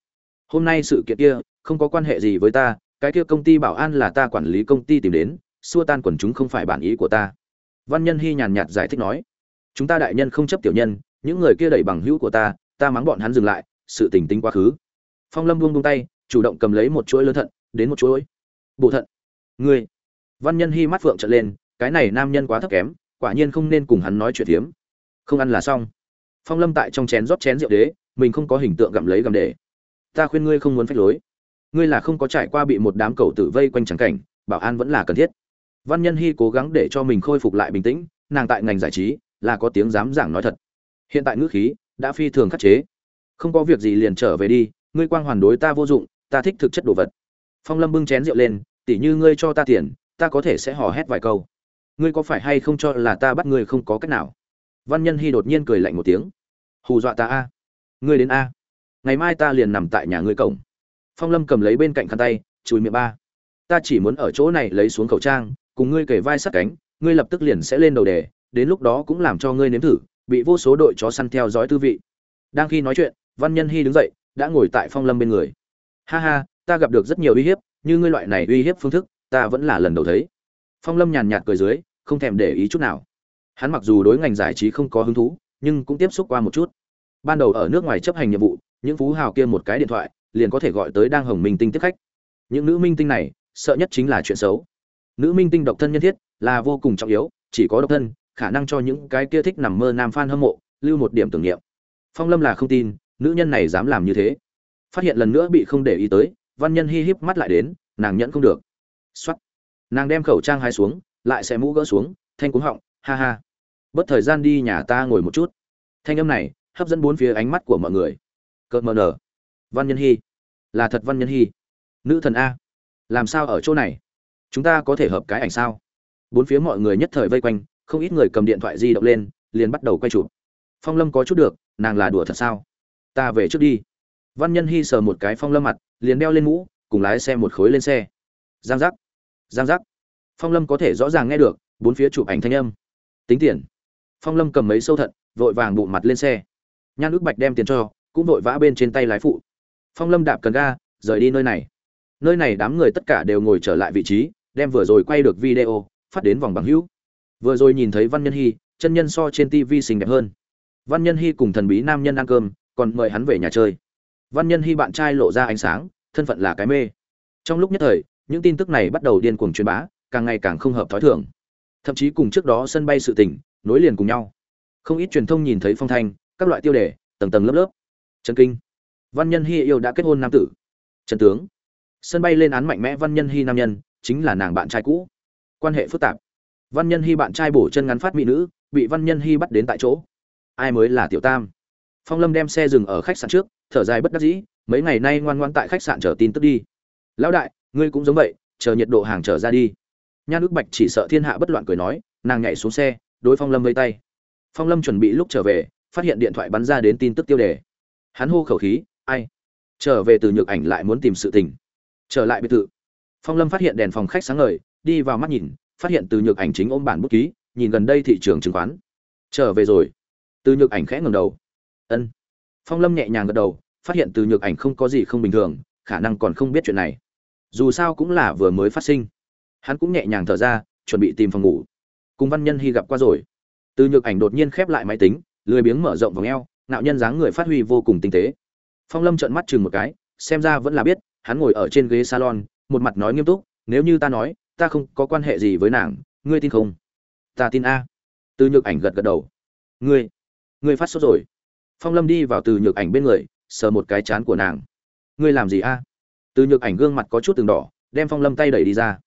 Hôm nay sự kiện kia, không có quan hệ gì với ta, cái kia công ty bảo an là ta quản lý công ty tìm đến, xua tan quần chúng không phải bản ý của ta. Văn nhân hy nhàn nhạt giải thích nói. Chúng ta đại nhân không chấp tiểu nhân, những người kia đẩy bằng hữu của ta ta mắng bọn hắn dừng lại, sự tình tính quá khứ phong lâm buông buông tay, chủ động cầm lấy một chuỗi lớn thận, đến một chuỗi. Bộ thận. Ngươi văn nhân hy mắt phượng trợn lên, cái này nam nhân quá thấp kém, quả nhiên không nên cùng hắn nói chuyện hiếm không ăn là xong. Phong lâm tại trong chén rót chén rượu đế, mình không có hình tượng gặm lấy gặm để. Ta khuyên ngươi không muốn phách lối. Ngươi là không có trải qua bị một đám cầu tử vây quanh trắng cảnh, bảo an vẫn là cần thiết. Văn nhân hy cố gắng để cho mình khôi phục lại bình tĩnh, nàng tại ngành giải trí, là có tiếng dám giảng nói thật. Hiện tại ngữ khí đã phi thường khắc chế. Không có việc gì liền trở về đi ngươi quang hoàn đối ta vô dụng, ta thích thực chất đồ vật. Phong lâm bưng chén rượu lên, tỉ như ngươi cho ta tiền, ta có thể sẽ hò hét vài câu. Ngươi có phải hay không cho là ta bắt ngươi không có cách nào? Văn nhân hy đột nhiên cười lạnh một tiếng. Hù dọa ta a. Ngươi đến a. Ngày mai ta liền nằm tại nhà ngươi cổng. Phong lâm cầm lấy bên cạnh khăn tay, chùi miệng ba. Ta chỉ muốn ở chỗ này lấy xuống khẩu trang, cùng ngươi kể vai sát cánh, ngươi lập tức liền sẽ lên đầu đề, đến lúc đó cũng làm cho ngươi nếm thử, bị vô số đội chó săn theo dõi tư vị. Đang khi nói chuyện, văn nhân hy đứng dậy đã ngồi tại phong lâm bên người. Ha ha, ta gặp được rất nhiều uy hiếp, như ngươi loại này uy hiếp phương thức, ta vẫn là lần đầu thấy. Phong lâm nhàn nhạt cười dưới, không thèm để ý chút nào. Hắn mặc dù đối ngành giải trí không có hứng thú, nhưng cũng tiếp xúc qua một chút. Ban đầu ở nước ngoài chấp hành nhiệm vụ, những phú hào kia một cái điện thoại, liền có thể gọi tới đang hồng minh tinh tiếp khách. Những nữ minh tinh này, sợ nhất chính là chuyện xấu. Nữ minh tinh độc thân nhân thiết, là vô cùng trọng yếu, chỉ có độc thân, khả năng cho những cái kia thích nằm mơ nam fan hâm mộ, lưu một điểm tưởng niệm. Phong lâm là không tin nữ nhân này dám làm như thế. Phát hiện lần nữa bị không để ý tới, văn nhân hi híp mắt lại đến, nàng nhẫn không được. Xuất nàng đem khẩu trang hai xuống, lại sẽ mũ gỡ xuống, thanh cúng họng, ha ha. Bất thời gian đi nhà ta ngồi một chút. Thanh âm này hấp dẫn bốn phía ánh mắt của mọi người. Cợt mờ nở. Văn nhân hy là thật văn nhân hy nữ thần a. Làm sao ở chỗ này? Chúng ta có thể hợp cái ảnh sao? Bốn phía mọi người nhất thời vây quanh, không ít người cầm điện thoại di động lên, liền bắt đầu quay chụp. Phong lâm có chút được, nàng là đùa thật sao? Ta về trước đi. Văn nhân hy sờ một cái phong lâm mặt, liền đeo lên mũ, cùng lái xe một khối lên xe. Giang giác giang giác. Phong lâm có thể rõ ràng nghe được, bốn phía chụp ảnh thanh âm. Tính tiền. Phong lâm cầm mấy sâu thận, vội vàng bụng mặt lên xe. Nhan ước bạch đem tiền cho, cũng vội vã bên trên tay lái phụ. Phong lâm đạp cần ga, rời đi nơi này. Nơi này đám người tất cả đều ngồi trở lại vị trí, đem vừa rồi quay được video, phát đến vòng bằng hữu. Vừa rồi nhìn thấy văn nhân hy chân nhân so trên tv xinh đẹp hơn. Văn nhân hy cùng thần bí nam nhân ăn cơm còn mời hắn về nhà chơi. Văn nhân hy bạn trai lộ ra ánh sáng, thân phận là cái mê. Trong lúc nhất thời, những tin tức này bắt đầu điên cuồng truyền bá, càng ngày càng không hợp thói thường. Thậm chí cùng trước đó sân bay sự tình, nối liền cùng nhau. Không ít truyền thông nhìn thấy phong thanh, các loại tiêu đề, tầng tầng lớp lớp. Trần kinh. Văn nhân hy yêu đã kết hôn nam tử. Trần tướng. Sân bay lên án mạnh mẽ văn nhân hy nam nhân, chính là nàng bạn trai cũ. Quan hệ phức tạp. Văn nhân hy bạn trai bổ chân ngắn phát mỹ nữ, bị văn nhân hy bắt đến tại chỗ. Ai mới là tiểu tam? Phong lâm đem xe dừng ở khách sạn trước, thở dài bất đắc dĩ, mấy ngày nay ngoan ngoan tại khách sạn chờ tin tức đi. Lão đại, ngươi cũng giống vậy, chờ nhiệt độ hàng trở ra đi. Nha nước bạch chỉ sợ thiên hạ bất loạn cười nói, nàng nhảy xuống xe, đối phong lâm vây tay. Phong lâm chuẩn bị lúc trở về, phát hiện điện thoại bắn ra đến tin tức tiêu đề. Hắn hô khẩu khí, ai? Trở về từ nhược ảnh lại muốn tìm sự tình. Trở lại biệt thự. Phong lâm phát hiện đèn phòng khách sáng ngời, đi vào mắt nhìn, phát hiện từ nhược ảnh chính ôm bản bút ký, nhìn gần đây thị trường chứng khoán. Trở về rồi. Từ nhược ảnh khẽ ngầm đầu ân. Phong lâm nhẹ nhàng gật đầu, phát hiện từ nhược ảnh không có gì không bình thường, khả năng còn không biết chuyện này. Dù sao cũng là vừa mới phát sinh. Hắn cũng nhẹ nhàng thở ra, chuẩn bị tìm phòng ngủ. Cùng văn nhân hy gặp qua rồi. Từ nhược ảnh đột nhiên khép lại máy tính, lười biếng mở rộng vòng eo nạo nhân dáng người phát huy vô cùng tinh tế. Phong lâm trợn mắt chừng một cái, xem ra vẫn là biết, hắn ngồi ở trên ghế salon, một mặt nói nghiêm túc, nếu như ta nói, ta không có quan hệ gì với nàng, ngươi tin không? Ta tin a. Từ nhược ảnh gật gật đầu. Ngươi ngươi phát sốt rồi phong lâm đi vào từ nhược ảnh bên người, sờ một cái chán của nàng. Ngươi làm gì a? Từ nhược ảnh gương mặt có chút từng đỏ, đem phong lâm tay đẩy đi ra.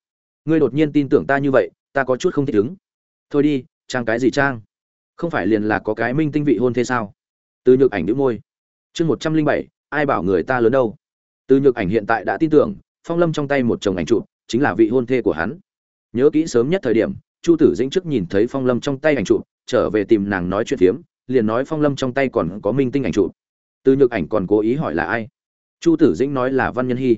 Ngươi đột nhiên tin tưởng ta như vậy, ta có chút không thích ứng. Thôi đi, trang cái gì trang? Không phải liền là có cái minh tinh vị hôn thế sao? Từ nhược ảnh đĩu môi. Chương một trăm linh bảy, ai bảo người ta lớn đâu? Từ nhược ảnh hiện tại đã tin tưởng, phong lâm trong tay một chồng ảnh chụp, chính là vị hôn thê của hắn. Nhớ kỹ sớm nhất thời điểm, chu tử dĩnh trước nhìn thấy phong lâm trong tay ảnh chụp, trở về tìm nàng nói chuyện phiếm liền nói phong lâm trong tay còn có minh tinh ảnh chụp. Từ nhược ảnh còn cố ý hỏi là ai? Chu tử dĩnh nói là văn nhân hy.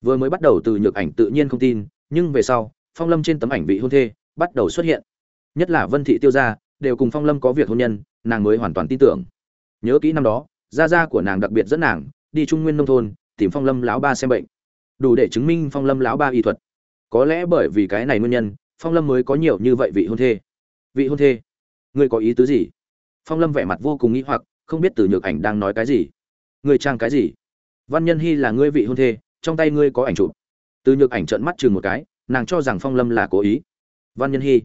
Vừa mới bắt đầu từ nhược ảnh tự nhiên không tin, nhưng về sau, phong lâm trên tấm ảnh vị hôn thê bắt đầu xuất hiện. Nhất là vân thị tiêu gia, đều cùng phong lâm có việc hôn nhân, nàng mới hoàn toàn tin tưởng. Nhớ kỹ năm đó, gia gia của nàng đặc biệt dẫn nàng, đi trung nguyên nông thôn, tìm phong lâm lão ba xem bệnh. Đủ để chứng minh phong lâm lão ba y thuật. Có lẽ bởi vì cái này nguyên nhân, phong lâm mới có nhiều như vậy vị hôn thê. Vị hôn thê? Ngươi có ý tứ gì? Phong lâm vẻ mặt vô cùng nghĩ hoặc, không biết từ nhược ảnh đang nói cái gì. Người trang cái gì? Văn nhân hy là ngươi vị hôn thê, trong tay ngươi có ảnh chụp. Từ nhược ảnh trợn mắt chừng một cái, nàng cho rằng phong lâm là cố ý. Văn nhân hy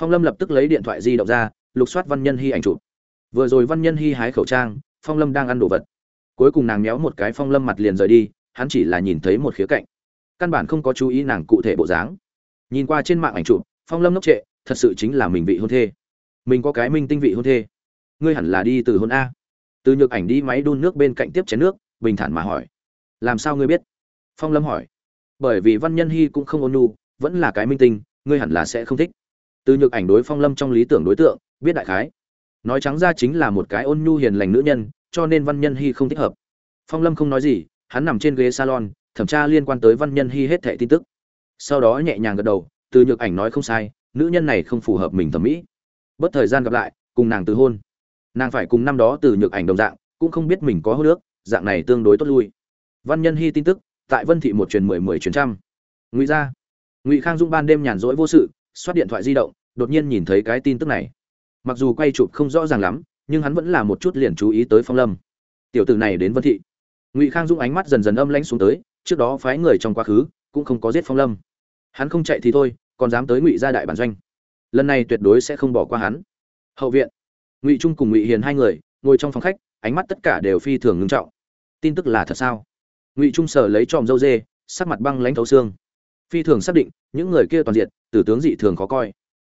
phong lâm lập tức lấy điện thoại di động ra, lục soát văn nhân hy ảnh chụp. Vừa rồi văn nhân hy hái khẩu trang, phong lâm đang ăn đồ vật. Cuối cùng nàng méo một cái phong lâm mặt liền rời đi, hắn chỉ là nhìn thấy một khía cạnh. Căn bản không có chú ý nàng cụ thể bộ dáng. Nhìn qua trên mạng ảnh chụp, phong lâm ngốc trệ, thật sự chính là mình vị hôn thê. Mình có cái minh tinh vị hôn thê ngươi hẳn là đi từ hôn a. Từ nhược ảnh đi máy đun nước bên cạnh tiếp chén nước, bình thản mà hỏi. Làm sao ngươi biết? Phong lâm hỏi. Bởi vì văn nhân hy cũng không ôn nhu, vẫn là cái minh tinh, ngươi hẳn là sẽ không thích. Từ nhược ảnh đối phong lâm trong lý tưởng đối tượng, biết đại khái. Nói trắng ra chính là một cái ôn nhu hiền lành nữ nhân, cho nên văn nhân hy không thích hợp. Phong lâm không nói gì, hắn nằm trên ghế salon, thẩm tra liên quan tới văn nhân hy hết thẻ tin tức. Sau đó nhẹ nhàng gật đầu, từ nhược ảnh nói không sai, nữ nhân này không phù hợp mình thẩm mỹ. Bất thời gian gặp lại, cùng nàng từ hôn nàng phải cùng năm đó từ nhược ảnh đồng dạng, cũng không biết mình có hô nước dạng này tương đối tốt lui. Văn nhân hy tin tức, tại vân thị một truyền mười mười truyền trăm. Ngụy ra ngụy khang dung ban đêm nhàn rỗi vô sự, xoát điện thoại di động, đột nhiên nhìn thấy cái tin tức này. Mặc dù quay chụp không rõ ràng lắm, nhưng hắn vẫn là một chút liền chú ý tới phong lâm. Tiểu tử này đến vân thị. Ngụy khang dung ánh mắt dần dần âm lãnh xuống tới, trước đó phái người trong quá khứ, cũng không có giết phong lâm. Hắn không chạy thì thôi, còn dám tới ngụy gia đại bản doanh. Lần này tuyệt đối sẽ không bỏ qua hắn. Hậu viện ngụy trung cùng ngụy hiền hai người ngồi trong phòng khách, ánh mắt tất cả đều phi thường ngưng trọng. Tin tức là thật sao? Ngụy trung sở lấy tròm dâu dê, sắc mặt băng lãnh thấu xương. Phi thường xác định, những người kia toàn diện, tử tướng dị thường khó coi.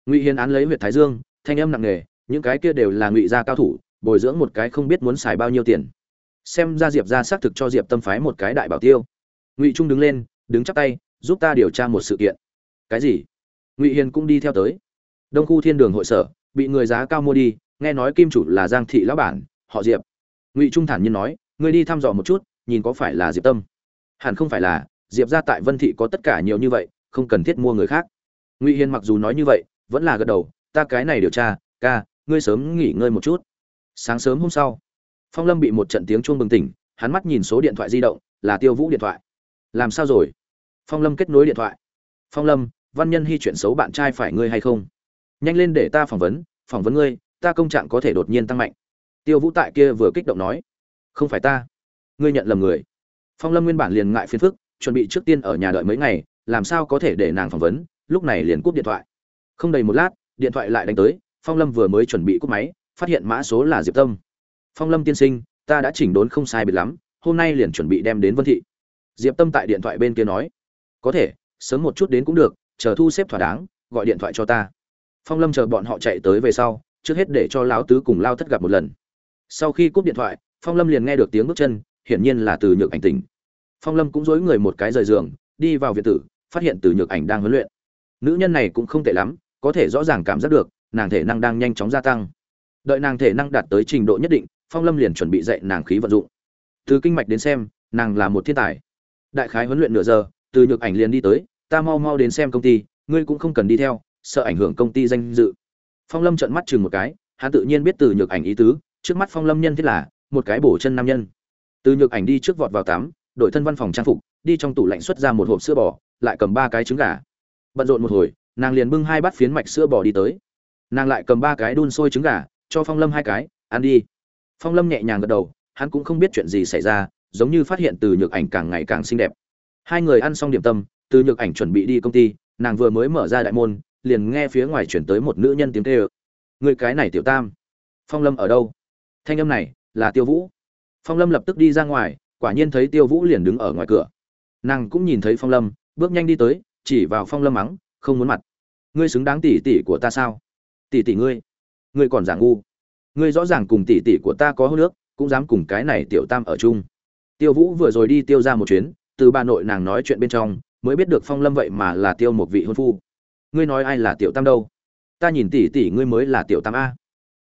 Ngụy hiền án lấy huyện thái dương, thanh âm nặng nề, những cái kia đều là ngụy gia cao thủ, bồi dưỡng một cái không biết muốn xài bao nhiêu tiền. Xem ra diệp ra xác thực cho diệp tâm phái một cái đại bảo tiêu. Ngụy trung đứng lên, đứng chắp tay, giúp ta điều tra một sự kiện. Cái gì? Ngụy hiền cũng đi theo tới. Đông khu thiên đường hội sở, bị người giá cao mua đi nghe nói kim chủ là giang thị lão bản, họ diệp. Ngụy trung thản nhiên nói, ngươi đi thăm dò một chút, nhìn có phải là diệp tâm? Hẳn không phải là, diệp ra tại vân thị có tất cả nhiều như vậy, không cần thiết mua người khác. Ngụy hiền mặc dù nói như vậy, vẫn là gật đầu, ta cái này điều tra, ca, ngươi sớm nghỉ ngơi một chút. Sáng sớm hôm sau, phong lâm bị một trận tiếng chuông bừng tỉnh, hắn mắt nhìn số điện thoại di động, là tiêu vũ điện thoại. Làm sao rồi? Phong lâm kết nối điện thoại. Phong lâm, văn nhân hy chuyện xấu bạn trai phải ngươi hay không? Nhanh lên để ta phỏng vấn phỏng vấn ngươi ta công trạng có thể đột nhiên tăng mạnh. Tiêu vũ tại kia vừa kích động nói, không phải ta, ngươi nhận lầm người. Phong lâm nguyên bản liền ngại phiền phức, chuẩn bị trước tiên ở nhà đợi mấy ngày, làm sao có thể để nàng phỏng vấn, lúc này liền cúp điện thoại. Không đầy một lát, điện thoại lại đánh tới, phong lâm vừa mới chuẩn bị cúp máy, phát hiện mã số là diệp tâm. Phong lâm tiên sinh, ta đã chỉnh đốn không sai biệt lắm, hôm nay liền chuẩn bị đem đến vân thị. Diệp tâm tại điện thoại bên kia nói, có thể, sớm một chút đến cũng được, chờ thu xếp thỏa đáng, gọi điện thoại cho ta. Phong lâm chờ bọn họ chạy tới về sau trước hết để cho lão tứ cùng lao thất gặp một lần. Sau khi cúp điện thoại, phong lâm liền nghe được tiếng bước chân, hiển nhiên là từ nhược ảnh tỉnh. Phong lâm cũng dối người một cái rời giường, đi vào viện tử, phát hiện từ nhược ảnh đang huấn luyện. Nữ nhân này cũng không tệ lắm, có thể rõ ràng cảm giác được, nàng thể năng đang nhanh chóng gia tăng. Đợi nàng thể năng đạt tới trình độ nhất định, phong lâm liền chuẩn bị dạy nàng khí vận dụng. Từ kinh mạch đến xem, nàng là một thiên tài. Đại khái huấn luyện nửa giờ, từ nhược ảnh liền đi tới, ta mau mau đến xem công ty, ngươi cũng không cần đi theo, sợ ảnh hưởng công ty danh dự phong lâm trợn mắt chừng một cái, hắn tự nhiên biết từ nhược ảnh ý tứ, trước mắt phong lâm nhân thiết là một cái bổ chân nam nhân. Từ nhược ảnh đi trước vọt vào tắm, đội thân văn phòng trang phục, đi trong tủ lạnh xuất ra một hộp sữa bò, lại cầm ba cái trứng gà. Bận rộn một hồi, nàng liền bưng hai bát phiến mạch sữa bò đi tới. Nàng lại cầm ba cái đun sôi trứng gà, cho phong lâm hai cái, ăn đi. Phong lâm nhẹ nhàng gật đầu, hắn cũng không biết chuyện gì xảy ra, giống như phát hiện từ nhược ảnh càng ngày càng xinh đẹp. Hai người ăn xong điểm tâm, từ nhược ảnh chuẩn bị đi công ty, nàng vừa mới mở ra đại môn liền nghe phía ngoài chuyển tới một nữ nhân tiếng kêu. Người cái này tiểu tam. Phong lâm ở đâu? Thanh âm này là tiêu vũ. Phong lâm lập tức đi ra ngoài, quả nhiên thấy tiêu vũ liền đứng ở ngoài cửa. Nàng cũng nhìn thấy phong lâm, bước nhanh đi tới, chỉ vào phong lâm mắng, không muốn mặt. Ngươi xứng đáng tỷ tỷ của ta sao? Tỷ tỷ ngươi. Ngươi còn giả ngu. Ngươi rõ ràng cùng tỷ tỷ của ta có hô nước cũng dám cùng cái này tiểu tam ở chung. Tiêu vũ vừa rồi đi tiêu ra một chuyến, từ bà nội nàng nói chuyện bên trong, mới biết được phong lâm vậy mà là tiêu một vị hôn phu ngươi nói ai là tiểu tam đâu? Ta nhìn tỷ tỷ ngươi mới là tiểu tam a.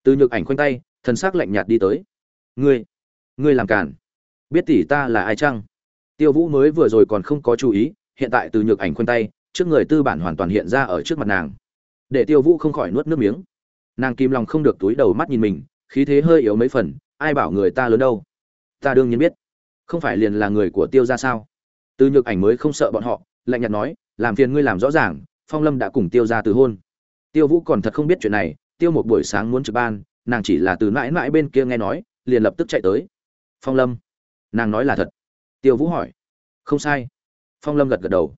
Từ nhược ảnh khoanh tay, thần s ắ c lạnh nhạt đi tới. Ngươi ngươi làm cản biết tỷ ta là ai chăng? Tiêu vũ mới vừa rồi còn không có chú ý, hiện tại từ nhược ảnh khoanh tay, trước người tư bản hoàn toàn hiện ra ở trước mặt nàng. Để tiêu vũ không khỏi nuốt nước miếng. Nàng kim lòng không được túi đầu mắt nhìn mình, khí thế hơi yếu mấy phần, ai bảo người ta lớn đâu? Ta đương nhiên biết. Không phải liền là người của tiêu ra sao? Từ nhược ảnh mới không sợ bọn họ, lạnh nhạt nói, làm phiền ngươi làm rõ ràng phong lâm đã cùng tiêu ra từ hôn. Tiêu vũ còn thật không biết chuyện này, tiêu một buổi sáng muốn trực ban, nàng chỉ là từ mãi mãi bên kia nghe nói, liền lập tức chạy tới. Phong lâm, nàng nói là thật. Tiêu vũ hỏi. Không sai. Phong lâm gật gật đầu.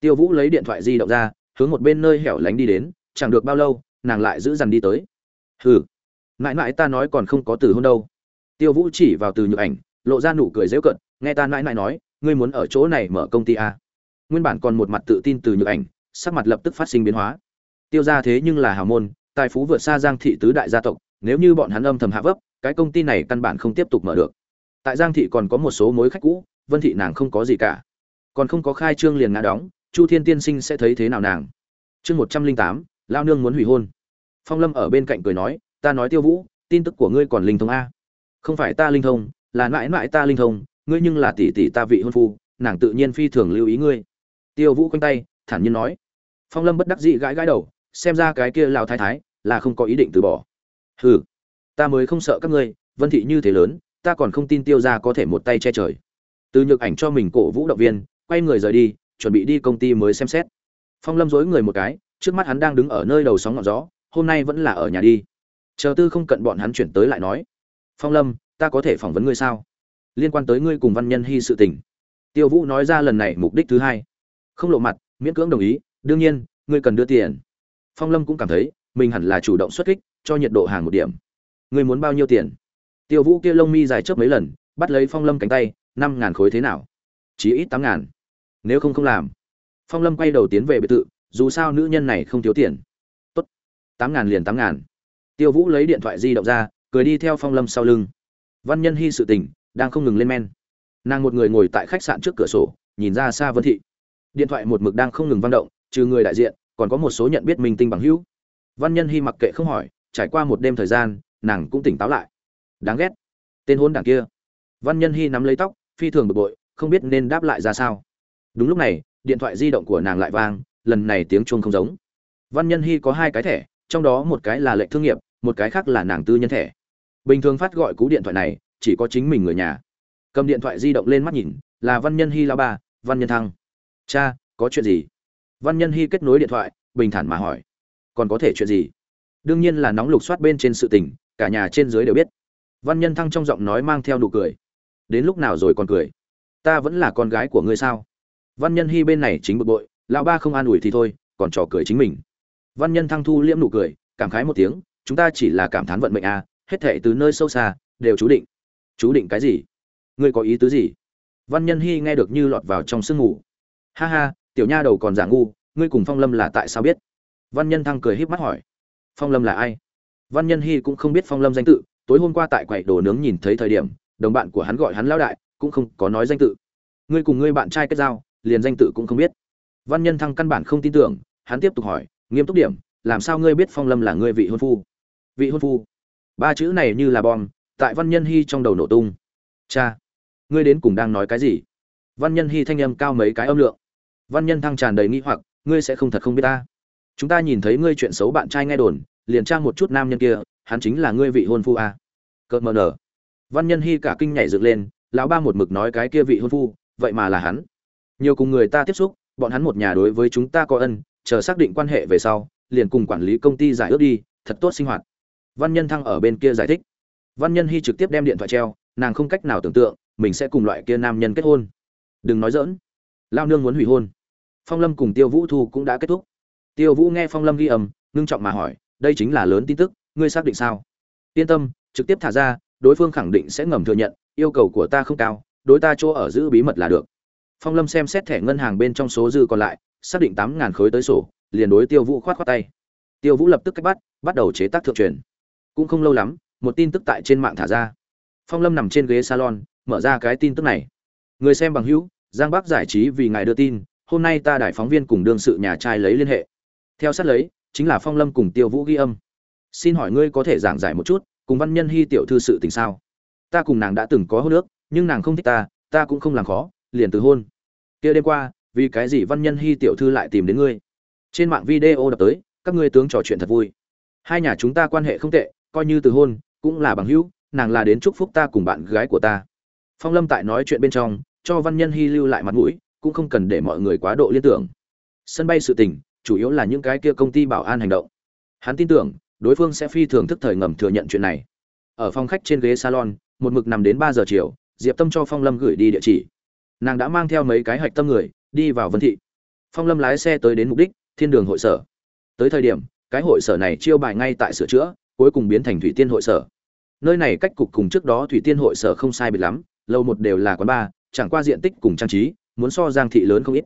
Tiêu vũ lấy điện thoại di động ra, hướng một bên nơi hẻo lánh đi đến, chẳng được bao lâu, nàng lại giữ dằn đi tới. Hừ. Mãi mãi ta nói còn không có từ hôn đâu. Tiêu vũ chỉ vào từ nhược ảnh, lộ ra nụ cười dễu cận nghe ta mãi mãi nói, ngươi muốn ở chỗ này mở công ty à? nguyên bản còn một mặt tự tin từ nhược ảnh sắc mặt lập tức phát sinh biến hóa. Tiêu ra thế nhưng là hào môn, tài phú vượt xa giang thị tứ đại gia tộc, nếu như bọn hắn âm thầm hạ vấp, cái công ty này căn bản không tiếp tục mở được. Tại giang thị còn có một số mối khách cũ, vân thị nàng không có gì cả. Còn không có khai trương liền ngã đóng, chu thiên tiên sinh sẽ thấy thế nào nàng? Chương một trăm linh tám, lao nương muốn hủy hôn. Phong lâm ở bên cạnh cười nói, ta nói tiêu vũ, tin tức của ngươi còn linh thông a. Không phải ta linh thông, là mãi mãi ta linh thông, ngươi nhưng là tỷ tỷ ta vị hôn phu, nàng tự nhiên phi thường lưu ý ngươi. Tiêu vũ quanh tay, thản nhiên nói phong lâm bất đắc dĩ gãi gãi đầu, xem ra cái kia lào thái thái là không có ý định từ bỏ. Hừ, ta mới không sợ các ngươi, vân thị như thế lớn, ta còn không tin tiêu ra có thể một tay che trời. Từ nhược ảnh cho mình cổ vũ động viên, quay người rời đi, chuẩn bị đi công ty mới xem xét. Phong lâm dối người một cái, trước mắt hắn đang đứng ở nơi đầu sóng ngọn gió, hôm nay vẫn là ở nhà đi. Chờ tư không cận bọn hắn chuyển tới lại nói, phong lâm, ta có thể phỏng vấn ngươi sao? Liên quan tới ngươi cùng văn nhân hy sự tình. Tiêu vũ nói ra lần này mục đích thứ hai. Không lộ mặt, miễn cưỡng đồng ý đương nhiên, ngươi cần đưa tiền. Phong lâm cũng cảm thấy, mình hẳn là chủ động xuất kích, cho nhiệt độ hàng một điểm. Ngươi muốn bao nhiêu tiền? Tiêu vũ kia lông mi dài chớp mấy lần, bắt lấy phong lâm cánh tay, năm ngàn khối thế nào? Chỉ ít tám ngàn. Nếu không không làm. Phong lâm quay đầu tiến về biệt thự, dù sao nữ nhân này không thiếu tiền. Tốt. tám ngàn liền tám ngàn. Tiêu vũ lấy điện thoại di động ra, cười đi theo phong lâm sau lưng. Văn nhân hy sự tình, đang không ngừng lên men. Nàng một người ngồi tại khách sạn trước cửa sổ, nhìn ra xa vân thị. Điện thoại một mực đang không ngừng vang động trừ người đại diện, còn có một số nhận biết minh tinh bằng hữu. Văn nhân hy mặc kệ không hỏi, trải qua một đêm thời gian, nàng cũng tỉnh táo lại. Đáng ghét. Tên hôn đảng kia. Văn nhân hy nắm lấy tóc, phi thường bực bội, không biết nên đáp lại ra sao. Đúng lúc này, điện thoại di động của nàng lại vang, lần này tiếng chuông không giống. Văn nhân hy có hai cái thẻ, trong đó một cái là lệnh thương nghiệp, một cái khác là nàng tư nhân thẻ. Bình thường phát gọi cú điện thoại này, chỉ có chính mình người nhà. Cầm điện thoại di động lên mắt nhìn, là văn nhân hy lao ba văn nhân thăng. Cha, có chuyện gì? Văn nhân hy kết nối điện thoại, bình thản mà hỏi, còn có thể chuyện gì? Đương nhiên là nóng lục soát bên trên sự tình, cả nhà trên dưới đều biết. Văn nhân thăng trong giọng nói mang theo nụ cười, đến lúc nào rồi còn cười? Ta vẫn là con gái của ngươi sao? Văn nhân hy bên này chính bực bội, lão ba không an ủi thì thôi, còn trò cười chính mình. Văn nhân thăng thu liễm nụ cười, cảm khái một tiếng, chúng ta chỉ là cảm thán vận mệnh à hết thệ từ nơi sâu xa, đều chú định. Chú định cái gì? Ngươi có ý tứ gì? Văn nhân hy nghe được như lọt vào trong sương ngủ ha ha tiểu nha đầu còn giả ngu, ngươi cùng phong lâm là tại sao biết? Văn nhân thăng cười híp mắt hỏi. Phong lâm là ai? Văn nhân hy cũng không biết phong lâm danh tự, tối hôm qua tại quầy đồ nướng nhìn thấy thời điểm, đồng bạn của hắn gọi hắn lão đại, cũng không có nói danh tự. Ngươi cùng ngươi bạn trai kết giao, liền danh tự cũng không biết. Văn nhân thăng căn bản không tin tưởng, hắn tiếp tục hỏi, nghiêm túc điểm, làm sao ngươi biết phong lâm là ngươi vị hôn phu? Vị hôn phu? Ba chữ này như là bom, tại văn nhân hy trong đầu nổ tung. Cha, ngươi đến cùng đang nói cái gì? Văn nhân hy thanh âm cao mấy cái âm lượng văn nhân thăng tràn đầy nghi hoặc, ngươi sẽ không thật không biết ta. Chúng ta nhìn thấy ngươi chuyện xấu bạn trai nghe đồn, liền trang một chút nam nhân kia, hắn chính là ngươi vị hôn phu à. cợt mờ nở. Văn nhân hy cả kinh nhảy dựng lên, lão ba một mực nói cái kia vị hôn phu, vậy mà là hắn. Nhiều cùng người ta tiếp xúc, bọn hắn một nhà đối với chúng ta có ân, chờ xác định quan hệ về sau, liền cùng quản lý công ty giải ước đi, thật tốt sinh hoạt. Văn nhân thăng ở bên kia giải thích. Văn nhân hy trực tiếp đem điện thoại treo, nàng không cách nào tưởng tượng, mình sẽ cùng loại kia nam nhân kết hôn. Đừng nói dỡn lao nương muốn hủy hôn phong lâm cùng tiêu vũ thu cũng đã kết thúc. Tiêu vũ nghe phong lâm ghi âm, ngưng trọng mà hỏi, đây chính là lớn tin tức, ngươi xác định sao? Yên tâm, trực tiếp thả ra, đối phương khẳng định sẽ ngầm thừa nhận, yêu cầu của ta không cao, đối ta chỗ ở giữ bí mật là được. Phong lâm xem xét thẻ ngân hàng bên trong số dư còn lại, xác định tám ngàn khối tới sổ, liền đối tiêu vũ khoát khoát tay. Tiêu vũ lập tức cách bắt bắt đầu chế tác thượng truyền. Cũng không lâu lắm, một tin tức tại trên mạng thả ra. Phong lâm nằm trên ghế salon, mở ra cái tin tức này. Người xem bằng hữu, giang bắc giải trí vì ngài đưa tin hôm nay ta đài phóng viên cùng đương sự nhà trai lấy liên hệ. Theo sát lấy, chính là phong lâm cùng tiêu vũ ghi âm. Xin hỏi ngươi có thể giảng giải một chút, cùng văn nhân hy tiểu thư sự tình sao? Ta cùng nàng đã từng có hôn ước, nhưng nàng không thích ta ta cũng không làm khó, liền từ hôn. Kia đêm qua, vì cái gì văn nhân hy tiểu thư lại tìm đến ngươi? Trên mạng video đập tới, các ngươi tướng trò chuyện thật vui. Hai nhà chúng ta quan hệ không tệ, coi như từ hôn, cũng là bằng hữu, nàng là đến chúc phúc ta cùng bạn gái của ta. Phong lâm tại nói chuyện bên trong, cho văn nhân hy lưu lại mặt mũi cũng không cần để mọi người quá độ liên tưởng. Sân bay sự tình, chủ yếu là những cái kia công ty bảo an hành động. Hắn tin tưởng, đối phương sẽ phi thường thức thời ngầm thừa nhận chuyện này. Ở phòng khách trên ghế salon, một mực nằm đến ba giờ chiều, diệp tâm cho phong lâm gửi đi địa chỉ. Nàng đã mang theo mấy cái hạch tâm người, đi vào vân thị. Phong lâm lái xe tới đến mục đích, thiên đường hội sở. Tới thời điểm, cái hội sở này chiêu bài ngay tại sửa chữa, cuối cùng biến thành thủy tiên hội sở. Nơi này cách cục cùng trước đó thủy tiên hội sở không sai biệt lắm, lâu một đều là quán bar, chẳng qua diện tích cùng trang trí muốn so giang thị lớn không ít.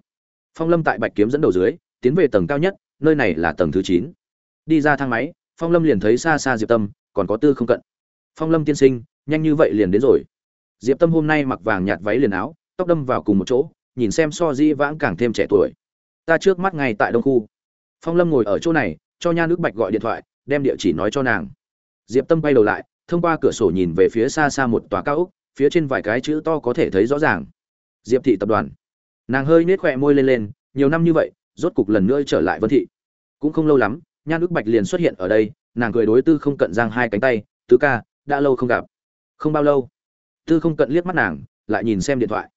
Phong lâm tại bạch kiếm dẫn đầu dưới, tiến về tầng cao nhất, nơi này là tầng thứ chín. Đi ra thang máy, phong lâm liền thấy xa xa diệp tâm, còn có tư không cận. Phong lâm tiên sinh, nhanh như vậy liền đến rồi. Diệp tâm hôm nay mặc vàng nhạt váy liền áo, tóc đâm vào cùng một chỗ, nhìn xem so di vãng càng thêm trẻ tuổi. Ta trước mắt ngay tại đông khu. Phong lâm ngồi ở chỗ này, cho nha nước bạch gọi điện thoại, đem địa chỉ nói cho nàng. Diệp tâm bay đầu lại, thông qua cửa sổ nhìn về phía xa xa một tòa cao ốc, phía trên vài cái chữ to có thể thấy rõ ràng. Diệp thị tập đoàn nàng hơi nết khỏe môi lên lên, nhiều năm như vậy, rốt cục lần nữa trở lại vân thị. Cũng không lâu lắm, nhan ước bạch liền xuất hiện ở đây, nàng cười đối tư không cận giang hai cánh tay, tứ ca, đã lâu không gặp. Không bao lâu. Tư không cận liếc mắt nàng, lại nhìn xem điện thoại.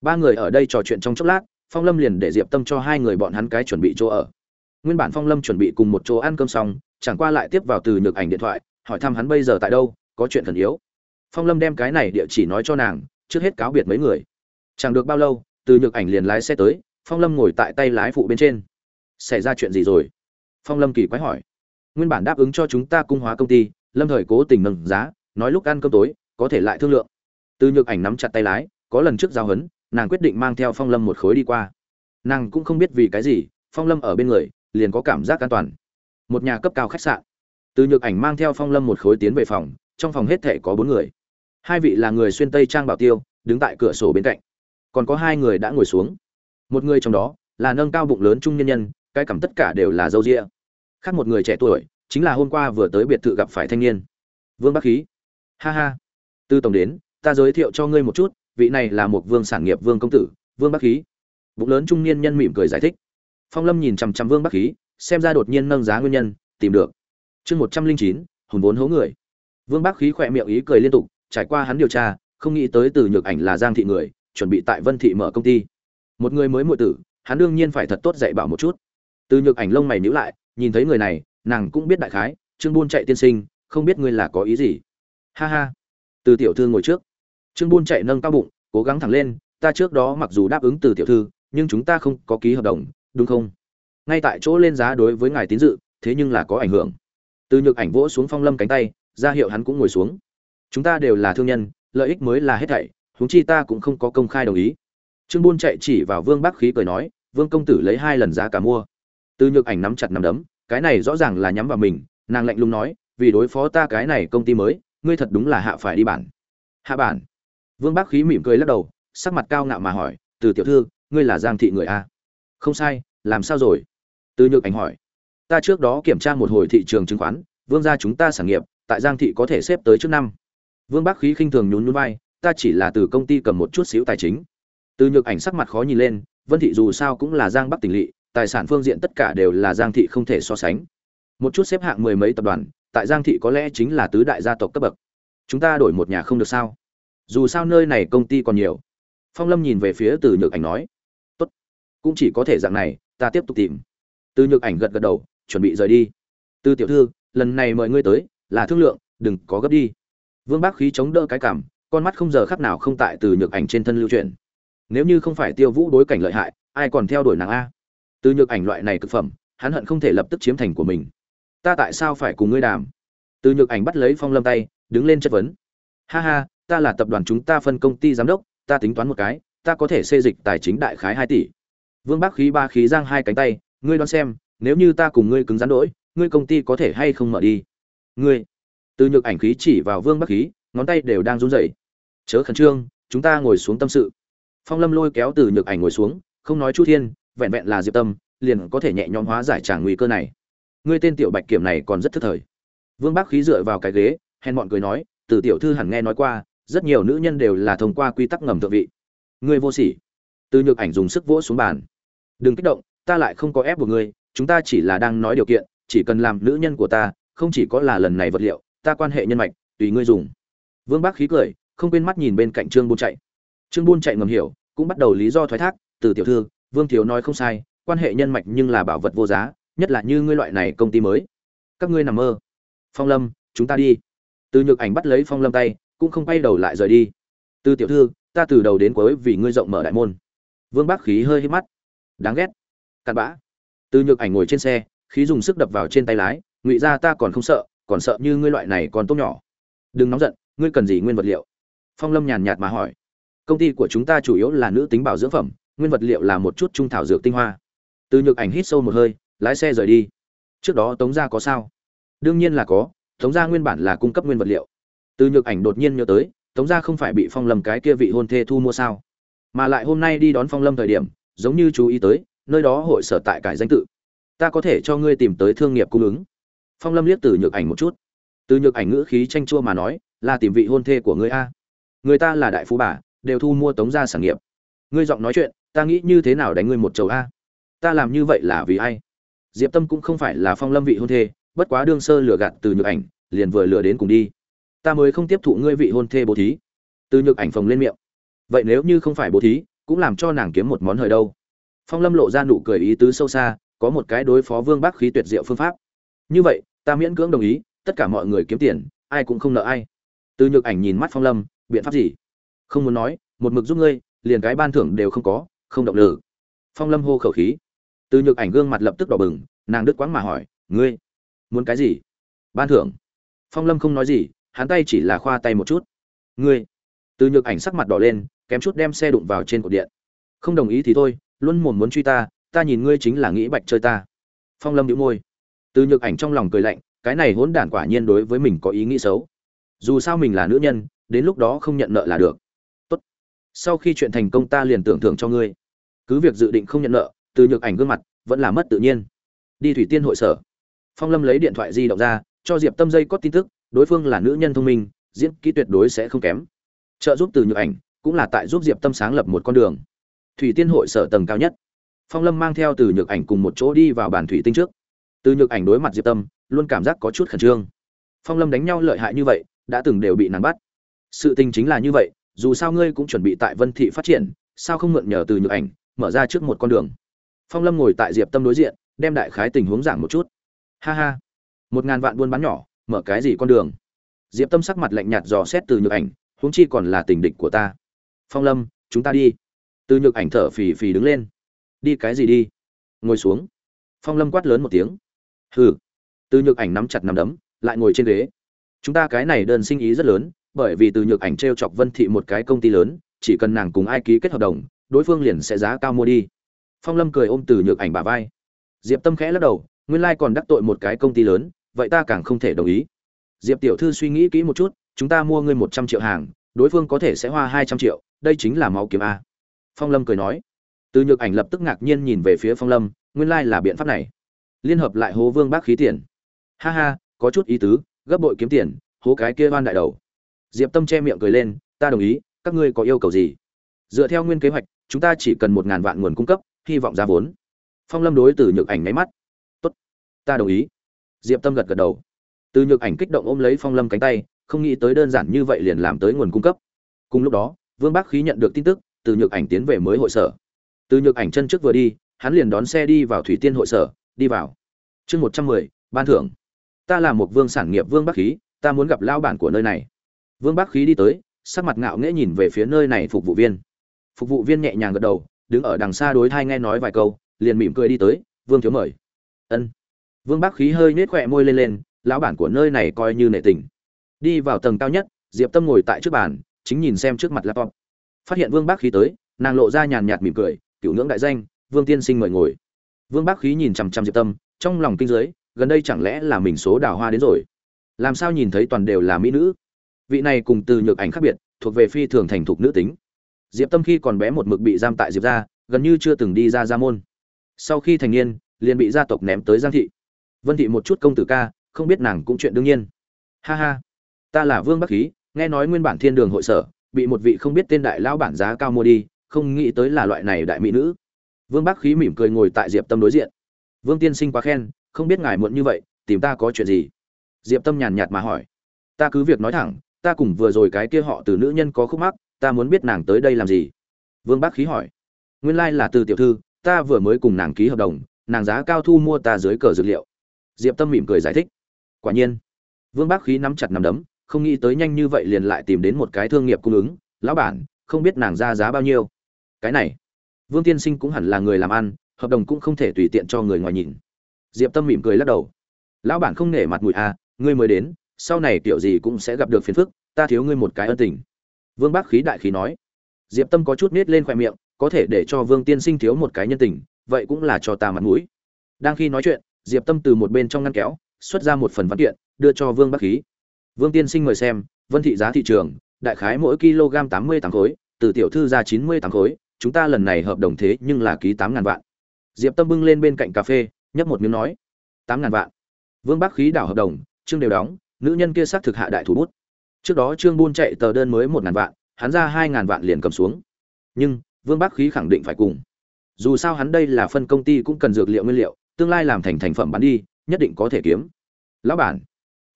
Ba người ở đây trò chuyện trong chốc lát, phong lâm liền để diệp tâm cho hai người bọn hắn cái chuẩn bị chỗ ở. Nguyên bản phong lâm chuẩn bị cùng một chỗ ăn cơm xong, chẳng qua lại tiếp vào từ nhược ảnh điện thoại, hỏi thăm hắn bây giờ tại đâu, có chuyện thần yếu. Phong lâm đem cái này địa chỉ nói cho nàng, trước hết cáo biệt mấy người. Chẳng được bao lâu từ nhược ảnh liền lái xe tới, phong lâm ngồi tại tay lái phụ bên trên. Xảy ra chuyện gì rồi? Phong lâm kỳ quái hỏi. Nguyên bản đáp ứng cho chúng ta cung hóa công ty, lâm thời cố tình nâng giá, nói lúc ăn cơm tối, có thể lại thương lượng. Từ nhược ảnh nắm chặt tay lái, có lần trước giao hấn, nàng quyết định mang theo phong lâm một khối đi qua. Nàng cũng không biết vì cái gì, phong lâm ở bên người, liền có cảm giác an toàn. Một nhà cấp cao khách sạn. Từ nhược ảnh mang theo phong lâm một khối tiến về phòng, trong phòng hết thể có bốn người. Hai vị là người xuyên tây trang bảo tiêu, đứng tại cửa sổ bên cạnh còn có hai người đã ngồi xuống. Một người trong đó là nâng cao bụng lớn trung nhân nhân, cái cảm tất cả đều là dâu ria. Khác một người trẻ tuổi, chính là hôm qua vừa tới biệt thự gặp phải thanh niên. Vương bắc khí. Ha ha. Tư tổng đến, ta giới thiệu cho ngươi một chút, vị này là một vương sản nghiệp vương công tử, vương bắc khí. Bụng lớn trung niên nhân mỉm cười giải thích. Phong lâm nhìn chằm chằm vương bắc khí, xem ra đột nhiên nâng giá nguyên nhân, tìm được. Chương một trăm linh chín, hùn vốn hố người. Vương bắc khí khỏe miệng ý cười liên tục, trải qua hắn điều tra, không nghĩ tới từ nhược ảnh là giang thị người chuẩn bị tại vân thị mở công ty. Một người mới muội tử, hắn đương nhiên phải thật tốt dạy bảo một chút. Từ nhược ảnh lông mày nhíu lại, nhìn thấy người này, nàng cũng biết đại khái, trương buôn chạy tiên sinh, không biết ngươi là có ý gì. Ha ha. Từ tiểu thư ngồi trước. Trương buôn chạy nâng cao bụng, cố gắng thẳng lên, ta trước đó mặc dù đáp ứng từ tiểu thư, nhưng chúng ta không có ký hợp đồng, đúng không? Ngay tại chỗ lên giá đối với ngài tín dự, thế nhưng là có ảnh hưởng. Từ nhược ảnh vỗ xuống phong lâm cánh tay, ra hiệu hắn cũng ngồi xuống. Chúng ta đều là thương nhân, lợi ích mới là hết thảy huống chi ta cũng không có công khai đồng ý. Trương buôn chạy chỉ vào vương bắc khí cười nói, vương công tử lấy hai lần giá cả mua. Từ nhược ảnh nắm chặt nắm đấm, cái này rõ ràng là nhắm vào mình. Nàng lạnh lùng nói, vì đối phó ta cái này công ty mới, ngươi thật đúng là hạ phải đi bản. Hạ bản? Vương bắc khí mỉm cười lắc đầu, sắc mặt cao ngạo mà hỏi, từ tiểu thư, ngươi là giang thị người a? Không sai, làm sao rồi? Từ nhược ảnh hỏi, ta trước đó kiểm tra một hồi thị trường chứng khoán, vương gia chúng ta sản nghiệp, tại giang thị có thể xếp tới trước năm. Vương bắc khí khinh thường nhún nhún vai ta chỉ là từ công ty cầm một chút xíu tài chính. Từ nhược ảnh sắc mặt khó nhìn lên, vân thị dù sao cũng là giang bắc tỉnh lỵ, tài sản phương diện tất cả đều là giang thị không thể so sánh. Một chút xếp hạng mười mấy tập đoàn, tại giang thị có lẽ chính là tứ đại gia tộc cấp bậc. Chúng ta đổi một nhà không được sao? Dù sao nơi này công ty còn nhiều. Phong lâm nhìn về phía từ nhược ảnh nói, tốt, cũng chỉ có thể dạng này, ta tiếp tục tìm. Từ nhược ảnh gật gật đầu, chuẩn bị rời đi. Từ tiểu thư, lần này mời ngươi tới, là thương lượng, đừng có gấp đi. Vương bác khí chống đỡ cái cảm con mắt không giờ khắc nào không tại từ nhược ảnh trên thân lưu truyền. Nếu như không phải tiêu vũ đối cảnh lợi hại, ai còn theo đuổi nàng a? Từ nhược ảnh loại này cực phẩm, hắn hận không thể lập tức chiếm thành của mình. Ta tại sao phải cùng ngươi đàm? Từ nhược ảnh bắt lấy phong lâm tay, đứng lên chất vấn. Ha ha, ta là tập đoàn chúng ta phân công ty giám đốc, ta tính toán một cái, ta có thể xê dịch tài chính đại khái hai tỷ. Vương bác khí ba khí giang hai cánh tay, ngươi đoán xem, nếu như ta cùng ngươi cứng rắn đỗi, ngươi công ty có thể hay không mở đi? Ngươi. Từ nhược ảnh khí chỉ vào vương bác khí ngón tay đều đang run rẩy. Chớ khẩn trương, chúng ta ngồi xuống tâm sự. Phong lâm lôi kéo từ nhược ảnh ngồi xuống, không nói chu thiên, vẹn vẹn là diệp tâm, liền có thể nhẹ nhõm hóa giải trả nguy cơ này. Ngươi tên tiểu bạch kiểm này còn rất thức thời. Vương bác khí dựa vào cái ghế, hèn bọn cười nói, từ tiểu thư hẳn nghe nói qua, rất nhiều nữ nhân đều là thông qua quy tắc ngầm thượng vị. Ngươi vô sỉ. Từ nhược ảnh dùng sức vỗ xuống bàn. Đừng kích động, ta lại không có ép buộc ngươi, chúng ta chỉ là đang nói điều kiện, chỉ cần làm nữ nhân của ta, không chỉ có là lần này vật liệu, ta quan hệ nhân mạch, tùy ngươi dùng vương bác khí cười, không quên mắt nhìn bên cạnh trương buôn chạy. Trương buôn chạy ngầm hiểu, cũng bắt đầu lý do thoái thác, từ tiểu thư, vương thiếu nói không sai, quan hệ nhân mạch nhưng là bảo vật vô giá, nhất là như ngươi loại này công ty mới. Các ngươi nằm mơ. Phong lâm, chúng ta đi. Từ nhược ảnh bắt lấy phong lâm tay, cũng không quay đầu lại rời đi. Từ tiểu thư, ta từ đầu đến cuối vì ngươi rộng mở đại môn. Vương bác khí hơi hít mắt. Đáng ghét. Cặn bã. Từ nhược ảnh ngồi trên xe, khí dùng sức đập vào trên tay lái, ngụy ra ta còn không sợ, còn sợ như ngươi loại này còn tốt nhỏ. Đừng nóng giận ngươi cần gì nguyên vật liệu? Phong lâm nhàn nhạt mà hỏi. Công ty của chúng ta chủ yếu là nữ tính bảo dưỡng phẩm, nguyên vật liệu là một chút trung thảo dược tinh hoa. Từ nhược ảnh hít sâu một hơi, lái xe rời đi. Trước đó tống gia có sao? Đương nhiên là có, tống gia nguyên bản là cung cấp nguyên vật liệu. Từ nhược ảnh đột nhiên nhớ tới, tống gia không phải bị phong lâm cái kia vị hôn thê thu mua sao? Mà lại hôm nay đi đón phong lâm thời điểm, giống như chú ý tới, nơi đó hội sở tại cải danh tự. Ta có thể cho ngươi tìm tới thương nghiệp cung ứng. Phong lâm liếc từ nhược ảnh một chút. Từ nhược ảnh ngữ khí tranh chua mà nói là tìm vị hôn thê của ngươi a. Người ta là đại phú bà, đều thu mua tống gia sản nghiệp. Ngươi giọng nói chuyện, ta nghĩ như thế nào đánh ngươi một chầu a? Ta làm như vậy là vì ai? Diệp tâm cũng không phải là phong lâm vị hôn thê, bất quá đương sơ lừa gạt từ nhược ảnh, liền vừa lừa đến cùng đi. Ta mới không tiếp thụ ngươi vị hôn thê bố thí. Từ nhược ảnh phồng lên miệng. Vậy nếu như không phải bố thí, cũng làm cho nàng kiếm một món hời đâu. Phong lâm lộ ra nụ cười ý tứ sâu xa, có một cái đối phó vương bác khí tuyệt diệu phương pháp. Như vậy, ta miễn cưỡng đồng ý, tất cả mọi người kiếm tiền, ai cũng không nợ ai từ nhược ảnh nhìn mắt phong lâm, biện pháp gì? Không muốn nói, một mực giúp ngươi, liền cái ban thưởng đều không có, không động lử phong lâm hô khẩu khí. Từ nhược ảnh gương mặt lập tức đỏ bừng, nàng đứt quãng mà hỏi, ngươi muốn cái gì? Ban thưởng. Phong lâm không nói gì, hắn tay chỉ là khoa tay một chút. Ngươi? Từ nhược ảnh sắc mặt đỏ lên, kém chút đem xe đụng vào trên cột điện. Không đồng ý thì thôi, luôn mồm muốn truy ta ta nhìn ngươi chính là nghĩ bạch chơi ta. Phong lâm đĩu môi. Từ nhược ảnh trong lòng cười lạnh, cái này hỗn đản quả nhiên đối với mình có ý nghĩ xấu dù sao mình là nữ nhân, đến lúc đó không nhận nợ là được. Tốt. sau khi chuyện thành công ta liền tưởng thưởng cho ngươi. Cứ việc dự định không nhận nợ, từ nhược ảnh gương mặt vẫn là mất tự nhiên. Đi thủy tiên hội sở. Phong lâm lấy điện thoại di động ra, cho diệp tâm dây có tin tức, đối phương là nữ nhân thông minh, diễn kỹ tuyệt đối sẽ không kém. Trợ giúp từ nhược ảnh, cũng là tại giúp diệp tâm sáng lập một con đường. Thủy tiên hội sở tầng cao nhất. Phong lâm mang theo từ nhược ảnh cùng một chỗ đi vào bàn thủy tinh trước. Từ nhược ảnh đối mặt diệp tâm, luôn cảm giác có chút khẩn trương. Phong lâm đánh nhau lợi hại như vậy đã từng đều bị nàng bắt. Sự tình chính là như vậy, dù sao ngươi cũng chuẩn bị tại vân thị phát triển, sao không mượn nhờ từ nhược ảnh, mở ra trước một con đường. Phong lâm ngồi tại diệp tâm đối diện, đem đại khái tình huống giảng một chút. Ha ha, một ngàn vạn buôn bán nhỏ, mở cái gì con đường? Diệp tâm sắc mặt lạnh nhạt dò xét từ nhược ảnh, huống chi còn là tình địch của ta. Phong lâm, chúng ta đi. Từ nhược ảnh thở phì phì đứng lên. Đi cái gì đi? Ngồi xuống. Phong lâm quát lớn một tiếng. Hừ. Từ nhược ảnh nắm chặt nắm đấm, lại ngồi trên ghế chúng ta cái này đơn sinh ý rất lớn, bởi vì từ nhược ảnh t r e o chọc vân thị một cái công ty lớn, chỉ cần nàng cùng ai ký kết hợp đồng, đối phương liền sẽ giá cao mua đi. Phong lâm cười ôm từ nhược ảnh bà vai. Diệp tâm khẽ lắc đầu, nguyên lai còn đắc tội một cái công ty lớn, vậy ta càng không thể đồng ý. Diệp tiểu thư suy nghĩ kỹ một chút, chúng ta mua ngươi một trăm triệu hàng, đối phương có thể sẽ hoa hai trăm triệu, đây chính là máu kiếm a. Phong lâm cười nói. Từ nhược ảnh lập tức ngạc nhiên nhìn về phía phong lâm, nguyên lai là biện pháp này. Liên hợp lại hố vương bác khí tiền. Ha ha, có chút ý tứ gấp bội kiếm tiền, hố cái kia van đại đầu. Diệp tâm che miệng cười lên, ta đồng ý, các ngươi có yêu cầu gì? Dựa theo nguyên kế hoạch, chúng ta chỉ cần một ngàn vạn nguồn cung cấp, hy vọng ra vốn. Phong lâm đối từ nhược ảnh nháy mắt. Tốt, ta đồng ý. Diệp tâm gật gật đầu. Từ nhược ảnh kích động ôm lấy phong lâm cánh tay, không nghĩ tới đơn giản như vậy liền làm tới nguồn cung cấp. Cùng lúc đó, vương bác khí nhận được tin tức, từ nhược ảnh tiến về mới hội sở. Từ nhược ảnh chân trước vừa đi, hắn liền đón xe đi vào thủy tiên hội sở, đi vào. Chương một trăm mười, ban thưởng ta là một vương sản nghiệp vương bắc khí, ta muốn gặp lao bản của nơi này. Vương bắc khí đi tới, sắc mặt ngạo nghễ nhìn về phía nơi này phục vụ viên. Phục vụ viên nhẹ nhàng gật đầu, đứng ở đằng xa đối thai nghe nói vài câu, liền mỉm cười đi tới, vương thiếu mời. Ân. Vương bắc khí hơi nết khỏe môi lên lên, lão bản của nơi này coi như nệ tình. Đi vào tầng cao nhất, diệp tâm ngồi tại trước bàn, chính nhìn xem trước mặt laptop. Phát hiện vương bắc khí tới, nàng lộ ra nhàn nhạt mỉm cười cựu ngưỡng đại danh, vương tiên sinh mời ngồi. Vương bắc khí nhìn chằm chằm diệp tâm, trong lòng kinh giới gần đây chẳng lẽ là mình số đào hoa đến rồi? Làm sao nhìn thấy toàn đều là mỹ nữ? Vị này cùng từ nhược ảnh khác biệt, thuộc về phi thường thành thục nữ tính. Diệp tâm khi còn bé một mực bị giam tại diệp gia, gần như chưa từng đi ra gia môn. Sau khi thành niên, liền bị gia tộc ném tới giang thị. Vân thị một chút công tử ca, không biết nàng cũng chuyện đương nhiên. Ha ha, ta là vương bắc khí, nghe nói nguyên bản thiên đường hội sở, bị một vị không biết tên đại lão bản giá cao mua đi, không nghĩ tới là loại này đại mỹ nữ. Vương Bắc khí mỉm cười ngồi tại diệp tâm đối diện. Vương tiên sinh quá khen không biết ngài muộn như vậy, tìm ta có chuyện gì? Diệp tâm nhàn nhạt mà hỏi. Ta cứ việc nói thẳng, ta cùng vừa rồi cái kia họ từ nữ nhân có khúc mắc, ta muốn biết nàng tới đây làm gì? Vương bác khí hỏi. Nguyên lai、like、là từ tiểu thư, ta vừa mới cùng nàng ký hợp đồng, nàng giá cao thu mua ta dưới cờ dược liệu. Diệp tâm mỉm cười giải thích. Quả nhiên. Vương bác khí nắm chặt nắm đấm, không nghĩ tới nhanh như vậy liền lại tìm đến một cái thương nghiệp cung ứng. Lão bản, không biết nàng ra giá bao nhiêu? Cái này. Vương tiên sinh cũng hẳn là người làm ăn, hợp đồng cũng không thể tùy tiện cho người ngoài nhìn diệp tâm mỉm cười lắc đầu. Lão bản không nể mặt mũi à ngươi mới đến sau này kiểu gì cũng sẽ gặp được phiền phức ta thiếu ngươi một cái ân tình. Vương bác khí đại khí nói. Diệp tâm có chút nít lên khoe miệng có thể để cho vương tiên sinh thiếu một cái nhân tình vậy cũng là cho ta mặt mũi. Đang khi nói chuyện diệp tâm từ một bên trong ngăn kéo xuất ra một phần văn kiện đưa cho vương bác khí. Vương tiên sinh mời xem, Vân thị giá thị trường, đại khái mỗi kg tám mươi tám khối, từ tiểu thư ra chín mươi tám khối, chúng ta lần này hợp đồng thế nhưng là ký tám ngàn vạn. Diệp Tâm bưng lên bên cạnh cà phê, nhấp một miếng nói, tám ngàn vạn. Vương Bắc khí đảo hợp đồng, trương đều đóng, nữ nhân kia xác thực hạ đại thủ bút. Trước đó trương buôn chạy tờ đơn mới một ngàn vạn, hắn ra hai ngàn vạn liền cầm xuống. Nhưng, Vương Bắc khí khẳng định phải cùng. Dù sao hắn đây là phân công ty cũng cần dược liệu nguyên liệu, tương lai làm thành thành phẩm bán đi, nhất định có thể kiếm. Lão bản,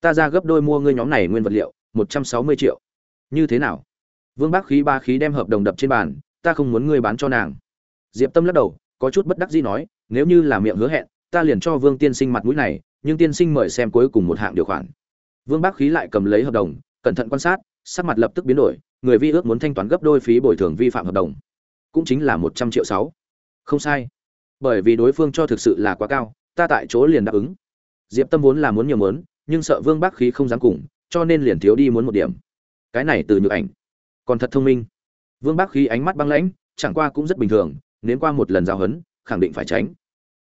ta ra gấp đôi mua ngươi nhóm này nguyên vật liệu một trăm sáu mươi triệu như thế nào vương bác khí ba khí đem hợp đồng đập trên bàn ta không muốn ngươi bán cho nàng diệp tâm lắc đầu có chút bất đắc dĩ nói nếu như là miệng hứa hẹn ta liền cho vương tiên sinh mặt mũi này nhưng tiên sinh mời xem cuối cùng một hạng điều khoản vương bác khí lại cầm lấy hợp đồng cẩn thận quan sát sắc mặt lập tức biến đổi người vi ước muốn thanh toán gấp đôi phí bồi thường vi phạm hợp đồng cũng chính là một trăm triệu sáu không sai bởi vì đối phương cho thực sự là quá cao ta tại chỗ liền đáp ứng diệp tâm vốn là muốn nhiều mớn nhưng sợ Vương Bác Khí không dám cùng, cho nên liền thiếu đi muốn một điểm. Cái này từ nhược ảnh, còn thật thông minh. Vương Bác Khí ánh mắt băng lãnh, chẳng qua cũng rất bình thường, nếu qua một lần giao hấn, khẳng định phải tránh.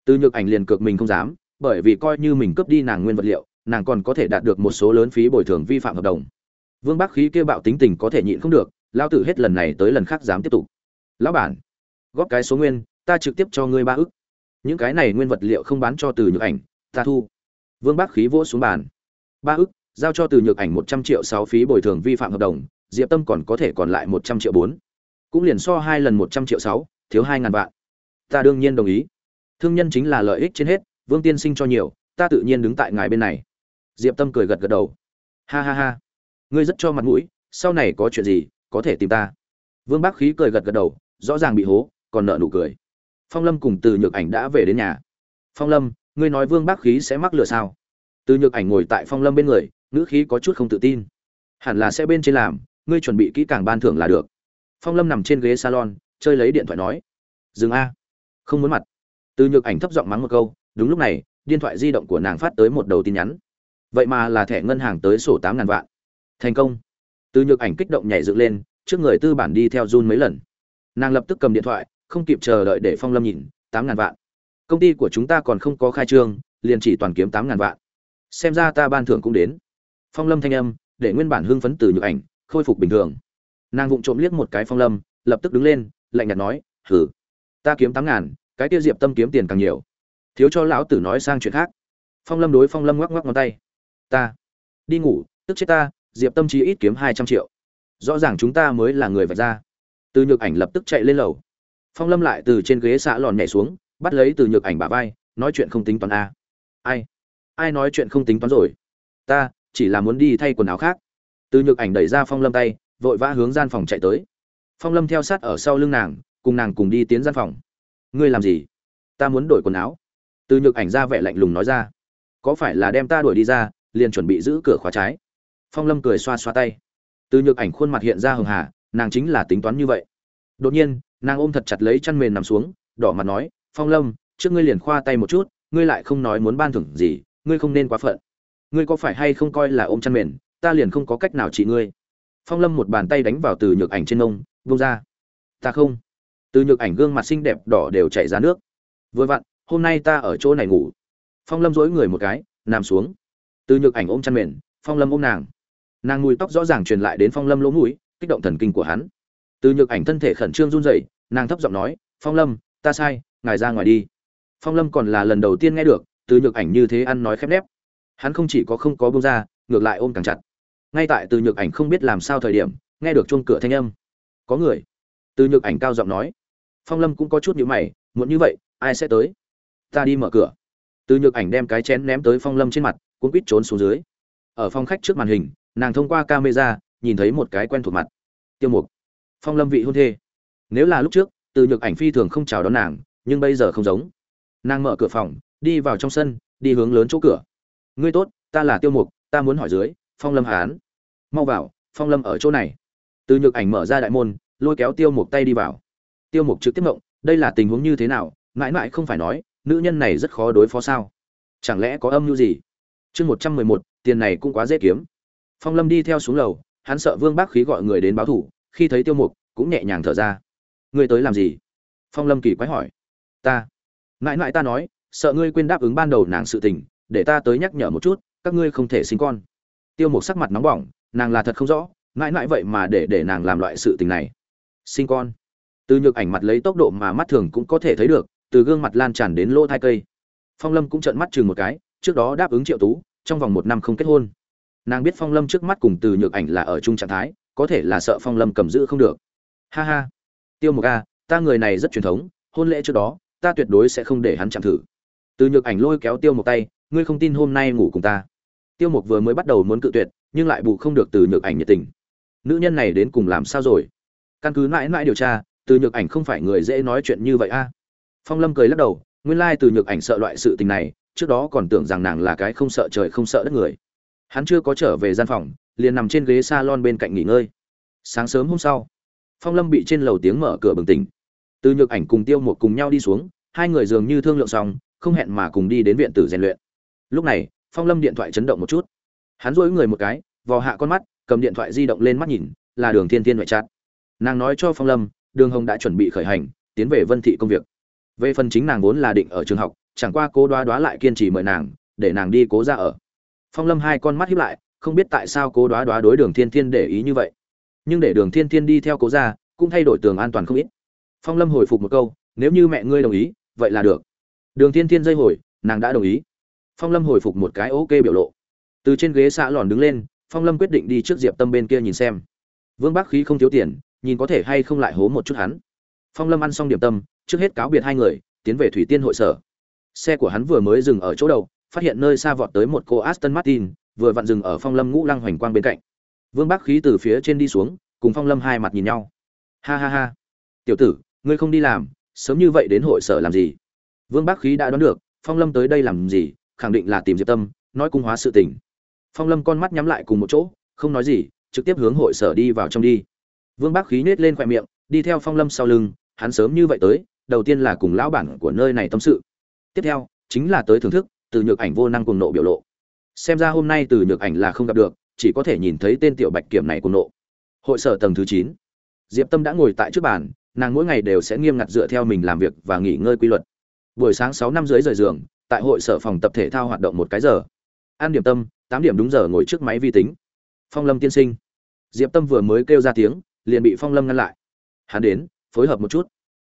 Từ nhược ảnh liền cược mình không dám, bởi vì coi như mình cướp đi nàng nguyên vật liệu, nàng còn có thể đạt được một số lớn phí bồi thường vi phạm hợp đồng. Vương Bác Khí kia bạo tính tình có thể nhịn không được, lao tử hết lần này tới lần khác dám tiếp tục. Lão bản, góp cái số nguyên, ta trực tiếp cho ngươi ba ức. Những cái này nguyên vật liệu không bán cho Từ Nhược Ảnh, ta thu vương bác khí vỗ xuống bàn ba ức giao cho từ nhược ảnh một trăm triệu sáu phí bồi thường vi phạm hợp đồng diệp tâm còn có thể còn lại một trăm triệu bốn cũng liền so hai lần một trăm triệu sáu thiếu hai ngàn vạn ta đương nhiên đồng ý thương nhân chính là lợi ích trên hết, vương tiên sinh cho nhiều, ta tự nhiên đứng tại ngài bên này. Diệp tâm cười gật gật đầu. Ha ha ha. Ngươi rất cho mặt mũi, sau này có chuyện gì, có thể tìm ta. Vương bác khí cười gật gật đầu, rõ ràng bị hố, còn nợ nụ cười. Phong lâm cùng từ nhược ảnh đã về đến nhà. Phong lâm, ngươi nói vương bác khí sẽ mắc lừa sao? Từ nhược ảnh ngồi tại phong lâm bên người, ngữ khí có chút không tự tin. Hẳn là sẽ bên trên làm, ngươi chuẩn bị kỹ càng ban thưởng là được. Phong lâm nằm trên ghế salon, chơi lấy điện thoại nói. Dừng a. Không muốn mặt từ nhược ảnh thấp giọng mắng một câu, đúng lúc này, điện thoại di động của nàng phát tới một đầu tin nhắn. Vậy mà là thẻ ngân hàng tới sổ tám ngàn vạn. Thành công. Từ nhược ảnh kích động nhảy dựng lên, trước người tư bản đi theo run mấy lần. Nàng lập tức cầm điện thoại, không kịp chờ đợi để phong lâm nhìn, tám ngàn vạn. Công ty của chúng ta còn không có khai trương, liền chỉ toàn kiếm tám ngàn vạn. Xem ra ta ban thưởng cũng đến. Phong lâm thanh âm, để nguyên bản hưng phấn từ nhược ảnh, khôi phục bình thường. Nàng vụng trộm liếc một cái phong lâm, lập tức đứng lên, lạnh nhạt nói, hử? Ta kiếm tám ngàn cái tiêu diệp tâm kiếm tiền càng nhiều. Thiếu cho lão tử nói sang chuyện khác. Phong lâm đối phong lâm ngoắc ngoắc ngón tay. Ta đi ngủ, tức chết ta, diệp tâm trí ít kiếm hai trăm triệu. Rõ ràng chúng ta mới là người vạch ra. Từ nhược ảnh lập tức chạy lên lầu. Phong lâm lại từ trên ghế xạ lòn nhảy xuống, bắt lấy từ nhược ảnh bà vai, nói chuyện không tính toán a. Ai? Ai nói chuyện không tính toán rồi? Ta chỉ là muốn đi thay quần áo khác. Từ nhược ảnh đẩy ra phong lâm tay, vội vã hướng gian phòng chạy tới. Phong lâm theo sát ở sau lưng nàng, cùng nàng cùng đi tiến gian phòng ngươi làm gì? Ta muốn đổi quần áo. Từ nhược ảnh ra vẻ lạnh lùng nói ra. Có phải là đem ta đuổi đi ra, liền chuẩn bị giữ cửa khóa trái? Phong lâm cười xoa xoa tay. Từ nhược ảnh khuôn mặt hiện ra hường hà, nàng chính là tính toán như vậy. Đột nhiên, nàng ôm thật chặt lấy chăn mền nằm xuống, đỏ mặt nói, phong lâm, trước ngươi liền khoa tay một chút, ngươi lại không nói muốn ban thưởng gì, ngươi không nên quá phận. Ngươi có phải hay không coi là ôm chăn mền, ta liền không có cách nào trị ngươi. Phong lâm một bàn tay đánh vào từ nhược ảnh trên nông vung ra. Ta không từ nhược ảnh gương mặt xinh đẹp đỏ đều chảy ra nước. Vừa vặn, hôm nay ta ở chỗ này ngủ. Phong lâm dối người một cái, nằm xuống. Từ nhược ảnh ôm chăn mền, phong lâm ôm nàng. Nàng mùi tóc rõ ràng truyền lại đến phong lâm lỗ mũi, kích động thần kinh của hắn. Từ nhược ảnh thân thể khẩn trương run rẩy, nàng thấp giọng nói, phong lâm, ta sai, ngài ra ngoài đi. Phong lâm còn là lần đầu tiên nghe được, từ nhược ảnh như thế ăn nói khép nép. Hắn không chỉ có không có bông ra, ngược lại ôm càng chặt. Ngay tại từ nhược ảnh không biết làm sao thời điểm, nghe được chuông cửa thanh âm. Có người. Từ nhược ảnh cao giọng nói phong lâm cũng có chút nhữ mày muốn như vậy, ai sẽ tới? Ta đi mở cửa. Từ nhược ảnh đem cái chén ném tới phong lâm trên mặt cũng quýt trốn xuống dưới. Ở phòng khách trước màn hình, nàng thông qua camera, nhìn thấy một cái quen thuộc mặt. Tiêu mục. Phong lâm vị hôn thê. Nếu là lúc trước, từ nhược ảnh phi thường không chào đón nàng, nhưng bây giờ không giống. Nàng mở cửa phòng, đi vào trong sân, đi hướng lớn chỗ cửa. Ngươi tốt, ta là tiêu mục, ta muốn hỏi dưới, phong lâm hán. Mau vào, phong lâm ở chỗ này. Từ nhược ảnh mở ra đại môn, lôi kéo tiêu mục tay đi vào tiêu mục trực tiếp mộng đây là tình huống như thế nào? Mãi mãi không phải nói, nữ nhân này rất khó đối phó sao? Chẳng lẽ có âm mưu gì? Chương một trăm mười một, tiền này cũng quá dễ kiếm. Phong lâm đi theo xuống lầu, hắn sợ vương bác khí gọi người đến báo thủ, khi thấy tiêu mục, cũng nhẹ nhàng thở ra. Ngươi tới làm gì? Phong lâm kỳ quái hỏi. Ta. Mãi mãi ta nói, sợ ngươi quên đáp ứng ban đầu nàng sự tình, để ta tới nhắc nhở một chút, các ngươi không thể sinh con. Tiêu mục sắc mặt nóng bỏng, nàng là thật không rõ, mãi mãi vậy mà để để nàng làm loại sự tình này. Sinh con từ nhược ảnh mặt lấy tốc độ mà mắt thường cũng có thể thấy được, từ gương mặt lan tràn đến lỗ thai cây. Phong lâm cũng trợn mắt chừng một cái, trước đó đáp ứng triệu tú, trong vòng một năm không kết hôn. Nàng biết phong lâm trước mắt cùng từ nhược ảnh là ở chung trạng thái, có thể là sợ phong lâm cầm giữ không được. Ha ha. Tiêu một a, ta người này rất truyền thống, hôn lễ trước đó, ta tuyệt đối sẽ không để hắn chạm thử. Từ nhược ảnh lôi kéo tiêu một tay, ngươi không tin hôm nay ngủ cùng ta. Tiêu mục vừa mới bắt đầu muốn cự tuyệt, nhưng lại bù không được từ nhược ảnh nhiệt tình. Nữ nhân này đến cùng làm sao rồi? Căn cứ mãi mãi điều tra từ nhược ảnh không phải người dễ nói chuyện như vậy a. Phong lâm cười lắc đầu, nguyên lai từ nhược ảnh sợ loại sự tình này, trước đó còn tưởng rằng nàng là cái không sợ trời không sợ đất người. Hắn chưa có trở về gian phòng, liền nằm trên ghế s a lon bên cạnh nghỉ ngơi. Sáng sớm hôm sau, phong lâm bị trên lầu tiếng mở cửa bừng tỉnh. Từ nhược ảnh cùng tiêu một cùng nhau đi xuống, hai người dường như thương lượng xong, không hẹn mà cùng đi đến viện tử rèn luyện. Lúc này, phong lâm điện thoại chấn động một chút. Hắn dỗi người một cái, vò hạ con mắt, cầm điện thoại di động lên mắt nhìn, là đường thiên thiên ngoại trát nàng nói cho phong lâm đường hồng đã chuẩn bị khởi hành, tiến về vân thị công việc. Về phần chính nàng vốn là định ở trường học, chẳng qua cố đoá đoá lại kiên trì mời nàng, để nàng đi cố ra ở. Phong lâm hai con mắt hiếp lại, không biết tại sao cố đoá đoá đối đường thiên thiên để ý như vậy. Nhưng để đường thiên thiên đi theo cố ra, cũng thay đổi tường an toàn không ít. Phong lâm hồi phục một câu, nếu như mẹ ngươi đồng ý, vậy là được. Đường thiên thiên dây hồi, nàng đã đồng ý. Phong lâm hồi phục một cái ok biểu lộ. Từ trên ghế xã lòn đứng lên, phong lâm quyết định đi trước diệp tâm bên kia nhìn xem. Vương bác khí không thiếu tiền nhìn có thể hay không lại hố một chút hắn. Phong lâm ăn xong điểm tâm, trước hết cáo biệt hai người, tiến về thủy tiên hội sở. Xe của hắn vừa mới dừng ở chỗ đầu, phát hiện nơi xa vọt tới một cô aston martin, vừa vặn dừng ở phong lâm ngũ lăng hoành quang bên cạnh. Vương bắc khí từ phía trên đi xuống, cùng phong lâm hai mặt nhìn nhau. Ha ha ha. Tiểu tử, ngươi không đi làm, sớm như vậy đến hội sở làm gì? Vương bắc khí đã đoán được, phong lâm tới đây làm gì, khẳng định là tìm diệp tâm, nói cung hóa sự tình. Phong lâm con mắt nhắm lại cùng một chỗ, không nói gì, trực tiếp hướng hội sở đi vào trong đi vương bắc khí nhếch lên khóe miệng, đi theo phong lâm sau lưng, hắn sớm như vậy tới, đầu tiên là cùng lão bản của nơi này tâm sự. Tiếp theo, chính là tới thưởng thức, từ nhược ảnh vô năng cùng nộ biểu lộ. Xem ra hôm nay từ nhược ảnh là không gặp được, chỉ có thể nhìn thấy tên tiểu bạch kiểm này cùng nộ. Hội sở tầng thứ chín. Diệp tâm đã ngồi tại trước bàn, nàng mỗi ngày đều sẽ nghiêm ngặt dựa theo mình làm việc và nghỉ ngơi quy luật. Buổi sáng sáu năm dưới rời giường, tại hội sở phòng tập thể thao hoạt động một cái giờ. An điểm tâm, tám điểm đúng giờ ngồi trước máy vi tính. Phong lâm tiên sinh. Diệp tâm vừa mới kêu ra tiếng liền bị phong lâm ngăn lại. Hắn đến, phối hợp một chút.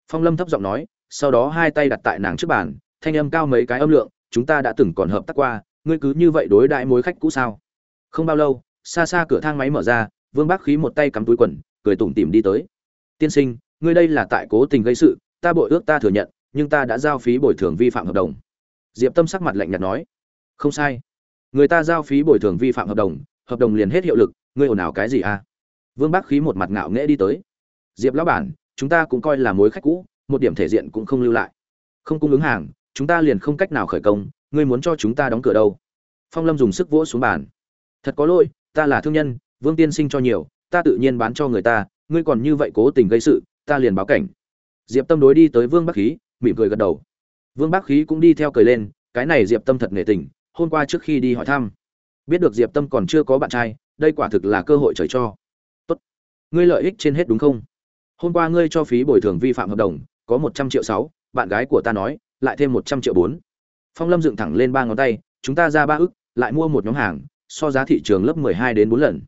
Phong lâm thấp giọng nói, sau đó hai tay đặt tại nàng trước bàn, thanh âm cao mấy cái âm lượng, chúng ta đã từng còn hợp tác qua, ngươi cứ như vậy đối đãi mối khách cũ sao? Không bao lâu, xa xa cửa thang máy mở ra, vương bác khí một tay cắm túi quần, cười tủm tỉm đi tới. Tiên sinh, ngươi đây là tại cố tình gây sự, ta bội ước ta thừa nhận, nhưng ta đã giao phí bồi thường vi phạm hợp đồng. Diệp tâm sắc mặt lạnh nhạt nói. Không sai. Người ta giao phí bồi thường vi phạm hợp đồng hợp đồng liền hết hiệu lực, ngươi ồn ào cái gì à? Vương bác khí một mặt ngạo nghễ đi tới. Diệp lão bản, chúng ta cũng coi là mối khách cũ, một điểm thể diện cũng không lưu lại. Không cung ứng hàng, chúng ta liền không cách nào khởi công, ngươi muốn cho chúng ta đóng cửa đâu? Phong lâm dùng sức vỗ xuống bàn. Thật có lỗi, ta là thương nhân, vương tiên sinh cho nhiều, ta tự nhiên bán cho người ta, ngươi còn như vậy cố tình gây sự, ta liền báo cảnh. Diệp tâm đối đi tới vương bắc khí, mỉm cười gật đầu. Vương bắc khí cũng đi theo cười lên, cái này diệp tâm thật nghệ tình, hôm qua trước khi đi hỏi thăm. Biết được diệp tâm còn chưa có bạn trai, đây quả thực là cơ hội trời cho ngươi lợi ích trên hết đúng không? Hôm qua ngươi cho phí bồi thường vi phạm hợp đồng, có một trăm triệu sáu, bạn gái của ta nói, lại thêm một trăm triệu bốn. Phong lâm dựng thẳng lên ba ngón tay, chúng ta ra ba ức, lại mua một nhóm hàng, so giá thị trường lớp mười hai đến bốn lần.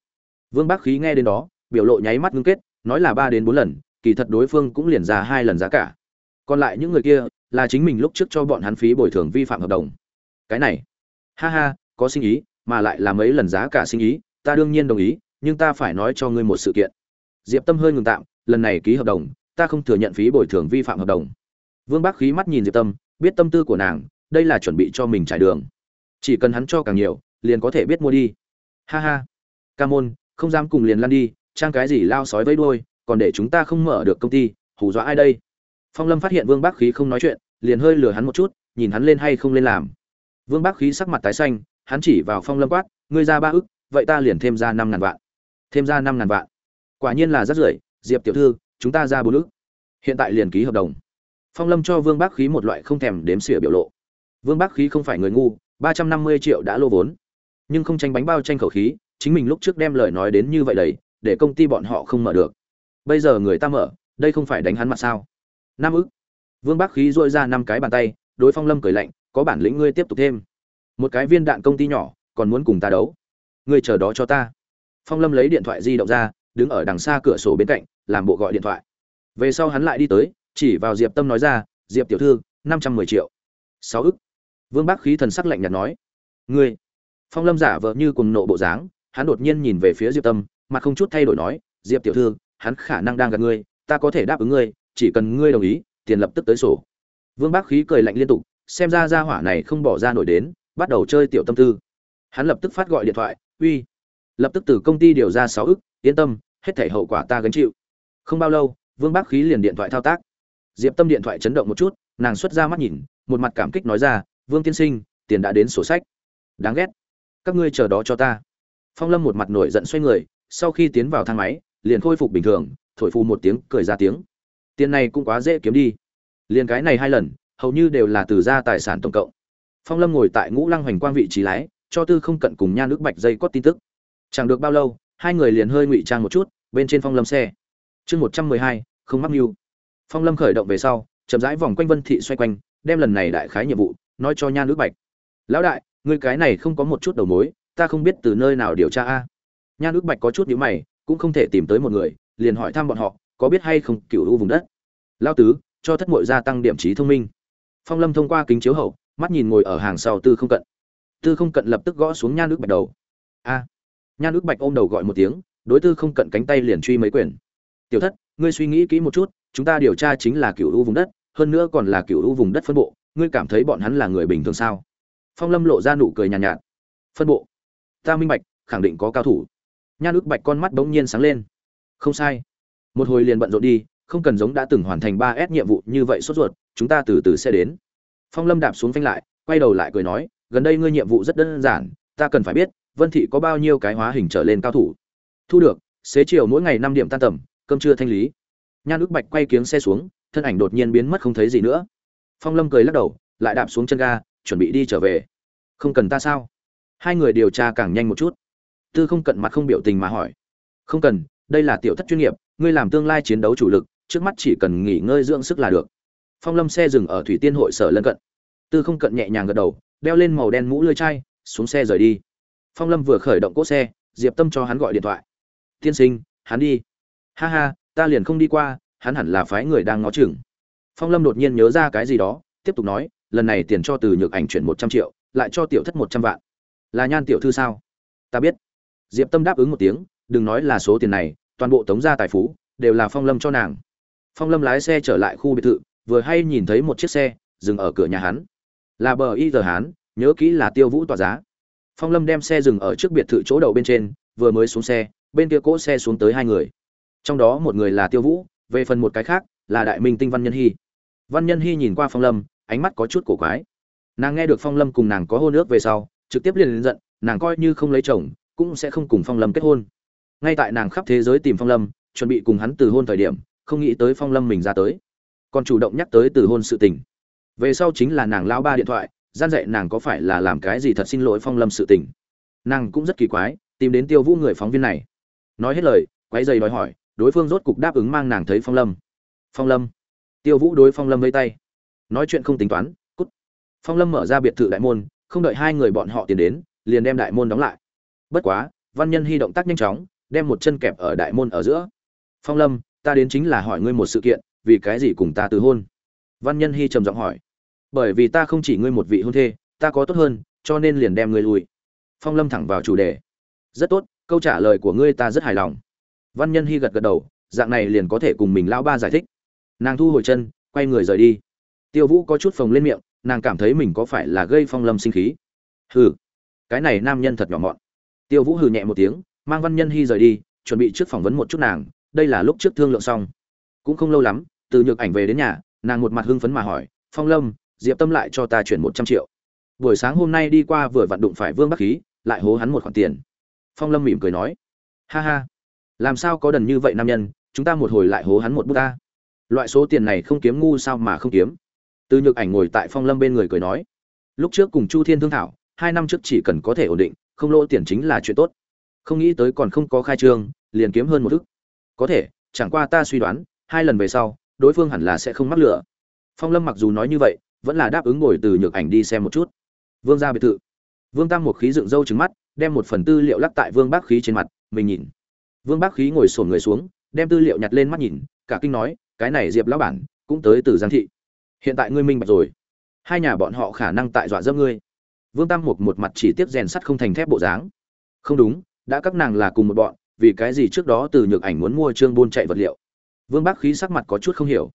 Vương Bác khí nghe đến đó, biểu lộ nháy mắt ngưng kết, nói là ba đến bốn lần, kỳ thật đối phương cũng liền ra hai lần giá cả. Còn lại những người kia, là chính mình lúc trước cho bọn hắn phí bồi thường vi phạm hợp đồng. Cái này, ha ha, có sinh ý, mà lại là mấy lần giá cả sinh ý, ta đương nhiên đồng ý, nhưng ta phải nói cho ngươi một sự kiện diệp tâm hơi ngừng tạm, lần này ký hợp đồng, ta không thừa nhận phí bồi thường vi phạm hợp đồng. Vương bác khí mắt nhìn diệp tâm, biết tâm tư của nàng, đây là chuẩn bị cho mình trải đường. Chỉ cần hắn cho càng nhiều, liền có thể biết mua đi. Ha ha. Ca môn, không dám cùng liền lăn đi, trang cái gì lao sói với đôi còn để chúng ta không mở được công ty, hù dọa ai đây? Phong lâm phát hiện vương bác khí không nói chuyện, liền hơi lừa hắn một chút, nhìn hắn lên hay không lên làm. Vương bác khí sắc mặt tái xanh, hắn chỉ vào phong lâm quát, ngươi ra ba ức, vậy ta liền thêm ra năm ngàn vạn. Thêm ra năm ngàn vạn quả nhiên là rất rưởi, diệp tiểu thư, chúng ta ra bốn ức hiện tại liền ký hợp đồng. Phong lâm cho vương bác khí một loại không thèm đếm xỉa biểu lộ. Vương bác khí không phải người ngu, ba trăm năm mươi triệu đã lô vốn. Nhưng không tranh bánh bao tranh khẩu khí, chính mình lúc trước đem lời nói đến như vậy đầy, để công ty bọn họ không mở được. Bây giờ người ta mở, đây không phải đánh hắn mặt sao? Năm ức. Vương bác khí dội ra năm cái bàn tay, đối phong lâm cười lạnh, có bản lĩnh ngươi tiếp tục thêm. Một cái viên đạn công ty nhỏ, còn muốn cùng ta đấu. Ngươi chờ đó cho ta. Phong lâm lấy điện thoại di động ra đứng ở đằng xa cửa sổ bên cạnh, làm bộ gọi điện thoại. Về sau hắn lại đi tới, chỉ vào diệp tâm nói ra, diệp tiểu thư, năm trăm mười triệu. Sáu ức. Vương bác khí thần sắc lạnh nhạt nói, ngươi. Phong lâm giả vờ như cùng nộ bộ dáng, hắn đột nhiên nhìn về phía diệp tâm mà không chút thay đổi nói, diệp tiểu thư, hắn khả năng đang gặp ngươi, ta có thể đáp ứng ngươi, chỉ cần ngươi đồng ý, tiền lập tức tới sổ. Vương bác khí cười lạnh liên tục, xem ra ra hỏa này không bỏ ra nổi đến, bắt đầu chơi tiểu tâm tư. Hắn lập tức phát gọi điện thoại, uy. Lập tức từ công ty điều ra sáu ức, yên tâm hết thể hậu quả ta gánh chịu. Không bao lâu, vương bác khí liền điện thoại thao tác. Diệp tâm điện thoại chấn động một chút, nàng xuất ra mắt nhìn, một mặt cảm kích nói ra, vương tiên sinh, tiền đã đến sổ sách. Đáng ghét. Các ngươi chờ đó cho ta. Phong lâm một mặt nổi giận xoay người, sau khi tiến vào thang máy, liền khôi phục bình thường, thổi phù một tiếng, cười ra tiếng. Tiền này cũng quá dễ kiếm đi. Liền cái này hai lần, hầu như đều là từ ra tài sản tổng cộng. Phong lâm ngồi tại ngũ lăng hoành quang vị trí lái, cho tư không cận cùng nha nước bạch dây có tin tức. Chẳng được bao lâu hai người liền hơi ngụy trang một chút, bên trên phong lâm xe. Chương một trăm mười hai, không mắc mưu. Phong lâm khởi động về sau, chậm rãi vòng quanh vân thị xoay quanh, đem lần này đại khái nhiệm vụ, nói cho nha ước bạch. Lão đại người cái này không có một chút đầu mối, ta không biết từ nơi nào điều tra a. Nha ước bạch có chút nhữ mày, cũng không thể tìm tới một người, liền hỏi thăm bọn họ, có biết hay không cựu u vùng đất. Lao tứ, cho thất mội gia tăng điểm trí thông minh. Phong lâm thông qua kính chiếu hậu, mắt nhìn ngồi ở hàng sau tư không cận. Tư không cận lập tức gõ xuống nha ước bạch đầu. A. à nha nước bạch ôm đầu gọi một tiếng đối tư không cận cánh tay liền truy mấy quyền. Tiểu thất ngươi suy nghĩ kỹ một chút chúng ta điều tra chính là cựu u vùng đất hơn nữa còn là cựu u vùng đất phân bộ ngươi cảm thấy bọn hắn là người bình thường sao? Phong lâm lộ ra nụ cười nhàn nhạt, nhạt. Phân bộ? Ta minh bạch khẳng định có cao thủ. Nhan ước bạch con mắt bỗng nhiên sáng lên. Không sai. Một hồi liền bận rộn đi không cần giống đã từng hoàn thành ba s nhiệm vụ như vậy sốt ruột chúng ta từ từ sẽ đến. Phong lâm đạp xuống phanh lại quay đầu lại cười nói gần đây ngươi nhiệm vụ rất đơn giản ta cần phải biết vân thị có bao nhiêu cái hóa hình trở lên cao thủ? Thu được, xế chiều mỗi ngày năm điểm tan tầm, cơm trưa thanh lý. Nhan ước bạch quay kiếng xe xuống, thân ảnh đột nhiên biến mất không thấy gì nữa. Phong lâm cười lắc đầu, lại đạp xuống chân ga, chuẩn bị đi trở về. Không cần ta sao? Hai người điều tra càng nhanh một chút. Tư không cận mặt không biểu tình mà hỏi. Không cần, đây là tiểu thất chuyên nghiệp, ngươi làm tương lai chiến đấu chủ lực, trước mắt chỉ cần nghỉ ngơi dưỡng sức là được. Phong lâm xe dừng ở thủy tiên hội sở lân cận. Tư không cận nhẹ nhàng gật đầu, đeo lên màu đen mũ lưỡi chai, xuống xe rời đi phong lâm vừa khởi động cỗ xe, diệp tâm cho hắn gọi điện thoại. Tiên sinh, hắn đi. Ha ha, ta liền không đi qua, hắn hẳn là phái người đang ngó chừng. Phong lâm đột nhiên nhớ ra cái gì đó, tiếp tục nói, lần này tiền cho từ nhược ảnh chuyển một trăm triệu, lại cho tiểu thất một trăm vạn. Là nhan tiểu thư sao? Ta biết. Diệp tâm đáp ứng một tiếng, đừng nói là số tiền này, toàn bộ tống gia tài phú, đều là phong lâm cho nàng. Phong lâm lái xe trở lại khu biệt thự, vừa hay nhìn thấy một chiếc xe dừng ở cửa nhà hắn. Là bờ y giờ hán, nhớ kỹ là tiêu vũ tỏa giá phong lâm đem xe dừng ở trước biệt thự chỗ đầu bên trên, vừa mới xuống xe, bên kia cỗ xe xuống tới hai người. Trong đó một người là tiêu vũ, về phần một cái khác là đại minh tinh văn nhân hy. Văn nhân hy nhìn qua phong lâm, ánh mắt có chút cổ quái. Nàng nghe được phong lâm cùng nàng có hôn ước về sau, trực tiếp liền lên giận, nàng coi như không lấy chồng, cũng sẽ không cùng phong lâm kết hôn. Ngay tại nàng khắp thế giới tìm phong lâm, chuẩn bị cùng hắn từ hôn thời điểm, không nghĩ tới phong lâm mình ra tới. Còn chủ động nhắc tới từ hôn sự tình. Về sau chính là nàng lao ba điện thoại gian dạy nàng có phải là làm cái gì thật xin lỗi phong lâm sự tình. Nàng cũng rất kỳ quái, tìm đến tiêu vũ người phóng viên này. Nói hết lời quái dày đòi hỏi, đối phương rốt cục đáp ứng mang nàng thấy phong lâm. Phong lâm. Tiêu vũ đối phong lâm vây tay. Nói chuyện không tính toán, cút. Phong lâm mở ra biệt thự đại môn, không đợi hai người bọn họ tiến đến, liền đem đại môn đóng lại. Bất quá, văn nhân hy động tác nhanh chóng, đem một chân kẹp ở đại môn ở giữa. Phong lâm, ta đến chính là hỏi ngươi một sự kiện, vì cái gì cùng ta từ hôn? Văn nhân hy trầm giọng hỏi bởi vì ta không chỉ ngươi một vị hôn thê, ta có tốt hơn, cho nên liền đem ngươi lùi. Phong lâm thẳng vào chủ đề. Rất tốt, câu trả lời của ngươi ta rất hài lòng. Văn nhân hy gật gật đầu, dạng này liền có thể cùng mình lão ba giải thích. Nàng thu hồi chân, quay người rời đi. Tiêu vũ có chút phồng lên miệng, nàng cảm thấy mình có phải là gây phong lâm sinh khí? Hừ, cái này nam nhân thật nhỏ mọn. Tiêu vũ hừ nhẹ một tiếng, mang văn nhân hy rời đi, chuẩn bị trước phỏng vấn một chút nàng, đây là lúc trước thương lượng xong. Cũng không lâu lắm, từ nhược ảnh về đến nhà, nàng một mặt hưng phấn mà hỏi, phong lâm diệp tâm lại cho ta chuyển một trăm triệu. Buổi sáng hôm nay đi qua vừa vặn đụng phải vương bắc khí, lại hố hắn một khoản tiền. Phong lâm mỉm cười nói, ha ha, làm sao có đần như vậy nam nhân, chúng ta một hồi lại hố hắn một bút ta? Loại số tiền này không kiếm ngu sao mà không kiếm? Từ nhược ảnh ngồi tại phong lâm bên người cười nói, lúc trước cùng chu thiên thương thảo, hai năm trước chỉ cần có thể ổn định, không lỗ tiền chính là chuyện tốt. Không nghĩ tới còn không có khai trương, liền kiếm hơn một thức. Có thể, chẳng qua ta suy đoán, hai lần về sau, đối phương hẳn là sẽ không mắc lửa phong lâm mặc dù nói như vậy vẫn là đáp ứng ngồi từ nhược ảnh đi xem một chút. Vương ra biệt thự. Vương tam một khí dựng râu trứng mắt, đem một phần tư liệu lắc tại vương bác khí trên mặt, mình nhìn. Vương bác khí ngồi sổn người xuống, đem tư liệu nhặt lên mắt nhìn, cả kinh nói, cái này diệp lão bản cũng tới từ giang thị. Hiện tại ngươi minh bạch rồi. Hai nhà bọn họ khả năng tại dọa dâm ngươi. Vương tam một một mặt chỉ tiếp rèn sắt không thành thép bộ dáng. Không đúng, đã các nàng là cùng một bọn, vì cái gì trước đó từ nhược ảnh muốn mua trương buôn chạy vật liệu? Vương bác khí sắc mặt có chút không hiểu.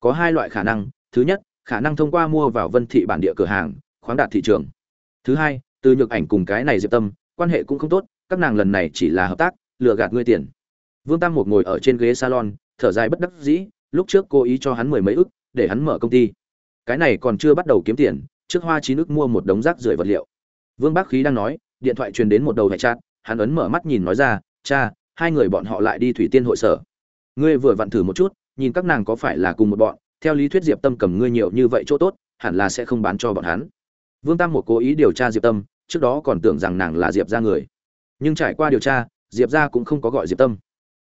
Có hai loại khả năng. Thứ nhất khả năng thông qua mua vào vân thị bản địa cửa hàng, khoáng đạt thị trường. Thứ hai, từ nhược ảnh cùng cái này diệp tâm, quan hệ cũng không tốt, các nàng lần này chỉ là hợp tác, lừa gạt ngươi tiền. Vương tam một ngồi ở trên ghế salon, thở dài bất đắc dĩ, lúc trước cô ý cho hắn mười mấy ức, để hắn mở công ty. Cái này còn chưa bắt đầu kiếm tiền, trước hoa chín ức mua một đống rác rưởi vật liệu. Vương bác khí đang nói, điện thoại truyền đến một đầu hệ chat, hắn ấn mở mắt nhìn nói ra, cha, hai người bọn họ lại đi thủy tiên hội sở. Ngươi vừa vặn thử một chút, nhìn các nàng có phải là cùng một bọn theo lý thuyết diệp tâm cầm ngươi nhiều như vậy chỗ tốt, hẳn là sẽ không bán cho bọn hắn. Vương tam một cố ý điều tra diệp tâm, trước đó còn tưởng rằng nàng là diệp ra người. Nhưng trải qua điều tra, diệp ra cũng không có gọi diệp tâm.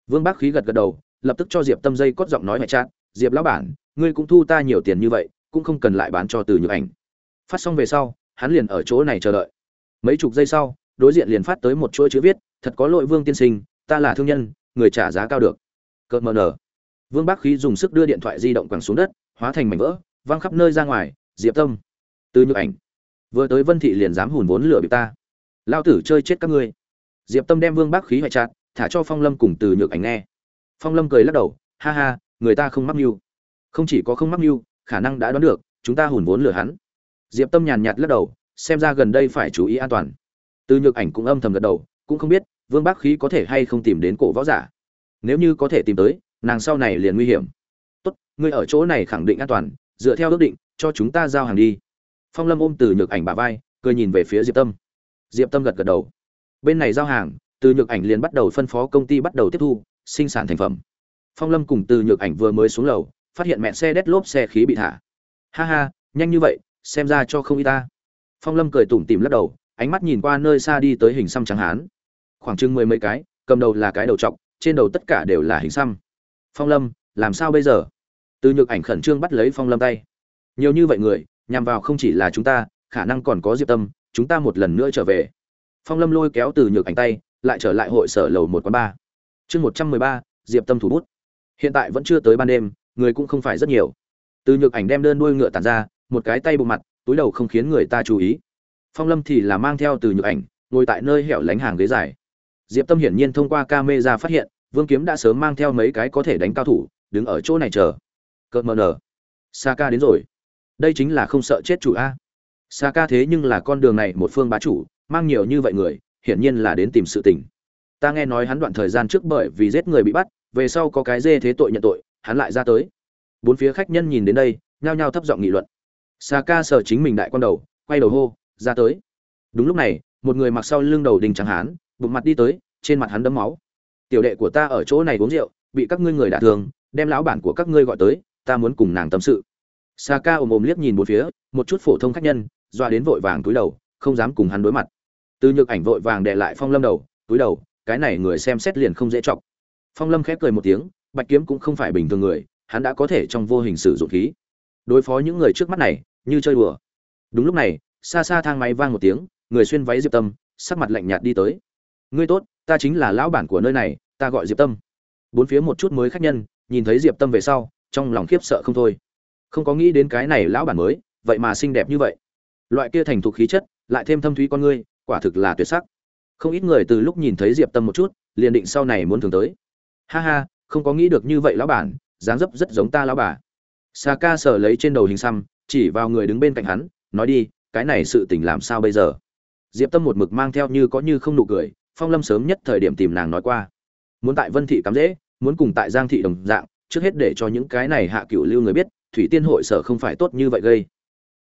Vương bác khí gật gật đầu, lập tức cho diệp tâm dây cót giọng nói mẹ chát, diệp lão bản, ngươi cũng thu ta nhiều tiền như vậy, cũng không cần lại bán cho từ nhược ảnh. Phát xong về sau, hắn liền ở chỗ này chờ đợi. Mấy chục giây sau, đối diện liền phát tới một chuỗi chữ viết, thật có lỗi vương tiên sinh, ta là thương nhân, người trả giá cao được. Cợt mờ nở vương bác khí dùng sức đưa điện thoại di động quẳng xuống đất, hóa thành mảnh vỡ, văng khắp nơi ra ngoài, diệp tâm. Từ nhược ảnh. Vừa tới vân thị liền dám hùn vốn lửa bị ta. Lao tử chơi chết các ngươi. Diệp tâm đem vương bác khí hoại chặt, thả cho phong lâm cùng từ nhược ảnh nghe. Phong lâm cười lắc đầu, ha ha, người ta không mắc mưu. Không chỉ có không mắc mưu, khả năng đã đoán được, chúng ta hùn vốn lừa hắn. Diệp tâm nhàn nhạt lắc đầu, xem ra gần đây phải chú ý an toàn. Từ nhược ảnh cũng âm thầm gật đầu, cũng không biết vương bác khí có thể hay không tìm đến cổ võ giả. Nếu như có thể tìm tới nàng sau này liền nguy hiểm. Tốt, ngươi ở chỗ này khẳng định an toàn, dựa theo ước định, cho chúng ta giao hàng đi. Phong lâm ôm từ nhược ảnh bà vai, cười nhìn về phía diệp tâm. Diệp tâm gật gật đầu. Bên này giao hàng, từ nhược ảnh liền bắt đầu phân phó công ty bắt đầu tiếp thu, sinh sản thành phẩm. Phong lâm cùng từ nhược ảnh vừa mới xuống lầu, phát hiện mẹ xe đét lốp xe khí bị thả. Ha ha, nhanh như vậy, xem ra cho không y ta. Phong lâm cười tủm tìm lắc đầu, ánh mắt nhìn qua nơi xa đi tới hình xăm trắng hán. Khoảng chừng mười mấy cái, cầm đầu là cái đầu trọc, trên đầu tất cả đều là hình xăm phong lâm, làm sao bây giờ? Từ nhược ảnh khẩn trương bắt lấy phong lâm tay. Nhiều như vậy người, nhằm vào không chỉ là chúng ta, khả năng còn có diệp tâm, chúng ta một lần nữa trở về. Phong lâm lôi kéo từ nhược ảnh tay, lại trở lại hội sở lầu một quán ba chương một trăm mười ba, diệp tâm thủ bút. Hiện tại vẫn chưa tới ban đêm, người cũng không phải rất nhiều. Từ nhược ảnh đem đơn đuôi ngựa tàn ra, một cái tay bộ mặt, túi đầu không khiến người ta chú ý. Phong lâm thì là mang theo từ nhược ảnh, ngồi tại nơi hẻo lánh hàng ghế dài. Diệp tâm hiển nhiên thông qua ca mê ra phát hiện vương kiếm đã sớm mang theo mấy cái có thể đánh cao thủ, đứng ở chỗ này chờ. Cợt mờ nở. Saka đến rồi. Đây chính là không sợ chết chủ a. Saka thế nhưng là con đường này một phương bá chủ, mang nhiều như vậy người, hiển nhiên là đến tìm sự tình. Ta nghe nói hắn đoạn thời gian trước bởi vì giết người bị bắt, về sau có cái dê thế tội nhận tội, hắn lại ra tới. Bốn phía khách nhân nhìn đến đây, nhao nhao thấp giọng nghị luận. Saka sợ chính mình đại quan đầu, quay đầu hô, ra tới. Đúng lúc này, một người mặc sau lưng đầu đình trắng hán, bụng mặt đi tới, trên mặt hắn đấm máu tiểu đệ của ta ở chỗ này uống rượu, bị các ngươi người đả thương, đem lão bản của các ngươi gọi tới, ta muốn cùng nàng tâm sự. Saka ồm ồm liếc nhìn một phía, một chút phổ thông khách nhân, doa đến vội vàng túi đầu, không dám cùng hắn đối mặt. Từ nhược ảnh vội vàng đệ lại phong lâm đầu, túi đầu, cái này người xem xét liền không dễ chọc. Phong lâm khép cười một tiếng, bạch kiếm cũng không phải bình thường người, hắn đã có thể trong vô hình sử dụng khí. Đối phó những người trước mắt này, như chơi đùa. Đúng lúc này, xa xa thang máy vang một tiếng, người xuyên váy diệp tâm, sắc mặt lạnh nhạt đi tới ngươi tốt, ta chính là lão bản của nơi này, ta gọi diệp tâm. Bốn phía một chút mới khách nhân, nhìn thấy diệp tâm về sau, trong lòng khiếp sợ không thôi. Không có nghĩ đến cái này lão bản mới, vậy mà xinh đẹp như vậy. Loại kia thành thục khí chất, lại thêm thâm thúy con ngươi, quả thực là tuyệt sắc. Không ít người từ lúc nhìn thấy diệp tâm một chút, liền định sau này muốn thường tới. Ha ha, không có nghĩ được như vậy lão bản, dáng dấp rất giống ta lão bà. Sa ca sờ lấy trên đầu hình xăm, chỉ vào người đứng bên cạnh hắn, nói đi, cái này sự tình làm sao bây giờ? Diệp tâm một mực mang theo như có như không nụ cười phong lâm sớm nhất thời điểm tìm nàng nói qua. Muốn tại vân thị cắm dễ, muốn cùng tại giang thị đồng dạng, trước hết để cho những cái này hạ cựu lưu người biết, thủy tiên hội sở không phải tốt như vậy gây.